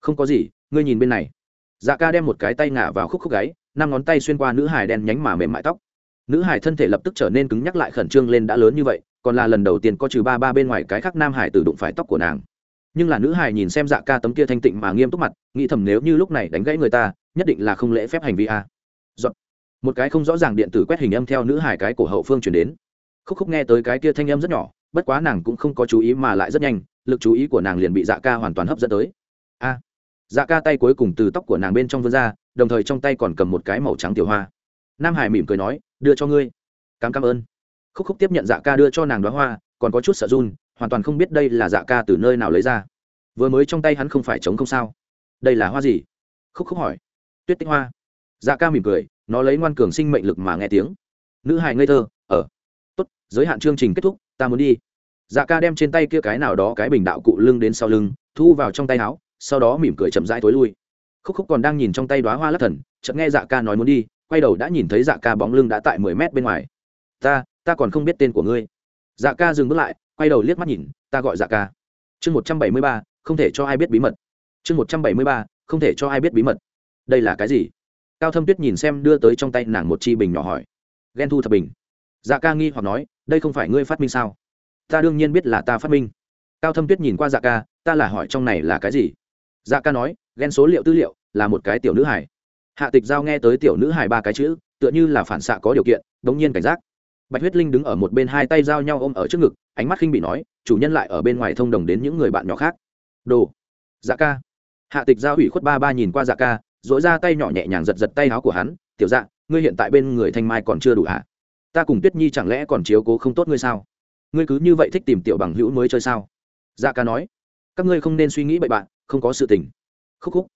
Không có gì, ngươi nhìn bên này. Dạ ca đem một cái tay ngả vào khúc khúc gáy, năm ngón tay xuyên qua nữ hải đen nhánh mà mềm mại tóc. Nữ hải thân thể lập tức trở nên cứng nhắc lại khẩn trương lên đã lớn như vậy, còn là lần đầu tiên có trừ ba ba bên ngoài cái khác nam hải từ đụng phải tóc của nàng nhưng là nữ hải nhìn xem dạ ca tấm kia thanh tịnh mà nghiêm túc mặt, nghĩ thầm nếu như lúc này đánh gãy người ta, nhất định là không lễ phép hành vi a. Dọn. một cái không rõ ràng điện tử quét hình âm theo nữ hải cái cổ hậu phương chuyển đến. Khúc khúc nghe tới cái kia thanh âm rất nhỏ, bất quá nàng cũng không có chú ý mà lại rất nhanh, lực chú ý của nàng liền bị dạ ca hoàn toàn hấp dẫn tới. A. Dạ ca tay cuối cùng từ tóc của nàng bên trong vươn ra, đồng thời trong tay còn cầm một cái màu trắng tiểu hoa. Nam hải mỉm cười nói, đưa cho ngươi. Cảm cảm ơn. Khúc khúc tiếp nhận dạ ca đưa cho nàng đoá hoa, còn có chút sợ run hoàn toàn không biết đây là dạ ca từ nơi nào lấy ra. Vừa mới trong tay hắn không phải chống không sao. Đây là hoa gì? Khúc khúc hỏi. Tuyết tích hoa. Dạ ca mỉm cười, nó lấy ngoan cường sinh mệnh lực mà nghe tiếng. Nữ hài ngây thơ ở tốt, giới hạn chương trình kết thúc, ta muốn đi. Dạ ca đem trên tay kia cái nào đó cái bình đạo cụ lưng đến sau lưng, thu vào trong tay áo, sau đó mỉm cười chậm rãi tối lui. Khúc khúc còn đang nhìn trong tay đoá hoa lắc thần, chợt nghe dạ ca nói muốn đi, quay đầu đã nhìn thấy dạ ca bóng lưng đã tại mười mét bên ngoài. Ta ta còn không biết tên của ngươi. Dạ ca dừng bước lại quay đầu liếc mắt nhìn, ta gọi dạ ca. Chương một trăm bảy mươi ba, không thể cho ai biết bí mật. Chương một trăm bảy mươi ba, không thể cho ai biết bí mật. Đây là cái gì? Cao thâm tuyết nhìn xem đưa tới trong tay nàng một chi bình nhỏ hỏi. Ghen thu thập bình. Dạ ca nghi hoặc nói, đây không phải ngươi phát minh sao? Ta đương nhiên biết là ta phát minh. Cao thâm tuyết nhìn qua dạ ca, ta là hỏi trong này là cái gì? Dạ ca nói, ghen số liệu tư liệu là một cái tiểu nữ hải hạ tịch giao nghe tới tiểu nữ hải ba cái chữ, tựa như là phản xạ có điều kiện đ ỗ n g nhiên cảnh giác bạch huyết linh đứng ở một bên hai tay giao nhau ôm ở trước ngực, ánh mắt khinh bị nói, chủ nhân lại ở bên ngoài thông đồng đến những người bạn nhỏ khác. Đồ dạ ca. Hạ tịch giao ủy khuất ba ba nhìn qua dạ ca dỗi ra tay nhỏ nhẹ nhàng giật giật tay áo của hắn, tiểu dạ ngươi hiện tại bên người thanh mai còn chưa đủ hả? Ta cùng tuyết nhi chẳng lẽ còn chiếu cố không tốt ngươi sao? Ngươi cứ như vậy thích tìm tiểu bằng hữu mới chơi sao? Dạ ca nói, các ngươi không nên suy nghĩ bậy bạn, không có sự tình. Khúc khúc.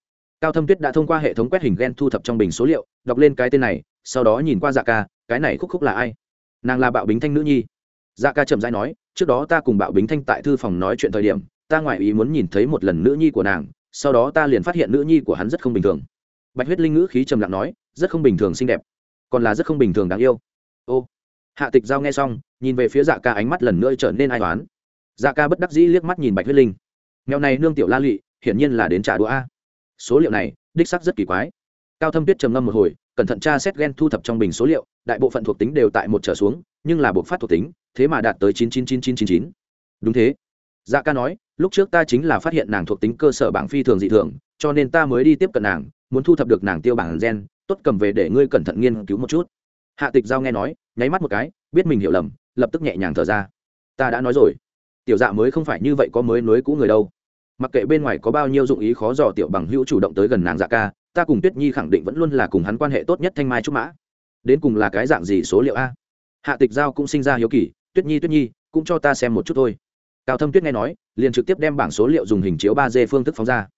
Cao thâm tuyết đã thông qua hệ thống quét hình gen thu thập trong bình số liệu, đọc lên cái tên này, sau đó nhìn qua dạ ca, cái này khúc khúc là ai? Nàng là bạo bính thanh nữ nhi. Dạ ca chậm rãi nói, trước đó ta cùng bạo bính thanh tại thư phòng nói chuyện thời điểm, ta ngoại ý muốn nhìn thấy một lần nữ nhi của nàng, sau đó ta liền phát hiện nữ nhi của hắn rất không bình thường. Bạch huyết linh ngữ khí trầm lặng nói, rất không bình thường xinh đẹp, còn là rất không bình thường đáng yêu. Ô, hạ tịch giao nghe xong, nhìn về phía dạ ca ánh mắt lần nữa trở nên ai toán dạ ca bất đắc dĩ liếc mắt nhìn bạch huyết linh. Mèo này nương tiểu la lụy, hiển nhiên là đến trả đũa a. Số liệu này, đích sắc rất kỳ quái. Cao thâm tuyết trầm ngâm một hồi cẩn thận tra xét gen thu thập trong bình số liệu, đại bộ phận thuộc tính đều tại một trở xuống, nhưng là buộc phát thuộc tính, thế mà đạt tới chín chín chín chín chín chín đúng thế. Dạ ca nói, lúc trước ta chính là phát hiện nàng thuộc tính cơ sở bảng phi thường dị thường, cho nên ta mới đi tiếp cận nàng, muốn thu thập được nàng tiêu bảng gen, tốt cầm về để ngươi cẩn thận nghiên cứu một chút. Hạ tịch giao nghe nói, nháy mắt một cái, biết mình hiểu lầm, lập tức nhẹ nhàng thở ra. Ta đã nói rồi. Tiểu dạ mới không phải như vậy có mới nối cũ người đâu mặc kệ bên ngoài có bao nhiêu dụng ý khó dò tiểu bằng hữu chủ động tới gần nàng dạ ca, ta cùng tuyết nhi khẳng định vẫn luôn là cùng hắn quan hệ tốt nhất thanh mai trúc mã. Đến cùng là cái dạng gì số liệu a? Hạ tịch giao cũng sinh ra hiếu kỳ, tuyết nhi tuyết nhi, cũng cho ta xem một chút thôi. Cao thâm tuyết nghe nói, liền trực tiếp đem bảng số liệu dùng hình chiếu ba d phương thức phóng ra.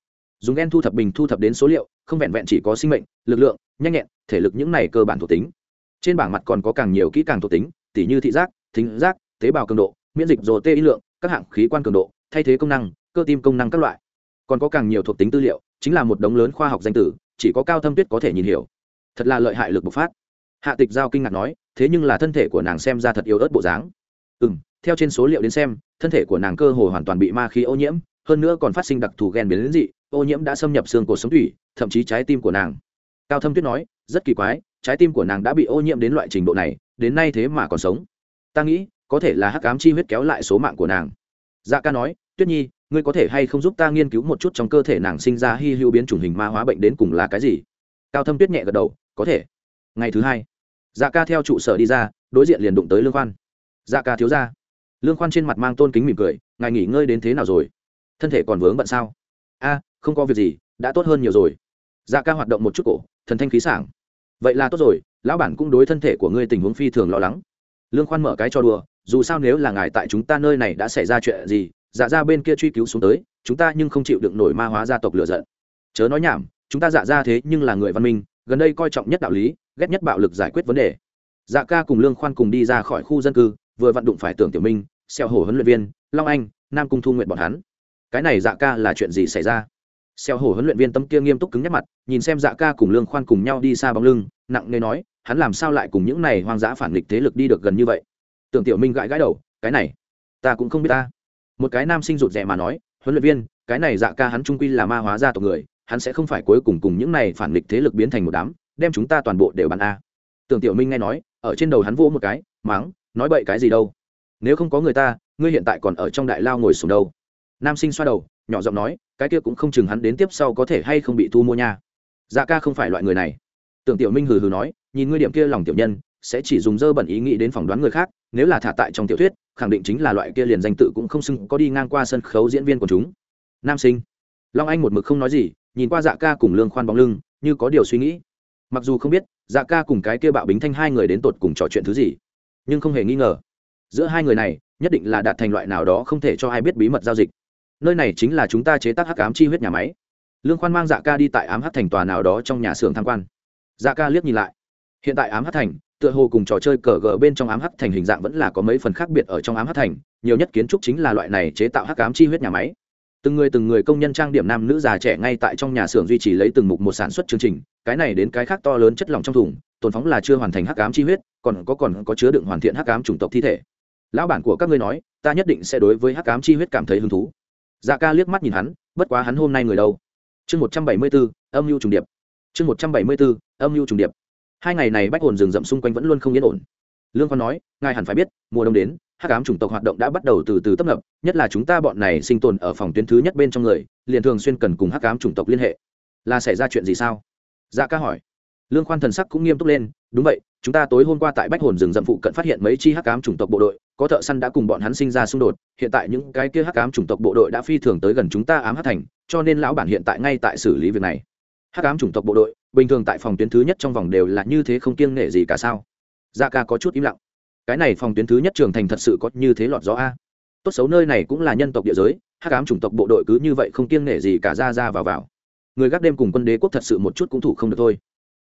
Dùng gen thu thập bình thu thập đến số liệu, không vẹn vẹn chỉ có sinh mệnh, lực lượng, nhanh nhẹn, thể lực những này cơ bản thuộc tính. Trên bảng mặt còn có càng nhiều kỹ càng thuộc tính, tỉ như thị giác, thính giác, tế bào cường độ, miễn dịch rồ tê ý lượng, các hạng khí quan cường độ, thay thế công năng cơ tim công năng các loại. Còn có càng nhiều thuộc tính tư liệu, chính là một đống lớn khoa học danh tử chỉ có cao thâm tuyết có thể nhìn hiểu. Thật là lợi hại lực bộc phát. Hạ tịch giao kinh ngạc nói, thế nhưng là thân thể của nàng xem ra thật yếu ớt bộ dáng. Ừ m theo trên số liệu đến xem, thân thể của nàng cơ hồ hoàn toàn bị ma khí ô nhiễm, hơn nữa còn phát sinh đặc thù ghen biến đến dị, ô nhiễm đã xâm nhập xương cổ sống thủy thậm chí trái tim của nàng. Cao thâm tuyết nói, rất kỳ quái, trái tim của nàng đã bị ô nhiễm đến loại trình độ này, đến nay thế mà còn sống. Ta nghĩ, có thể là hắc ám chi huyết kéo lại số mạng của nàng. Dạ ca nói, tuyết nhi ngươi có thể hay không giúp ta nghiên cứu một chút trong cơ thể nàng sinh ra hy hữu biến chủng hình ma hóa bệnh đến cùng là cái gì? Cao thâm tuyết nhẹ gật đầu, có thể. Ngày thứ hai dạ ca theo trụ sở đi ra, đối diện liền đụng tới lương khoan. Dạ ca thiếu ra lương khoan trên mặt mang tôn kính mỉm cười, ngài nghỉ ngơi đến thế nào rồi? Thân thể còn vướng bận sao? A, không có việc gì, đã tốt hơn nhiều rồi. Dạ ca hoạt động một chút cổ, thần thanh khí sảng. Vậy là tốt rồi, lão bản cũng đối thân thể của ngươi tình huống phi thường lo lắng. Lương khoan mở cái cho đùa, dù sao nếu là ngài tại chúng ta nơi này đã xảy ra chuyện gì dạ ra bên kia truy cứu xuống tới, chúng ta nhưng không chịu được nổi ma hóa gia tộc lựa giận. Chớ nói nhảm, chúng ta dạ ra thế nhưng là người văn minh, gần đây coi trọng nhất đạo lý, ghét nhất bạo lực giải quyết vấn đề. Dạ ca cùng lương khoan cùng đi ra khỏi khu dân cư, vừa vận đụng phải tưởng tiểu minh, xeo hổ huấn luyện viên, long anh, nam cung thu nguyện bọn hắn. Cái này dạ ca là chuyện gì xảy ra? Xeo hổ huấn luyện viên tâm kia nghiêm túc cứng nhắc mặt, nhìn xem dạ ca cùng lương khoan cùng nhau đi xa bóng lưng, nặng nề nói, hắn làm sao lại cùng những này hoang dã phản nghịch thế lực đi được gần như vậy? Tưởng tiểu minh gãi gãi đầu, cái này, ta cũng không biết ta một cái nam sinh rụt rè mà nói, huấn luyện viên, cái này dạ ca hắn trung quy là ma hóa gia tộc người, hắn sẽ không phải cuối cùng cùng những này phản nghịch thế lực biến thành một đám, đem chúng ta toàn bộ đều bắn a. Tưởng tiểu minh nghe nói, ở trên đầu hắn vỗ một cái mắng nói bậy cái gì đâu? Nếu không có người ta, ngươi hiện tại còn ở trong đại lao ngồi xuống đâu? Nam sinh xoa đầu, nhỏ giọng nói, cái kia cũng không chừng hắn đến tiếp sau có thể hay không bị thu mua nha. Dạ ca không phải loại người này. Tưởng tiểu minh hừ hừ nói, nhìn ngươi điểm kia lòng tiểu nhân sẽ chỉ dùng dơ bẩn ý nghĩ đến phỏng đoán người khác, nếu là thả tại trong tiểu thuyết, khẳng định chính là loại kia liền danh tự cũng không xưng có đi ngang qua sân khấu diễn viên của chúng. Nam sinh. Long anh một mực không nói gì, nhìn qua dạ ca cùng lương khoan bóng lưng, như có điều suy nghĩ. Mặc dù không biết dạ ca cùng cái kia bạo bính thanh hai người đến tột cùng trò chuyện thứ gì, nhưng không hề nghi ngờ, giữa hai người này, nhất định là đạt thành loại nào đó không thể cho ai biết bí mật giao dịch. Nơi này chính là chúng ta chế tác hắc ám chi huyết nhà máy. Lương khoan mang dạ ca đi tại ám hắc thành tòa nào đó trong nhà xưởng tham quan. Dạ ca liếc nhìn lại. Hiện tại ám hắc thành tựa hồ cùng trò chơi cờ gờ bên trong ám hắc thành hình dạng vẫn là có mấy phần khác biệt ở trong ám hắc thành, nhiều nhất kiến trúc chính là loại này chế tạo hắc ám chi huyết nhà máy. Từng người từng người công nhân trang điểm nam nữ già trẻ ngay tại trong nhà xưởng duy trì lấy từng mục một sản xuất chương trình, cái này đến cái khác to lớn chất lỏng trong thùng, tồn phóng là chưa hoàn thành hắc ám chi huyết, còn có còn có chứa đựng hoàn thiện hắc ám chủng tộc thi thể. Lão bản của các ngươi nói, ta nhất định sẽ đối với hắc ám chi huyết cảm thấy hứng thú. Dạ ca liếc mắt nhìn hắn, bất quá hắn hôm nay người đâu? Chương một trăm bảy mươi bốn âm mưu trùng điệp. Chương một trăm bảy mươi bốn âm mưu trùng điệp hai ngày này bách hồn rừng rậm xung quanh vẫn luôn không yên ổn. Lương khoan nói, ngài hẳn phải biết, mùa đông đến, hắc ám chủng tộc hoạt động đã bắt đầu từ từ tấp nập, nhất là chúng ta bọn này sinh tồn ở phòng tuyến thứ nhất bên trong người, liền thường xuyên cần cùng hắc ám chủng tộc liên hệ. Là xảy ra chuyện gì sao? Dạ ca hỏi. Lương khoan thần sắc cũng nghiêm túc lên, đúng vậy, chúng ta tối hôm qua tại bách hồn rừng rậm phụ cận phát hiện mấy chi hắc ám chủng tộc bộ đội, có thợ săn đã cùng bọn hắn sinh ra xung đột, hiện tại những cái kia hắc ám chủng tộc bộ đội đã phi thường tới gần chúng ta ám hắc thành, cho nên lão bản hiện tại ngay tại xử lý việc này hắc ám chủng tộc bộ đội, bình thường tại phòng tuyến thứ nhất trong vòng đều là như thế không kiêng nể gì cả sao? Da ca có chút im lặng. Cái này phòng tuyến thứ nhất trường thành thật sự có như thế lọt gió a. Tốt xấu nơi này cũng là nhân tộc địa giới, hắc ám chủng tộc bộ đội cứ như vậy không kiêng nể gì cả ra ra vào vào. Người gác đêm cùng quân đế quốc thật sự một chút cũng thủ không được thôi.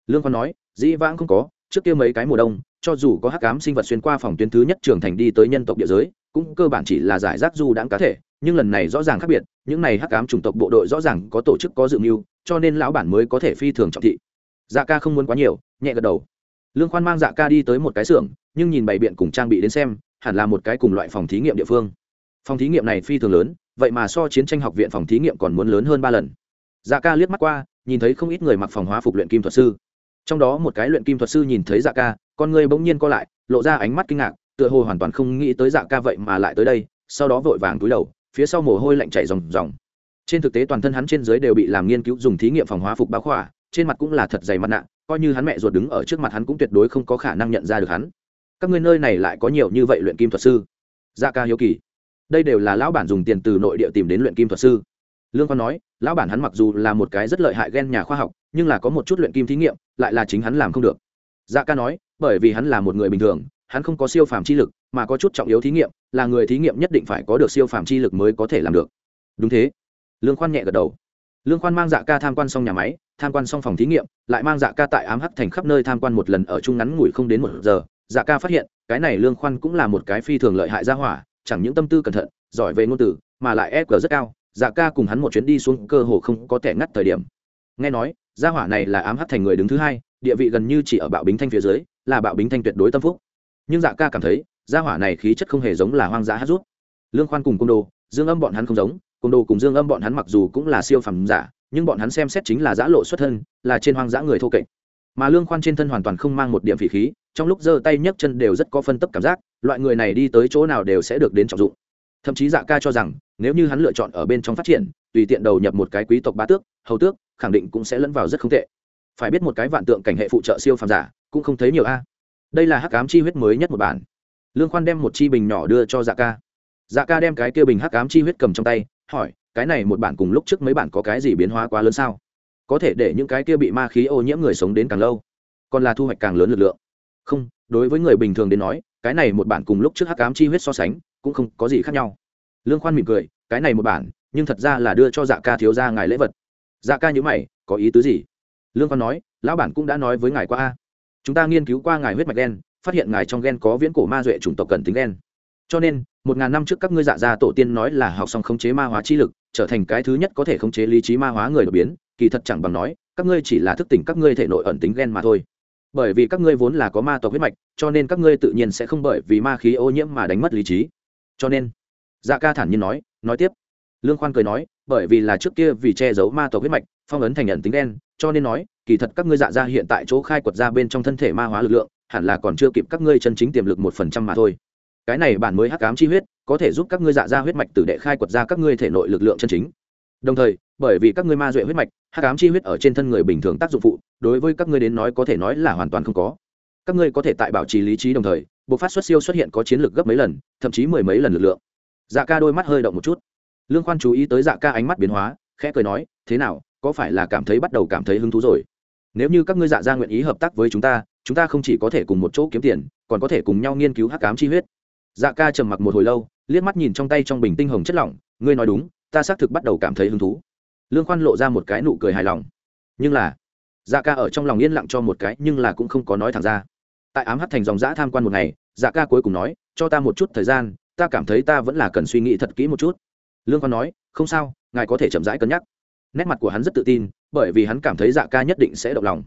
Lương khoan nói, dĩ vãng không có, trước kia mấy cái mùa đông, cho dù có hắc ám sinh vật xuyên qua phòng tuyến thứ nhất trường thành đi tới nhân tộc địa giới, cũng cơ bản chỉ là giải rác du đãng cá thể nhưng lần này rõ ràng khác biệt, những này hắc ám chủng tộc bộ đội rõ ràng có tổ chức có dự mưu, cho nên lão bản mới có thể phi thường trọng thị. Dạ ca không muốn quá nhiều, nhẹ gật đầu. Lương khoan mang dạ ca đi tới một cái xưởng, nhưng nhìn bày biện cùng trang bị đến xem, hẳn là một cái cùng loại phòng thí nghiệm địa phương. Phòng thí nghiệm này phi thường lớn, vậy mà so chiến tranh học viện phòng thí nghiệm còn muốn lớn hơn ba lần. Dạ ca liếc mắt qua, nhìn thấy không ít người mặc phòng hóa phục luyện kim thuật sư. Trong đó một cái luyện kim thuật sư nhìn thấy dạ ca, con người bỗng nhiên co lại, lộ ra ánh mắt kinh ngạc, tựa hồ hoàn toàn không nghĩ tới dạ ca vậy mà lại tới đây, sau đó vội vàng túi đầu phía sau mồ hôi lạnh chảy ròng ròng. Trên thực tế toàn thân hắn trên dưới đều bị làm nghiên cứu dùng thí nghiệm phòng hóa phục báo khỏa, trên mặt cũng là thật dày mặt nạ, coi như hắn mẹ ruột đứng ở trước mặt hắn cũng tuyệt đối không có khả năng nhận ra được hắn. Các ngươi nơi này lại có nhiều như vậy luyện kim thuật sư? Gia dạ ca hiếu kỳ. Đây đều là lão bản dùng tiền từ nội địa tìm đến luyện kim thuật sư. Lương quan nói, lão bản hắn mặc dù là một cái rất lợi hại ghen nhà khoa học, nhưng là có một chút luyện kim thí nghiệm, lại là chính hắn làm không được. Dạ ca nói, bởi vì hắn là một người bình thường hắn không có siêu phàm chi lực, mà có chút trọng yếu thí nghiệm, là người thí nghiệm nhất định phải có được siêu phàm chi lực mới có thể làm được. Đúng thế. Lương khoan nhẹ gật đầu. Lương khoan mang dạ ca tham quan xong nhà máy, tham quan xong phòng thí nghiệm, lại mang dạ ca tại ám hắc thành khắp nơi tham quan một lần ở chung ngắn ngủi không đến một giờ. Dạ ca phát hiện, cái này lương khoan cũng là một cái phi thường lợi hại ra hỏa, chẳng những tâm tư cẩn thận, giỏi về ngôn từ, mà lại EQ rất cao. Dạ ca cùng hắn một chuyến đi xuống cơ hồ không có thể ngắt thời điểm. Nghe nói, gia hỏa này là ám hắc thành người đứng thứ hai, địa vị gần như chỉ ở bạo bính thanh phía dưới, là bạo bính thanh tuyệt đối tâm phúc nhưng dạ ca cảm thấy, gia hỏa này khí chất không hề giống là hoang dã hát rút. Lương khoan cùng côn đồ dương âm bọn hắn không giống côn đồ cùng dương âm bọn hắn mặc dù cũng là siêu phẩm giả, nhưng bọn hắn xem xét chính là giã lộ xuất thân, là trên hoang dã người thô kệch. Mà lương khoan trên thân hoàn toàn không mang một điểm phỉ khí, trong lúc giơ tay nhấc chân đều rất có phân tấp cảm giác, loại người này đi tới chỗ nào đều sẽ được đến trọng dụng. Thậm chí dạ ca cho rằng, nếu như hắn lựa chọn ở bên trong phát triển, tùy tiện đầu nhập một cái quý tộc bá tước, hầu tước, khẳng định cũng sẽ lẫn vào rất không tệ. Phải biết một cái vạn tượng cảnh hệ phụ trợ siêu phàm giả, cũng không thấy nhiều a đây là hắc ám chi huyết mới nhất một bản. Lương khoan đem một chi bình nhỏ đưa cho dạ ca. Dạ ca đem cái kia bình hắc ám chi huyết cầm trong tay, hỏi, cái này một bản cùng lúc trước mấy bản có cái gì biến hóa quá lớn sao? Có thể để những cái kia bị ma khí ô nhiễm người sống đến càng lâu, còn là thu hoạch càng lớn lực lượng. Không, đối với người bình thường đến nói, cái này một bản cùng lúc trước hắc ám chi huyết so sánh, cũng không có gì khác nhau. Lương khoan mỉm cười, cái này một bản, nhưng thật ra là đưa cho dạ ca thiếu ra ngài lễ vật. Dạ ca nhữ mày, có ý tứ gì? Lương khoan nói, lão bản cũng đã nói với ngài qua a chúng ta nghiên cứu qua ngài huyết mạch gen, phát hiện ngài trong gen có viễn cổ ma duệ chủng tộc cần tính gen. cho nên một ngàn năm trước các ngươi dạ gia tổ tiên nói là học xong khống chế ma hóa chi lực trở thành cái thứ nhất có thể khống chế lý trí ma hóa người đột biến kỳ thật chẳng bằng nói các ngươi chỉ là thức tỉnh các ngươi thể nội ẩn tính gen mà thôi. Bởi vì các ngươi vốn là có ma tộc huyết mạch cho nên các ngươi tự nhiên sẽ không bởi vì ma khí ô nhiễm mà đánh mất lý trí. Cho nên dạ ca thản nhiên nói nói tiếp. Lương khoan cười nói bởi vì là trước kia vì che giấu ma tộc huyết mạch phong ấn thành nhận tính đen cho nên nói kỳ thật các ngươi dạ ra hiện tại chỗ khai quật ra bên trong thân thể ma hóa lực lượng, hẳn là còn chưa kịp các ngươi chân chính tiềm lực một phần trăm mà thôi. Cái này bản mới hắc ám chi huyết, có thể giúp các ngươi dạ ra huyết mạch tử đệ khai quật ra các ngươi thể nội lực lượng chân chính. Đồng thời, bởi vì các ngươi ma duệ huyết mạch, hắc ám chi huyết ở trên thân người bình thường tác dụng phụ, đối với các ngươi đến nói có thể nói là hoàn toàn không có. Các ngươi có thể tại bảo trì lý trí đồng thời bộ phát xuất siêu xuất hiện có chiến lược gấp mấy lần, thậm chí mười mấy lần lực lượng. Dạ ca đôi mắt hơi động một chút. Lương khoan chú ý tới dạ ca ánh mắt biến hóa, khẽ cười nói, thế nào, có phải là cảm thấy bắt đầu cảm thấy hứng thú rồi? Nếu như các ngươi dạ ra nguyện ý hợp tác với chúng ta chúng ta không chỉ có thể cùng một chỗ kiếm tiền, còn có thể cùng nhau nghiên cứu hắc cám chi huyết. Dạ ca trầm mặc một hồi lâu, liếc mắt nhìn trong tay trong bình tinh hồng chất lỏng, ngươi nói đúng, ta xác thực bắt đầu cảm thấy hứng thú. Lương khoan lộ ra một cái nụ cười hài lòng. Nhưng là dạ ca ở trong lòng yên lặng cho một cái, nhưng là cũng không có nói thẳng ra. Tại ám hắt thành dòng dã tham quan một ngày dạ ca cuối cùng nói, cho ta một chút thời gian, ta cảm thấy ta vẫn là cần suy nghĩ thật kỹ một chút. Lương khoan nói, không sao, ngài có thể chậm rãi cân nhắc nét mặt của hắn rất tự tin, bởi vì hắn cảm thấy dạ ca nhất định sẽ động lòng.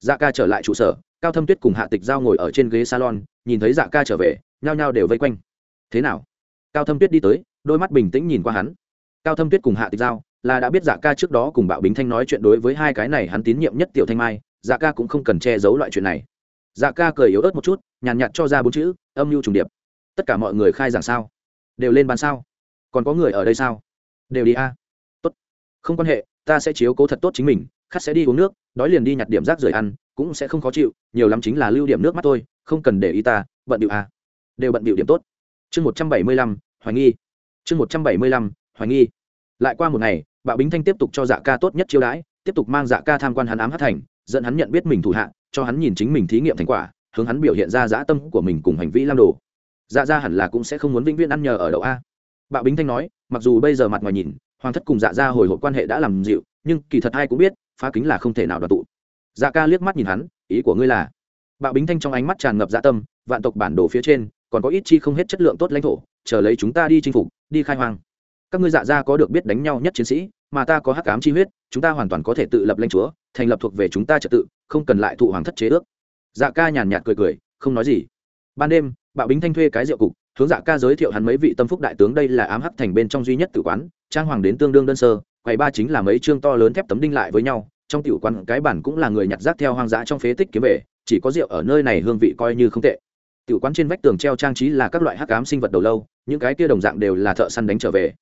Dạ ca trở lại trụ sở, cao thâm tuyết cùng hạ tịch giao ngồi ở trên ghế salon, nhìn thấy dạ ca trở về, nhao nhao đều vây quanh. Thế nào? Cao thâm tuyết đi tới, đôi mắt bình tĩnh nhìn qua hắn. Cao thâm tuyết cùng hạ tịch giao là đã biết dạ ca trước đó cùng bạo bính thanh nói chuyện đối với hai cái này hắn tín nhiệm nhất tiểu thanh mai dạ ca cũng không cần che giấu loại chuyện này. Dạ ca cười yếu ớt một chút, nhàn nhạt cho ra bốn chữ, âm mưu trùng điệp. Tất cả mọi người khai giảng sao? Đều lên bàn sao? Còn có người ở đây sao? Đều đi a không quan hệ ta sẽ chiếu cố thật tốt chính mình khát sẽ đi uống nước đói liền đi nhặt điểm rác rời ăn cũng sẽ không khó chịu nhiều lắm chính là lưu điểm nước mắt tôi, không cần để ý ta bận điệu a đều bận điệu điểm tốt. Chương một trăm bảy mươi lăm hoài nghi. Chương một trăm bảy mươi lăm hoài nghi. Lại qua một ngày bạo bính thanh tiếp tục cho dạ ca tốt nhất chiêu đãi tiếp tục mang dạ ca tham quan hắn ám hát thành dẫn hắn nhận biết mình thủ hạ cho hắn nhìn chính mình thí nghiệm thành quả hướng hắn biểu hiện ra dã tâm của mình cùng hành vi lam đồ. Dạ ra hẳn là cũng sẽ không muốn vĩnh viễn ăn nhờ ở đậu a. Bạo bính thanh nói mặc dù bây giờ mặt ngoài nhìn hoàng thất cùng dạ ra hồi hộp quan hệ đã làm dịu, nhưng kỳ thật ai cũng biết, phá kính là không thể nào đoàn tụ. Dạ ca liếc mắt nhìn hắn, ý của ngươi là? Bạo bính thanh trong ánh mắt tràn ngập dạ tâm, vạn tộc bản đồ phía trên, còn có ít chi không hết chất lượng tốt lãnh thổ, chờ lấy chúng ta đi chinh phục, đi khai hoang. Các ngươi dạ ra có được biết đánh nhau nhất chiến sĩ, mà ta có hắc ám chi huyết, chúng ta hoàn toàn có thể tự lập lãnh chúa, thành lập thuộc về chúng ta trật tự, không cần lại thụ hoàng thất chế ước. Dạ ca nhàn nhạt cười cười, không nói gì. Ban đêm, bạo bính thanh thuê cái rượu cục hướng dạ ca giới thiệu hắn mấy vị tâm phúc đại tướng, đây là ám hắc thành bên trong duy nhất tử quán, trang hoàng đến tương đương đơn sơ, quầy ba chính là mấy chương to lớn thép tấm đinh lại với nhau, trong tiểu quán cái bản cũng là người nhặt rác theo hoang dã trong phế tích kiếm về, chỉ có rượu ở nơi này hương vị coi như không tệ. Tiểu quán trên vách tường treo trang trí là các loại hắc ám sinh vật đầu lâu, những cái kia đồng dạng đều là thợ săn đánh trở về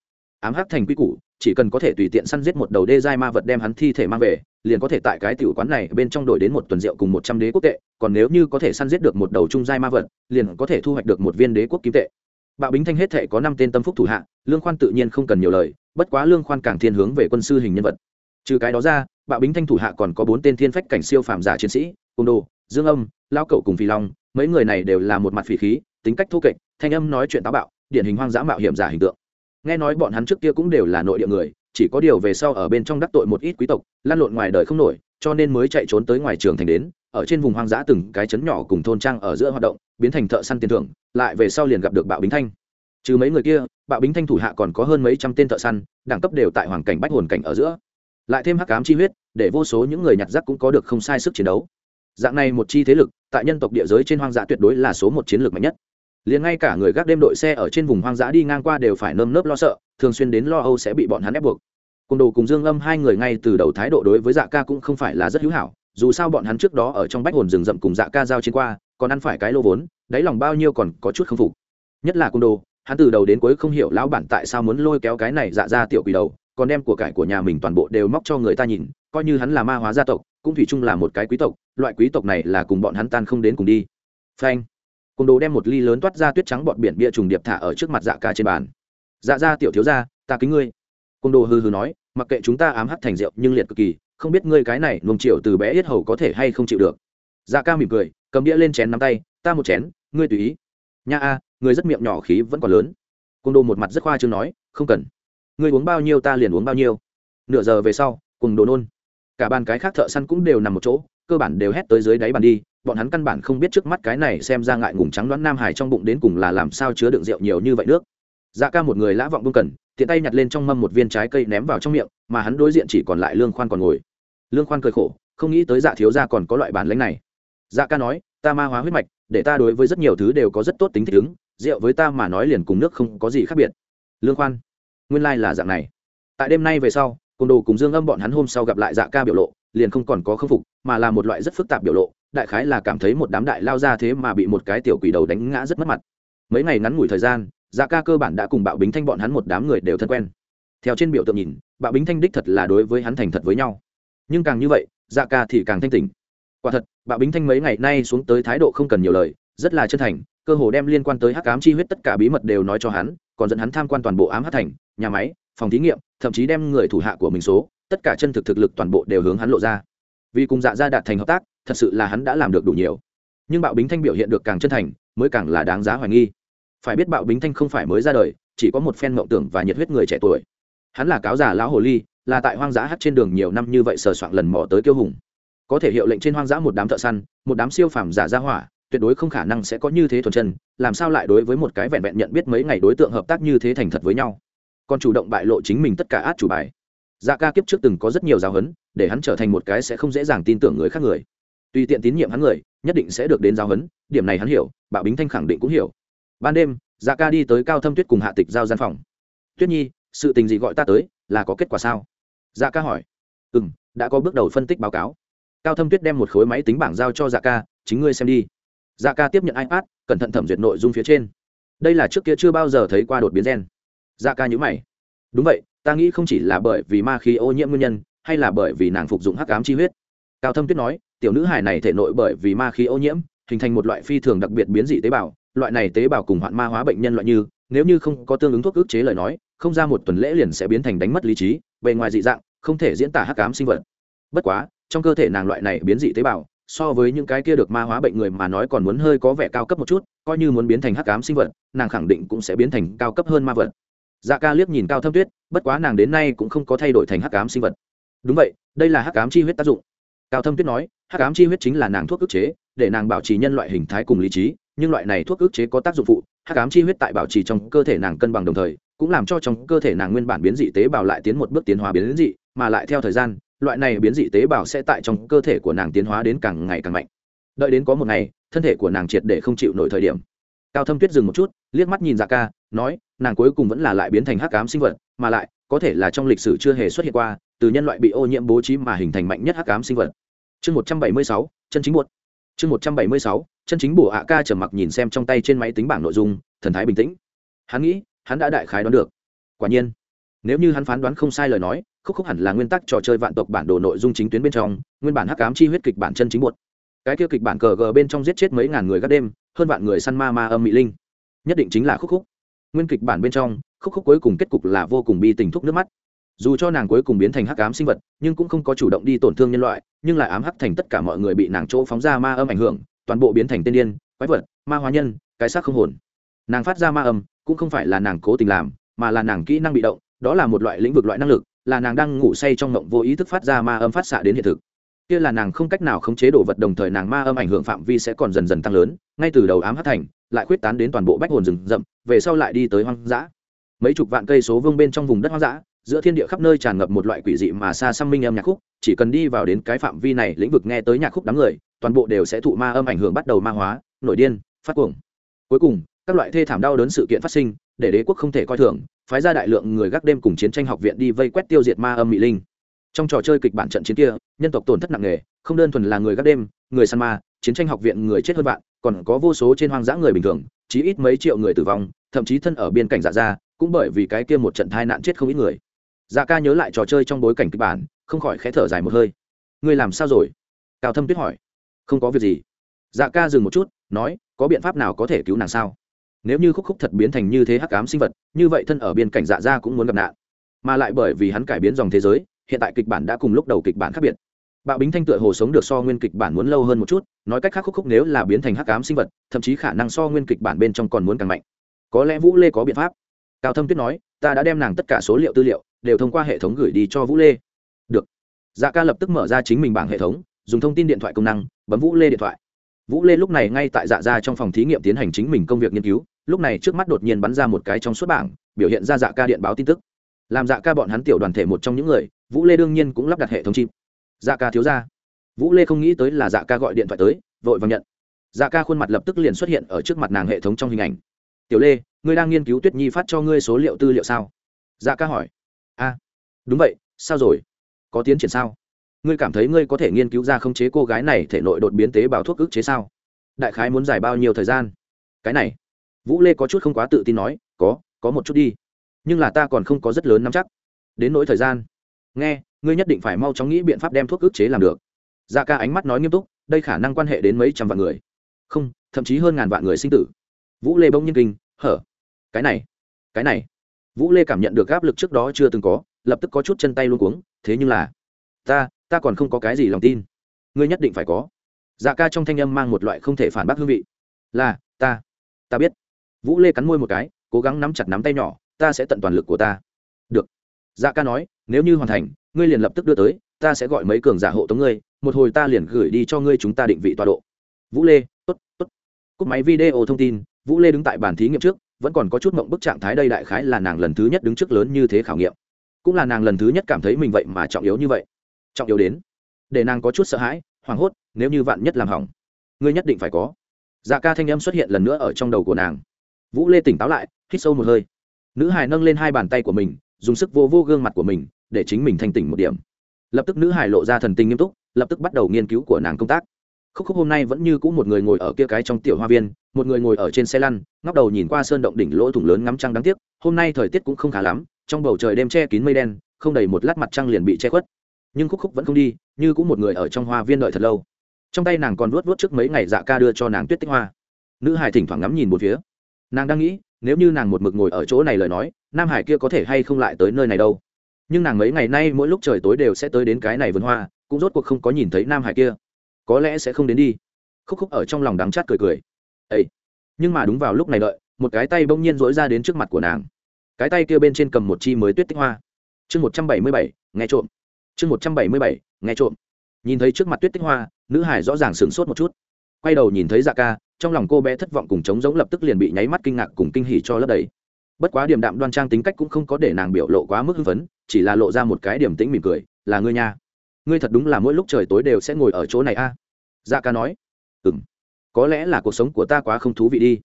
ám hắc thành quy củ, chỉ cần có thể tùy tiện săn giết một đầu đê giai ma vật đem hắn thi thể mang về, liền có thể tại cái tiểu quán này bên trong đổi đến một tuần rượu cùng một trăm đế quốc tệ, còn nếu như có thể săn giết được một đầu trung giai ma vật, liền có thể thu hoạch được một viên đế quốc kim tệ. Bạo bính thanh hết thể có năm tên tâm phúc thủ hạ, lương khoan tự nhiên không cần nhiều lời, bất quá lương khoan càng thiên hướng về quân sư hình nhân vật. Trừ cái đó ra, bạo bính thanh thủ hạ còn có bốn tên thiên phách cảnh siêu phàm giả chiến sĩ côn đồ dương âm lao cậu cùng phi long, mấy người này đều là một mặt phỉ khí, tính cách thô kệch, thanh âm nói chuyện táo bạo, điển hình hoang dã mạo hiểm giả hình tượng nghe nói bọn hắn trước kia cũng đều là nội địa người, chỉ có điều về sau ở bên trong đắc tội một ít quý tộc, lan lộn ngoài đời không nổi, cho nên mới chạy trốn tới ngoài trường thành đến, ở trên vùng hoang dã từng cái chấn nhỏ cùng thôn trang ở giữa hoạt động, biến thành thợ săn tiền thưởng, lại về sau liền gặp được bạo bính thanh. Trừ mấy người kia, bạo bính thanh thủ hạ còn có hơn mấy trăm tên thợ săn, đẳng cấp đều tại hoàn cảnh bách hồn cảnh ở giữa. Lại thêm hắc cám chi huyết, để vô số những người nhặt rác cũng có được không sai sức chiến đấu. Dạng này một chi thế lực, tại nhân tộc địa giới trên hoang dã tuyệt đối là số một chiến lược mạnh nhất liền ngay cả người gác đêm đội xe ở trên vùng hoang dã đi ngang qua đều phải nơm nớp lo sợ, thường xuyên đến lo âu sẽ bị bọn hắn ép buộc. Cùng đồ cùng dương âm hai người ngay từ đầu thái độ đối với dạ ca cũng không phải là rất hữu hảo, dù sao bọn hắn trước đó ở trong bách hồn rừng rậm cùng dạ ca giao chiến qua, còn ăn phải cái lô vốn, đáy lòng bao nhiêu còn có chút k phục. Nhất là côn đồ, hắn từ đầu đến cuối không hiểu lão bản tại sao muốn lôi kéo cái này dạ ra tiểu quỷ đầu, còn đem của cải của nhà mình toàn bộ đều móc cho người ta nhìn, coi như hắn là ma hóa gia tộc, cũng thủy chung là một cái quý tộc, loại quý tộc này là cùng bọn hắn tan không đến cùng đi. Phanh cung đồ đem một ly lớn toát ra tuyết trắng bọt biển bia trùng điệp thả ở trước mặt dạ ca trên bàn. Dạ ra tiểu thiếu ra ta kính ngươi. Cung đồ hừ hừ nói, mặc kệ chúng ta ám hắt thành rượu nhưng liệt cực kỳ, không biết ngươi cái này luồng triệu từ bé yết hầu có thể hay không chịu được. Dạ ca mỉm cười, cầm đĩa lên chén nắm tay, ta một chén, ngươi tùy ý. Nha a người rất miệng nhỏ khí vẫn còn lớn. Cung đồ một mặt rất khoa chương nói, không cần. Ngươi uống bao nhiêu ta liền uống bao nhiêu. Nửa giờ về sau, cùng đồ nôn. Cả bàn cái khác thợ săn cũng đều nằm một chỗ, cơ bản đều hét tới dưới đáy bàn đi bọn hắn căn bản không biết trước mắt cái này xem ra ngại ngùng trắng đoán nam hải trong bụng đến cùng là làm sao chứa đựng rượu nhiều như vậy nước. Dạ ca một người lã vọng bông cần, tiện tay nhặt lên trong mâm một viên trái cây ném vào trong miệng, mà hắn đối diện chỉ còn lại lương khoan còn ngồi. Lương khoan cười khổ, không nghĩ tới dạ thiếu gia còn có loại bản lãnh này. Dạ ca nói, ta ma hóa huyết mạch, để ta đối với rất nhiều thứ đều có rất tốt tính thích ứng, rượu với ta mà nói liền cùng nước không có gì khác biệt. Lương khoan, nguyên lai、like、là dạng này. Tại đêm nay về sau côn đồ cùng dương âm bọn hắn hôm sau gặp lại dạ ca biểu lộ, liền không còn có khâm phục, mà là một loại rất phức tạp biểu lộ đại khái là cảm thấy một đám đại lao ra thế mà bị một cái tiểu quỷ đầu đánh ngã rất mất mặt. Mấy ngày ngắn ngủi thời gian dạ ca cơ bản đã cùng bạo bính thanh bọn hắn một đám người đều thân quen. Theo trên biểu tượng nhìn, bạo bính thanh đích thật là đối với hắn thành thật với nhau. Nhưng càng như vậy dạ ca thì càng thanh tỉnh. Quả thật, bạo bính thanh mấy ngày nay xuống tới thái độ không cần nhiều lời, rất là chân thành, cơ hồ đem liên quan tới hắc ám chi huyết tất cả bí mật đều nói cho hắn, còn dẫn hắn tham quan toàn bộ ám hắc thành, nhà máy, phòng thí nghiệm, thậm chí đem người thủ hạ của mình số, tất cả chân thực thực lực toàn bộ đều hướng hắn lộ ra. Vì cùng dạ gia đạt thành hợp tác thật sự là hắn đã làm được đủ nhiều. Nhưng bạo bính thanh biểu hiện được càng chân thành, mới càng là đáng giá hoài nghi. Phải biết bạo bính thanh không phải mới ra đời, chỉ có một phen mộng tưởng và nhiệt huyết người trẻ tuổi. Hắn là cáo giả lão hồ ly, là tại hoang dã hát trên đường nhiều năm như vậy sờ soạn lần mò tới kiêu hùng. Có thể hiệu lệnh trên hoang dã một đám thợ săn, một đám siêu phàm giả gia hỏa, tuyệt đối không khả năng sẽ có như thế thuần chân, làm sao lại đối với một cái vẹn vẹn nhận biết mấy ngày đối tượng hợp tác như thế thành thật với nhau. Còn chủ động bại lộ chính mình tất cả át chủ bài. Dạ ca kiếp trước từng có rất nhiều giáo huấn, để hắn trở thành một cái sẽ không dễ dàng tin tưởng người khác người tùy tiện tín nhiệm hắn người, nhất định sẽ được đến giáo huấn, điểm này hắn hiểu, bạo bính thanh khẳng định cũng hiểu. Ban đêm dạ ca đi tới cao thâm tuyết cùng hạ tịch giao gian phòng. Tuyết nhi, sự tình gì gọi ta tới, là có kết quả sao? Dạ ca hỏi. Ừ m đã có bước đầu phân tích báo cáo. Cao thâm tuyết đem một khối máy tính bảng giao cho dạ ca, chính ngươi xem đi. Dạ ca tiếp nhận ipad, cẩn thận thẩm duyệt nội dung phía trên. Đây là trước kia chưa bao giờ thấy qua đột biến gen. Dạ ca nhữ mày. Đúng vậy, ta nghĩ không chỉ là bởi vì ma khí ô nhiễm nguyên nhân, hay là bởi vì nàng phục dụng hắc ám chi huyết. Cao thâm tuyết nói tiểu nữ hài này thể nội bởi vì ma khí ô nhiễm, hình thành một loại phi thường đặc biệt biến dị tế bào, loại này tế bào cùng hoạn ma hóa bệnh nhân loại như, nếu như không có tương ứng thuốc ức chế lời nói, không ra một tuần lễ liền sẽ biến thành đánh mất lý trí, bề ngoài dị dạng, không thể diễn tả hắc ám sinh vật. Bất quá, trong cơ thể nàng loại này biến dị tế bào, so với những cái kia được ma hóa bệnh người mà nói còn muốn hơi có vẻ cao cấp một chút, coi như muốn biến thành hắc ám sinh vật, nàng khẳng định cũng sẽ biến thành cao cấp hơn ma vật. Dạ ca liếc nhìn cao thâm tuyết, bất quá nàng đến nay cũng không có thay đổi thành hắc ám sinh vật. Đúng vậy, đây là hắc ám chi huyết tác dụng. Cao thâm tuyết nói hắc ám chi huyết chính là nàng thuốc ức chế, để nàng bảo trì nhân loại hình thái cùng lý trí, nhưng loại này thuốc ức chế có tác dụng phụ. Hắc ám chi huyết tại bảo trì trong cơ thể nàng cân bằng đồng thời, cũng làm cho trong cơ thể nàng nguyên bản biến dị tế bào lại tiến một bước tiến hóa biến dị, mà lại theo thời gian, loại này biến dị tế bào sẽ tại trong cơ thể của nàng tiến hóa đến càng ngày càng mạnh. Đợi đến có một ngày, thân thể của nàng triệt để không chịu nổi thời điểm. Cao thâm tuyết dừng một chút, liếc mắt nhìn dạ ca, nói, nàng cuối cùng vẫn là lại biến thành hắc ám sinh vật, mà lại, có thể là trong lịch sử chưa hề xuất hiện qua, từ nhân loại bị ô nhiễm bố trí mà hình thành mạnh nhất hắc ám sinh vật chương một trăm bảy mươi sáu, chân chính buột chương một trăm bảy mươi sáu, chân chính bổ ạ ca trầm mặc nhìn xem trong tay trên máy tính bảng nội dung, thần thái bình tĩnh. Hắn nghĩ, hắn đã đại khái đoán được. Quả nhiên, nếu như hắn phán đoán không sai lời nói, khúc khúc hẳn là nguyên tắc trò chơi vạn tộc bản đồ nội dung chính tuyến bên trong, nguyên bản hắc cám chi huyết kịch bản chân chính buột. cái kia kịch bản cờ gờ bên trong giết chết mấy ngàn người các đêm, hơn vạn người săn ma ma âm mỹ linh. Nhất định chính là khúc khúc. Nguyên kịch bản bên trong, khúc khúc cuối cùng kết cục là vô cùng bi tình thúc nước mắt dù cho nàng cuối cùng biến thành hắc ám sinh vật, nhưng cũng không có chủ động đi tổn thương nhân loại, nhưng lại ám hắc thành tất cả mọi người bị nàng chỗ phóng ra ma âm ảnh hưởng, toàn bộ biến thành tên điên, quái vật, ma hóa nhân, cái xác không hồn. Nàng phát ra ma âm, cũng không phải là nàng cố tình làm, mà là nàng kỹ năng bị động, đó là một loại lĩnh vực loại năng lực, là nàng đang ngủ say trong ngộng vô ý thức phát ra ma âm phát xạ đến hiện thực. Kia là nàng không cách nào khống chế đồ vật đồng thời nàng ma âm ảnh hưởng phạm vi sẽ còn dần dần tăng lớn, ngay từ đầu ám hắc thành, lại khuyết tán đến toàn bộ bách hồn rừng rậm, về sau lại đi tới hoang dã. Mấy chục vạn cây số vương bên trong vùng đất hoang dã giữa thiên địa khắp nơi tràn ngập một loại quỷ dị mà xa xăm minh âm nhạc khúc, chỉ cần đi vào đến cái phạm vi này lĩnh vực nghe tới nhạc khúc đám người, toàn bộ đều sẽ thụ ma âm ảnh hưởng bắt đầu ma hóa, nổi điên, phát cuồng. Cuối cùng, các loại thê thảm đau đớn sự kiện phát sinh, để đế quốc không thể coi thường, phái ra đại lượng người gác đêm cùng chiến tranh học viện đi vây quét tiêu diệt ma âm mỹ linh. Trong trò chơi kịch bản trận chiến kia, nhân tộc tổn thất nặng nề, không đơn thuần là người gác đêm, người săn ma, chiến tranh học viện người chết hơn bạn còn có vô số trên hoang dã người bình thường, chí ít mấy triệu người tử vong, thậm chí thân ở biên cảnh dạ giả ra cũng bởi vì cái kia một trận tai nạn chết không ít người dạ ca nhớ lại trò chơi trong bối cảnh kịch bản, không khỏi khẽ thở dài một hơi. Ngươi làm sao rồi? Cao thâm tuyết hỏi. Không có việc gì. Dạ ca dừng một chút, nói, có biện pháp nào có thể cứu nàng sao? Nếu như khúc khúc thật biến thành như thế hắc ám sinh vật, như vậy thân ở biên cảnh dạ ra cũng muốn gặp nạn. Mà lại bởi vì hắn cải biến dòng thế giới, hiện tại kịch bản đã cùng lúc đầu kịch bản khác biệt. Bạo bính thanh tựa hồ sống được so nguyên kịch bản muốn lâu hơn một chút, nói cách khác khúc khúc nếu là biến thành hắc ám sinh vật, thậm chí khả năng so nguyên kịch bản bên trong còn muốn càng mạnh. Có lẽ vũ lê có biện pháp. Cao thâm tuyết nói ta đã đem nàng tất cả số liệu tư liệu đều thông qua hệ thống gửi đi cho vũ lê. Được. Dạ ca lập tức mở ra chính mình bảng hệ thống, dùng thông tin điện thoại công năng, bấm vũ lê điện thoại. Vũ lê lúc này ngay tại dạ ra trong phòng thí nghiệm tiến hành chính mình công việc nghiên cứu, lúc này trước mắt đột nhiên bắn ra một cái trong suốt bảng, biểu hiện ra dạ ca điện báo tin tức. Làm dạ ca bọn hắn tiểu đoàn thể một trong những người, vũ lê đương nhiên cũng lắp đặt hệ thống chim dạ ca thiếu ra vũ lê không nghĩ tới là dạ ca gọi điện thoại tới, vội vàng nhận. Dạ ca khuôn mặt lập tức liền xuất hiện ở trước mặt nàng hệ thống trong hình ảnh tiểu lê, ngươi đang nghiên cứu tuyết nhi phát cho ngươi số liệu tư liệu sao? Dạ ca hỏi. A, đúng vậy, sao rồi? Có tiến triển sao? Ngươi cảm thấy ngươi có thể nghiên cứu ra khống chế cô gái này thể nội đột biến tế bào thuốc ức chế sao? Đại khái muốn giải bao nhiêu thời gian? Cái này, vũ lê có chút không quá tự tin nói, có có một chút đi. Nhưng là ta còn không có rất lớn nắm chắc. Đến nỗi thời gian. Nghe, ngươi nhất định phải mau chóng nghĩ biện pháp đem thuốc ức chế làm được. Dạ ca ánh mắt nói nghiêm túc, đây khả năng quan hệ đến mấy trăm vạn người. Không, thậm chí hơn ngàn vạn người sinh tử vũ lê bỗng nhiên kinh, hở? Cái này cái này. Vũ lê cảm nhận được áp lực trước đó chưa từng có, lập tức có chút chân tay luôn cuống, thế nhưng là, ta ta còn không có cái gì lòng tin. Ngươi nhất định phải có. Dạ ca trong thanh âm mang một loại không thể phản bác hương vị. Là, ta ta biết. Vũ lê cắn môi một cái, cố gắng nắm chặt nắm tay nhỏ, ta sẽ tận toàn lực của ta. Được. Dạ ca nói, nếu như hoàn thành, ngươi liền lập tức đưa tới, ta sẽ gọi mấy cường giả hộ tống ngươi, một hồi ta liền gửi đi cho ngươi chúng ta định vị tọa độ. Vũ lê t ố t t ố t cúp máy video thông tin vũ lê đứng tại bàn thí nghiệm trước, vẫn còn có chút mộng bức trạng thái đây đại khái là nàng lần thứ nhất đứng trước lớn như thế khảo nghiệm. Cũng là nàng lần thứ nhất cảm thấy mình vậy mà trọng yếu như vậy. Trọng yếu đến, để nàng có chút sợ hãi, hoảng hốt, nếu như vạn nhất làm hỏng, ngươi nhất định phải có. Dạ ca thanh âm xuất hiện lần nữa ở trong đầu của nàng. Vũ lê tỉnh táo lại, hít sâu một hơi. Nữ hài nâng lên hai bàn tay của mình, dùng sức vô vô gương mặt của mình, để chính mình thanh tỉnh một điểm. Lập tức nữ hài lộ ra thần tình nghiêm túc, lập tức bắt đầu nghiên cứu của nàng công tác khúc khúc hôm nay vẫn như cũ một người ngồi ở kia cái trong tiểu hoa viên, một người ngồi ở trên xe lăn, ngóc đầu nhìn qua sơn động đỉnh lỗ thủng lớn ngắm trăng đáng tiếc, hôm nay thời tiết cũng không khá lắm, trong bầu trời đêm che kín mây đen, không đầy một lát mặt trăng liền bị che khuất. Nhưng khúc khúc vẫn không đi, như cũng một người ở trong hoa viên đợi thật lâu. Trong tay nàng còn vuốt vuốt trước mấy ngày dạ ca đưa cho nàng tuyết tích hoa. Nữ hải thỉnh thoảng ngắm nhìn một phía. Nàng đang nghĩ, nếu như nàng một mực ngồi ở chỗ này lời nói, nam hải kia có thể hay không lại tới nơi này đâu. Nhưng nàng mấy ngày nay mỗi lúc trời tối đều sẽ tới đến cái này vườn hoa, cũng rốt cuộc không có nhìn thấy nam hải kia có lẽ sẽ không đến đi. Khúc khúc ở trong lòng đắng chát cười cười. Ấy nhưng mà đúng vào lúc này đợi, một cái tay bỗng nhiên dỗi ra đến trước mặt của nàng. Cái tay kia bên trên cầm một chi mới tuyết tích hoa. Chương một trăm bảy mươi bảy, nghe trộm. Chương một trăm bảy mươi bảy, nghe trộm. Nhìn thấy trước mặt tuyết tích hoa, nữ hải rõ ràng sửng sốt một chút. Quay đầu nhìn thấy dạ ca, trong lòng cô bé thất vọng cùng trống giống lập tức liền bị nháy mắt kinh ngạc cùng kinh hỉ cho lấp đầy. Bất quá điểm đạm đoan trang tính cách cũng không có để nàng biểu lộ quá mức hưng phấn, chỉ là lộ ra một cái điểm tĩnh mỉm cười, là ngươi nha ngươi thật đúng là mỗi lúc trời tối đều sẽ ngồi ở chỗ này a. À? dạ ca nói. Ừ m có lẽ là cuộc sống của ta quá không thú vị đi.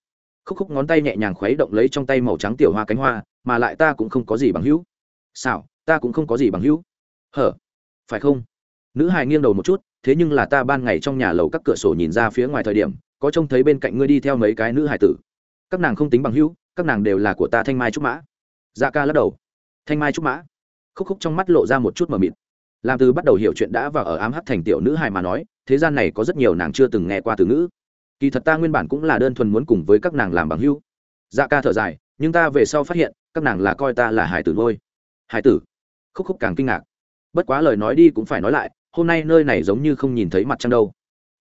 Khúc khúc ngón tay nhẹ nhàng khuấy động lấy trong tay màu trắng tiểu hoa cánh hoa, mà lại ta cũng không có gì bằng hữu. Sao ta cũng không có gì bằng hữu. Hở. Phải không? Nữ hài nghiêng đầu một chút, thế nhưng là ta ban ngày trong nhà lầu các cửa sổ nhìn ra phía ngoài thời điểm, có trông thấy bên cạnh ngươi đi theo mấy cái nữ hài tử. Các nàng không tính bằng hữu, các nàng đều là của ta thanh mai trúc mã. Dạ ca lắc đầu. Thanh mai trúc mã. Khúc khúc trong mắt lộ ra một chút mờ mịt làm từ bắt đầu hiểu chuyện đã và ở ám hắc thành tiểu nữ hài mà nói, thế gian này có rất nhiều nàng chưa từng nghe qua từ ngữ. Kỳ thật ta nguyên bản cũng là đơn thuần muốn cùng với các nàng làm bằng hữu. Dạ ca thở dài, nhưng ta về sau phát hiện, các nàng là coi ta là hải tử ngôi hải tử? Khúc khúc càng kinh ngạc. Bất quá lời nói đi cũng phải nói lại, hôm nay nơi này giống như không nhìn thấy mặt trăng đâu.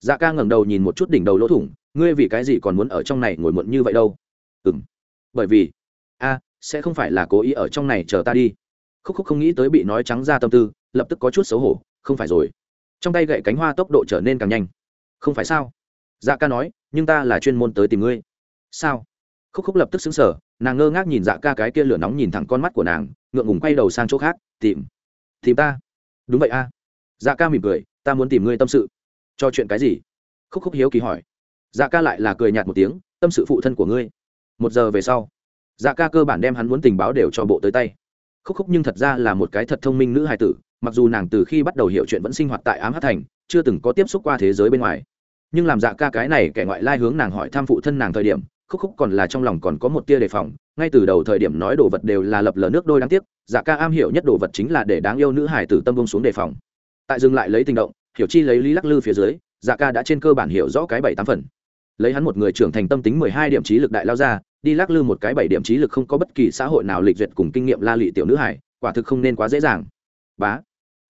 Dạ ca ngẩng đầu nhìn một chút đỉnh đầu lỗ thủng, ngươi vì cái gì còn muốn ở trong này ngồi muộn như vậy đâu? Ừ m bởi vì, a, sẽ không phải là cố ý ở trong này chờ ta đi. Khúc khúc không nghĩ tới bị nói trắng ra tâm tư lập tức có chút xấu hổ, không phải rồi. Trong tay gậy cánh hoa tốc độ trở nên càng nhanh. Không phải sao? Dạ ca nói, nhưng ta là chuyên môn tới tìm ngươi. Sao? Khúc khúc lập tức xứng sở nàng ngơ ngác nhìn dạ ca cái kia lửa nóng nhìn thẳng con mắt của nàng, ngượng ngùng quay đầu sang chỗ khác, tìm. Tìm ta? Đúng vậy a. Dạ ca mỉm cười, ta muốn tìm ngươi tâm sự. Cho chuyện cái gì? Khúc khúc hiếu kỳ hỏi. Dạ ca lại là cười nhạt một tiếng, tâm sự phụ thân của ngươi. Một giờ về sau dạ ca cơ bản đem hắn muốn tình báo đều cho bộ tới tay khúc khúc nhưng thật ra là một cái thật thông minh nữ hài tử, mặc dù nàng từ khi bắt đầu hiểu chuyện vẫn sinh hoạt tại ám hát thành, chưa từng có tiếp xúc qua thế giới bên ngoài. Nhưng làm dạ ca cái này kẻ ngoại lai hướng nàng hỏi tham phụ thân nàng thời điểm, khúc khúc còn là trong lòng còn có một tia đề phòng, ngay từ đầu thời điểm nói đồ vật đều là lập lờ nước đôi đáng tiếc dạ ca am hiểu nhất đồ vật chính là để đáng yêu nữ hải tử tâm bông xuống đề phòng. Tại dừng lại lấy tình động, hiểu chi lấy lý lắc lư phía dưới dạ ca đã trên cơ bản hiểu rõ cái bảy tám phần. Lấy hắn một người trưởng thành tâm tính mười hai điểm trí lực đại lao ra đi lắc lư một cái bảy điểm trí lực không có bất kỳ xã hội nào lịch duyệt cùng kinh nghiệm la lị tiểu nữ hải, quả thực không nên quá dễ dàng. Bá.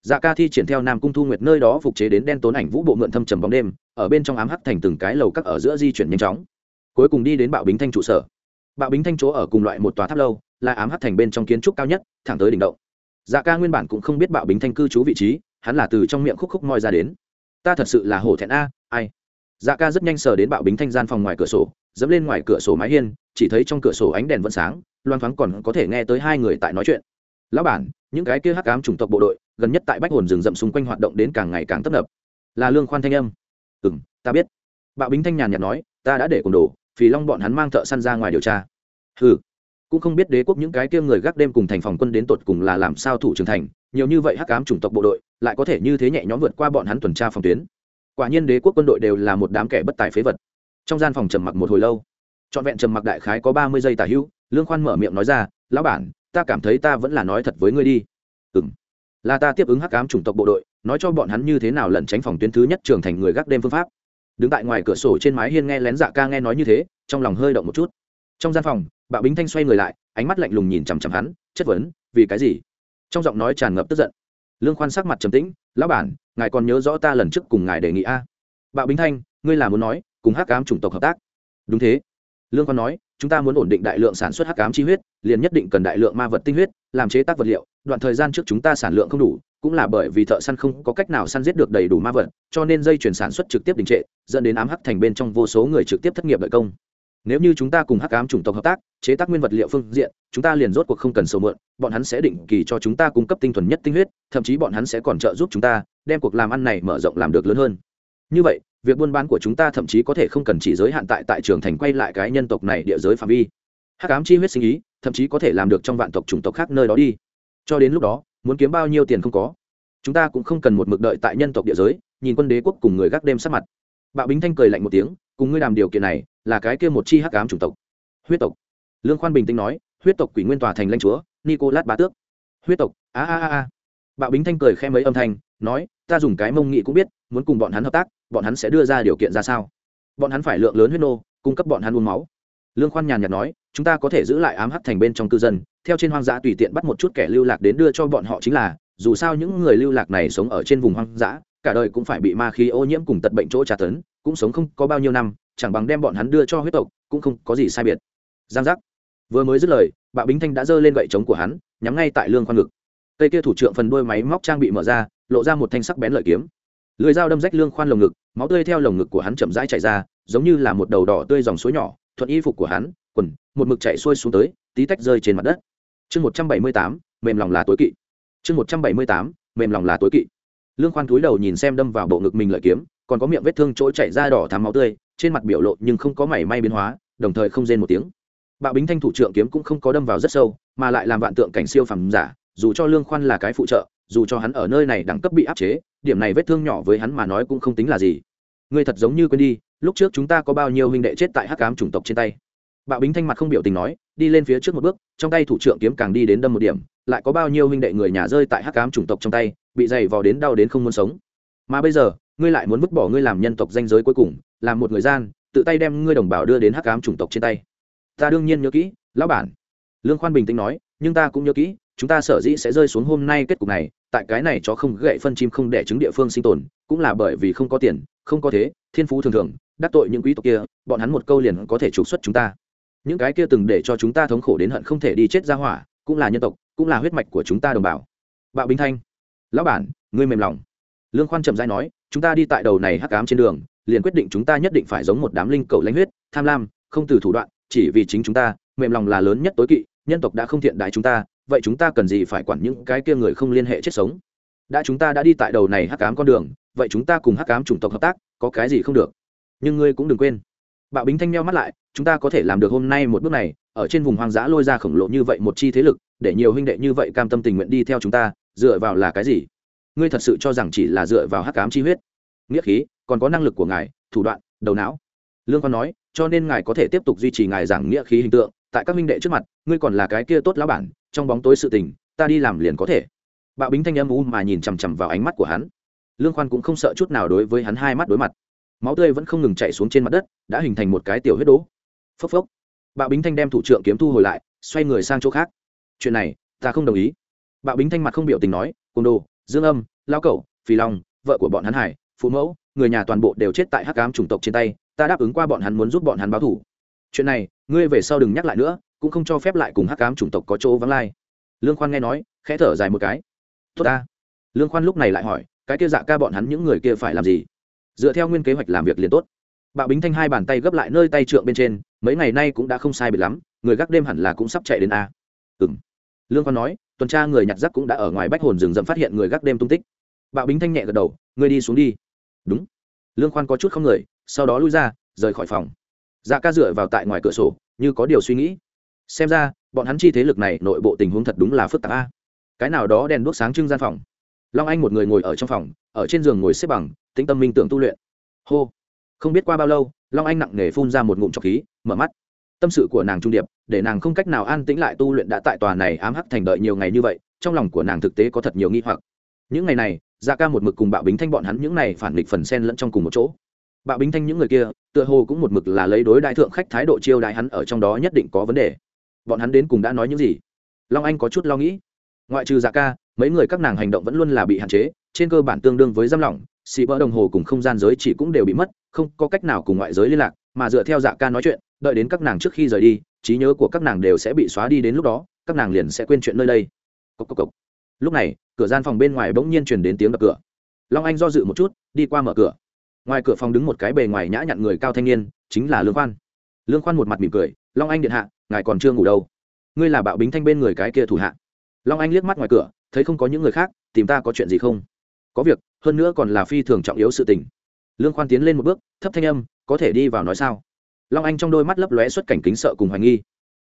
Dạ ca thi triển theo nam cung thu nguyệt nơi đó phục chế đến đen tốn ảnh vũ bộ mượn thâm trầm bóng đêm, ở bên trong ám hắt thành từng cái lầu các ở giữa di chuyển nhanh chóng. Cuối cùng đi đến bạo bính thanh trụ sở. Bạo bính thanh chỗ ở cùng loại một tòa tháp lâu, là ám hắt thành bên trong kiến trúc cao nhất, thẳng tới đỉnh động. Dạ ca nguyên bản cũng không biết bạo bính thanh cư trú vị trí, hắn là từ trong miệng khúc khúc moi ra đến. Ta thật sự là hổ thẹn a, ai? Dạ ca rất nhanh sờ đến bạo bính thanh gian phòng ngoài cửa sổ dẫm lên ngoài cửa sổ mái hiên, chỉ thấy trong cửa sổ ánh đèn vẫn sáng loan thoáng còn có thể nghe tới hai người tại nói chuyện. Lão bản, những cái kia hắc ám chủng tộc bộ đội, gần nhất tại bách hồn rừng rậm xung quanh hoạt động đến càng ngày càng tấp nập. Là lương khoan thanh âm. Ừ m ta biết. Bạo bính thanh nhàn nhạt nói, ta đã để cùng đồ, phì long bọn hắn mang thợ săn ra ngoài điều tra. Ừ cũng không biết đế quốc những cái kia người gác đêm cùng thành phòng quân đến tột cùng là làm sao thủ trưởng thành, nhiều như vậy hắc ám chủng tộc bộ đội, lại có thể như thế nhẹ nhõm vượt qua bọn hắn tuần tra phòng tuyến. Quả nhiên đế quốc quân đội đều là một đám kẻ bất tài phế vật trong gian phòng trầm mặc một hồi lâu. Trọn vẹn trầm mặc đại khái có ba mươi giây tả hữu, lương khoan mở miệng nói ra, lão bản, ta cảm thấy ta vẫn là nói thật với ngươi đi. Ừ m là ta tiếp ứng hắc ám chủng tộc bộ đội, nói cho bọn hắn như thế nào lẩn tránh phòng tuyến thứ nhất trưởng thành người gác đêm phương pháp. Đứng tại ngoài cửa sổ trên mái hiên nghe lén dạ ca nghe nói như thế, trong lòng hơi động một chút. Trong gian phòng bạo bính thanh xoay người lại, ánh mắt lạnh lùng nhìn chằm chằm hắn, chất vấn, vì cái gì? Trong giọng nói tràn ngập tức giận. Lương khoan sắc mặt trầm tĩnh, lão bản, ngài còn nhớ rõ ta lần trước cùng ngài đề nghị a? Bạo bính thanh, ngươi là muốn nói cùng hắc ám chủng tộc hợp tác. Đúng thế. Lương khoan nói, chúng ta muốn ổn định đại lượng sản xuất hắc ám chi huyết, liền nhất định cần đại lượng ma vật tinh huyết, làm chế tác vật liệu. Đoạn thời gian trước chúng ta sản lượng không đủ, cũng là bởi vì thợ săn không có cách nào săn giết được đầy đủ ma vật, cho nên dây chuyển sản xuất trực tiếp đình trệ, dẫn đến ám hắc thành bên trong vô số người trực tiếp thất nghiệp lợi công. Nếu như chúng ta cùng hắc ám chủng tộc hợp tác, chế tác nguyên vật liệu phương diện, chúng ta liền rốt cuộc không cần sầu mượn, bọn hắn sẽ định kỳ cho chúng ta cung cấp tinh thuần nhất tinh huyết, thậm chí bọn hắn sẽ còn trợ giúp chúng ta, đem cuộc làm ăn này mở rộng làm được lớn hơn. Như vậy việc buôn bán của chúng ta thậm chí có thể không cần chỉ giới hạn tại tại trường thành quay lại cái nhân tộc này địa giới phạm vi. Hắc ám chi huyết sinh ý, thậm chí có thể làm được trong vạn tộc chủng tộc khác nơi đó đi. Cho đến lúc đó, muốn kiếm bao nhiêu tiền không có. Chúng ta cũng không cần một mực đợi tại nhân tộc địa giới, nhìn quân đế quốc cùng người gác đêm sát mặt. Bạo bính thanh cười lạnh một tiếng, cùng ngươi làm điều kiện này, là cái kia một chi hắc ám chủng tộc. Huyết tộc. Lương khoan bình tĩnh nói, huyết tộc quỷ nguyên tòa thành lãnh chúa, nicolas bá tước. Huyết tộc. A a a bạo bính thanh cười khe mấy âm thanh, nói, ta dùng cái mông nghị cũng biết muốn cùng bọn hắn hợp tác, bọn hắn sẽ đưa ra điều kiện ra sao? Bọn hắn phải lượng lớn huyết nô, cung cấp bọn hắn uống máu. Lương khoan nhàn nhạt nói, chúng ta có thể giữ lại ám hắc thành bên trong cư dân, theo trên hoang dã tùy tiện bắt một chút kẻ lưu lạc đến đưa cho bọn họ chính là, dù sao những người lưu lạc này sống ở trên vùng hoang dã, cả đời cũng phải bị ma khí ô nhiễm cùng tật bệnh chỗ tra tấn, cũng sống không có bao nhiêu năm, chẳng bằng đem bọn hắn đưa cho huyết tộc, cũng không có gì sai biệt. Giang giác. Vừa mới dứt lời, bạo bính thanh đã giơ lên gậy trống của hắn, nhắm ngay tại lương khoan ngực. Cây kia thủ trưởng phần đuôi máy móc trang bị mở ra, lộ ra một thanh sắc bén lợi kiếm lưỡi dao đâm rách lương khoan lồng ngực, máu tươi theo lồng ngực của hắn chậm rãi chảy ra, giống như là một đầu đỏ tươi dòng suối nhỏ, thuận y phục của hắn, quần, một mực chạy xuôi xuống tới, tí tách rơi trên mặt đất. Chương một trăm bảy mươi tám, mềm lòng là tối kỵ. Chương một trăm bảy mươi tám, mềm lòng là tối kỵ. Lương khoan cúi đầu nhìn xem đâm vào bộ ngực mình lợi kiếm, còn có miệng vết thương chỗ chảy ra đỏ thắm máu tươi, trên mặt biểu lộ nhưng không có mảy may biến hóa, đồng thời không rên một tiếng. Bạo bính thanh thủ trưởng kiếm cũng không có đâm vào rất sâu, mà lại làm vạn tượng cảnh siêu phàm giả, dù cho lương khoan là cái phụ trợ, dù cho hắn ở nơi này đẳng cấp bị áp chế điểm này vết thương nhỏ với hắn mà nói cũng không tính là gì. Ngươi thật giống như quên đi, lúc trước chúng ta có bao nhiêu huynh đệ chết tại hắc ám chủng tộc trên tay. Bạo bính thanh mặt không biểu tình nói, đi lên phía trước một bước, trong tay thủ trưởng kiếm càng đi đến đâm một điểm, lại có bao nhiêu huynh đệ người nhà rơi tại hắc cám chủng tộc trong tay, bị dày vò đến đau đến không muốn sống. Mà bây giờ, ngươi lại muốn vứt bỏ ngươi làm nhân tộc danh giới cuối cùng, làm một người gian, tự tay đem ngươi đồng bào đưa đến hắc cám chủng tộc trên tay. Ta đương nhiên nhớ kỹ, lão bản. Lương khoan bình tĩnh nói, nhưng ta cũng nhớ kỹ chúng ta sở dĩ sẽ rơi xuống hôm nay kết cục này, tại cái này cho không gậy phân chim không đẻ trứng địa phương sinh tồn, cũng là bởi vì không có tiền, không có thế, thiên phú thường thường, đắc tội những quý tộc kia, bọn hắn một câu liền có thể trục xuất chúng ta. Những cái kia từng để cho chúng ta thống khổ đến hận không thể đi chết ra hỏa, cũng là nhân tộc, cũng là huyết mạch của chúng ta đồng bào. Bạo binh thanh. Lão bản, ngươi mềm lòng. Lương khoan chậm dai nói, chúng ta đi tại đầu này hắc ám trên đường, liền quyết định chúng ta nhất định phải giống một đám linh cầu lãnh huyết, tham lam, không từ thủ đoạn, chỉ vì chính chúng ta, mềm lòng là lớn nhất tối kỵ, nhân tộc đã không thiện đại chúng ta vậy chúng ta cần gì phải quản những cái kia người không liên hệ chết sống? Đã chúng ta đã đi tại đầu này hắc ám con đường, vậy chúng ta cùng hắc ám chủng tộc hợp tác, có cái gì không được? Nhưng ngươi cũng đừng quên. Bạo bính thanh meo mắt lại, chúng ta có thể làm được hôm nay một bước này, ở trên vùng hoang dã lôi ra khổng lồ như vậy một chi thế lực, để nhiều huynh đệ như vậy cam tâm tình nguyện đi theo chúng ta, dựa vào là cái gì? Ngươi thật sự cho rằng chỉ là dựa vào hắc ám chi huyết? Nghĩa khí, còn có năng lực của ngài, thủ đoạn, đầu não. Lương quan nói, cho nên ngài có thể tiếp tục duy trì ngài giảng nghĩa khí hình tượng, tại các minh đệ trước mặt, ngươi còn là cái kia tốt lão bản trong bóng tối sự tình, ta đi làm liền có thể. Bạo bính thanh âm u mà nhìn chằm chằm vào ánh mắt của hắn. Lương khoan cũng không sợ chút nào đối với hắn hai mắt đối mặt. Máu tươi vẫn không ngừng chạy xuống trên mặt đất, đã hình thành một cái tiểu huyết đố. Phốc phốc. Bạo bính thanh đem thủ trưởng kiếm thu hồi lại, xoay người sang chỗ khác. Chuyện này, ta không đồng ý. Bạo bính thanh mặt không biểu tình nói, côn đồ, dương âm, lao cẩu phi long, vợ của bọn hắn hải, phụ mẫu, người nhà toàn bộ đều chết tại hắc cám chủng tộc trên tay, ta đáp ứng qua bọn hắn muốn giúp bọn hắn báo thủ. Chuyện này, ngươi về sau đừng nhắc lại nữa cũng không cho phép lại cùng hắc cám chủng tộc có chỗ vắng lai. Lương khoan nghe nói, khẽ thở dài một cái. Tốt ta. Lương khoan lúc này lại hỏi, cái kia dạ ca bọn hắn những người kia phải làm gì? Dựa theo nguyên kế hoạch làm việc liền tốt. Bạo bính thanh hai bàn tay gấp lại nơi tay trượng bên trên, mấy ngày nay cũng đã không sai biệt lắm, người gác đêm hẳn là cũng sắp chạy đến a. Ừ m lương khoan nói, tuần tra người nhặt rác cũng đã ở ngoài bách hồn rừng rậm phát hiện người gác đêm tung tích. Bạo bính thanh nhẹ gật đầu, ngươi đi xuống đi. Đúng. Lương khoan có chút không người, sau đó lui ra, rời khỏi phòng. Dạ ca dựa vào tại ngoài cửa sổ, như có điều suy nghĩ xem ra, bọn hắn chi thế lực này nội bộ tình huống thật đúng là phức tạp a. Cái nào đó đèn đuốc sáng trưng gian phòng. Long anh một người ngồi ở trong phòng, ở trên giường ngồi xếp bằng, tĩnh tâm minh tưởng tu luyện. Hô. Không biết qua bao lâu, long anh nặng nề phun ra một ngụm trọc khí, mở mắt. Tâm sự của nàng trung điệp, để nàng không cách nào an tĩnh lại tu luyện đã tại tòa này ám hắc thành đợi nhiều ngày như vậy, trong lòng của nàng thực tế có thật nhiều nghi hoặc. Những ngày này gia ca một mực cùng bạo bính thanh bọn hắn những này phản nghịch phần sen lẫn trong cùng một chỗ. Bạo bính thanh những người kia, tựa hồ cũng một mực là lấy đối đại thượng khách thái độ chiêu đại hắn ở trong đó nhất định có vấn đề bọn hắn đến cùng đã nói những gì? Long anh có chút lo nghĩ. Ngoại trừ dạ ca, mấy người các nàng hành động vẫn luôn là bị hạn chế, trên cơ bản tương đương với giam lỏng, xì bỡ đồng hồ cùng không gian giới chỉ cũng đều bị mất, không có cách nào cùng ngoại giới liên lạc, mà dựa theo dạ ca nói chuyện, đợi đến các nàng trước khi rời đi, trí nhớ của các nàng đều sẽ bị xóa đi đến lúc đó, các nàng liền sẽ quên chuyện nơi đây. Cốc cốc cốc. lúc này, cửa gian phòng bên ngoài bỗng nhiên truyền đến tiếng đập cửa. Long anh do dự một chút, đi qua mở cửa. Ngoài cửa phòng đứng một cái bề ngoài nhã nhặn người cao thanh niên, chính là lương khoan. Lương khoan một mặt mỉm cười, long anh điện hạ ngài còn chưa ngủ đâu. Ngươi là bạo bính thanh bên người cái kia thủ hạ. Long anh liếc mắt ngoài cửa, thấy không có những người khác, tìm ta có chuyện gì không? Có việc, hơn nữa còn là phi thường trọng yếu sự tình. Lương khoan tiến lên một bước, thấp thanh âm, có thể đi vào nói sao? Long anh trong đôi mắt lấp lóe xuất cảnh kính sợ cùng hoài nghi.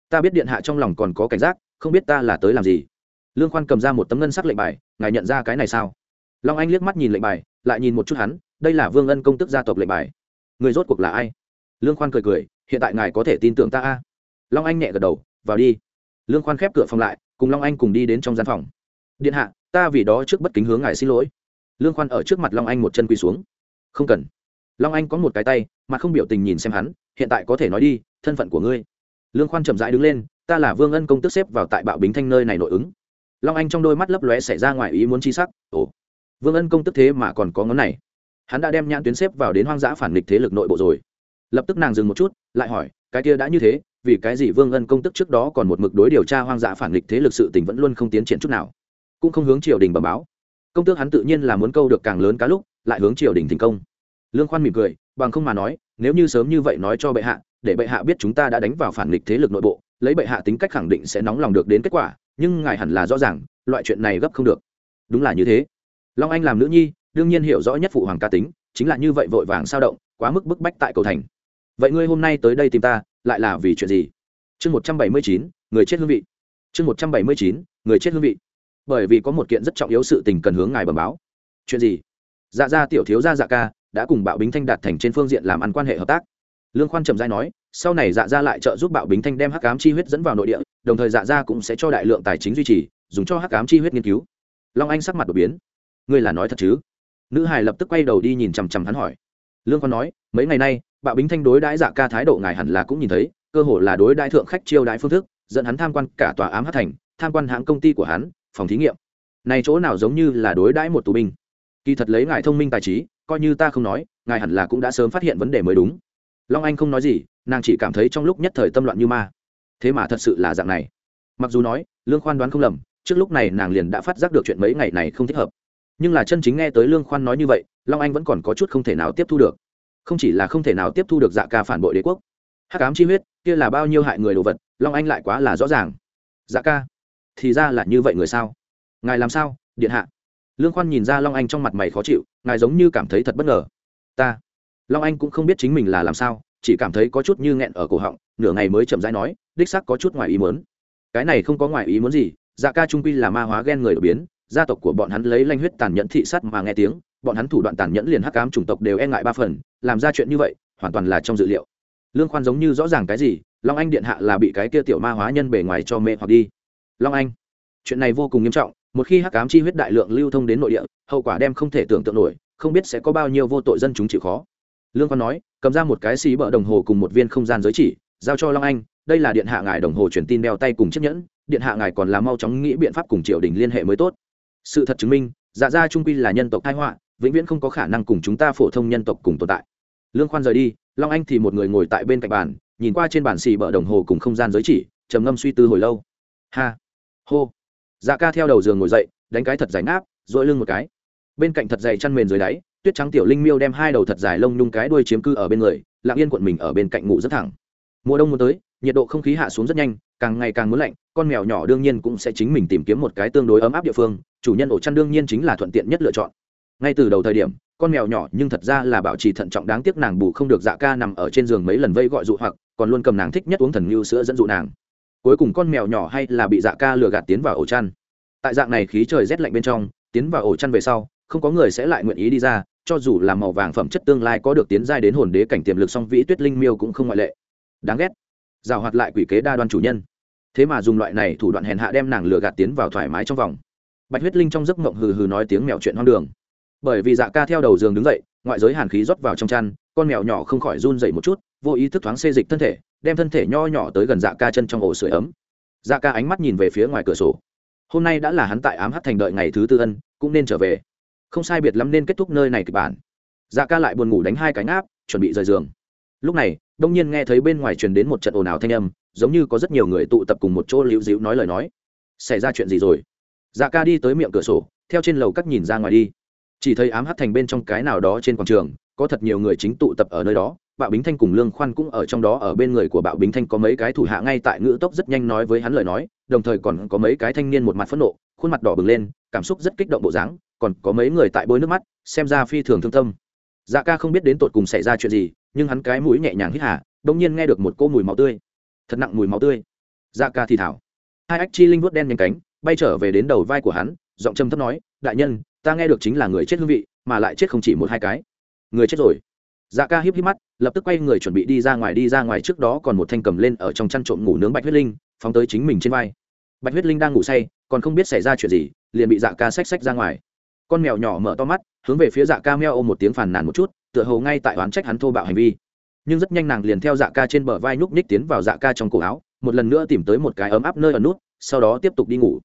Ta biết điện hạ trong lòng còn có cảnh giác, không biết ta là tới làm gì. Lương khoan cầm ra một tấm ngân sắc lệnh bài, ngài nhận ra cái này sao? Long anh liếc mắt nhìn lệnh bài, lại nhìn một chút hắn, đây là vương ân công tức gia tộc lệnh bài. Người rốt cuộc là ai? Lương khoan cười cười, hiện tại ngài có thể tin tưởng ta a? Long anh nhẹ gật đầu, vào đi. Lương khoan khép cửa phòng lại, cùng long anh cùng đi đến trong gian phòng. Điện hạ, ta vì đó trước bất kính hướng ngài xin lỗi. Lương khoan ở trước mặt long anh một chân quỳ xuống. Không cần. Long anh có một cái tay, mà không biểu tình nhìn xem hắn, hiện tại có thể nói đi, thân phận của ngươi. Lương khoan chậm rãi đứng lên, ta là vương ân công tức xếp vào tại bạo bính thanh nơi này nội ứng. Long anh trong đôi mắt lấp lóe xảy ra ngoài ý muốn chi sắc, ồ, vương ân công tức thế mà còn có ngón này. Hắn đã đem nhãn tuyến xếp vào đến hoang dã phản nghịch thế lực nội bộ rồi. Lập tức nàng dừng một chút, lại hỏi, cái kia đã như thế vì cái gì vương ân công tức trước đó còn một mực đối điều tra hoang dã phản nghịch thế lực sự tình vẫn luôn không tiến triển chút nào. Cũng không hướng triều đình bẩm báo. Công tước hắn tự nhiên là muốn câu được càng lớn cá lúc, lại hướng triều đình thành công. Lương khoan mỉm cười, bằng không mà nói, nếu như sớm như vậy nói cho bệ hạ, để bệ hạ biết chúng ta đã đánh vào phản nghịch thế lực nội bộ, lấy bệ hạ tính cách khẳng định sẽ nóng lòng được đến kết quả, nhưng ngài hẳn là rõ ràng, loại chuyện này gấp không được. Đúng là như thế. Long anh làm nữ nhi, đương nhiên hiểu rõ nhất phụ hoàng ca tính, chính là như vậy vội vàng sao động, quá mức bức bách tại cầu thành. Vậy ngươi hôm nay tới đây tìm ta lại là vì chuyện gì? Chương một trăm bảy mươi chín, người chết hương vị. Chương một trăm bảy mươi chín, người chết hương vị. Bởi vì có một kiện rất trọng yếu sự tình cần hướng ngài bẩm báo. Chuyện gì? Dạ gia tiểu thiếu gia dạ ca đã cùng bạo bính thanh đạt thành trên phương diện làm ăn quan hệ hợp tác. Lương khoan trầm giai nói, sau này dạ gia lại trợ giúp bạo bính thanh đem hắc cám chi huyết dẫn vào nội địa, đồng thời dạ gia cũng sẽ cho đại lượng tài chính duy trì, dùng cho hắc cám chi huyết nghiên cứu. Long anh sắc mặt đột biến. Ngươi là nói thật chứ? Nữ hài lập tức quay đầu đi nhìn chằm chằm hắn hỏi lương khoan nói, mấy ngày nay, bạo bính thanh đối đãi dạ ca thái độ ngài hẳn là cũng nhìn thấy, cơ hồ là đối đãi thượng khách chiêu đãi phương thức, dẫn hắn tham quan cả tòa ám hát thành, tham quan hãng công ty của hắn, phòng thí nghiệm. Này chỗ nào giống như là đối đãi một tù binh. Kỳ thật lấy ngài thông minh tài trí, coi như ta không nói, ngài hẳn là cũng đã sớm phát hiện vấn đề mới đúng. Long anh không nói gì, nàng chỉ cảm thấy trong lúc nhất thời tâm loạn như ma. Thế mà thật sự là dạng này. Mặc dù nói, lương khoan đoán không lầm, trước lúc này nàng liền đã phát giác được chuyện mấy ngày này không thích hợp. Nhưng là chân chính nghe tới lương khoan nói như vậy long anh vẫn còn có chút không thể nào tiếp thu được. Không chỉ là không thể nào tiếp thu được dạ ca phản bội đế quốc. Hắc ám chi huyết, kia là bao nhiêu hại người đồ vật, long anh lại quá là rõ ràng. Dạ ca, thì ra là như vậy người sao? Ngài làm sao, điện hạ? Lương khoan nhìn ra long anh trong mặt mày khó chịu, ngài giống như cảm thấy thật bất ngờ. Ta, long anh cũng không biết chính mình là làm sao, chỉ cảm thấy có chút như nghẹn ở cổ họng, nửa ngày mới chậm rãi nói, đích sắc có chút ngoài ý muốn. Cái này không có ngoài ý muốn gì dạ ca trung quy là ma hóa ghen người đột biến, gia tộc của bọn hắn lấy lanh huyết tàn nhẫn thị sắt mà nghe tiếng bọn hắn thủ đoạn tàn nhẫn liền hắc ám chủng tộc đều e ngại ba phần, làm ra chuyện như vậy, hoàn toàn là trong dự liệu. Lương khoan giống như rõ ràng cái gì, long anh điện hạ là bị cái kia tiểu ma hóa nhân bề ngoài cho mê hoặc đi. Long anh, chuyện này vô cùng nghiêm trọng, một khi hắc ám chi huyết đại lượng lưu thông đến nội địa, hậu quả đem không thể tưởng tượng nổi, không biết sẽ có bao nhiêu vô tội dân chúng chịu khó. Lương khoan nói, cầm ra một cái xí bợ đồng hồ cùng một viên không gian giới chỉ, giao cho long anh, đây là điện hạ ngài đồng hồ truyền tin đeo tay cùng chiếc nhẫn, điện hạ ngài còn là mau chóng nghĩ biện pháp cùng triều đình liên hệ mới tốt. Sự thật chứng minh dạ gia trung quy là nhân tộc thái họa vĩnh viễn không có khả năng cùng chúng ta phổ thông nhân tộc cùng tồn tại. Lương khoan rời đi, long anh thì một người ngồi tại bên cạnh bàn, nhìn qua trên bàn xì bờ đồng hồ cùng không gian giới chỉ, trầm ngâm suy tư hồi lâu. Ha! Hô! Dạ ca theo đầu giường ngồi dậy, đánh cái thật dài ngáp dội lưng một cái. Bên cạnh thật dày chăn mền dưới đáy, tuyết trắng tiểu linh miêu đem hai đầu thật dài lông nhung cái đuôi chiếm cư ở bên người, lặng yên cuộn mình ở bên cạnh ngủ rất thẳng. Mùa đông muốn tới, nhiệt độ không khí hạ xuống rất nhanh, càng ngày càng muốn lạnh, con mèo nhỏ đương nhiên cũng sẽ chính mình tìm kiếm một cái tương đối ấm áp địa phương, chủ nhân ổ chăn đương nhiên chính là thuận tiện nhất lựa chọn ngay từ đầu thời điểm, con mèo nhỏ nhưng thật ra là bảo trì thận trọng đáng tiếc nàng bù không được dạ ca nằm ở trên giường mấy lần vây gọi dụ hoặc, còn luôn cầm nàng thích nhất uống thần ngưu sữa dẫn dụ nàng. Cuối cùng con mèo nhỏ hay là bị dạ ca lừa gạt tiến vào ổ chăn. Tại dạng này khí trời rét lạnh bên trong, tiến vào ổ chăn về sau, không có người sẽ lại nguyện ý đi ra, cho dù là màu vàng phẩm chất tương lai có được tiến giai đến hồn đế cảnh tiềm lực song vĩ tuyết linh miêu cũng không ngoại lệ. Đáng ghét. Rào hoạt lại quỷ kế đa đoan chủ nhân. Thế mà dùng loại này thủ đoạn hèn hạ đem nàng lừa gạt tiến vào thoải mái trong vòng. Bạch huyết linh trong giấc mộng hừ hừ nói tiếng mèo chuyện hoang đường bởi vì dạ ca theo đầu giường đứng dậy, ngoại giới hàn khí rót vào trong chăn, con mèo nhỏ không khỏi run dậy một chút, vô ý thức thoáng xê dịch thân thể, đem thân thể nho nhỏ tới gần dạ ca chân trong ổ sưởi ấm. Dạ ca ánh mắt nhìn về phía ngoài cửa sổ. Hôm nay đã là hắn tại ám hát thành đợi ngày thứ tư ân, cũng nên trở về. Không sai biệt lắm nên kết thúc nơi này kịch bản. Dạ ca lại buồn ngủ đánh hai cánh áp chuẩn bị rời giường. Lúc này, đông nhiên nghe thấy bên ngoài truyền đến một trận ồn ào thanh âm, giống như có rất nhiều người tụ tập cùng một chỗ liễu dịu nói lời nói. Xảy ra chuyện gì rồi? Dạ ca đi tới miệng cửa sổ, theo trên lầu cắt nhìn ra ngoài đi chỉ thấy ám hát thành bên trong cái nào đó trên quảng trường, có thật nhiều người chính tụ tập ở nơi đó, bạo bính thanh cùng lương khoan cũng ở trong đó, ở bên người của bạo bính thanh có mấy cái thủ hạ ngay tại ngữ tốc rất nhanh nói với hắn lời nói, đồng thời còn có mấy cái thanh niên một mặt phẫn nộ, khuôn mặt đỏ bừng lên, cảm xúc rất kích động bộ dáng, còn có mấy người tại bôi nước mắt, xem ra phi thường thương tâm. Dạ ca không biết đến tột cùng xảy ra chuyện gì, nhưng hắn cái mũi nhẹ nhàng hít hà đông nhiên nghe được một cô mùi máu tươi. Thật nặng mùi máu tươi. Dạ ca thì thảo. Hai ách chi linh vuốt đen nhanh cánh, bay trở về đến đầu vai của hắn giọng trầm thấp nói, đại nhân, ta nghe được chính là người chết hương vị, mà lại chết không chỉ một hai cái. Người chết rồi? Dạ ca híp híp mắt, lập tức quay người chuẩn bị đi ra ngoài, đi ra ngoài trước đó còn một thanh cầm lên ở trong chăn trộm ngủ nướng bạch huyết linh, phóng tới chính mình trên vai. Bạch huyết linh đang ngủ say, còn không biết xảy ra chuyện gì, liền bị dạ ca xách xách ra ngoài. Con mèo nhỏ mở to mắt, hướng về phía dạ ca meo ôm một tiếng phàn nàn một chút, tựa hồ ngay tại oán trách hắn thô bạo hành vi. Nhưng rất nhanh nàng liền theo dạ ca trên bờ vai nhúc nhích tiến vào dạ ca trong cổ áo, một lần nữa tìm tới một cái ấm áp nơi ở nút, sau đó tiếp tục đi ngủ.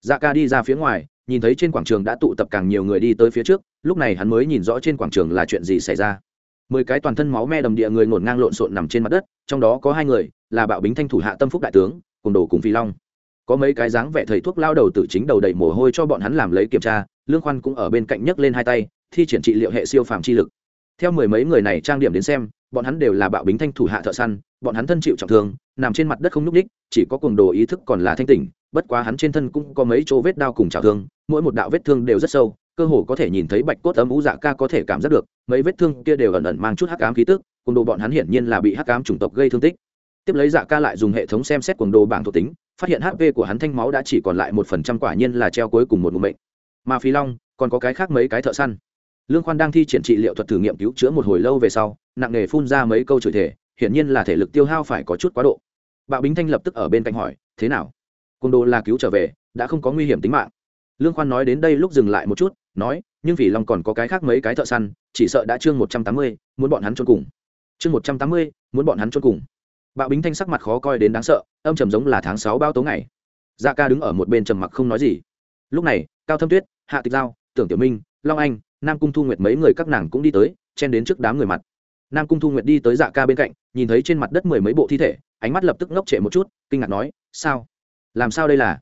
Dạ ca đi ra phía ngoài nhìn thấy trên quảng trường đã tụ tập càng nhiều người đi tới phía trước, lúc này hắn mới nhìn rõ trên quảng trường là chuyện gì xảy ra. Mười cái toàn thân máu me đầm địa người ngổn ngang lộn xộn nằm trên mặt đất, trong đó có hai người, là bạo bính thanh thủ hạ tâm phúc đại tướng, cùng đồ cùng phi long. Có mấy cái dáng vẻ thầy thuốc lao đầu tự chính đầu đầy mồ hôi cho bọn hắn làm lấy kiểm tra, lương khoan cũng ở bên cạnh nhấc lên hai tay, thi triển trị liệu hệ siêu phàm chi lực. Theo mười mấy người này trang điểm đến xem bọn hắn đều là bạo bính thanh thủ hạ thợ săn, bọn hắn thân chịu trọng thương, nằm trên mặt đất không nhúc ních chỉ có cuồng đồ ý thức còn là thanh tỉnh, bất quá hắn trên thân cũng có mấy chỗ vết đao cùng trào thương, mỗi một đạo vết thương đều rất sâu, cơ hồ có thể nhìn thấy bạch cốt ấm ú dạ ca có thể cảm giác được, mấy vết thương kia đều ẩn ẩn mang chút hắc ám khí tức, cuồng đồ bọn hắn hiển nhiên là bị hắc ám chủng tộc gây thương tích. Tiếp lấy dạ ca lại dùng hệ thống xem xét cuồng đồ bảng thuộc tính, phát hiện hp của hắn thanh máu đã chỉ còn lại một phần trăm quả nhiên là treo cuối cùng một mụ mệnh. Mà phi long, còn có cái khác mấy cái thợ săn lương khoan đang thi triển trị liệu thuật thử nghiệm cứu chữa một hồi lâu về sau, nặng nề phun ra mấy câu chửi thể hiển nhiên là thể lực tiêu hao phải có chút quá độ. Bạo bính thanh lập tức ở bên cạnh hỏi, thế nào? Côn đồ là cứu trở về, đã không có nguy hiểm tính mạng. Lương khoan nói đến đây lúc dừng lại một chút, nói, nhưng vì long còn có cái khác mấy cái thợ săn, chỉ sợ đã chương một trăm tám mươi, muốn bọn hắn trốn cùng. Chương một trăm tám mươi, muốn bọn hắn trốn cùng. Bạo bính thanh sắc mặt khó coi đến đáng sợ, âm trầm giống là tháng sáu bao tố ngày. Da ca đứng ở một bên trầm mặc không nói gì. Lúc này, cao thâm tuyết, hạ tịch giao, tưởng tiểu minh, long anh nam cung thu nguyệt mấy người các nàng cũng đi tới, chen đến trước đám người mặt. Nam cung thu nguyệt đi tới dạ ca bên cạnh, nhìn thấy trên mặt đất mười mấy bộ thi thể, ánh mắt lập tức ngốc trệ một chút, kinh ngạc nói, sao? Làm sao đây là?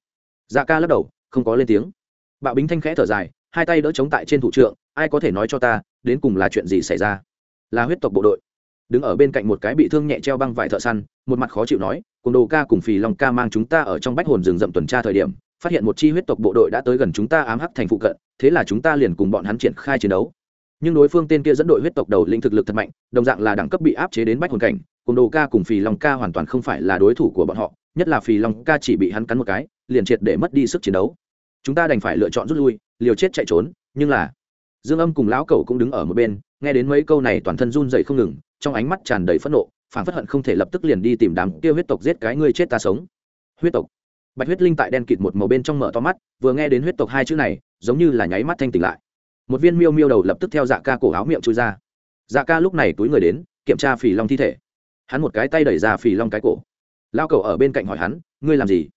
Dạ ca lắc đầu, không có lên tiếng. Bạo bính thanh khẽ thở dài, hai tay đỡ chống tại trên thủ trượng, ai có thể nói cho ta, đến cùng là chuyện gì xảy ra? Là huyết tộc bộ đội. Đứng ở bên cạnh một cái bị thương nhẹ treo băng vải thợ săn, một mặt khó chịu nói cùng đồ ca cùng phì long ca mang chúng ta ở trong bách hồn rừng rậm tuần tra thời điểm phát hiện một chi huyết tộc bộ đội đã tới gần chúng ta ám hắc thành phụ cận, thế là chúng ta liền cùng bọn hắn triển khai chiến đấu. Nhưng đối phương tên kia dẫn đội huyết tộc đầu linh thực lực thật mạnh, đồng dạng là đẳng cấp bị áp chế đến bách hồn cảnh, cùng đồ ca cùng phì long ca hoàn toàn không phải là đối thủ của bọn họ, nhất là phì long ca chỉ bị hắn cắn một cái, liền triệt để mất đi sức chiến đấu. Chúng ta đành phải lựa chọn rút lui, liều chết chạy trốn, nhưng là dương âm cùng lão cẩu cũng đứng ở một bên, nghe đến mấy câu này toàn thân run dậy không ngừng, trong ánh mắt tràn đầy phẫn nộ phản phất hận không thể lập tức liền đi tìm đám kia huyết tộc giết cái ngươi chết ta sống. Huyết tộc bạch huyết linh tại đen kịt một màu bên trong mở to mắt, vừa nghe đến huyết tộc hai chữ này, giống như là nháy mắt thanh tỉnh lại. Một viên miêu miêu đầu lập tức theo dạ ca cổ áo miệng chui ra. Dạ ca lúc này túi người đến, kiểm tra phì long thi thể. Hắn một cái tay đẩy ra phì long cái cổ. Lao cầu ở bên cạnh hỏi hắn, ngươi làm gì?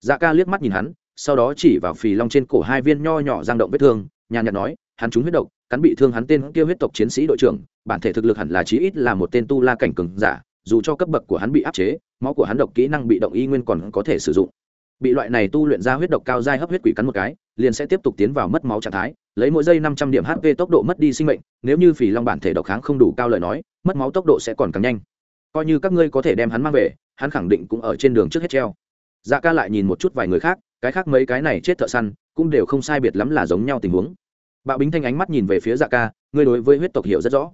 Dạ ca liếc mắt nhìn hắn, sau đó chỉ vào phì long trên cổ hai viên nho nhỏ giang động vết thương, nhàn nhạt nói, hắn trúng huyết độc, cắn bị thương hắn tên kia huyết tộc chiến sĩ đội trưởng, bản thể thực lực hẳn là chí ít là một tên tu la cảnh cường giả, dù cho cấp bậc của hắn bị áp chế, máu của hắn độc kỹ năng bị động y nguyên còn có thể sử dụng bị loại này tu luyện ra huyết độc cao dai hấp huyết quỷ cắn một cái, liền sẽ tiếp tục tiến vào mất máu trạng thái, lấy mỗi giây năm trăm điểm hp tốc độ mất đi sinh mệnh, nếu như phỉ long bản thể độc kháng không đủ cao lời nói, mất máu tốc độ sẽ còn càng nhanh. Coi như các ngươi có thể đem hắn mang về, hắn khẳng định cũng ở trên đường trước hết treo. Dạ ca lại nhìn một chút vài người khác, cái khác mấy cái này chết thợ săn, cũng đều không sai biệt lắm là giống nhau tình huống. Bạo bính thanh ánh mắt nhìn về phía dạ ca, ngươi đối với huyết tộc hiểu rất rõ.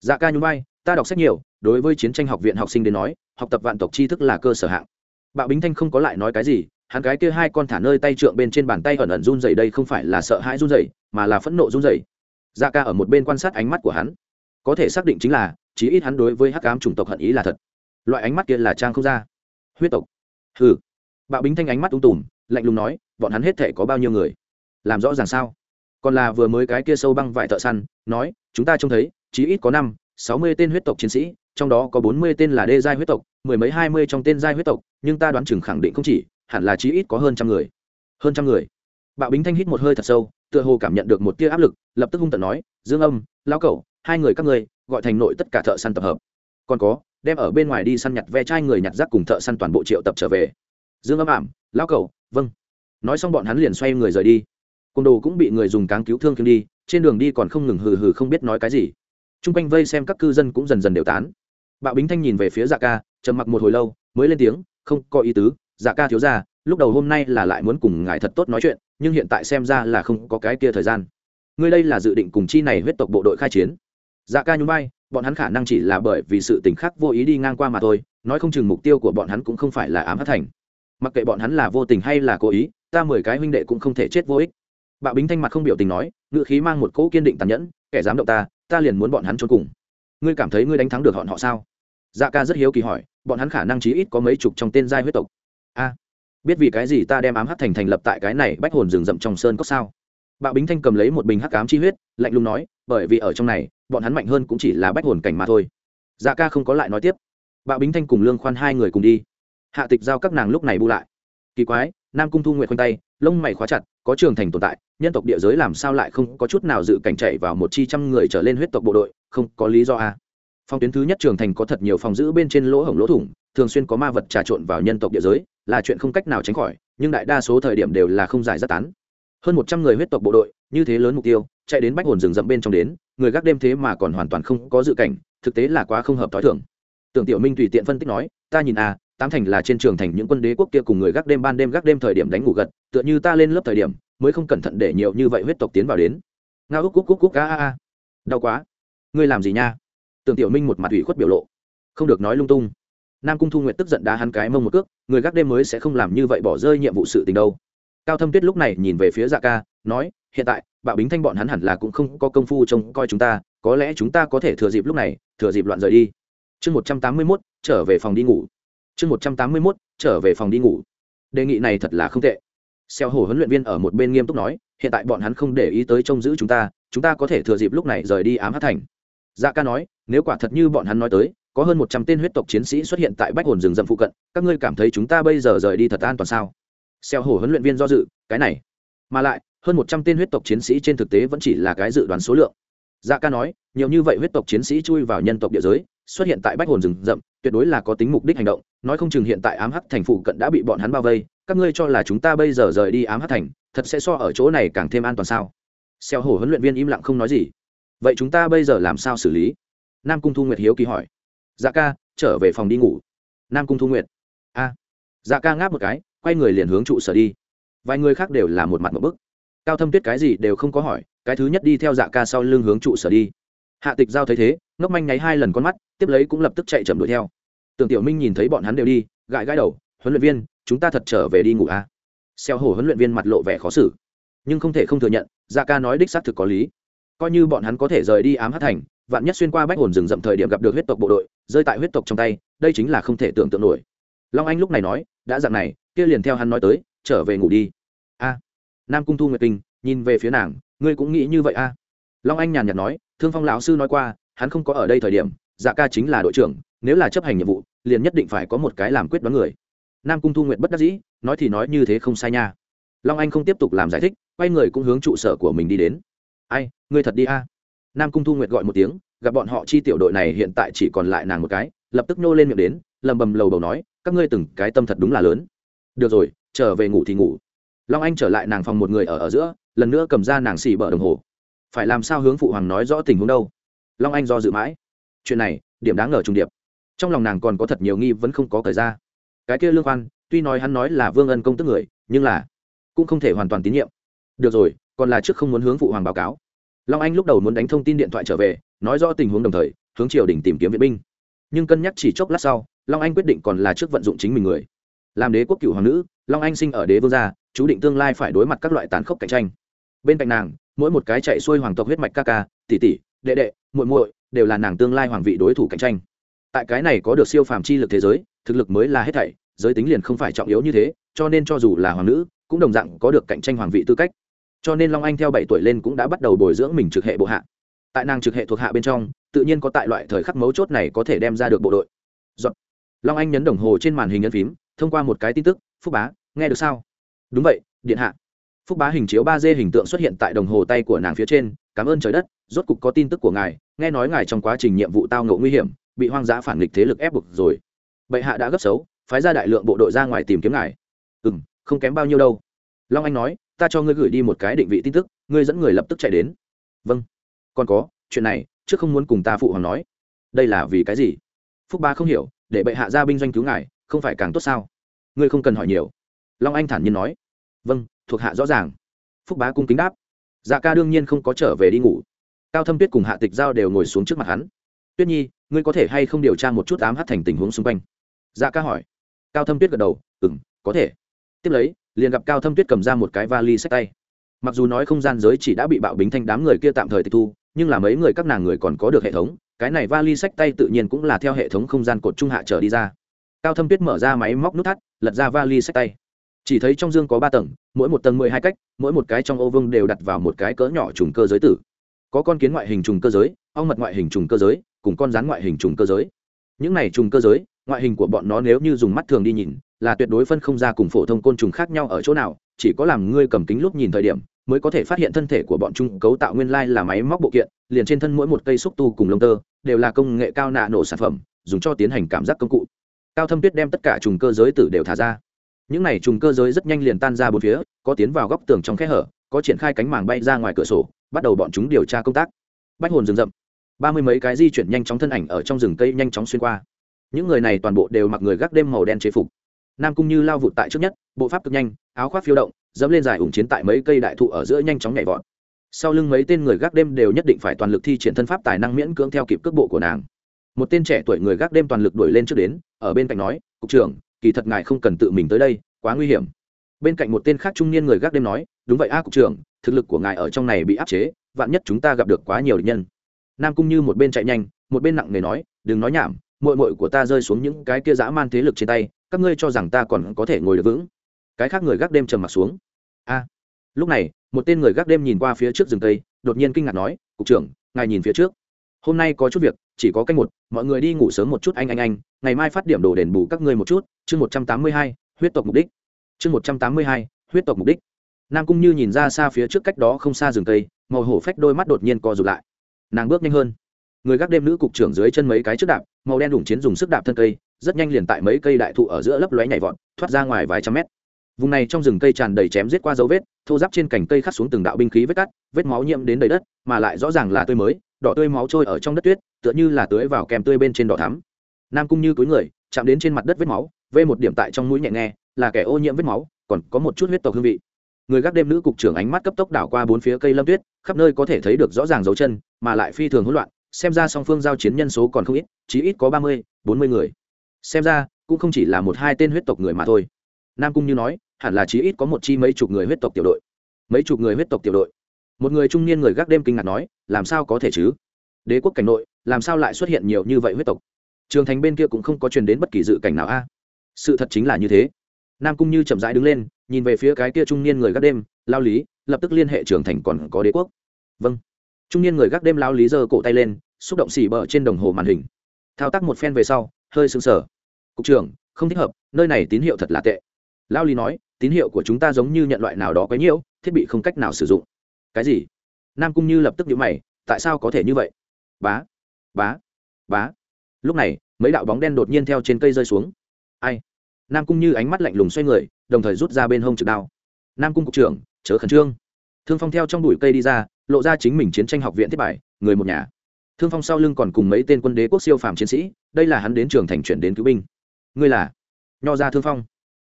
Dạ ca nhún vai, ta đọc sách nhiều, đối với chiến tranh học viện học sinh đến nói, học tập vạn tộc tri thức là cơ sở hạng. Bạo bính thanh không có lại nói cái gì hắn cái kia hai con thả nơi tay trượng bên trên bàn tay ẩn ẩn run rẩy đây không phải là sợ hãi run rẩy, mà là phẫn nộ run rẩy. Dạ ca ở một bên quan sát ánh mắt của hắn. Có thể xác định chính là, chí ít hắn đối với hắc ám chủng tộc hận ý là thật. Loại ánh mắt kia là trang không ra. Huyết tộc. Hừ. Bạo bính thanh ánh mắt ung tùm, lạnh lùng nói, bọn hắn hết thể có bao nhiêu người? Làm rõ ràng sao? Còn là vừa mới cái kia sâu băng vải thợ săn, nói, chúng ta trông thấy, chí ít có năm, sáu mươi tên huyết tộc chiến sĩ, trong đó có bốn mươi tên là đê giai huyết tộc, mười mấy hai mươi trong tên giai huyết tộc, nhưng ta đoán chừng khẳng định không chỉ hẳn là chí ít có hơn trăm người. Hơn trăm người? Bạo bính thanh hít một hơi thật sâu, tựa hồ cảm nhận được một tia áp lực, lập tức hung tận nói, dương âm lao cẩu, hai người các ngươi, gọi thành nội tất cả thợ săn tập hợp. Còn có, đem ở bên ngoài đi săn nhặt ve chai người nhặt rác cùng thợ săn toàn bộ triệu tập trở về. Dương âm ảm lao cẩu vâng. Nói xong bọn hắn liền xoay người rời đi. Côn đồ cũng bị người dùng cáng cứu thương kiếm đi, trên đường đi còn không ngừng hừ hừ không biết nói cái gì. T r u n g quanh vây xem các cư dân cũng dần dần đều tán. Bạo bính thanh nhìn về phía dạ ca, trầm mặc một hồi lâu, mới lên tiếng, không có ý tứ dạ ca thiếu ra lúc đầu hôm nay là lại muốn cùng ngài thật tốt nói chuyện, nhưng hiện tại xem ra là không có cái kia thời gian. Ngươi đây là dự định cùng chi này huyết tộc bộ đội khai chiến. Dạ ca nhún vai, bọn hắn khả năng chỉ là bởi vì sự tình khác vô ý đi ngang qua mà thôi, nói không chừng mục tiêu của bọn hắn cũng không phải là ám hát thành. Mặc kệ bọn hắn là vô tình hay là cố ý, ta mười cái huynh đệ cũng không thể chết vô ích. Bạo bính thanh mặt không biểu tình nói ngự khí mang một cỗ kiên định tàn nhẫn, kẻ dám động ta ta liền muốn bọn hắn trốn cùng. Ngươi cảm thấy ngươi đánh thắng được bọn họ sao? Dạ ca rất hiếu kỳ hỏi, bọn hắn khả năng chí ít có mấy chục trong tên giai huyết tộc a, biết vì cái gì ta đem ám hắc thành thành lập tại cái này bách hồn rừng rậm trong sơn cốc sao? Bạo bính thanh cầm lấy một bình hắc ám chi huyết, lạnh lùng nói, bởi vì ở trong này, bọn hắn mạnh hơn cũng chỉ là bách hồn cảnh mà thôi. Dạ ca không có lại nói tiếp. Bạo bính thanh cùng lương khoan hai người cùng đi. Hạ tịch giao các nàng lúc này bu lại. Kỳ quái, nam cung thu nguyện khoanh tay, lông mày khóa chặt, có trường thành tồn tại, nhân tộc địa giới làm sao lại không có chút nào dự cảnh chạy vào một chi trăm người trở lên huyết tộc bộ đội, không có lý do a. À. phong tuyến thứ nhất trường thành có thật nhiều phòng giữ bên trên lỗ hổng lỗ thủng thường xuyên có ma vật trà trộn vào nhân tộc địa giới, là chuyện không cách nào tránh khỏi, nhưng đại đa số thời điểm đều là không giải rất tán. Hơn một trăm người huyết tộc bộ đội, như thế lớn mục tiêu, chạy đến bách hồn rừng rậm bên trong đến, người gác đêm thế mà còn hoàn toàn không có dự cảnh, thực tế là quá không hợp t h o i thưởng tưởng tiểu minh tùy tiện phân tích nói, ta nhìn a tám thành là trên trường thành những quân đế quốc kia cùng người gác đêm ban đêm gác đêm thời điểm đánh ngủ gật, tựa như ta lên lớp thời điểm, mới không cẩn thận để nhiều như vậy huyết tộc tiến vào đến. Ngao úc cúc cúc cúc a a a. Đau quá. Ngươi làm gì nha? Tưởng tiểu minh một mặt ủy khuất biểu lộ. Không được nói lung tung nam cung thu nguyện tức giận đá hắn cái mông một cước, người gác đêm mới sẽ không làm như vậy bỏ rơi nhiệm vụ sự tình đâu. Cao thâm tuyết lúc này nhìn về phía dạ ca, nói, hiện tại, bạo bính thanh bọn hắn hẳn là cũng không có công phu trông coi chúng ta, có lẽ chúng ta có thể thừa dịp lúc này, thừa dịp loạn rời đi. Chương một trăm tám mươi mốt, trở về phòng đi ngủ. Chương một trăm tám mươi mốt, trở về phòng đi ngủ. Đề nghị này thật là không tệ. Xeo hổ huấn luyện viên ở một bên nghiêm túc nói, hiện tại bọn hắn không để ý tới trông giữ chúng ta chúng ta có thể thừa dịp lúc này rời đi ám hát thành. Dạ ca nói, nếu quả thật như bọn hắn nói tới có hơn một trăm tên huyết tộc chiến sĩ xuất hiện tại bách hồn rừng rậm phụ cận, các ngươi cảm thấy chúng ta bây giờ rời đi thật an toàn sao? Xeo hổ huấn luyện viên do dự, cái này. Mà lại, hơn một trăm tên huyết tộc chiến sĩ trên thực tế vẫn chỉ là cái dự đoán số lượng. Dạ ca nói, nhiều như vậy huyết tộc chiến sĩ chui vào nhân tộc địa giới, xuất hiện tại bách hồn rừng rậm, tuyệt đối là có tính mục đích hành động, nói không chừng hiện tại ám hắc thành phụ cận đã bị bọn hắn bao vây, các ngươi cho là chúng ta bây giờ rời đi ám hắc thành, thật sẽ so ở chỗ này càng thêm an toàn sao? Xeo hổ huấn luyện viên im lặng không nói gì. Vậy chúng ta bây giờ làm sao xử lý? Nam cung thu nguyệt hiếu kỳ hỏi dạ ca, trở về phòng đi ngủ. Nam cung thu nguyệt. A. Dạ ca ngáp một cái, quay người liền hướng trụ sở đi. Vài người khác đều là một mặt một bức. Cao thâm tuyết cái gì đều không có hỏi, cái thứ nhất đi theo dạ ca sau lưng hướng trụ sở đi. Hạ tịch giao thấy thế, ngốc manh nháy hai lần con mắt, tiếp lấy cũng lập tức chạy chậm đuổi theo. Tưởng tiểu minh nhìn thấy bọn hắn đều đi, gãi gãi đầu, huấn luyện viên, chúng ta thật trở về đi ngủ à. xeo hổ huấn luyện viên mặt lộ vẻ khó xử, nhưng không thể không thừa nhận dạ ca nói đích xác thực có lý. Coi như bọn hắn có thể rời đi ám hát thành vạn nhất xuyên qua bách hồn rừng rậm thời điểm gặp được huyết tộc bộ đội, rơi tại huyết tộc trong tay, đây chính là không thể tưởng tượng nổi. Long anh lúc này nói, đã dặn này, kia liền theo hắn nói tới, trở về ngủ đi. A. Nam cung thu nguyệt kinh, nhìn về phía nàng, ngươi cũng nghĩ như vậy a? Long anh nhàn nhạt nói, thương phong lão sư nói qua, hắn không có ở đây thời điểm dạ ca chính là đội trưởng, nếu là chấp hành nhiệm vụ, liền nhất định phải có một cái làm quyết đoán người. Nam cung thu nguyệt bất đắc dĩ, nói thì nói như thế không sai nha. Long anh không tiếp tục làm giải thích, quay người cũng hướng trụ sở của mình đi đến. Ai, ngươi thật đi a? Nam cung thu nguyệt gọi một tiếng, gặp bọn họ chi tiểu đội này hiện tại chỉ còn lại nàng một cái, lập tức nô lên miệng đến, lầm bầm lầu đầu nói, các ngươi từng cái tâm thật đúng là lớn. Được rồi, trở về ngủ thì ngủ. Long anh trở lại nàng phòng một người ở ở giữa, lần nữa cầm ra nàng xì bờ đồng hồ. Phải làm sao hướng phụ hoàng nói rõ tình huống đâu? Long anh do dự mãi. Chuyện này, điểm đáng ngờ trung điệp. Trong lòng nàng còn có thật nhiều nghi vẫn không có thời ra cái kia lương khoan tuy nói hắn nói là vương ân công tức người, nhưng là cũng không thể hoàn toàn tín nhiệm. Được rồi, còn là trước không muốn hướng phụ hoàng báo cáo long anh lúc đầu muốn đánh thông tin điện thoại trở về, nói rõ tình huống đồng thời, hướng triều đình tìm kiếm viện binh. Nhưng cân nhắc chỉ chốc lát sau, long anh quyết định còn là trước vận dụng chính mình người. Làm đế quốc cựu hoàng nữ, long anh sinh ở đế vương gia, chú định tương lai phải đối mặt các loại tàn khốc cạnh tranh. Bên cạnh nàng, mỗi một cái chạy xuôi hoàng tộc huyết mạch ca ca, tỷ tỷ, đệ đệ, muội muội, đều là nàng tương lai hoàng vị đối thủ cạnh tranh. Tại cái này có được siêu phàm chi lực thế giới, thực lực mới là hết thảy, giới tính liền không phải trọng yếu như thế, cho nên cho dù là hoàng nữ, cũng đồng dạng có được cạnh tranh hoàng vị tư cách cho nên long anh theo bảy tuổi lên cũng đã bắt đầu bồi dưỡng mình trực hệ bộ hạ tại nàng trực hệ thuộc hạ bên trong tự nhiên có tại loại thời khắc mấu chốt này có thể đem ra được bộ đội Giọt. long anh nhấn đồng hồ trên màn hình nhấn phím thông qua một cái tin tức phúc bá nghe được sao đúng vậy điện hạ phúc bá hình chiếu ba d hình tượng xuất hiện tại đồng hồ tay của nàng phía trên cảm ơn trời đất rốt cục có tin tức của ngài nghe nói ngài trong quá trình nhiệm vụ tao ngộ nguy hiểm bị hoang dã phản nghịch thế lực ép buộc rồi bệ hạ đã gấp xấu phái ra đại lượng bộ đội ra ngoài tìm kiếm ngài ừ m không kém bao nhiêu đâu long anh nói ta cho ngươi gửi đi một cái định vị tin tức, ngươi dẫn người lập tức chạy đến. Vâng. Còn có, chuyện này, trước không muốn cùng ta phụ hoàng nói. Đây là vì cái gì? Phúc ba không hiểu, để bệ hạ ra binh doanh cứu ngài, không phải càng tốt sao? Ngươi không cần hỏi nhiều. Long anh thản nhiên nói. Vâng thuộc hạ rõ ràng. Phúc bá cung kính đáp. Dạ ca đương nhiên không có trở về đi ngủ. Cao thâm tuyết cùng hạ tịch giao đều ngồi xuống trước mặt hắn. Tuyết nhi, ngươi có thể hay không điều tra một chút ám hát thành tình huống xung quanh? Dạ ca hỏi. Cao thâm tuyết gật đầu. Ừ m có thể. Tiếp lấy liền gặp cao thâm tuyết cầm ra một cái vali sách tay mặc dù nói không gian giới chỉ đã bị bạo bính thanh đám người kia tạm thời tịch thu nhưng là mấy người các nàng người còn có được hệ thống cái này vali sách tay tự nhiên cũng là theo hệ thống không gian cột trung hạ trở đi ra cao thâm tuyết mở ra máy móc nút thắt lật ra vali sách tay chỉ thấy trong dương có ba tầng mỗi một tầng mười hai cách mỗi một cái trong ô vương đều đặt vào một cái cỡ nhỏ trùng cơ giới tử có con kiến ngoại hình trùng cơ giới ong mật ngoại hình trùng cơ giới cùng con rán ngoại hình trùng cơ giới những này trùng cơ giới ngoại hình của bọn nó nếu như dùng mắt thường đi nhìn là tuyệt đối phân không ra cùng phổ thông côn trùng khác nhau ở chỗ nào, chỉ có làm ngươi cầm kính lúc nhìn thời điểm, mới có thể phát hiện thân thể của bọn chúng cấu tạo nguyên lai là máy móc bộ kiện, liền trên thân mỗi một cây xúc tu cùng lông tơ, đều là công nghệ cao nạ nổ sản phẩm, dùng cho tiến hành cảm giác công cụ. Cao thâm tuyết đem tất cả trùng cơ giới tử đều thả ra. Những này trùng cơ giới rất nhanh liền tan ra bốn phía, có tiến vào góc tường trong khe hở, có triển khai cánh màng bay ra ngoài cửa sổ, bắt đầu bọn chúng điều tra công tác. Bách hồn rừng rậm. Ba mươi mấy cái di chuyển nhanh chóng thân ảnh ở trong rừng cây nhanh chóng xuyên qua. Những người này toàn bộ đều mặc người gác đêm màu đen chế phục nam cung như lao vụt tại trước nhất, bộ pháp cực nhanh, áo khoác phiêu động, dẫm lên dài ủng chiến tại mấy cây đại thụ ở giữa nhanh chóng nhảy vọt. Sau lưng mấy tên người gác đêm đều nhất định phải toàn lực thi triển thân pháp tài năng miễn cưỡng theo kịp cước bộ của nàng. Một tên trẻ tuổi người gác đêm toàn lực đuổi lên trước đến, ở bên cạnh nói, cục trưởng, kỳ thật ngài không cần tự mình tới đây, quá nguy hiểm. Bên cạnh một tên khác trung niên người gác đêm nói, đúng vậy a, cục trưởng, thực lực của ngài ở trong này bị áp chế, vạn nhất chúng ta gặp được quá nhiều địch nhân. Nam cung như một bên chạy nhanh, một bên nặng người nói, đừng nói nhảm mội mội của ta rơi xuống những cái kia dã man thế lực trên tay các ngươi cho rằng ta còn có thể ngồi được vững. Cái khác người gác đêm trầm mặt xuống. A. Lúc này, một tên người gác đêm nhìn qua phía trước rừng tây đột nhiên kinh ngạc nói, cục trưởng, ngài nhìn phía trước. Hôm nay có chút việc, chỉ có canh một, mọi người đi ngủ sớm một chút anh anh anh, ngày mai phát điểm đồ đền bù các ngươi một chút. Chương một trăm tám mươi hai, huyết tộc mục đích. Chương một trăm tám mươi hai, huyết tộc mục đích. Nam cung như nhìn ra xa phía trước cách đó không xa rừng tây màu hổ phách đôi mắt đột nhiên co rụt lại. Nàng bước nhanh hơn. Người gác đêm nữ cục trưởng dưới chân mấy cái trước đạp màu đen đủng chiến dùng sức đạp thân cây, rất nhanh liền tại mấy cây đại thụ ở giữa lấp lóe nhảy vọt, thoát ra ngoài vài trăm mét. Vùng này trong rừng cây tràn đầy chém giết qua dấu vết, thô giáp trên cành cây khắc xuống từng đạo binh khí vết cắt, vết máu nhiễm đến đầy đất, mà lại rõ ràng là tươi mới, đỏ tươi máu trôi ở trong đất tuyết, tựa như là tưới vào kèm tươi bên trên đỏ thắm. Nam cung như túi người, chạm đến trên mặt đất vết máu, vê một điểm tại trong mũi nhẹ nghe, là kẻ ô nhiễm vết máu, còn có một chút huyết tộc hương vị. Người gác đêm nữ cục trưởng ánh mắt cấp tốc đảo qua bốn phía cây lâm tuyết, khắp nơi có thể thấy được rõ ràng dấu chân, mà lại phi thường hỗn loạn xem ra song phương giao chiến nhân số còn không ít, chí ít có ba mươi, bốn mươi người. Xem ra, cũng không chỉ là một hai tên huyết tộc người mà thôi. Nam cung như nói, hẳn là chí ít có một chi mấy chục người huyết tộc tiểu đội. Mấy chục người huyết tộc tiểu đội. Một người trung niên người gác đêm kinh ngạc nói, làm sao có thể chứ? Đế quốc cảnh nội, làm sao lại xuất hiện nhiều như vậy huyết tộc? Trường thành bên kia cũng không có truyền đến bất kỳ dự cảnh nào a. Sự thật chính là như thế. Nam cung như chậm rãi đứng lên, nhìn về phía cái kia trung niên người gác đêm, lao lý, lập tức liên hệ trường thành còn có đế quốc. Vâng trung niên người gác đêm lao lý giơ cổ tay lên, xúc động xì bờ trên đồng hồ màn hình. Thao tác một phen về sau, hơi sững sờ. Cục trưởng, không thích hợp, nơi này tín hiệu thật là tệ. Lao lý nói, tín hiệu của chúng ta giống như nhận loại nào đó quấy nhiễu, thiết bị không cách nào sử dụng. Cái gì? Nam cung như lập tức nhíu mày, tại sao có thể như vậy? Bá bá bá. Lúc này, mấy đạo bóng đen đột nhiên theo trên cây rơi xuống. Ai? Nam cung như ánh mắt lạnh lùng xoay người, đồng thời rút ra bên hông trực đao. Nam cung cục trưởng, chớ khẩn trương. Thương phong theo trong bụi cây đi ra lộ ra chính mình chiến tranh học viện thiết bài, người một nhà. Thương phong sau lưng còn cùng mấy tên quân đế quốc siêu phàm chiến sĩ, đây là hắn đến trường thành chuyển đến cứu binh. Ngươi là? Nho ra thương phong.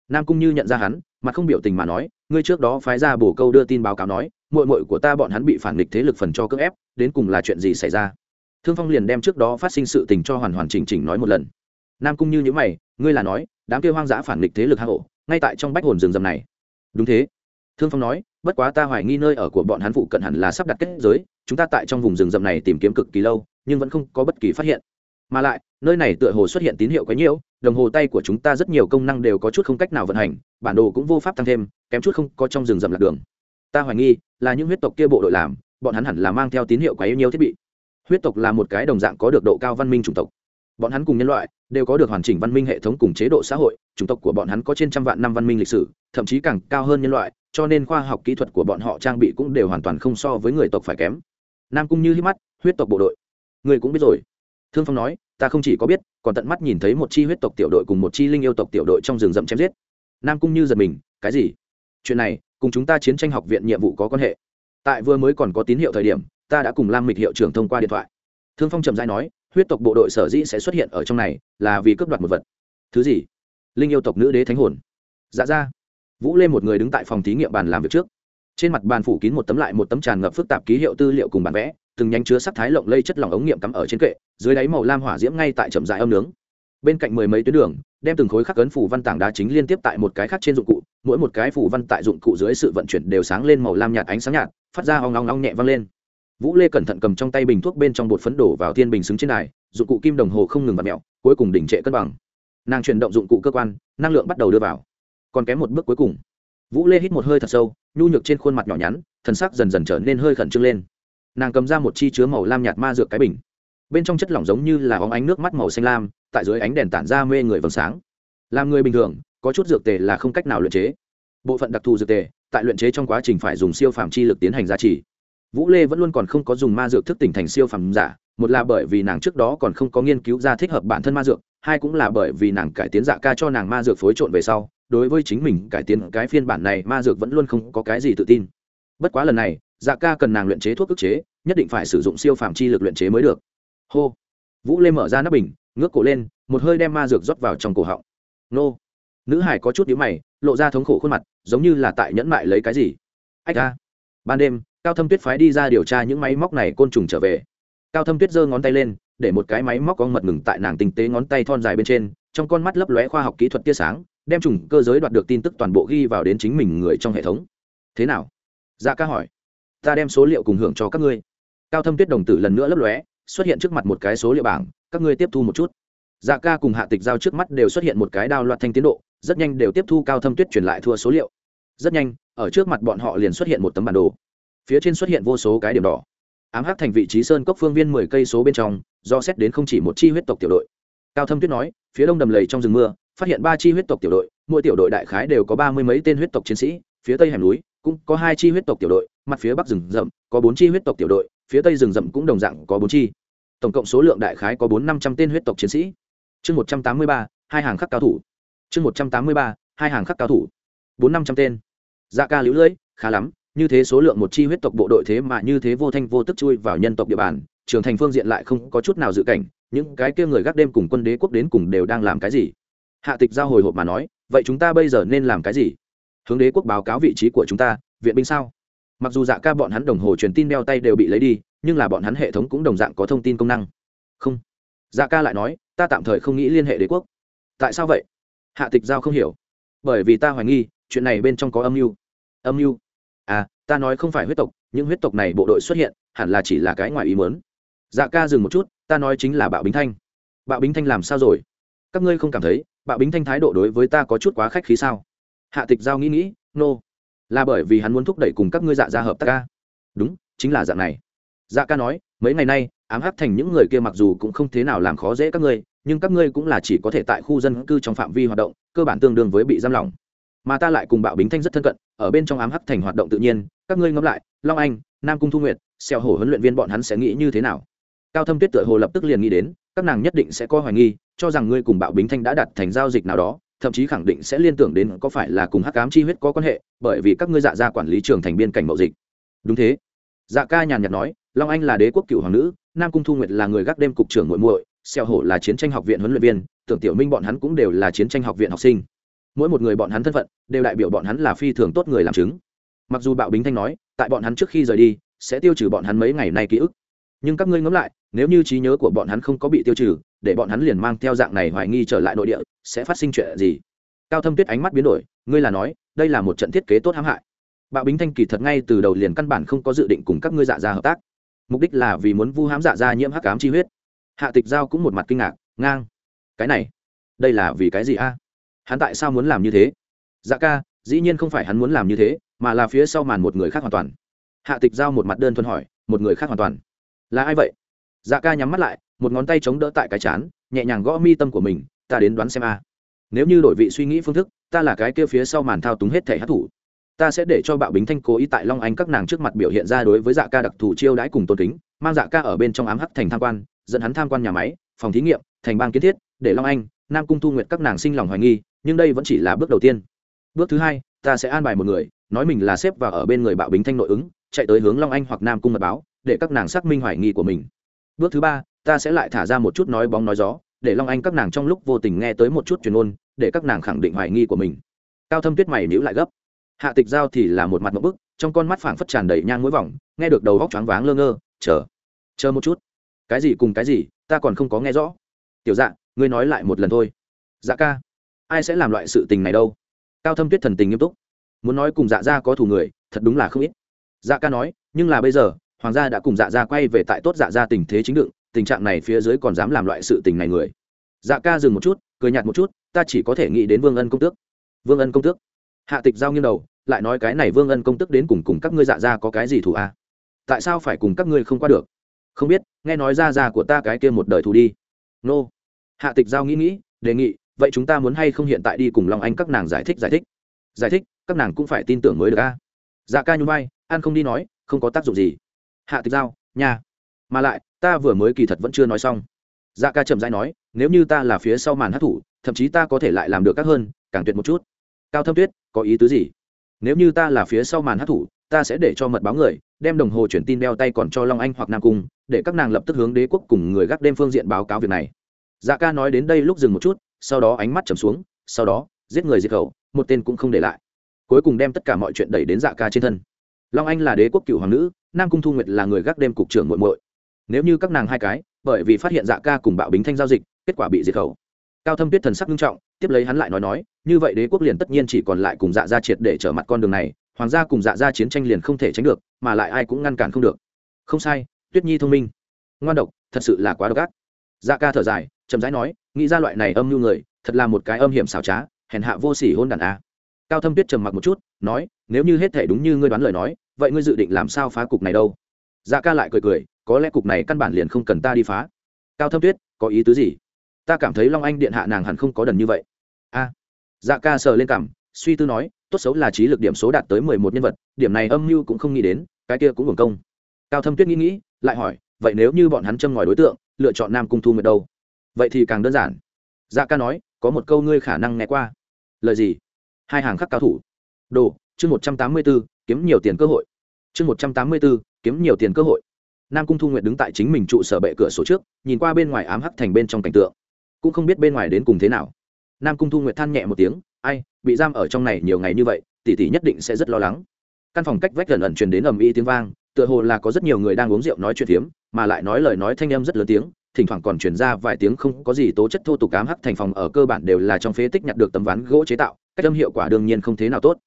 Nam cung như nhận ra hắn mà không biểu tình mà nói, ngươi trước đó phái ra bổ câu đưa tin báo cáo nói mội mội của ta bọn hắn bị phản địch thế lực phần cho cưỡng ép, đến cùng là chuyện gì xảy ra? Thương phong liền đem trước đó phát sinh sự tình cho hoàn hoàn chỉnh chỉnh nói một lần. Nam cung như những mày, ngươi là nói, đám kêu hoang dã phản địch thế lực hạ hộ ngay tại trong bách hồn rừng rầm này. Đúng thế thương phong nói, bất quá ta hoài nghi nơi ở của bọn hắn phụ cận hẳn là sắp đặt kết giới, chúng ta tại trong vùng rừng rậm này tìm kiếm cực kỳ lâu, nhưng vẫn không có bất kỳ phát hiện. Mà lại, nơi này tựa hồ xuất hiện tín hiệu quá nhiều đồng hồ tay của chúng ta rất nhiều công năng đều có chút không cách nào vận hành, bản đồ cũng vô pháp tăng thêm, kém chút không có trong rừng rậm lạc đường. Ta hoài nghi là những huyết tộc kia bộ đội làm, bọn hắn hẳn là mang theo tín hiệu quá yêu nhiều thiết bị. Huyết tộc là một cái đồng dạng có được độ cao văn minh chủng tộc. Bọn hắn cùng nhân loại đều có được hoàn chỉnh văn minh hệ thống cùng chế độ xã hội, chủng tộc của bọn hắn có trên trăm vạn năm văn minh lịch sử, thậm chí càng cao hơn nhân loại cho nên khoa học kỹ thuật của bọn họ trang bị cũng đều hoàn toàn không so với người tộc phải kém. Nam cung như hít mắt, huyết tộc bộ đội. Người cũng biết rồi. Thương phong nói, ta không chỉ có biết, còn tận mắt nhìn thấy một chi huyết tộc tiểu đội cùng một chi linh yêu tộc tiểu đội trong rừng rậm chém giết. Nam cung như giật mình, cái gì? Chuyện này, cùng chúng ta chiến tranh học viện nhiệm vụ có quan hệ. Tại vừa mới còn có tín hiệu thời điểm, ta đã cùng lam mịch hiệu trưởng thông qua điện thoại. Thương phong trầm dai nói, huyết tộc bộ đội sở dĩ sẽ xuất hiện ở trong này, là vì cướp đoạt một vật. Thứ gì? Linh yêu tộc nữ đế thánh hồn. Dạ ra vũ lê một người đứng tại phòng thí nghiệm bàn làm việc trước. Trên mặt bàn phủ kín một tấm lại một tấm tràn ngập phức tạp ký hiệu tư liệu cùng bản vẽ, từng nhánh chứa sắc thái lộng lây chất lỏng ống nghiệm cắm ở trên kệ, dưới đáy màu lam hỏa diễm ngay tại chậm dại âm nướng. Bên cạnh mười mấy tuyến đường, đem từng khối khắc ấn phủ văn tảng đá chính liên tiếp tại một cái khác trên dụng cụ, mỗi một cái phủ văn tại dụng cụ dưới sự vận chuyển đều sáng lên màu lam nhạt ánh sáng nhạt, phát ra hoang long long nhẹ vang lên. Vũ lê cẩn thận cầm trong tay bình thuốc bên trong bột phấn đổ vào thiên bình xứng trên này dụng cụ kim đồng hồ không ngừng vặt mẹo, cuối cùng đỉnh trệ cân bằng. Nàng chuyển động dụng cụ cơ quan, năng lượng bắt đầu đưa vào còn kém một bước cuối cùng. Vũ lê hít một hơi thật sâu, nhu nhược trên khuôn mặt nhỏ nhắn, thần sắc dần dần trở nên hơi khẩn trương lên. Nàng cầm ra một chi chứa màu lam nhạt ma dược cái bình. Bên trong chất lỏng giống như là óng ánh nước mắt màu xanh lam, tại dưới ánh đèn tản ra mê người vầng sáng. Làm người bình thường, có chút dược tề là không cách nào luyện chế. Bộ phận đặc thù dược tề, tại luyện chế trong quá trình phải dùng siêu phàm chi lực tiến hành gia trì. Vũ lê vẫn luôn còn không có dùng ma dược thức tỉnh thành siêu phàm giả, một là bởi vì nàng trước đó còn không có nghiên cứu ra thích hợp bản thân ma dược, hai cũng là bởi vì nàng cải tiến dạ ca cho nàng ma dược phối trộn về sau đối với chính mình cải tiến cái phiên bản này, ma dược vẫn luôn không có cái gì tự tin. Bất quá lần này dạ ca cần nàng luyện chế thuốc ức chế, nhất định phải sử dụng siêu phạm chi lực luyện chế mới được. Hô. Vũ lê mở ra nắp bình, ngước cổ lên, một hơi đem ma dược rót vào trong cổ họng. Nô. Nữ hải có chút nhíu mày, lộ ra thống khổ khuôn mặt, giống như là tại nhẫn mại lấy cái gì. Ách ca ban đêm, cao thâm tuyết phái đi ra điều tra những máy móc này côn trùng trở về. Cao thâm tuyết giơ ngón tay lên để một cái máy móc có mật ngừng tại nàng tinh tế ngón tay thon dài bên trên, trong con mắt lấp lóe khoa học kỹ thuật tia sáng, đem trùng cơ giới đoạt được tin tức toàn bộ ghi vào đến chính mình người trong hệ thống. Thế nào? Dạ ca hỏi. Ta đem số liệu cùng hưởng cho các ngươi. Cao thâm tuyết đồng tử lần nữa lấp lóe, xuất hiện trước mặt một cái số liệu bảng, các ngươi tiếp thu một chút. Dạ ca cùng hạ tịch giao trước mắt đều xuất hiện một cái đao loạt thanh tiến độ, rất nhanh đều tiếp thu cao thâm tuyết truyền lại thua số liệu. Rất nhanh, ở trước mặt bọn họ liền xuất hiện một tấm bản đồ. Phía trên xuất hiện vô số cái điểm đỏ ám hắc thành vị trí sơn cốc phương viên mười cây số bên trong, do xét đến không chỉ một chi huyết tộc tiểu đội. Cao thâm tuyết nói, phía đông đầm lầy trong rừng mưa, phát hiện ba chi huyết tộc tiểu đội, mỗi tiểu đội đại khái đều có ba mươi mấy tên huyết tộc chiến sĩ, phía tây hẻm núi cũng có hai chi huyết tộc tiểu đội, mặt phía bắc rừng rậm có bốn chi huyết tộc tiểu đội, phía tây rừng rậm cũng đồng dạng có bốn chi. Tổng cộng số lượng đại khái có bốn năm trăm tên huyết tộc chiến sĩ. Chương một trăm tám mươi ba, hai hàng khắc cao thủ. Chương một trăm tám mươi ba, hai hàng khắc cao thủ. Bốn năm trăm tên. Dạ ca lũ lưỡi, khá lắm như thế số lượng một chi huyết tộc bộ đội thế mà như thế vô thanh vô tức chui vào nhân tộc địa bàn, trường thành phương diện lại không có chút nào dự cảnh, những cái kia người gác đêm cùng quân đế quốc đến cùng đều đang làm cái gì? Hạ tịch giao hồi hộp mà nói, vậy chúng ta bây giờ nên làm cái gì? Hướng đế quốc báo cáo vị trí của chúng ta, viện binh sao? Mặc dù dạ ca bọn hắn đồng hồ truyền tin đeo tay đều bị lấy đi, nhưng là bọn hắn hệ thống cũng đồng dạng có thông tin công năng. Không. Dạ ca lại nói, ta tạm thời không nghĩ liên hệ đế quốc. Tại sao vậy? Hạ tịch giao không hiểu. Bởi vì ta hoài nghi, chuyện này bên trong có âm mưu. Âm mưu? Ta nói không phải huyết tộc, những huyết tộc này bộ đội xuất hiện, hẳn là chỉ là cái ngoài ý mớn dạ ca dừng một chút, ta nói chính là bạo bính thanh. Bạo bính thanh làm sao rồi? Các ngươi không cảm thấy, bạo bính thanh thái độ đối với ta có chút quá khách khí sao? Hạ tịch giao nghĩ nghĩ, nô、no. là bởi vì hắn muốn thúc đẩy cùng các ngươi dạ ra hợp tác ca đúng, chính là dạng này. Dạ ca nói, mấy ngày nay, ám hắc thành những người kia mặc dù cũng không thế nào làm khó dễ các ngươi, nhưng các ngươi cũng là chỉ có thể tại khu dân cư trong phạm vi hoạt động, cơ bản tương đương với bị giam lỏng. Mà ta lại cùng bạo bính thanh rất thân cận ở bên trong ám hắc thành hoạt động tự nhiên, các ngươi ngẫm lại, long anh, nam cung thu nguyệt xeo hổ huấn luyện viên bọn hắn sẽ nghĩ như thế nào? Cao thâm tuyết tựa hồ lập tức liền nghĩ đến, các nàng nhất định sẽ có hoài nghi, cho rằng ngươi cùng bạo bính thanh đã đặt thành giao dịch nào đó, thậm chí khẳng định sẽ liên tưởng đến có phải là cùng hắc cám chi huyết có quan hệ, bởi vì các ngươi dạ ra quản lý trường thành biên cảnh mậu dịch. Đúng thế. Dạ ca nhàn nhạt nói, long anh là đế quốc cựu hoàng nữ, nam cung thu nguyệt là người gác đêm cục trưởng muội muội xeo hổ là chiến tranh học viện huấn luyện viên, tưởng tiểu minh bọn hắn cũng đều là chiến tranh học viện học sinh mỗi một người bọn hắn thân phận đều đại biểu bọn hắn là phi thường tốt người làm chứng. Mặc dù bạo bính thanh nói, tại bọn hắn trước khi rời đi, sẽ tiêu trừ bọn hắn mấy ngày nay ký ức. Nhưng các ngươi ngẫm lại, nếu như trí nhớ của bọn hắn không có bị tiêu trừ, để bọn hắn liền mang theo dạng này hoài nghi trở lại nội địa, sẽ phát sinh chuyện gì? Cao thâm tuyết ánh mắt biến đổi, ngươi là nói, đây là một trận thiết kế tốt hãm hại. Bạo bính thanh kỳ thật ngay từ đầu liền căn bản không có dự định cùng các ngươi dạ ra hợp tác. Mục đích là vì muốn vu hãm dạ ra nhiễm hắc cám chi huyết. Hạ tịch giao cũng một mặt kinh ngạc, ngang. Cái này, đây là vì cái gì a? Hắn tại sao muốn làm như thế? Dạ ca, dĩ nhiên không phải hắn muốn làm như thế, mà là phía sau màn một người khác hoàn toàn. Hạ tịch giao một mặt đơn thuần hỏi, một người khác hoàn toàn? Là ai vậy? Dạ ca nhắm mắt lại, một ngón tay chống đỡ tại cái chán, nhẹ nhàng gõ mi tâm của mình, ta đến đoán xem a. Nếu như đổi vị suy nghĩ phương thức, ta là cái kia phía sau màn thao túng hết thể hát thủ ta sẽ để cho bạo bính thanh cố ý tại long anh các nàng trước mặt biểu hiện ra đối với dạ ca đặc thù chiêu đãi cùng tôn kính, mang dạ ca ở bên trong ám hắc thành tham quan, dẫn hắn tham quan nhà máy, phòng thí nghiệm, thành bang kiến thiết, để long anh nam cung thu nguyện các nàng sinh lòng hoài nghi, nhưng đây vẫn chỉ là bước đầu tiên. Bước thứ hai, ta sẽ an bài một người, nói mình là xếp và ở bên người bạo bính thanh nội ứng, chạy tới hướng long anh hoặc nam cung mật báo, để các nàng xác minh hoài nghi của mình. Bước thứ ba, ta sẽ lại thả ra một chút nói bóng nói gió, để long anh các nàng trong lúc vô tình nghe tới một chút truyền ôn, để các nàng khẳng định hoài nghi của mình. Cao thâm tuyết mày níu lại gấp. Hạ tịch giao thì là một mặt một bức, trong con mắt phảng phất tràn đầy nhang mũi vòng, nghe được đầu góc choáng váng lơ ngơ, chờ chờ một chút. Cái gì cùng cái gì, ta còn không có nghe rõ. Tiểu dạ ngươi nói lại một lần thôi. Dạ ca, ai sẽ làm loại sự tình này đâu? Cao thâm tuyết thần tình nghiêm túc. Muốn nói cùng dạ gia có thủ người, thật đúng là không ít. Dạ ca nói, nhưng là bây giờ, hoàng gia đã cùng dạ gia quay về tại tốt dạ gia tình thế chính đựng, tình trạng này phía dưới còn dám làm loại sự tình này người. Dạ ca dừng một chút, cười nhạt một chút, ta chỉ có thể nghĩ đến vương ân công tước. Vương ân công tước. Hạ tịch giao nghiêng đầu, lại nói cái này vương ân công tước đến cùng cùng các ngươi dạ gia có cái gì thủ a à? tại sao phải cùng các ngươi không qua được? Không biết, nghe nói ra ra của ta cái kia một đời thù đi. Nô hạ tịch giao nghĩ nghĩ, đề nghị, vậy chúng ta muốn hay không hiện tại đi cùng long anh các nàng giải thích giải thích? Giải thích, các nàng cũng phải tin tưởng mới được a. Dạ ca nhún vai an không đi nói, không có tác dụng gì. Hạ tịch giao nhà mà lại, ta vừa mới kỳ thật vẫn chưa nói xong. Dạ ca chậm rãi nói, nếu như ta là phía sau màn hát thủ, thậm chí ta có thể lại làm được các hơn, càng tuyệt một chút. Cao thâm tuyết, có ý tứ gì? Nếu như ta là phía sau màn hát thủ, ta sẽ để cho mật báo người, đem đồng hồ chuyển tin đeo tay còn cho long anh hoặc nam cung, để các nàng lập tức hướng đế quốc cùng người gác đêm phương diện báo cáo việc này dạ ca nói đến đây lúc dừng một chút, sau đó ánh mắt trầm xuống, sau đó, giết người diệt khẩu, một tên cũng không để lại. Cuối cùng đem tất cả mọi chuyện đẩy đến dạ ca trên thân. Long anh là đế quốc cựu hoàng nữ, nam cung thu nguyệt là người gác đêm cục trưởng muộn muội. Nếu như các nàng hai cái, bởi vì phát hiện dạ ca cùng bạo bính thanh giao dịch, kết quả bị diệt khẩu. Cao thâm tuyết thần sắc nghiêm trọng, tiếp lấy hắn lại nói nói, như vậy đế quốc liền tất nhiên chỉ còn lại cùng dạ gia triệt để trở mặt con đường này, hoàng gia cùng dạ gia chiến tranh liền không thể tránh được, mà lại ai cũng ngăn cản không được. Không sai, tuyết nhi thông minh. Ngoan độc, thật sự là quá độc ác. Dạ ca thở dài chậm rãi nói, nghĩ ra loại này âm mưu người, thật là một cái âm hiểm xảo trá, hèn hạ vô sỉ hôn đàn a. Cao thâm tuyết trầm mặc một chút, nói, nếu như hết thể đúng như ngươi đoán lời nói, vậy ngươi dự định làm sao phá cục này đâu? Dạ ca lại cười cười, có lẽ cục này căn bản liền không cần ta đi phá. Cao thâm tuyết, có ý tứ gì? Ta cảm thấy long anh điện hạ nàng hẳn không có đần như vậy. A. Dạ ca sờ lên cảm suy tư nói, tốt xấu là trí lực điểm số đạt tới mười một nhân vật, điểm này âm mưu cũng không nghĩ đến, cái kia cũng hưởng công. Cao thâm tuyết nghĩ nghĩ, lại hỏi, vậy nếu như bọn hắn châm ngòi đối tượng, lựa chọn nam cung thu nguyệt đâu? Vậy thì càng đơn giản. Dạ ca nói, có một câu ngươi khả năng nghe qua. Lời gì? Hai hàng khắc cao thủ. Đồ, chương một trăm tám mươi b ố kiếm nhiều tiền cơ hội. Chương một trăm tám mươi b ố kiếm nhiều tiền cơ hội. Nam cung thu nguyện đứng tại chính mình trụ sở bệ cửa sổ trước, nhìn qua bên ngoài ám hắc thành bên trong cảnh tượng. Cũng không biết bên ngoài đến cùng thế nào. Nam cung thu nguyện than nhẹ một tiếng, ai, bị giam ở trong này nhiều ngày như vậy, tỷ tỷ nhất định sẽ rất lo lắng. Căn phòng cách vách gần ẩn truyền đến ầm ĩ tiếng vang, tựa hồ là có rất nhiều người đang uống rượu nói chuyện phiếm, mà lại nói lời nói thanh em rất lớn tiếng thỉnh thoảng còn truyền ra vài tiếng không có gì tố chất thô tục ám hắc thành phòng ở cơ bản đều là trong phế tích nhặt được tấm ván gỗ chế tạo, cách âm hiệu quả đương nhiên không thế nào tốt.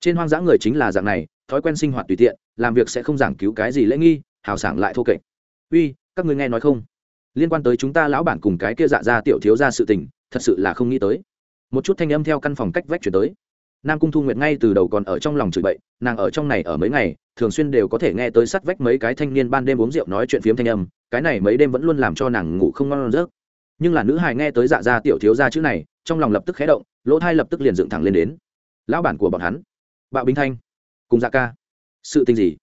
Trên hoang dã người chính là dạng này, thói quen sinh hoạt tùy tiện, làm việc sẽ không giảng cứu cái gì lễ nghi, hào sảng lại thô kệch. Uy, các ngươi nghe nói không? Liên quan tới chúng ta lão bản cùng cái kia dạ ra tiểu thiếu ra sự tình, thật sự là không nghĩ tới. Một chút thanh âm theo căn phòng cách vách chuyển tới nam cung thu nguyệt ngay từ đầu còn ở trong lòng chửi bậy, nàng ở trong này ở mấy ngày, thường xuyên đều có thể nghe tới sắt vách mấy cái thanh niên ban đêm uống rượu nói chuyện phiếm thanh âm, cái này mấy đêm vẫn luôn làm cho nàng ngủ không ngon rớt nhưng là nữ hài nghe tới dạ ra tiểu thiếu ra chữ này, trong lòng lập tức khé động, lỗ thai lập tức liền dựng thẳng lên đến. Lão bản của bọn hắn, bạo binh thanh, cùng dạ ca. Sự tình gì?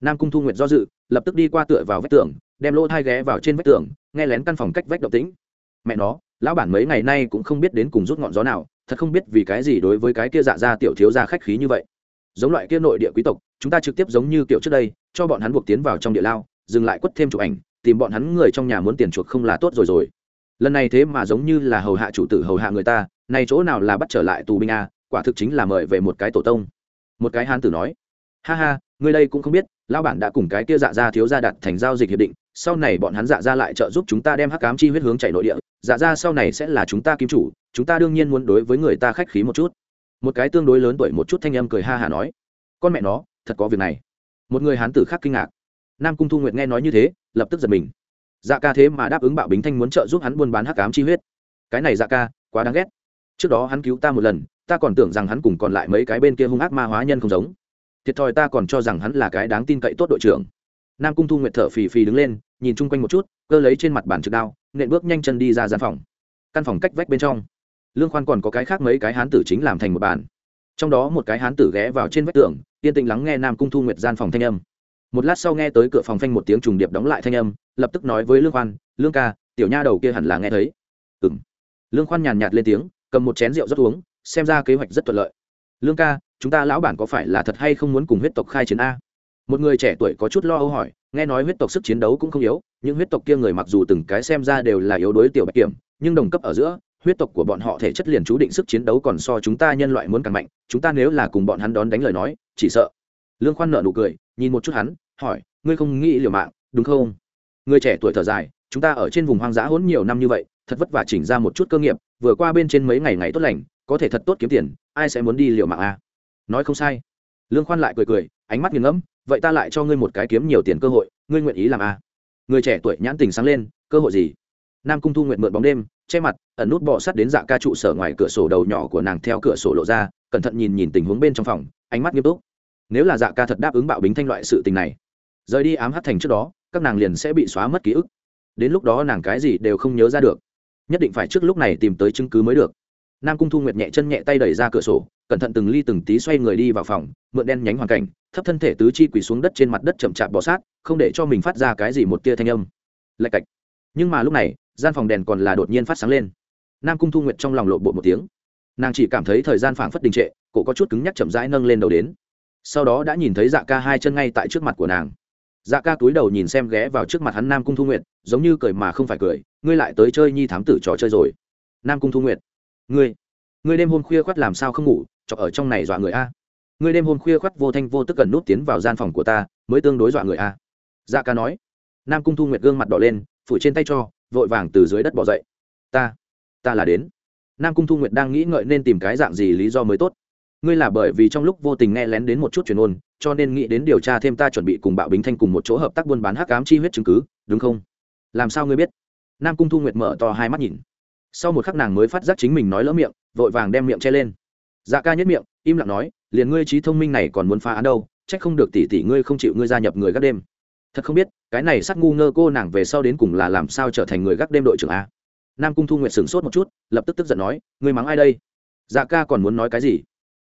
Nam cung thu nguyệt do dự, lập tức đi qua tựa vào vách tường, đem lỗ thai ghé vào trên vách tường, nghe lén căn phòng cách vách động tĩnh. Mẹ nó, lão bản mấy ngày nay cũng không biết đến cùng rút ngọn gió nào thật không biết vì cái gì đối với cái kia dạ ra tiểu thiếu gia khách khí như vậy. Giống loại kia nội địa quý tộc, chúng ta trực tiếp giống như kiểu trước đây, cho bọn hắn buộc tiến vào trong địa lao, dừng lại quất thêm chụp ảnh, tìm bọn hắn người trong nhà muốn tiền chuộc không là tốt rồi rồi. Lần này thế mà giống như là hầu hạ chủ tử hầu hạ người ta này chỗ nào là bắt trở lại tù binh a, quả thực chính là mời về một cái tổ tông. Một cái hán tử nói, ha ha người đây cũng không biết lão bản đã cùng cái kia dạ ra thiếu gia đặt thành giao dịch hiệp định, sau này bọn hắn dạ ra lại trợ giúp chúng ta đem hắc cám chi huyết hướng chạy nội địa dạ ra sau này sẽ là chúng ta kim chủ, chúng ta đương nhiên muốn đối với người ta khách khí một chút. Một cái tương đối lớn tuổi một chút thanh âm cười ha hả nói. Con mẹ nó, thật có việc này. Một người hán tử khác kinh ngạc. Nam cung thu nguyệt nghe nói như thế, lập tức giật mình. Dạ ca thế mà đáp ứng bạo bính thanh muốn trợ giúp hắn buôn bán hắc cám chi huyết. Cái này dạ ca, quá đáng ghét. Trước đó hắn cứu ta một lần, ta còn tưởng rằng hắn cùng còn lại mấy cái bên kia hung ác ma hóa nhân không giống thiệt thòi ta còn cho rằng hắn là cái đáng tin cậy tốt đội trưởng. Nam cung thu nguyệt thở phì phì đứng lên, nhìn chung quanh một chút, cơ lấy trên mặt bàn trực đao, nện bước nhanh chân đi ra gian phòng. Căn phòng cách vách bên trong, lương khoan còn có cái khác mấy cái hán tử chính làm thành một bàn. Trong đó một cái hán tử ghé vào trên vách tường, yên tĩnh lắng nghe nam cung thu nguyệt gian phòng thanh âm. Một lát sau nghe tới cửa phòng phanh một tiếng trùng điệp đóng lại thanh âm, lập tức nói với lương khoan, lương ca, tiểu nha đầu kia hẳn là nghe thấy. Ừ m lương khoan nhàn nhạt lên tiếng, cầm một chén rượu rót uống, xem ra kế hoạch rất thuận lợi. Lương ca chúng ta lão bản có phải là thật hay không muốn cùng huyết tộc khai chiến a? Một người trẻ tuổi có chút lo âu hỏi, nghe nói huyết tộc sức chiến đấu cũng không yếu nhưng huyết tộc kia người mặc dù từng cái xem ra đều là yếu đuối tiểu bạch kiểm, nhưng đồng cấp ở giữa, huyết tộc của bọn họ thể chất liền chú định sức chiến đấu còn so chúng ta nhân loại muốn càng mạnh, chúng ta nếu là cùng bọn hắn đón đánh lời nói, chỉ sợ. Lương khoan nợ nụ cười, nhìn một chút hắn, hỏi, ngươi không nghĩ liều mạng, đúng không? Người trẻ tuổi thở dài, chúng ta ở trên vùng hoang dã hỗn nhiều năm như vậy, thật vất vả chỉnh ra một chút cơ nghiệp, vừa qua bên trên mấy ngày ngày tốt lành, có thể thật tốt kiếm tiền, ai sẽ muốn đi liều mạng à? Nói không sai. Lương khoan lại cười cười, ánh mắt nghiền ngẫm, vậy ta lại cho ngươi một cái kiếm nhiều tiền cơ hội, ngươi nguyện ý làm à? người trẻ tuổi nhãn tình sáng lên, cơ hội gì? Nam cung thu nguyện mượn bóng đêm, che mặt, ẩn nút bọ sắt đến dạ ca trụ sở ngoài cửa sổ đầu nhỏ của nàng theo cửa sổ lộ ra, cẩn thận nhìn nhìn tình huống bên trong phòng, ánh mắt nghiêm túc. Nếu là dạ ca thật đáp ứng bạo bính thanh loại sự tình này, rời đi ám hát thành trước đó, các nàng liền sẽ bị xóa mất ký ức. Đến lúc đó nàng cái gì đều không nhớ ra được, nhất định phải trước lúc này tìm tới chứng cứ mới được nam cung thu nguyệt nhẹ chân nhẹ tay đẩy ra cửa sổ, cẩn thận từng ly từng tí xoay người đi vào phòng, mượn đen nhánh hoàn cảnh, thấp thân thể tứ chi quỳ xuống đất trên mặt đất chậm chạp bỏ sát, không để cho mình phát ra cái gì một tia thanh âm. Lạch cạch. Nhưng mà lúc này, gian phòng đèn còn là đột nhiên phát sáng lên. Nam cung thu nguyệt trong lòng lộ bộ một tiếng. Nàng chỉ cảm thấy thời gian phảng phất đình trệ, cổ có chút cứng nhắc chậm rãi nâng lên đầu đến. Sau đó đã nhìn thấy dạ ca hai chân ngay tại trước mặt của nàng. Dạ ca túi đầu nhìn xem ghé vào trước mặt hắn nam cung thu nguyệt, giống như cười mà không phải cười, ngươi lại tới chơi nhi thám tử trò chơi rồi. Nam cung thu nguyệt ngươi ngươi đêm hôm khuya khoắt làm sao không ngủ, chọc ở trong này dọa người a. Ngươi đêm hôm khuya khoắt vô thanh vô tức gần nút tiến vào gian phòng của ta, mới tương đối dọa người a. Dạ ca nói. Nam cung thu nguyệt gương mặt đỏ lên phủ trên tay cho, vội vàng từ dưới đất bỏ dậy. Ta ta là đến. Nam cung thu nguyệt đang nghĩ ngợi nên tìm cái dạng gì lý do mới tốt. Ngươi là bởi vì trong lúc vô tình nghe lén đến một chút truyền ôn, cho nên nghĩ đến điều tra thêm ta chuẩn bị cùng bạo bính thanh cùng một chỗ hợp tác buôn bán hắc ám chi huyết chứng cứ, đúng không? Làm sao ngươi biết? Nam cung thu nguyệt mở to hai mắt nhìn sau một khắc nàng mới phát giác chính mình nói lỡ miệng, vội vàng đem miệng che lên. Dạ ca nhất miệng, im lặng nói, liền ngươi trí thông minh này còn muốn phá án đâu, trách không được tỷ tỷ ngươi không chịu ngươi gia nhập người gác đêm. Thật không biết, cái này sắc ngu ngơ cô nàng về sau đến cùng là làm sao trở thành người gác đêm đội trưởng a. Nam cung thu nguyệt sửng sốt một chút, lập tức tức giận nói, ngươi mắng ai đây? Dạ ca còn muốn nói cái gì?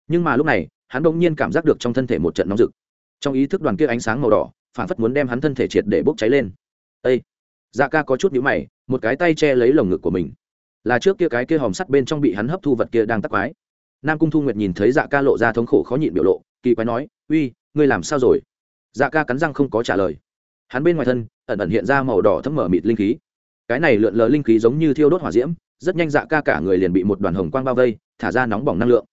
Nhưng mà lúc này, hắn bỗng nhiên cảm giác được trong thân thể một trận nóng rực. Trong ý thức đoàn kia ánh sáng màu đỏ, phản phất muốn đem hắn thân thể triệt để bốc cháy lên. Ây dạ ca có chút nhíu mày, một cái tay che lấy lồng ngực của mình là trước kia cái kia hòm sắt bên trong bị hắn hấp thu vật kia đang tắc quái. Nam cung thu nguyệt nhìn thấy dạ ca lộ ra thống khổ khó nhịn biểu lộ, kỳ quái nói, uy, ngươi làm sao rồi? Dạ ca cắn răng không có trả lời. Hắn bên ngoài thân, ẩn ẩn hiện ra màu đỏ thấm mở mịt linh khí. Cái này lượn lờ linh khí giống như thiêu đốt hỏa diễm, rất nhanh dạ ca cả người liền bị một đoàn hồng quang bao vây, thả ra nóng bỏng năng lượng.